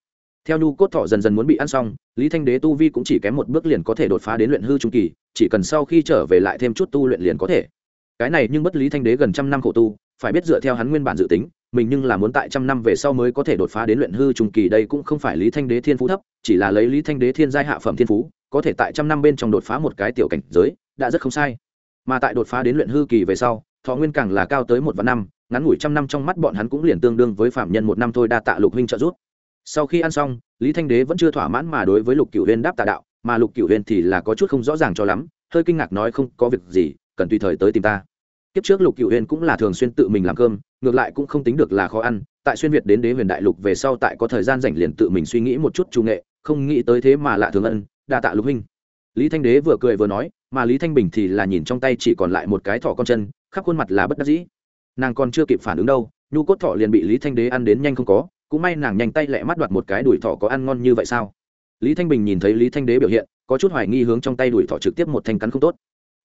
A: theo nhu cốt thọ dần dần muốn bị ăn xong, lý thanh đế tu vi cũng chỉ kém một bước liền có thể đột phá đến luyện hư trung kỳ, chỉ cần sau khi trở về lại thêm chút tu luyện liền có thể. Cái này nhưng bất lý thanh đế gần trăm năm khổ tu, phải biết dựa theo hắn nguyên bản dự tính, mình nhưng là muốn tại trăm năm về sau mới có thể đột phá đến luyện hư trung kỳ đây cũng không phải lý thanh đế thiên phú thấp, chỉ là lấy lý thanh đế thiên giai hạ phẩm thiên phú, có thể tại trăm năm bên trong đột phá một cái tiểu cảnh giới, đã rất không sai. Mà tại đột phá đến luyện hư kỳ về sau, thọ nguyên càng là cao tới một vạn năm, ngắn ngủi trăm năm trong mắt bọn hắn cũng liền tương đương với phạm nhân một năm thôi đa tạ lục huynh trợ giúp sau khi ăn xong, lý thanh đế vẫn chưa thỏa mãn mà đối với lục cửu huyên đáp tạ đạo, mà lục cửu huyên thì là có chút không rõ ràng cho lắm, hơi kinh ngạc nói không có việc gì, cần tùy thời tới tìm ta. Kiếp trước lục cửu huyên cũng là thường xuyên tự mình làm cơm, ngược lại cũng không tính được là khó ăn, tại xuyên việt đến đế huyền đại lục về sau tại có thời gian rảnh liền tự mình suy nghĩ một chút trung nghệ, không nghĩ tới thế mà lạ thường ân, đa tạ lục huynh. Lý thanh đế vừa cười vừa nói, mà lý thanh bình thì là nhìn trong tay chỉ còn lại một cái thỏ con chân, khắp khuôn mặt là bất đắc dĩ. Nàng còn chưa kịp phản ứng đâu, nhu cốt thỏ liền bị lý thanh đế ăn đến nhanh không có cũng may nàng nhanh tay lẹ mắt đoạt một cái đùi thỏ có ăn ngon như vậy sao? Lý thanh bình nhìn thấy lý thanh đế biểu hiện, có chút hoài nghi hướng trong tay đùi thỏ trực tiếp một thanh cắn không tốt.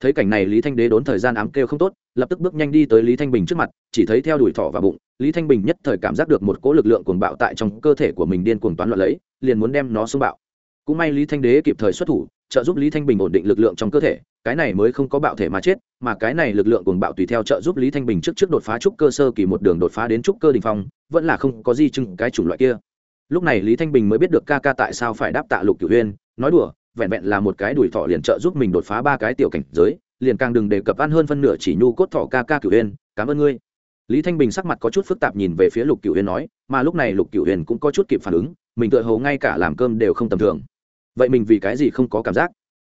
A: Thấy cảnh này lý thanh đế đốn thời gian ám kêu không tốt, lập tức bước nhanh đi tới lý thanh bình trước mặt, chỉ thấy theo đùi thỏ và bụng, lý thanh bình nhất thời cảm giác được một cỗ lực lượng cuồng bạo tại trong cơ thể của mình điên cuồng toán loạn lấy, liền muốn đem nó xung bạo. Cũng may lý thanh đế kịp thời xuất thủ trợ giúp lý thanh bình ổn định lực lượng trong cơ thể, cái này mới không có bạo thể mà chết, mà cái này lực lượng cuồng bạo tùy theo trợ giúp lý thanh bình trước trước đột phá trúc cơ sơ kỳ một đường đột phá đến trúc cơ đình phong, vẫn là không có di chứng cái chủng loại kia. Lúc này lý thanh bình mới biết được ca ca tại sao phải đáp tạ lục cửu huyên nói đùa, vẹn vẹn là một cái đùi thọ liền trợ giúp mình đột phá ba cái tiểu cảnh giới, liền càng đừng đề cập ăn hơn phân nửa chỉ nhu cốt thọ ca ca cửu huyên cảm ơn ngươi. Lý thanh bình sắc mặt có chút phức tạp nhìn về phía lục cửu huyên nói, mà lúc này lục cửu huyên cũng có chút kịp phản ứng, mình tự hồ ngay cả làm cơm đều không tầm thường vậy mình vì cái gì không có cảm giác?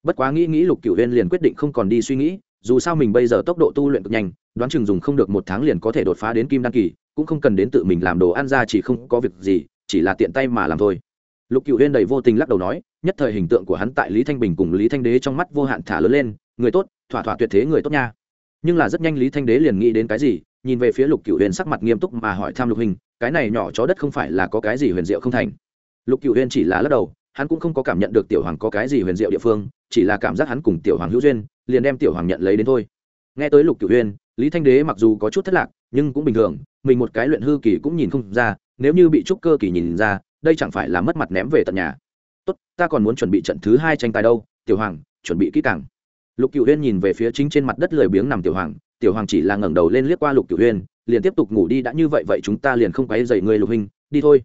A: Bất quá nghĩ nghĩ lục cửu huyên liền quyết định không còn đi suy nghĩ, dù sao mình bây giờ tốc độ tu luyện cực nhanh, đoán chừng dùng không được một tháng liền có thể đột phá đến kim đăng kỳ, cũng không cần đến tự mình làm đồ ăn ra chỉ không có việc gì, chỉ là tiện tay mà làm thôi. Lục cựu huyên đầy vô tình lắc đầu nói, nhất thời hình tượng của hắn tại lý thanh bình cùng lý thanh đế trong mắt vô hạn thả lớn lên, người tốt, thỏa thỏa tuyệt thế người tốt nha. Nhưng là rất nhanh lý thanh đế liền nghĩ đến cái gì, nhìn về phía lục cựu huyên sắc mặt nghiêm túc mà hỏi tham lục hình, cái này nhỏ chó đất không phải là có cái gì huyền diệu không thành? Lục cựu huyên chỉ là lắc đầu hắn cũng không có cảm nhận được tiểu hoàng có cái gì huyền diệu địa phương, chỉ là cảm giác hắn cùng tiểu hoàng hữu duyên, liền đem tiểu hoàng nhận lấy đến thôi. Nghe tới lục cửu huyên lý thanh đế mặc dù có chút thất lạc, nhưng cũng bình thường, mình một cái luyện hư kỳ cũng nhìn không ra, nếu như bị trúc cơ kỳ nhìn ra, đây chẳng phải là mất mặt ném về tận nhà. Tốt, ta còn muốn chuẩn bị trận thứ hai tranh tài đâu, tiểu hoàng, chuẩn bị kỹ càng. Lục cửu huyên nhìn về phía chính trên mặt đất lười biếng nằm tiểu hoàng tiểu hoàng chỉ là ngẩng đầu lên liếc qua lục cửu huyên liền tiếp tục ngủ đi, đã như vậy vậy chúng ta liền không quấy dậy người lục hình đi thôi.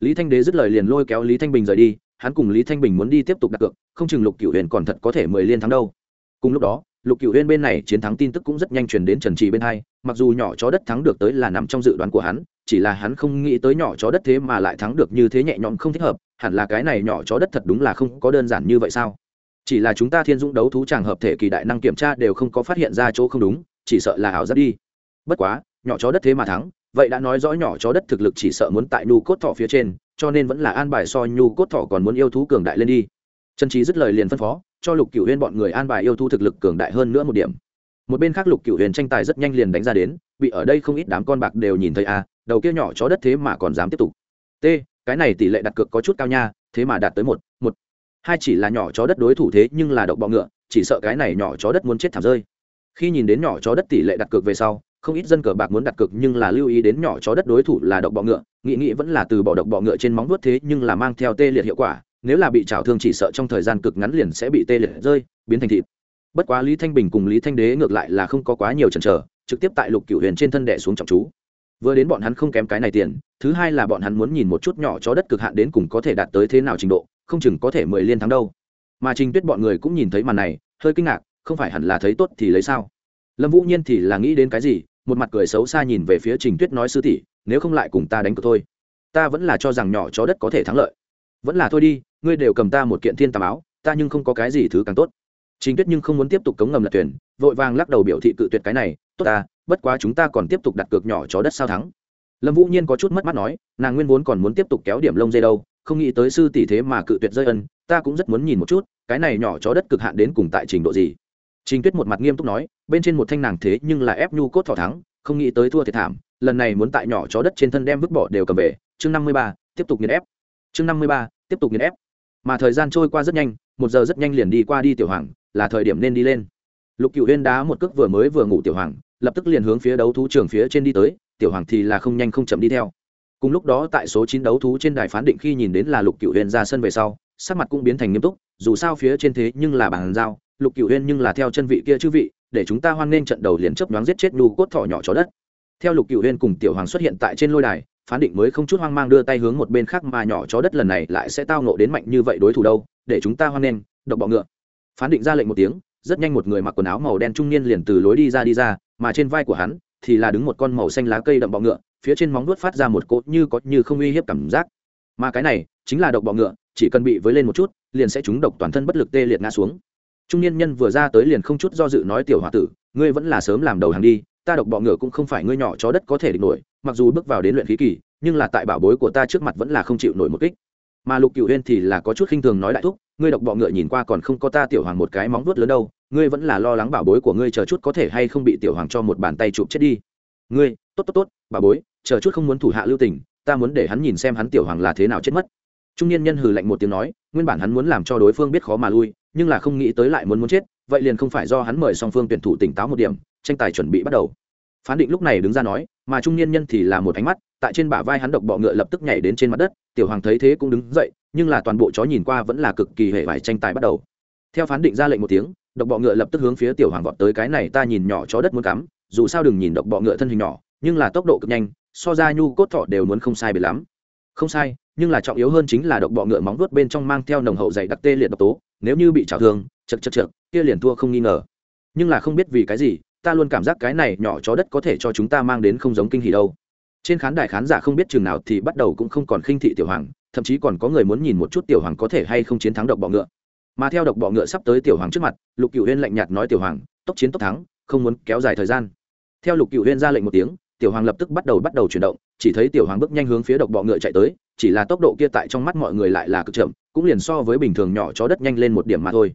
A: Lý thanh đế dứt lời liền lôi kéo lý thanh bình rời đi hắn cùng lý thanh bình muốn đi tiếp tục đặt cược, không chừng lục cựu huyền còn thật có thể mười liên thắng đâu. Cùng lúc đó, lục cựu huyền bên này chiến thắng tin tức cũng rất nhanh truyền đến trần trì bên hai, mặc dù nhỏ chó đất thắng được tới là nằm trong dự đoán của hắn, chỉ là hắn không nghĩ tới nhỏ chó đất thế mà lại thắng được như thế nhẹ nhõm không thích hợp, hẳn là cái này nhỏ chó đất thật đúng là không có đơn giản như vậy sao? Chỉ là chúng ta thiên dũng đấu thú tràng hợp thể kỳ đại năng kiểm tra đều không có phát hiện ra chỗ không đúng, chỉ sợ là ảo giác đi. Bất quá, nhỏ chó đất thế mà thắng, vậy đã nói rõ nhỏ chó đất thực lực chỉ sợ muốn tại Nu cốt thọ phía trên cho nên vẫn là an bài so nhu cốt thọ còn muốn yêu thú cường đại lên đi. Trần trí dứt lời liền phân phó cho lục cửu huyên bọn người an bài yêu thú thực lực cường đại hơn nữa một điểm. Một bên khác lục cửu huyền tranh tài rất nhanh liền đánh ra đến bị ở đây không ít đám con bạc đều nhìn thấy a à, đầu kia nhỏ chó đất thế mà còn dám tiếp tục. T cái này tỷ lệ đặt cược có chút cao nha thế mà đạt tới một một. Hai chỉ là nhỏ chó đất đối thủ thế nhưng là độc bọ ngựa chỉ sợ cái này nhỏ chó đất muốn chết thảm rơi. Khi nhìn đến nhỏ chó đất tỷ lệ đặt cược về sau không ít dân cờ bạc muốn đặt cược nhưng là lưu ý đến nhỏ chó đất đối thủ là độc bọ ngựa nghĩ nghĩ vẫn là từ bỏ độc bọ ngựa trên móng vuốt thế, nhưng là mang theo tê liệt hiệu quả. Nếu là bị trào thương chỉ sợ trong thời gian cực ngắn liền sẽ bị tê liệt rơi, biến thành thịt. Bất quá lý thanh bình cùng lý thanh đế ngược lại là không có quá nhiều chần chờ, trực tiếp tại lục cựu huyền trên thân đẻ xuống trọng chú. Vừa đến bọn hắn không kém cái này tiền, thứ hai là bọn hắn muốn nhìn một chút nhỏ chó đất cực hạn đến cùng có thể đạt tới thế nào trình độ, không chừng có thể mười liên thắng đâu. Mà trình tuyết bọn người cũng nhìn thấy màn này, hơi kinh ngạc, không phải hẳn là thấy tốt thì lấy sao? Lâm vũ nhiên thì là nghĩ đến cái gì, một mặt cười xấu xa nhìn về phía trình tuyết nói sư tỷ nếu không lại cùng ta đánh cược thôi ta vẫn là cho rằng nhỏ chó đất có thể thắng lợi vẫn là thôi đi ngươi đều cầm ta một kiện thiên tam áo ta nhưng không có cái gì thứ càng tốt Trình Tuyết nhưng không muốn tiếp tục cống ngầm lật tuyển, vội vàng lắc đầu biểu thị cự tuyệt cái này, tốt ta, bất quá chúng ta còn tiếp tục đặt cược nhỏ chó đất sao thắng. Lâm Vũ Nhiên có chút mất mắt nói, nàng nguyên vốn còn muốn tiếp tục kéo điểm lông dây đâu, không nghĩ tới sư tỷ thế mà cự tuyệt rơi ân, ta cũng rất muốn nhìn một chút, cái này nhỏ chó đất cực hạn đến cùng tại trình độ gì. Trình Tuyết một mặt nghiêm túc nói, bên trên một thanh nàng thế nhưng là ép nhu cốt thỏ thắng, không nghĩ tới thua thiệt thảm, lần này muốn tại nhỏ chó đất trên thân đem vứt bỏ đều cầm về. Chương năm mươi ba, tiếp tục nghiền ép. Chương năm mươi ba, tiếp tục nghiền ép. Mà thời gian trôi qua rất nhanh, một giờ rất nhanh liền đi qua đi tiểu hoàng, là thời điểm nên đi lên lục cựu huyên đá một cước vừa mới vừa ngủ tiểu hoàng lập tức liền hướng phía đấu thú trường phía trên đi tới tiểu hoàng thì là không nhanh không chậm đi theo cùng lúc đó tại số chín đấu thú trên đài phán định khi nhìn đến là lục cựu huyên ra sân về sau sắc mặt cũng biến thành nghiêm túc dù sao phía trên thế nhưng là bàn giao lục cựu huyên nhưng là theo chân vị kia chư vị để chúng ta hoan nghênh trận đầu liền chấp nhoáng giết chết nhu cốt thỏ nhỏ chó đất theo lục cựu huyên cùng tiểu hoàng xuất hiện tại trên lôi đài, phán định mới không chút hoang mang đưa tay hướng một bên khác mà nhỏ chó đất lần này lại sẽ tao nộ đến mạnh như vậy đối thủ đâu, để chúng ta hoan nghênh, độc bọ ngựa. Phán định ra lệnh một tiếng, rất nhanh một người mặc quần áo màu đen trung niên liền từ lối đi ra đi ra, mà trên vai của hắn thì là đứng một con màu xanh lá cây đậm bọ ngựa, phía trên móng nuốt phát ra một cốt như có như không uy hiếp cảm giác. Mà cái này chính là độc bọ ngựa, chỉ cần bị với lên một chút, liền sẽ trúng độc toàn thân bất lực tê liệt ngã xuống. Trung niên nhân vừa ra tới liền không chút do dự nói tiểu h tử, ngươi vẫn là sớm làm đầu hàng đi ta độc bọ ngựa cũng không phải ngươi nhỏ chó đất có thể địch nổi, mặc dù bước vào đến luyện khí kỳ, nhưng là tại bảo bối của ta trước mặt vẫn là không chịu nổi một kích. Mà lục cựu huyên thì là có chút khinh thường nói đại thúc, ngươi độc bọ ngựa nhìn qua còn không có ta tiểu hoàng một cái móng vuốt lớn đâu, ngươi vẫn là lo lắng bảo bối của ngươi chờ chút có thể hay không bị tiểu hoàng cho một bàn tay chụp chết đi. Ngươi, tốt tốt tốt, bảo bối, chờ chút không muốn thủ hạ lưu tình, ta muốn để hắn nhìn xem hắn tiểu hoàng là thế nào chết mất. Trung niên nhân hừ lạnh một tiếng nói, nguyên bản hắn muốn làm cho đối phương biết khó mà lui, nhưng là không nghĩ tới lại muốn muốn chết vậy liền không phải do hắn mời song phương tuyển thủ tỉnh táo một điểm, tranh tài chuẩn bị bắt đầu. Phán định lúc này đứng ra nói, mà trung niên nhân thì là một ánh mắt, tại trên bả vai hắn độc bọ ngựa lập tức nhảy đến trên mặt đất, tiểu hoàng thấy thế cũng đứng dậy, nhưng là toàn bộ chó nhìn qua vẫn là cực kỳ hệ vải tranh tài bắt đầu. Theo phán định ra lệnh một tiếng, độc bọ ngựa lập tức hướng phía tiểu hoàng vọt tới cái này ta nhìn nhỏ chó đất muốn cắm, dù sao đừng nhìn độc bọ ngựa thân hình nhỏ, nhưng là tốc độ cực nhanh, so ra nhu cốt thọ đều muốn không sai biệt lắm. Không sai, nhưng là trọng yếu hơn chính là độc bọ ngựa móng vuốt bên trong mang theo nồng hậu dày đặc tê liệt độc tố, nếu như bị trào thương chật chật chật kia liền thua không nghi ngờ. Nhưng là không biết vì cái gì, ta luôn cảm giác cái này nhỏ chó đất có thể cho chúng ta mang đến không giống kinh hỉ đâu. Trên khán đài khán giả không biết chừng nào thì bắt đầu cũng không còn khinh thị tiểu hoàng, thậm chí còn có người muốn nhìn một chút tiểu hoàng có thể hay không chiến thắng độc bọ ngựa. Mà theo độc bọ ngựa sắp tới tiểu hoàng trước mặt, lục cựu huyên lạnh nhạt nói tiểu hoàng, tốc chiến tốc thắng, không muốn kéo dài thời gian. Theo lục cựu huyên ra lệnh một tiếng, tiểu hoàng lập tức bắt đầu bắt đầu chuyển động, chỉ thấy tiểu hoàng bước nhanh hướng phía độc bọ ngựa chạy tới, chỉ là tốc độ kia tại trong mắt mọi người lại là cực chậm, cũng liền so với bình thường nhỏ chó đất nhanh lên một điểm mà thôi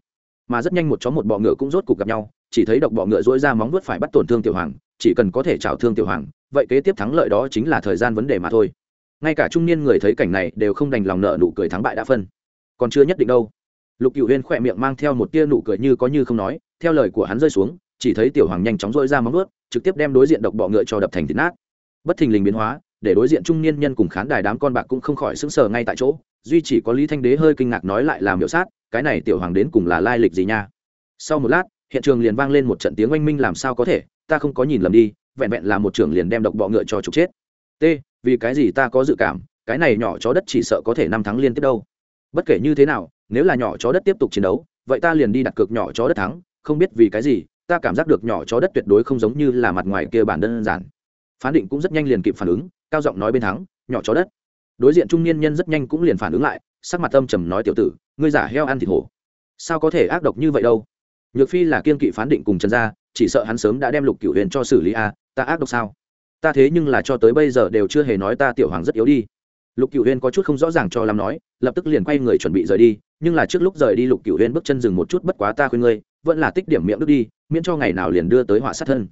A: mà rất nhanh một chó một bọ ngựa cũng rốt cục gặp nhau, chỉ thấy độc bọ ngựa dỗi ra móng vuốt phải bắt tổn thương tiểu hoàng, chỉ cần có thể trào thương tiểu hoàng, vậy kế tiếp thắng lợi đó chính là thời gian vấn đề mà thôi. Ngay cả trung niên người thấy cảnh này đều không đành lòng nợ nụ cười thắng bại đã phân. Còn chưa nhất định đâu. Lục cựu huyên khỏe miệng mang theo một tia nụ cười như có như không nói, theo lời của hắn rơi xuống, chỉ thấy tiểu hoàng nhanh chóng dội ra móng vuốt, trực tiếp đem đối diện độc bọ ngựa cho đập thành thịt nát. Bất thình lình biến hóa, để đối diện trung niên nhân cùng khán đài đám con bạc cũng không khỏi sững sờ ngay tại chỗ duy chỉ có lý thanh đế hơi kinh ngạc nói lại làm miểu sát, cái này tiểu hoàng đến cùng là lai lịch gì nha? Sau một lát, hiện trường liền vang lên một trận tiếng oanh minh làm sao có thể, ta không có nhìn lầm đi, vẹn vẹn là một trưởng liền đem độc bọ ngựa cho trục chết. T, vì cái gì ta có dự cảm, cái này nhỏ chó đất chỉ sợ có thể năm thắng liên tiếp đâu. Bất kể như thế nào, nếu là nhỏ chó đất tiếp tục chiến đấu, vậy ta liền đi đặt cược nhỏ chó đất thắng, không biết vì cái gì, ta cảm giác được nhỏ chó đất tuyệt đối không giống như là mặt ngoài kia bản đơn giản. Phán định cũng rất nhanh liền kịp phản ứng, cao giọng nói bên thắng, nhỏ chó đất đối diện trung niên nhân rất nhanh cũng liền phản ứng lại, sắc mặt âm trầm nói tiểu tử, ngươi giả heo ăn thịt hổ. Sao có thể ác độc như vậy đâu? Nhược phi là kiên kỵ phán định cùng trần gia, chỉ sợ hắn sớm đã đem lục cửu huyền cho xử lý a ta ác độc sao? Ta thế nhưng là cho tới bây giờ đều chưa hề nói ta tiểu hoàng rất yếu đi. Lục cửu huyền có chút không rõ ràng cho làm nói, lập tức liền quay người chuẩn bị rời đi, nhưng là trước lúc rời đi lục cửu huyền bước chân dừng một chút bất quá ta khuyên ngươi, vẫn là tích điểm miệng đức đi, miễn cho ngày nào liền đưa tới họa sát thân.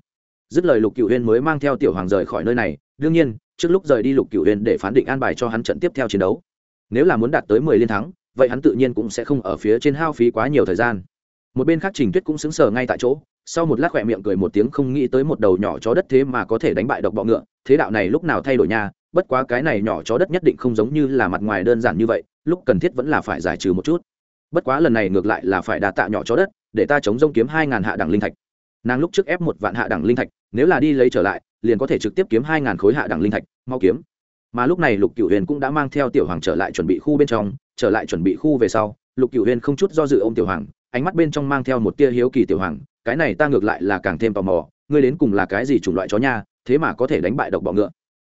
A: Dứt lời lục cửu huyền mới mang theo tiểu hoàng rời khỏi nơi này đương nhiên, trước lúc rời đi lục cửu huyền để phán định an bài cho hắn trận tiếp theo chiến đấu. Nếu là muốn đạt tới mười liên thắng, vậy hắn tự nhiên cũng sẽ không ở phía trên hao phí quá nhiều thời gian. Một bên khác trình tuyết cũng xứng sờ ngay tại chỗ, sau một lát khỏe miệng cười một tiếng không nghĩ tới một đầu nhỏ chó đất thế mà có thể đánh bại độc bọ ngựa, thế đạo này lúc nào thay đổi nha, bất quá cái này nhỏ chó đất nhất định không giống như là mặt ngoài đơn giản như vậy, lúc cần thiết vẫn là phải giải trừ một chút. Bất quá lần này ngược lại là phải đà tạ nhỏ chó đất, để ta chống rông kiếm hai ngàn hạ đẳng linh thạch. Nàng lúc trước ép một vạn hạ đẳng linh thạch, nếu là đi lấy trở lại liền có thể trực tiếp kiếm hai ngàn khối hạ đẳng linh thạch mau kiếm. Mà lúc này lục cựu huyền cũng đã mang theo tiểu hoàng trở lại chuẩn bị khu bên trong trở lại chuẩn bị khu về sau lục cựu huyền không chút do dự ô m tiểu hoàng ánh mắt bên trong mang theo một tia hiếu kỳ tiểu hoàng cái này ta ngược lại là càng thêm tò mò ngươi đến cùng là cái gì chủng loại chó nha thế mà có thể đánh bại độc bọ ngựa.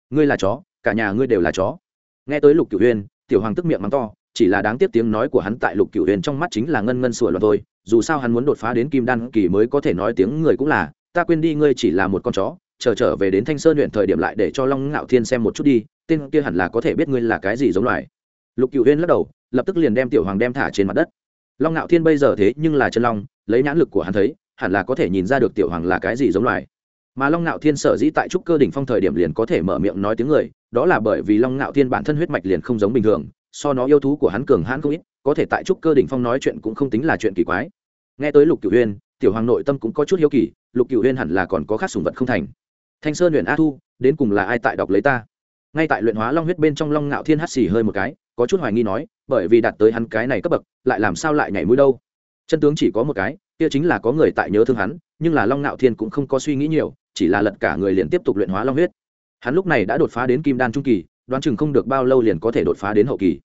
A: Ngươi là chó cả nhà ngươi đều là chó. Nghe tới lục cửu huyền, tiểu hoàng tức miệng mắng to chỉ là đáng tiếc tiếng nói của hắn tại lục cửu huyền trong mắt chính là ngân ngân sủa loạn thôi dù sao hắn muốn đột phá đến kim đan kỳ mới có thể nói tiếng người cũng là ta quên đi ngươi chỉ là một con chó chờ trở về đến thanh sơn huyện thời điểm lại để cho long ngạo thiên xem một chút đi, tên kia hẳn là có thể biết ngươi là cái gì giống loài. Lục cửu huyên lắc đầu, lập tức liền đem tiểu hoàng đem thả trên mặt đất. Long ngạo thiên bây giờ thế nhưng là chân long, lấy nhãn lực của hắn thấy, hẳn là có thể nhìn ra được tiểu hoàng là cái gì giống loài. Mà long ngạo thiên sở dĩ tại trúc cơ đỉnh phong thời điểm liền có thể mở miệng nói tiếng người, đó là bởi vì long ngạo thiên bản thân huyết mạch liền không giống bình thường, so nó yêu thú của hắn cường hãn không ít, có thể tại trúc cơ đỉnh phong nói chuyện cũng không tính là chuyện kỳ quái. Nghe tới lục cửu huyên tiểu hoàng nội tâm cũng có chút hiếu kỳ, lục cửu huyên hẳn là còn có khác sùng vật không thành thanh sơn luyện a thu, đến cùng là ai tại đọc lấy ta? Ngay tại luyện hóa long huyết bên trong long ngạo thiên hắt xì hơi một cái, có chút hoài nghi nói, bởi vì đạt tới hắn cái này cấp bậc, lại làm sao lại nhảy mũi đâu? Chân tướng chỉ có một cái, kia chính là có người tại nhớ thương hắn, nhưng là long ngạo thiên cũng không có suy nghĩ nhiều, chỉ là lật cả người liền tiếp tục luyện hóa long huyết. Hắn lúc này đã đột phá đến kim đan trung kỳ, đoán chừng không được bao lâu liền có thể đột phá đến hậu kỳ.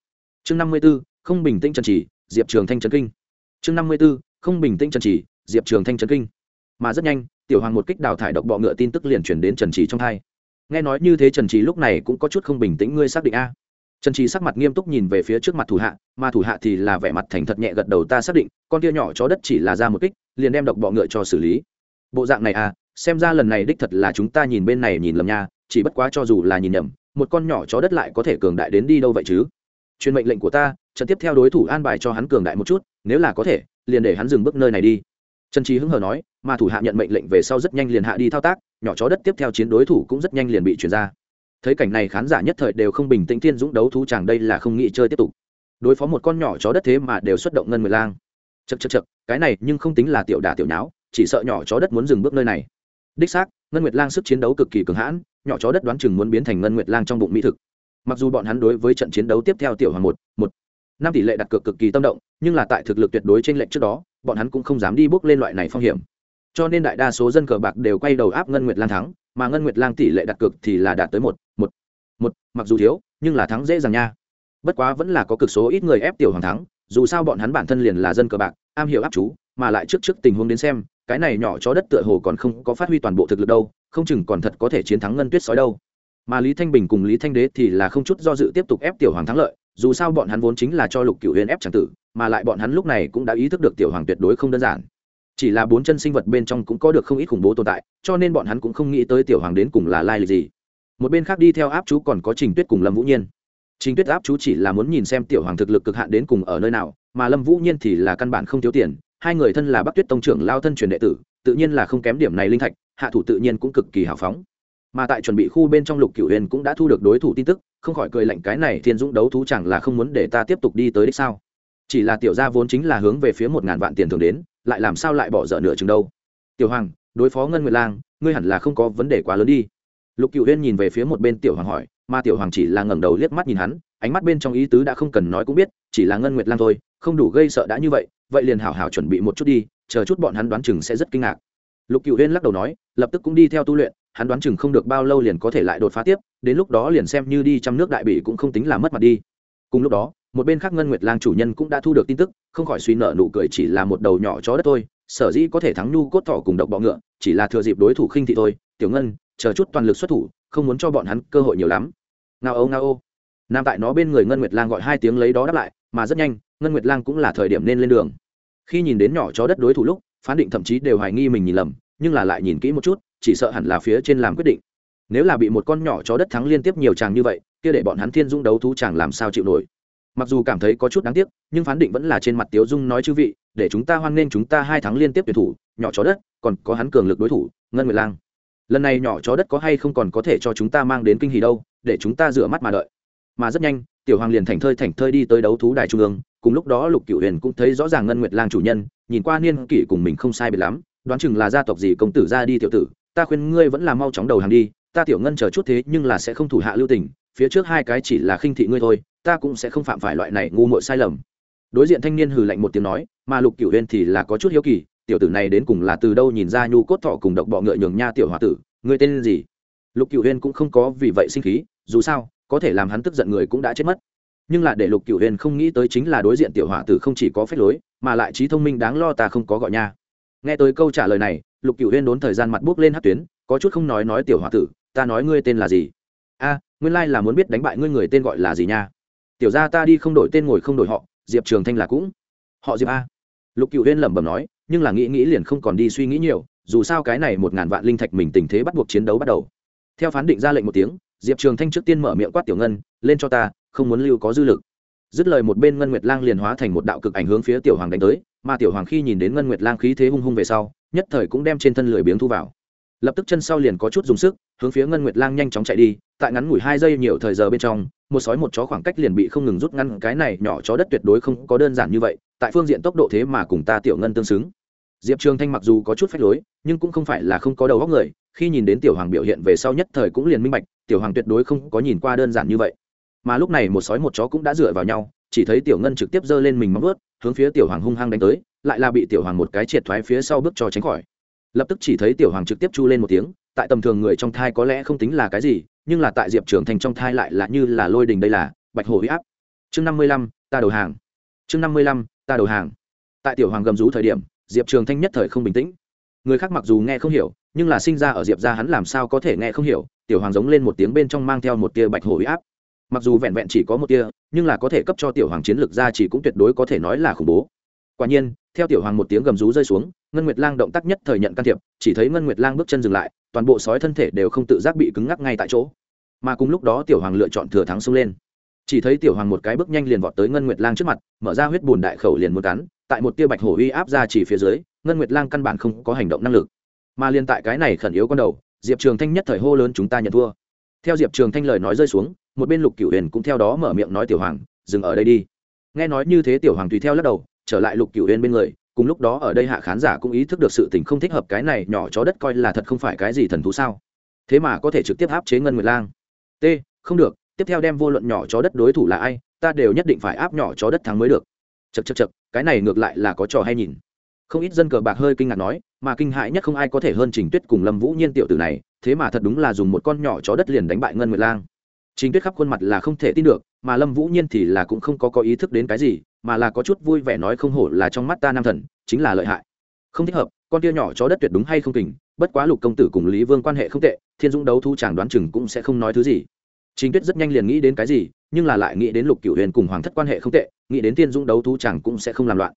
A: Chương năm mươi b ố không bình tĩnh trần trì diệp trường thanh trấn kinh. Chương năm mươi b ố không bình tĩnh trần trì diệp trường thanh trấn kinh. Mà rất nhanh tiểu hoàng một kích đào thải độc bọ ngựa tin tức liền chuyển đến trần trì trong thai. Nghe nói như thế trần trì lúc này cũng có chút không bình tĩnh, ngươi xác định a? Trần trì sắc mặt nghiêm túc nhìn về phía trước mặt thủ hạ, mà thủ hạ thì là vẻ mặt thành thật nhẹ gật đầu, ta xác định, con tia nhỏ chó đất chỉ là ra một kích, liền đem độc bọ ngựa cho xử lý. Bộ dạng này à xem ra lần này đích thật là chúng ta nhìn bên này nhìn lầm nha, chỉ bất quá cho dù là nhìn nhầm, một con nhỏ chó đất lại có thể cường đại đến đi đâu vậy chứ? Truyền mệnh lệnh của ta, trận tiếp theo đối thủ an bài cho hắn cường đại một chút, nếu là có thể, liền để hắn dừng bước nơi này đi trần trí hứng hờ nói, mà thủ hạ nhận mệnh lệnh về sau rất nhanh liền hạ đi thao tác, nhỏ chó đất tiếp theo chiến đối thủ cũng rất nhanh liền bị chuyển ra. Thấy cảnh này khán giả nhất thời đều không bình tĩnh thiên dũng đấu thú chàng đây là không nghĩ chơi tiếp tục. Đối phó một con nhỏ chó đất thế mà đều xuất động ngân mười lang. Chật chật chật cái này nhưng không tính là tiểu đả tiểu nháo, chỉ sợ nhỏ chó đất muốn dừng bước nơi này. Đích xác, ngân nguyệt lang sức chiến đấu cực kỳ cường hãn, nhỏ chó đất đoán chừng muốn biến thành ngân nguyệt lang trong bụng mỹ thực. Mặc dù bọn hắn đối với trận chiến đấu tiếp theo tiểu hoàng một một, năm tỷ lệ đặt cược cực kỳ tâm động, nhưng là tại thực lực tuyệt đối trên lệnh trước đó bọn hắn cũng không dám đi bước lên loại này phong hiểm. Cho nên đại đa số dân cờ bạc đều quay đầu áp ngân nguyệt lang thắng, mà ngân nguyệt lang tỷ lệ đặt cược thì là đạt tới một một một, mặc dù thiếu, nhưng là thắng dễ dàng nha. Bất quá vẫn là có cực số ít người ép tiểu hoàng thắng, dù sao bọn hắn bản thân liền là dân cờ bạc, am hiểu áp chú, mà lại trước trước tình huống đến xem, cái này nhỏ chó đất tựa hồ còn không có phát huy toàn bộ thực lực đâu, không chừng còn thật có thể chiến thắng ngân tuyết sói đâu. Mà lý thanh bình cùng lý thanh đế thì là không chút do dự tiếp tục ép tiểu hoàng thắng lợi dù sao bọn hắn vốn chính là cho lục cựu huyền ép tràng tử, mà lại bọn hắn lúc này cũng đã ý thức được tiểu hoàng tuyệt đối không đơn giản. Chỉ là bốn chân sinh vật bên trong cũng có được không ít khủng bố tồn tại, cho nên bọn hắn cũng không nghĩ tới tiểu hoàng đến cùng là lai lịch gì. Một bên khác đi theo áp chú còn có trình tuyết cùng lâm vũ nhiên. Trình tuyết áp chú chỉ là muốn nhìn xem tiểu hoàng thực lực cực hạn đến cùng ở nơi nào, mà lâm vũ nhiên thì là căn bản không thiếu tiền, hai người thân là bắc tuyết tông trưởng lao thân truyền đệ tử, tự nhiên là không kém điểm này linh thạch, hạ thủ tự nhiên cũng cực kỳ hào phóng. Mà tại chuẩn bị khu bên trong lục cửu huyền cũng đã thu được đối thủ tin tức không khỏi cười lạnh cái này thiên dũng đấu thú chẳng là không muốn để ta tiếp tục đi tới đích sao? Chỉ là tiểu gia vốn chính là hướng về phía một ngàn vạn tiền thường đến, lại làm sao lại bỏ dở nửa chừng đâu? Tiểu hoàng, đối phó ngân nguyệt lang, ngươi hẳn là không có vấn đề quá lớn đi. Lục cựu huyên nhìn về phía một bên tiểu hoàng hỏi, mà tiểu hoàng chỉ là ngẩng đầu liếc mắt nhìn hắn, ánh mắt bên trong ý tứ đã không cần nói cũng biết, chỉ là ngân nguyệt lang thôi, không đủ gây sợ đã như vậy vậy liền hảo hảo chuẩn bị một chút đi, chờ chút bọn hắn đoán chừng sẽ rất kinh ngạc. Lục cựu huyên lắc đầu nói, lập tức cũng đi theo tu luyện hắn đoán chừng không được bao lâu liền có thể lại đột phá tiếp, đến lúc đó liền xem như đi trăm nước đại bị cũng không tính là mất mặt đi. Cùng lúc đó, một bên khác ngân nguyệt lang chủ nhân cũng đã thu được tin tức, không khỏi suy nợ nụ cười chỉ là một đầu nhỏ chó đất thôi, sở dĩ có thể thắng nhu cốt thỏ cùng độc bọ ngựa, chỉ là thừa dịp đối thủ khinh thị thôi. Tiểu ngân, chờ chút toàn lực xuất thủ, không muốn cho bọn hắn cơ hội nhiều lắm. Ngao âu ngao ô. Nam tại nó bên người ngân nguyệt lang gọi hai tiếng lấy đó đáp lại, mà rất nhanh, ngân nguyệt lang cũng là thời điểm nên lên đường. Khi nhìn đến nhỏ chó đất đối thủ lúc, phán định thậm chí đều hoài nghi mình nhìn lầm, nhưng là lại nhìn kỹ một chút chỉ sợ hẳn là phía trên làm quyết định. Nếu là bị một con nhỏ chó đất thắng liên tiếp nhiều chàng như vậy, kia để bọn hắn thiên dung đấu thú chàng làm sao chịu nổi? Mặc dù cảm thấy có chút đáng tiếc, nhưng phán định vẫn là trên mặt tiếu dung nói chư vị, để chúng ta hoan nghênh chúng ta hai tháng liên tiếp tuyển thủ, nhỏ chó đất, còn có hắn cường lực đối thủ, ngân nguyệt lang. Lần này nhỏ chó đất có hay không còn có thể cho chúng ta mang đến kinh hỉ đâu, để chúng ta rửa mắt mà đợi. Mà rất nhanh, tiểu hoàng liền thành thơi thành thơi đi tới đấu thú đài trung ương, cùng lúc đó lục cựu huyền cũng thấy rõ ràng ngân nguyệt lang chủ nhân, nhìn qua niên kỷ cùng mình không sai biệt lắm, đoán chừng là gia tộc gì công tử ra đi tiểu tử ta khuyên ngươi vẫn là mau chóng đầu hàng đi, ta tiểu ngân chờ chút thế nhưng là sẽ không thủ hạ lưu tình, phía trước hai cái chỉ là khinh thị ngươi thôi, ta cũng sẽ không phạm phải loại này ngu muội sai lầm. Đối diện thanh niên hừ lạnh một tiếng nói, mà lục cửu huyên thì là có chút hiếu kỳ, tiểu tử này đến cùng là từ đâu nhìn ra nhu cốt thọ cùng độc bọ ngựa nhường nha tiểu h tử, ngươi tên gì? Lục cửu huyên cũng không có vì vậy sinh khí, dù sao, có thể làm hắn tức giận người cũng đã chết mất. Nhưng là để lục cửu huyên không nghĩ tới chính là đối diện tiểu h tử không chỉ có phép lối, mà lại trí thông minh đáng lo ta không có gọi nha. Nghe tới câu trả lời này lục cửu huyên đốn thời gian mặt buốc lên hát tuyến, có chút không nói nói tiểu h tử, ta nói ngươi tên là gì? A, nguyên lai là muốn biết đánh bại ngươi người tên gọi là gì nha. Tiểu ra ta đi không đổi tên ngồi không đổi họ, diệp trường thanh là cũng. Họ diệp a. Lục cựu huyên lẩm bẩm nói, nhưng là nghĩ nghĩ liền không còn đi suy nghĩ nhiều, dù sao cái này một ngàn vạn linh thạch mình tình thế bắt buộc chiến đấu bắt đầu. Theo phán định ra lệnh một tiếng, diệp trường thanh trước tiên mở miệng quát tiểu ngân, lên cho ta, không muốn lưu có dư lực. Dứt lời một bên ngân nguyệt lang liền hóa thành một đạo cực ảnh hướng phía tiểu hoàng đánh tới mà tiểu hoàng khi nhìn đến ngân nguyệt lang khí thế hung hung về sau, nhất thời cũng đem trên thân lười biếng thu vào. Lập tức chân sau liền có chút dùng sức, hướng phía ngân nguyệt lang nhanh chóng chạy đi, tại ngắn ngủi hai giây nhiều thời giờ bên trong, một sói một chó khoảng cách liền bị không ngừng rút ngăn cái này nhỏ chó đất tuyệt đối không có đơn giản như vậy, tại phương diện tốc độ thế mà cùng ta tiểu ngân tương xứng. Diệp trường thanh mặc dù có chút phách lối, nhưng cũng không phải là không có đầu góc người, khi nhìn đến tiểu hoàng biểu hiện về sau nhất thời cũng liền minh bạch, tiểu hoàng tuyệt đối không có nhìn qua đơn giản như vậy. Mà lúc này một sói một chó cũng đã dựa vào nhau, chỉ thấy tiểu ngân trực tiếp giơ lên mình móng ướt hướng phía tiểu hoàng hung hăng đánh tới, lại là bị tiểu hoàng một cái triệt thoái phía sau bước cho tránh khỏi. Lập tức chỉ thấy tiểu hoàng trực tiếp chu lên một tiếng, tại tầm thường người trong thai có lẽ không tính là cái gì, nhưng là tại diệp trường thành trong thai lại là như là lôi đình đây là, bạch hồ huy áp. Chương năm mươi lăm, ta đầu hàng. Chương năm mươi lăm, ta đầu hàng. Tại tiểu hoàng gầm rú thời điểm, diệp trường thanh nhất thời không bình tĩnh. Người khác mặc dù nghe không hiểu, nhưng là sinh ra ở diệp ra hắn làm sao có thể nghe không hiểu, tiểu hoàng giống lên một tiếng bên trong mang theo một tia bạch hồ huy áp mặc dù vẹn vẹn chỉ có một tia, nhưng là có thể cấp cho tiểu hoàng chiến lược ra chỉ cũng tuyệt đối có thể nói là khủng bố. Quả nhiên, theo tiểu hoàng một tiếng gầm rú rơi xuống, ngân nguyệt lang động tác nhất thời nhận can thiệp, chỉ thấy ngân nguyệt lang bước chân dừng lại, toàn bộ sói thân thể đều không tự giác bị cứng ngắc ngay tại chỗ. Mà cùng lúc đó tiểu hoàng lựa chọn thừa thắng xông lên. Chỉ thấy tiểu hoàng một cái bước nhanh liền vọt tới ngân nguyệt lang trước mặt, mở ra huyết bùn đại khẩu liền muốn cắn, tại một tia bạch hổ uy áp ra chỉ phía dưới, ngân nguyệt lang căn bản không có hành động năng lực. Mà liên tại cái này khẩn yếu con đầu, diệp trường thanh nhất thời hô lớn, chúng ta nhận thua theo diệp trường thanh lời nói rơi xuống, một bên lục cửu huyền cũng theo đó mở miệng nói tiểu hoàng, dừng ở đây đi. Nghe nói như thế tiểu hoàng tùy theo lắc đầu, trở lại lục cửu huyền bên người, cùng lúc đó ở đây hạ khán giả cũng ý thức được sự tình không thích hợp cái này nhỏ chó đất coi là thật không phải cái gì thần thú sao. Thế mà có thể trực tiếp áp chế ngân nguyệt lang. T, không được, tiếp theo đem vô luận nhỏ chó đất đối thủ là ai, ta đều nhất định phải áp nhỏ chó đất thắng mới được. Chật chật chật cái này ngược lại là có trò hay nhìn không ít dân cờ bạc hơi kinh ngạc nói mà kinh hại nhất không ai có thể hơn trình tuyết cùng lâm vũ nhiên tiểu tử này thế mà thật đúng là dùng một con nhỏ chó đất liền đánh bại ngân nguyệt lang. Trình tuyết khắp khuôn mặt là không thể tin được mà lâm vũ nhiên thì là cũng không có có ý thức đến cái gì mà là có chút vui vẻ nói không hổ là trong mắt ta nam thần chính là lợi hại. Không thích hợp con tia nhỏ chó đất tuyệt đúng hay không kình bất quá lục công tử cùng lý vương quan hệ không tệ thiên dũng đấu thu chàng đoán chừng cũng sẽ không nói thứ gì. Trình Tuyết rất nhanh liền nghĩ đến cái gì, nhưng là lại nghĩ đến Lục Cửu Huyền cùng Hoàng thất quan hệ không tệ, nghĩ đến Tiên Dũng đấu thú chẳng cũng sẽ không làm loạn.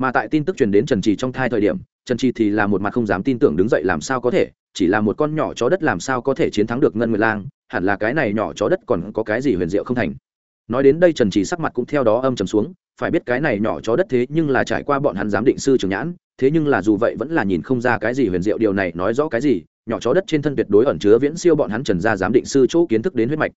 A: Mà tại tin tức truyền đến Trần Trì trong thai thời điểm, Trần Trì thì là một mặt không dám tin tưởng đứng dậy làm sao có thể, chỉ là một con nhỏ chó đất làm sao có thể chiến thắng được Ngân Nguyệt Lang, hẳn là cái này nhỏ chó đất còn có cái gì huyền diệu không thành. Nói đến đây Trần Trì sắc mặt cũng theo đó âm trầm xuống, phải biết cái này nhỏ chó đất thế nhưng là trải qua bọn hắn giám định sư trường nhãn, thế nhưng là dù vậy vẫn là nhìn không ra cái gì huyền diệu điều này nói rõ cái gì, nhỏ chó đất trên thân tuyệt đối ẩn chứa viễn siêu bọn hắn Trần ra giám định sư chỗ kiến thức đến huyết mạch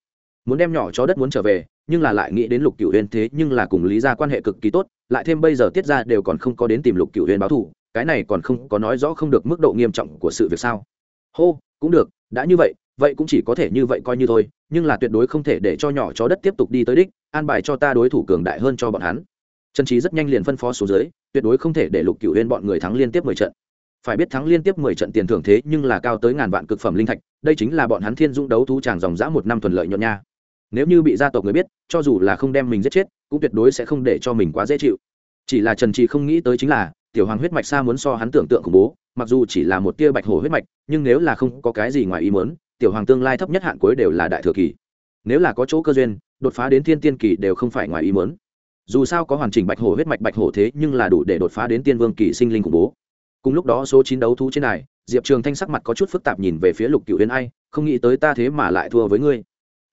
A: muốn đem nhỏ chó đất muốn trở về nhưng là lại nghĩ đến lục cửu huyền thế nhưng là cùng lý ra quan hệ cực kỳ tốt lại thêm bây giờ tiết ra đều còn không có đến tìm lục cửu huyền báo thù, cái này còn không có nói rõ không được mức độ nghiêm trọng của sự việc sao? Hô, cũng được, đã như vậy vậy cũng chỉ có thể như vậy coi như thôi, nhưng là tuyệt đối không thể để cho nhỏ chó đất tiếp tục đi tới đích, an bài cho ta đối thủ cường đại hơn cho bọn hắn. Trần trí rất nhanh liền phân phó số dưới, tuyệt đối không thể để lục cửu huyền bọn người thắng liên tiếp mười trận. Phải biết thắng liên tiếp mười trận tiền thưởng thế nhưng là cao tới ngàn vạn cực phẩm linh thạch, đây chính là bọn hắn thiên dũng đấu thú tràng dòng dã một năm thuận lợi nhuận nha nếu như bị gia tộc người biết, cho dù là không đem mình giết chết, cũng tuyệt đối sẽ không để cho mình quá dễ chịu. Chỉ là trần trì không nghĩ tới chính là, tiểu hoàng huyết mạch xa muốn so hắn tưởng tượng khủng bố, mặc dù chỉ là một tia bạch hổ huyết mạch, nhưng nếu là không có cái gì ngoài ý muốn, tiểu hoàng tương lai thấp nhất hạn cuối đều là đại thừa kỳ. Nếu là có chỗ cơ duyên, đột phá đến thiên tiên kỳ đều không phải ngoài ý muốn. Dù sao có hoàn chỉnh bạch hổ huyết mạch bạch hổ thế, nhưng là đủ để đột phá đến tiên vương kỳ sinh linh khủng bố. Cùng lúc đó số chín đấu thú trên này diệp trường thanh sắc mặt có chút phức tạp nhìn về phía lục cựu huyền ai, không nghĩ tới ta thế mà lại thua với ngươi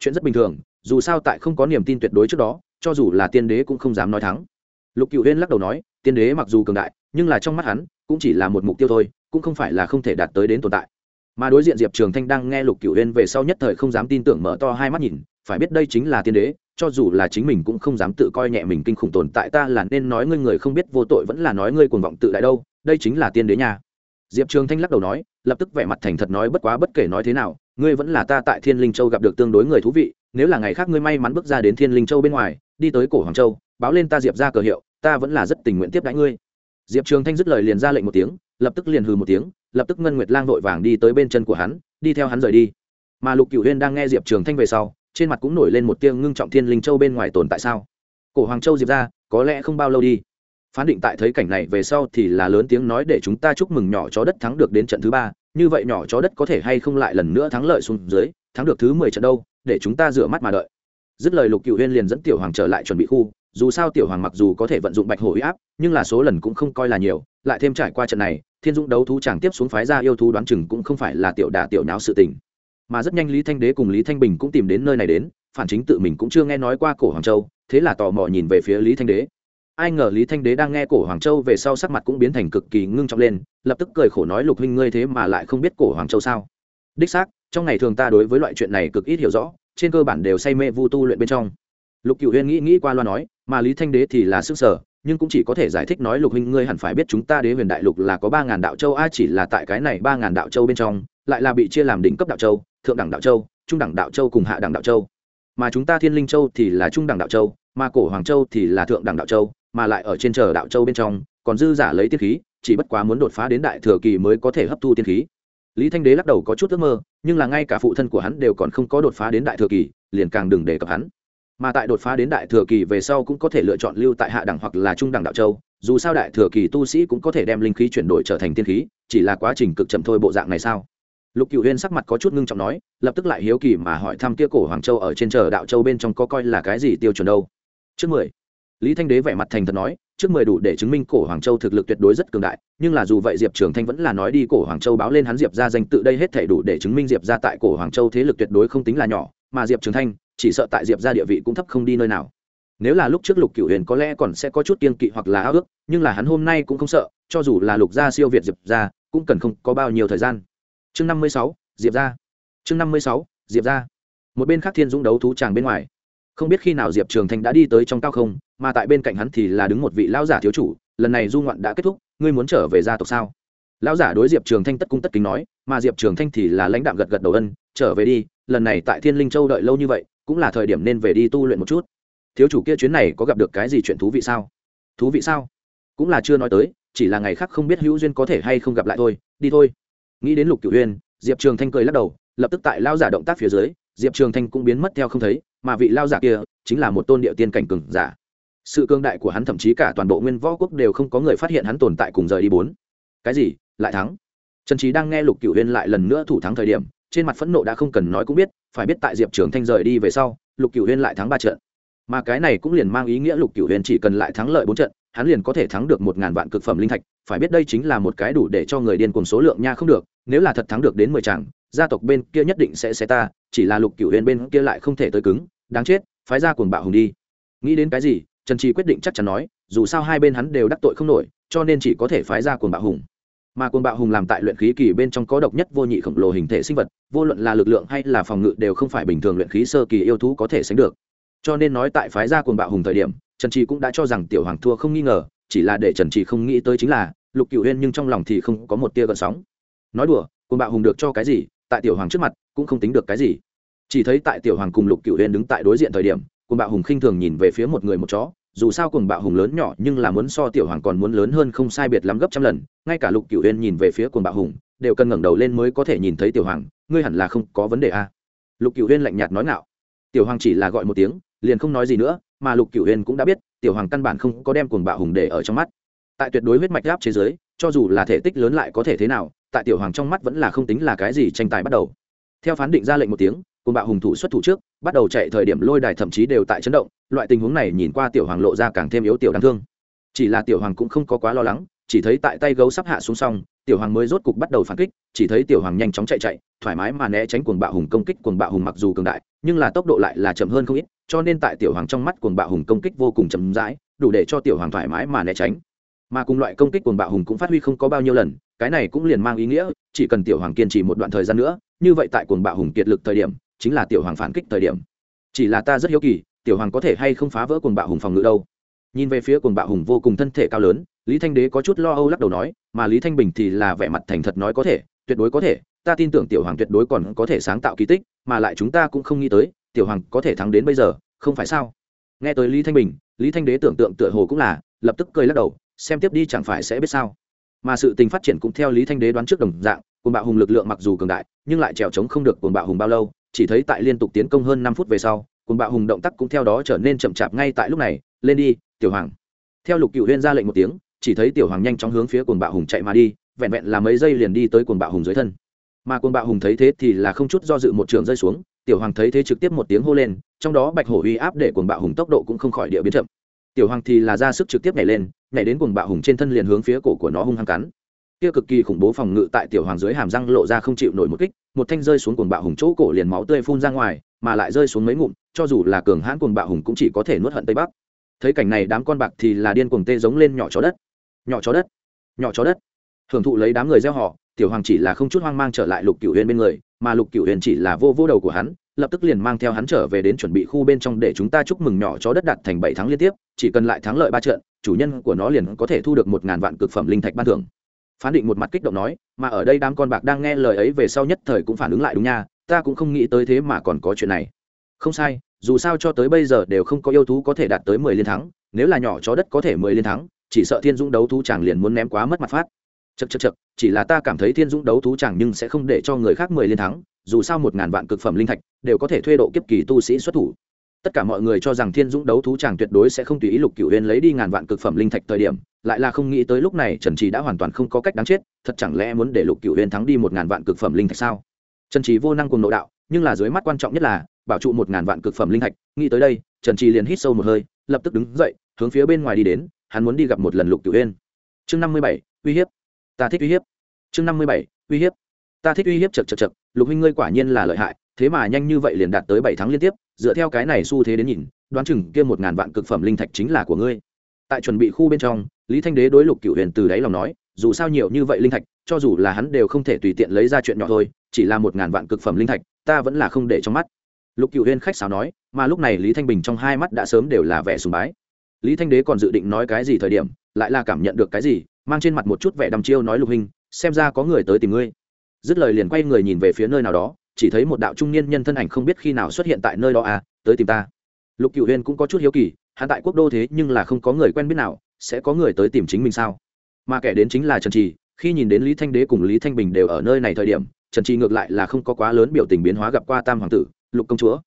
A: chuyện rất bình thường, dù sao tại không có niềm tin tuyệt đối trước đó, cho dù là tiên đế cũng không dám nói thắng. Lục cựu huyên lắc đầu nói, tiên đế mặc dù cường đại, nhưng là trong mắt hắn, cũng chỉ là một mục tiêu thôi, cũng không phải là không thể đạt tới đến tồn tại. Mà đối diện diệp trường thanh đang nghe lục cựu huyên về sau nhất thời không dám tin tưởng mở to hai mắt nhìn, phải biết đây chính là tiên đế, cho dù là chính mình cũng không dám tự coi nhẹ mình kinh khủng tồn tại ta là nên nói ngươi người không biết vô tội vẫn là nói ngươi cuồng vọng tự đại đâu, đây chính là tiên đế nha. Diệp trường thanh lắc đầu nói lập tức vẻ mặt thành thật nói bất quá bất kể nói thế nào, ngươi vẫn là ta tại thiên linh châu gặp được tương đối người thú vị, nếu là ngày khác ngươi may mắn bước ra đến thiên linh châu bên ngoài, đi tới cổ hoàng châu, báo lên ta diệp ra cờ hiệu, ta vẫn là rất tình nguyện tiếp đãi ngươi. Diệp trường thanh dứt lời liền ra lệnh một tiếng, lập tức liền hừ một tiếng, lập tức ngân nguyệt lang vội vàng đi tới bên chân của hắn, đi theo hắn rời đi. Mà lục cựu huyên đang nghe diệp trường thanh về sau, trên mặt cũng nổi lên một tiếng ngưng trọng thiên linh châu bên ngoài tồn tại sao? Cổ hoàng châu diệp ra có lẽ không bao lâu đi. Phán định tại thấy cảnh này về sau thì là lớn tiếng nói để chúng ta chúc mừng nhỏ chó đất thắng được đến trận thứ ba như vậy nhỏ chó đất có thể hay không lại lần nữa thắng lợi xuống dưới, thắng được thứ mười trận đâu, để chúng ta rửa mắt mà đợi. Dứt lời lục cựu huyên liền dẫn tiểu hoàng trở lại chuẩn bị khu, dù sao tiểu hoàng mặc dù có thể vận dụng bạch hổ huy áp, nhưng là số lần cũng không coi là nhiều, lại thêm trải qua trận này, thiên dũng đấu thú chẳng tiếp xuống phái ra yêu thú đoán chừng cũng không phải là tiểu đả tiểu nháo sự tình. Mà rất nhanh lý thanh đế cùng lý thanh bình cũng tìm đến nơi này đến, phản chính tự mình cũng chưa nghe nói qua cổ hoàng châu, thế là tò mò nhìn về phía lý thanh đế ai ngờ lý thanh đế đang nghe cổ hoàng châu về sau sắc mặt cũng biến thành cực kỳ ngưng trọng lên, lập tức cười khổ nói, lục huynh ngươi thế mà lại không biết cổ hoàng châu sao? Đích xác, trong ngày thường ta đối với loại chuyện này cực ít hiểu rõ, trên cơ bản đều say mê vu tu luyện bên trong. Lục cựu huyên nghĩ nghĩ qua loa nói, mà lý thanh đế thì là sức sở, nhưng cũng chỉ có thể giải thích nói, lục huynh ngươi hẳn phải biết chúng ta đế huyền đại lục là có ba ngàn đạo châu, a chỉ là tại cái này ba ngàn đạo châu bên trong, lại là bị chia làm đỉnh cấp đạo châu, thượng đẳng đạo châu, trung đẳng đạo châu cùng hạ đẳng đạo châu. Mà chúng ta thiên linh châu thì là trung đẳng đạo châu, mà cổ hoàng châu thì là thượng đẳng đạo châu mà lại ở trên chờ đạo châu bên trong, còn dư giả lấy tiên khí, chỉ bất quá muốn đột phá đến đại thừa kỳ mới có thể hấp thu tiên khí. Lý thanh đế lắc đầu có chút ước mơ, nhưng là ngay cả phụ thân của hắn đều còn không có đột phá đến đại thừa kỳ, liền càng đừng đề cập hắn. Mà tại đột phá đến đại thừa kỳ về sau cũng có thể lựa chọn lưu tại hạ đẳng hoặc là trung đẳng đạo châu, dù sao đại thừa kỳ tu sĩ cũng có thể đem linh khí chuyển đổi trở thành tiên khí, chỉ là quá trình cực chậm thôi bộ dạng này sao? Lục cựu huyên sắc mặt có chút ngưng trọng nói, lập tức lại hiếu kỳ mà hỏi thăm kia cổ hoàng châu ở trên chờ đạo châu bên trong có coi là cái gì tiêu chuẩn đâu? Trước mười lý thanh đế vẻ mặt thành thật nói, trước mười đủ để chứng minh cổ hoàng châu thực lực tuyệt đối rất cường đại, nhưng là dù vậy diệp trường thanh vẫn là nói đi, cổ hoàng châu báo lên hắn diệp ra danh tự đây hết thể đủ để chứng minh diệp ra tại cổ hoàng châu thế lực tuyệt đối không tính là nhỏ, mà diệp trường thanh, chỉ sợ tại diệp ra địa vị cũng thấp không đi nơi nào. Nếu là lúc trước lục cửu huyền có lẽ còn sẽ có chút kiên kỵ hoặc là ao ước, nhưng là hắn hôm nay cũng không sợ, cho dù là lục gia siêu việt diệp ra cũng cần không có bao nhiêu thời gian. Chương năm mươi sáu, diệp ra chương năm mươi sáu, diệp ra một bên khác thiên dũng đấu thú tràng bên ngoài không biết khi nào diệp trường thanh đã đi tới trong cao không mà tại bên cạnh hắn thì là đứng một vị lão giả thiếu chủ lần này du ngoạn đã kết thúc ngươi muốn trở về gia tộc sao lão giả đối diệp trường thanh tất cung tất kính nói mà diệp trường thanh thì là lãnh đạm gật gật đầu ân trở về đi lần này tại thiên linh châu đợi lâu như vậy cũng là thời điểm nên về đi tu luyện một chút thiếu chủ kia chuyến này có gặp được cái gì chuyện thú vị sao thú vị sao cũng là chưa nói tới chỉ là ngày khác không biết hữu duyên có thể hay không gặp lại thôi đi thôi nghĩ đến lục cửu huyên diệp trường thanh cười lắc đầu lập tức tại lao giả động tác phía dưới diệp trường thanh cũng biến mất theo không thấy mà vị lao giả kia chính là một tôn địa tiên cảnh cường giả. Sự cương đại của hắn thậm chí cả toàn bộ nguyên võ quốc đều không có người phát hiện hắn tồn tại cùng rời đi bốn. Cái gì? Lại thắng? Trần trí đang nghe lục cửu huyên lại lần nữa thủ thắng thời điểm, trên mặt phẫn nộ đã không cần nói cũng biết, phải biết tại diệp trường thanh rời đi về sau, lục cửu huyên lại thắng ba trận. Mà cái này cũng liền mang ý nghĩa lục cửu huyên chỉ cần lại thắng lợi bốn trận, hắn liền có thể thắng được một ngàn vạn cực phẩm linh thạch phải biết đây chính là một cái đủ để cho người điên cùng số lượng nha không được, nếu là thật thắng được đến mười chàng, gia tộc bên kia nhất định sẽ xé ta, chỉ là lục cửu huyền bên kia lại không thể tới cứng, đáng chết, phái ra cuồng bạo hùng đi. Nghĩ đến cái gì, trần trì quyết định chắc chắn nói, dù sao hai bên hắn đều đắc tội không nổi, cho nên chỉ có thể phái ra cuồng bạo hùng. Mà cuồng bạo hùng làm tại luyện khí kỳ bên trong có độc nhất vô nhị khổng lồ hình thể sinh vật, vô luận là lực lượng hay là phòng ngự đều không phải bình thường luyện khí sơ kỳ yêu thú có thể sánh được. Cho nên nói tại phái gia cuồng bạo hùng thời điểm, trần trì cũng đã cho rằng tiểu hoàng thua không nghi ngờ, chỉ là để trần trì không nghĩ tới chính là lục cựu huyên nhưng trong lòng thì không có một tia gợn sóng. Nói đùa côn bạo hùng được cho cái gì, tại tiểu hoàng trước mặt, cũng không tính được cái gì. Chỉ thấy tại tiểu hoàng cùng lục cựu huyên đứng tại đối diện thời điểm côn bạo hùng khinh thường nhìn về phía một người một chó. Dù sao cùng bạo hùng lớn nhỏ, nhưng là muốn so tiểu hoàng còn muốn lớn hơn không sai biệt lắm gấp trăm lần. Ngay cả lục cựu huyên nhìn về phía cùng bạo hùng, đều cần ngẩng đầu lên mới có thể nhìn thấy tiểu hoàng. Ngươi hẳn là không có vấn đề a à. lục cựu huyên lạnh nhạt nói ngạo. Tiểu hoàng chỉ là gọi một tiếng, liền không nói gì nữa, mà lục cửu huyên cũng đã biết, tiểu hoàng căn bản không có đem cùng bạo hùng để ở trong mắt tại tuyệt đối huyết mạch gáp chế giới, cho dù là thể tích lớn lại có thể thế nào, tại tiểu hoàng trong mắt vẫn là không tính là cái gì tranh tài bắt đầu. Theo phán định ra lệnh một tiếng cuồng bạo hùng thủ xuất thủ trước, bắt đầu chạy thời điểm lôi đài thậm chí đều tại chấn động, loại tình huống này nhìn qua tiểu hoàng lộ ra càng thêm yếu tiểu đáng thương. Chỉ là tiểu hoàng cũng không có quá lo lắng, chỉ thấy tại tay gấu sắp hạ xuống xong, tiểu hoàng mới rốt cục bắt đầu phản kích, chỉ thấy tiểu hoàng nhanh chóng chạy chạy, thoải mái mà né tránh cuồng bạo hùng công kích, cuồng bạo hùng mặc dù cường đại, nhưng là tốc độ lại là chậm hơn không ít, cho nên tại tiểu hoàng trong mắt cuồng bạo hùng công kích vô cùng chậm rãi, đủ để cho tiểu hoàng thoải mái mà né tránh mà cùng loại công kích cuồng bạo hùng cũng phát huy không có bao nhiêu lần, cái này cũng liền mang ý nghĩa, chỉ cần tiểu hoàng kiên trì một đoạn thời gian nữa, như vậy tại cuồng bạo hùng kiệt lực thời điểm, chính là tiểu hoàng phản kích thời điểm. Chỉ là ta rất hiếu kỳ, tiểu hoàng có thể hay không phá vỡ cuồng bạo hùng phòng ngự đâu. Nhìn về phía cuồng bạo hùng vô cùng thân thể cao lớn, lý thanh đế có chút lo âu lắc đầu nói, mà lý thanh bình thì là vẻ mặt thành thật nói có thể, tuyệt đối có thể, ta tin tưởng tiểu hoàng tuyệt đối còn có thể sáng tạo kỳ tích, mà lại chúng ta cũng không nghĩ tới, tiểu hoàng có thể thắng đến bây giờ, không phải sao? Nghe tới lý thanh bình, lý thanh đế tưởng tượng tựa hồ cũng là, lập tức cười lắc đầu xem tiếp đi chẳng phải sẽ biết sao. Mà sự tình phát triển cũng theo lý thanh đế đoán trước đồng dạng, cuồng bạo hùng lực lượng mặc dù cường đại, nhưng lại trèo trống không được cuồng bạo hùng bao lâu, chỉ thấy tại liên tục tiến công hơn năm phút về sau, cuồng bạo hùng động tác cũng theo đó trở nên chậm chạp ngay tại lúc này, lên đi, tiểu hoàng. Theo lục cựu huyên ra lệnh một tiếng, chỉ thấy tiểu hoàng nhanh chóng hướng phía cuồng bạo hùng chạy mà đi, vẹn vẹn là mấy giây liền đi tới cuồng bạo hùng dưới thân. Mà cuồng bạo hùng thấy thế thì là không chút do dự một trường rơi xuống, tiểu hoàng thấy thế trực tiếp một tiếng hô lên, trong đó bạch hổ uy áp để cuồng bạo hùng tốc độ cũng không khỏi địa biến chậm tiểu hoàng thì là ra sức trực tiếp nhảy lên, nhảy đến cuồng bạo hùng trên thân liền hướng phía cổ của nó hung hăng cắn. Kia cực kỳ khủng bố phòng ngự tại tiểu hoàng dưới hàm răng lộ ra không chịu nổi một kích, một thanh rơi xuống cuồng bạo hùng chỗ cổ liền máu tươi phun ra ngoài, mà lại rơi xuống mấy ngụm, cho dù là cường hãn cuồng bạo hùng cũng chỉ có thể nuốt hận tây bắc. Thấy cảnh này đám con bạc thì là điên cuồng tê giống lên nhỏ chó đất. Nhỏ chó đất, nhỏ chó đất. Hưởng thụ lấy đám người gieo họ, tiểu hoàng chỉ là không chút hoang mang trở lại lục cửu huyền bên người, mà lục cửu huyền chỉ là vô vô đầu của hắn lập tức liền mang theo hắn trở về đến chuẩn bị khu bên trong để chúng ta chúc mừng nhỏ chó đất đạt thành bảy tháng liên tiếp chỉ cần lại thắng lợi ba trận chủ nhân của nó liền có thể thu được một ngàn vạn cực phẩm linh thạch ban thưởng. Phán định một mặt kích động nói mà ở đây đám con bạc đang nghe lời ấy về sau nhất thời cũng phản ứng lại đúng nha ta cũng không nghĩ tới thế mà còn có chuyện này. Không sai dù sao cho tới bây giờ đều không có yêu thú có thể đạt tới mười liên thắng nếu là nhỏ chó đất có thể mười liên thắng chỉ sợ thiên dũng đấu thú chàng liền muốn ném quá mất mặt phát. Chậc chậc chậc, chỉ là ta cảm thấy thiên dũng đấu thú chàng nhưng sẽ không để cho người khác mười liên thắng dù sao một ngàn vạn cực phẩm linh thạch đều có thể thuê độ kiếp kỳ tu sĩ xuất thủ. Tất cả mọi người cho rằng thiên dũng đấu thú chàng tuyệt đối sẽ không tùy ý lục cửu Uyên lấy đi ngàn vạn cực phẩm linh thạch thời điểm, lại là không nghĩ tới lúc này trần trì đã hoàn toàn không có cách đáng chết, thật chẳng lẽ muốn để lục cửu Uyên thắng đi một ngàn vạn cực phẩm linh thạch sao? Trần trì vô năng cùng nội đạo, nhưng là dưới mắt quan trọng nhất là, bảo trụ một ngàn vạn cực phẩm linh thạch, nghĩ tới đây, trần trì liền hít sâu một hơi, lập tức đứng dậy, hướng phía bên ngoài đi đến, hắn muốn đi gặp một lần lục cửu huyên chương năm mươi bảy, uy hiếp. Ta thích uy hiếp. Chương năm mươi bảy, uy hiếp. Ta thích uy hiếp chật chật chật lục huynh ngươi quả nhiên là lợi hại thế mà nhanh như vậy liền đạt tới bảy tháng liên tiếp, dựa theo cái này xu thế đến nhìn, đoán chừng kia một ngàn vạn cực phẩm linh thạch chính là của ngươi. Tại chuẩn bị khu bên trong, lý thanh đế đối lục cửu huyền từ đáy lòng nói, dù sao nhiều như vậy linh thạch, cho dù là hắn đều không thể tùy tiện lấy ra chuyện nhỏ thôi, chỉ là một ngàn vạn cực phẩm linh thạch, ta vẫn là không để trong mắt. Lục cửu huyền khách sáo nói, mà lúc này lý thanh bình trong hai mắt đã sớm đều là vẻ sùng bái. Lý thanh đế còn dự định nói cái gì thời điểm, lại là cảm nhận được cái gì, mang trên mặt một chút vẻ đăm chiêu nói lục hình, xem ra có người tới tìm ngươi. Dứt lời liền quay người nhìn về phía nơi nào đó chỉ thấy một đạo trung niên nhân thân ảnh không biết khi nào xuất hiện tại nơi đó à tới tìm ta. Lục cựu huyên cũng có chút hiếu kỳ, hắn tại quốc đô thế nhưng là không có người quen biết nào, sẽ có người tới tìm chính mình sao? Mà kẻ đến chính là trần trì, khi nhìn đến lý thanh đế cùng lý thanh bình đều ở nơi này thời điểm, trần trì ngược lại là không có quá lớn biểu tình biến hóa gặp qua tam hoàng tử, lục công chúa.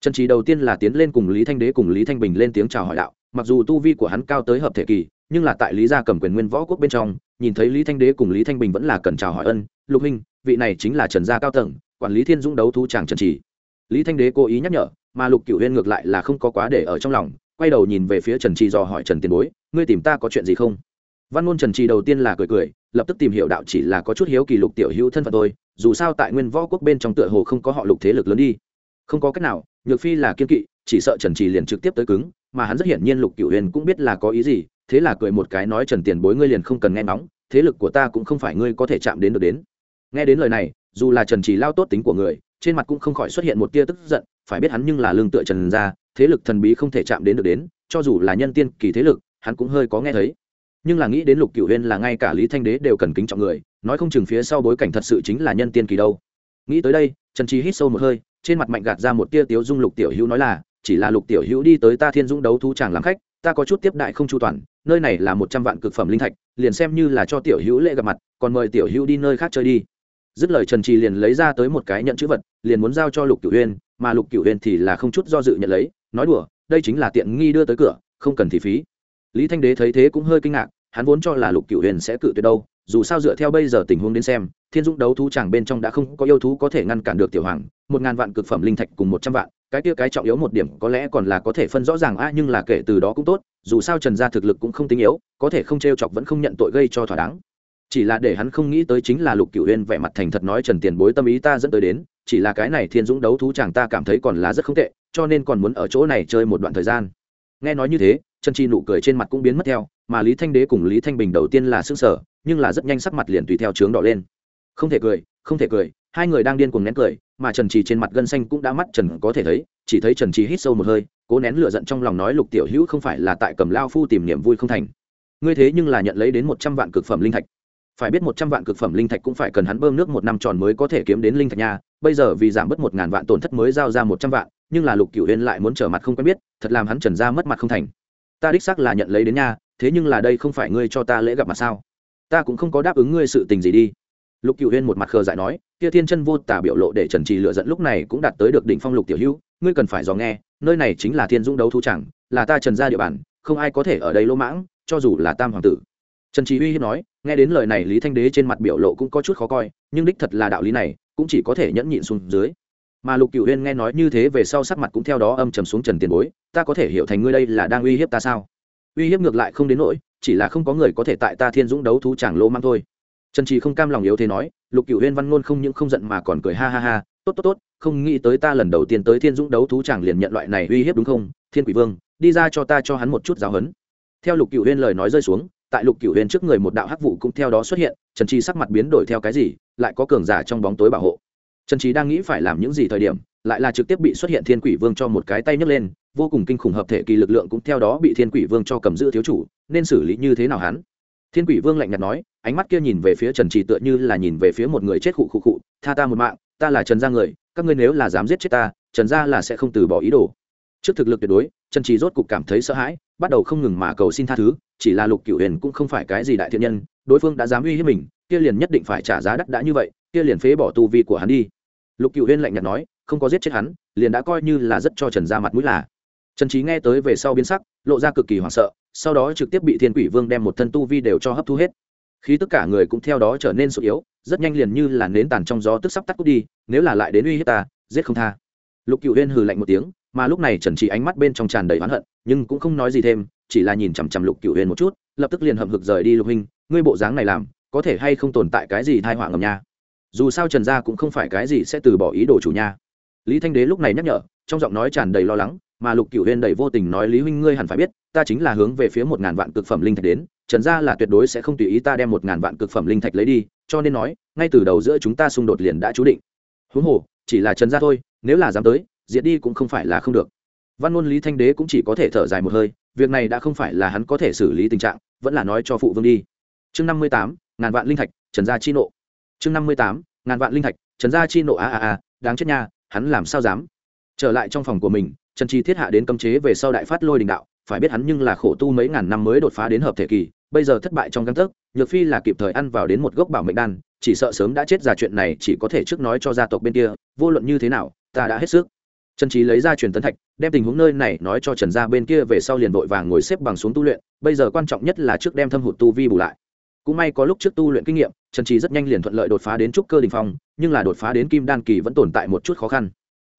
A: Trần trì đầu tiên là tiến lên cùng lý thanh đế cùng lý thanh bình lên tiếng chào hỏi đạo, mặc dù tu vi của hắn cao tới hợp thể kỳ, nhưng là tại lý gia cầm quyền nguyên võ quốc bên trong, nhìn thấy lý thanh đế cùng lý thanh bình vẫn là cần chào hỏi ân, lục huynh, vị này chính là trần gia cao tầng quản lý thiên dũng đấu thú chàng trần trì. Lý thanh đế cố ý nhắc nhở, mà lục cựu huyên ngược lại là không có quá để ở trong lòng, quay đầu nhìn về phía trần trì dò hỏi trần tiền bối, ngươi tìm ta có chuyện gì không? Văn ngôn trần trì đầu tiên là cười cười, lập tức tìm hiểu đạo chỉ là có chút hiếu kỳ lục tiểu hữu thân phận tôi dù sao tại nguyên võ quốc bên trong tựa hồ không có họ lục thế lực lớn đi. Không có cách nào, nhược phi là kiên kỵ, chỉ sợ trần trì liền trực tiếp tới cứng, mà hắn rất hiển nhiên lục cựu huyền cũng biết là có ý gì, thế là cười một cái nói, trần tiền bối ngươi liền không cần nghe nóng thế lực của ta cũng không phải ngươi có thể chạm đến được đến. Nghe đến lời này dù là trần trì lao tốt tính của người, trên mặt cũng không khỏi xuất hiện một tia tức giận, phải biết hắn nhưng là lương tựa trần ra thế lực thần bí không thể chạm đến được đến, cho dù là nhân tiên kỳ thế lực, hắn cũng hơi có nghe thấy. Nhưng là nghĩ đến lục cửu huyên là ngay cả lý thanh đế đều cần kính trọng người, nói không chừng phía sau bối cảnh thật sự chính là nhân tiên kỳ đâu. Nghĩ tới đây, trần trí hít sâu một hơi, trên mặt mạnh gạt ra một tia tiếu dung lục tiểu hữu nói là, chỉ là lục tiểu hữu đi tới ta thiên dũng đấu thú tràng làm khách, ta có chút tiếp đại không chu toàn, nơi này là một trăm vạn cực phẩm linh thạch, liền xem như là cho tiểu hữu lễ gặp mặt, còn mời tiểu hữu đi nơi khác chơi đi dứt lời trần trì liền lấy ra tới một cái nhận chữ vật, liền muốn giao cho lục cửu huyên mà lục cửu huyên thì là không chút do dự nhận lấy, nói đùa, đây chính là tiện nghi đưa tới cửa, không cần thì phí. Lý thanh đế thấy thế cũng hơi kinh ngạc, hắn vốn cho là lục cửu huyền sẽ cự tuyệt đâu, dù sao dựa theo bây giờ tình huống đến xem, thiên dũng đấu thú chẳng bên trong đã không có yêu thú có thể ngăn cản được tiểu hoàng, một ngàn vạn cực phẩm linh thạch cùng một trăm vạn, cái kia cái trọng yếu một điểm có lẽ còn là có thể phân rõ ràng, a, nhưng là kể từ đó cũng tốt, dù sao trần gia thực lực cũng không tính yếu, có thể không t r e o chọc vẫn không nhận tội gây cho thỏa đáng chỉ là để hắn không nghĩ tới chính là lục cửu huyên vẻ mặt thành thật nói, trần tiền bối tâm ý ta dẫn tới đến, chỉ là cái này thiên dũng đấu thú chàng ta cảm thấy còn là rất không tệ, cho nên còn muốn ở chỗ này chơi một đoạn thời gian. Nghe nói như thế, trần chi nụ cười trên mặt cũng biến mất theo, mà lý thanh đế cùng lý thanh bình đầu tiên là s ư ơ n g sở nhưng là rất nhanh sắc mặt liền tùy theo trướng đỏ lên. Không thể cười, không thể cười, hai người đang điên cùng nén cười, mà trần trì trên mặt gân xanh cũng đã mắt trần có thể thấy, chỉ thấy trần trì hít sâu một hơi, cố nén lửa giận trong lòng nói, lục tiểu hữu không phải là tại cầm lao phu tìm niềm vui không thành. Ngươi thế nhưng là nhận lấy đến một trăm vạn cực phẩm linh thạch phải biết một trăm vạn cực phẩm linh thạch cũng phải cần hắn bơm nước một năm tròn mới có thể kiếm đến linh thạch nha. Bây giờ vì giảm bớt một ngàn vạn tổn thất mới giao ra một trăm vạn, nhưng là lục cửu huyên lại muốn trở mặt không quen biết, thật làm hắn trần ra mất mặt không thành. Ta đích xác là nhận lấy đến nha, thế nhưng là đây không phải ngươi cho ta lễ gặp mặt sao? Ta cũng không có đáp ứng ngươi sự tình gì đi. Lục cựu huyên một mặt khờ dại nói, kia thiên chân vô tả biểu lộ để trần trì lựa dẫn lúc này cũng đạt tới được đỉnh phong lục tiểu hữu, ngươi cần phải dò nghe, nơi này chính là thiên dũng đấu thu chẳng, là ta trần gia địa bàn, không ai có thể ở đây lỗ mãng, cho dù là tam hoàng tử. Trần trí uy hiếp nói nghe đến lời này, lý thanh đế trên mặt biểu lộ cũng có chút khó coi, nhưng đích thật là đạo lý này, cũng chỉ có thể nhẫn nhịn xuống dưới. Mà lục cựu huyên nghe nói như thế về sau sắc mặt cũng theo đó âm trầm xuống trần tiền bối, ta có thể hiểu thành ngươi đây là đang uy hiếp ta sao? Uy hiếp ngược lại không đến nỗi, chỉ là không có người có thể tại ta thiên dũng đấu thú chẳng lô mang thôi. Trần trì không cam lòng yếu thế nói, lục cựu huyên văn ngôn không những không giận mà còn cười ha ha ha, tốt tốt tốt, không nghĩ tới ta lần đầu tiên tới thiên dũng đấu thú chẳng liền nhận loại này uy hiếp đúng không? Thiên quỷ vương, đi ra cho ta cho hắn một chút giáo hấn theo lục cựu huyên lời nói rơi xuống tại lục cửu huyền trước người một đạo hắc vụ cũng theo đó xuất hiện, trần trí sắc mặt biến đổi theo cái gì, lại có cường giả trong bóng tối bảo hộ. Trần trí đang nghĩ phải làm những gì thời điểm, lại là trực tiếp bị xuất hiện thiên quỷ vương cho một cái tay nhấc lên, vô cùng kinh khủng hợp thể kỳ lực lượng cũng theo đó bị thiên quỷ vương cho cầm giữ thiếu chủ, nên xử lý như thế nào hắn? Thiên quỷ vương lạnh nhạt nói, ánh mắt kia nhìn về phía trần trì tựa như là nhìn về phía một người chết khụ khụ khụ, tha ta một mạng, ta là trần gia người, các ngươi nếu là dám giết chết ta, trần gia là sẽ không từ bỏ ý đồ trước thực lực tuyệt đối, trần trì rốt cục cảm thấy sợ hãi, bắt đầu không ngừng mà cầu xin tha thứ, chỉ là lục cửu huyền cũng không phải cái gì đại thiện nhân, đối phương đã dám uy hiếp mình, kia liền nhất định phải trả giá đắt đã như vậy, kia liền phế bỏ tu vi của hắn đi. Lục cựu huyền lạnh nhạt nói, không có giết chết hắn, liền đã coi như là rất cho trần ra mặt mũi là. Trần trí nghe tới về sau biến sắc, lộ ra cực kỳ hoảng sợ, sau đó trực tiếp bị thiên quỷ vương đem một thân tu vi đều cho hấp thu hết. Khi tất cả người cũng theo đó trở nên sụt yếu, rất nhanh liền như là nến tàn trong gió tức sắp tắt cút đi, nếu là lại đến uy hiếp ta, giết không tha. Lục cựu huyên hừ lạnh một tiếng mà lúc này trần trí ánh mắt bên trong tràn đầy oán hận, nhưng cũng không nói gì thêm, chỉ là nhìn chằm chằm lục cựu huyền một chút, lập tức liền hậm hực rời đi lục hình ngươi bộ dáng này làm, có thể hay không tồn tại cái gì thai họa ngầm nha? Dù sao trần gia cũng không phải cái gì sẽ từ bỏ ý đồ chủ nha. Lý thanh đế lúc này nhắc nhở, trong giọng nói tràn đầy lo lắng, mà lục cựu huyên đầy vô tình nói, lý huynh ngươi hẳn phải biết, ta chính là hướng về phía một ngàn vạn cực phẩm linh thạch đến, trần gia là tuyệt đối sẽ không tùy ý ta đem một ngàn vạn cực phẩm linh thạch lấy đi, cho nên nói, ngay từ đầu giữa chúng ta xung đột liền đã chú định. Huống hồ, chỉ là trần gia thôi, nếu là dám tới diệt đi cũng không phải là không được. Văn ngôn lý thanh đế cũng chỉ có thể thở dài một hơi, việc này đã không phải là hắn có thể xử lý tình trạng, vẫn là nói cho phụ vương đi. Chương năm mươi tám, ngàn vạn linh thạch, trần gia chi nộ. Chương năm mươi tám, ngàn vạn linh thạch, trần gia chi nộ a a a, đáng chết nha, hắn làm sao dám? Trở lại trong phòng của mình, trần chi thiết hạ đến cấm chế về sau đại phát lôi đình đạo, phải biết hắn nhưng là khổ tu mấy ngàn năm mới đột phá đến hợp thể kỳ, bây giờ thất bại trong căn tức nhược phi là kịp thời ăn vào đến một gốc bảo mệnh đan, chỉ sợ sớm đã chết ra chuyện này chỉ có thể trước nói cho gia tộc bên kia, vô luận như thế nào, ta đã hết sức trần trí lấy ra truyền tấn thạch, đem tình huống nơi này nói cho trần gia bên kia về sau liền vội vàng ngồi xếp bằng xuống tu luyện, bây giờ quan trọng nhất là trước đem thâm hụt tu vi bù lại. Cũng may có lúc trước tu luyện kinh nghiệm, trần trí rất nhanh liền thuận lợi đột phá đến trúc cơ đình phong, nhưng là đột phá đến kim đan kỳ vẫn tồn tại một chút khó khăn.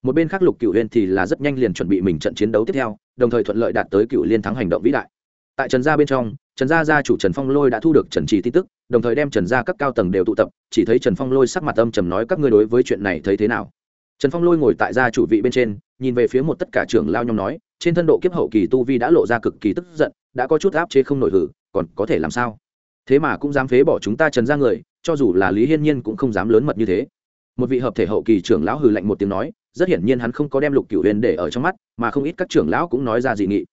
A: Một bên khác lục cựu Liên thì là rất nhanh liền chuẩn bị mình trận chiến đấu tiếp theo, đồng thời thuận lợi đạt tới cựu liên thắng hành động vĩ đại. Tại trần gia bên trong, trần gia gia chủ trần phong lôi đã thu được trần trì tin tức, đồng thời đem trần gia các cao tầng đều tụ tập, chỉ thấy trần phong lôi sắc mặt âm trầm nói các ngươi đối với chuyện này thấy thế nào? Trần phong lôi ngồi tại gia chủ vị bên trên, nhìn về phía một tất cả trưởng lao nhóm nói, trên thân độ kiếp hậu kỳ tu vi đã lộ ra cực kỳ tức giận, đã có chút áp chế không nổi hử, còn có thể làm sao? Thế mà cũng dám phế bỏ chúng ta trần ra người, cho dù là lý hiên nhiên cũng không dám lớn mật như thế. Một vị hợp thể hậu kỳ trưởng lão hừ lạnh một tiếng nói, rất hiển nhiên hắn không có đem lục cửu huyền để ở trong mắt, mà không ít các trưởng lão cũng nói ra dị nghị.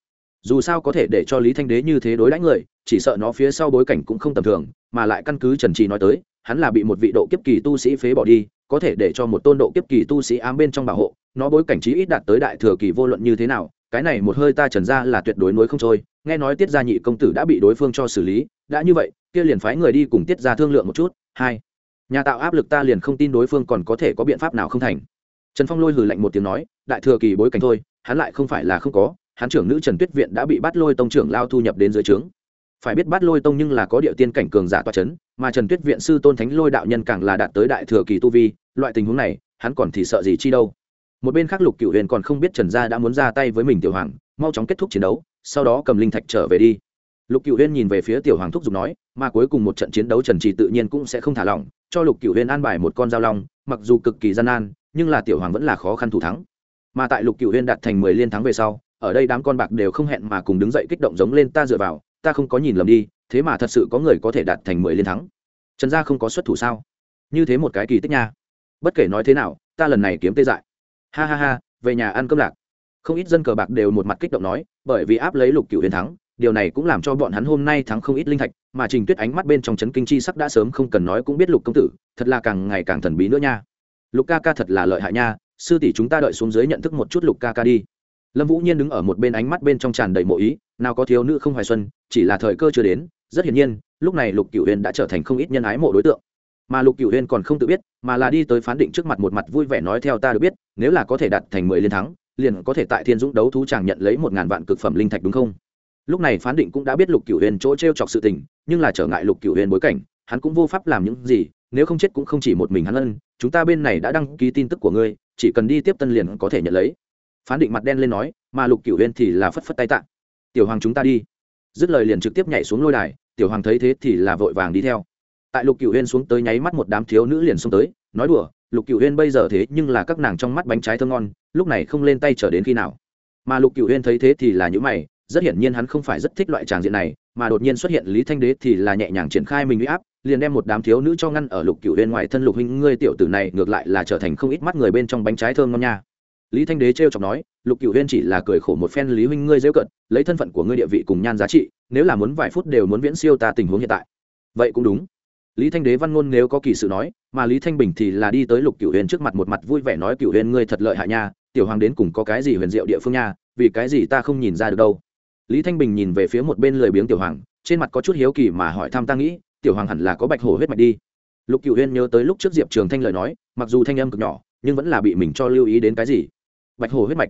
A: Dù sao có thể để cho lý thanh đế như thế đối đãi người, chỉ sợ nó phía sau bối cảnh cũng không tầm thường, mà lại căn cứ trần trì nói tới, hắn là bị một vị độ kiếp kỳ tu sĩ phế bỏ đi có thể để cho một tôn độ kiếp kỳ tu sĩ ám bên trong bảo hộ, nó bối cảnh trí ít đạt tới đại thừa kỳ vô luận như thế nào, cái này một hơi ta trần ra là tuyệt đối nối không trôi, nghe nói tiết gia nhị công tử đã bị đối phương cho xử lý, đã như vậy, kia liền phái người đi cùng tiết gia thương lượng một chút, hai, nhà tạo áp lực ta liền không tin đối phương còn có thể có biện pháp nào không thành. Trần phong lôi hừ lạnh một tiếng nói, đại thừa kỳ bối cảnh thôi, hắn lại không phải là không có, hắn trưởng nữ trần tuyết viện đã bị bắt lôi tông trưởng lao thu nhập đến dưới trướng phải biết bắt lôi tông nhưng là có địa tiên cảnh cường giả toa c h ấ n mà trần tuyết viện sư tôn thánh lôi đạo nhân càng là đạt tới đại thừa kỳ tu vi, loại tình huống này, hắn còn thì sợ gì chi đâu. Một bên khác lục cựu huyền còn không biết trần gia đã muốn ra tay với mình tiểu hoàng, mau chóng kết thúc chiến đấu, sau đó cầm linh thạch trở về đi. Lục cựu huyên nhìn về phía tiểu hoàng thúc giục nói, mà cuối cùng một trận chiến đấu trần trì tự nhiên cũng sẽ không thả lỏng, cho lục cựu huyên an bài một con dao long, mặc dù cực kỳ gian nan, nhưng là tiểu hoàng vẫn là khó khăn thủ thắng. Mà tại lục cựu huyên đạt thành mười liên thắng về sau, ở đây đám con bạc đều không hẹn mà cùng đứng dậy kích động giống lên ta dựa vào ta không có nhìn lầm đi, thế mà thật sự có người có thể đạt thành mười liên thắng. Trần gia không có xuất thủ sao? Như thế một cái kỳ tích nha. Bất kể nói thế nào, ta lần này kiếm tê dại. Ha ha ha, về nhà ăn cơm lạc. Không ít dân cờ bạc đều một mặt kích động nói, bởi vì áp lấy lục cựu huyền thắng, điều này cũng làm cho bọn hắn hôm nay thắng không ít linh thạch, mà trình tuyết ánh mắt bên trong c h ấ n kinh chi sắc đã sớm không cần nói cũng biết lục công tử, thật là càng ngày càng thần bí nữa nha. Lục ca ca thật là lợi hại nha, sư tỷ chúng ta đợi xuống dưới nhận thức một chút lục ca ca đi lâm vũ nhiên đứng ở một bên ánh mắt bên trong tràn đầy mộ ý, nào có thiếu nữ không hoài xuân, chỉ là thời cơ chưa đến, rất hiển nhiên, lúc này lục cửu huyền đã trở thành không ít nhân ái mộ đối tượng. Mà lục cửu huyền còn không tự biết, mà là đi tới phán định trước mặt một mặt vui vẻ nói theo ta được biết, nếu là có thể đạt thành mười liên thắng, liền có thể tại thiên dũng đấu thú chàng nhận lấy một ngàn vạn cực phẩm linh thạch đúng không? Lúc này phán định cũng đã biết lục cửu huyền chỗ t r e o chọc sự tình, nhưng là trở ngại lục cửu huyền bối cảnh, hắn cũng vô pháp làm những gì, nếu không chết cũng không chỉ một mình hắn ân, chúng ta bên này đã đăng ký tin tức của ngươi, chỉ cần đi tiếp tân liền có thể nhận lấy phán định mặt đen lên nói, mà lục cửu huyên thì là phất phất tay tạ. Tiểu hoàng chúng ta đi. Dứt lời liền trực tiếp nhảy xuống lôi đài, tiểu hoàng thấy thế thì là vội vàng đi theo. Tại lục cửu huyên xuống tới nháy mắt một đám thiếu nữ liền xông tới, nói đùa, lục cửu huyên bây giờ thế nhưng là các nàng trong mắt bánh trái thơm ngon, lúc này không lên tay trở đến khi nào? Mà lục cửu huyên thấy thế thì là những mày, rất hiển nhiên hắn không phải rất thích loại tràng diện này, mà đột nhiên xuất hiện lý thanh đế thì là nhẹ nhàng triển khai mình uy áp, liền đem một đám thiếu nữ cho ngăn ở lục cửu huyên ngoài thân lục huynh, ngươi tiểu tử này ngược lại là trở thành không ít mắt người bên trong bánh trái thơm ngon nha lý thanh đế trêu chọc nói, lục cựu huyên chỉ là cười khổ một phen lý huynh ngươi dễ cận, lấy thân phận của ngươi địa vị cùng nhan giá trị, nếu là muốn vài phút đều muốn viễn siêu ta tình huống hiện tại. Vậy cũng đúng. Lý thanh đế văn ngôn nếu có kỳ sự nói, mà lý thanh bình thì là đi tới lục cựu Huyên trước mặt một mặt vui vẻ nói cựu Huyên ngươi thật lợi hại nha, tiểu hoàng đến cùng có cái gì huyền diệu địa phương nha, vì cái gì ta không nhìn ra được đâu. Lý thanh bình nhìn về phía một bên lười biếng tiểu hoàng, trên mặt có chút hiếu kỳ mà hỏi thăm ta nghĩ, tiểu hoàng hẳn là có bạch hổ huyết mạch đi. Lục cựu huyên nhớ tới lúc trước diệp trường thanh lời nói, mặc dù thanh âm cực nhỏ, nhưng vẫn là bị mình cho lưu ý đến cái gì bạch hổ huyết mạch.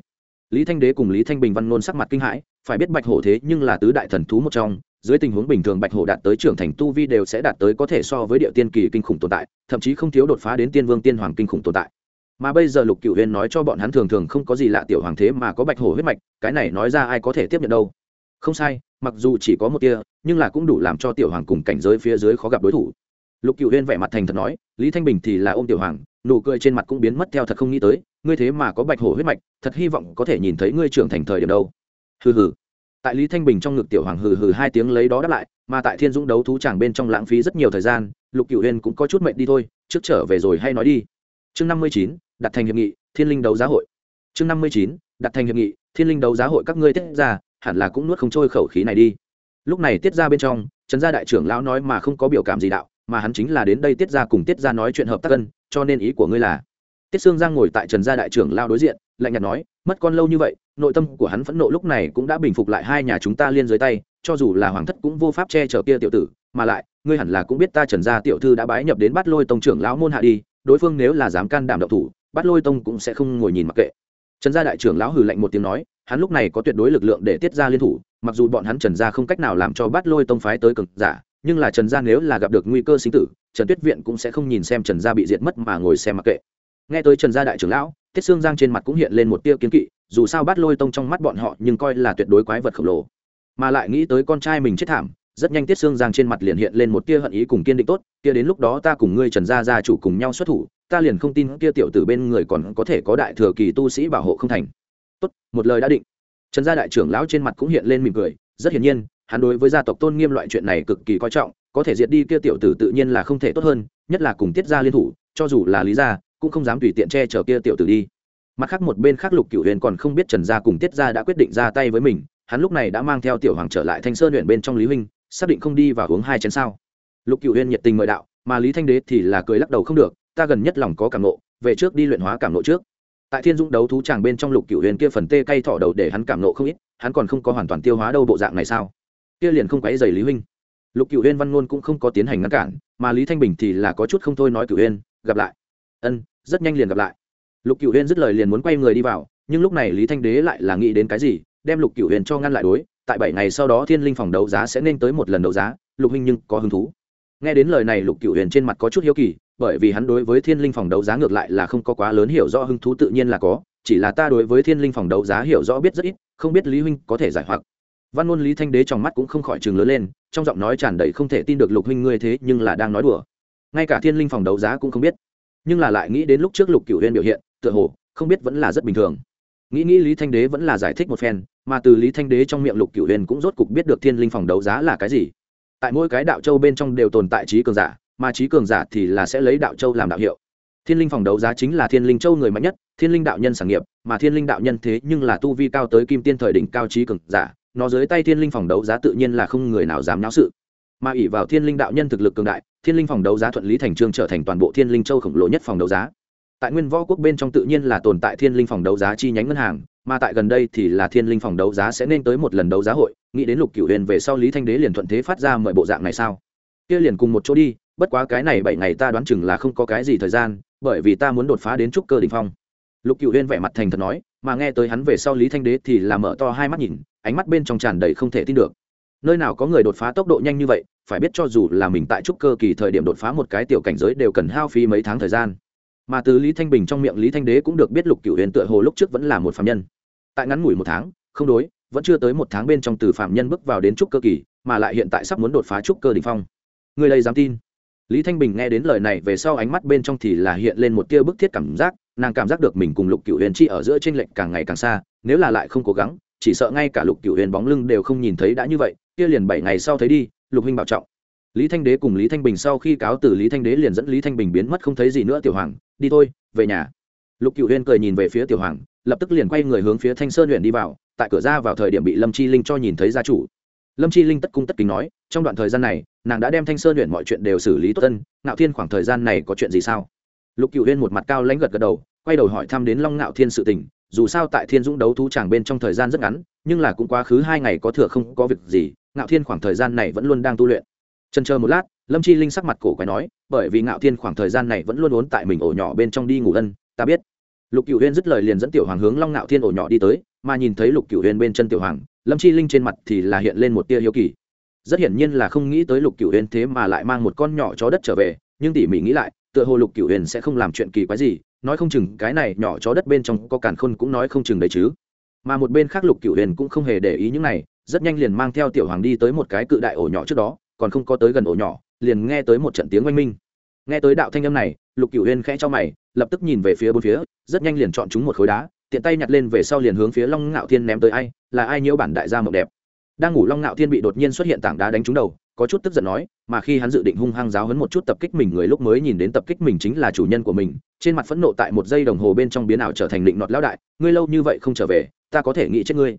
A: Lý thanh đế cùng lý thanh bình văn nôn sắc mặt kinh hãi, phải biết bạch hổ thế nhưng là tứ đại thần thú một trong, dưới tình huống bình thường bạch hổ đạt tới trưởng thành tu vi đều sẽ đạt tới có thể so với địa tiên kỳ kinh khủng tồn tại, thậm chí không thiếu đột phá đến tiên vương tiên hoàng kinh khủng tồn tại. Mà bây giờ lục cựu huyên nói cho bọn hắn thường thường không có gì lạ tiểu hoàng thế mà có bạch hổ huyết mạch, cái này nói ra ai có thể tiếp nhận đâu. Không sai, mặc dù chỉ có một tia, nhưng là cũng đủ làm cho tiểu hoàng cùng cảnh giới phía dưới khó gặp đối thủ. Lục cựu huyên vẻ mặt thành thật nói, lý thanh bình thì là ôm tiểu hoàng nụ cười trên mặt cũng biến mất theo thật không nghĩ tới, ngươi thế mà có bạch hổ huyết mạch, thật hy vọng có thể nhìn thấy ngươi trưởng thành thời điểm đâu. Hừ hừ. Tại lý thanh bình trong ngực tiểu hoàng hừ hừ hai tiếng lấy đó đáp lại, mà tại thiên dũng đấu thú tràng bên trong lãng phí rất nhiều thời gian, lục cựu huyên cũng có chút mệnh đi thôi, trước trở về rồi hay nói đi. Chương năm mươi chín, đặt thành hiệp nghị, thiên linh đấu giá hội. Chương năm mươi chín, đặt thành hiệp nghị, thiên linh đấu giá hội các ngươi tiết ra, hẳn là cũng nuốt không trôi khẩu khí này đi. Lúc này tiết ra bên trong, trần gia đại trưởng lão nói mà không có biểu cảm gì đạo, mà hắn chính là đến đây tiết ra cùng tiết ra nói chuyện hợp tác cân cho nên ý của ngươi là? Tiết sương giang ngồi tại trần gia đại trưởng lao đối diện, lạnh nhạt nói, mất con lâu như vậy, nội tâm của hắn phẫn nộ lúc này cũng đã bình phục lại hai nhà chúng ta liên dưới tay, cho dù là hoàng thất cũng vô pháp che chở kia tiểu tử, mà lại, ngươi hẳn là cũng biết ta trần gia tiểu thư đã bái nhập đến bắt lôi tông trưởng lão môn hạ đi, đối phương nếu là dám can đảm độc thủ bắt lôi tông cũng sẽ không ngồi nhìn mặc kệ. Trần gia đại trưởng lão hừ lạnh một tiếng nói, hắn lúc này có tuyệt đối lực lượng để tiết ra liên thủ, mặc dù bọn hắn trần gia không cách nào làm cho bắt lôi tông phái tới cực giả, nhưng là trần gia nếu là gặp được nguy cơ sinh tử trần tuyết viện cũng sẽ không nhìn xem trần gia bị diệt mất mà ngồi xem mặc kệ. Nghe tới trần gia đại trưởng lão, tiết xương giang trên mặt cũng hiện lên một tia kiến kỵ, dù sao bắt lôi tông trong mắt bọn họ nhưng coi là tuyệt đối quái vật khổng lồ. Mà lại nghĩ tới con trai mình chết thảm, rất nhanh tiết xương giang trên mặt liền hiện lên một tia hận ý cùng kiên định tốt, kia đến lúc đó ta cùng ngươi trần gia gia chủ cùng nhau xuất thủ, ta liền không tin kia tiểu tử bên người còn có thể có đại thừa kỳ tu sĩ bảo hộ không thành. Tốt, một lời đã định. Trần gia đại trưởng lão trên mặt cũng hiện lên mỉm cười, rất hiển nhiên, hắn đối với gia tộc tôn nghiêm loại chuyện này cực kỳ coi trọng có thể diệt đi kia tiểu tử tự nhiên là không thể tốt hơn, nhất là cùng tiết gia liên thủ, cho dù là lý gia, cũng không dám tùy tiện che chở kia tiểu tử đi. Mặt khác một bên khác lục cửu huyền còn không biết trần gia cùng tiết gia đã quyết định ra tay với mình, hắn lúc này đã mang theo tiểu hoàng trở lại thanh sơn huyện bên trong lý huynh, xác định không đi và uống hai chén sao. Lục cửu huyền nhiệt tình mời đạo, mà lý thanh đế thì là cười lắc đầu không được, ta gần nhất lòng có cảm nộ, về trước đi luyện hóa cảm nộ trước. Tại thiên dũng đấu thú tràng bên trong lục cửu huyền kia phần tê cay thỏ đầu để hắn cảm nộ không ít, hắn còn không có hoàn toàn tiêu hóa đâu bộ dạng này sao? Kia liền không quấy dày lý huynh lục cửu huyên văn ngôn cũng không có tiến hành ngăn cản, mà lý thanh bình thì là có chút không thôi nói cựu huyên, gặp lại. Ân, rất nhanh liền gặp lại. Lục cửu huyên dứt lời liền muốn quay người đi vào, nhưng lúc này lý thanh đế lại là nghĩ đến cái gì, đem lục cửu huyền cho ngăn lại đối, tại bảy ngày sau đó thiên linh phòng đấu giá sẽ nên tới một lần đấu giá, lục huynh nhưng có hứng thú. Nghe đến lời này lục cửu huyền trên mặt có chút hiếu kỳ, bởi vì hắn đối với thiên linh phòng đấu giá ngược lại là không có quá lớn hiểu rõ hứng thú tự nhiên là có, chỉ là ta đối với thiên linh phòng đấu giá hiểu rõ biết rất ít, không biết lý huynh có thể giải hoặc văn ngôn lý thanh đế trong mắt cũng không khỏi chừng lớn lên, trong giọng nói tràn đầy không thể tin được lục huynh ngươi thế nhưng là đang nói đùa. Ngay cả thiên linh phòng đấu giá cũng không biết. Nhưng là lại nghĩ đến lúc trước lục cửu huyền biểu hiện, tựa hồ, không biết vẫn là rất bình thường. Nghĩ nghĩ lý thanh đế vẫn là giải thích một phen, mà từ lý thanh đế trong miệng lục cửu huyền cũng rốt cục biết được thiên linh phòng đấu giá là cái gì. Tại mỗi cái đạo châu bên trong đều tồn tại trí cường giả, mà trí cường giả thì là sẽ lấy đạo châu làm đạo hiệu. Thiên linh phòng đấu giá chính là thiên linh châu người mạnh nhất, thiên linh đạo nhân sản nghiệp, mà thiên linh đạo nhân thế nhưng là tu vi cao tới kim tiên thời đỉnh cao trí cường giả nó dưới tay thiên linh phòng đấu giá tự nhiên là không người nào dám náo sự. Mà ỷ vào thiên linh đạo nhân thực lực cường đại, thiên linh phòng đấu giá thuận lý thành trương trở thành toàn bộ thiên linh châu khổng lồ nhất phòng đấu giá. Tại nguyên võ quốc bên trong tự nhiên là tồn tại thiên linh phòng đấu giá chi nhánh ngân hàng, mà tại gần đây thì là thiên linh phòng đấu giá sẽ nên tới một lần đấu giá hội, nghĩ đến lục cửu huyền về sau lý thanh đế liền thuận thế phát ra mọi bộ dạng này sao? Kia liền cùng một chỗ đi, bất quá cái này bảy ngày ta đoán chừng là không có cái gì thời gian, bởi vì ta muốn đột phá đến trúc cơ đỉnh phong. Lục cửu huyền vẻ mặt thành thật nói, mà nghe tới hắn về sau lý thanh đế thì là mở to hai mắt nhìn ánh mắt bên trong tràn đầy không thể tin được. Nơi nào có người đột phá tốc độ nhanh như vậy, phải biết cho dù là mình tại trúc cơ kỳ thời điểm đột phá một cái tiểu cảnh giới đều cần hao phí mấy tháng thời gian. Mà từ lý thanh bình trong miệng lý thanh đế cũng được biết lục cửu huyền tựa hồ lúc trước vẫn là một phạm nhân. Tại ngắn ngủi một tháng, không đối, vẫn chưa tới một tháng bên trong từ phạm nhân bước vào đến trúc cơ kỳ, mà lại hiện tại sắp muốn đột phá trúc cơ đ ỉ n h phong. Người đây dám tin? Lý thanh bình nghe đến lời này về sau ánh mắt bên trong thì là hiện lên một tia bức thiết cảm giác, nàng cảm giác được mình cùng lục cựu huyền chi ở giữa t r ê n lệch càng ngày càng xa, nếu là lại không cố gắng chỉ sợ ngay cả lục cựu huyền bóng lưng đều không nhìn thấy đã như vậy, kia liền bảy ngày sau thấy đi, lục huynh bảo trọng. Lý thanh đế cùng lý thanh bình sau khi cáo từ lý thanh đế liền dẫn lý thanh bình biến mất không thấy gì nữa tiểu hoàng, đi thôi, về nhà. Lục cựu huyên cười nhìn về phía tiểu hoàng, lập tức liền quay người hướng phía thanh sơn huyện đi vào, tại cửa ra vào thời điểm bị lâm chi linh cho nhìn thấy gia chủ. Lâm chi linh tất cung tất kính nói, trong đoạn thời gian này, nàng đã đem thanh sơn huyện mọi chuyện đều xử lý tốt tân ngạo thiên khoảng thời gian này có chuyện gì sao? Lục cựu huyên một mặt cao lãnh gật gật đầu, quay đầu hỏi thăm đến long ngạo thiên sự tình dù sao tại thiên dũng đấu thú tràng bên trong thời gian rất ngắn, nhưng là cũng quá khứ hai ngày có thừa không có việc gì, ngạo thiên khoảng thời gian này vẫn luôn đang tu luyện. Trần chờ một lát, lâm chi linh sắc mặt cổ quái nói, bởi vì ngạo thiên khoảng thời gian này vẫn luôn ốn tại mình ổ nhỏ bên trong đi ngủ ân, ta biết. Lục cựu huyên dứt lời liền dẫn tiểu hoàng hướng long ngạo thiên ổ nhỏ đi tới, mà nhìn thấy lục cựu huyên bên chân tiểu hoàng, lâm chi linh trên mặt thì là hiện lên một tia hiếu kỳ. Rất hiển nhiên là không nghĩ tới lục cựu huyên thế mà lại mang một con nhỏ chó đất trở về, nhưng tỉ mỉ nghĩ lại, tựa hồ lục cựu huyền sẽ không làm chuyện kỳ quái gì nói không chừng cái này nhỏ chó đất bên trong có càn khôn cũng nói không chừng đấy chứ. Mà một bên khác lục cựu huyền cũng không hề để ý những này, rất nhanh liền mang theo tiểu hoàng đi tới một cái cự đại ổ nhỏ trước đó, còn không có tới gần ổ nhỏ, liền nghe tới một trận tiếng oanh minh. Nghe tới đạo thanh âm này, lục cửu huyền khẽ cho mày, lập tức nhìn về phía bốn phía, rất nhanh liền chọn chúng một khối đá, tiện tay nhặt lên về sau liền hướng phía long ngạo thiên ném tới ai, là ai nhiễu bản đại gia mộng đẹp. Đang ngủ long ngạo thiên bị đột nhiên xuất hiện tảng đá đánh trúng đầu có chút tức giận nói, mà khi hắn dự định hung hăng giáo hấn một chút tập kích mình, người lúc mới nhìn đến tập kích mình chính là chủ nhân của mình, trên mặt phẫn nộ tại một giây đồng hồ bên trong biến ảo trở thành định nọt lão đại, ngươi lâu như vậy không trở về, ta có thể nghĩ chết ngươi.